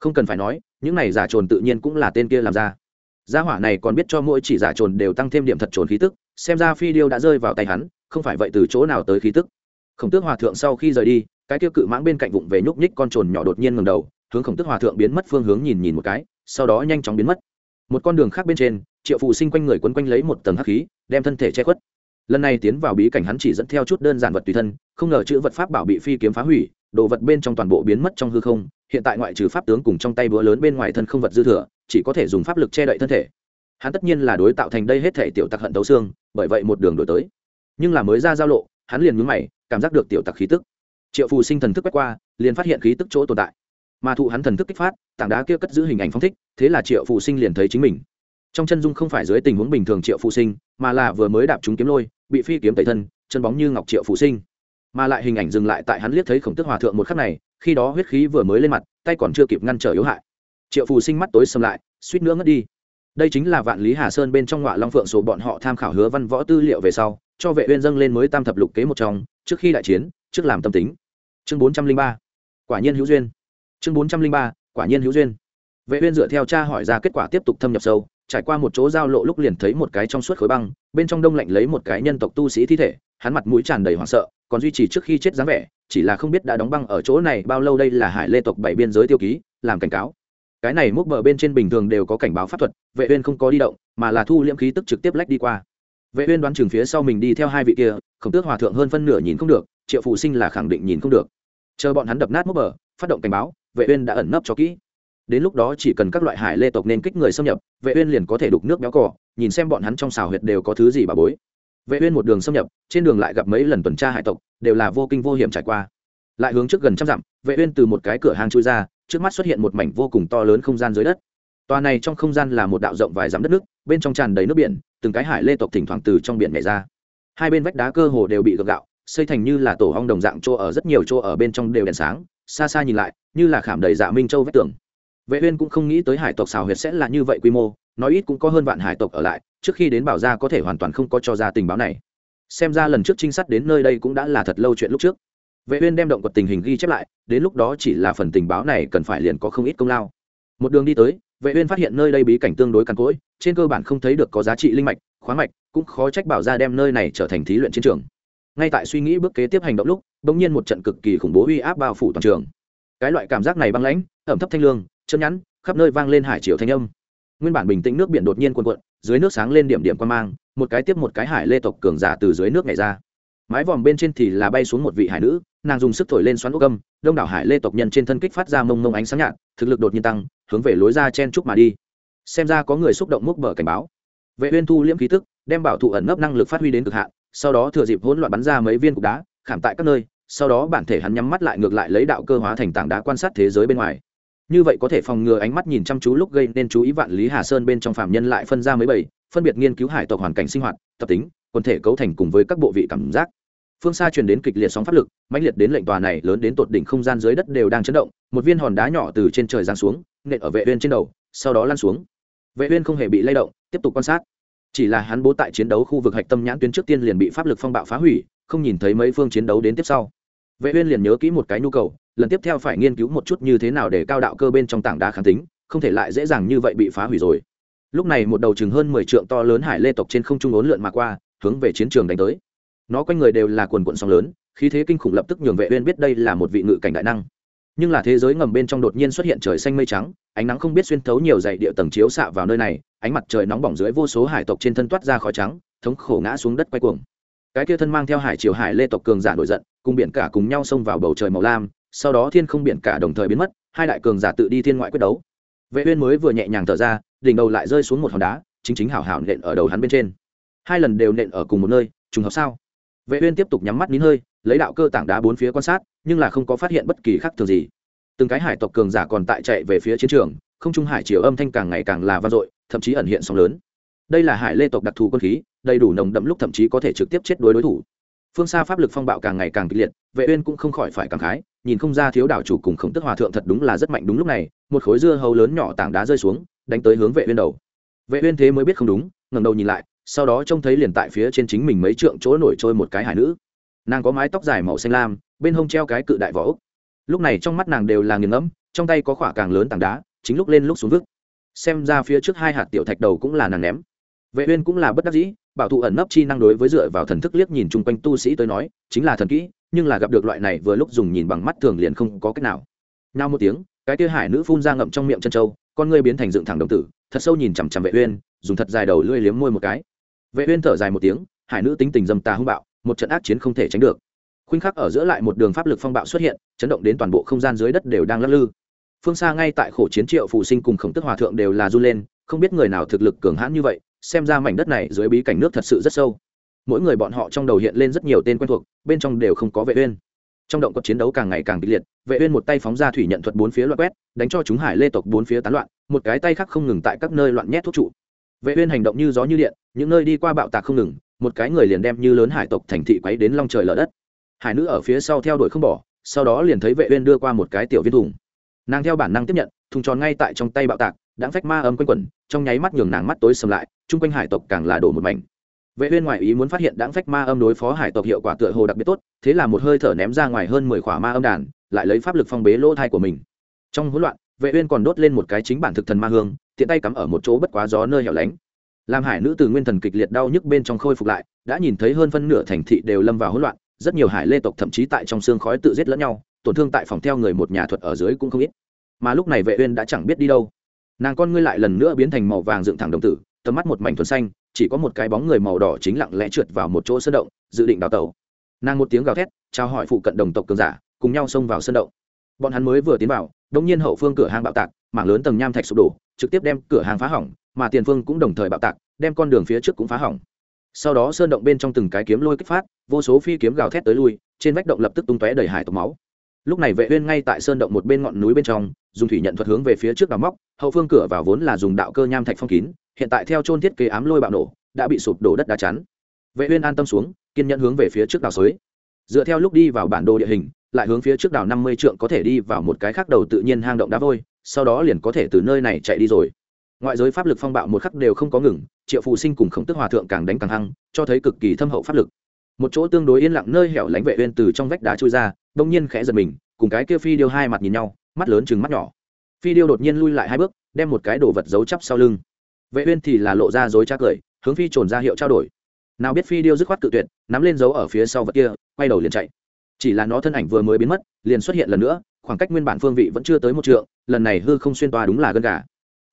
Không cần phải nói, những này giả trồn tự nhiên cũng là tên kia làm ra. Gia hỏa này còn biết cho mỗi chỉ giả trồn đều tăng thêm điểm thật trồn khí tức, xem ra phi điêu đã rơi vào tay hắn, không phải vậy từ chỗ nào tới khí tức khổng tước hòa thượng sau khi rời đi, cái tiêu cự mãng bên cạnh vụng về nhúc nhích con trồn nhỏ đột nhiên ngầm đầu, hướng khổng tước hòa thượng biến mất phương hướng nhìn nhìn một cái, sau đó nhanh chóng biến mất. Một con đường khác bên trên, triệu phụ sinh quanh người quấn quanh lấy một tầng hắc khí, đem thân thể che khuất. Lần này tiến vào bí cảnh hắn chỉ dẫn theo chút đơn giản vật tùy thân, không ngờ chữ vật pháp bảo bị phi kiếm phá hủy, đồ vật bên trong toàn bộ biến mất trong hư không, hiện tại ngoại trừ pháp tướng cùng trong tay bữa lớn bên ngoài thân không vật dư thừa, chỉ có thể dùng pháp lực che đậy thân thể. Hắn tất nhiên là đối tạo thành đây hết thể tiểu tặc hận tấu xương, bởi vậy một đường đổi tới. Nhưng là mới ra giao lộ hắn liền nhúng mày, cảm giác được tiểu tặc khí tức. Triệu phù sinh thần thức quét qua, liền phát hiện khí tức chỗ tồn tại. Mà thụ hắn thần thức kích phát, tảng đá kia cất giữ hình ảnh phong thích, thế là triệu phù sinh liền thấy chính mình. Trong chân dung không phải dưới tình huống bình thường triệu phù sinh, mà là vừa mới đạp trúng kiếm lôi, bị phi kiếm tẩy thân, chân bóng như ngọc triệu phù sinh. Mà lại hình ảnh dừng lại tại hắn liếc thấy khổng tức hòa thượng một khắc này, khi đó huyết khí vừa mới lên mặt, tay còn chưa kịp ngăn trở yếu hại. Triệu phù sinh mắt tối xâm lại, suýt nữa ngất đi. Đây chính là vạn lý hà sơn bên trong ngọa long phượng sổ bọn họ tham khảo hứa văn võ tư liệu về sau cho vệ uyên dâng lên mới tam thập lục kế một trong, trước khi đại chiến, trước làm tâm tính. Chương bốn trăm linh ba, quả nhiên hữu duyên. Chương bốn trăm linh ba, quả nhiên hữu duyên. Vệ uyên dựa theo tra hỏi ra kết quả tiếp tục thâm nhập sâu, trải qua một chỗ giao lộ lúc liền thấy một cái trong suốt khối băng, bên trong đông lạnh lấy một cái nhân tộc tu sĩ thi thể, hắn mặt mũi tràn đầy hoảng sợ, còn duy trì trước khi chết dáng vẻ, chỉ là không biết đã đóng băng ở chỗ này bao lâu đây là hải lê tộc bảy biên giới tiêu ký, làm cảnh cáo. Cái này múc bờ bên trên bình thường đều có cảnh báo pháp thuật, vệ uyên không có đi động, mà là thu liễm khí tức trực tiếp lách đi qua vệ uyên đoán chừng phía sau mình đi theo hai vị kia, khổng tước hòa thượng hơn phân nửa nhìn không được, triệu phụ sinh là khẳng định nhìn không được. Chờ bọn hắn đập nát mốc bờ, phát động cảnh báo, vệ uyên đã ẩn nấp cho kỹ. Đến lúc đó chỉ cần các loại hải lê tộc nên kích người xâm nhập, vệ uyên liền có thể đục nước béo cò, nhìn xem bọn hắn trong xào huyệt đều có thứ gì bà bối. Vệ uyên một đường xâm nhập, trên đường lại gặp mấy lần tuần tra hải tộc, đều là vô kinh vô hiểm trải qua. Lại hướng trước gần trăm dặm, vệ uyên từ một cái cửa hang chui ra, trước mắt xuất hiện một mảnh vô cùng to lớn không gian dưới đất. Tòa này trong không gian là một đạo rộng vài dặm đất nước, bên trong tràn đầy nước biển từng cái hải lê tộc thỉnh thoảng từ trong biển nhảy ra. Hai bên vách đá cơ hồ đều bị gượng gạo, xây thành như là tổ hong đồng dạng chỗ ở, rất nhiều chỗ ở bên trong đều đèn sáng, xa xa nhìn lại, như là khảm đầy dạ minh châu vách tường. Vệ uyên cũng không nghĩ tới hải tộc xào huyệt sẽ là như vậy quy mô, nói ít cũng có hơn vạn hải tộc ở lại, trước khi đến bảo gia có thể hoàn toàn không có cho ra tình báo này. Xem ra lần trước trinh sát đến nơi đây cũng đã là thật lâu chuyện lúc trước. Vệ uyên đem động quật tình hình ghi chép lại, đến lúc đó chỉ là phần tình báo này cần phải liền có không ít công lao một đường đi tới, vệ uyên phát hiện nơi đây bí cảnh tương đối cằn cỗi, trên cơ bản không thấy được có giá trị linh mạch, khoáng mạch, cũng khó trách bảo ra đem nơi này trở thành thí luyện chiến trường. Ngay tại suy nghĩ bước kế tiếp hành động lúc bỗng nhiên một trận cực kỳ khủng bố uy áp bao phủ toàn trường. Cái loại cảm giác này băng lãnh, ẩm thấp thanh lương chân nhẵn, khắp nơi vang lên hải triều thanh âm. Nguyên bản bình tĩnh nước biển đột nhiên cuộn cuộn, dưới nước sáng lên điểm điểm quan mang, một cái tiếp một cái hải lê tộc cường giả từ dưới nước nhảy ra mái vòm bên trên thì là bay xuống một vị hải nữ, nàng dùng sức thổi lên xoắn ốc âm đông đảo hải lê tộc nhân trên thân kích phát ra mông mông ánh sáng nhạt, thực lực đột nhiên tăng, hướng về lối ra chen trúc mà đi. Xem ra có người xúc động múc bờ cảnh báo. Vệ uyên thu liễm khí tức, đem bảo thụ ẩn nấp năng lực phát huy đến cực hạn, sau đó thừa dịp hỗn loạn bắn ra mấy viên cục đá, khảm tại các nơi, sau đó bản thể hắn nhắm mắt lại ngược lại lấy đạo cơ hóa thành tảng đá quan sát thế giới bên ngoài. Như vậy có thể phòng ngừa ánh mắt nhìn chăm chú lúc gây nên chú ý vạn lý hà sơn bên trong phạm nhân lại phân ra mấy bảy phân biệt nghiên cứu hải tộc hoàn cảnh sinh hoạt, tập tính quần thể cấu thành cùng với các bộ vị cảm giác. Phương xa truyền đến kịch liệt sóng pháp lực, mãnh liệt đến lệnh tòa này lớn đến tột đỉnh không gian dưới đất đều đang chấn động, một viên hòn đá nhỏ từ trên trời giáng xuống, nện ở vệ uyên trên đầu, sau đó lăn xuống. Vệ uyên không hề bị lay động, tiếp tục quan sát. Chỉ là hắn bố tại chiến đấu khu vực hạch tâm nhãn tuyến trước tiên liền bị pháp lực phong bạo phá hủy, không nhìn thấy mấy phương chiến đấu đến tiếp sau. Vệ uyên liền nhớ kỹ một cái nhu cầu, lần tiếp theo phải nghiên cứu một chút như thế nào để cao đạo cơ bên trong tảng đá kháng tính, không thể lại dễ dàng như vậy bị phá hủy rồi. Lúc này một đầu chừng hơn 10 trượng to lớn hải lê tộc trên không trung ốn lượn mà qua hướng về chiến trường đánh tới. Nó quanh người đều là quần quận sóng lớn, khí thế kinh khủng lập tức nhường vệ uyên biết đây là một vị ngự cảnh đại năng. Nhưng là thế giới ngầm bên trong đột nhiên xuất hiện trời xanh mây trắng, ánh nắng không biết xuyên thấu nhiều dãy địa tầng chiếu xạ vào nơi này, ánh mặt trời nóng bỏng dưới vô số hải tộc trên thân toát ra khói trắng, thống khổ ngã xuống đất quay cuồng. Cái kia thân mang theo hải triều hải lê tộc cường giả nổi giận, cùng biển cả cùng nhau xông vào bầu trời màu lam, sau đó thiên không biển cả đồng thời biến mất, hai đại cường giả tự đi thiên ngoại quyết đấu. Vệ uyên mới vừa nhẹ nhàng thở ra, đỉnh đầu lại rơi xuống một hòn đá, chính chính hảo hảo nện ở đầu hắn bên trên hai lần đều nện ở cùng một nơi, trùng hợp sao? Vệ uyên tiếp tục nhắm mắt nín hơi, lấy đạo cơ tảng đá bốn phía quan sát, nhưng là không có phát hiện bất kỳ khác thường gì. Từng cái hải tộc cường giả còn tại chạy về phía chiến trường, không trung hải chiều âm thanh càng ngày càng là vang dội, thậm chí ẩn hiện sóng lớn. Đây là hải lê tộc đặc thù quân khí, đầy đủ nồng đậm lúc thậm chí có thể trực tiếp chết đối đối thủ. Phương xa pháp lực phong bạo càng ngày càng kịch liệt, vệ uyên cũng không khỏi phải cảm khái, nhìn không ra thiếu đảo chủ cùng khổng tức hòa thượng thật đúng là rất mạnh đúng lúc này, một khối dưa hấu lớn nhỏ tảng đá rơi xuống, đánh tới hướng vệ uyên đầu. Vệ uyên thế mới biết không đúng, ngẩng đầu nhìn lại sau đó trông thấy liền tại phía trên chính mình mấy trượng chỗ nổi trôi một cái hải nữ. Nàng có mái tóc dài màu xanh lam, bên hông treo cái cự đại vỏ úc lúc này trong mắt nàng đều là nghiền ngẫm, trong tay có khỏa càng lớn tảng đá, chính lúc lên lúc xuống vứt xem ra phía trước hai hạt tiểu thạch đầu cũng là nàng ném. Vệ uyên cũng là bất đắc dĩ, bảo thụ ẩn nấp chi năng đối với dựa vào thần thức liếc nhìn chung quanh tu sĩ tới nói, chính là thần kỹ, nhưng là gặp được loại này vừa lúc dùng nhìn bằng mắt thường liền không có cách nào. Nhao một tiếng, cái kia hải nữ phun ra ngậm trong miệng chân châu, con ngươi biến thành dựng thẳng đồng tử, thật sâu nhìn chằm chằm vệ uyên, dùng thật dài đầu lưỡi liếm môi một cái vệ uyên thở dài một tiếng, hải nữ tính tình dâm tà hung bạo, một trận ác chiến không thể tránh được. Khuynh khắc ở giữa lại một đường pháp lực phong bạo xuất hiện, chấn động đến toàn bộ không gian dưới đất đều đang lắc lư. Phương xa ngay tại khổ chiến triệu phù sinh cùng khổng tức hòa thượng đều là du lên, không biết người nào thực lực cường hãn như vậy, xem ra mảnh đất này dưới bí cảnh nước thật sự rất sâu. Mỗi người bọn họ trong đầu hiện lên rất nhiều tên quen thuộc, bên trong đều không có vệ uyên. Trong động cuộc chiến đấu càng ngày càng kịch liệt, vệ uyên một tay phóng ra thủy nhận thuật bốn phía loạn quét, đánh cho chúng hải lê tộc bốn phía tán loạn, một cái tay khác không ngừng tại các nơi loạn nhét thuốc trụ vệ uyên hành động như gió như điện, những nơi đi qua bạo tạc không ngừng, một cái người liền đem như lớn hải tộc thành thị quấy đến long trời lở đất. Hải nữ ở phía sau theo đuổi không bỏ, sau đó liền thấy vệ uyên đưa qua một cái tiểu viên thùng. Nàng theo bản năng tiếp nhận, thùng tròn ngay tại trong tay bạo tạc đãng phách ma âm quanh quẩn, trong nháy mắt nhường nàng mắt tối sầm lại, chung quanh hải tộc càng là đổ một mảnh. Vệ uyên ngoại ý muốn phát hiện đãng phách ma âm đối phó hải tộc hiệu quả tựa hồ đặc biệt tốt, thế là một hơi thở ném ra ngoài hơn 10 khỏa ma âm đàn, lại lấy pháp lực phong bế lỗ thai của mình. Trong hỗn loạn, vệ uyên còn đốt lên một cái chính bản thực thần ma hương tiện tay cắm ở một chỗ bất quá gió nơi hẻo lánh. Làm hải nữ từ nguyên thần kịch liệt đau nhức bên trong khôi phục lại, đã nhìn thấy hơn phân nửa thành thị đều lâm vào hỗn loạn, rất nhiều hải lê tộc thậm chí tại trong xương khói tự giết lẫn nhau, tổn thương tại phòng theo người một nhà thuật ở dưới cũng không ít. Mà lúc này vệ uyên đã chẳng biết đi đâu. Nàng con ngươi lại lần nữa biến thành màu vàng dựng thẳng đồng tử, tầm mắt một mảnh thuần xanh, chỉ có một cái bóng người màu đỏ chính lặng lẽ trượt vào một chỗ sơn động, dự định đào tẩu. Nàng một tiếng gào thét, chào hỏi phụ cận đồng tộc cường giả, cùng nhau xông vào sơn động. Bọn hắn mới vừa tiến vào, đông nhiên hậu phương cửa hàng bạo tạc, mảng lớn tầng nham thạch sụp đổ trực tiếp đem cửa hàng phá hỏng, mà tiền phương cũng đồng thời bạo tạc, đem con đường phía trước cũng phá hỏng. Sau đó sơn động bên trong từng cái kiếm lôi kích phát, vô số phi kiếm gào thét tới lui, trên vách động lập tức tung tóe đầy hải tộc máu. Lúc này vệ uyên ngay tại sơn động một bên ngọn núi bên trong, dùng thủy nhận thuật hướng về phía trước đào móc, hậu phương cửa vào vốn là dùng đạo cơ nham thạch phong kín, hiện tại theo chôn thiết kế ám lôi bạo nổ, đã bị sụp đổ đất đá chắn. Vệ uyên an tâm xuống, kiên nhẫn hướng về phía trước đào sới dựa theo lúc đi vào bản đồ địa hình lại hướng phía trước đào 50 trượng có thể đi vào một cái khác đầu tự nhiên hang động đá vôi, sau đó liền có thể từ nơi này chạy đi rồi. Ngoại giới pháp lực phong bạo một khắc đều không có ngừng, triệu phù sinh cùng khổng tức hòa thượng càng đánh càng hăng, cho thấy cực kỳ thâm hậu pháp lực. Một chỗ tương đối yên lặng nơi hẻo lánh vệ uyên từ trong vách đá chui ra đông nhiên khẽ giật mình, cùng cái kia phi điêu hai mặt nhìn nhau, mắt lớn chừng mắt nhỏ. Phi điêu đột nhiên lui lại hai bước, đem một cái đồ vật giấu chắp sau lưng. Vệ uyên thì là lộ ra dối trá cười, hướng phi trồn ra hiệu trao đổi. Nào biết phi điêu dứt khoát cự tuyệt, nắm lên dấu ở phía sau vật kia, quay đầu liền chạy chỉ là nó thân ảnh vừa mới biến mất, liền xuất hiện lần nữa, khoảng cách nguyên bản phương vị vẫn chưa tới một trượng, lần này hư không xuyên toa đúng là gân gà.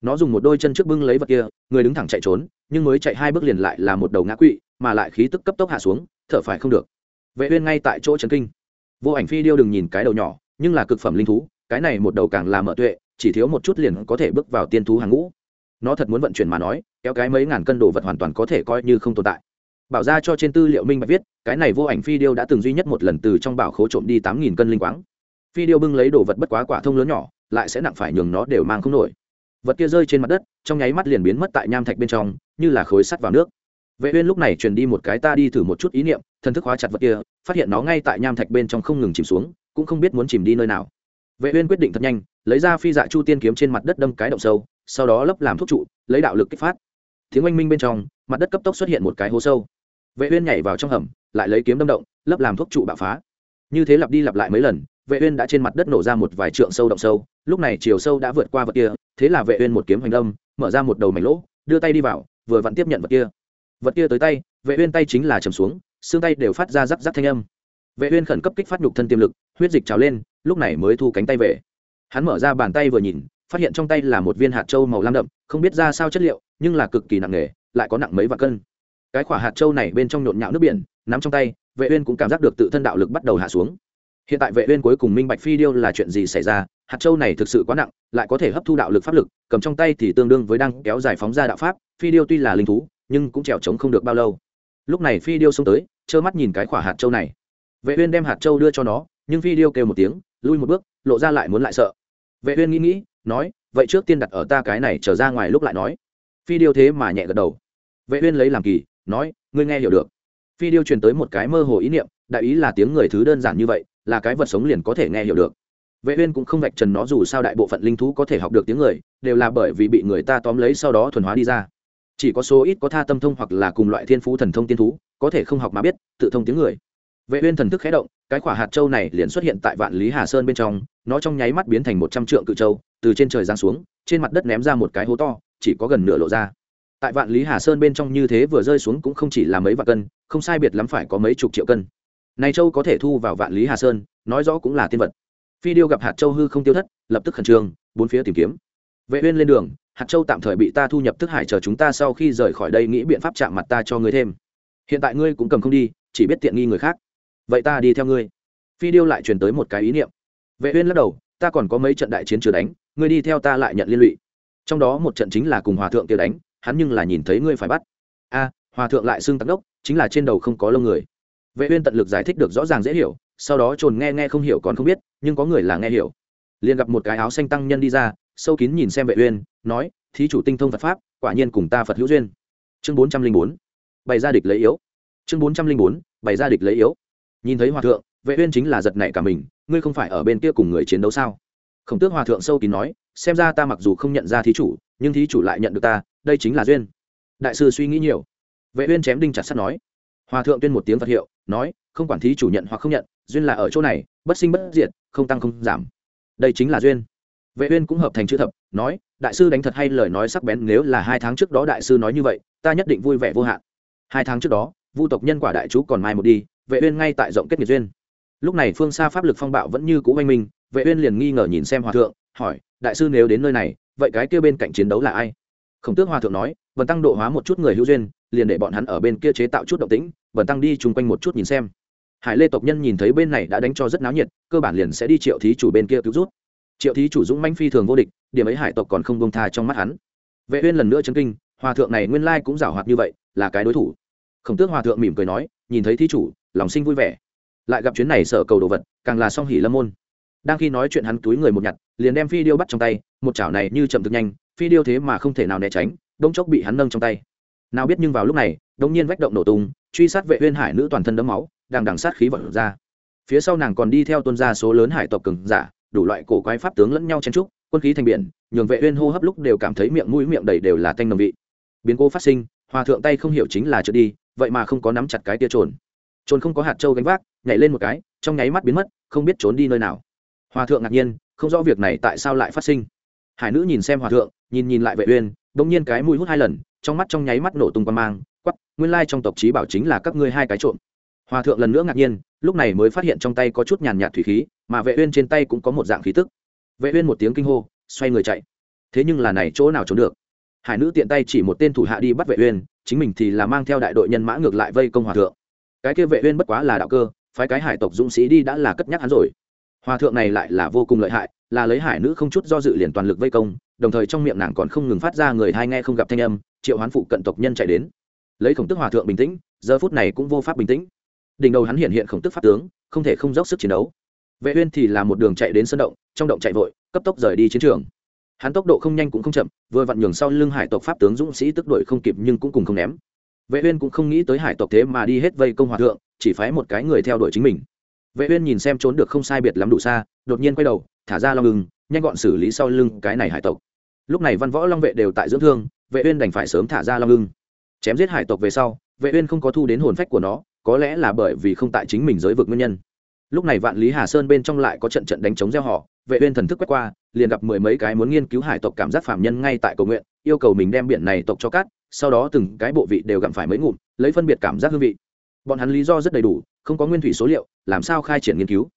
Nó dùng một đôi chân trước bưng lấy vật kia, người đứng thẳng chạy trốn, nhưng mới chạy hai bước liền lại là một đầu ngã quỵ, mà lại khí tức cấp tốc hạ xuống, thở phải không được. Vệ uyên ngay tại chỗ chấn kinh. Vô ảnh phi điêu đừng nhìn cái đầu nhỏ, nhưng là cực phẩm linh thú, cái này một đầu càng là mở tuệ, chỉ thiếu một chút liền có thể bước vào tiên thú hàng ngũ. Nó thật muốn vận chuyển mà nói, kéo cái mấy ngàn cân đồ vật hoàn toàn có thể coi như không tồn tại bảo ra cho trên tư liệu minh bạch viết, cái này vô ảnh phi điêu đã từng duy nhất một lần từ trong bảo khố trộm đi tám nghìn cân linh quáng. Phi điêu bưng lấy đồ vật bất quá quả thông lớn nhỏ, lại sẽ nặng phải nhường nó đều mang không nổi. Vật kia rơi trên mặt đất, trong nháy mắt liền biến mất tại nham thạch bên trong, như là khối sắt vào nước. Vệ uyên lúc này truyền đi một cái ta đi thử một chút ý niệm, thần thức hóa chặt vật kia, phát hiện nó ngay tại nham thạch bên trong không ngừng chìm xuống, cũng không biết muốn chìm đi nơi nào. Vệ uyên quyết định thật nhanh, lấy ra phi dạ chu tiên kiếm trên mặt đất đâm cái động sâu, sau đó lấp làm thuốc trụ, lấy đạo lực kích phát. Tiếng oanh minh bên trong, mặt đất cấp tốc xuất hiện một cái hố sâu vệ uyên nhảy vào trong hầm, lại lấy kiếm đâm động, lấp làm thuốc trụ bạo phá. Như thế lặp đi lặp lại mấy lần, vệ uyên đã trên mặt đất nổ ra một vài trượng sâu động sâu, lúc này chiều sâu đã vượt qua vật kia, thế là vệ uyên một kiếm hành đâm, mở ra một đầu mảnh lỗ, đưa tay đi vào, vừa vặn tiếp nhận vật kia. Vật kia tới tay, vệ uyên tay chính là trầm xuống, xương tay đều phát ra rắc rắc thanh âm. Vệ uyên khẩn cấp kích phát nhục thân tiềm lực, huyết dịch trào lên, lúc này mới thu cánh tay về. Hắn mở ra bàn tay vừa nhìn, phát hiện trong tay là một viên hạt châu màu lam đậm, không biết ra sao chất liệu, nhưng là cực kỳ nặng nề, lại có nặng mấy vạn cân cái quả hạt châu này bên trong nhộn nhạo nước biển, nắm trong tay, vệ uyên cũng cảm giác được tự thân đạo lực bắt đầu hạ xuống. Hiện tại vệ uyên cuối cùng minh bạch phi điêu là chuyện gì xảy ra, hạt châu này thực sự quá nặng, lại có thể hấp thu đạo lực pháp lực, cầm trong tay thì tương đương với đang kéo dài phóng ra đạo pháp, phi điêu tuy là linh thú, nhưng cũng trèo trống không được bao lâu. Lúc này phi điêu xông tới, trơ mắt nhìn cái quả hạt châu này. Vệ uyên đem hạt châu đưa cho nó, nhưng phi điêu kêu một tiếng, lui một bước, lộ ra lại muốn lại sợ. Vệ uyên nghĩ nghĩ, nói, vậy trước tiên đặt ở ta cái này trở ra ngoài lúc lại nói. Phi điêu thế mà nhẹ gật đầu. Vệ uyên lấy làm kỳ nói, ngươi nghe hiểu được. Phi điêu truyền tới một cái mơ hồ ý niệm, đại ý là tiếng người thứ đơn giản như vậy, là cái vật sống liền có thể nghe hiểu được. Vệ uyên cũng không vạch trần nó dù sao đại bộ phận linh thú có thể học được tiếng người, đều là bởi vì bị người ta tóm lấy sau đó thuần hóa đi ra. Chỉ có số ít có tha tâm thông hoặc là cùng loại thiên phú thần thông tiên thú, có thể không học mà biết, tự thông tiếng người. Vệ uyên thần thức khẽ động, cái quả hạt châu này liền xuất hiện tại vạn lý hà sơn bên trong, nó trong nháy mắt biến thành một trăm trượng cự châu, từ trên trời giáng xuống, trên mặt đất ném ra một cái hố to, chỉ có gần nửa lộ ra tại vạn lý hà sơn bên trong như thế vừa rơi xuống cũng không chỉ là mấy vạn cân, không sai biệt lắm phải có mấy chục triệu cân. Này châu có thể thu vào vạn lý hà sơn, nói rõ cũng là tiên vật. Phi điêu gặp hạt châu hư không tiêu thất, lập tức khẩn trương, bốn phía tìm kiếm. Vệ uyên lên đường, hạt châu tạm thời bị ta thu nhập thức hải chờ chúng ta sau khi rời khỏi đây nghĩ biện pháp chạm mặt ta cho ngươi thêm. Hiện tại ngươi cũng cầm không đi, chỉ biết tiện nghi người khác. Vậy ta đi theo ngươi. Phi điêu lại truyền tới một cái ý niệm. Vệ uyên lắc đầu, ta còn có mấy trận đại chiến chưa đánh, ngươi đi theo ta lại nhận liên lụy. Trong đó một trận chính là cùng hòa thượng kia đánh hắn nhưng là nhìn thấy ngươi phải bắt. A, hòa thượng lại xưng tắc đốc, chính là trên đầu không có lông người. Vệ uyên tận lực giải thích được rõ ràng dễ hiểu, sau đó trồn nghe nghe không hiểu còn không biết, nhưng có người là nghe hiểu. Liền gặp một cái áo xanh tăng nhân đi ra, sâu kín nhìn xem vệ uyên, nói, thí chủ tinh thông phật pháp, quả nhiên cùng ta phật hữu duyên. Chương 404 bày ra địch lấy yếu. Chương 404 bày ra địch lấy yếu. Nhìn thấy hòa thượng, vệ uyên chính là giật nảy cả mình, ngươi không phải ở bên kia cùng người chiến đấu sao? Khổng tước hòa thượng sâu kín nói, xem ra ta mặc dù không nhận ra thí chủ, nhưng thí chủ lại nhận được ta đây chính là duyên. Đại sư suy nghĩ nhiều. Vệ uyên chém đinh chặt sắt nói. Hòa thượng tuyên một tiếng phật hiệu, nói, không quản thí chủ nhận hoặc không nhận, duyên là ở chỗ này, bất sinh bất diệt, không tăng không giảm. Đây chính là duyên. Vệ uyên cũng hợp thành chữ thập, nói, đại sư đánh thật hay lời nói sắc bén, nếu là hai tháng trước đó đại sư nói như vậy, ta nhất định vui vẻ vô hạn. Hai tháng trước đó, vu tộc nhân quả đại chú còn mai một đi, vệ uyên ngay tại rộng kết nghiệp duyên. Lúc này phương xa pháp lực phong bạo vẫn như cũ oanh minh, vệ uyên liền nghi ngờ nhìn xem hòa thượng, hỏi, đại sư nếu đến nơi này, vậy cái kia bên cạnh chiến đấu là ai? Khổng tước hòa thượng nói vần tăng độ hóa một chút người hữu duyên, liền để bọn hắn ở bên kia chế tạo chút động tĩnh vần tăng đi chung quanh một chút nhìn xem. Hải lê tộc nhân nhìn thấy bên này đã đánh cho rất náo nhiệt, cơ bản liền sẽ đi triệu thí chủ bên kia cứu rút triệu thí chủ dũng manh phi thường vô địch, điểm ấy hải tộc còn không bông tha trong mắt hắn. Vệ uyên lần nữa chấn kinh hòa thượng này nguyên lai cũng giảo hoạt như vậy, là cái đối thủ. Khổng tước hòa thượng mỉm cười nói, nhìn thấy thí chủ, lòng sinh vui vẻ. Lại gặp chuyến này sở cầu đồ vật, càng là song hỉ lâm môn. Đang khi nói chuyện hắn túi người một nhặt, liền đem phi điêu bắt trong tay, một chảo này như chậm thực nhanh phi điêu thế mà không thể nào né tránh đông chốc bị hắn nâng trong tay. Nào biết nhưng vào lúc này đông nhiên vách động nổ tung, truy sát vệ uyên hải nữ toàn thân đấm máu đang đằng sát khí vật ra. Phía sau nàng còn đi theo tuân gia số lớn hải tộc cường giả, đủ loại cổ quái pháp tướng lẫn nhau chen trúc quân khí thành biển, nhường vệ uyên hô hấp lúc đều cảm thấy miệng mũi miệng đầy đều là tanh nồng vị. Biến cố phát sinh, hòa thượng tay không hiểu chính là trượt đi, vậy mà không có nắm chặt cái tia trồn. Trốn không có hạt châu gánh vác, nhảy lên một cái, trong nháy mắt biến mất, không biết trốn đi nơi nào. Hòa thượng ngạc nhiên, không rõ việc này tại sao lại phát sinh hải nữ nhìn xem hòa thượng, nhìn nhìn lại vệ uyên đống nhiên cái mũi hút hai lần, trong mắt trong nháy mắt nổ tung quan mang, quắc, nguyên lai trong tộc trí bảo chính là các ngươi hai cái trộm. Hòa thượng lần nữa ngạc nhiên, lúc này mới phát hiện trong tay có chút nhàn nhạt thủy khí, mà vệ uyên trên tay cũng có một dạng khí tức. Vệ uyên một tiếng kinh hô, xoay người chạy. Thế nhưng là này chỗ nào trốn được? Hải nữ tiện tay chỉ một tên thủ hạ đi bắt vệ uyên, chính mình thì là mang theo đại đội nhân mã ngược lại vây công hòa thượng. Cái kia vệ uyên bất quá là đạo cơ, phái cái hải tộc dũng sĩ đi đã là cất nhắc hắn rồi. Hòa thượng này lại là vô cùng lợi hại là lấy hải nữ không chút do dự liền toàn lực vây công, đồng thời trong miệng nàng còn không ngừng phát ra người hai nghe không gặp thanh âm, triệu hoán phụ cận tộc nhân chạy đến. Lấy khổng tức hòa thượng bình tĩnh, giờ phút này cũng vô pháp bình tĩnh. Đỉnh đầu hắn hiện hiện khổng tức pháp tướng, không thể không dốc sức chiến đấu. Vệ uyên thì là một đường chạy đến sân động, trong động chạy vội, cấp tốc rời đi chiến trường. Hắn tốc độ không nhanh cũng không chậm, vừa vặn nhường sau lưng hải tộc pháp tướng dũng sĩ tức đuổi không kịp nhưng cũng cùng không ném. Vệ uyên cũng không nghĩ tới hải tộc thế mà đi hết vây công hòa thượng, chỉ phái một cái người theo đuổi chính mình. Vệ uyên nhìn xem trốn được không sai biệt lắm đủ xa, đột nhiên quay đầu thả ra long ưng, nhanh gọn xử lý sau lưng cái này hải tộc. Lúc này văn võ long vệ đều tại dưỡng thương, vệ uyên đành phải sớm thả ra long ưng. Chém giết hải tộc về sau, vệ uyên không có thu đến hồn phách của nó, có lẽ là bởi vì không tại chính mình giới vực nguyên nhân. Lúc này vạn lý hà sơn bên trong lại có trận trận đánh chống gieo họ, vệ uyên thần thức quét qua, liền gặp mười mấy cái muốn nghiên cứu hải tộc cảm giác phạm nhân ngay tại cầu nguyện, yêu cầu mình đem biển này tộc cho cát, sau đó từng cái bộ vị đều gặm phải mấy ngụm, lấy phân biệt cảm giác hương vị. Bọn hắn lý do rất đầy đủ, không có nguyên thủy số liệu, làm sao khai triển nghiên cứu?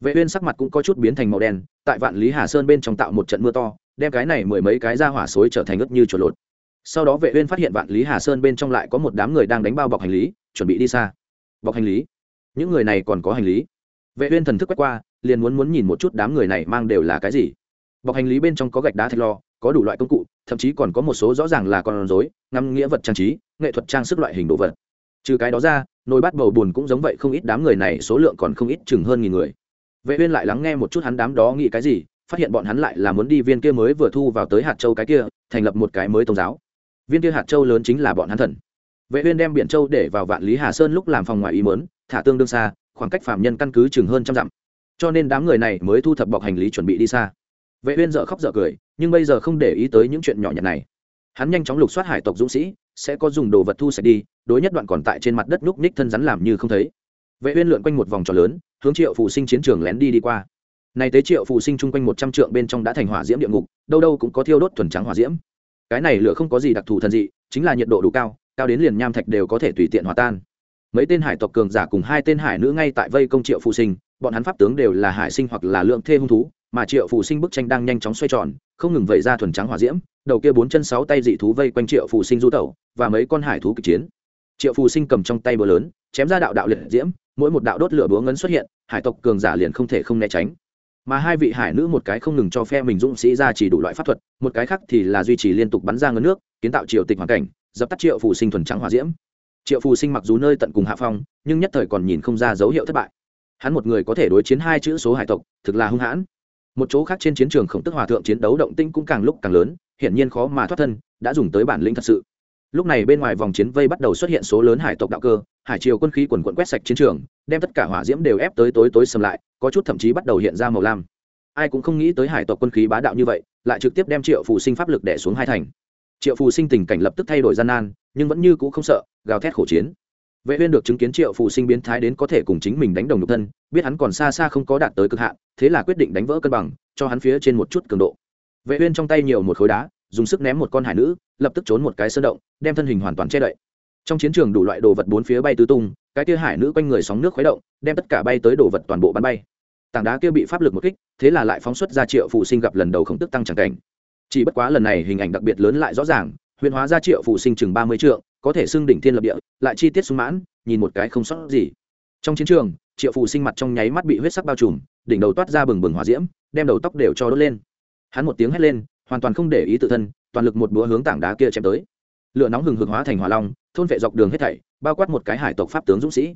Vệ uyên sắc mặt cũng có chút biến thành màu đen, tại vạn lý hà sơn bên trong tạo một trận mưa to, đem cái này mười mấy cái ra hỏa xối trở thành ướt như chuột lột. Sau đó vệ uyên phát hiện vạn lý hà sơn bên trong lại có một đám người đang đánh bao bọc hành lý, chuẩn bị đi xa. Bọc hành lý? Những người này còn có hành lý? Vệ uyên thần thức quét qua, liền muốn muốn nhìn một chút đám người này mang đều là cái gì. Bọc hành lý bên trong có gạch đá thạch lò, có đủ loại công cụ, thậm chí còn có một số rõ ràng là con rối, ngắm nghĩa vật trang trí, nghệ thuật trang sức loại hình đồ vật. Trừ cái đó ra, nồi bát bầu buồn cũng giống vậy, không ít đám người này số lượng còn không ít, chừng hơn nghìn người vệ uyên lại lắng nghe một chút hắn đám đó nghĩ cái gì, phát hiện bọn hắn lại là muốn đi viên kia mới vừa thu vào tới hạt châu cái kia, thành lập một cái mới tôn giáo. Viên kia hạt châu lớn chính là bọn hắn thần. Vệ uyên đem biển châu để vào vạn lý hà sơn lúc làm phòng ngoài ý muốn, thả tương đương xa, khoảng cách phạm nhân căn cứ chừng hơn trăm dặm. Cho nên đám người này mới thu thập bọc hành lý chuẩn bị đi xa. Vệ uyên dở khóc dở cười, nhưng bây giờ không để ý tới những chuyện nhỏ nhặt này. Hắn nhanh chóng lục soát hải tộc dũng sĩ, sẽ có dùng đồ vật thu sạch đi, đối nhất đoạn còn tại trên mặt đất núc ních thân rắn làm như không thấy vệ uyên lượn quanh một vòng tròn lớn, hướng triệu phù sinh chiến trường lén đi đi qua. Này tế triệu phù sinh chung quanh một trăm trượng bên trong đã thành hỏa diễm địa ngục, đâu đâu cũng có thiêu đốt thuần trắng hỏa diễm. Cái này lửa không có gì đặc thù thần dị, chính là nhiệt độ đủ cao cao đến liền nham thạch đều có thể tùy tiện hòa tan. Mấy tên hải tộc cường giả cùng hai tên hải nữ ngay tại vây công triệu phù sinh, bọn hắn pháp tướng đều là hải sinh hoặc là lượng thê hung thú, mà triệu phù sinh bức tranh đang nhanh chóng xoay tròn, không ngừng vẩy ra thuần trắng hỏa diễm, đầu kia bốn chân sáu tay dị thú vây quanh triệu phù sinh du tẩu, và mấy con hải thú kịch chiến. Triệu phù sinh cầm trong tay búa lớn, chém ra đạo đạo liệt diễm mỗi một đạo đốt lửa búa ngấn xuất hiện, hải tộc cường giả liền không thể không né tránh. Mà hai vị hải nữ một cái không ngừng cho phe mình dũng sĩ ra chỉ đủ loại pháp thuật, một cái khác thì là duy trì liên tục bắn ra ngấn nước, kiến tạo triều tịch hoàn cảnh, dập tắt triệu phù sinh thuần trắng hỏa diễm. Triệu phù sinh mặc dù nơi tận cùng hạ phong, nhưng nhất thời còn nhìn không ra dấu hiệu thất bại. Hắn một người có thể đối chiến hai chữ số hải tộc, thực là hung hãn. Một chỗ khác trên chiến trường khổng tức hòa thượng chiến đấu động tinh cũng càng lúc càng lớn, hiển nhiên khó mà thoát thân, đã dùng tới bản lĩnh thật sự lúc này bên ngoài vòng chiến vây bắt đầu xuất hiện số lớn hải tộc đạo cơ, hải triều quân khí quần quận quét sạch chiến trường, đem tất cả hỏa diễm đều ép tới tối tối sầm lại, có chút thậm chí bắt đầu hiện ra màu lam. Ai cũng không nghĩ tới hải tộc quân khí bá đạo như vậy, lại trực tiếp đem triệu phù sinh pháp lực đẻ xuống hai thành. Triệu phù sinh tình cảnh lập tức thay đổi gian nan, nhưng vẫn như c ũ không sợ, gào thét khổ chiến. Vệ uyên được chứng kiến triệu phù sinh biến thái đến có thể cùng chính mình đánh đồng nhục thân, biết hắn còn xa xa không có đạt tới cực hạn, thế là quyết định đánh vỡ cân bằng, cho hắn phía trên một chút cường độ. Vệ uyên trong tay nhiều một khối đá dùng sức ném một con hải nữ, lập tức trốn một cái sơn động, đem thân hình hoàn toàn che đậy. Trong chiến trường đủ loại đồ vật bốn phía bay tứ tung, cái kia hải nữ quanh người sóng nước khuấy động, đem tất cả bay tới đồ vật toàn bộ bắn bay. Tảng đá kia bị pháp lực một kích, thế là lại phóng xuất ra triệu phụ sinh gặp lần đầu khổng tức tăng chẳng cảnh. Chỉ bất quá lần này hình ảnh đặc biệt lớn lại rõ ràng, huyền hóa ra triệu phụ sinh chừng ba mươi trượng, có thể xưng đỉnh thiên lập địa, lại chi tiết sung mãn, nhìn một cái không sót gì. Trong chiến trường, triệu phụ sinh mặt trong nháy mắt bị huyết sắc bao trùm, đỉnh đầu toát ra bừng bừng hỏa diễm, đem đầu tóc đều cho đốt lên. Hắn một tiếng hét lên hoàn toàn không để ý tự thân, toàn lực một búa hướng tảng đá kia chém tới. Lửa nóng hừng hực hóa thành hỏa long, thôn vệ dọc đường hết thảy, bao quát một cái hải tộc pháp tướng dũng sĩ.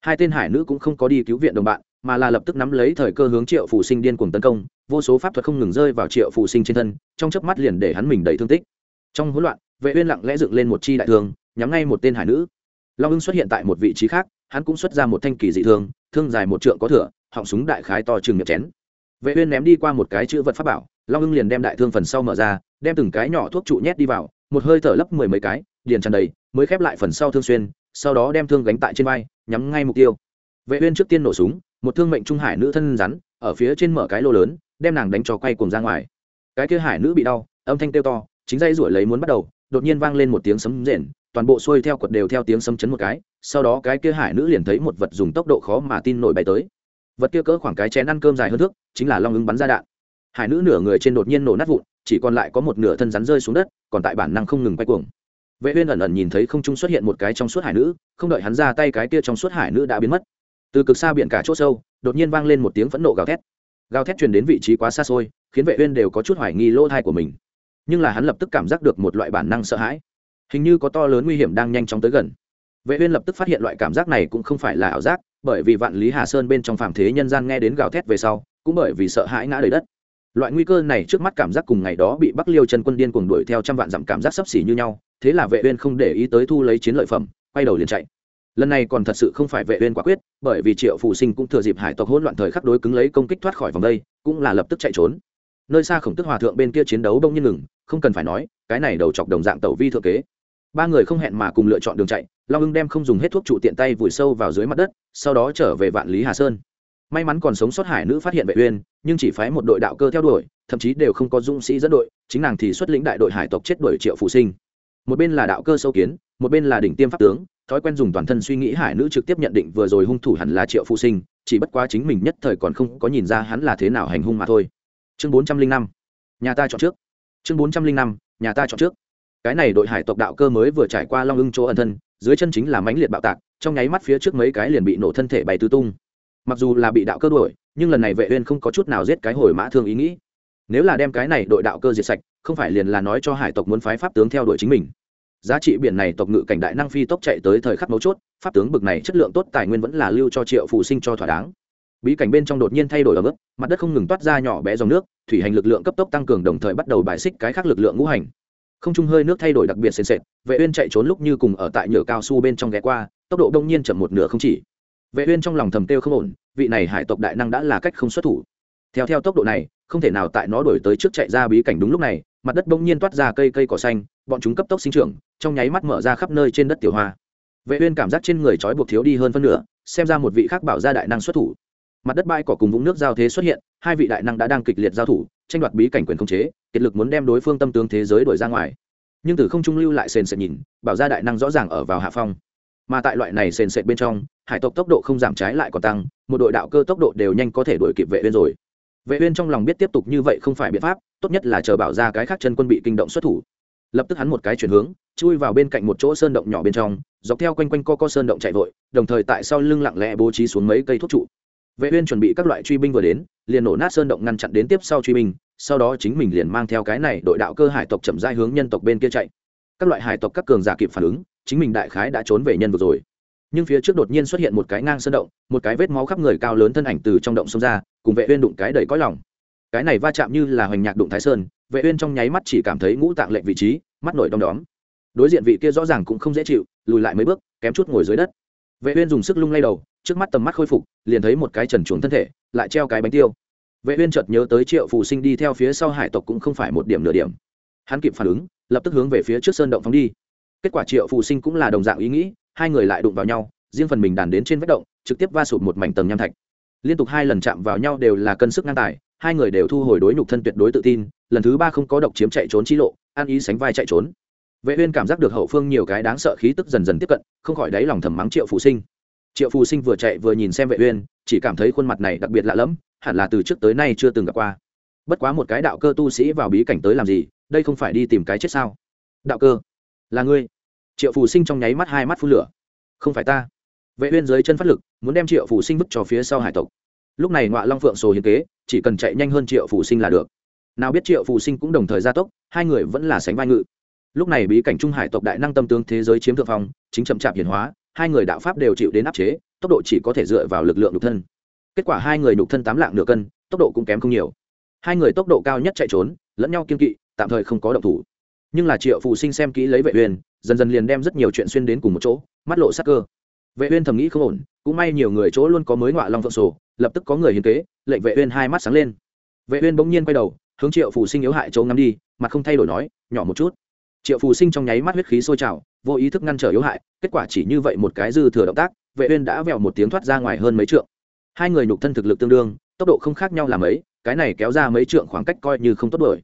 Hai tên hải nữ cũng không có đi cứu viện đồng bạn, mà là lập tức nắm lấy thời cơ hướng triệu phù sinh điên cuồng tấn công, vô số pháp thuật không ngừng rơi vào triệu phù sinh trên thân, trong chớp mắt liền để hắn mình đầy thương tích. Trong hỗn loạn, vệ uyên lặng lẽ dựng lên một chi đại thương, nhắm ngay một tên hải nữ. Long ưng xuất hiện tại một vị trí khác, hắn cũng xuất ra một thanh kỳ dị thương thương dài một trượng có thửa họng súng đại khái to chừng miệng chén vệ uyên ném đi qua một cái chữ vật pháp bảo, long ưng liền đem đại thương phần sau mở ra, đem từng cái nhỏ thuốc trụ nhét đi vào, một hơi thở lấp mười mấy cái, điền tràn đầy, mới khép lại phần sau thương xuyên, sau đó đem thương gánh tại trên vai, nhắm ngay mục tiêu. Vệ uyên trước tiên nổ súng, một thương mệnh trung hải nữ thân rắn, ở phía trên mở cái lô lớn, đem nàng đánh cho quay cuồng ra ngoài. Cái kia hải nữ bị đau, âm thanh kêu to, chính dây ruổi lấy muốn bắt đầu, đột nhiên vang lên một tiếng sấm rền, toàn bộ xuôi theo quật đều theo tiếng sấm chấn một cái, sau đó cái kia hải nữ liền thấy một vật dùng tốc độ khó mà tin nổi bay tới vật kia cỡ khoảng cái chén ăn cơm dài hơn thước, chính là long ứng bắn ra đạn. Hải nữ nửa người trên đột nhiên nổ nát vụn, chỉ còn lại có một nửa thân rắn rơi xuống đất, còn tại bản năng không ngừng quay cuồng. Vệ uyên ẩn ẩn nhìn thấy không trung xuất hiện một cái trong suốt hải nữ, không đợi hắn ra tay cái kia trong suốt hải nữ đã biến mất. Từ cực xa biển cả chỗ sâu, đột nhiên vang lên một tiếng phẫn nộ gào thét. Gào thét truyền đến vị trí quá xa xôi, khiến vệ uyên đều có chút hoài nghi lỗ thay của mình. Nhưng là hắn lập tức cảm giác được một loại bản năng sợ hãi. Hình như có to lớn nguy hiểm đang nhanh chóng tới gần. Vệ uyên lập tức phát hiện loại cảm giác này cũng không phải là ảo giác bởi vì vạn lý hà sơn bên trong phàm thế nhân gian nghe đến gào thét về sau, cũng bởi vì sợ hãi ngã đầy đất. Loại nguy cơ này trước mắt cảm giác cùng ngày đó bị bắc liêu chân quân điên cuồng đuổi theo trăm vạn dặm cảm giác sấp xỉ như nhau, thế là vệ uyên không để ý tới thu lấy chiến lợi phẩm, quay đầu liền chạy. Lần này còn thật sự không phải vệ uyên quả quyết, bởi vì triệu phù sinh cũng thừa dịp hải tộc hỗn loạn thời khắc đối cứng lấy công kích thoát khỏi vòng đây, cũng là lập tức chạy trốn. Nơi xa khổng tức hòa thượng bên kia chiến đấu đông như ngừng, không cần phải nói, cái này đầu chọc đồng dạng tẩu vi thượng kế ba người không hẹn mà cùng lựa chọn đường chạy, long ưng đem không dùng hết thuốc trụ tiện tay vùi sâu vào dưới mặt đất, sau đó trở về vạn lý hà sơn. May mắn còn sống sót hải nữ phát hiện vệ uyên, nhưng chỉ phái một đội đạo cơ theo đuổi, thậm chí đều không có dũng sĩ dẫn đội, chính nàng thì xuất lĩnh đại đội hải tộc chết đuổi triệu phụ sinh. Một bên là đạo cơ sâu kiến, một bên là đỉnh tiêm pháp tướng, thói quen dùng toàn thân suy nghĩ hải nữ trực tiếp nhận định vừa rồi hung thủ hẳn là triệu phụ sinh, chỉ bất quá chính mình nhất thời còn không có nhìn ra hắn là thế nào hành hung mà thôi. Chương bốn trăm linh năm, nhà ta chọn trước. Chương bốn trăm linh năm, nhà ta chọn trước cái này đội hải tộc đạo cơ mới vừa trải qua long ưng chỗ ẩn thân, dưới chân chính là mãnh liệt bạo tạc, trong nháy mắt phía trước mấy cái liền bị nổ thân thể bày tứ tung. Mặc dù là bị đạo cơ đuổi, nhưng lần này vệ uyên không có chút nào giết cái hồi mã thương ý nghĩ. Nếu là đem cái này đội đạo cơ diệt sạch, không phải liền là nói cho hải tộc muốn phái pháp tướng theo đuổi chính mình. Giá trị biển này tộc ngự cảnh đại năng phi tốc chạy tới thời khắc mấu chốt, pháp tướng bực này chất lượng tốt, tài nguyên vẫn là lưu cho triệu phụ sinh cho thỏa đáng. Bí cảnh bên trong đột nhiên thay đổi ở mức, mặt đất không ngừng toát ra nhỏ bé dòng nước, thủy hành lực lượng cấp tốc tăng cường đồng thời bắt đầu bài xích cái khác lực lượng ngũ hành không trung hơi nước thay đổi đặc biệt sền sệt, vệ uyên chạy trốn lúc như cùng ở tại nhựa cao su bên trong ghé qua, tốc độ đông nhiên chậm một nửa không chỉ. Vệ uyên trong lòng thầm tiêu không ổn, vị này hải tộc đại năng đã là cách không xuất thủ. Theo theo tốc độ này, không thể nào tại nó đuổi tới trước chạy ra bí cảnh đúng lúc này, mặt đất bỗng nhiên toát ra cây cây cỏ xanh, bọn chúng cấp tốc sinh trưởng, trong nháy mắt mở ra khắp nơi trên đất tiểu hoa. Vệ uyên cảm giác trên người trói buộc thiếu đi hơn phân nửa, xem ra một vị khác bảo gia đại năng xuất thủ mặt đất bãi cỏ cùng vũng nước giao thế xuất hiện, hai vị đại năng đã đang kịch liệt giao thủ, tranh đoạt bí cảnh quyền khống chế, kiệt lực muốn đem đối phương tâm tướng thế giới đuổi ra ngoài. Nhưng từ không trung lưu lại sền sệt nhìn, bảo gia đại năng rõ ràng ở vào hạ phong. Mà tại loại này sền sệt bên trong, hải tộc tốc độ không giảm trái lại còn tăng, một đội đạo cơ tốc độ đều nhanh có thể đuổi kịp vệ uyên rồi. Vệ uyên trong lòng biết tiếp tục như vậy không phải biện pháp, tốt nhất là chờ bảo ra cái khác chân quân bị kinh động xuất thủ. Lập tức hắn một cái chuyển hướng, chui vào bên cạnh một chỗ sơn động nhỏ bên trong, dọc theo quanh quanh co co sơn động chạy vội, đồng thời tại sau lưng lặng lẽ bố trí xuống mấy cây thuốc trụ vệ uyên chuẩn bị các loại truy binh vừa đến, liền nổ nát sơn động ngăn chặn đến tiếp sau truy binh, sau đó chính mình liền mang theo cái này đội đạo cơ hải tộc chậm rãi hướng nhân tộc bên kia chạy. Các loại hải tộc các cường giả kịp phản ứng, chính mình đại khái đã trốn về nhân vực rồi. Nhưng phía trước đột nhiên xuất hiện một cái ngang sơn động, một cái vết máu khắp người cao lớn thân ảnh từ trong động xông ra, cùng vệ uyên đụng cái đầy cõi lòng. Cái này va chạm như là hoành nhạc đụng thái sơn, vệ uyên trong nháy mắt chỉ cảm thấy ngũ tạng lệch vị trí, mắt nổi đom đóm. Đối diện vị kia rõ ràng cũng không dễ chịu, lùi lại mấy bước, kém chút ngồi dưới đất vệ uyên dùng sức lung lay đầu, trước mắt tầm mắt khôi phục, liền thấy một cái trần chuồng thân thể, lại treo cái bánh tiêu. Vệ uyên chợt nhớ tới triệu phù sinh đi theo phía sau hải tộc cũng không phải một điểm nửa điểm. Hắn kịp phản ứng, lập tức hướng về phía trước sơn động phóng đi. Kết quả triệu phù sinh cũng là đồng dạng ý nghĩ, hai người lại đụng vào nhau, riêng phần mình đàn đến trên vách động, trực tiếp va sụp một mảnh tầng nham thạch. Liên tục hai lần chạm vào nhau đều là cân sức ngang tài, hai người đều thu hồi đối nhục thân tuyệt đối tự tin, lần thứ ba không có độc chiếm chạy trốn chi lộ an ý sánh vai chạy trốn vệ uyên cảm giác được hậu phương nhiều cái đáng sợ khí tức dần dần tiếp cận, không khỏi đáy lòng thầm mắng triệu phù sinh. Triệu phù sinh vừa chạy vừa nhìn xem vệ uyên, chỉ cảm thấy khuôn mặt này đặc biệt lạ lẫm, hẳn là từ trước tới nay chưa từng gặp qua. Bất quá một cái đạo cơ tu sĩ vào bí cảnh tới làm gì, đây không phải đi tìm cái chết sao? Đạo cơ, là ngươi. Triệu phù sinh trong nháy mắt hai mắt phun lửa. Không phải ta. Vệ uyên dưới chân phát lực, muốn đem triệu phù sinh vứt cho phía sau hải tộc. Lúc này ngọa long phượng sồ hiến kế, chỉ cần chạy nhanh hơn triệu phù sinh là được. Nào biết triệu phù sinh cũng đồng thời gia tốc, hai người vẫn là sánh vai ngự lúc này bí cảnh trung hải tộc đại năng tâm tướng thế giới chiếm thượng phong, chính chậm chạp hiển hóa, hai người đạo pháp đều chịu đến áp chế, tốc độ chỉ có thể dựa vào lực lượng nhục thân. Kết quả hai người nhục thân tám lạng nửa cân, tốc độ cũng kém không nhiều. Hai người tốc độ cao nhất chạy trốn, lẫn nhau kiên kỵ, tạm thời không có động thủ. Nhưng là triệu phù sinh xem kỹ lấy vệ uyên, dần dần liền đem rất nhiều chuyện xuyên đến cùng một chỗ, mắt lộ sắc cơ. Vệ uyên thầm nghĩ không ổn, cũng may nhiều người chỗ luôn có mới ngọa long phượng sổ, lập tức có người hiến kế, lệnh vệ uyên hai mắt sáng lên. Vệ uyên bỗng nhiên quay đầu, hướng triệu phù sinh yếu hại chỗ ngắm đi, mặt không thay đổi nói, nhỏ một chút triệu phù sinh trong nháy mắt huyết khí sôi trào, vô ý thức ngăn trở yếu hại, kết quả chỉ như vậy một cái dư thừa động tác, vệ uyên đã vẹo một tiếng thoát ra ngoài hơn mấy trượng. Hai người nhục thân thực lực tương đương, tốc độ không khác nhau là mấy, cái này kéo ra mấy trượng khoảng cách coi như không tốt đuổi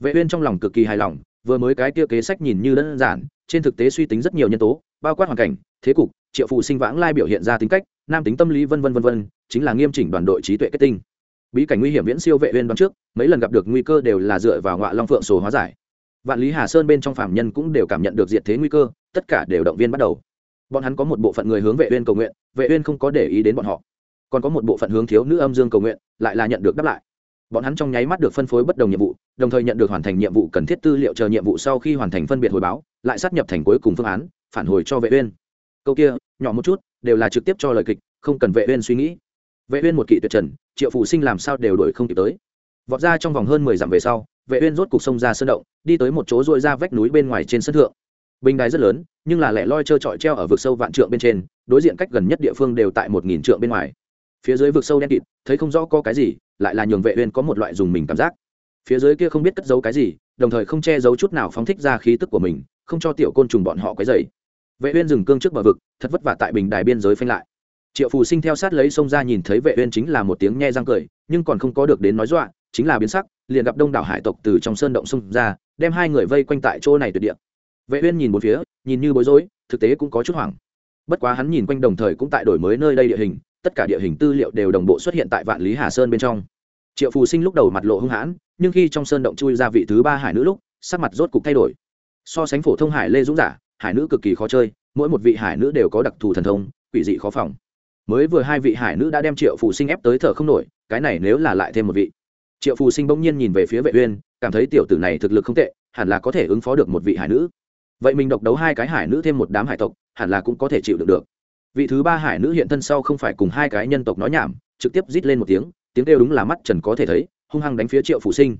vệ uyên trong lòng cực kỳ hài lòng, vừa mới cái kia kế sách nhìn như đơn giản, trên thực tế suy tính rất nhiều nhân tố, bao quát hoàn cảnh, thế cục, triệu phụ sinh vãng lai biểu hiện ra tính cách, nam tính tâm lý vân vân vân vân, chính là nghiêm chỉnh đoàn đội trí tuệ kết tinh. Bí cảnh nguy hiểm viễn siêu vệ uyên đoán trước, mấy lần gặp được nguy cơ đều là dựa vào ngọa long phượng sổ hóa giải vạn lý hà sơn bên trong phạm nhân cũng đều cảm nhận được diệt thế nguy cơ, tất cả đều động viên bắt đầu. Bọn hắn có một bộ phận người hướng vệ uyên cầu nguyện, vệ uyên không có để ý đến bọn họ. Còn có một bộ phận hướng thiếu nữ âm dương cầu nguyện, lại là nhận được đáp lại. Bọn hắn trong nháy mắt được phân phối bất đồng nhiệm vụ, đồng thời nhận được hoàn thành nhiệm vụ cần thiết tư liệu chờ nhiệm vụ sau khi hoàn thành phân biệt hồi báo, lại sát nhập thành cuối cùng phương án, phản hồi cho vệ uyên. Câu kia, nhỏ một chút, đều là trực tiếp cho lời kịch, không cần vệ uyên suy nghĩ. Vệ uyên một kỵ tuyệt trần, triệu phụ sinh làm sao đều đuổi không kịp tới. Vọt ra trong vòng hơn 10 dặm về sau vệ uyên rốt cục sông ra sơn động, đi tới một chỗ ruồi ra vách núi bên ngoài trên sân thượng. Bình đài rất lớn, nhưng là lẻ loi trơ trọi treo ở vực sâu vạn trượng bên trên, đối diện cách gần nhất địa phương đều tại một nghìn trượng bên ngoài. Phía dưới vực sâu đen kịt, thấy không rõ có cái gì, lại là nhường vệ uyên có một loại dùng mình cảm giác. Phía dưới kia không biết cất giấu cái gì, đồng thời không che giấu chút nào phóng thích ra khí tức của mình, không cho tiểu côn trùng bọn họ quấy rầy. Vệ uyên dừng cương trước bờ vực, thật vất vả tại bình đài biên giới phanh lại. Triệu phù sinh theo sát lấy sông ra nhìn thấy vệ uyên chính là một tiếng nhe răng cười, nhưng còn không có được đến nói dọa, chính là biến sắc liền gặp đông đảo hải tộc từ trong sơn động xông ra, đem hai người vây quanh tại chỗ này tuyệt địa. Vệ uyên nhìn một phía, nhìn như bối rối, thực tế cũng có chút hoảng. Bất quá hắn nhìn quanh đồng thời cũng tại đổi mới nơi đây địa hình, tất cả địa hình tư liệu đều đồng bộ xuất hiện tại vạn lý hà sơn bên trong. Triệu phù sinh lúc đầu mặt lộ hung hãn, nhưng khi trong sơn động chui ra vị thứ ba hải nữ lúc, sắc mặt rốt cục thay đổi. So sánh phổ thông hải lê dũng giả, hải nữ cực kỳ khó chơi, mỗi một vị hải nữ đều có đặc thù thần thông, quỷ dị khó phòng. Mới vừa hai vị hải nữ đã đem triệu phù sinh ép tới thở không nổi, cái này nếu là lại thêm một vị triệu phù sinh bỗng nhiên nhìn về phía vệ uyên, cảm thấy tiểu tử này thực lực không tệ, hẳn là có thể ứng phó được một vị hải nữ. Vậy mình độc đấu hai cái hải nữ thêm một đám hải tộc, hẳn là cũng có thể chịu được được. Vị thứ ba hải nữ hiện thân sau không phải cùng hai cái nhân tộc nói nhảm, trực tiếp rít lên một tiếng tiếng kêu đúng là mắt trần có thể thấy, hung hăng đánh phía triệu phủ sinh.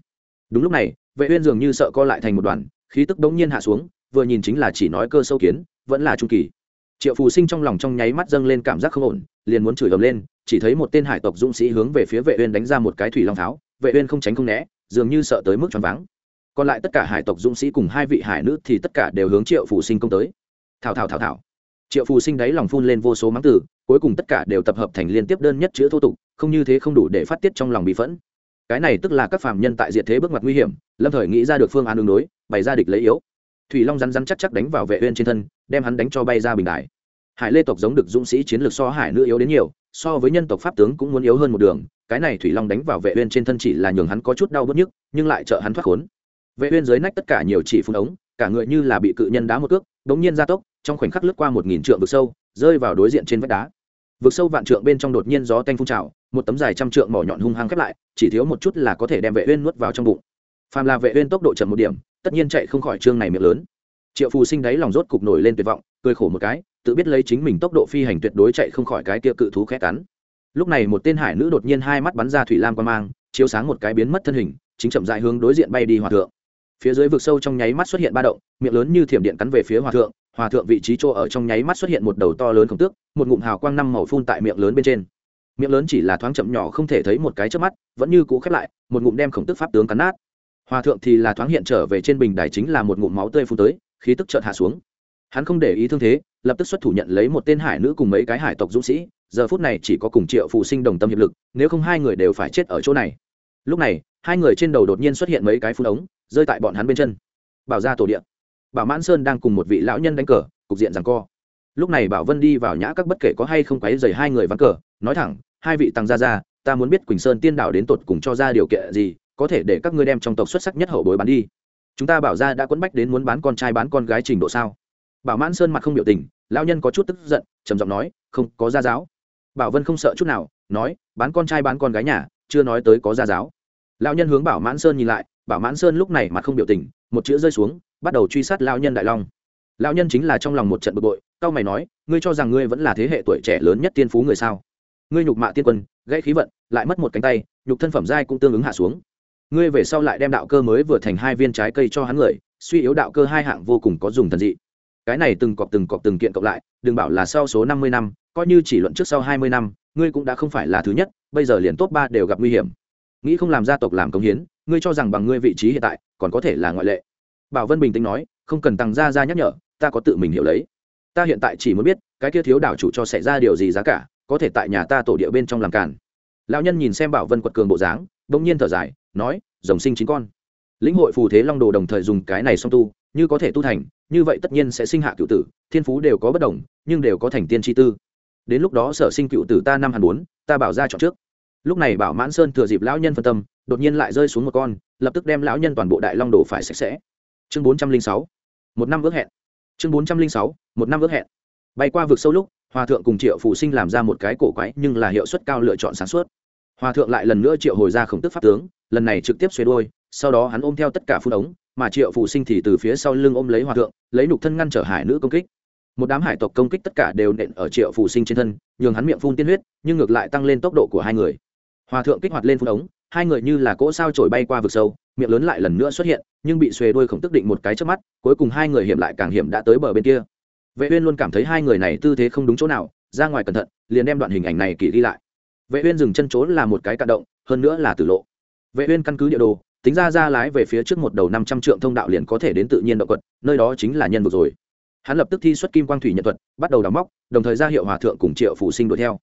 Đúng lúc này, vệ uyên dường như sợ co lại thành một đoàn, khí tức đống nhiên hạ xuống, vừa nhìn chính là chỉ nói cơ sâu kiến, vẫn là trung kỳ. Triệu phù sinh trong lòng trong nháy mắt dâng lên cảm giác không ổn, liền muốn chửi ầm lên, chỉ thấy một tên hải tộc dũng sĩ hướng về phía vệ uyên đánh ra một cái thủy long tháo vệ uyên không tránh không né, dường như sợ tới mức choáng váng. Còn lại tất cả hải tộc dũng sĩ cùng hai vị hải nữ thì tất cả đều hướng triệu phù sinh công tới. Thảo thảo thảo thảo. Triệu phù sinh đáy lòng phun lên vô số mắng từ, cuối cùng tất cả đều tập hợp thành liên tiếp đơn nhất chữ thô tục, không như thế không đủ để phát tiết trong lòng bị phẫn. Cái này tức là các phàm nhân tại diệt thế bước ngoặt nguy hiểm, lâm thời nghĩ ra được phương án đường đối, bày ra địch lấy yếu. Thủy long rắn rắn chắc chắc đánh vào vệ uyên trên thân, đem hắn đánh cho bay ra bình đại hải lê tộc giống được dũng sĩ chiến lược so hải nữ yếu đến nhiều, so với nhân tộc pháp tướng cũng muốn yếu hơn một đường cái này thủy long đánh vào vệ uyên trên thân chỉ là nhường hắn có chút đau bứt nhức, nhưng lại trợ hắn thoát khốn. Vệ uyên dưới nách tất cả nhiều chỉ phun ống, cả người như là bị cự nhân đá một cước, đống nhiên gia tốc, trong khoảnh khắc lướt qua một nghìn trượng vực sâu, rơi vào đối diện trên vách đá. Vực sâu vạn trượng bên trong đột nhiên gió tanh phun trào, một tấm dài trăm trượng mỏ nhọn hung hăng khép lại, chỉ thiếu một chút là có thể đem vệ uyên nuốt vào trong bụng. Phàm là vệ uyên tốc độ chậm một điểm, tất nhiên chạy không khỏi trương này miệng lớn. Triệu phù sinh đáy lòng rốt cục nổi lên tuyệt vọng, cười khổ một cái, tự biết lấy chính mình tốc độ phi hành tuyệt đối chạy không khỏi cái kia cự thú khẽ cắn lúc này một tên hải nữ đột nhiên hai mắt bắn ra thủy lam quan mang, chiếu sáng một cái biến mất thân hình, chính chậm rãi hướng đối diện bay đi hòa thượng. Phía dưới vực sâu trong nháy mắt xuất hiện ba động, miệng lớn như thiểm điện cắn về phía hòa thượng hòa thượng vị trí chỗ ở trong nháy mắt xuất hiện một đầu to lớn khổng tước, một ngụm hào quang năm màu phun tại miệng lớn bên trên. Miệng lớn chỉ là thoáng chậm nhỏ không thể thấy một cái trước mắt, vẫn như cũ khép lại, một ngụm đem khổng tước pháp tướng cắn nát. Hòa thượng thì là thoáng hiện trở về trên bình đài chính là một ngụm máu tươi phun tới, khí tức chợt hạ xuống. Hắn không để ý thương thế, lập tức xuất thủ nhận lấy một tên hải nữ cùng mấy cái hải tộc dũng sĩ giờ phút này chỉ có cùng triệu phụ sinh đồng tâm hiệp lực, nếu không hai người đều phải chết ở chỗ này. Lúc này, hai người trên đầu đột nhiên xuất hiện mấy cái phun ống, rơi tại bọn hắn bên chân. Bảo ra tổ điện bảo mãn sơn đang cùng một vị lão nhân đánh cờ, cục diện rằng co. Lúc này bảo vân đi vào nhã các bất kể có hay không quấy dày hai người vắng cờ, nói thẳng, hai vị tăng gia gia, ta muốn biết quỳnh sơn tiên đảo đến tột cùng cho ra điều kiện gì, có thể để các ngươi đem trong tộc xuất sắc nhất hậu bối bán đi. Chúng ta bảo ra đã quấn bách đến muốn bán con trai bán con gái trình độ sao? Bảo mãn sơn mặt không biểu tình, lão nhân có chút tức giận, trầm giọng nói, không, có gia giáo bảo vân không sợ chút nào, nói, bán con trai bán con gái nhà, chưa nói tới có gia giáo. Lão nhân hướng bảo mãn sơn nhìn lại, bảo mãn sơn lúc này mặt không biểu tình, một chữ rơi xuống, bắt đầu truy sát lão nhân đại long. Lão nhân chính là trong lòng một trận bực bội cao mày nói, ngươi cho rằng ngươi vẫn là thế hệ tuổi trẻ lớn nhất tiên phú người sao? Ngươi nhục mạ tiên quân, gãy khí vận, lại mất một cánh tay, nhục thân phẩm giai cũng tương ứng hạ xuống. Ngươi về sau lại đem đạo cơ mới vừa thành hai viên trái cây cho hắn người, suy yếu đạo cơ hai hạng vô cùng có dùng thần dị. Cái này từng cọp từng cọp từng kiện cộng lại, đừng bảo là sau số năm mươi năm coi như chỉ luận trước sau hai mươi năm, ngươi cũng đã không phải là thứ nhất, bây giờ liền top ba đều gặp nguy hiểm. Nghĩ không làm gia tộc làm công hiến, ngươi cho rằng bằng ngươi vị trí hiện tại, còn có thể là ngoại lệ. Bảo vân bình tĩnh nói, không cần tăng gia ra nhắc nhở, ta có tự mình hiểu lấy. Ta hiện tại chỉ muốn biết, cái kia thiếu đảo chủ cho xảy ra điều gì giá cả, có thể tại nhà ta tổ địa bên trong làm cản lão nhân nhìn xem bảo vân quật cường bộ dáng, bỗng nhiên thở dài, nói, rồng sinh chín con. Lĩnh hội phù thế long đồ đồng thời dùng cái này song tu, như có thể tu thành, như vậy tất nhiên sẽ sinh hạ cựu tử, thiên phú đều có bất đồng, nhưng đều có thành tiên tri tư đến lúc đó sở sinh cựu tử ta năm hàn bốn, ta bảo ra chọn trước. Lúc này bảo mãn sơn thừa dịp lão nhân phân tâm, đột nhiên lại rơi xuống một con, lập tức đem lão nhân toàn bộ đại long đồ phải sạch sẽ. Chương bốn trăm linh sáu, một năm ước hẹn. Chương bốn trăm linh sáu, một năm ước hẹn. Bay qua vực sâu lúc, hòa thượng cùng triệu phụ sinh làm ra một cái cổ quái, nhưng là hiệu suất cao lựa chọn sáng suốt. Hòa thượng lại lần nữa triệu hồi ra khổng tức pháp tướng, lần này trực tiếp xuế đôi sau đó hắn ôm theo tất cả phun ống, mà triệu phụ sinh thì từ phía sau lưng ôm lấy hòa thượng, lấy nục thân ngăn trở hải nữ công kích một đám hải tộc công kích tất cả đều nện ở triệu phù sinh trên thân, nhường hắn miệng phun tiên huyết, nhưng ngược lại tăng lên tốc độ của hai người. Hòa thượng kích hoạt lên phun ống, hai người như là cỗ sao trổi bay qua vực sâu, miệng lớn lại lần nữa xuất hiện, nhưng bị xuề đuôi khổng tức định một cái trước mắt, cuối cùng hai người hiểm lại càng hiểm đã tới bờ bên kia. Vệ uyên luôn cảm thấy hai người này tư thế không đúng chỗ nào, ra ngoài cẩn thận, liền đem đoạn hình ảnh này kỹ ghi lại. Vệ uyên dừng chân trốn là một cái cạn động, hơn nữa là tử lộ. Vệ uyên căn cứ địa đồ, tính ra ra lái về phía trước một đầu 500 trượng thông đạo liền có thể đến tự nhiên động quật, nơi đó chính là nhân vực rồi hắn lập tức thi xuất kim quang thủy nhận thuật, bắt đầu đào móc, đồng thời ra hiệu hòa thượng cùng triệu phù sinh đuổi theo.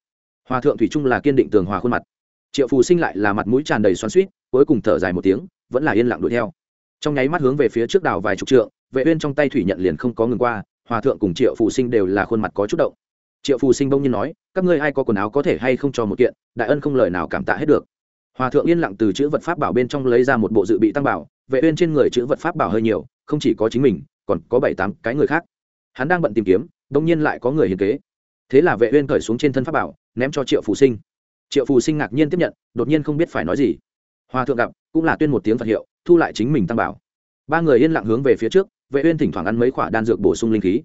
Hòa thượng thủy trung là kiên định tường hòa khuôn mặt. Triệu phù sinh lại là mặt mũi tràn đầy xoắn suýt cuối cùng thở dài một tiếng, vẫn là yên lặng đuổi theo. Trong nháy mắt hướng về phía trước đào vài chục trượng, vệ uyên trong tay thủy nhận liền không có ngừng qua, hòa thượng cùng triệu phù sinh đều là khuôn mặt có chút động. Triệu phù sinh bỗng nhiên nói, các ngươi ai có quần áo có thể hay không cho một kiện, đại ân không lời nào cảm tạ hết được. Hòa thượng yên lặng từ chữ vật pháp bảo bên trong lấy ra một bộ dự bị tăng bảo, vệ uyên trên người chữ vật pháp bảo hơi nhiều, không chỉ có chính mình, còn có bảy tám cái người khác hắn đang bận tìm kiếm đông nhiên lại có người hiền kế. Thế là vệ uyên cởi xuống trên thân pháp bảo, ném cho triệu phù sinh. Triệu phù sinh ngạc nhiên tiếp nhận, đột nhiên không biết phải nói gì. Hòa thượng gặp, cũng là tuyên một tiếng phật hiệu, thu lại chính mình tăng bảo. Ba người yên lặng hướng về phía trước, vệ uyên thỉnh thoảng ăn mấy quả đan dược bổ sung linh khí.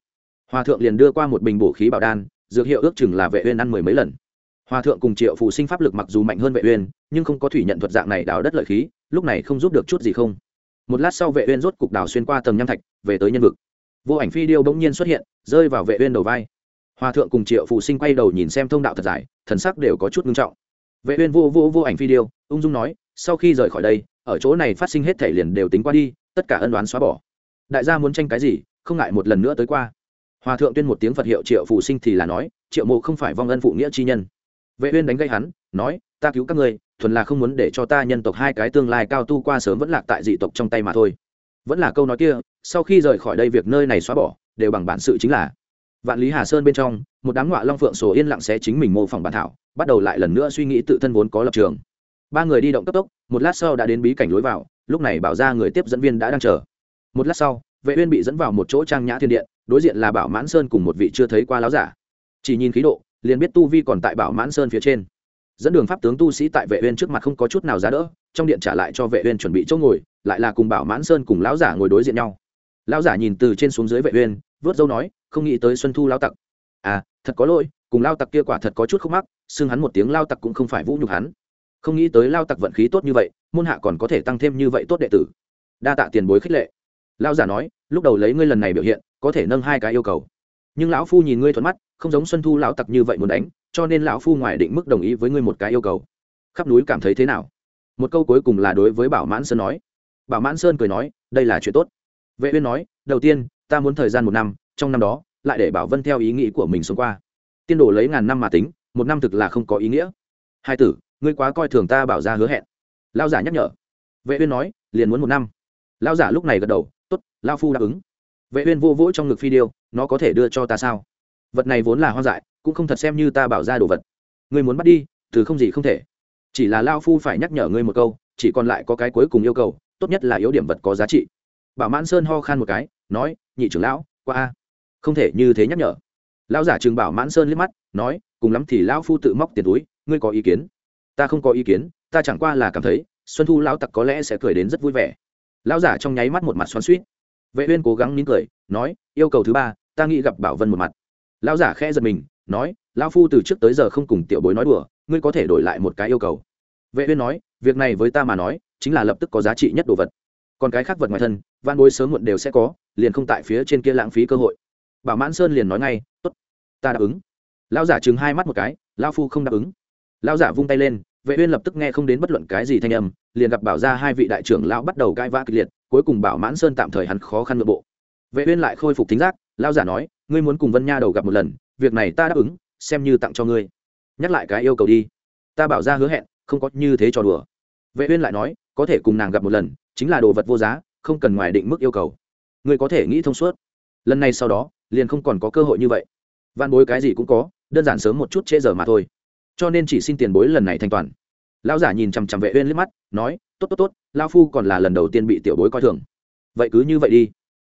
Hòa thượng liền đưa qua một bình bổ khí bảo đan, dược hiệu ước chừng là vệ uyên ăn mười mấy lần. Hòa thượng cùng triệu phù sinh pháp lực mặc dù mạnh hơn vệ uyên, nhưng không có thủy nhận thuật dạng này đào đất lợi khí, lúc này không giúp được chút gì không. Một lát sau vệ uyên rốt cục đào xuyên qua tầng nham thạch, về tới nhân vực vô ảnh phi điêu bỗng nhiên xuất hiện, rơi vào vệ uyên đầu vai. Hòa thượng cùng triệu phụ sinh quay đầu nhìn xem thông đạo thật dài, thần sắc đều có chút nghiêm trọng. Vệ uyên vô vô vô ảnh phi điêu, ung dung nói, sau khi rời khỏi đây, ở chỗ này phát sinh hết thể liền đều tính qua đi, tất cả ân đoán xóa bỏ. Đại gia muốn tranh cái gì, không ngại một lần nữa tới qua. Hòa thượng tuyên một tiếng phật hiệu triệu phụ sinh thì là nói, triệu mộ không phải vong ân phụ nghĩa chi nhân. Vệ uyên đánh gây hắn, nói, ta cứu các ngươi, thuần là không muốn để cho ta nhân tộc hai cái tương lai cao tu qua sớm vẫn lạc tại dị tộc trong tay mà thôi vẫn là câu nói kia, sau khi rời khỏi đây việc nơi này xóa bỏ, đều bằng bản sự chính là, vạn lý hà sơn bên trong, một đám ngọa long phượng sổ yên lặng sẽ chính mình mô phỏng bản thảo, bắt đầu lại lần nữa suy nghĩ tự thân vốn có lập trường. Ba người đi động cấp tốc, một lát sau đã đến bí cảnh lối vào, lúc này bảo ra người tiếp dẫn viên đã đang chờ. Một lát sau, vệ uyên bị dẫn vào một chỗ trang nhã thiên điện, đối diện là bảo mãn sơn cùng một vị chưa thấy qua láo giả. Chỉ nhìn khí độ, liền biết tu vi còn tại bảo mãn sơn phía trên. Dẫn đường pháp tướng tu sĩ tại vệ uyên trước mặt không có chút nào giá đỡ, trong điện trả lại cho vệ uyên chuẩn bị chỗ ngồi lại là cùng bảo mãn sơn cùng lão giả ngồi đối diện nhau. Lão giả nhìn từ trên xuống dưới vệ uyên, vớt dâu nói, không nghĩ tới xuân thu lão tặc. À thật có lỗi, cùng lao tặc kia quả thật có chút không mắc, xưng hắn một tiếng lao tặc cũng không phải vũ nhục hắn. Không nghĩ tới lao tặc vận khí tốt như vậy, môn hạ còn có thể tăng thêm như vậy tốt đệ tử. Đa tạ tiền bối khích lệ. Lao giả nói, lúc đầu lấy ngươi lần này biểu hiện, có thể nâng hai cái yêu cầu. Nhưng lão phu nhìn ngươi thuận mắt, không giống xuân thu lão tặc như vậy muốn đánh, cho nên lão phu ngoài định mức đồng ý với ngươi một cái yêu cầu. Khắp núi cảm thấy thế nào? Một câu cuối cùng là đối với bảo mãn sơn nói bảo mãn sơn cười nói, đây là chuyện tốt. Vệ uyên nói, đầu tiên, ta muốn thời gian một năm, trong năm đó, lại để bảo vân theo ý nghĩ của mình sống qua. Tiên đồ lấy ngàn năm mà tính, một năm thực là không có ý nghĩa. Hai tử, ngươi quá coi thường ta bảo ra hứa hẹn. Lao giả nhắc nhở. Vệ uyên nói, liền muốn một năm. Lao giả lúc này gật đầu, tốt lao phu đáp ứng. Vệ uyên vô vỗ trong ngực phi điêu, nó có thể đưa cho ta sao? Vật này vốn là hoang dại, cũng không thật xem như ta bảo ra đồ vật. Ngươi muốn bắt đi, từ không gì không thể. Chỉ là lao phu phải nhắc nhở ngươi một câu, chỉ còn lại có cái cuối cùng yêu cầu tốt nhất là yếu điểm vật có giá trị. Bảo mãn sơn ho khan một cái, nói, nhị trưởng lão, qua a. Không thể như thế nhắc nhở. Lão giả trường bảo mãn sơn liếc mắt, nói, cùng lắm thì lão phu tự móc tiền túi, ngươi có ý kiến? Ta không có ý kiến, ta chẳng qua là cảm thấy, xuân thu lão tặc có lẽ sẽ cười đến rất vui vẻ. Lão giả trong nháy mắt một mặt xoắn suýt vệ uyên cố gắng nín cười, nói, yêu cầu thứ ba, ta nghĩ gặp bảo vân một mặt. Lão giả khẽ giật mình, nói, lão phu từ trước tới giờ không cùng tiểu bối nói đùa, ngươi có thể đổi lại một cái yêu cầu. Vệ uyên nói việc này với ta mà nói, chính là lập tức có giá trị nhất đồ vật. Còn cái khác vật ngoài thân van bối sớm muộn đều sẽ có, liền không tại phía trên kia lãng phí cơ hội. Bảo mãn sơn liền nói ngay, tốt, ta đáp ứng. Lão giả chừng hai mắt một cái, lão phu không đáp ứng. Lão giả vung tay lên, vệ uyên lập tức nghe không đến bất luận cái gì thanh âm, liền gặp bảo ra hai vị đại trưởng lão bắt đầu cãi vã kịch liệt, cuối cùng bảo mãn sơn tạm thời hắn khó khăn nội bộ. Vệ uyên lại khôi phục thính giác lao giả nói, ngươi muốn cùng vân nha đầu gặp một lần, việc này ta đáp ứng, xem như tặng cho ngươi. Nhắc lại cái yêu cầu đi. Ta bảo ra hứa hẹn, không có như thế trò đùa vệ uyên lại nói, có thể cùng nàng gặp một lần, chính là đồ vật vô giá, không cần ngoài định mức yêu cầu. Ngươi có thể nghĩ thông suốt. Lần này sau đó, liền không còn có cơ hội như vậy. Van bối cái gì cũng có, đơn giản sớm một chút trễ giờ mà thôi. Cho nên chỉ xin tiền bối lần này thanh toàn. Lão giả nhìn chằm chằm vệ uyên liếc mắt, nói, tốt tốt tốt, lão phu còn là lần đầu tiên bị tiểu bối coi thường. Vậy cứ như vậy đi.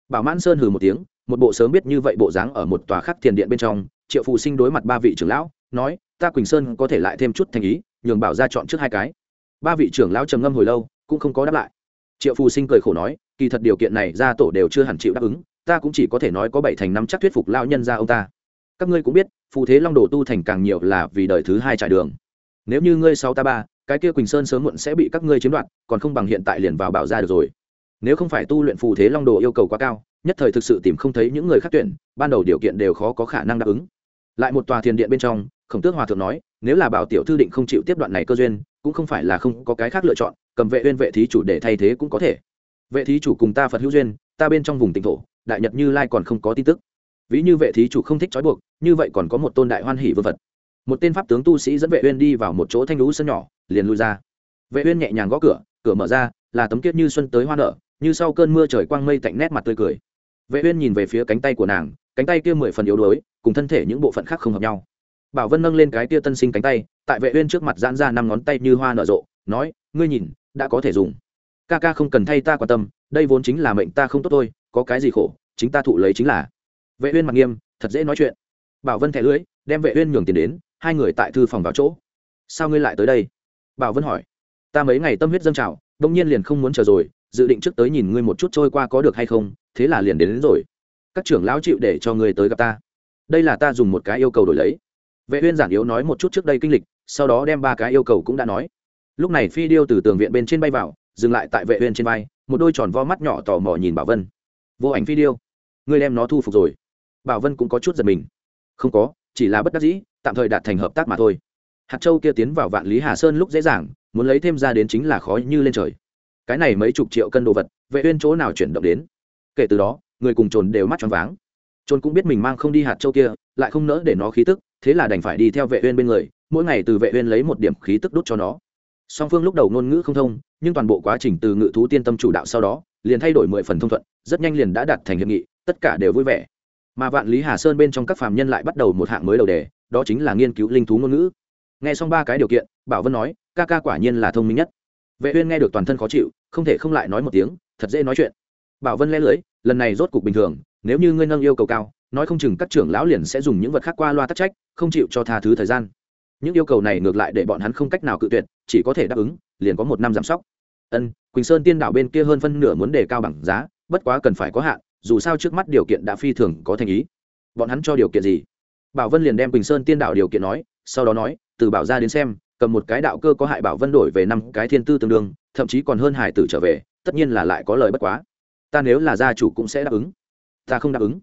Bảo mãn sơn hừ một tiếng, một bộ sớm biết như vậy bộ dáng ở một tòa khắc thiền điện bên trong, triệu phù sinh đối mặt ba vị trưởng lão, nói, ta quỳnh sơn có thể lại thêm chút thành ý, nhường bảo ra chọn trước hai cái ba vị trưởng lão trầm ngâm hồi lâu, cũng không có đáp lại. Triệu phù sinh cười khổ nói, kỳ thật điều kiện này gia tổ đều chưa hẳn chịu đáp ứng, ta cũng chỉ có thể nói có bảy thành năm chắc thuyết phục lao nhân gia ông ta. Các ngươi cũng biết, phù thế long đồ tu thành càng nhiều là vì đời thứ hai trải đường. Nếu như ngươi sau ta ba, cái kia quỳnh sơn sớm muộn sẽ bị các ngươi chiếm đoạt, còn không bằng hiện tại liền vào bảo ra được rồi. Nếu không phải tu luyện phù thế long đồ yêu cầu quá cao, nhất thời thực sự tìm không thấy những người khác tuyển, ban đầu điều kiện đều khó có khả năng đáp ứng. Lại một tòa thiền điện bên trong khổng tước hòa thượng nói, nếu là bảo tiểu thư định không chịu tiếp đoạn này cơ duyên, cũng không phải là không có cái khác lựa chọn, cầm vệ uyên vệ thí chủ để thay thế cũng có thể. Vệ thí chủ cùng ta phật hữu duyên, ta bên trong vùng tỉnh thổ, đại nhật như lai còn không có tin tức. Ví như vệ thí chủ không thích trói buộc, như vậy còn có một tôn đại hoan hỷ vương vật một tên pháp tướng tu sĩ dẫn vệ uyên đi vào một chỗ thanh lũ sân nhỏ, liền lui ra. Vệ uyên nhẹ nhàng gõ cửa cửa mở ra, là tấm kiết như xuân tới hoa nở, như sau cơn mưa trời quang mây tạnh nét mặt tươi cười. Vệ uyên nhìn về phía cánh tay của nàng, cánh tay kia mười phần yếu đuối, cùng thân thể những bộ phận khác không hợp nhau bảo vân nâng lên cái tia tân sinh cánh tay tại vệ uyên trước mặt giãn ra năm ngón tay như hoa nở rộ nói ngươi nhìn đã có thể dùng. Ca ca không cần thay ta quan tâm đây vốn chính là mệnh ta không tốt thôi có cái gì khổ chính ta thụ lấy chính là. Vệ uyên mặt nghiêm thật dễ nói chuyện. Bảo vân thẻ lưỡi đem vệ uyên nhường tiền đến hai người tại thư phòng vào chỗ. Sao ngươi lại tới đây? Bảo vân hỏi. Ta mấy ngày tâm huyết dâng trào đông nhiên liền không muốn chờ rồi dự định trước tới nhìn ngươi một chút trôi qua có được hay không thế là liền đến, đến rồi. Các trưởng lão chịu để cho ngươi tới gặp ta. Đây là ta dùng một cái yêu cầu đổi lấy vệ uyên giản yếu nói một chút trước đây kinh lịch, sau đó đem ba cái yêu cầu cũng đã nói. Lúc này phi điêu từ tường viện bên trên bay vào, dừng lại tại vệ uyên trên vai, một đôi tròn vo mắt nhỏ tò mò nhìn bảo vân. Vô ảnh phi điêu, ngươi đem nó thu phục rồi. Bảo vân cũng có chút giật mình. Không có, chỉ là bất đắc dĩ, tạm thời đạt thành hợp tác mà thôi. Hạt châu kia tiến vào vạn lý hà sơn lúc dễ dàng, muốn lấy thêm ra đến chính là khó như lên trời. Cái này mấy chục triệu cân đồ vật, vệ uyên chỗ nào chuyển động đến? Kể từ đó, người cùng trồn đều mắt tròn váng. Trồn cũng biết mình mang không đi hạt châu kia, lại không nỡ để nó khí tức thế là đành phải đi theo vệ uyên bên người, mỗi ngày từ vệ uyên lấy một điểm khí tức đút cho nó. Song phương lúc đầu ngôn ngữ không thông, nhưng toàn bộ quá trình từ ngự thú tiên tâm chủ đạo sau đó, liền thay đổi mười phần thông thuận, rất nhanh liền đã đạt thành hiệp nghị, tất cả đều vui vẻ. Mà vạn lý hà sơn bên trong các phàm nhân lại bắt đầu một hạng mới đầu đề, đó chính là nghiên cứu linh thú ngôn ngữ. Nghe xong ba cái điều kiện, bảo vân nói, ca ca quả nhiên là thông minh nhất. Vệ uyên nghe được toàn thân khó chịu, không thể không lại nói một tiếng, thật dễ nói chuyện. Bảo vân lẽ lưỡi lần này rốt cục bình thường, nếu như ngươi nâng yêu cầu cao nói không chừng các trưởng lão liền sẽ dùng những vật khác qua loa tắc trách, không chịu cho tha thứ thời gian. Những yêu cầu này ngược lại để bọn hắn không cách nào cự tuyệt, chỉ có thể đáp ứng, liền có một năm giảm sóc. Ân, quỳnh sơn tiên đảo bên kia hơn phân nửa muốn đề cao bằng giá, bất quá cần phải có hạn, dù sao trước mắt điều kiện đã phi thường có thành ý. Bọn hắn cho điều kiện gì? Bảo vân liền đem quỳnh sơn tiên đạo điều kiện nói, sau đó nói, từ bảo ra đến xem, cầm một cái đạo cơ có hại bảo vân đổi về năm cái thiên tư tương đương, thậm chí còn hơn hải tử trở về, tất nhiên là lại có lời bất quá. Ta nếu là gia chủ cũng sẽ đáp ứng. Ta không đáp ứng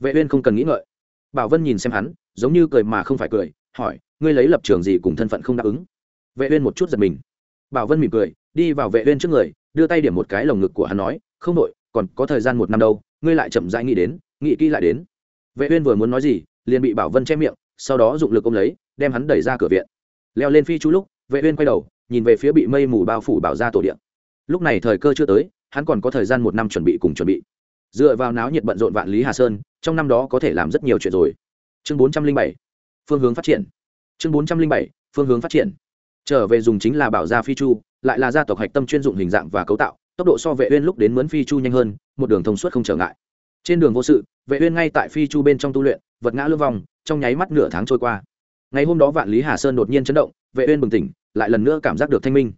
vệ uyên không cần nghĩ ngợi. Bảo vân nhìn xem hắn, giống như cười mà không phải cười, hỏi, ngươi lấy lập trường gì cùng thân phận không đáp ứng? Vệ uyên một chút giật mình. Bảo vân mỉm cười, đi vào vệ uyên trước người, đưa tay điểm một cái lồng ngực của hắn nói, không đội còn có thời gian một năm đâu, ngươi lại chậm rãi nghĩ đến, nghĩ kỹ lại đến. Vệ uyên vừa muốn nói gì, liền bị bảo vân che miệng, sau đó dụng lực ôm lấy, đem hắn đẩy ra cửa viện. Leo lên phi chú lúc, vệ uyên quay đầu, nhìn về phía bị mây mù bao phủ bảo gia tổ điện lúc này thời cơ chưa tới, hắn còn có thời gian một năm chuẩn bị cùng chuẩn bị dựa vào náo nhiệt bận rộn vạn lý hà sơn, trong năm đó có thể làm rất nhiều chuyện rồi. Chương 407 phương hướng phát triển. Chương 407 phương hướng phát triển. Trở về dùng chính là bảo gia phi chu, lại là gia tộc hạch tâm chuyên dụng hình dạng và cấu tạo, tốc độ so vệ uyên lúc đến mướn phi chu nhanh hơn, một đường thông suốt không trở ngại. Trên đường vô sự, vệ uyên ngay tại phi chu bên trong tu luyện, vật ngã lưỡng vòng, trong nháy mắt nửa tháng trôi qua. Ngày hôm đó vạn lý hà sơn đột nhiên chấn động, vệ uyên bừng tỉnh, lại lần nữa cảm giác được thanh minh.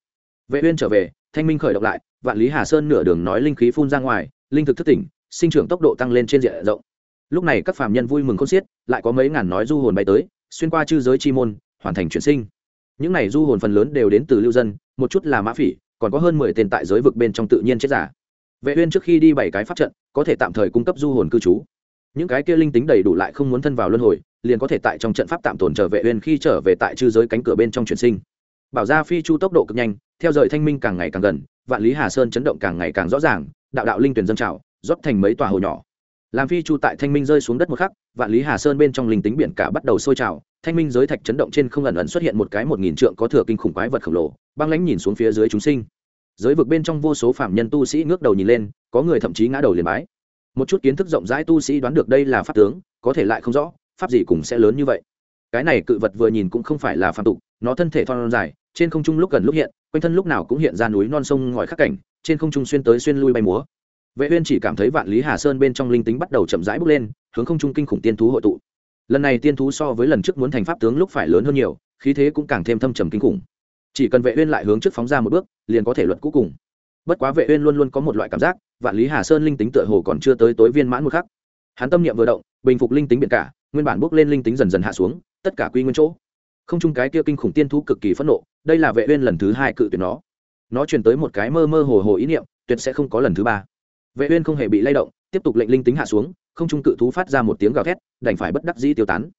Vệ uyên trở về, thanh minh khởi động lại, vạn lý hà sơn nửa đường nói linh khí phun ra ngoài, linh thực thức tỉnh sinh trưởng tốc độ tăng lên trên diện rộng. Lúc này các phàm nhân vui mừng khôn xiết, lại có mấy ngàn nói du hồn bay tới, xuyên qua chư giới chi môn, hoàn thành chuyển sinh. Những này du hồn phần lớn đều đến từ lưu dân, một chút là mã phỉ, còn có hơn mười tên tại giới vực bên trong tự nhiên chết giả. Vệ uyên trước khi đi bảy cái pháp trận, có thể tạm thời cung cấp du hồn cư trú. Những cái kia linh tính đầy đủ lại không muốn thân vào luân hồi, liền có thể tại trong trận pháp tạm tồn trở vệ uyên khi trở về tại chư giới cánh cửa bên trong chuyển sinh. Bảo gia phi chu tốc độ cực nhanh, theo dời thanh minh càng ngày càng gần, vạn lý hà sơn chấn động càng ngày càng rõ ràng, đạo đạo linh tuyển dân trào rót thành mấy tòa hồ nhỏ. Làm phi chu tại thanh minh rơi xuống đất một khắc, vạn lý hà sơn bên trong linh tính biển cả bắt đầu sôi trào. Thanh minh giới thạch chấn động trên không ẩn ẩn xuất hiện một cái một nghìn trượng có thừa kinh khủng quái vật khổng lồ, băng lãnh nhìn xuống phía dưới chúng sinh. Giới vực bên trong vô số phạm nhân tu sĩ ngước đầu nhìn lên, có người thậm chí ngã đầu liền bái. Một chút kiến thức rộng rãi tu sĩ đoán được đây là pháp tướng, có thể lại không rõ, pháp gì cũng sẽ lớn như vậy. Cái này cự vật vừa nhìn cũng không phải là phạm tục, nó thân thể thon dài, trên không trung lúc gần lúc hiện, quanh thân lúc nào cũng hiện ra núi non sông ngòi khắc cảnh, trên không trung xuyên tới xuyên lui bay múa vệ uyên chỉ cảm thấy vạn lý hà sơn bên trong linh tính bắt đầu chậm rãi bốc lên, hướng không trung kinh khủng tiên thú hội tụ. Lần này tiên thú so với lần trước muốn thành pháp tướng lúc phải lớn hơn nhiều, khí thế cũng càng thêm thâm trầm kinh khủng. Chỉ cần vệ uyên lại hướng trước phóng ra một bước, liền có thể luận cuối cùng. Bất quá vệ uyên luôn luôn có một loại cảm giác, vạn lý hà sơn linh tính tựa hồ còn chưa tới tối viên mãn một khắc. Hắn tâm niệm vừa động, bình phục linh tính biển cả, nguyên bản bước lên linh tính dần dần hạ xuống, tất cả quy nguyên chỗ. Không chung cái kia kinh khủng tiên thú cực kỳ phẫn nộ, đây là vệ uyên lần thứ hai cự tuyệt nó. Nó truyền tới một cái mơ mơ hồ hồ ý niệm, tuyệt sẽ không có lần thứ ba vệ uyên không hề bị lay động, tiếp tục lệnh linh tính hạ xuống, không trung cự thú phát ra một tiếng gào thét, đành phải bất đắc dĩ tiêu tán.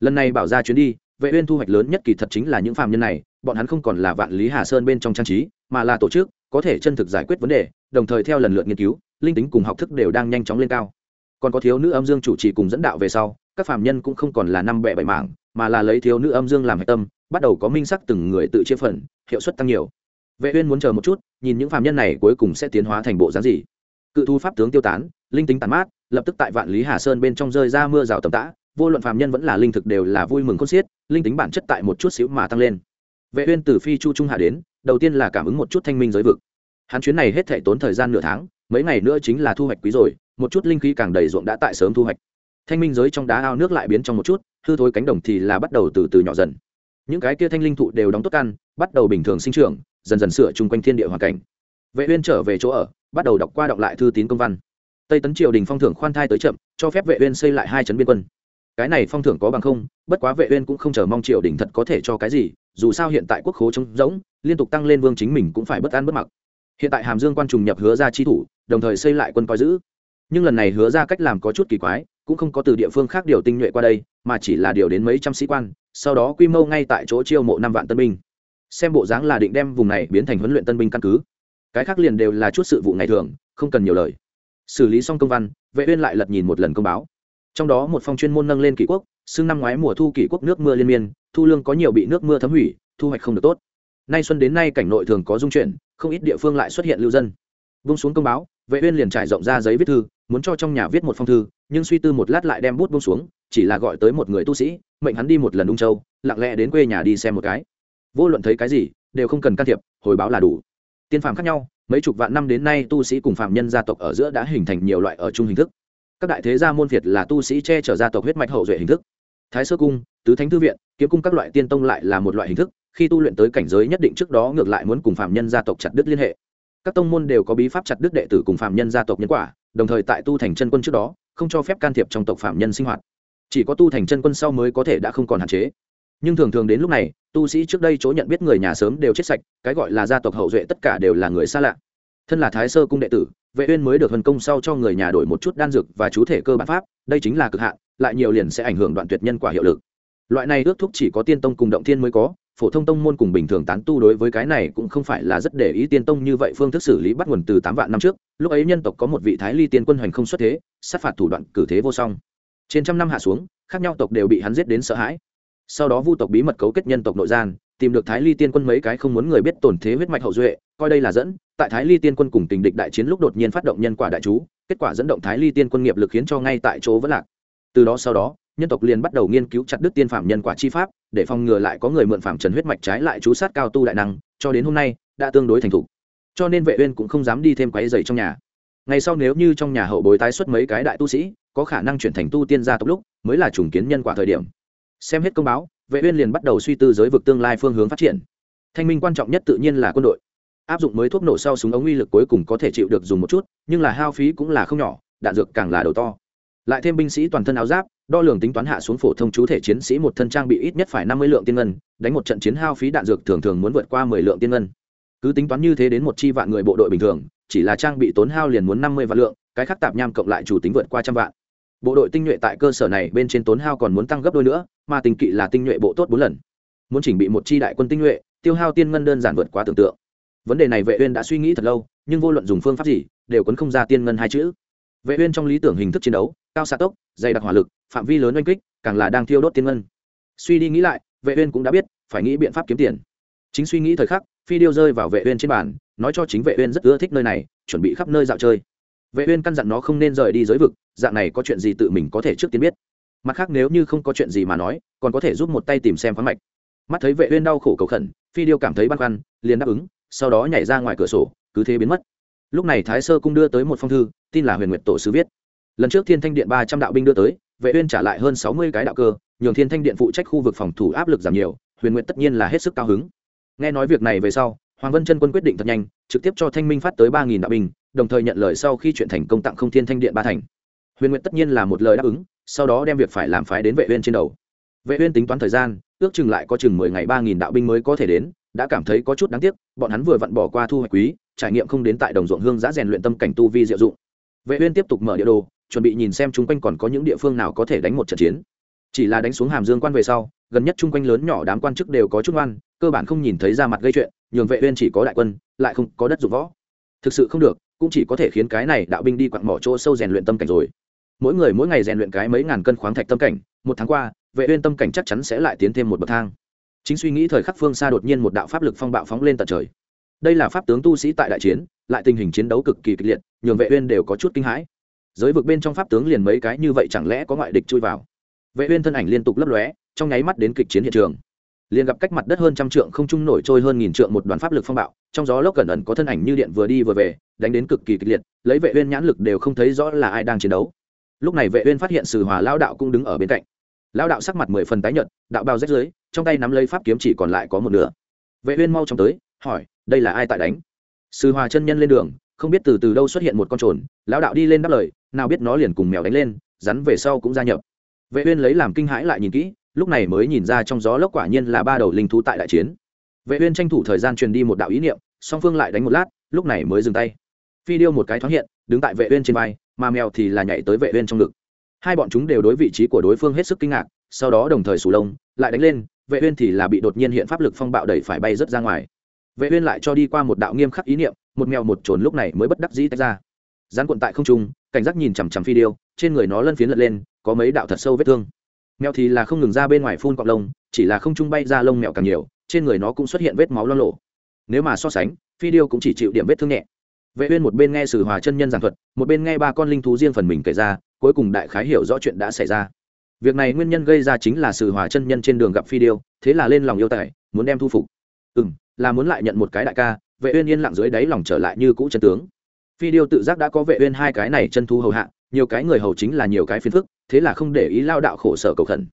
Lần này bảo ra chuyến đi, vệ uyên thu hoạch lớn nhất kỳ thật chính là những phàm nhân này, bọn hắn không còn là vạn lý hà sơn bên trong trang trí, mà là tổ chức, có thể chân thực giải quyết vấn đề, đồng thời theo lần lượt nghiên cứu, linh tính cùng học thức đều đang nhanh chóng lên cao. Còn có thiếu nữ âm dương chủ trì cùng dẫn đạo về sau, các phàm nhân cũng không còn là năm bệ bảy mảng, mà là lấy thiếu nữ âm dương làm hệ tâm, bắt đầu có minh sắc từng người tự chia phần, hiệu suất tăng nhiều. Vệ uyên muốn chờ một chút, nhìn những phàm nhân này cuối cùng sẽ tiến hóa thành bộ dáng gì cự thu pháp tướng tiêu tán, linh tính tàn mát, lập tức tại vạn lý hà sơn bên trong rơi ra mưa rào tầm tã, vô luận phàm nhân vẫn là linh thực đều là vui mừng khôn xiết, linh tính bản chất tại một chút xíu mà tăng lên. Vệ uyên từ phi chu trung hạ đến, đầu tiên là cảm ứng một chút thanh minh giới vực. Hắn chuyến này hết thảy tốn thời gian nửa tháng, mấy ngày nữa chính là thu hoạch quý rồi, một chút linh khí càng đầy ruộng đã tại sớm thu hoạch. Thanh minh giới trong đá ao nước lại biến trong một chút, hư thối cánh đồng thì là bắt đầu từ từ nhỏ dần. Những cái kia thanh linh thụ đều đóng tốt căn, bắt đầu bình thường sinh trưởng, dần dần sửa chung quanh thiên địa hoàn cảnh. Vệ uyên trở về chỗ ở bắt đầu đọc qua đọc lại thư tín công văn. Tây tấn triều đình phong thưởng khoan thai tới chậm, cho phép vệ uyên xây lại hai trấn biên quân. Cái này phong thưởng có bằng không, bất quá vệ uyên cũng không chờ mong triều đình thật có thể cho cái gì, dù sao hiện tại quốc khố trống rỗng, liên tục tăng lên vương chính mình cũng phải bất an bất mặc. Hiện tại hàm dương quan trùng nhập hứa ra chi thủ, đồng thời xây lại quân coi giữ. Nhưng lần này hứa ra cách làm có chút kỳ quái, cũng không có từ địa phương khác điều tinh nhuệ qua đây, mà chỉ là điều đến mấy trăm sĩ quan, sau đó quy mô ngay tại chỗ chiêu mộ năm vạn tân binh. Xem bộ dáng là định đem vùng này biến thành huấn luyện tân binh căn cứ cái khác liền đều là chút sự vụ ngày thường, không cần nhiều lời. Xử lý xong công văn, vệ uyên lại lật nhìn một lần công báo. Trong đó một phong chuyên môn nâng lên kỷ quốc, xưng năm ngoái mùa thu kỷ quốc nước mưa liên miên, thu lương có nhiều bị nước mưa thấm hủy, thu hoạch không được tốt. Nay xuân đến nay cảnh nội thường có dung chuyển, không ít địa phương lại xuất hiện lưu dân. Vung xuống công báo, vệ uyên liền trải rộng ra giấy viết thư, muốn cho trong nhà viết một phong thư, nhưng suy tư một lát lại đem bút buông xuống, chỉ là gọi tới một người tu sĩ, mệnh hắn đi một lần ung châu, lặng lẽ đến quê nhà đi xem một cái. Vô luận thấy cái gì, đều không cần can thiệp, hồi báo là đủ tiên phàm khác nhau, mấy chục vạn năm đến nay tu sĩ cùng phạm nhân gia tộc ở giữa đã hình thành nhiều loại ở chung hình thức. Các đại thế gia môn việt là tu sĩ che chở gia tộc huyết mạch hậu duệ hình thức. Thái sơ cung, tứ thánh thư viện, kiếm cung các loại tiên tông lại là một loại hình thức, khi tu luyện tới cảnh giới nhất định trước đó ngược lại muốn cùng phạm nhân gia tộc chặt đứt liên hệ. Các tông môn đều có bí pháp chặt đứt đệ tử cùng phạm nhân gia tộc nhân quả, đồng thời tại tu thành chân quân trước đó, không cho phép can thiệp trong tộc phạm nhân sinh hoạt. Chỉ có tu thành chân quân sau mới có thể đã không còn hạn chế. Nhưng thường thường đến lúc này tu sĩ trước đây chỗ nhận biết người nhà sớm đều chết sạch, cái gọi là gia tộc hậu duệ tất cả đều là người xa lạ. Thân là thái sơ cung đệ tử, vệ uyên mới được hân công sau cho người nhà đổi một chút đan dược và chú thể cơ bản pháp, đây chính là cực hạn, lại nhiều liền sẽ ảnh hưởng đoạn tuyệt nhân quả hiệu lực. Loại này ước thúc chỉ có tiên tông cùng động thiên mới có, phổ thông tông môn cùng bình thường tán tu đối với cái này cũng không phải là rất để ý tiên tông như vậy phương thức xử lý bắt nguồn từ tám vạn năm trước, lúc ấy nhân tộc có một vị thái ly tiên quân hoành không xuất thế, sát phạt thủ đoạn cử thế vô song. Trên trăm năm hạ xuống, khác nhau tộc đều bị hắn giết đến sợ hãi sau đó vu tộc bí mật cấu kết nhân tộc nội gian, tìm được thái ly tiên quân mấy cái không muốn người biết tổn thế huyết mạch hậu duệ, coi đây là dẫn. Tại thái ly tiên quân cùng tình địch đại chiến lúc đột nhiên phát động nhân quả đại chú, kết quả dẫn động thái ly tiên quân nghiệp lực khiến cho ngay tại chỗ vẫn lạc. Từ đó sau đó, nhân tộc liền bắt đầu nghiên cứu chặt đứt tiên phạm nhân quả chi pháp, để phòng ngừa lại có người mượn phạm trần huyết mạch trái lại chú sát cao tu đại năng, cho đến hôm nay, đã tương đối thành thục. Cho nên vệ uyên cũng không dám đi thêm quấy giày trong nhà. Ngày sau nếu như trong nhà hậu bối tái xuất mấy cái đại tu sĩ, có khả năng chuyển thành tu tiên gia tộc lúc, mới là trùng kiến nhân quả thời điểm xem hết công báo, vệ uyên liền bắt đầu suy tư giới vực tương lai phương hướng phát triển. Thanh minh quan trọng nhất tự nhiên là quân đội. Áp dụng mới thuốc nổ sau súng ống uy lực cuối cùng có thể chịu được dùng một chút, nhưng là hao phí cũng là không nhỏ, đạn dược càng là đầu to. Lại thêm binh sĩ toàn thân áo giáp, đo lường tính toán hạ xuống phổ thông chú thể chiến sĩ một thân trang bị ít nhất phải năm mươi lượng tiên ngân, đánh một trận chiến hao phí đạn dược thường thường muốn vượt qua mười lượng tiên ngân. Cứ tính toán như thế đến một chi vạn người bộ đội bình thường, chỉ là trang bị tốn hao liền muốn năm mươi vạn lượng, cái khác tạp nham cộng lại chủ tính vượt qua trăm vạn bộ đội tinh nhuệ tại cơ sở này bên trên tốn hao còn muốn tăng gấp đôi nữa, mà tình kỵ là tinh nhuệ bộ tốt bốn lần. Muốn chỉnh bị một chi đại quân tinh nhuệ, tiêu hao tiên ngân đơn giản vượt quá tưởng tượng. Vấn đề này vệ uyên đã suy nghĩ thật lâu, nhưng vô luận dùng phương pháp gì, đều quấn không ra tiên ngân hai chữ. Vệ uyên trong lý tưởng hình thức chiến đấu, cao xạ tốc, dày đặc hỏa lực, phạm vi lớn oanh kích, càng là đang thiêu đốt tiên ngân. Suy đi nghĩ lại, vệ uyên cũng đã biết, phải nghĩ biện pháp kiếm tiền. Chính suy nghĩ thời khắc, phi điêu rơi vào vệ uyên trên bàn, nói cho chính vệ uyên rất ưa thích nơi này, chuẩn bị khắp nơi dạo chơi vệ uyên căn dặn nó không nên rời đi giới vực, dạng này có chuyện gì tự mình có thể trước tiên biết. Mặt khác nếu như không có chuyện gì mà nói, còn có thể giúp một tay tìm xem khoáng mạch. Mắt thấy vệ uyên đau khổ cầu khẩn, phi điêu cảm thấy băn khoăn, liền đáp ứng, sau đó nhảy ra ngoài cửa sổ, cứ thế biến mất. Lúc này thái sơ cung đưa tới một phong thư, tin là huyền nguyệt tổ sứ viết. Lần trước thiên thanh điện ba trăm đạo binh đưa tới, vệ uyên trả lại hơn sáu mươi cái đạo cơ, nhường thiên thanh điện phụ trách khu vực phòng thủ áp lực giảm nhiều, huyền nguyệt tất nhiên là hết sức cao hứng. Nghe nói việc này về sau, hoàng vân chân quân quyết định thật nhanh trực tiếp cho thanh minh phát tới ba nghìn đạo binh, đồng thời nhận lời sau khi chuyện thành công tặng không thiên thanh điện ba thành. Huyền nguyệt tất nhiên là một lời đáp ứng, sau đó đem việc phải làm phái đến vệ uyên trên đầu. Vệ uyên tính toán thời gian, ước chừng lại có chừng mười ngày ba nghìn đạo binh mới có thể đến, đã cảm thấy có chút đáng tiếc, bọn hắn vừa vặn bỏ qua thu hoạch quý, trải nghiệm không đến tại đồng ruộng hương giã rèn luyện tâm cảnh tu vi diệu dụng. Vệ uyên tiếp tục mở địa đồ, chuẩn bị nhìn xem chung quanh còn có những địa phương nào có thể đánh một trận chiến. Chỉ là đánh xuống hàm dương quan về sau, gần nhất chung quanh lớn nhỏ đám quan chức đều có chút ngoan, cơ bản không nhìn thấy ra mặt gây chuyện nhường vệ uyên chỉ có đại quân, lại không có đất dụng võ. Thực sự không được, cũng chỉ có thể khiến cái này đạo binh đi quặng mỏ chỗ sâu rèn luyện tâm cảnh rồi. Mỗi người mỗi ngày rèn luyện cái mấy ngàn cân khoáng thạch tâm cảnh, một tháng qua, vệ uyên tâm cảnh chắc chắn sẽ lại tiến thêm một bậc thang. Chính suy nghĩ thời khắc phương xa đột nhiên một đạo pháp lực phong bạo phóng lên tận trời. Đây là pháp tướng tu sĩ tại đại chiến, lại tình hình chiến đấu cực kỳ kịch liệt, nhường vệ uyên đều có chút kinh hãi. Giới vực bên trong pháp tướng liền mấy cái như vậy chẳng lẽ có ngoại địch chui vào? Vệ uyên thân ảnh liên tục lấp lóe, trong nháy mắt đến kịch chiến hiện trường liền gặp cách mặt đất hơn trăm trượng không trung nổi trôi hơn nghìn trượng một đoàn pháp lực phong bạo, trong gió lốc cẩn ẩn có thân ảnh như điện vừa đi vừa về, đánh đến cực kỳ kịch liệt, lấy vệ uyên nhãn lực đều không thấy rõ là ai đang chiến đấu. Lúc này vệ uyên phát hiện sử hòa lão đạo cũng đứng ở bên cạnh. Lão đạo sắc mặt mười phần tái nhợt, đạo bao rách dưới, trong tay nắm lấy pháp kiếm chỉ còn lại có một nửa. Vệ uyên mau chóng tới, hỏi, đây là ai tại đánh? Sư hòa chân nhân lên đường, không biết từ từ đâu xuất hiện một con trồn, lão đạo đi lên đáp lời, nào biết nó liền cùng mèo đánh lên, rắn về sau cũng gia nhập. Vệ uyên lấy làm kinh hãi lại nhìn kỹ lúc này mới nhìn ra trong gió lốc quả nhiên là ba đầu linh thú tại đại chiến. Vệ uyên tranh thủ thời gian truyền đi một đạo ý niệm, song phương lại đánh một lát, lúc này mới dừng tay. Phi điêu một cái thoáng hiện, đứng tại vệ uyên trên vai, mà mèo thì là nhảy tới vệ uyên trong ngực. Hai bọn chúng đều đối vị trí của đối phương hết sức kinh ngạc, sau đó đồng thời sù lông, lại đánh lên, vệ uyên thì là bị đột nhiên hiện pháp lực phong bạo đẩy phải bay rất ra ngoài. Vệ uyên lại cho đi qua một đạo nghiêm khắc ý niệm, một mèo một trồn lúc này mới bất đắc dĩ tách ra. Gián cuộn tại không trung, cảnh giác nhìn chằm chằm phi điêu trên người nó lân phiến lật lên, có mấy đạo thật sâu vết thương mèo thì là không ngừng ra bên ngoài phun cọc lông, chỉ là không trung bay ra lông mèo càng nhiều, trên người nó cũng xuất hiện vết máu lo lộ. Nếu mà so sánh phi điêu cũng chỉ chịu điểm vết thương nhẹ. Vệ uyên một bên nghe sử hòa chân nhân giảng thuật, một bên nghe ba con linh thú riêng phần mình kể ra, cuối cùng đại khái hiểu rõ chuyện đã xảy ra. Việc này nguyên nhân gây ra chính là sử hòa chân nhân trên đường gặp phi điêu thế là lên lòng yêu tài, muốn đem thu phục. Ừm, là muốn lại nhận một cái đại ca, vệ uyên yên lặng dưới đáy lòng trở lại như cũ chân tướng. Phi điêu tự giác đã có vệ uyên hai cái này chân thu hầu hạ nhiều cái người hầu chính là nhiều cái phiền phức, thế là không để ý lao đạo khổ sở cầu khẩn.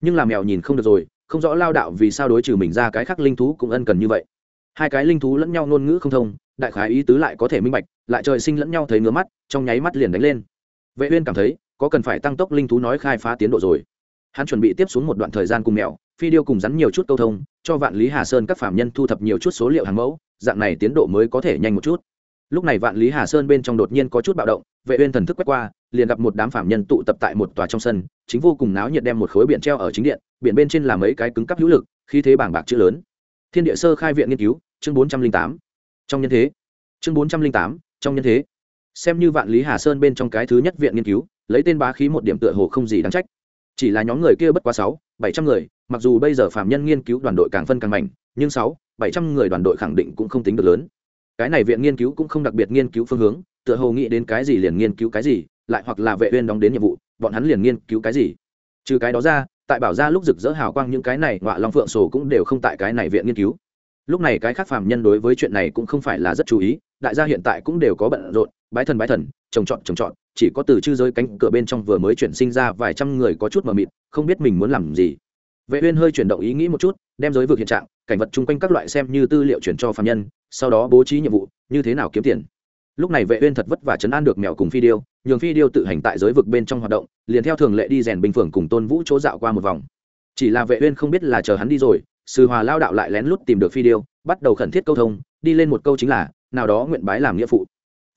Nhưng làm mèo nhìn không được rồi, không rõ lao đạo vì sao đối trừ mình ra cái khác linh thú cũng ân cần như vậy. Hai cái linh thú lẫn nhau ngôn ngữ không thông, đại khái ý tứ lại có thể minh bạch, lại trời sinh lẫn nhau thấy ngứa mắt, trong nháy mắt liền đánh lên. Vệ uyên cảm thấy, có cần phải tăng tốc linh thú nói khai phá tiến độ rồi. Hắn chuẩn bị tiếp xuống một đoạn thời gian cùng mèo, phi điêu cùng rắn nhiều chút câu thông, cho vạn lý hà sơn các phạm nhân thu thập nhiều chút số liệu hàng mẫu, dạng này tiến độ mới có thể nhanh một chút lúc này vạn lý hà sơn bên trong đột nhiên có chút bạo động, vệ uyên thần thức quét qua, liền gặp một đám phạm nhân tụ tập tại một tòa trong sân, chính vô cùng náo nhiệt đem một khối biển treo ở chính điện, biển bên trên là mấy cái cứng cắp hữu lực, khí thế bảng bạc chữ lớn. Thiên địa sơ khai viện nghiên cứu, chương 408 trong nhân thế. Chương 408 trong nhân thế. Xem như vạn lý hà sơn bên trong cái thứ nhất viện nghiên cứu, lấy tên bá khí một điểm tựa hồ không gì đáng trách. Chỉ là nhóm người kia bất quá sáu, bảy trăm người, mặc dù bây giờ phạm nhân nghiên cứu đoàn đội càng phân càng mạnh, nhưng sáu, bảy trăm người đoàn đội khẳng định cũng không tính được lớn cái này viện nghiên cứu cũng không đặc biệt nghiên cứu phương hướng, tựa hồ nghĩ đến cái gì liền nghiên cứu cái gì, lại hoặc là vệ uyên đóng đến nhiệm vụ, bọn hắn liền nghiên cứu cái gì. Trừ cái đó ra, tại bảo gia lúc rực rỡ hào quang những cái này, ngọa long phượng sổ cũng đều không tại cái này viện nghiên cứu. Lúc này cái khác phàm nhân đối với chuyện này cũng không phải là rất chú ý, đại gia hiện tại cũng đều có bận rộn, bái thần bái thần, trồng trọt trồng trọt, chỉ có từ chư giới cánh cửa bên trong vừa mới chuyển sinh ra vài trăm người có chút mờ mịt, không biết mình muốn làm gì. Vệ uyên hơi chuyển động ý nghĩ một chút, đem giới vực hiện trạng, cảnh vật chung quanh các loại xem như tư liệu chuyển cho phàm nhân sau đó bố trí nhiệm vụ, như thế nào kiếm tiền? Lúc này vệ uyên thật vất vả chấn an được mèo cùng phi điêu, nhường phi điêu tự hành tại giới vực bên trong hoạt động, liền theo thường lệ đi rèn bình phượng cùng tôn vũ chỗ dạo qua một vòng. Chỉ là vệ uyên không biết là chờ hắn đi rồi, sư hòa lao đạo lại lén lút tìm được phi điêu, bắt đầu khẩn thiết câu thông, đi lên một câu chính là, nào đó nguyện bái làm nghĩa phụ.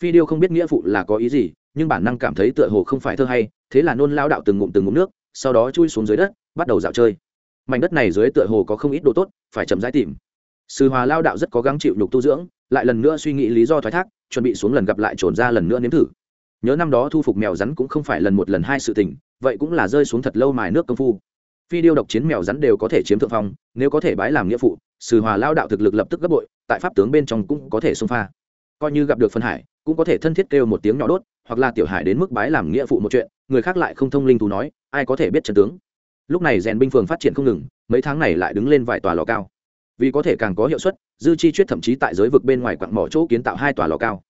Phi điêu không biết nghĩa phụ là có ý gì, nhưng bản năng cảm thấy tựa hồ không phải thơ hay, thế là nôn lao đạo từng ngụm từng ngụm nước, sau đó chui xuống dưới đất, bắt đầu dạo chơi. Mảnh đất này dưới tựa hồ có không ít đồ tốt, phải chậm rãi tìm sư hòa lao đạo rất có gắng chịu nhục tu dưỡng, lại lần nữa suy nghĩ lý do thoái thác, chuẩn bị xuống lần gặp lại trồn ra lần nữa nếm thử. Nhớ năm đó thu phục mèo rắn cũng không phải lần một lần hai sự tình, vậy cũng là rơi xuống thật lâu mài nước công phu. Phi điêu độc chiến mèo rắn đều có thể chiếm thượng phong, nếu có thể bái làm nghĩa phụ sử hòa lao đạo thực lực lập tức gấp bội, tại pháp tướng bên trong cũng có thể xung pha. Coi như gặp được phân hải, cũng có thể thân thiết kêu một tiếng nhỏ đốt, hoặc là tiểu hải đến mức bái làm nghĩa phụ một chuyện, người khác lại không thông linh thú nói, ai có thể biết trận tướng. Lúc này rèn binh phường phát triển không ngừng, mấy tháng này lại đứng lên vài tòa lò cao vì có thể càng có hiệu suất, dư chi chuyết thậm chí tại giới vực bên ngoài quặng mỏ chỗ kiến tạo hai tòa lò cao.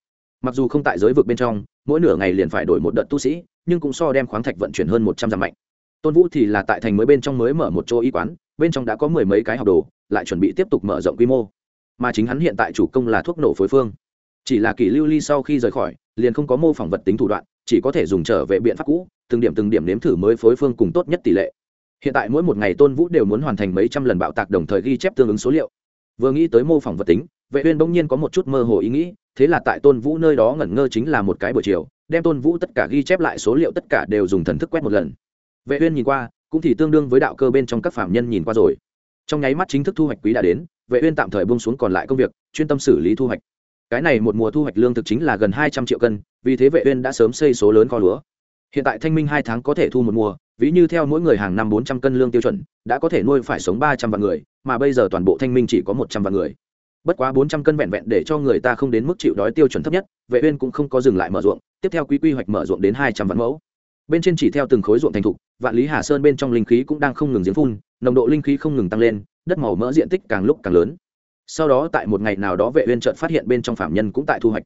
Mặc dù không tại giới vực bên trong, mỗi nửa ngày liền phải đổi một đợt tu sĩ, nhưng cũng so đem khoáng thạch vận chuyển hơn một trăm dặm mạnh. Tôn vũ thì là tại thành mới bên trong mới mở một chỗ y quán, bên trong đã có mười mấy cái học đồ, lại chuẩn bị tiếp tục mở rộng quy mô. Mà chính hắn hiện tại chủ công là thuốc nổ phối phương. Chỉ là kỷ lưu ly sau khi rời khỏi, liền không có mô phỏng vật tính thủ đoạn, chỉ có thể dùng trở về biện pháp cũ, từng điểm từng điểm nếm thử mới phối phương cùng tốt nhất tỷ lệ hiện tại mỗi một ngày tôn vũ đều muốn hoàn thành mấy trăm lần bạo tạc đồng thời ghi chép tương ứng số liệu. Vừa nghĩ tới mô phỏng vật tính, vệ uyên bỗng nhiên có một chút mơ hồ ý nghĩ, thế là tại tôn vũ nơi đó ngẩn ngơ chính là một cái buổi chiều, đem tôn vũ tất cả ghi chép lại số liệu tất cả đều dùng thần thức quét một lần. Vệ uyên nhìn qua, cũng thì tương đương với đạo cơ bên trong các phạm nhân nhìn qua rồi. Trong nháy mắt chính thức thu hoạch quý đã đến, vệ uyên tạm thời buông xuống còn lại công việc, chuyên tâm xử lý thu hoạch. Cái này một mùa thu hoạch lương thực chính là gần 200 triệu cân, vì thế vệ uyên đã sớm xây số lớn kho lúa. Hiện tại thanh minh hai tháng có thể thu một mùa ví như theo mỗi người hàng năm 400 cân lương tiêu chuẩn, đã có thể nuôi phải sống 300 vạn người, mà bây giờ toàn bộ thanh minh chỉ có 100 vạn người. Bất quá 400 cân vẹn vẹn để cho người ta không đến mức chịu đói tiêu chuẩn thấp nhất, vệ uyên cũng không có dừng lại mở ruộng, tiếp theo quý quy hoạch mở ruộng đến 200 vạn mẫu. Bên trên chỉ theo từng khối ruộng thành thục, vạn lý hà sơn bên trong linh khí cũng đang không ngừng giếng phun, nồng độ linh khí không ngừng tăng lên, đất màu mỡ diện tích càng lúc càng lớn. Sau đó tại một ngày nào đó vệ uyên chợt phát hiện bên trong phạm nhân cũng tại thu hoạch.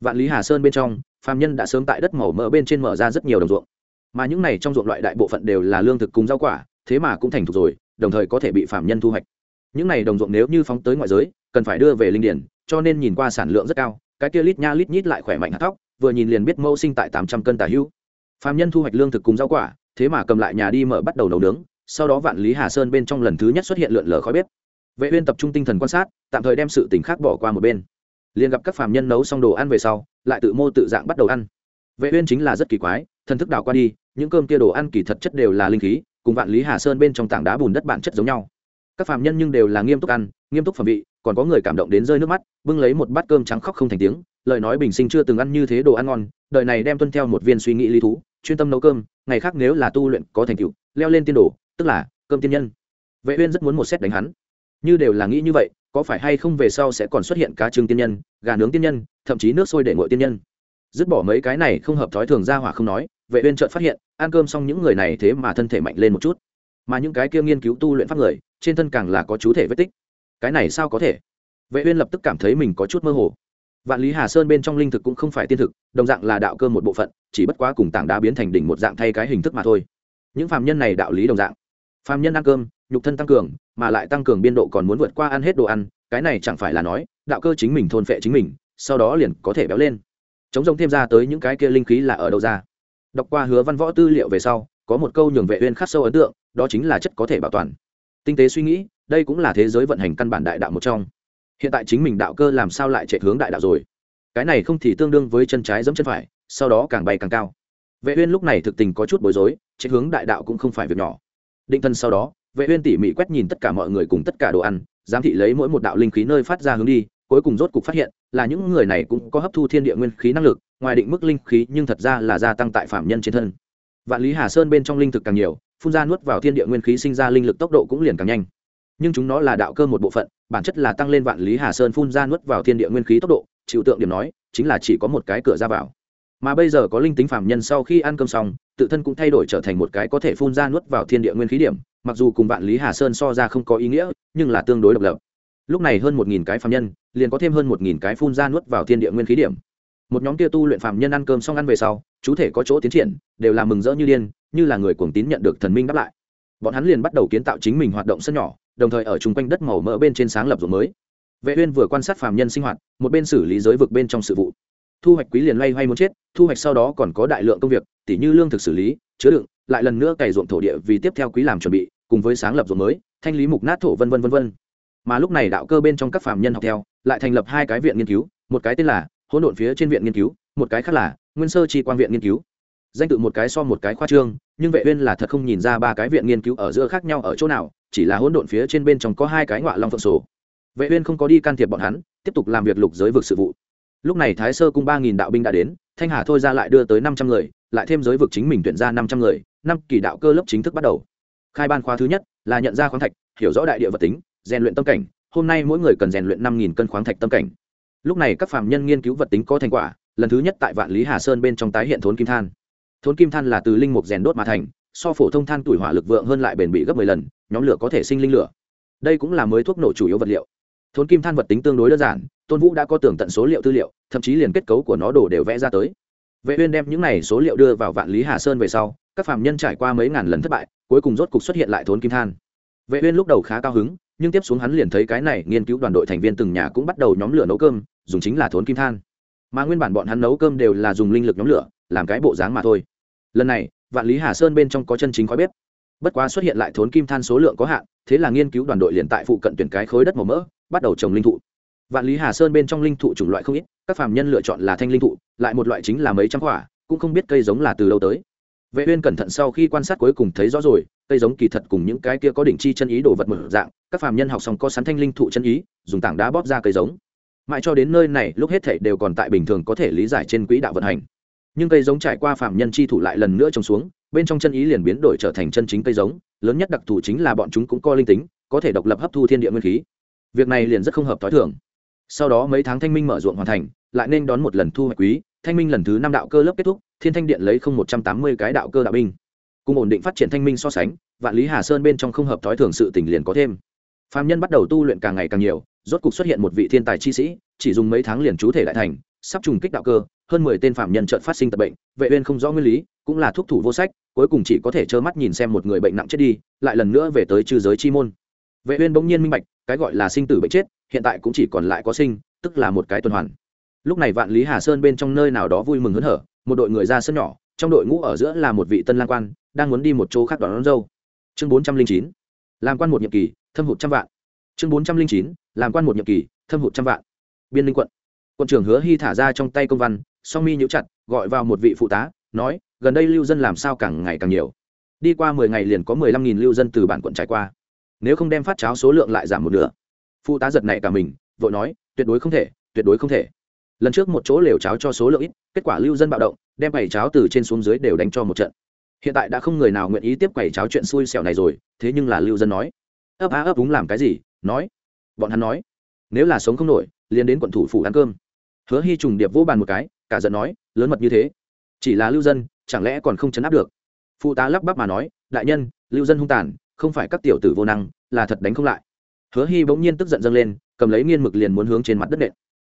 Vạn lý hà sơn bên trong, phạm nhân đã sớm tại đất màu mỡ bên trên mở ra rất nhiều đồng ruộng mà những này trong ruộng loại đại bộ phận đều là lương thực cùng rau quả, thế mà cũng thành thục rồi, đồng thời có thể bị phạm nhân thu hoạch. Những này đồng ruộng nếu như phóng tới ngoại giới, cần phải đưa về linh điển, cho nên nhìn qua sản lượng rất cao, cái kia lít nha lít nhít lại khỏe mạnh hạt thóc, vừa nhìn liền biết mẫu sinh tại 800 cân tả hữu. Phạm nhân thu hoạch lương thực cùng rau quả, thế mà cầm lại nhà đi mở bắt đầu nấu nướng, sau đó vạn lý hà sơn bên trong lần thứ nhất xuất hiện lượn lờ khói bếp. Vệ uyên tập trung tinh thần quan sát, tạm thời đem sự tình khác bỏ qua một bên. Liền gặp các phàm nhân nấu xong đồ ăn về sau, lại tự mô tự dạng bắt đầu ăn. Vệ uyên chính là rất kỳ quái, thần thức đảo qua đi những cơm kia đồ ăn kỳ thật chất đều là linh khí, cùng vạn lý hà sơn bên trong tảng đá bùn đất bản chất giống nhau. Các phàm nhân nhưng đều là nghiêm túc ăn, nghiêm túc phẩm vị, còn có người cảm động đến rơi nước mắt, bưng lấy một bát cơm trắng khóc không thành tiếng, lời nói bình sinh chưa từng ăn như thế đồ ăn ngon, đời này đem tuân theo một viên suy nghĩ lý thú, chuyên tâm nấu cơm, ngày khác nếu là tu luyện có thành tựu, leo lên tiên đồ, tức là cơm tiên nhân. Vệ uyên rất muốn một xét đánh hắn. Như đều là nghĩ như vậy, có phải hay không về sau sẽ còn xuất hiện cá trứng tiên nhân, gà nướng tiên nhân, thậm chí nước sôi để nguội tiên nhân? Dứt bỏ mấy cái này không hợp thói thường ra hỏa không nói vệ uyên chợt phát hiện, ăn cơm xong những người này thế mà thân thể mạnh lên một chút. Mà những cái kia nghiên cứu tu luyện pháp người, trên thân càng là có chú thể vết tích. Cái này sao có thể? Vệ uyên lập tức cảm thấy mình có chút mơ hồ. Vạn lý hà sơn bên trong linh thực cũng không phải tiên thực, đồng dạng là đạo cơ một bộ phận, chỉ bất quá cùng tảng đá biến thành đỉnh một dạng thay cái hình thức mà thôi. Những phàm nhân này đạo lý đồng dạng. Phàm nhân ăn cơm, nhục thân tăng cường, mà lại tăng cường biên độ còn muốn vượt qua ăn hết đồ ăn, cái này chẳng phải là nói, đạo cơ chính mình thôn phệ chính mình, sau đó liền có thể béo lên. Chống rông thêm ra tới những cái kia linh khí là ở đâu ra? Đọc qua hứa văn võ tư liệu về sau, có một câu nhường vệ uyên khắc sâu ấn tượng, đó chính là chất có thể bảo toàn. Tinh tế suy nghĩ, đây cũng là thế giới vận hành căn bản đại đạo một trong. Hiện tại chính mình đạo cơ làm sao lại chạy hướng đại đạo rồi? Cái này không thì tương đương với chân trái giẫm chân phải, sau đó càng bay càng cao. Vệ uyên lúc này thực tình có chút bối rối, chạy hướng đại đạo cũng không phải việc nhỏ. Định thân sau đó, vệ uyên tỉ mỉ quét nhìn tất cả mọi người cùng tất cả đồ ăn, giám thị lấy mỗi một đạo linh khí nơi phát ra hướng đi, cuối cùng rốt cục phát hiện là những người này cũng có hấp thu thiên địa nguyên khí năng lực ngoài định mức linh khí nhưng thật ra là gia tăng tại phạm nhân trên thân. Vạn lý hà sơn bên trong linh thực càng nhiều, phun ra nuốt vào thiên địa nguyên khí sinh ra linh lực tốc độ cũng liền càng nhanh. Nhưng chúng nó là đạo cơ một bộ phận, bản chất là tăng lên vạn lý hà sơn phun ra nuốt vào thiên địa nguyên khí tốc độ, chịu tượng điểm nói, chính là chỉ có một cái cửa ra vào. Mà bây giờ có linh tính phạm nhân sau khi ăn cơm xong, tự thân cũng thay đổi trở thành một cái có thể phun ra nuốt vào thiên địa nguyên khí điểm, mặc dù cùng vạn lý hà sơn so ra không có ý nghĩa, nhưng là tương đối độc lập. Lúc này hơn một nghìn cái phạm nhân, liền có thêm hơn một nghìn cái phun ra nuốt vào thiên địa nguyên khí điểm một nhóm kia tu luyện phàm nhân ăn cơm xong ăn về sau, chú thể có chỗ tiến triển, đều là mừng rỡ như điên, như là người cuồng tín nhận được thần minh đáp lại. Bọn hắn liền bắt đầu kiến tạo chính mình hoạt động sân nhỏ, đồng thời ở chung quanh đất màu mỡ bên trên sáng lập ruộng mới. Vệ uyên vừa quan sát phàm nhân sinh hoạt, một bên xử lý giới vực bên trong sự vụ. Thu hoạch quý liền loay hoay muốn chết, thu hoạch sau đó còn có đại lượng công việc, tỉ như lương thực xử lý, chứa đựng, lại lần nữa cày ruộng thổ địa vì tiếp theo quý làm chuẩn bị, cùng với sáng lập ruộng mới, thanh lý mục nát thổ vân vân vân vân. Mà lúc này đạo cơ bên trong các phàm nhân học theo, lại thành lập hai cái viện nghiên cứu, một cái tên là hỗn độn phía trên viện nghiên cứu, một cái khác là nguyên sơ chi quang viện nghiên cứu. Danh tự một cái so một cái khoa trương, nhưng vệ uyên là thật không nhìn ra ba cái viện nghiên cứu ở giữa khác nhau ở chỗ nào, chỉ là hỗn độn phía trên bên trong có hai cái ngọa long phượng sổ. Vệ uyên không có đi can thiệp bọn hắn, tiếp tục làm việc lục giới vực sự vụ. Lúc này thái sơ cung ba nghìn đạo binh đã đến, thanh hà thôi ra lại đưa tới năm trăm người, lại thêm giới vực chính mình tuyển ra năm trăm người, năm kỳ đạo cơ lớp chính thức bắt đầu. Khai ban khóa thứ nhất là nhận ra khoáng thạch, hiểu rõ đại địa vật tính, rèn luyện tâm cảnh, hôm nay mỗi người cần rèn luyện năm nghìn cân khoáng thạch tâm cảnh lúc này các phạm nhân nghiên cứu vật tính có thành quả, lần thứ nhất tại vạn lý hà sơn bên trong tái hiện thốn kim than. Thốn kim than là từ linh mục rèn đốt mà thành, so phổ thông than tuổi hỏa lực vượng hơn lại bền bị gấp mười lần, nhóm lửa có thể sinh linh lửa. Đây cũng là mới thuốc nổ chủ yếu vật liệu. Thốn kim than vật tính tương đối đơn giản, tôn vũ đã có tưởng tận số liệu tư liệu, thậm chí liền kết cấu của nó đổ đều vẽ ra tới. Vệ uyên đem những này số liệu đưa vào vạn lý hà sơn về sau, các phạm nhân trải qua mấy ngàn lần thất bại, cuối cùng rốt cục xuất hiện lại thốn kim than. Vệ uyên lúc đầu khá cao hứng, nhưng tiếp xuống hắn liền thấy cái này nghiên cứu đoàn đội thành viên từng nhà cũng bắt đầu nhóm lửa nấu cơm dùng chính là thốn kim than. Mà nguyên bản bọn hắn nấu cơm đều là dùng linh lực nhóm lửa, làm cái bộ dáng mà thôi. Lần này, vạn lý hà sơn bên trong có chân chính khói bếp. Bất quá xuất hiện lại thốn kim than số lượng có hạn, thế là nghiên cứu đoàn đội liền tại phụ cận tuyển cái khối đất màu mỡ, bắt đầu trồng linh thụ. Vạn lý hà sơn bên trong linh thụ chủng loại không ít, các phạm nhân lựa chọn là thanh linh thụ, lại một loại chính là mấy trăm quả, cũng không biết cây giống là từ đâu tới. Vệ uyên cẩn thận sau khi quan sát cuối cùng thấy rõ rồi, cây giống kỳ thật cùng những cái kia có đỉnh chi chân ý đồ vật mở dạng, các phạm nhân học xong có sắn thanh linh thụ chân ý, dùng tảng đá bóp ra cây giống mãi cho đến nơi này, lúc hết thảy đều còn tại bình thường có thể lý giải trên quỹ đạo vận hành. Nhưng cây giống trải qua Phạm nhân chi thủ lại lần nữa trồng xuống, bên trong chân ý liền biến đổi trở thành chân chính cây giống, lớn nhất đặc thù chính là bọn chúng cũng có linh tính, có thể độc lập hấp thu thiên địa nguyên khí. Việc này liền rất không hợp t h o i thường. Sau đó mấy tháng thanh minh mở ruộng hoàn thành, lại nên đón một lần thu hoạch quý. Thanh minh lần thứ năm đạo cơ lớp kết thúc, thiên thanh điện lấy không một trăm tám mươi cái đạo cơ đạo binh. Cùng ổn định phát triển thanh minh so sánh, vạn lý hà sơn bên trong không hợp thói thường sự tỉnh liền có thêm. Phạm nhân bắt đầu tu luyện càng ngày càng nhiều rốt cục xuất hiện một vị thiên tài chi sĩ chỉ dùng mấy tháng liền chú thể đại thành sắp trùng kích đạo cơ hơn mười tên phạm nhân trợn phát sinh tập bệnh vệ uyên không rõ nguyên lý cũng là thuốc thủ vô sách cuối cùng chỉ có thể trơ mắt nhìn xem một người bệnh nặng chết đi lại lần nữa về tới trư giới chi môn. Vệ uyên bỗng nhiên minh bạch cái gọi là sinh tử bệnh chết hiện tại cũng chỉ còn lại có sinh tức là một cái tuần hoàn. Lúc này vạn lý hà sơn bên trong nơi nào đó vui mừng hớn hở một đội người ra sân nhỏ trong đội ngũ ở giữa là một vị tân lang quan đang muốn đi một chỗ khác đón, đón dâu. Chương 409 làm quan một nhiệm kỳ thâm hụt trăm vạn chương 409 làm quan một nhiệm kỳ, thâm hụt trăm vạn. Biên ninh quận. Quận trưởng hứa hy thả ra trong tay công văn, song mi nhíu chặt, gọi vào một vị phụ tá, nói, gần đây lưu dân làm sao càng ngày càng nhiều. Đi qua mười ngày liền có mười lăm nghìn lưu dân từ bản quận trải qua. Nếu không đem phát cháo số lượng lại giảm một nửa. Phụ tá giật này cả mình, vội nói, tuyệt đối không thể, tuyệt đối không thể. Lần trước một chỗ lều cháo cho số lượng ít, kết quả lưu dân bạo động, đem quầy cháo từ trên xuống dưới đều đánh cho một trận. Hiện tại đã không người nào nguyện ý tiếp quầy cháo chuyện xui xẻo này rồi, thế nhưng là lưu dân nói, ấp á ấp đúng làm cái gì nói. Bọn hắn nói, nếu là sống không nổi, liền đến quận thủ phủ ăn cơm. Hứa hy trùng điệp vô bàn một cái, cả giận nói, lớn mật như thế, chỉ là lưu dân, chẳng lẽ còn không chấn áp được? Phụ tá lắp bắp mà nói, đại nhân, lưu dân hung tàn, không phải các tiểu tử vô năng, là thật đánh không lại. Hứa hy bỗng nhiên tức giận dâng lên, cầm lấy nghiên mực liền muốn hướng trên mặt đất nện.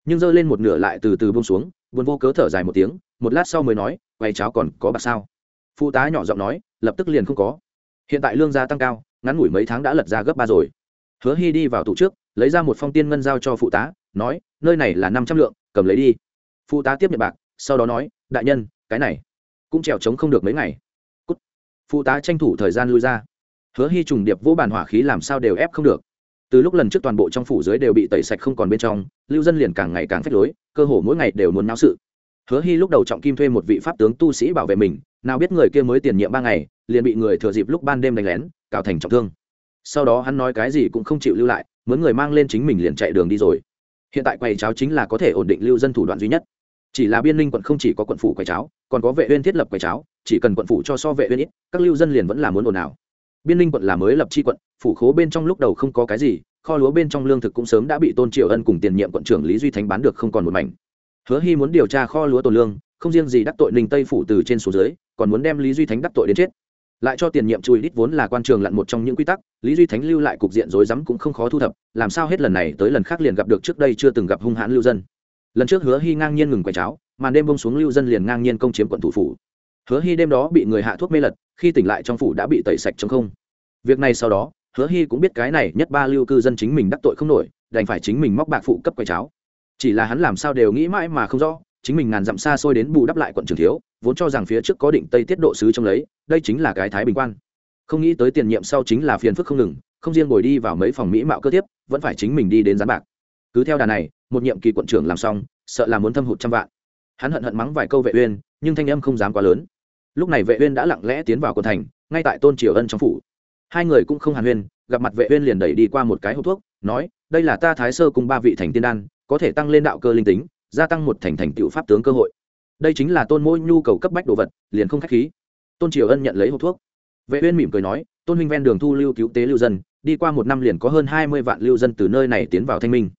Nhưng giơ lên một nửa lại từ từ bông xuống, buồn vô cớ thở dài một tiếng, một lát sau mới nói, quay cháo còn có bạc sao? Phụ tá nhỏ giọng nói, lập tức liền không có. Hiện tại lương gia tăng cao, ngắn ngủi mấy tháng đã lật ra gấp ba rồi hứa hy đi vào tủ trước, lấy ra một phong tiên ngân giao cho phụ tá, nói, nơi này là năm trăm lượng, cầm lấy đi. Phụ tá tiếp nhận bạc, sau đó nói, đại nhân, cái này cũng trèo trống không được mấy ngày. Cút. phụ tá tranh thủ thời gian lui ra. Hứa hy trùng điệp vỗ bàn hỏa khí làm sao đều ép không được. Từ lúc lần trước toàn bộ trong phủ dưới đều bị tẩy sạch không còn bên trong, lưu dân liền càng ngày càng phách lối, cơ hồ mỗi ngày đều muốn náo sự. Hứa hy lúc đầu trọng kim thuê một vị pháp tướng tu sĩ bảo vệ mình, nào biết người kia mới tiền nhiệm ba ngày, liền bị người thừa dịp lúc ban đêm đánh lén, cào thành trọng thương sau đó hắn nói cái gì cũng không chịu lưu lại, mướn người mang lên chính mình liền chạy đường đi rồi. Hiện tại quầy cháo chính là có thể ổn định lưu dân thủ đoạn duy nhất. Chỉ là biên linh quận không chỉ có quận phủ quầy cháo, còn có vệ uyên thiết lập quầy cháo, chỉ cần quận phủ cho so vệ uyên ít, các lưu dân liền vẫn là muốn ồn nào biên linh quận là mới lập chi quận, phủ khố bên trong lúc đầu không có cái gì, kho lúa bên trong lương thực cũng sớm đã bị tôn triều ân cùng tiền nhiệm quận trưởng lý duy thánh bán được không còn một mảnh. Hứa hy muốn điều tra kho lúa tồn lương, không riêng gì đắc tội ninh tây phủ từ trên xuống dưới, còn muốn đem lý duy thánh đắc tội đến chết lại cho tiền nhiệm chui đít vốn là quan trường lặn một trong những quy tắc, lý duy thánh lưu lại cục diện rối rắm cũng không khó thu thập, làm sao hết lần này tới lần khác liền gặp được trước đây chưa từng gặp hung hãn lưu dân. Lần trước hứa hy ngang nhiên ngừng quay cháo, màn đêm bông xuống lưu dân liền ngang nhiên công chiếm quận thủ phủ. Hứa hy đêm đó bị người hạ thuốc mê lật, khi tỉnh lại trong phủ đã bị tẩy sạch trong không. Việc này sau đó, hứa hy cũng biết cái này nhất ba lưu cư dân chính mình đắc tội không nổi, đành phải chính mình móc bạc phụ cấp quay cháo. Chỉ là hắn làm sao đều nghĩ mãi mà không rõ, chính mình ngàn dặm xa xôi đến bù đắp lại quận trường thiếu vốn cho rằng phía trước có định tây tiết độ sứ trong lấy, đây chính là cái thái bình quan. Không nghĩ tới tiền nhiệm sau chính là phiền phức không ngừng, không riêng ngồi đi vào mấy phòng mỹ mạo cơ tiếp, vẫn phải chính mình đi đến gián bạc. Cứ theo đà này, một nhiệm kỳ quận trưởng làm xong, sợ là muốn thâm hụt trăm vạn. Hắn hận hận mắng vài câu vệ uyên, nhưng thanh âm không dám quá lớn. Lúc này vệ uyên đã lặng lẽ tiến vào quận thành, ngay tại tôn triều ân trong phủ. Hai người cũng không hàn huyên, gặp mặt vệ uyên liền đẩy đi qua một cái hộp thuốc, nói, đây là ta thái sơ cùng ba vị thành tiên đan, có thể tăng lên đạo cơ linh tính, gia tăng một thành thành tựu pháp tướng cơ hội đây chính là tôn mỗi nhu cầu cấp bách đồ vật, liền không k h á c h khí. Tôn triều ân nhận lấy hộp thuốc. Vệ uyên mỉm cười nói, tôn huynh ven đường thu lưu cứu tế lưu dân, đi qua một năm liền có hơn hai mươi vạn lưu dân từ nơi này tiến vào thanh minh.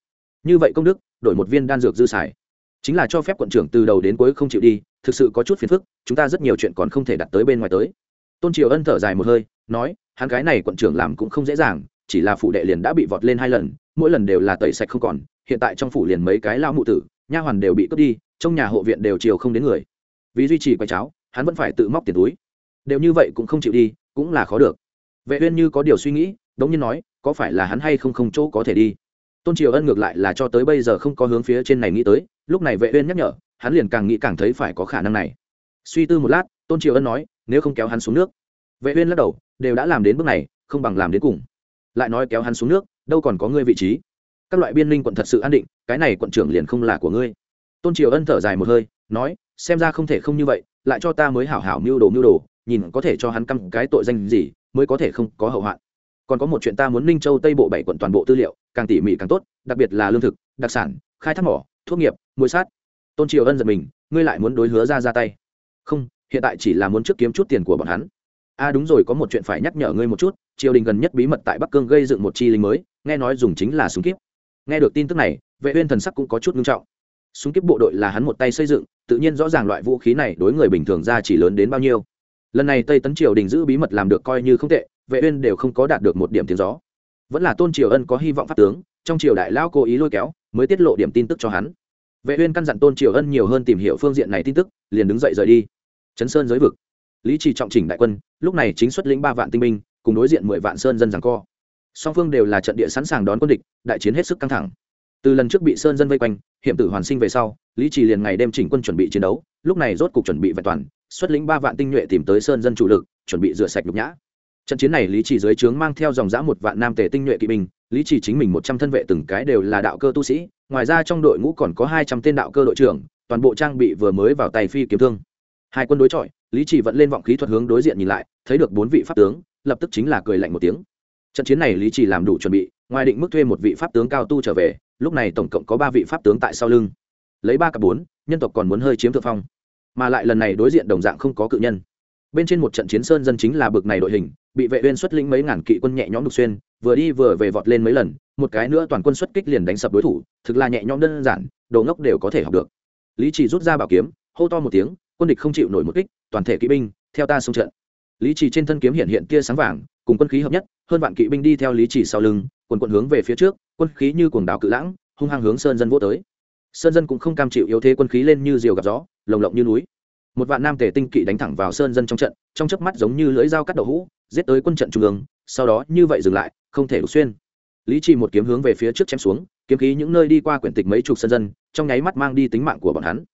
Như vậy công đức, đổi một viên đan dược dư xài. Chính là cho phép quận trưởng từ đầu đến cuối không chịu đi, thực sự có chút phiền phức, chúng ta rất nhiều chuyện còn không thể đặt tới bên ngoài tới. Tôn triều ân thở dài một hơi, nói, hắn cái này quận trưởng làm cũng không dễ dàng, chỉ là phủ đệ liền đã bị vọt lên hai lần, mỗi lần đều là tẩy sạch không còn, hiện tại trong phủ liền mấy cái lao mụ tử, nha hoàn đều bị cướp đi trong nhà hộ viện đều chiều không đến người. Vì duy trì quay cháo, hắn vẫn phải tự móc tiền túi. Đều như vậy cũng không chịu đi, cũng là khó được. Vệ uyên như có điều suy nghĩ, đống nhiên nói, có phải là hắn hay không không chỗ có thể đi? Tôn triều ân ngược lại là cho tới bây giờ không có hướng phía trên này nghĩ tới, lúc này vệ uyên nhắc nhở, hắn liền càng nghĩ càng thấy phải có khả năng này. Suy tư một lát, tôn triều ân nói, nếu không kéo hắn xuống nước. Vệ uyên lắc đầu, đều đã làm đến bước này, không bằng làm đến cùng. Lại nói kéo hắn xuống nước, đâu còn có ngươi vị trí. Các loại biên linh quận thật sự an định, cái này quận trưởng liền không là của ngươi tôn triều ân thở dài một hơi, nói, xem ra không thể không như vậy, lại cho ta mới hảo hảo mưu đồ mưu đồ, nhìn có thể cho hắn căm cái tội danh gì, mới có thể không có hậu hoạn. Còn có một chuyện ta muốn ninh châu tây bộ bảy quận toàn bộ tư liệu, càng tỉ mỉ càng tốt, đặc biệt là lương thực, đặc sản, khai thác mỏ, thuốc nghiệp mối sát. Tôn triều ân giật mình, ngươi lại muốn đối hứa ra ra tay. Không, hiện tại chỉ là muốn trước kiếm chút tiền của bọn hắn. A à đúng rồi, có một chuyện phải nhắc nhở ngươi một chút, triều đình gần nhất bí mật tại bắc cương gây dựng một chi lính mới, nghe nói dùng chính là súng kíp. Nghe được tin tức này, vệ uyên thần sắc cũng có chút nghiêm trọng súng kiếp bộ đội là hắn một tay xây dựng, tự nhiên rõ ràng loại vũ khí này đối người bình thường ra chỉ lớn đến bao nhiêu. Lần này tây tấn triều đình giữ bí mật làm được coi như không tệ, vệ uyên đều không có đạt được một điểm tiếng gió. Vẫn là tôn triều ân có hy vọng phát tướng, trong triều đại lao cố ý lôi kéo, mới tiết lộ điểm tin tức cho hắn. Vệ uyên căn dặn tôn triều ân nhiều hơn tìm hiểu phương diện này tin tức, liền đứng dậy rời đi. Chấn sơn giới vực. Lý trì trọng chỉnh đại quân, lúc này chính xuất lĩnh ba vạn tinh binh, cùng đối diện mười vạn sơn dân giằng co. Song phương đều là trận địa sẵn sàng đón quân địch, đại chiến hết sức căng thẳng từ lần trước bị sơn dân vây quanh, hiểm tử hoàn sinh về sau, lý trì liền ngày đêm chỉnh quân chuẩn bị chiến đấu, lúc này rốt cục chuẩn bị vẹn toàn, xuất lĩnh ba vạn tinh nhuệ tìm tới sơn dân chủ lực, chuẩn bị rửa sạch nhục nhã. Trận chiến này lý trì dưới trướng mang theo dòng dã một vạn nam tề tinh nhuệ kỵ binh, lý trì chính mình một trăm thân vệ từng cái đều là đạo cơ tu sĩ, ngoài ra trong đội ngũ còn có hai trăm tên đạo cơ đội trưởng, toàn bộ trang bị vừa mới vào tay phi kiếm thương. Hai quân đối chọi, lý trì vẫn lên vọng khí thuật hướng đối diện nhìn lại, thấy được bốn vị pháp tướng, lập tức chính là cười lạnh một tiếng. Trận chiến này lý trì làm đủ chuẩn bị, ngoài định mức thuê một vị pháp tướng cao tu trở về lúc này tổng cộng có ba vị pháp tướng tại sau lưng. Lấy ba cặp bốn, nhân tộc còn muốn hơi chiếm thượng phong. Mà lại lần này đối diện đồng dạng không có cự nhân. Bên trên một trận chiến sơn dân chính là bực này đội hình, bị vệ uyên xuất lĩnh mấy ngàn kỵ quân nhẹ nhõm đục xuyên, vừa đi vừa về vọt lên mấy lần, một cái nữa toàn quân xuất kích liền đánh sập đối thủ, thực là nhẹ nhõm đơn giản, đồ ngốc đều có thể học được. Lý chỉ rút ra bảo kiếm, hô to một tiếng, quân địch không chịu nổi một kích, toàn thể kỵ binh, theo ta xung trận. Lý chỉ trên thân kiếm hiện hiện tia sáng vàng, cùng quân khí hợp nhất, hơn vạn kỵ binh đi theo lý chỉ sau lưng quần quận hướng về phía trước, quân khí như cuồng đảo cự lãng, hung hăng hướng sơn dân vô tới. Sơn dân cũng không cam chịu yếu thế quân khí lên như diều gặp gió, lồng lộng như núi. Một vạn nam tề tinh kỵ đánh thẳng vào sơn dân trong trận, trong chớp mắt giống như lưỡi dao cắt đậu hũ, giết tới quân trận trung ương, sau đó như vậy dừng lại, không thể đục xuyên. Lý trì một kiếm hướng về phía trước chém xuống, kiếm khí những nơi đi qua quyển tịch mấy chục sơn dân, trong nháy mắt mang đi tính mạng của bọn hắn.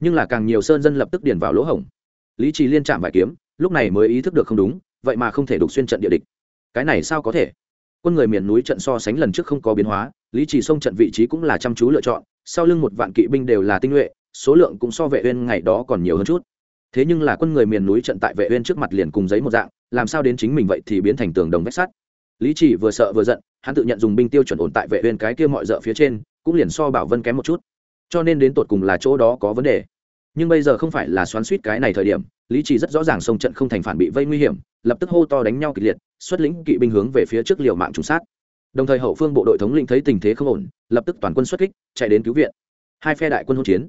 Nhưng là càng nhiều sơn dân lập tức điền vào lỗ hổng. Lý trì liên chạm vài kiếm, lúc này mới ý thức được không đúng, vậy mà không thể đục xuyên trận địa địch. Cái này sao có thể? Quân người miền núi trận so sánh lần trước không có biến hóa, lý trì xông trận vị trí cũng là chăm chú lựa chọn, sau lưng một vạn kỵ binh đều là tinh nhuệ, số lượng cũng so vệ uyên ngày đó còn nhiều hơn chút. Thế nhưng là quân người miền núi trận tại vệ uyên trước mặt liền cùng giấy một dạng, làm sao đến chính mình vậy thì biến thành tường đồng vách sắt. Lý chỉ vừa sợ vừa giận, hắn tự nhận dùng binh tiêu chuẩn ổn tại vệ uyên cái kia mọi dợ phía trên, cũng liền so bảo vân kém một chút. Cho nên đến tột cùng là chỗ đó có vấn đề. Nhưng bây giờ không phải là xoắn suýt cái này thời điểm, lý chỉ rất rõ ràng sông trận không thành phản bị vây nguy hiểm, lập tức hô to đánh nhau kịch liệt xuất lĩnh kỵ binh hướng về phía trước liều mạng trùng sát. Đồng thời hậu phương bộ đội thống lĩnh thấy tình thế không ổn, lập tức toàn quân xuất kích, chạy đến cứu viện. Hai phe đại quân hỗn chiến.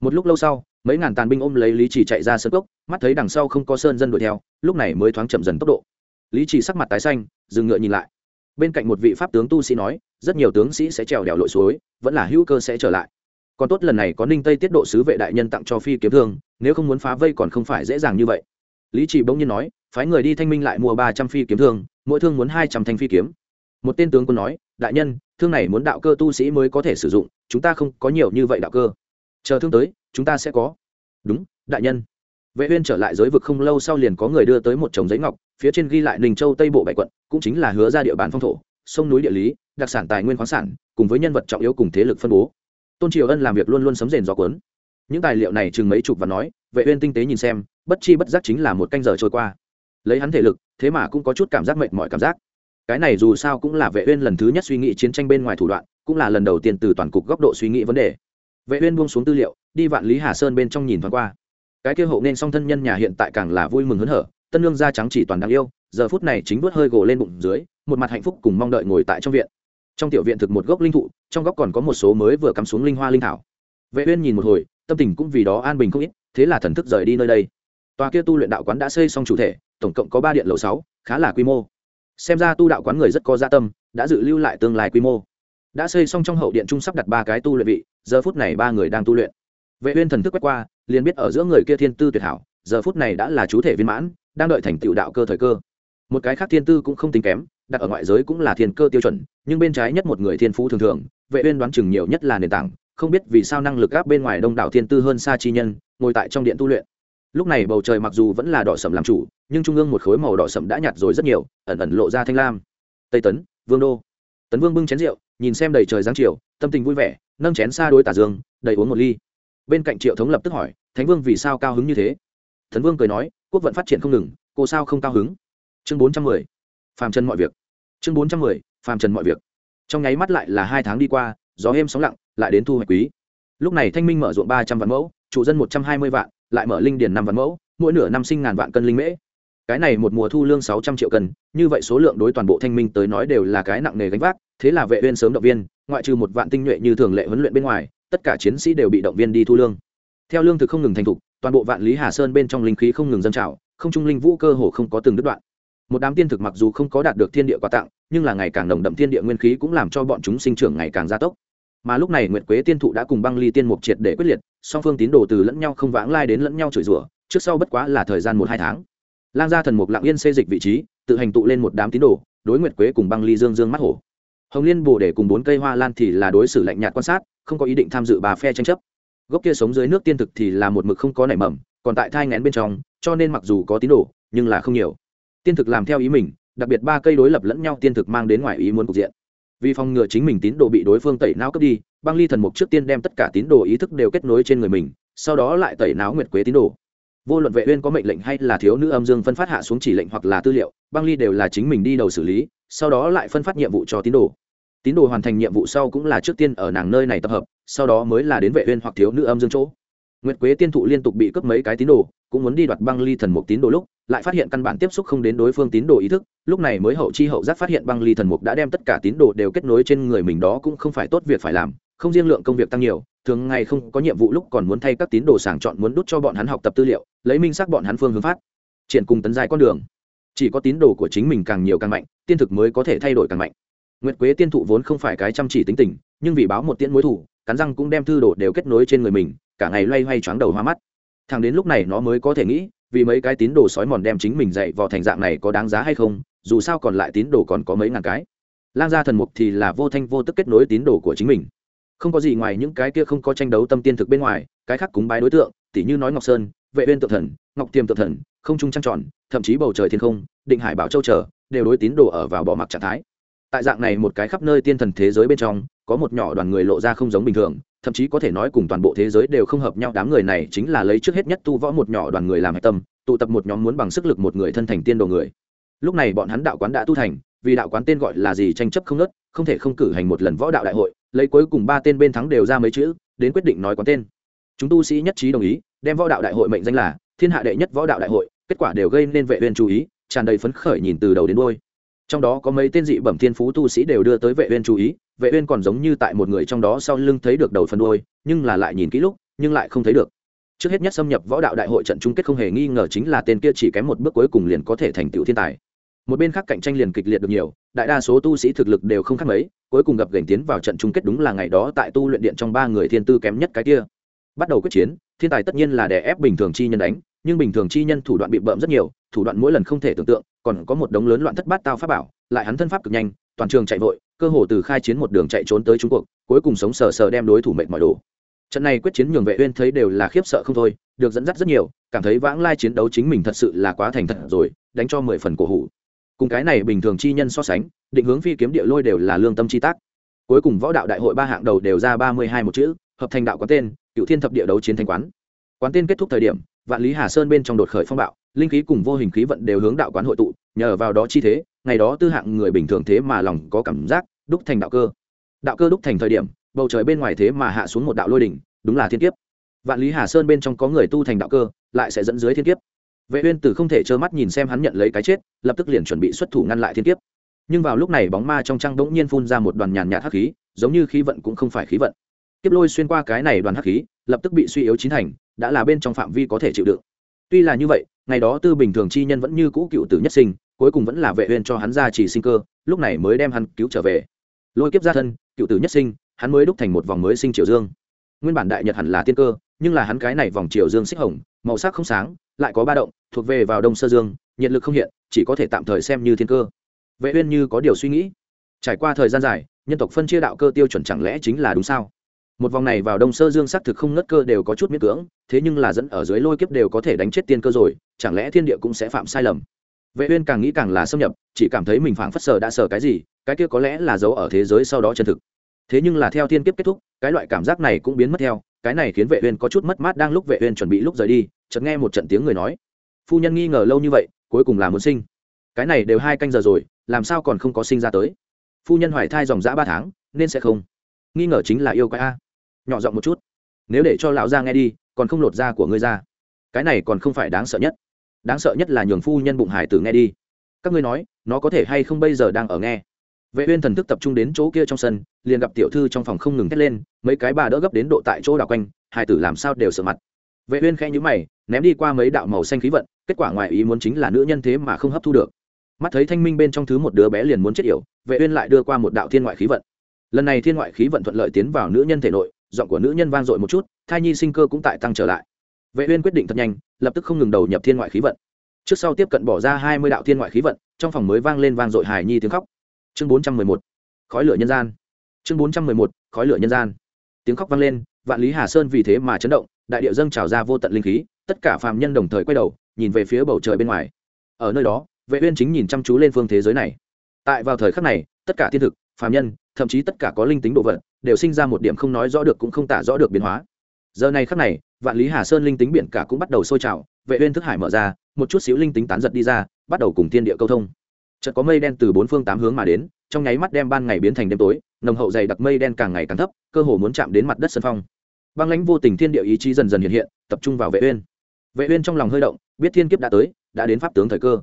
Một lúc lâu sau, mấy ngàn tàn binh ôm lấy lý chỉ chạy ra sân cốc, mắt thấy đằng sau không có sơn dân đuổi theo, lúc này mới thoáng chậm dần tốc độ. Lý chỉ sắc mặt tái xanh, dừng ngựa nhìn lại. Bên cạnh một vị pháp tướng tu sĩ nói, rất nhiều tướng sĩ sẽ trèo đèo lội suối, vẫn là hữu cơ sẽ trở lại. Còn tốt lần này có ninh tây tiết độ sứ vệ đại nhân tặng cho phi kiếm thương, nếu không muốn phá vây còn không phải dễ dàng như vậy lý chỉ bỗng nhiên nói, phái người đi thanh minh lại mua ba trăm phi kiếm thương, mỗi thương muốn hai trăm thanh phi kiếm. Một tên tướng quân nói, đại nhân, thương này muốn đạo cơ tu sĩ mới có thể sử dụng, chúng ta không có nhiều như vậy đạo cơ. Chờ thương tới, chúng ta sẽ có. Đúng, đại nhân. Vệ uyên trở lại giới vực không lâu sau liền có người đưa tới một chồng giấy ngọc, phía trên ghi lại ninh châu tây bộ bảy quận, cũng chính là hứa ra địa bàn phong thổ, sông núi địa lý, đặc sản tài nguyên khoáng sản, cùng với nhân vật trọng yếu cùng thế lực phân bố. Tôn triều ân làm việc luôn luôn sấm rền gió cuốn. Những tài liệu này chừng mấy chục và nói vệ uyên tinh tế nhìn xem, bất chi bất giác chính là một canh giờ trôi qua. Lấy hắn thể lực, thế mà cũng có chút cảm giác mệt mỏi cảm giác. Cái này dù sao cũng là vệ uyên lần thứ nhất suy nghĩ chiến tranh bên ngoài thủ đoạn, cũng là lần đầu tiên từ toàn cục góc độ suy nghĩ vấn đề. Vệ uyên buông xuống tư liệu, đi vạn lý hà sơn bên trong nhìn thoáng qua. Cái kia hộ nên song thân nhân nhà hiện tại càng là vui mừng hớn hở, tân lương da trắng chỉ toàn đáng yêu, giờ phút này chính vuốt hơi gồ lên bụng dưới, một mặt hạnh phúc cùng mong đợi ngồi tại trong viện. Trong tiểu viện thực một gốc linh thụ, trong góc còn có một số mới vừa cắm xuống linh hoa linh thảo. Vệ uyên nhìn một hồi, tâm tình cũng vì đó an bình không ít thế là thần thức rời đi nơi đây. Tòa kia tu luyện đạo quán đã xây xong chủ thể, tổng cộng có ba điện lầu sáu, khá là quy mô. Xem ra tu đạo quán người rất có gia tâm, đã dự lưu lại tương lai quy mô. Đã xây xong trong hậu điện trung sắp đặt ba cái tu luyện vị, giờ phút này ba người đang tu luyện. Vệ uyên thần thức quét qua, liền biết ở giữa người kia thiên tư tuyệt hảo, giờ phút này đã là chú thể viên mãn, đang đợi thành tựu đạo cơ thời cơ. Một cái khác thiên tư cũng không tính kém, đặt ở ngoại giới cũng là thiên cơ tiêu chuẩn, nhưng bên trái nhất một người thiên phú thường thường, vệ uyên đoán chừng nhiều nhất là nền tảng, không biết vì sao năng lực áp bên ngoài đông đảo thiên tư hơn xa chi nhân ngồi tại trong điện tu luyện. Lúc này bầu trời mặc dù vẫn là đỏ sậm làm chủ, nhưng trung ương một khối màu đỏ sậm đã nhạt rồi rất nhiều, ẩn ẩn lộ ra thanh lam. Tây tấn, vương đô. Tấn vương bưng chén rượu, nhìn xem đầy trời giáng chiều, tâm tình vui vẻ, nâng chén xa đôi tả dương, đầy uống một ly. Bên cạnh triệu thống lập tức hỏi, thánh vương vì sao cao hứng như thế? Thần vương cười nói, quốc vận phát triển không ngừng, cô sao không cao hứng? Chương bốn trăm mười, phàm trần mọi việc. Chương bốn trăm mười, phàm trần mọi việc. Trong nháy mắt lại là hai tháng đi qua, gió êm sóng lặng, lại đến thu hoạch quý. Lúc này thanh minh mở ruộng ba trăm vạn mẫu chủ dân một trăm hai mươi vạn, lại mở linh điền năm vạn mẫu, mỗi nửa năm sinh ngàn vạn cân linh mễ. Cái này một mùa thu lương sáu trăm triệu cân, như vậy số lượng đối toàn bộ thanh minh tới nói đều là cái nặng nề gánh vác, thế là vệ uyên sớm động viên, ngoại trừ một vạn tinh nhuệ như thường lệ huấn luyện bên ngoài, tất cả chiến sĩ đều bị động viên đi thu lương. Theo lương thực không ngừng thành thục, toàn bộ vạn lý hà sơn bên trong linh khí không ngừng dâng trào, không trung linh vũ cơ hồ không có từng đứt đoạn. Một đám tiên thực mặc dù không có đạt được thiên địa quà tặng, nhưng là ngày càng nồng đậm thiên địa nguyên khí cũng làm cho bọn chúng sinh trưởng ngày càng gia tốc mà lúc này nguyệt quế tiên thụ đã cùng băng ly tiên mục triệt để quyết liệt, song phương tín đồ từ lẫn nhau không vãng lai đến lẫn nhau chửi rủa, trước sau bất quá là thời gian một hai tháng. Lang gia thần mục lặng yên xê dịch vị trí, tự hành tụ lên một đám tín đồ, đối nguyệt quế cùng băng ly dương dương mắt hổ. Hồng liên bồ để cùng bốn cây hoa lan thì là đối xử lạnh nhạt quan sát, không có ý định tham dự bà phe tranh chấp. Gốc kia sống dưới nước tiên thực thì là một mực không có nảy mầm, còn tại thai ngén bên trong, cho nên mặc dù có tín đồ, nhưng là không nhiều. Tiên thực làm theo ý mình, đặc biệt ba cây đối lập lẫn nhau tiên thực mang đến ngoài ý muốn cục diện vì phòng ngừa chính mình tín đồ bị đối phương tẩy não cướp đi, băng ly thần mục trước tiên đem tất cả tín đồ ý thức đều kết nối trên người mình, sau đó lại tẩy não nguyệt quế tín đồ. Vô luận vệ uyên có mệnh lệnh hay là thiếu nữ âm dương phân phát hạ xuống chỉ lệnh hoặc là tư liệu, băng ly đều là chính mình đi đầu xử lý, sau đó lại phân phát nhiệm vụ cho tín đồ. Tín đồ hoàn thành nhiệm vụ sau cũng là trước tiên ở nàng nơi này tập hợp, sau đó mới là đến vệ uyên hoặc thiếu nữ âm dương chỗ nguyệt quế tiên thụ liên tục bị cướp mấy cái tín đồ, cũng muốn đi đoạt băng ly thần mục tín đồ lúc, lại phát hiện căn bản tiếp xúc không đến đối phương tín đồ ý thức, lúc này mới hậu chi hậu giác phát hiện băng ly thần mục đã đem tất cả tín đồ đều kết nối trên người mình đó cũng không phải tốt việc phải làm, không riêng lượng công việc tăng nhiều, thường ngày không có nhiệm vụ lúc còn muốn thay các tín đồ sàng chọn muốn đút cho bọn hắn học tập tư liệu, lấy minh xác bọn hắn phương hướng phát, triển cùng tấn dài con đường. Chỉ có tín đồ của chính mình càng nhiều càng mạnh, tiên thực mới có thể thay đổi càng mạnh. Nguyệt quế tiên thụ vốn không phải cái chăm chỉ tính tình, nhưng vì báo một tiễn mối thủ, cắn răng cũng đem thư đồ đều kết nối trên người mình cả ngày loay hoay choáng đầu hoa mắt. Thằng đến lúc này nó mới có thể nghĩ, vì mấy cái tín đồ sói mòn đem chính mình dạy vào thành dạng này có đáng giá hay không, dù sao còn lại tín đồ còn có mấy ngàn cái. Lang gia thần mục thì là vô thanh vô tức kết nối tín đồ của chính mình. Không có gì ngoài những cái kia không có tranh đấu tâm tiên thực bên ngoài, cái khác cúng bái đối tượng, tỉ như nói ngọc sơn, vệ viên tự thần, ngọc tiềm tự thần, không trung trăng tròn, thậm chí bầu trời thiên không, định hải bảo châu trở đều đối tín đồ ở vào bỏ mặc trạng thái. Tại dạng này một cái khắp nơi tiên thần thế giới bên trong có một nhỏ đoàn người lộ ra không giống bình thường, thậm chí có thể nói cùng toàn bộ thế giới đều không hợp nhau. Đám người này chính là lấy trước hết nhất tu võ một nhỏ đoàn người làm hạch tâm, tụ tập một nhóm muốn bằng sức lực một người thân thành tiên đồ người. Lúc này bọn hắn đạo quán đã tu thành, vì đạo quán tên gọi là gì tranh chấp không nớt, không thể không cử hành một lần võ đạo đại hội, lấy cuối cùng ba tên bên thắng đều ra mấy chữ, đến quyết định nói quán tên. Chúng tu sĩ nhất trí đồng ý, đem võ đạo đại hội mệnh danh là thiên hạ đệ nhất võ đạo đại hội, kết quả đều gây nên vệ uyên chú ý, tràn đầy phấn khởi nhìn từ đầu đến đuôi. Trong đó có mấy tên dị bẩm thiên phú tu sĩ đều đưa tới vệ uyên chú ý vệ uyên còn giống như tại một người trong đó sau lưng thấy được đầu phần đuôi, nhưng là lại nhìn kỹ lúc, nhưng lại không thấy được. Trước hết nhất xâm nhập võ đạo đại hội trận chung kết không hề nghi ngờ chính là tên kia chỉ kém một bước cuối cùng liền có thể thành tựu thiên tài. Một bên khác cạnh tranh liền kịch liệt được nhiều, đại đa số tu sĩ thực lực đều không khác mấy, cuối cùng gặp gành tiến vào trận chung kết đúng là ngày đó tại tu luyện điện trong ba người thiên tư kém nhất cái kia. Bắt đầu quyết chiến, thiên tài tất nhiên là đè ép bình thường chi nhân đánh, nhưng bình thường chi nhân thủ đoạn bị bợm rất nhiều, thủ đoạn mỗi lần không thể tưởng tượng, còn có một đống lớn loạn thất bát tao pháp bảo, lại hắn thân pháp cực nhanh, toàn trường chạy vội cơ hồ từ khai chiến một đường chạy trốn tới trung cuộc cuối cùng sống sờ sờ đem đối thủ mệt mỏi đồ trận này quyết chiến nhường vệ uyên thấy đều là khiếp sợ không thôi, được dẫn dắt rất nhiều, cảm thấy vãng lai chiến đấu chính mình thật sự là quá thành thật rồi, đánh cho mười phần cổ hủ. Cùng cái này bình thường chi nhân so sánh, định hướng phi kiếm địa lôi đều là lương tâm chi tác. Cuối cùng võ đạo đại hội ba hạng đầu đều ra ba mươi hai một chữ, hợp thành đạo quán tên, cựu thiên thập địa đấu chiến thanh quán. Quán tên kết thúc thời điểm, vạn lý hà sơn bên trong đột khởi phong bạo, linh khí cùng vô hình khí vận đều hướng đạo quán hội tụ, nhờ vào đó chi thế ngày đó tư hạng người bình thường thế mà lòng có cảm giác đúc thành đạo cơ. Đạo cơ đúc thành thời điểm, bầu trời bên ngoài thế mà hạ xuống một đạo lôi đỉnh, đúng là thiên kiếp. Vạn lý hà sơn bên trong có người tu thành đạo cơ, lại sẽ dẫn dưới thiên kiếp. Vệ uyên tử không thể trơ mắt nhìn xem hắn nhận lấy cái chết, lập tức liền chuẩn bị xuất thủ ngăn lại thiên kiếp. Nhưng vào lúc này bóng ma trong trăng bỗng nhiên phun ra một đoàn nhàn nhạt hắc khí, giống như khí vận cũng không phải khí vận. Kiếp lôi xuyên qua cái này đoàn hắc khí, lập tức bị suy yếu chín thành, đã là bên trong phạm vi có thể chịu đựng. Tuy là như vậy, ngày đó tư bình thường chi nhân vẫn như cũ cựu tử nhất sinh cuối cùng vẫn là vệ uyên cho hắn ra chỉ sinh cơ, lúc này mới đem hắn cứu trở về. Lôi kiếp gia thân, cựu tử nhất sinh, hắn mới đúc thành một vòng mới sinh triều dương. Nguyên bản đại nhật hẳn là tiên cơ, nhưng là hắn cái này vòng triều dương xích hồng, màu sắc không sáng, lại có ba động, thuộc về vào đông sơ dương, nhiệt lực không hiện, chỉ có thể tạm thời xem như thiên cơ. Vệ uyên như có điều suy nghĩ. Trải qua thời gian dài, nhân tộc phân chia đạo cơ tiêu chuẩn chẳng lẽ chính là đúng sao? Một vòng này vào đông sơ dương sắc thực không ngất cơ đều có chút miễn cưỡng, thế nhưng là dẫn ở dưới lôi kiếp đều có thể đánh chết tiên cơ rồi, chẳng lẽ thiên địa cũng sẽ phạm sai lầm? Vệ uyên càng nghĩ càng là xâm nhập, chỉ cảm thấy mình phảng phất sờ đã sờ cái gì, cái kia có lẽ là dấu ở thế giới sau đó chân thực. Thế nhưng là theo thiên kiếp kết thúc, cái loại cảm giác này cũng biến mất theo, cái này khiến vệ uyên có chút mất mát đang lúc vệ uyên chuẩn bị lúc rời đi, chợt nghe một trận tiếng người nói. Phu nhân nghi ngờ lâu như vậy, cuối cùng là muốn sinh. Cái này đều hai canh giờ rồi, làm sao còn không có sinh ra tới? Phu nhân hoài thai dòng dã ba tháng, nên sẽ không. Nghi ngờ chính là yêu quái a. Nhỏ giọng một chút. Nếu để cho lão gia nghe đi, còn không lột da của ngươi ra. Cái này còn không phải đáng sợ nhất đáng sợ nhất là nhường phu nhân bụng hải tử nghe đi. Các ngươi nói, nó có thể hay không bây giờ đang ở nghe? Vệ uyên thần thức tập trung đến chỗ kia trong sân, liền gặp tiểu thư trong phòng không ngừng thét lên, mấy cái bà đỡ gấp đến độ tại chỗ đảo quanh, hải tử làm sao đều sợ mặt. Vệ uyên khẽ nhíu mày, ném đi qua mấy đạo màu xanh khí vận, kết quả ngoài ý muốn chính là nữ nhân thế mà không hấp thu được. Mắt thấy thanh minh bên trong thứ một đứa bé liền muốn chết yểu, vệ uyên lại đưa qua một đạo thiên ngoại khí vận. Lần này thiên ngoại khí vận thuận lợi tiến vào nữ nhân thể nội, giọng của nữ nhân vang dội một chút, thai nhi sinh cơ cũng tại tăng trở lại vệ uyên quyết định thật nhanh, lập tức không ngừng đầu nhập thiên ngoại khí vận. Trước sau tiếp cận bỏ ra 20 đạo thiên ngoại khí vận, trong phòng mới vang lên vang dội hài nhi tiếng khóc. Chương 411 khói lửa nhân gian. Chương 411 khói lửa nhân gian. Tiếng khóc vang lên, vạn lý hà sơn vì thế mà chấn động, đại địa dâng trào ra vô tận linh khí, tất cả phàm nhân đồng thời quay đầu, nhìn về phía bầu trời bên ngoài. Ở nơi đó, vệ uyên chính nhìn chăm chú lên phương thế giới này. Tại vào thời khắc này, tất cả thiên thực, phàm nhân, thậm chí tất cả có linh tính độ vật, đều sinh ra một điểm không nói rõ được cũng không tả rõ được biến hóa giờ này khắc này, vạn lý hà sơn linh tính biển cả cũng bắt đầu sôi trào, vệ uyên thức hải mở ra, một chút xíu linh tính tán giật đi ra, bắt đầu cùng thiên địa câu thông. Chợt có mây đen từ bốn phương tám hướng mà đến, trong nháy mắt đem ban ngày biến thành đêm tối, nồng hậu dày đặc mây đen càng ngày càng thấp, cơ hồ muốn chạm đến mặt đất sân phong. Băng lãnh vô tình thiên địa ý chí dần dần hiện hiện, tập trung vào vệ uyên. Vệ uyên trong lòng hơi động, biết thiên kiếp đã tới, đã đến pháp tướng thời cơ.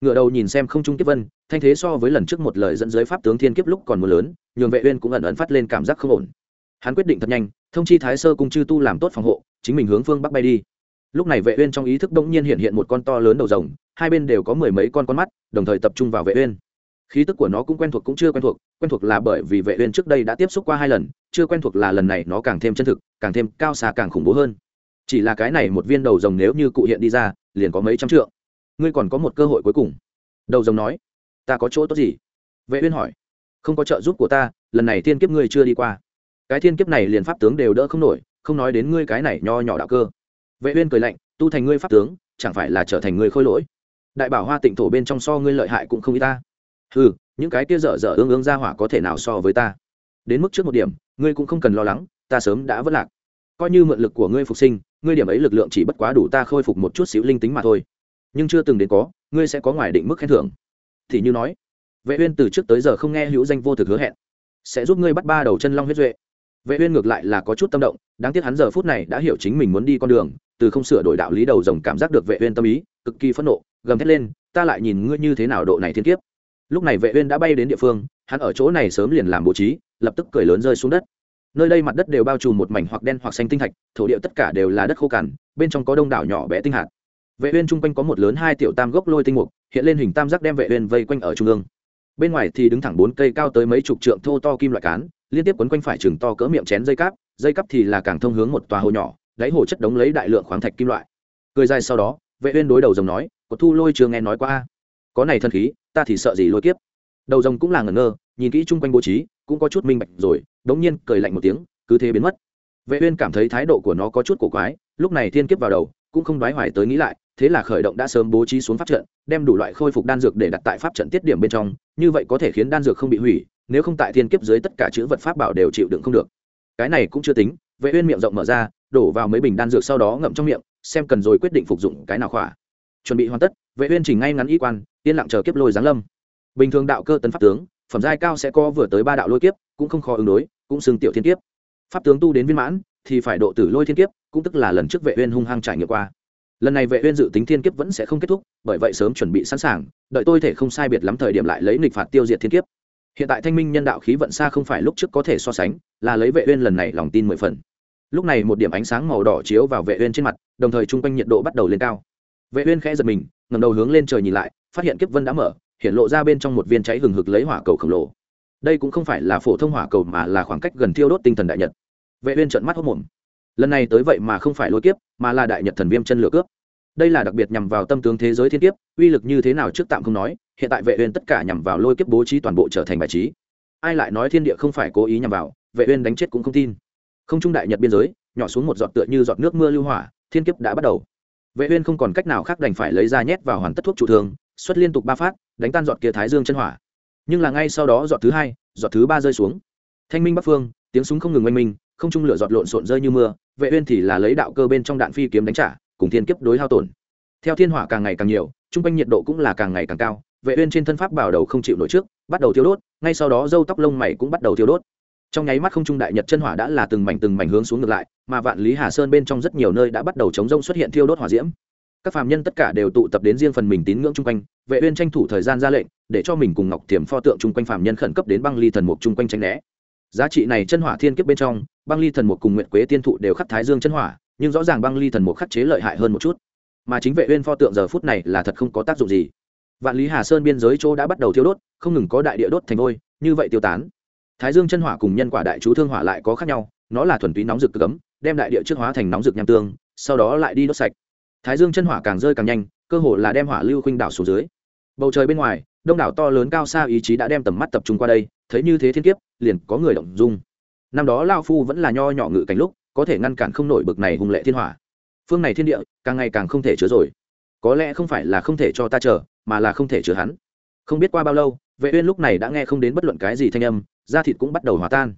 Ngửa đầu nhìn xem không trung kiếp vân, thanh thế so với lần trước một lời dẫn dưới pháp tướng thiên kiếp lúc còn mưa lớn, nhường vệ uyên cũng ẩn ẩn phát lên cảm giác không ổn hắn quyết định thật nhanh, thông chi thái sơ cung chư tu làm tốt phòng hộ, chính mình hướng phương bắc bay đi. Lúc này vệ uyên trong ý thức đống nhiên hiện hiện một con to lớn đầu rồng, hai bên đều có mười mấy con con mắt, đồng thời tập trung vào vệ uyên. Khí tức của nó cũng quen thuộc cũng chưa quen thuộc quen thuộc là bởi vì vệ uyên trước đây đã tiếp xúc qua hai lần, chưa quen thuộc là lần này nó càng thêm chân thực, càng thêm cao xa càng khủng bố hơn. Chỉ là cái này một viên đầu rồng nếu như cụ hiện đi ra, liền có mấy trăm trượng. Ngươi còn có một cơ hội cuối cùng. Đầu rồng nói, ta có chỗ tốt gì? Vệ uyên hỏi. Không có trợ giúp của ta, lần này tiên kiếp ngươi chưa đi qua cái thiên kiếp này liền pháp tướng đều đỡ không nổi, không nói đến ngươi cái này nho nhỏ đạo cơ. Vệ uyên cười lạnh, tu thành ngươi pháp tướng, chẳng phải là trở thành ngươi khôi lỗi? Đại bảo hoa tịnh thổ bên trong so ngươi lợi hại cũng không ít ta. Hừ, những cái kia dở dở ương ương ra hỏa có thể nào so với ta? Đến mức trước một điểm, ngươi cũng không cần lo lắng, ta sớm đã vất lạc. Coi như mượn lực của ngươi phục sinh, ngươi điểm ấy lực lượng chỉ bất quá đủ ta khôi phục một chút xíu linh tính mà thôi. Nhưng chưa từng đến có, ngươi sẽ có ngoài định mức khen thưởng. Thì như nói, vệ uyên từ trước tới giờ không nghe hữu danh vô thực hứa hẹn. Sẽ giúp ngươi bắt ba đầu chân long huyết duệ vệ uyên ngược lại là có chút tâm động, đáng tiếc hắn giờ phút này đã hiểu chính mình muốn đi con đường, từ không sửa đổi đạo lý đầu rồng cảm giác được vệ uyên tâm ý, cực kỳ phẫn nộ, gầm thét lên, ta lại nhìn ngươi như thế nào độ này thiên kiếp. Lúc này vệ uyên đã bay đến địa phương, hắn ở chỗ này sớm liền làm bố trí, lập tức cười lớn rơi xuống đất. Nơi đây mặt đất đều bao trùm một mảnh hoặc đen hoặc xanh tinh thạch, thổ địa tất cả đều là đất khô cằn, bên trong có đông đảo nhỏ bé tinh hạt. Vệ uyên trung quanh có một lớn hai tiểu tam gốc lôi tinh mục, hiện lên hình tam giác đem vệ uyên vây quanh ở trung ương. Bên ngoài thì đứng thẳng bốn cây cao tới mấy chục trượng thô to kim loại cán liên tiếp quấn quanh phải chừng to cỡ miệng chén dây cáp dây cáp thì là càng thông hướng một tòa hồ nhỏ, đáy hồ chất đống lấy đại lượng khoáng thạch kim loại. Cười dài sau đó, vệ uyên đối đầu rồng nói, có thu lôi chưa nghe nói qua a? Có này thân khí, ta thì sợ gì lôi kiếp? Đầu rồng cũng là ngẩn ngơ, nhìn kỹ chung quanh bố trí, cũng có chút minh bạch rồi, đống nhiên cười lạnh một tiếng, cứ thế biến mất. Vệ uyên cảm thấy thái độ của nó có chút cổ quái, lúc này thiên kiếp vào đầu, cũng không đoái hoài tới nghĩ lại, thế là khởi động đã sớm bố trí xuống pháp trận, đem đủ loại khôi phục đan dược để đặt tại pháp trận tiết điểm bên trong như vậy có thể khiến đan dược không bị hủy, nếu không tại thiên kiếp dưới tất cả chữ vật pháp bảo đều chịu đựng không được. Cái này cũng chưa tính. Vệ uyên miệng rộng mở ra, đổ vào mấy bình đan dược sau đó ngậm trong miệng, xem cần rồi quyết định phục dụng cái nào khỏa. Chuẩn bị hoàn tất, vệ uyên chỉnh ngay ngắn y quan, yên lặng chờ kiếp lôi giáng lâm. Bình thường đạo cơ tấn pháp tướng, phẩm giai cao sẽ có vừa tới ba đạo lôi kiếp, cũng không khó ứng đối, cũng xưng tiểu thiên kiếp. Pháp tướng tu đến viên mãn, thì phải độ tử lôi thiên kiếp, cũng tức là lần trước vệ uyên hung hăng trải nghiệm qua lần này vệ uyên dự tính thiên kiếp vẫn sẽ không kết thúc, bởi vậy sớm chuẩn bị sẵn sàng, đợi tôi thể không sai biệt lắm thời điểm lại lấy nghịch phạt tiêu diệt thiên kiếp. Hiện tại thanh minh nhân đạo khí vận xa không phải lúc trước có thể so sánh, là lấy vệ uyên lần này lòng tin mười phần. Lúc này một điểm ánh sáng màu đỏ chiếu vào vệ uyên trên mặt, đồng thời trung quanh nhiệt độ bắt đầu lên cao. Vệ uyên khẽ giật mình, ngẩng đầu hướng lên trời nhìn lại, phát hiện kiếp vân đã mở, hiện lộ ra bên trong một viên cháy hừng hực lấy hỏa cầu khổng lồ. Đây cũng không phải là phổ thông hỏa cầu mà là khoảng cách gần thiêu đốt tinh thần đại nhật. Vệ uyên trợn mắt hốt mồm lần này tới vậy mà không phải lôi kiếp, mà là đại nhật thần viêm chân lửa cướp. Đây là đặc biệt nhằm vào tâm tướng thế giới thiên kiếp, uy lực như thế nào trước tạm không nói, hiện tại vệ uyên tất cả nhằm vào lôi kiếp bố trí toàn bộ trở thành bài trí. Ai lại nói thiên địa không phải cố ý nhằm vào, vệ uyên đánh chết cũng không tin. Không trung đại nhật biên giới, nhỏ xuống một giọt tựa như giọt nước mưa lưu hỏa, thiên kiếp đã bắt đầu. Vệ uyên không còn cách nào khác đành phải lấy ra nhét vào hoàn tất thuốc trụ thương xuất liên tục ba phát, đánh tan giọt kia thái dương chân hỏa. Nhưng là ngay sau đó giọt thứ hai, giọt thứ ba rơi xuống. Thanh minh bắc phương, tiếng súng không ngừng oanh minh, không trung lửa giọt lộn xộn rơi như mưa vệ uyên thì là lấy đạo cơ bên trong đạn phi kiếm đánh trả, cùng thiên kiếp đối hao tổn. Theo thiên hỏa càng ngày càng nhiều, trung quanh nhiệt độ cũng là càng ngày càng cao, vệ uyên trên thân pháp bảo đầu không chịu nổi trước, bắt đầu thiêu đốt, ngay sau đó râu tóc lông mày cũng bắt đầu thiêu đốt. Trong nháy mắt không trung đại nhật chân hỏa đã là từng mảnh từng mảnh hướng xuống ngược lại, mà vạn lý hà sơn bên trong rất nhiều nơi đã bắt đầu chống rông xuất hiện thiêu đốt hỏa diễm. Các phàm nhân tất cả đều tụ tập đến riêng phần mình tín ngưỡng chung quanh, vệ uyên tranh thủ thời gian ra lệnh, để cho mình cùng ngọc thiểm pho tượng chung quanh phàm nhân khẩn cấp đến băng ly thần mục chung quanh tránh né. Giá trị này chân hỏa thiên kiếp bên trong băng ly thần mục cùng nguyệt quế tiên thụ đều khắc thái dương chân hỏa, nhưng rõ ràng băng ly thần mục khắc chế lợi hại hơn một chút. Mà chính vệ uyên pho tượng giờ phút này là thật không có tác dụng gì. Vạn lý hà sơn biên giới chỗ đã bắt đầu thiêu đốt, không ngừng có đại địa đốt thành vôi, như vậy tiêu tán. Thái dương chân hỏa cùng nhân quả đại chú thương hỏa lại có khác nhau, nó là thuần túy nóng rực cấm đem đại địa trước hóa thành nóng rực nham tương, sau đó lại đi đốt sạch. Thái dương chân hỏa càng rơi càng nhanh, cơ hồ là đem hỏa lưu khuynh đảo xuống dưới. Bầu trời bên ngoài, đông đảo to lớn cao xa ý chí đã đem tầm mắt tập trung qua đây, thấy như thế thiên kiếp, liền có người động dung năm đó lao phu vẫn là nho nhỏ ngự cảnh lúc, có thể ngăn cản không nổi bực này hùng lệ thiên hỏa. Phương này thiên địa, càng ngày càng không thể chứa rồi. Có lẽ không phải là không thể cho ta chờ, mà là không thể chứa hắn. Không biết qua bao lâu, vệ uyên lúc này đã nghe không đến bất luận cái gì thanh âm, da thịt cũng bắt đầu hòa tan.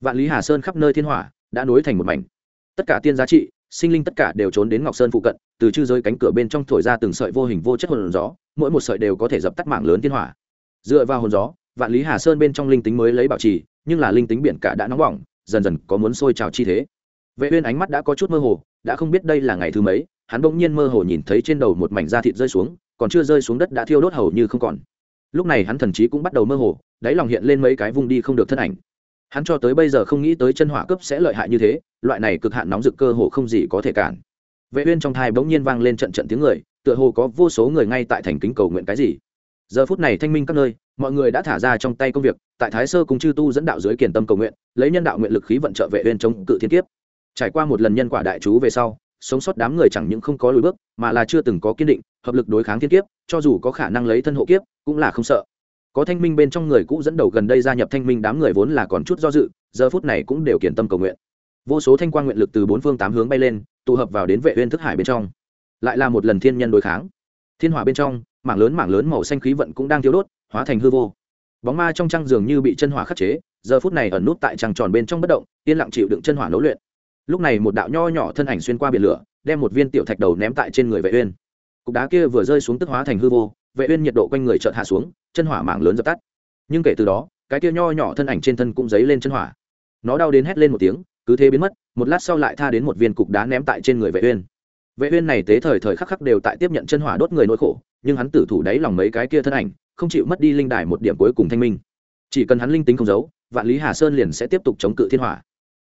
Vạn lý hà sơn khắp nơi thiên hỏa, đã nối thành một mảnh. Tất cả tiên giá trị, sinh linh tất cả đều trốn đến ngọc sơn phụ cận, từ chư giới cánh cửa bên trong thổi ra từng sợi vô hình vô chất hồn gió, mỗi một sợi đều có thể dập tắt mạng lớn thiên hỏa. Dựa vào hồn gió vạn lý hà sơn bên trong linh tính mới lấy bảo trì, nhưng là linh tính biển cả đã nóng bỏng, dần dần có muốn sôi trào chi thế. Vệ uyên ánh mắt đã có chút mơ hồ, đã không biết đây là ngày thứ mấy, hắn bỗng nhiên mơ hồ nhìn thấy trên đầu một mảnh da thịt rơi xuống, còn chưa rơi xuống đất đã thiêu đốt hầu như không còn. Lúc này hắn thần trí cũng bắt đầu mơ hồ, đáy lòng hiện lên mấy cái vùng đi không được thân ảnh. Hắn cho tới bây giờ không nghĩ tới chân hỏa cấp sẽ lợi hại như thế, loại này cực hạn nóng rực cơ hồ không gì có thể cản. Vệ uyên trong thai bỗng nhiên vang lên trận trận tiếng người, tựa hồ có vô số người ngay tại thành kính cầu nguyện cái gì. Giờ phút này thanh minh các nơi mọi người đã thả ra trong tay công việc, tại thái sơ cùng chư tu dẫn đạo dưới kiền tâm cầu nguyện, lấy nhân đạo nguyện lực khí vận trợ vệ uyên chống cự thiên kiếp. Trải qua một lần nhân quả đại chú về sau, sống sót đám người chẳng những không có lùi bước, mà là chưa từng có kiên định, hợp lực đối kháng thiên kiếp, cho dù có khả năng lấy thân hộ kiếp, cũng là không sợ. Có thanh minh bên trong người cũ dẫn đầu gần đây gia nhập thanh minh đám người vốn là còn chút do dự, giờ phút này cũng đều kiển tâm cầu nguyện. Vô số thanh quang nguyện lực từ bốn phương tám hướng bay lên, tụ hợp vào đến vệ uyên thức hải bên trong. Lại là một lần thiên nhân đối kháng. Thiên hỏa bên trong, mảng lớn mảng lớn màu xanh khí vận cũng đang thiếu đốt hóa thành hư vô. Bóng ma trong trăng dường như bị chân hỏa khắc chế, giờ phút này ẩn nút tại trăng tròn bên trong bất động, yên lặng chịu đựng chân hỏa nấu luyện. Lúc này một đạo nho nhỏ thân ảnh xuyên qua biển lửa, đem một viên tiểu thạch đầu ném tại trên người vệ uyên. Cục đá kia vừa rơi xuống tức hóa thành hư vô, vệ uyên nhiệt độ quanh người chợt hạ xuống, chân hỏa mảng lớn dập tắt. Nhưng kể từ đó, cái kia nho nhỏ thân ảnh trên thân cũng dấy lên chân hỏa. Nó đau đến hét lên một tiếng, cứ thế biến mất, một lát sau lại tha đến một viên cục đá ném tại trên người vệ uyên. Vệ uyên này tế thời thời khắc khắc đều tại tiếp nhận chân hỏa đốt người nỗi khổ, nhưng hắn tử thủ đáy lòng mấy cái kia thân ảnh không chịu mất đi linh đài một điểm cuối cùng thanh minh. Chỉ cần hắn linh tính không giấu, vạn lý hà sơn liền sẽ tiếp tục chống cự thiên hỏa.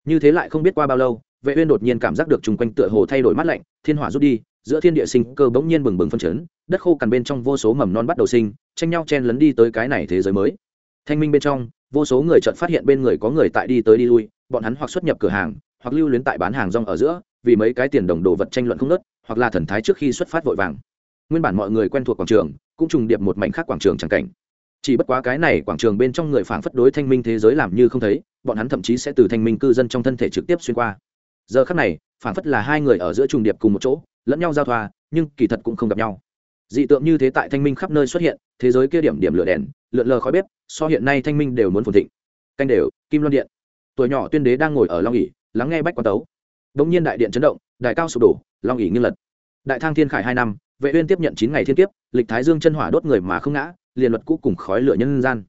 Như thế lại không biết qua bao lâu, vệ uyên đột nhiên cảm giác được chung quanh tựa hồ thay đổi mát lạnh, thiên hỏa rút đi, giữa thiên địa sinh cơ bỗng nhiên bừng bừng phân chấn, đất khô cằn bên trong vô số mầm non bắt đầu sinh, tranh nhau chen lấn đi tới cái này thế giới mới. Thanh minh bên trong, vô số người chợt phát hiện bên người có người tại đi tới đi lui, bọn hắn hoặc xuất nhập cửa hàng, hoặc lưu luyến tại bán hàng rong ở giữa, vì mấy cái tiền đồng đồ vật tranh luận không nớt hoặc là thần thái trước khi xuất phát vội vàng. Nguyên bản mọi người quen thuộc quảng trường cũng trùng điệp một mảnh khác quảng trường chẳng cảnh. Chỉ bất quá cái này quảng trường bên trong người phản phất đối thanh minh thế giới làm như không thấy, bọn hắn thậm chí sẽ từ thanh minh cư dân trong thân thể trực tiếp xuyên qua. Giờ khắc này phản phất là hai người ở giữa trùng điệp cùng một chỗ, lẫn nhau giao thoa, nhưng kỳ thật cũng không gặp nhau. Dị tượng như thế tại thanh minh khắp nơi xuất hiện, thế giới kia điểm điểm lửa đèn, lượn lờ khói bếp, so hiện nay thanh minh đều muốn phồn thịnh. Canh đều, kim loan điện. Tuổi nhỏ tuyên đế đang ngồi ở long ỉ lắng nghe bách quan tấu. Đ nhiên đại điện chấn động đại cao sụp đổ, long ỉ nghiêng lật. Đại thang thiên khải hai năm vệ uyên tiếp nhận chín ngày thiên kiếp, lịch thái dương chân hỏa đốt người mà không ngã, liền luật cũ cùng khói lửa nhân gian.